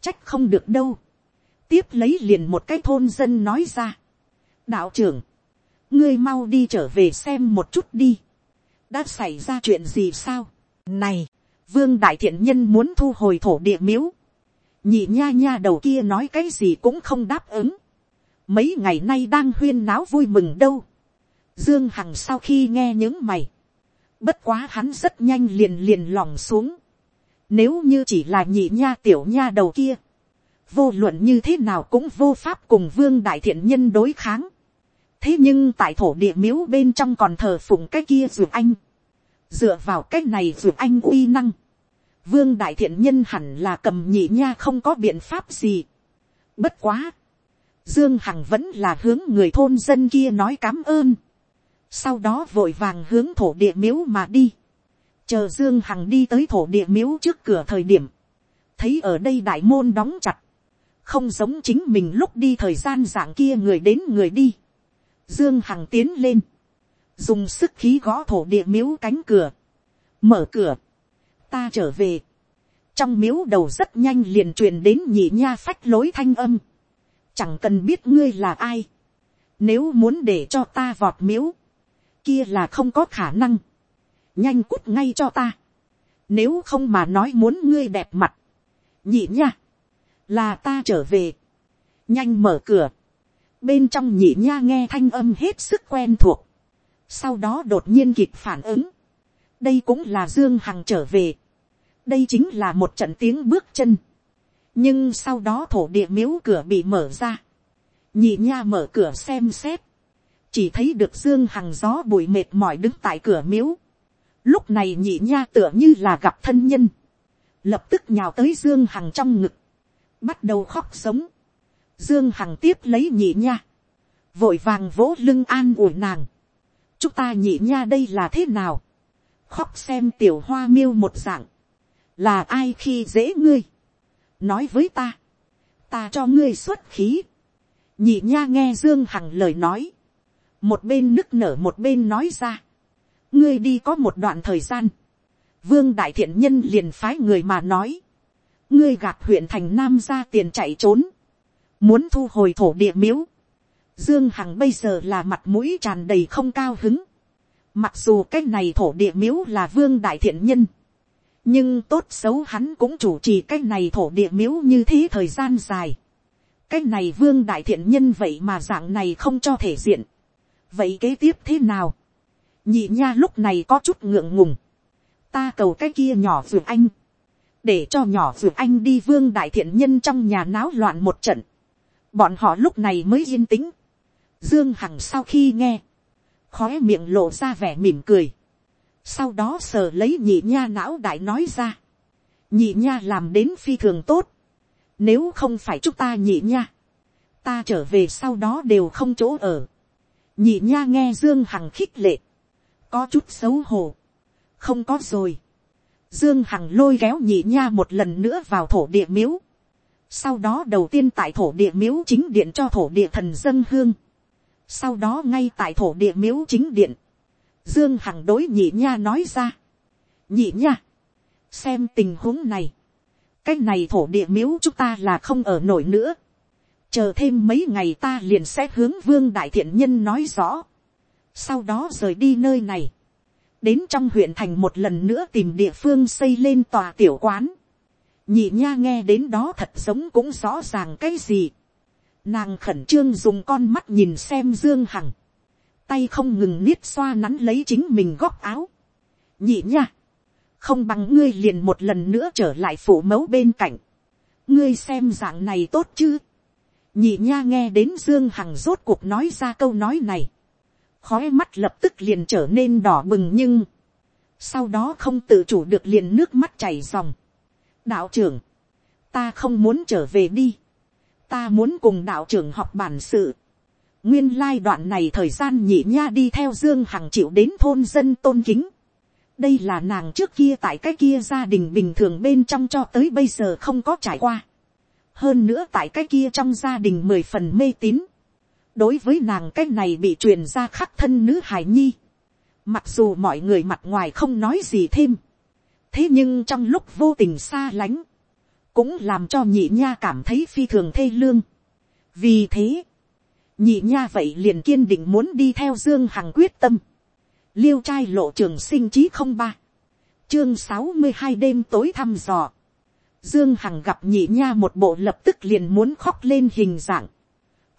trách không được đâu. tiếp lấy liền một cái thôn dân nói ra. đạo trưởng, ngươi mau đi trở về xem một chút đi. đã xảy ra chuyện gì sao. này, vương đại thiện nhân muốn thu hồi thổ địa miếu. nhị nha nha đầu kia nói cái gì cũng không đáp ứng. mấy ngày nay đang huyên náo vui mừng đâu dương hằng sau khi nghe những mày, bất quá hắn rất nhanh liền liền lòng xuống nếu như chỉ là nhị nha tiểu nha đầu kia. Vô luận như thế nào cũng vô pháp cùng vương đại thiện nhân đối kháng. Thế nhưng tại thổ địa miếu bên trong còn thờ phụng cái kia dù anh. Dựa vào cái này dù anh uy năng. Vương đại thiện nhân hẳn là cầm nhị nha không có biện pháp gì. Bất quá. Dương Hằng vẫn là hướng người thôn dân kia nói cám ơn. Sau đó vội vàng hướng thổ địa miếu mà đi chờ dương hằng đi tới thổ địa miếu trước cửa thời điểm, thấy ở đây đại môn đóng chặt, không giống chính mình lúc đi thời gian dạng kia người đến người đi. Dương Hằng tiến lên, dùng sức khí gõ thổ địa miếu cánh cửa, mở cửa, ta trở về. Trong miếu đầu rất nhanh liền truyền đến nhị nha phách lối thanh âm. Chẳng cần biết ngươi là ai. Nếu muốn để cho ta vọt miếu, kia là không có khả năng nhanh cút ngay cho ta. Nếu không mà nói muốn ngươi đẹp mặt. Nhị nha. Là ta trở về. Nhanh mở cửa. Bên trong nhị nha nghe thanh âm hết sức quen thuộc. Sau đó đột nhiên kịp phản ứng. Đây cũng là Dương Hằng trở về. Đây chính là một trận tiếng bước chân. Nhưng sau đó thổ địa miếu cửa bị mở ra. Nhị nha mở cửa xem xét. Chỉ thấy được Dương Hằng gió bụi mệt mỏi đứng tại cửa miếu Lúc này nhị nha tựa như là gặp thân nhân. Lập tức nhào tới Dương Hằng trong ngực. Bắt đầu khóc sống. Dương Hằng tiếp lấy nhị nha. Vội vàng vỗ lưng an ủi nàng. Chúng ta nhị nha đây là thế nào? Khóc xem tiểu hoa miêu một dạng. Là ai khi dễ ngươi? Nói với ta. Ta cho ngươi xuất khí. Nhị nha nghe Dương Hằng lời nói. Một bên nức nở một bên nói ra. Ngươi đi có một đoạn thời gian, vương đại thiện nhân liền phái người mà nói, ngươi gạt huyện thành nam ra tiền chạy trốn, muốn thu hồi thổ địa miếu, dương hằng bây giờ là mặt mũi tràn đầy không cao hứng, mặc dù cái này thổ địa miếu là vương đại thiện nhân, nhưng tốt xấu hắn cũng chủ trì cái này thổ địa miếu như thế thời gian dài, cái này vương đại thiện nhân vậy mà dạng này không cho thể diện, vậy kế tiếp thế nào, nhị nha lúc này có chút ngượng ngùng, ta cầu cái kia nhỏ ruột anh, để cho nhỏ ruột anh đi vương đại thiện nhân trong nhà náo loạn một trận, bọn họ lúc này mới yên tĩnh, dương hằng sau khi nghe, khói miệng lộ ra vẻ mỉm cười, sau đó sờ lấy nhị nha não đại nói ra, nhị nha làm đến phi thường tốt, nếu không phải chúc ta nhị nha, ta trở về sau đó đều không chỗ ở, nhị nha nghe dương hằng khích lệ, có chút xấu hổ, không có rồi, dương hằng lôi kéo nhị nha một lần nữa vào thổ địa miếu, sau đó đầu tiên tại thổ địa miếu chính điện cho thổ địa thần dân hương, sau đó ngay tại thổ địa miếu chính điện, dương hằng đối nhị nha nói ra, nhị nha, xem tình huống này, cái này thổ địa miếu chúng ta là không ở nổi nữa, chờ thêm mấy ngày ta liền sẽ hướng vương đại thiện nhân nói rõ, sau đó rời đi nơi này, đến trong huyện thành một lần nữa tìm địa phương xây lên tòa tiểu quán, nhị nha nghe đến đó thật giống cũng rõ ràng cái gì, nàng khẩn trương dùng con mắt nhìn xem dương hằng, tay không ngừng niết xoa nắn lấy chính mình góc áo, nhị nha, không bằng ngươi liền một lần nữa trở lại phủ mẫu bên cạnh, ngươi xem dạng này tốt chứ, nhị nha nghe đến dương hằng rốt cuộc nói ra câu nói này, khói mắt lập tức liền trở nên đỏ bừng nhưng, sau đó không tự chủ được liền nước mắt chảy dòng. đạo trưởng, ta không muốn trở về đi, ta muốn cùng đạo trưởng học bản sự. nguyên lai đoạn này thời gian nhị nha đi theo dương hằng chịu đến thôn dân tôn kính. đây là nàng trước kia tại cái kia gia đình bình thường bên trong cho tới bây giờ không có trải qua hơn nữa tại cái kia trong gia đình mười phần mê tín. Đối với nàng cái này bị truyền ra khắc thân nữ hài nhi, mặc dù mọi người mặt ngoài không nói gì thêm, thế nhưng trong lúc vô tình xa lánh, cũng làm cho nhị nha cảm thấy phi thường thê lương. vì thế, nhị nha vậy liền kiên định muốn đi theo dương hằng quyết tâm, liêu trai lộ trường sinh chí không ba, chương sáu mươi hai đêm tối thăm dò, dương hằng gặp nhị nha một bộ lập tức liền muốn khóc lên hình dạng,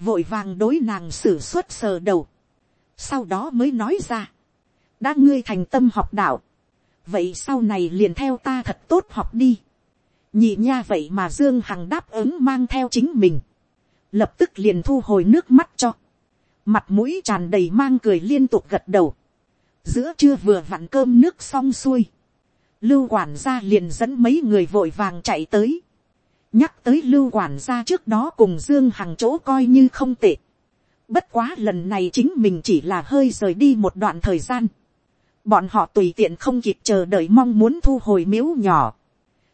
vội vàng đối nàng xử suất sờ đầu, sau đó mới nói ra, đã ngươi thành tâm học đạo, vậy sau này liền theo ta thật tốt học đi, nhị nha vậy mà dương hằng đáp ứng mang theo chính mình, lập tức liền thu hồi nước mắt cho, mặt mũi tràn đầy mang cười liên tục gật đầu, giữa trưa vừa vặn cơm nước xong xuôi, lưu quản gia liền dẫn mấy người vội vàng chạy tới, nhắc tới lưu quản gia trước đó cùng dương hằng chỗ coi như không tệ. bất quá lần này chính mình chỉ là hơi rời đi một đoạn thời gian. bọn họ tùy tiện không kịp chờ đợi mong muốn thu hồi miếu nhỏ.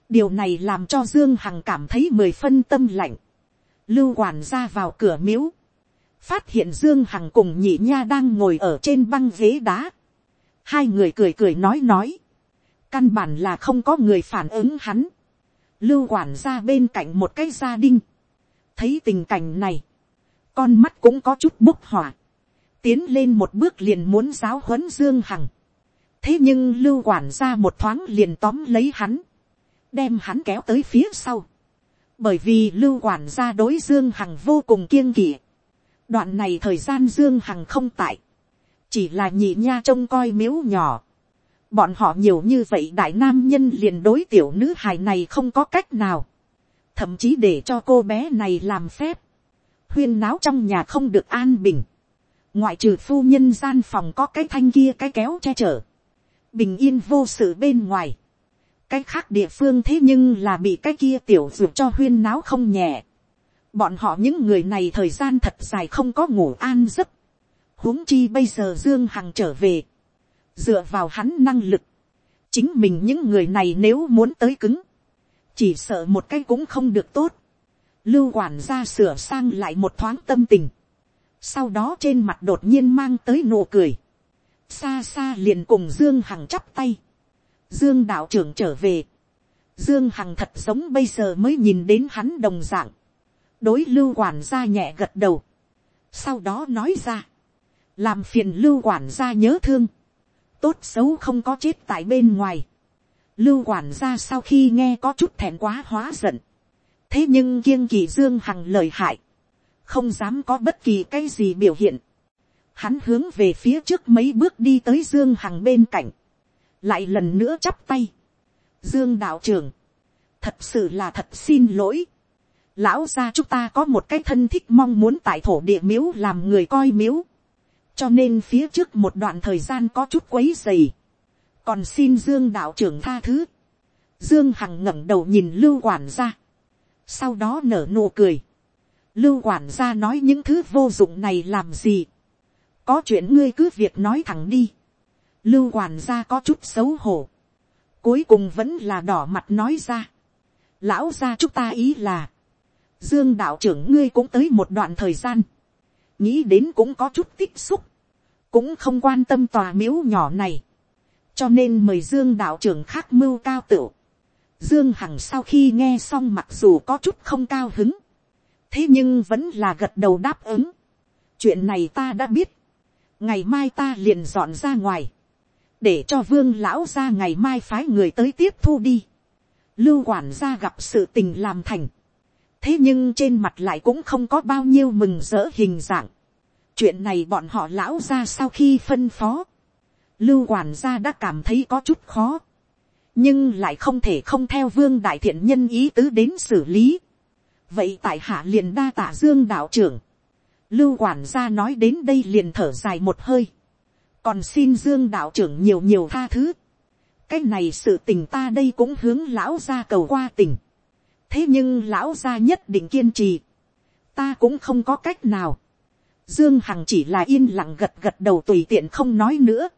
điều này làm cho dương hằng cảm thấy mười phân tâm lạnh. lưu quản gia vào cửa miếu. phát hiện dương hằng cùng nhị nha đang ngồi ở trên băng ghế đá. hai người cười cười nói nói căn bản là không có người phản ứng hắn. Lưu quản ra bên cạnh một cái gia đình, thấy tình cảnh này, con mắt cũng có chút bốc hỏa, tiến lên một bước liền muốn giáo huấn dương hằng, thế nhưng lưu quản ra một thoáng liền tóm lấy hắn, đem hắn kéo tới phía sau, bởi vì lưu quản gia đối dương hằng vô cùng kiêng kỵ, đoạn này thời gian dương hằng không tại, chỉ là nhị nha trông coi miếu nhỏ, bọn họ nhiều như vậy đại nam nhân liền đối tiểu nữ hài này không có cách nào, thậm chí để cho cô bé này làm phép, huyên náo trong nhà không được an bình, ngoại trừ phu nhân gian phòng có cái thanh kia cái kéo che chở, bình yên vô sự bên ngoài, cái khác địa phương thế nhưng là bị cái kia tiểu ruột cho huyên náo không nhẹ, bọn họ những người này thời gian thật dài không có ngủ an giấc, huống chi bây giờ dương hằng trở về, dựa vào hắn năng lực, chính mình những người này nếu muốn tới cứng, chỉ sợ một cái cũng không được tốt, lưu quản gia sửa sang lại một thoáng tâm tình, sau đó trên mặt đột nhiên mang tới nụ cười, xa xa liền cùng dương hằng chắp tay, dương đạo trưởng trở về, dương hằng thật giống bây giờ mới nhìn đến hắn đồng d ạ n g đối lưu quản gia nhẹ gật đầu, sau đó nói ra, làm phiền lưu quản gia nhớ thương, tốt xấu không có chết tại bên ngoài. Lưu quản gia sau khi nghe có chút thẹn quá hóa giận. Thế nhưng kiêng kỳ Dương Hằng lời hại. Không dám có bất kỳ cái gì biểu hiện. Hắn hướng về phía trước mấy bước đi tới Dương Hằng bên cạnh. Lại lần nữa chắp tay. Dương đạo trưởng. Thật sự là thật xin lỗi. Lão gia chúng ta có một cái thân thích mong muốn tại thổ địa miếu làm người coi miếu cho nên phía trước một đoạn thời gian có chút quấy dày, còn xin dương đạo trưởng tha thứ, dương hằng ngẩng đầu nhìn lưu quản gia, sau đó nở nụ cười, lưu quản gia nói những thứ vô dụng này làm gì, có chuyện ngươi cứ việc nói thẳng đi, lưu quản gia có chút xấu hổ, cuối cùng vẫn là đỏ mặt nói ra, lão gia chúc ta ý là, dương đạo trưởng ngươi cũng tới một đoạn thời gian, nghĩ đến cũng có chút tích xúc, cũng không quan tâm tòa miếu nhỏ này, cho nên mời dương đạo trưởng khác mưu cao tửu. dương hằng sau khi nghe xong mặc dù có chút không cao hứng, thế nhưng vẫn là gật đầu đáp ứng. chuyện này ta đã biết, ngày mai ta liền dọn ra ngoài, để cho vương lão ra ngày mai phái người tới tiếp thu đi. lưu quản gia gặp sự tình làm thành, thế nhưng trên mặt lại cũng không có bao nhiêu mừng rỡ hình dạng chuyện này bọn họ lão ra sau khi phân phó, lưu quản gia đã cảm thấy có chút khó, nhưng lại không thể không theo vương đại thiện nhân ý tứ đến xử lý. vậy tại hạ liền đa tạ dương đạo trưởng, lưu quản gia nói đến đây liền thở dài một hơi, còn xin dương đạo trưởng nhiều nhiều tha thứ, cái này sự tình ta đây cũng hướng lão gia cầu qua tình, thế nhưng lão gia nhất định kiên trì, ta cũng không có cách nào, dương hằng chỉ là yên lặng gật gật đầu tùy tiện không nói nữa,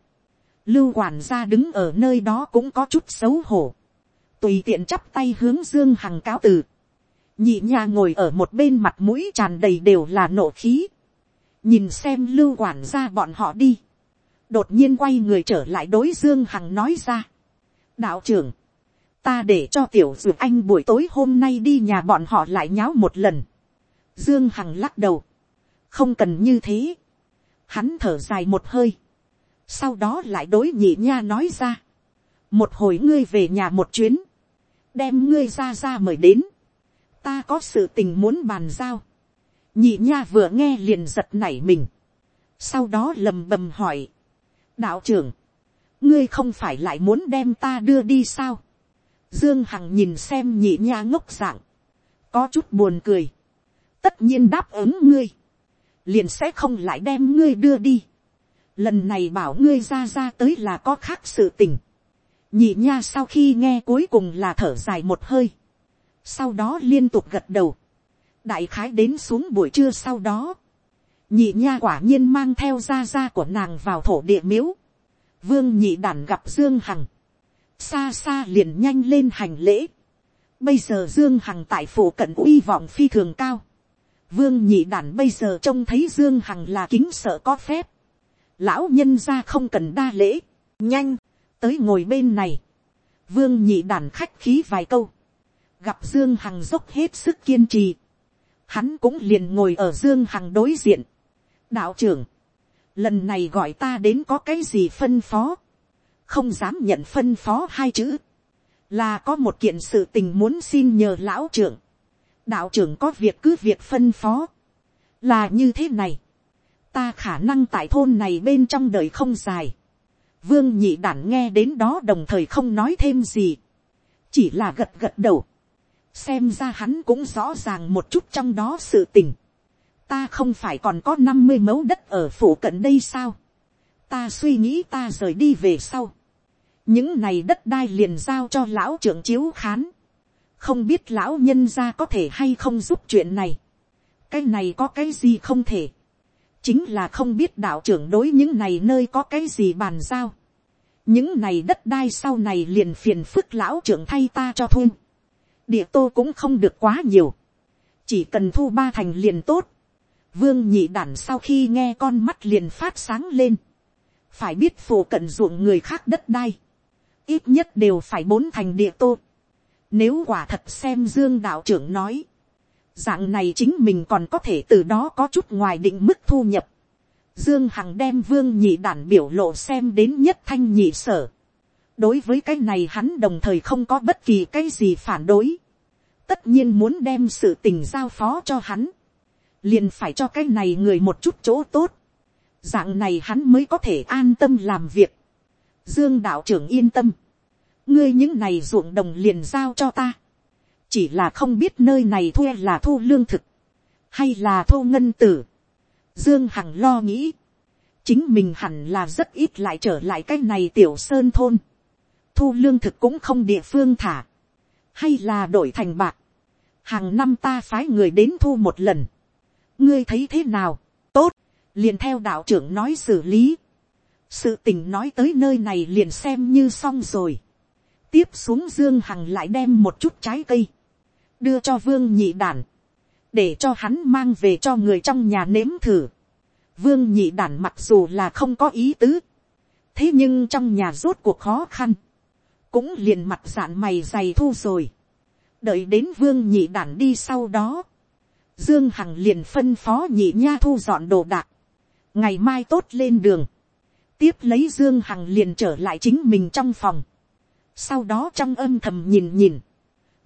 lưu quản gia đứng ở nơi đó cũng có chút xấu hổ, tùy tiện chắp tay hướng dương hằng cáo từ, nhị nha ngồi ở một bên mặt mũi tràn đầy đều là nộ khí, nhìn xem lưu quản gia bọn họ đi, đột nhiên quay người trở lại đối dương hằng nói ra, đạo trưởng, ta để cho tiểu dược anh buổi tối hôm nay đi nhà bọn họ lại nháo một lần, dương hằng lắc đầu, không cần như thế, hắn thở dài một hơi, sau đó lại đối nhị nha nói ra, một hồi ngươi về nhà một chuyến, đem ngươi ra ra mời đến, ta có sự tình muốn bàn giao, nhị nha vừa nghe liền giật nảy mình, sau đó lầm bầm hỏi, đạo trưởng, ngươi không phải lại muốn đem ta đưa đi sao, dương hằng nhìn xem nhị nha ngốc dạng, có chút buồn cười, tất nhiên đáp ứng ngươi, liền sẽ không lại đem ngươi đưa đi, lần này bảo ngươi ra ra tới là có khác sự tình. nhị nha sau khi nghe cuối cùng là thở dài một hơi, sau đó liên tục gật đầu, đại khái đến xuống buổi trưa sau đó, nhị nha quả nhiên mang theo ra ra của nàng vào thổ địa miếu, vương nhị đản gặp dương hằng, xa xa liền nhanh lên hành lễ, bây giờ dương hằng tại phủ cận uy vọng phi thường cao, vương nhị đản bây giờ trông thấy dương hằng là kính sợ có phép, lão nhân ra không cần đa lễ, nhanh, tới ngồi bên này, vương nhị đản khách khí vài câu, gặp dương hằng dốc hết sức kiên trì, hắn cũng liền ngồi ở dương hằng đối diện, đạo trưởng, lần này gọi ta đến có cái gì phân phó, không dám nhận phân phó hai chữ, là có một kiện sự tình muốn xin nhờ lão trưởng, đạo trưởng có việc cứ việc phân phó, là như thế này, ta khả năng tại thôn này bên trong đời không dài. vương nhị đản nghe đến đó đồng thời không nói thêm gì. chỉ là gật gật đầu. xem ra hắn cũng rõ ràng một chút trong đó sự tình. ta không phải còn có năm mươi mẫu đất ở phủ cận đây sao. ta suy nghĩ ta rời đi về sau. những này đất đai liền giao cho lão trưởng chiếu khán không biết lão nhân gia có thể hay không giúp chuyện này. cái này có cái gì không thể chính là không biết đạo trưởng đối những này nơi có cái gì bàn giao. những này đất đai sau này liền phiền phức lão trưởng thay ta cho thu. địa tô cũng không được quá nhiều. chỉ cần thu ba thành liền tốt. vương nhị đản sau khi nghe con mắt liền phát sáng lên. phải biết phổ cận ruộng người khác đất đai. ít nhất đều phải bốn thành địa tô nếu quả thật xem dương đạo trưởng nói, Dạng này chính mình còn có thể từ đó có chút ngoài định mức thu nhập. Dương Hằng đem vương nhị đản biểu lộ xem đến nhất thanh nhị sở. Đối với cái này hắn đồng thời không có bất kỳ cái gì phản đối. Tất nhiên muốn đem sự tình giao phó cho hắn. Liền phải cho cái này người một chút chỗ tốt. Dạng này hắn mới có thể an tâm làm việc. Dương đạo trưởng yên tâm. Ngươi những này ruộng đồng liền giao cho ta. Chỉ là không biết nơi này thuê là thu lương thực, hay là thu ngân tử. Dương Hằng lo nghĩ, chính mình hẳn là rất ít lại trở lại cái này tiểu sơn thôn, thu lương thực cũng không địa phương thả, hay là đổi thành bạc, hàng năm ta phái người đến thu một lần, ngươi thấy thế nào, tốt, liền theo đạo trưởng nói xử lý, sự tình nói tới nơi này liền xem như xong rồi, tiếp xuống dương hằng lại đem một chút trái cây, đưa cho vương nhị đản, để cho hắn mang về cho người trong nhà nếm thử. Vương nhị đản mặc dù là không có ý tứ, thế nhưng trong nhà rốt cuộc khó khăn, cũng liền mặt dạn mày dày thu rồi. đợi đến vương nhị đản đi sau đó, dương hằng liền phân phó nhị nha thu dọn đồ đạc, ngày mai tốt lên đường, tiếp lấy dương hằng liền trở lại chính mình trong phòng, sau đó trong âm thầm nhìn nhìn,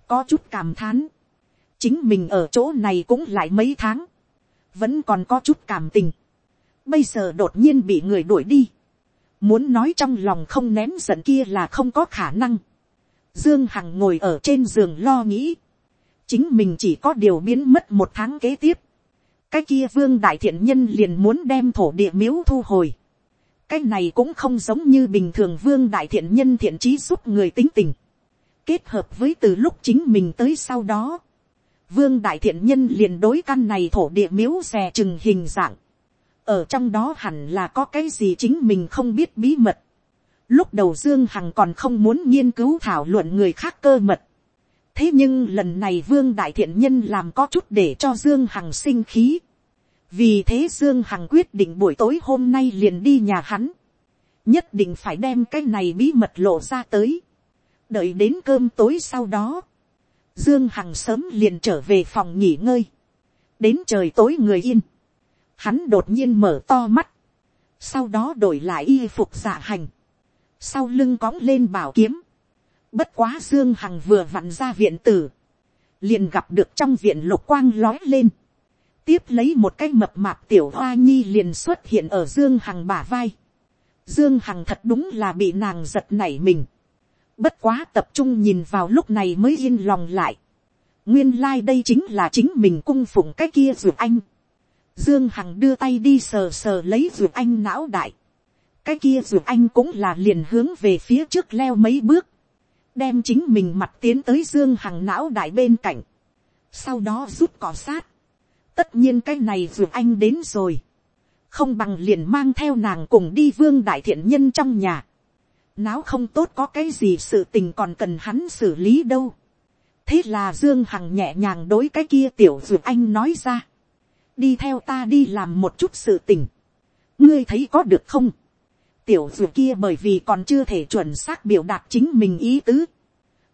có chút cảm thán, chính mình ở chỗ này cũng lại mấy tháng, vẫn còn có chút cảm tình, bây giờ đột nhiên bị người đuổi đi, muốn nói trong lòng không nén giận kia là không có khả năng, dương hằng ngồi ở trên giường lo nghĩ, chính mình chỉ có điều biến mất một tháng kế tiếp, cái kia vương đại thiện nhân liền muốn đem thổ địa miếu thu hồi, cái này cũng không giống như bình thường vương đại thiện nhân thiện trí giúp người tính tình, kết hợp với từ lúc chính mình tới sau đó, vương đại thiện nhân liền đối căn này thổ địa miếu xè chừng hình dạng, ở trong đó hẳn là có cái gì chính mình không biết bí mật. Lúc đầu Dương Hằng còn không muốn nghiên cứu thảo luận người khác cơ mật. Thế nhưng lần này Vương Đại Thiện Nhân làm có chút để cho Dương Hằng sinh khí. Vì thế Dương Hằng quyết định buổi tối hôm nay liền đi nhà hắn. Nhất định phải đem cái này bí mật lộ ra tới. Đợi đến cơm tối sau đó. Dương Hằng sớm liền trở về phòng nghỉ ngơi. Đến trời tối người yên. Hắn đột nhiên mở to mắt. Sau đó đổi lại y phục dạ hành. Sau lưng cõng lên bảo kiếm. Bất quá Dương Hằng vừa vặn ra viện tử. Liền gặp được trong viện lục quang lói lên. Tiếp lấy một cái mập mạp tiểu hoa nhi liền xuất hiện ở Dương Hằng bả vai. Dương Hằng thật đúng là bị nàng giật nảy mình Bất quá tập trung nhìn vào lúc này mới yên lòng lại. Nguyên lai đây chính là chính mình cung phụng cái kia ruột anh. Dương Hằng đưa tay đi sờ sờ lấy ruột anh não đại. Cái kia ruột anh cũng là liền hướng về phía trước leo mấy bước. Đem chính mình mặt tiến tới Dương Hằng não đại bên cạnh. Sau đó rút cỏ sát. Tất nhiên cái này ruột anh đến rồi. Không bằng liền mang theo nàng cùng đi vương đại thiện nhân trong nhà náo không tốt có cái gì sự tình còn cần hắn xử lý đâu. thế là dương hằng nhẹ nhàng đối cái kia tiểu dược anh nói ra. đi theo ta đi làm một chút sự tình. ngươi thấy có được không. tiểu dược kia bởi vì còn chưa thể chuẩn xác biểu đạt chính mình ý tứ.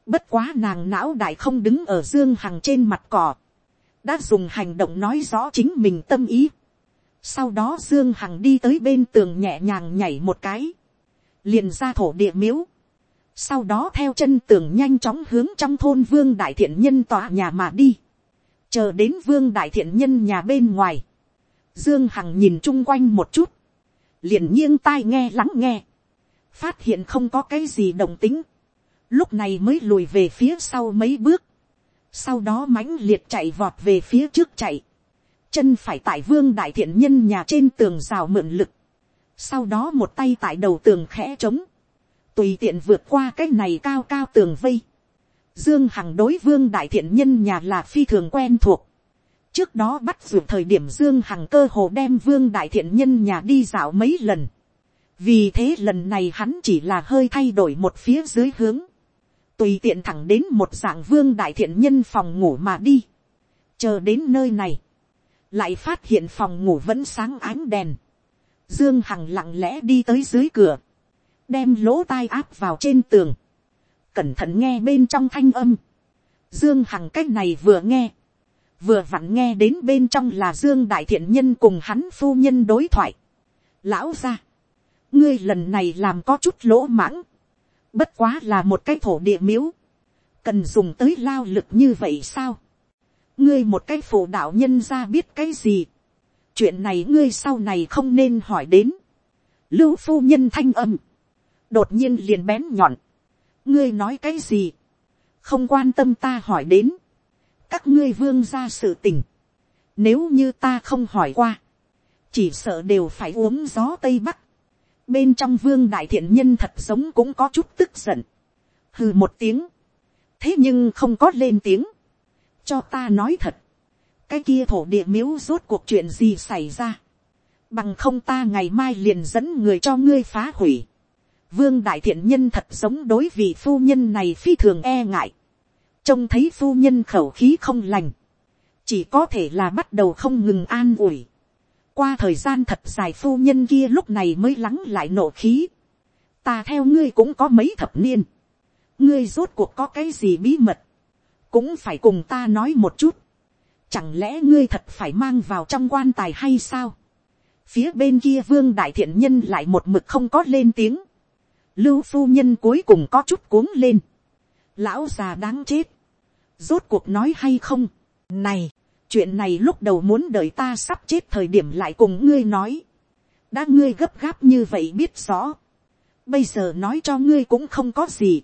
bất quá nàng não đại không đứng ở dương hằng trên mặt cỏ đã dùng hành động nói rõ chính mình tâm ý. sau đó dương hằng đi tới bên tường nhẹ nhàng nhảy một cái. Liền ra thổ địa miếu, sau đó theo chân tường nhanh chóng hướng trong thôn vương đại thiện nhân tòa nhà mà đi, chờ đến vương đại thiện nhân nhà bên ngoài, dương hằng nhìn chung quanh một chút, liền nghiêng tai nghe lắng nghe, phát hiện không có cái gì đồng tính, lúc này mới lùi về phía sau mấy bước, sau đó mãnh liệt chạy vọt về phía trước chạy, chân phải tại vương đại thiện nhân nhà trên tường rào mượn lực, sau đó một tay tại đầu tường khẽ trống, tùy tiện vượt qua cái này cao cao tường vây. Dương Hằng đối vương đại thiện nhân nhà là phi thường quen thuộc. Trước đó bắt duyệt thời điểm Dương Hằng cơ hồ đem vương đại thiện nhân nhà đi dạo mấy lần. Vì thế lần này hắn chỉ là hơi thay đổi một phía dưới hướng. Tùy tiện thẳng đến một dạng vương đại thiện nhân phòng ngủ mà đi. Chờ đến nơi này. Lại phát hiện phòng ngủ vẫn sáng ánh đèn. Dương Hằng lặng lẽ đi tới dưới cửa. Đem lỗ tai áp vào trên tường. Cẩn thận nghe bên trong thanh âm. Dương Hằng cách này vừa nghe. Vừa vặn nghe đến bên trong là Dương Đại Thiện Nhân cùng hắn phu nhân đối thoại. Lão ra. Ngươi lần này làm có chút lỗ mãng. Bất quá là một cái thổ địa miếu. Cần dùng tới lao lực như vậy sao? Ngươi một cái phổ đạo nhân ra biết cái gì? chuyện này ngươi sau này không nên hỏi đến. lưu phu nhân thanh âm, đột nhiên liền bén nhọn. ngươi nói cái gì, không quan tâm ta hỏi đến. các ngươi vương ra sự tình. nếu như ta không hỏi qua, chỉ sợ đều phải uống gió tây bắc bên trong vương đại thiện nhân thật giống cũng có chút tức giận. hừ một tiếng. thế nhưng không có lên tiếng. cho ta nói thật. cái kia thổ địa miếu rốt cuộc chuyện gì xảy ra. bằng không ta ngày mai liền dẫn người cho ngươi phá hủy. vương đại thiện nhân thật giống đối vị phu nhân này phi thường e ngại. trông thấy phu nhân khẩu khí không lành. chỉ có thể là bắt đầu không ngừng an ủi qua thời gian thật dài phu nhân kia lúc này mới lắng lại nổ khí. ta theo ngươi cũng có mấy thập niên. ngươi rốt cuộc có cái gì bí mật. cũng phải cùng ta nói một chút. chẳng lẽ ngươi thật phải mang vào trong quan tài hay sao. phía bên kia vương đại thiện nhân lại một mực không có lên tiếng. lưu phu nhân cuối cùng có chút cuống lên. lão già đáng chết. rốt cuộc nói hay không. này, chuyện này lúc đầu muốn đợi ta sắp chết thời điểm lại cùng ngươi nói. đã ngươi gấp gáp như vậy biết rõ. bây giờ nói cho ngươi cũng không có gì.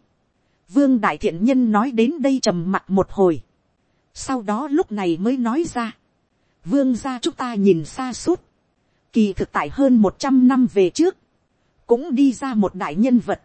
vương đại thiện nhân nói đến đây trầm mặt một hồi. sau đó lúc này mới nói ra. vương ra chúng ta nhìn xa suốt. kỳ thực tại hơn một trăm năm về trước. cũng đi ra một đại nhân vật.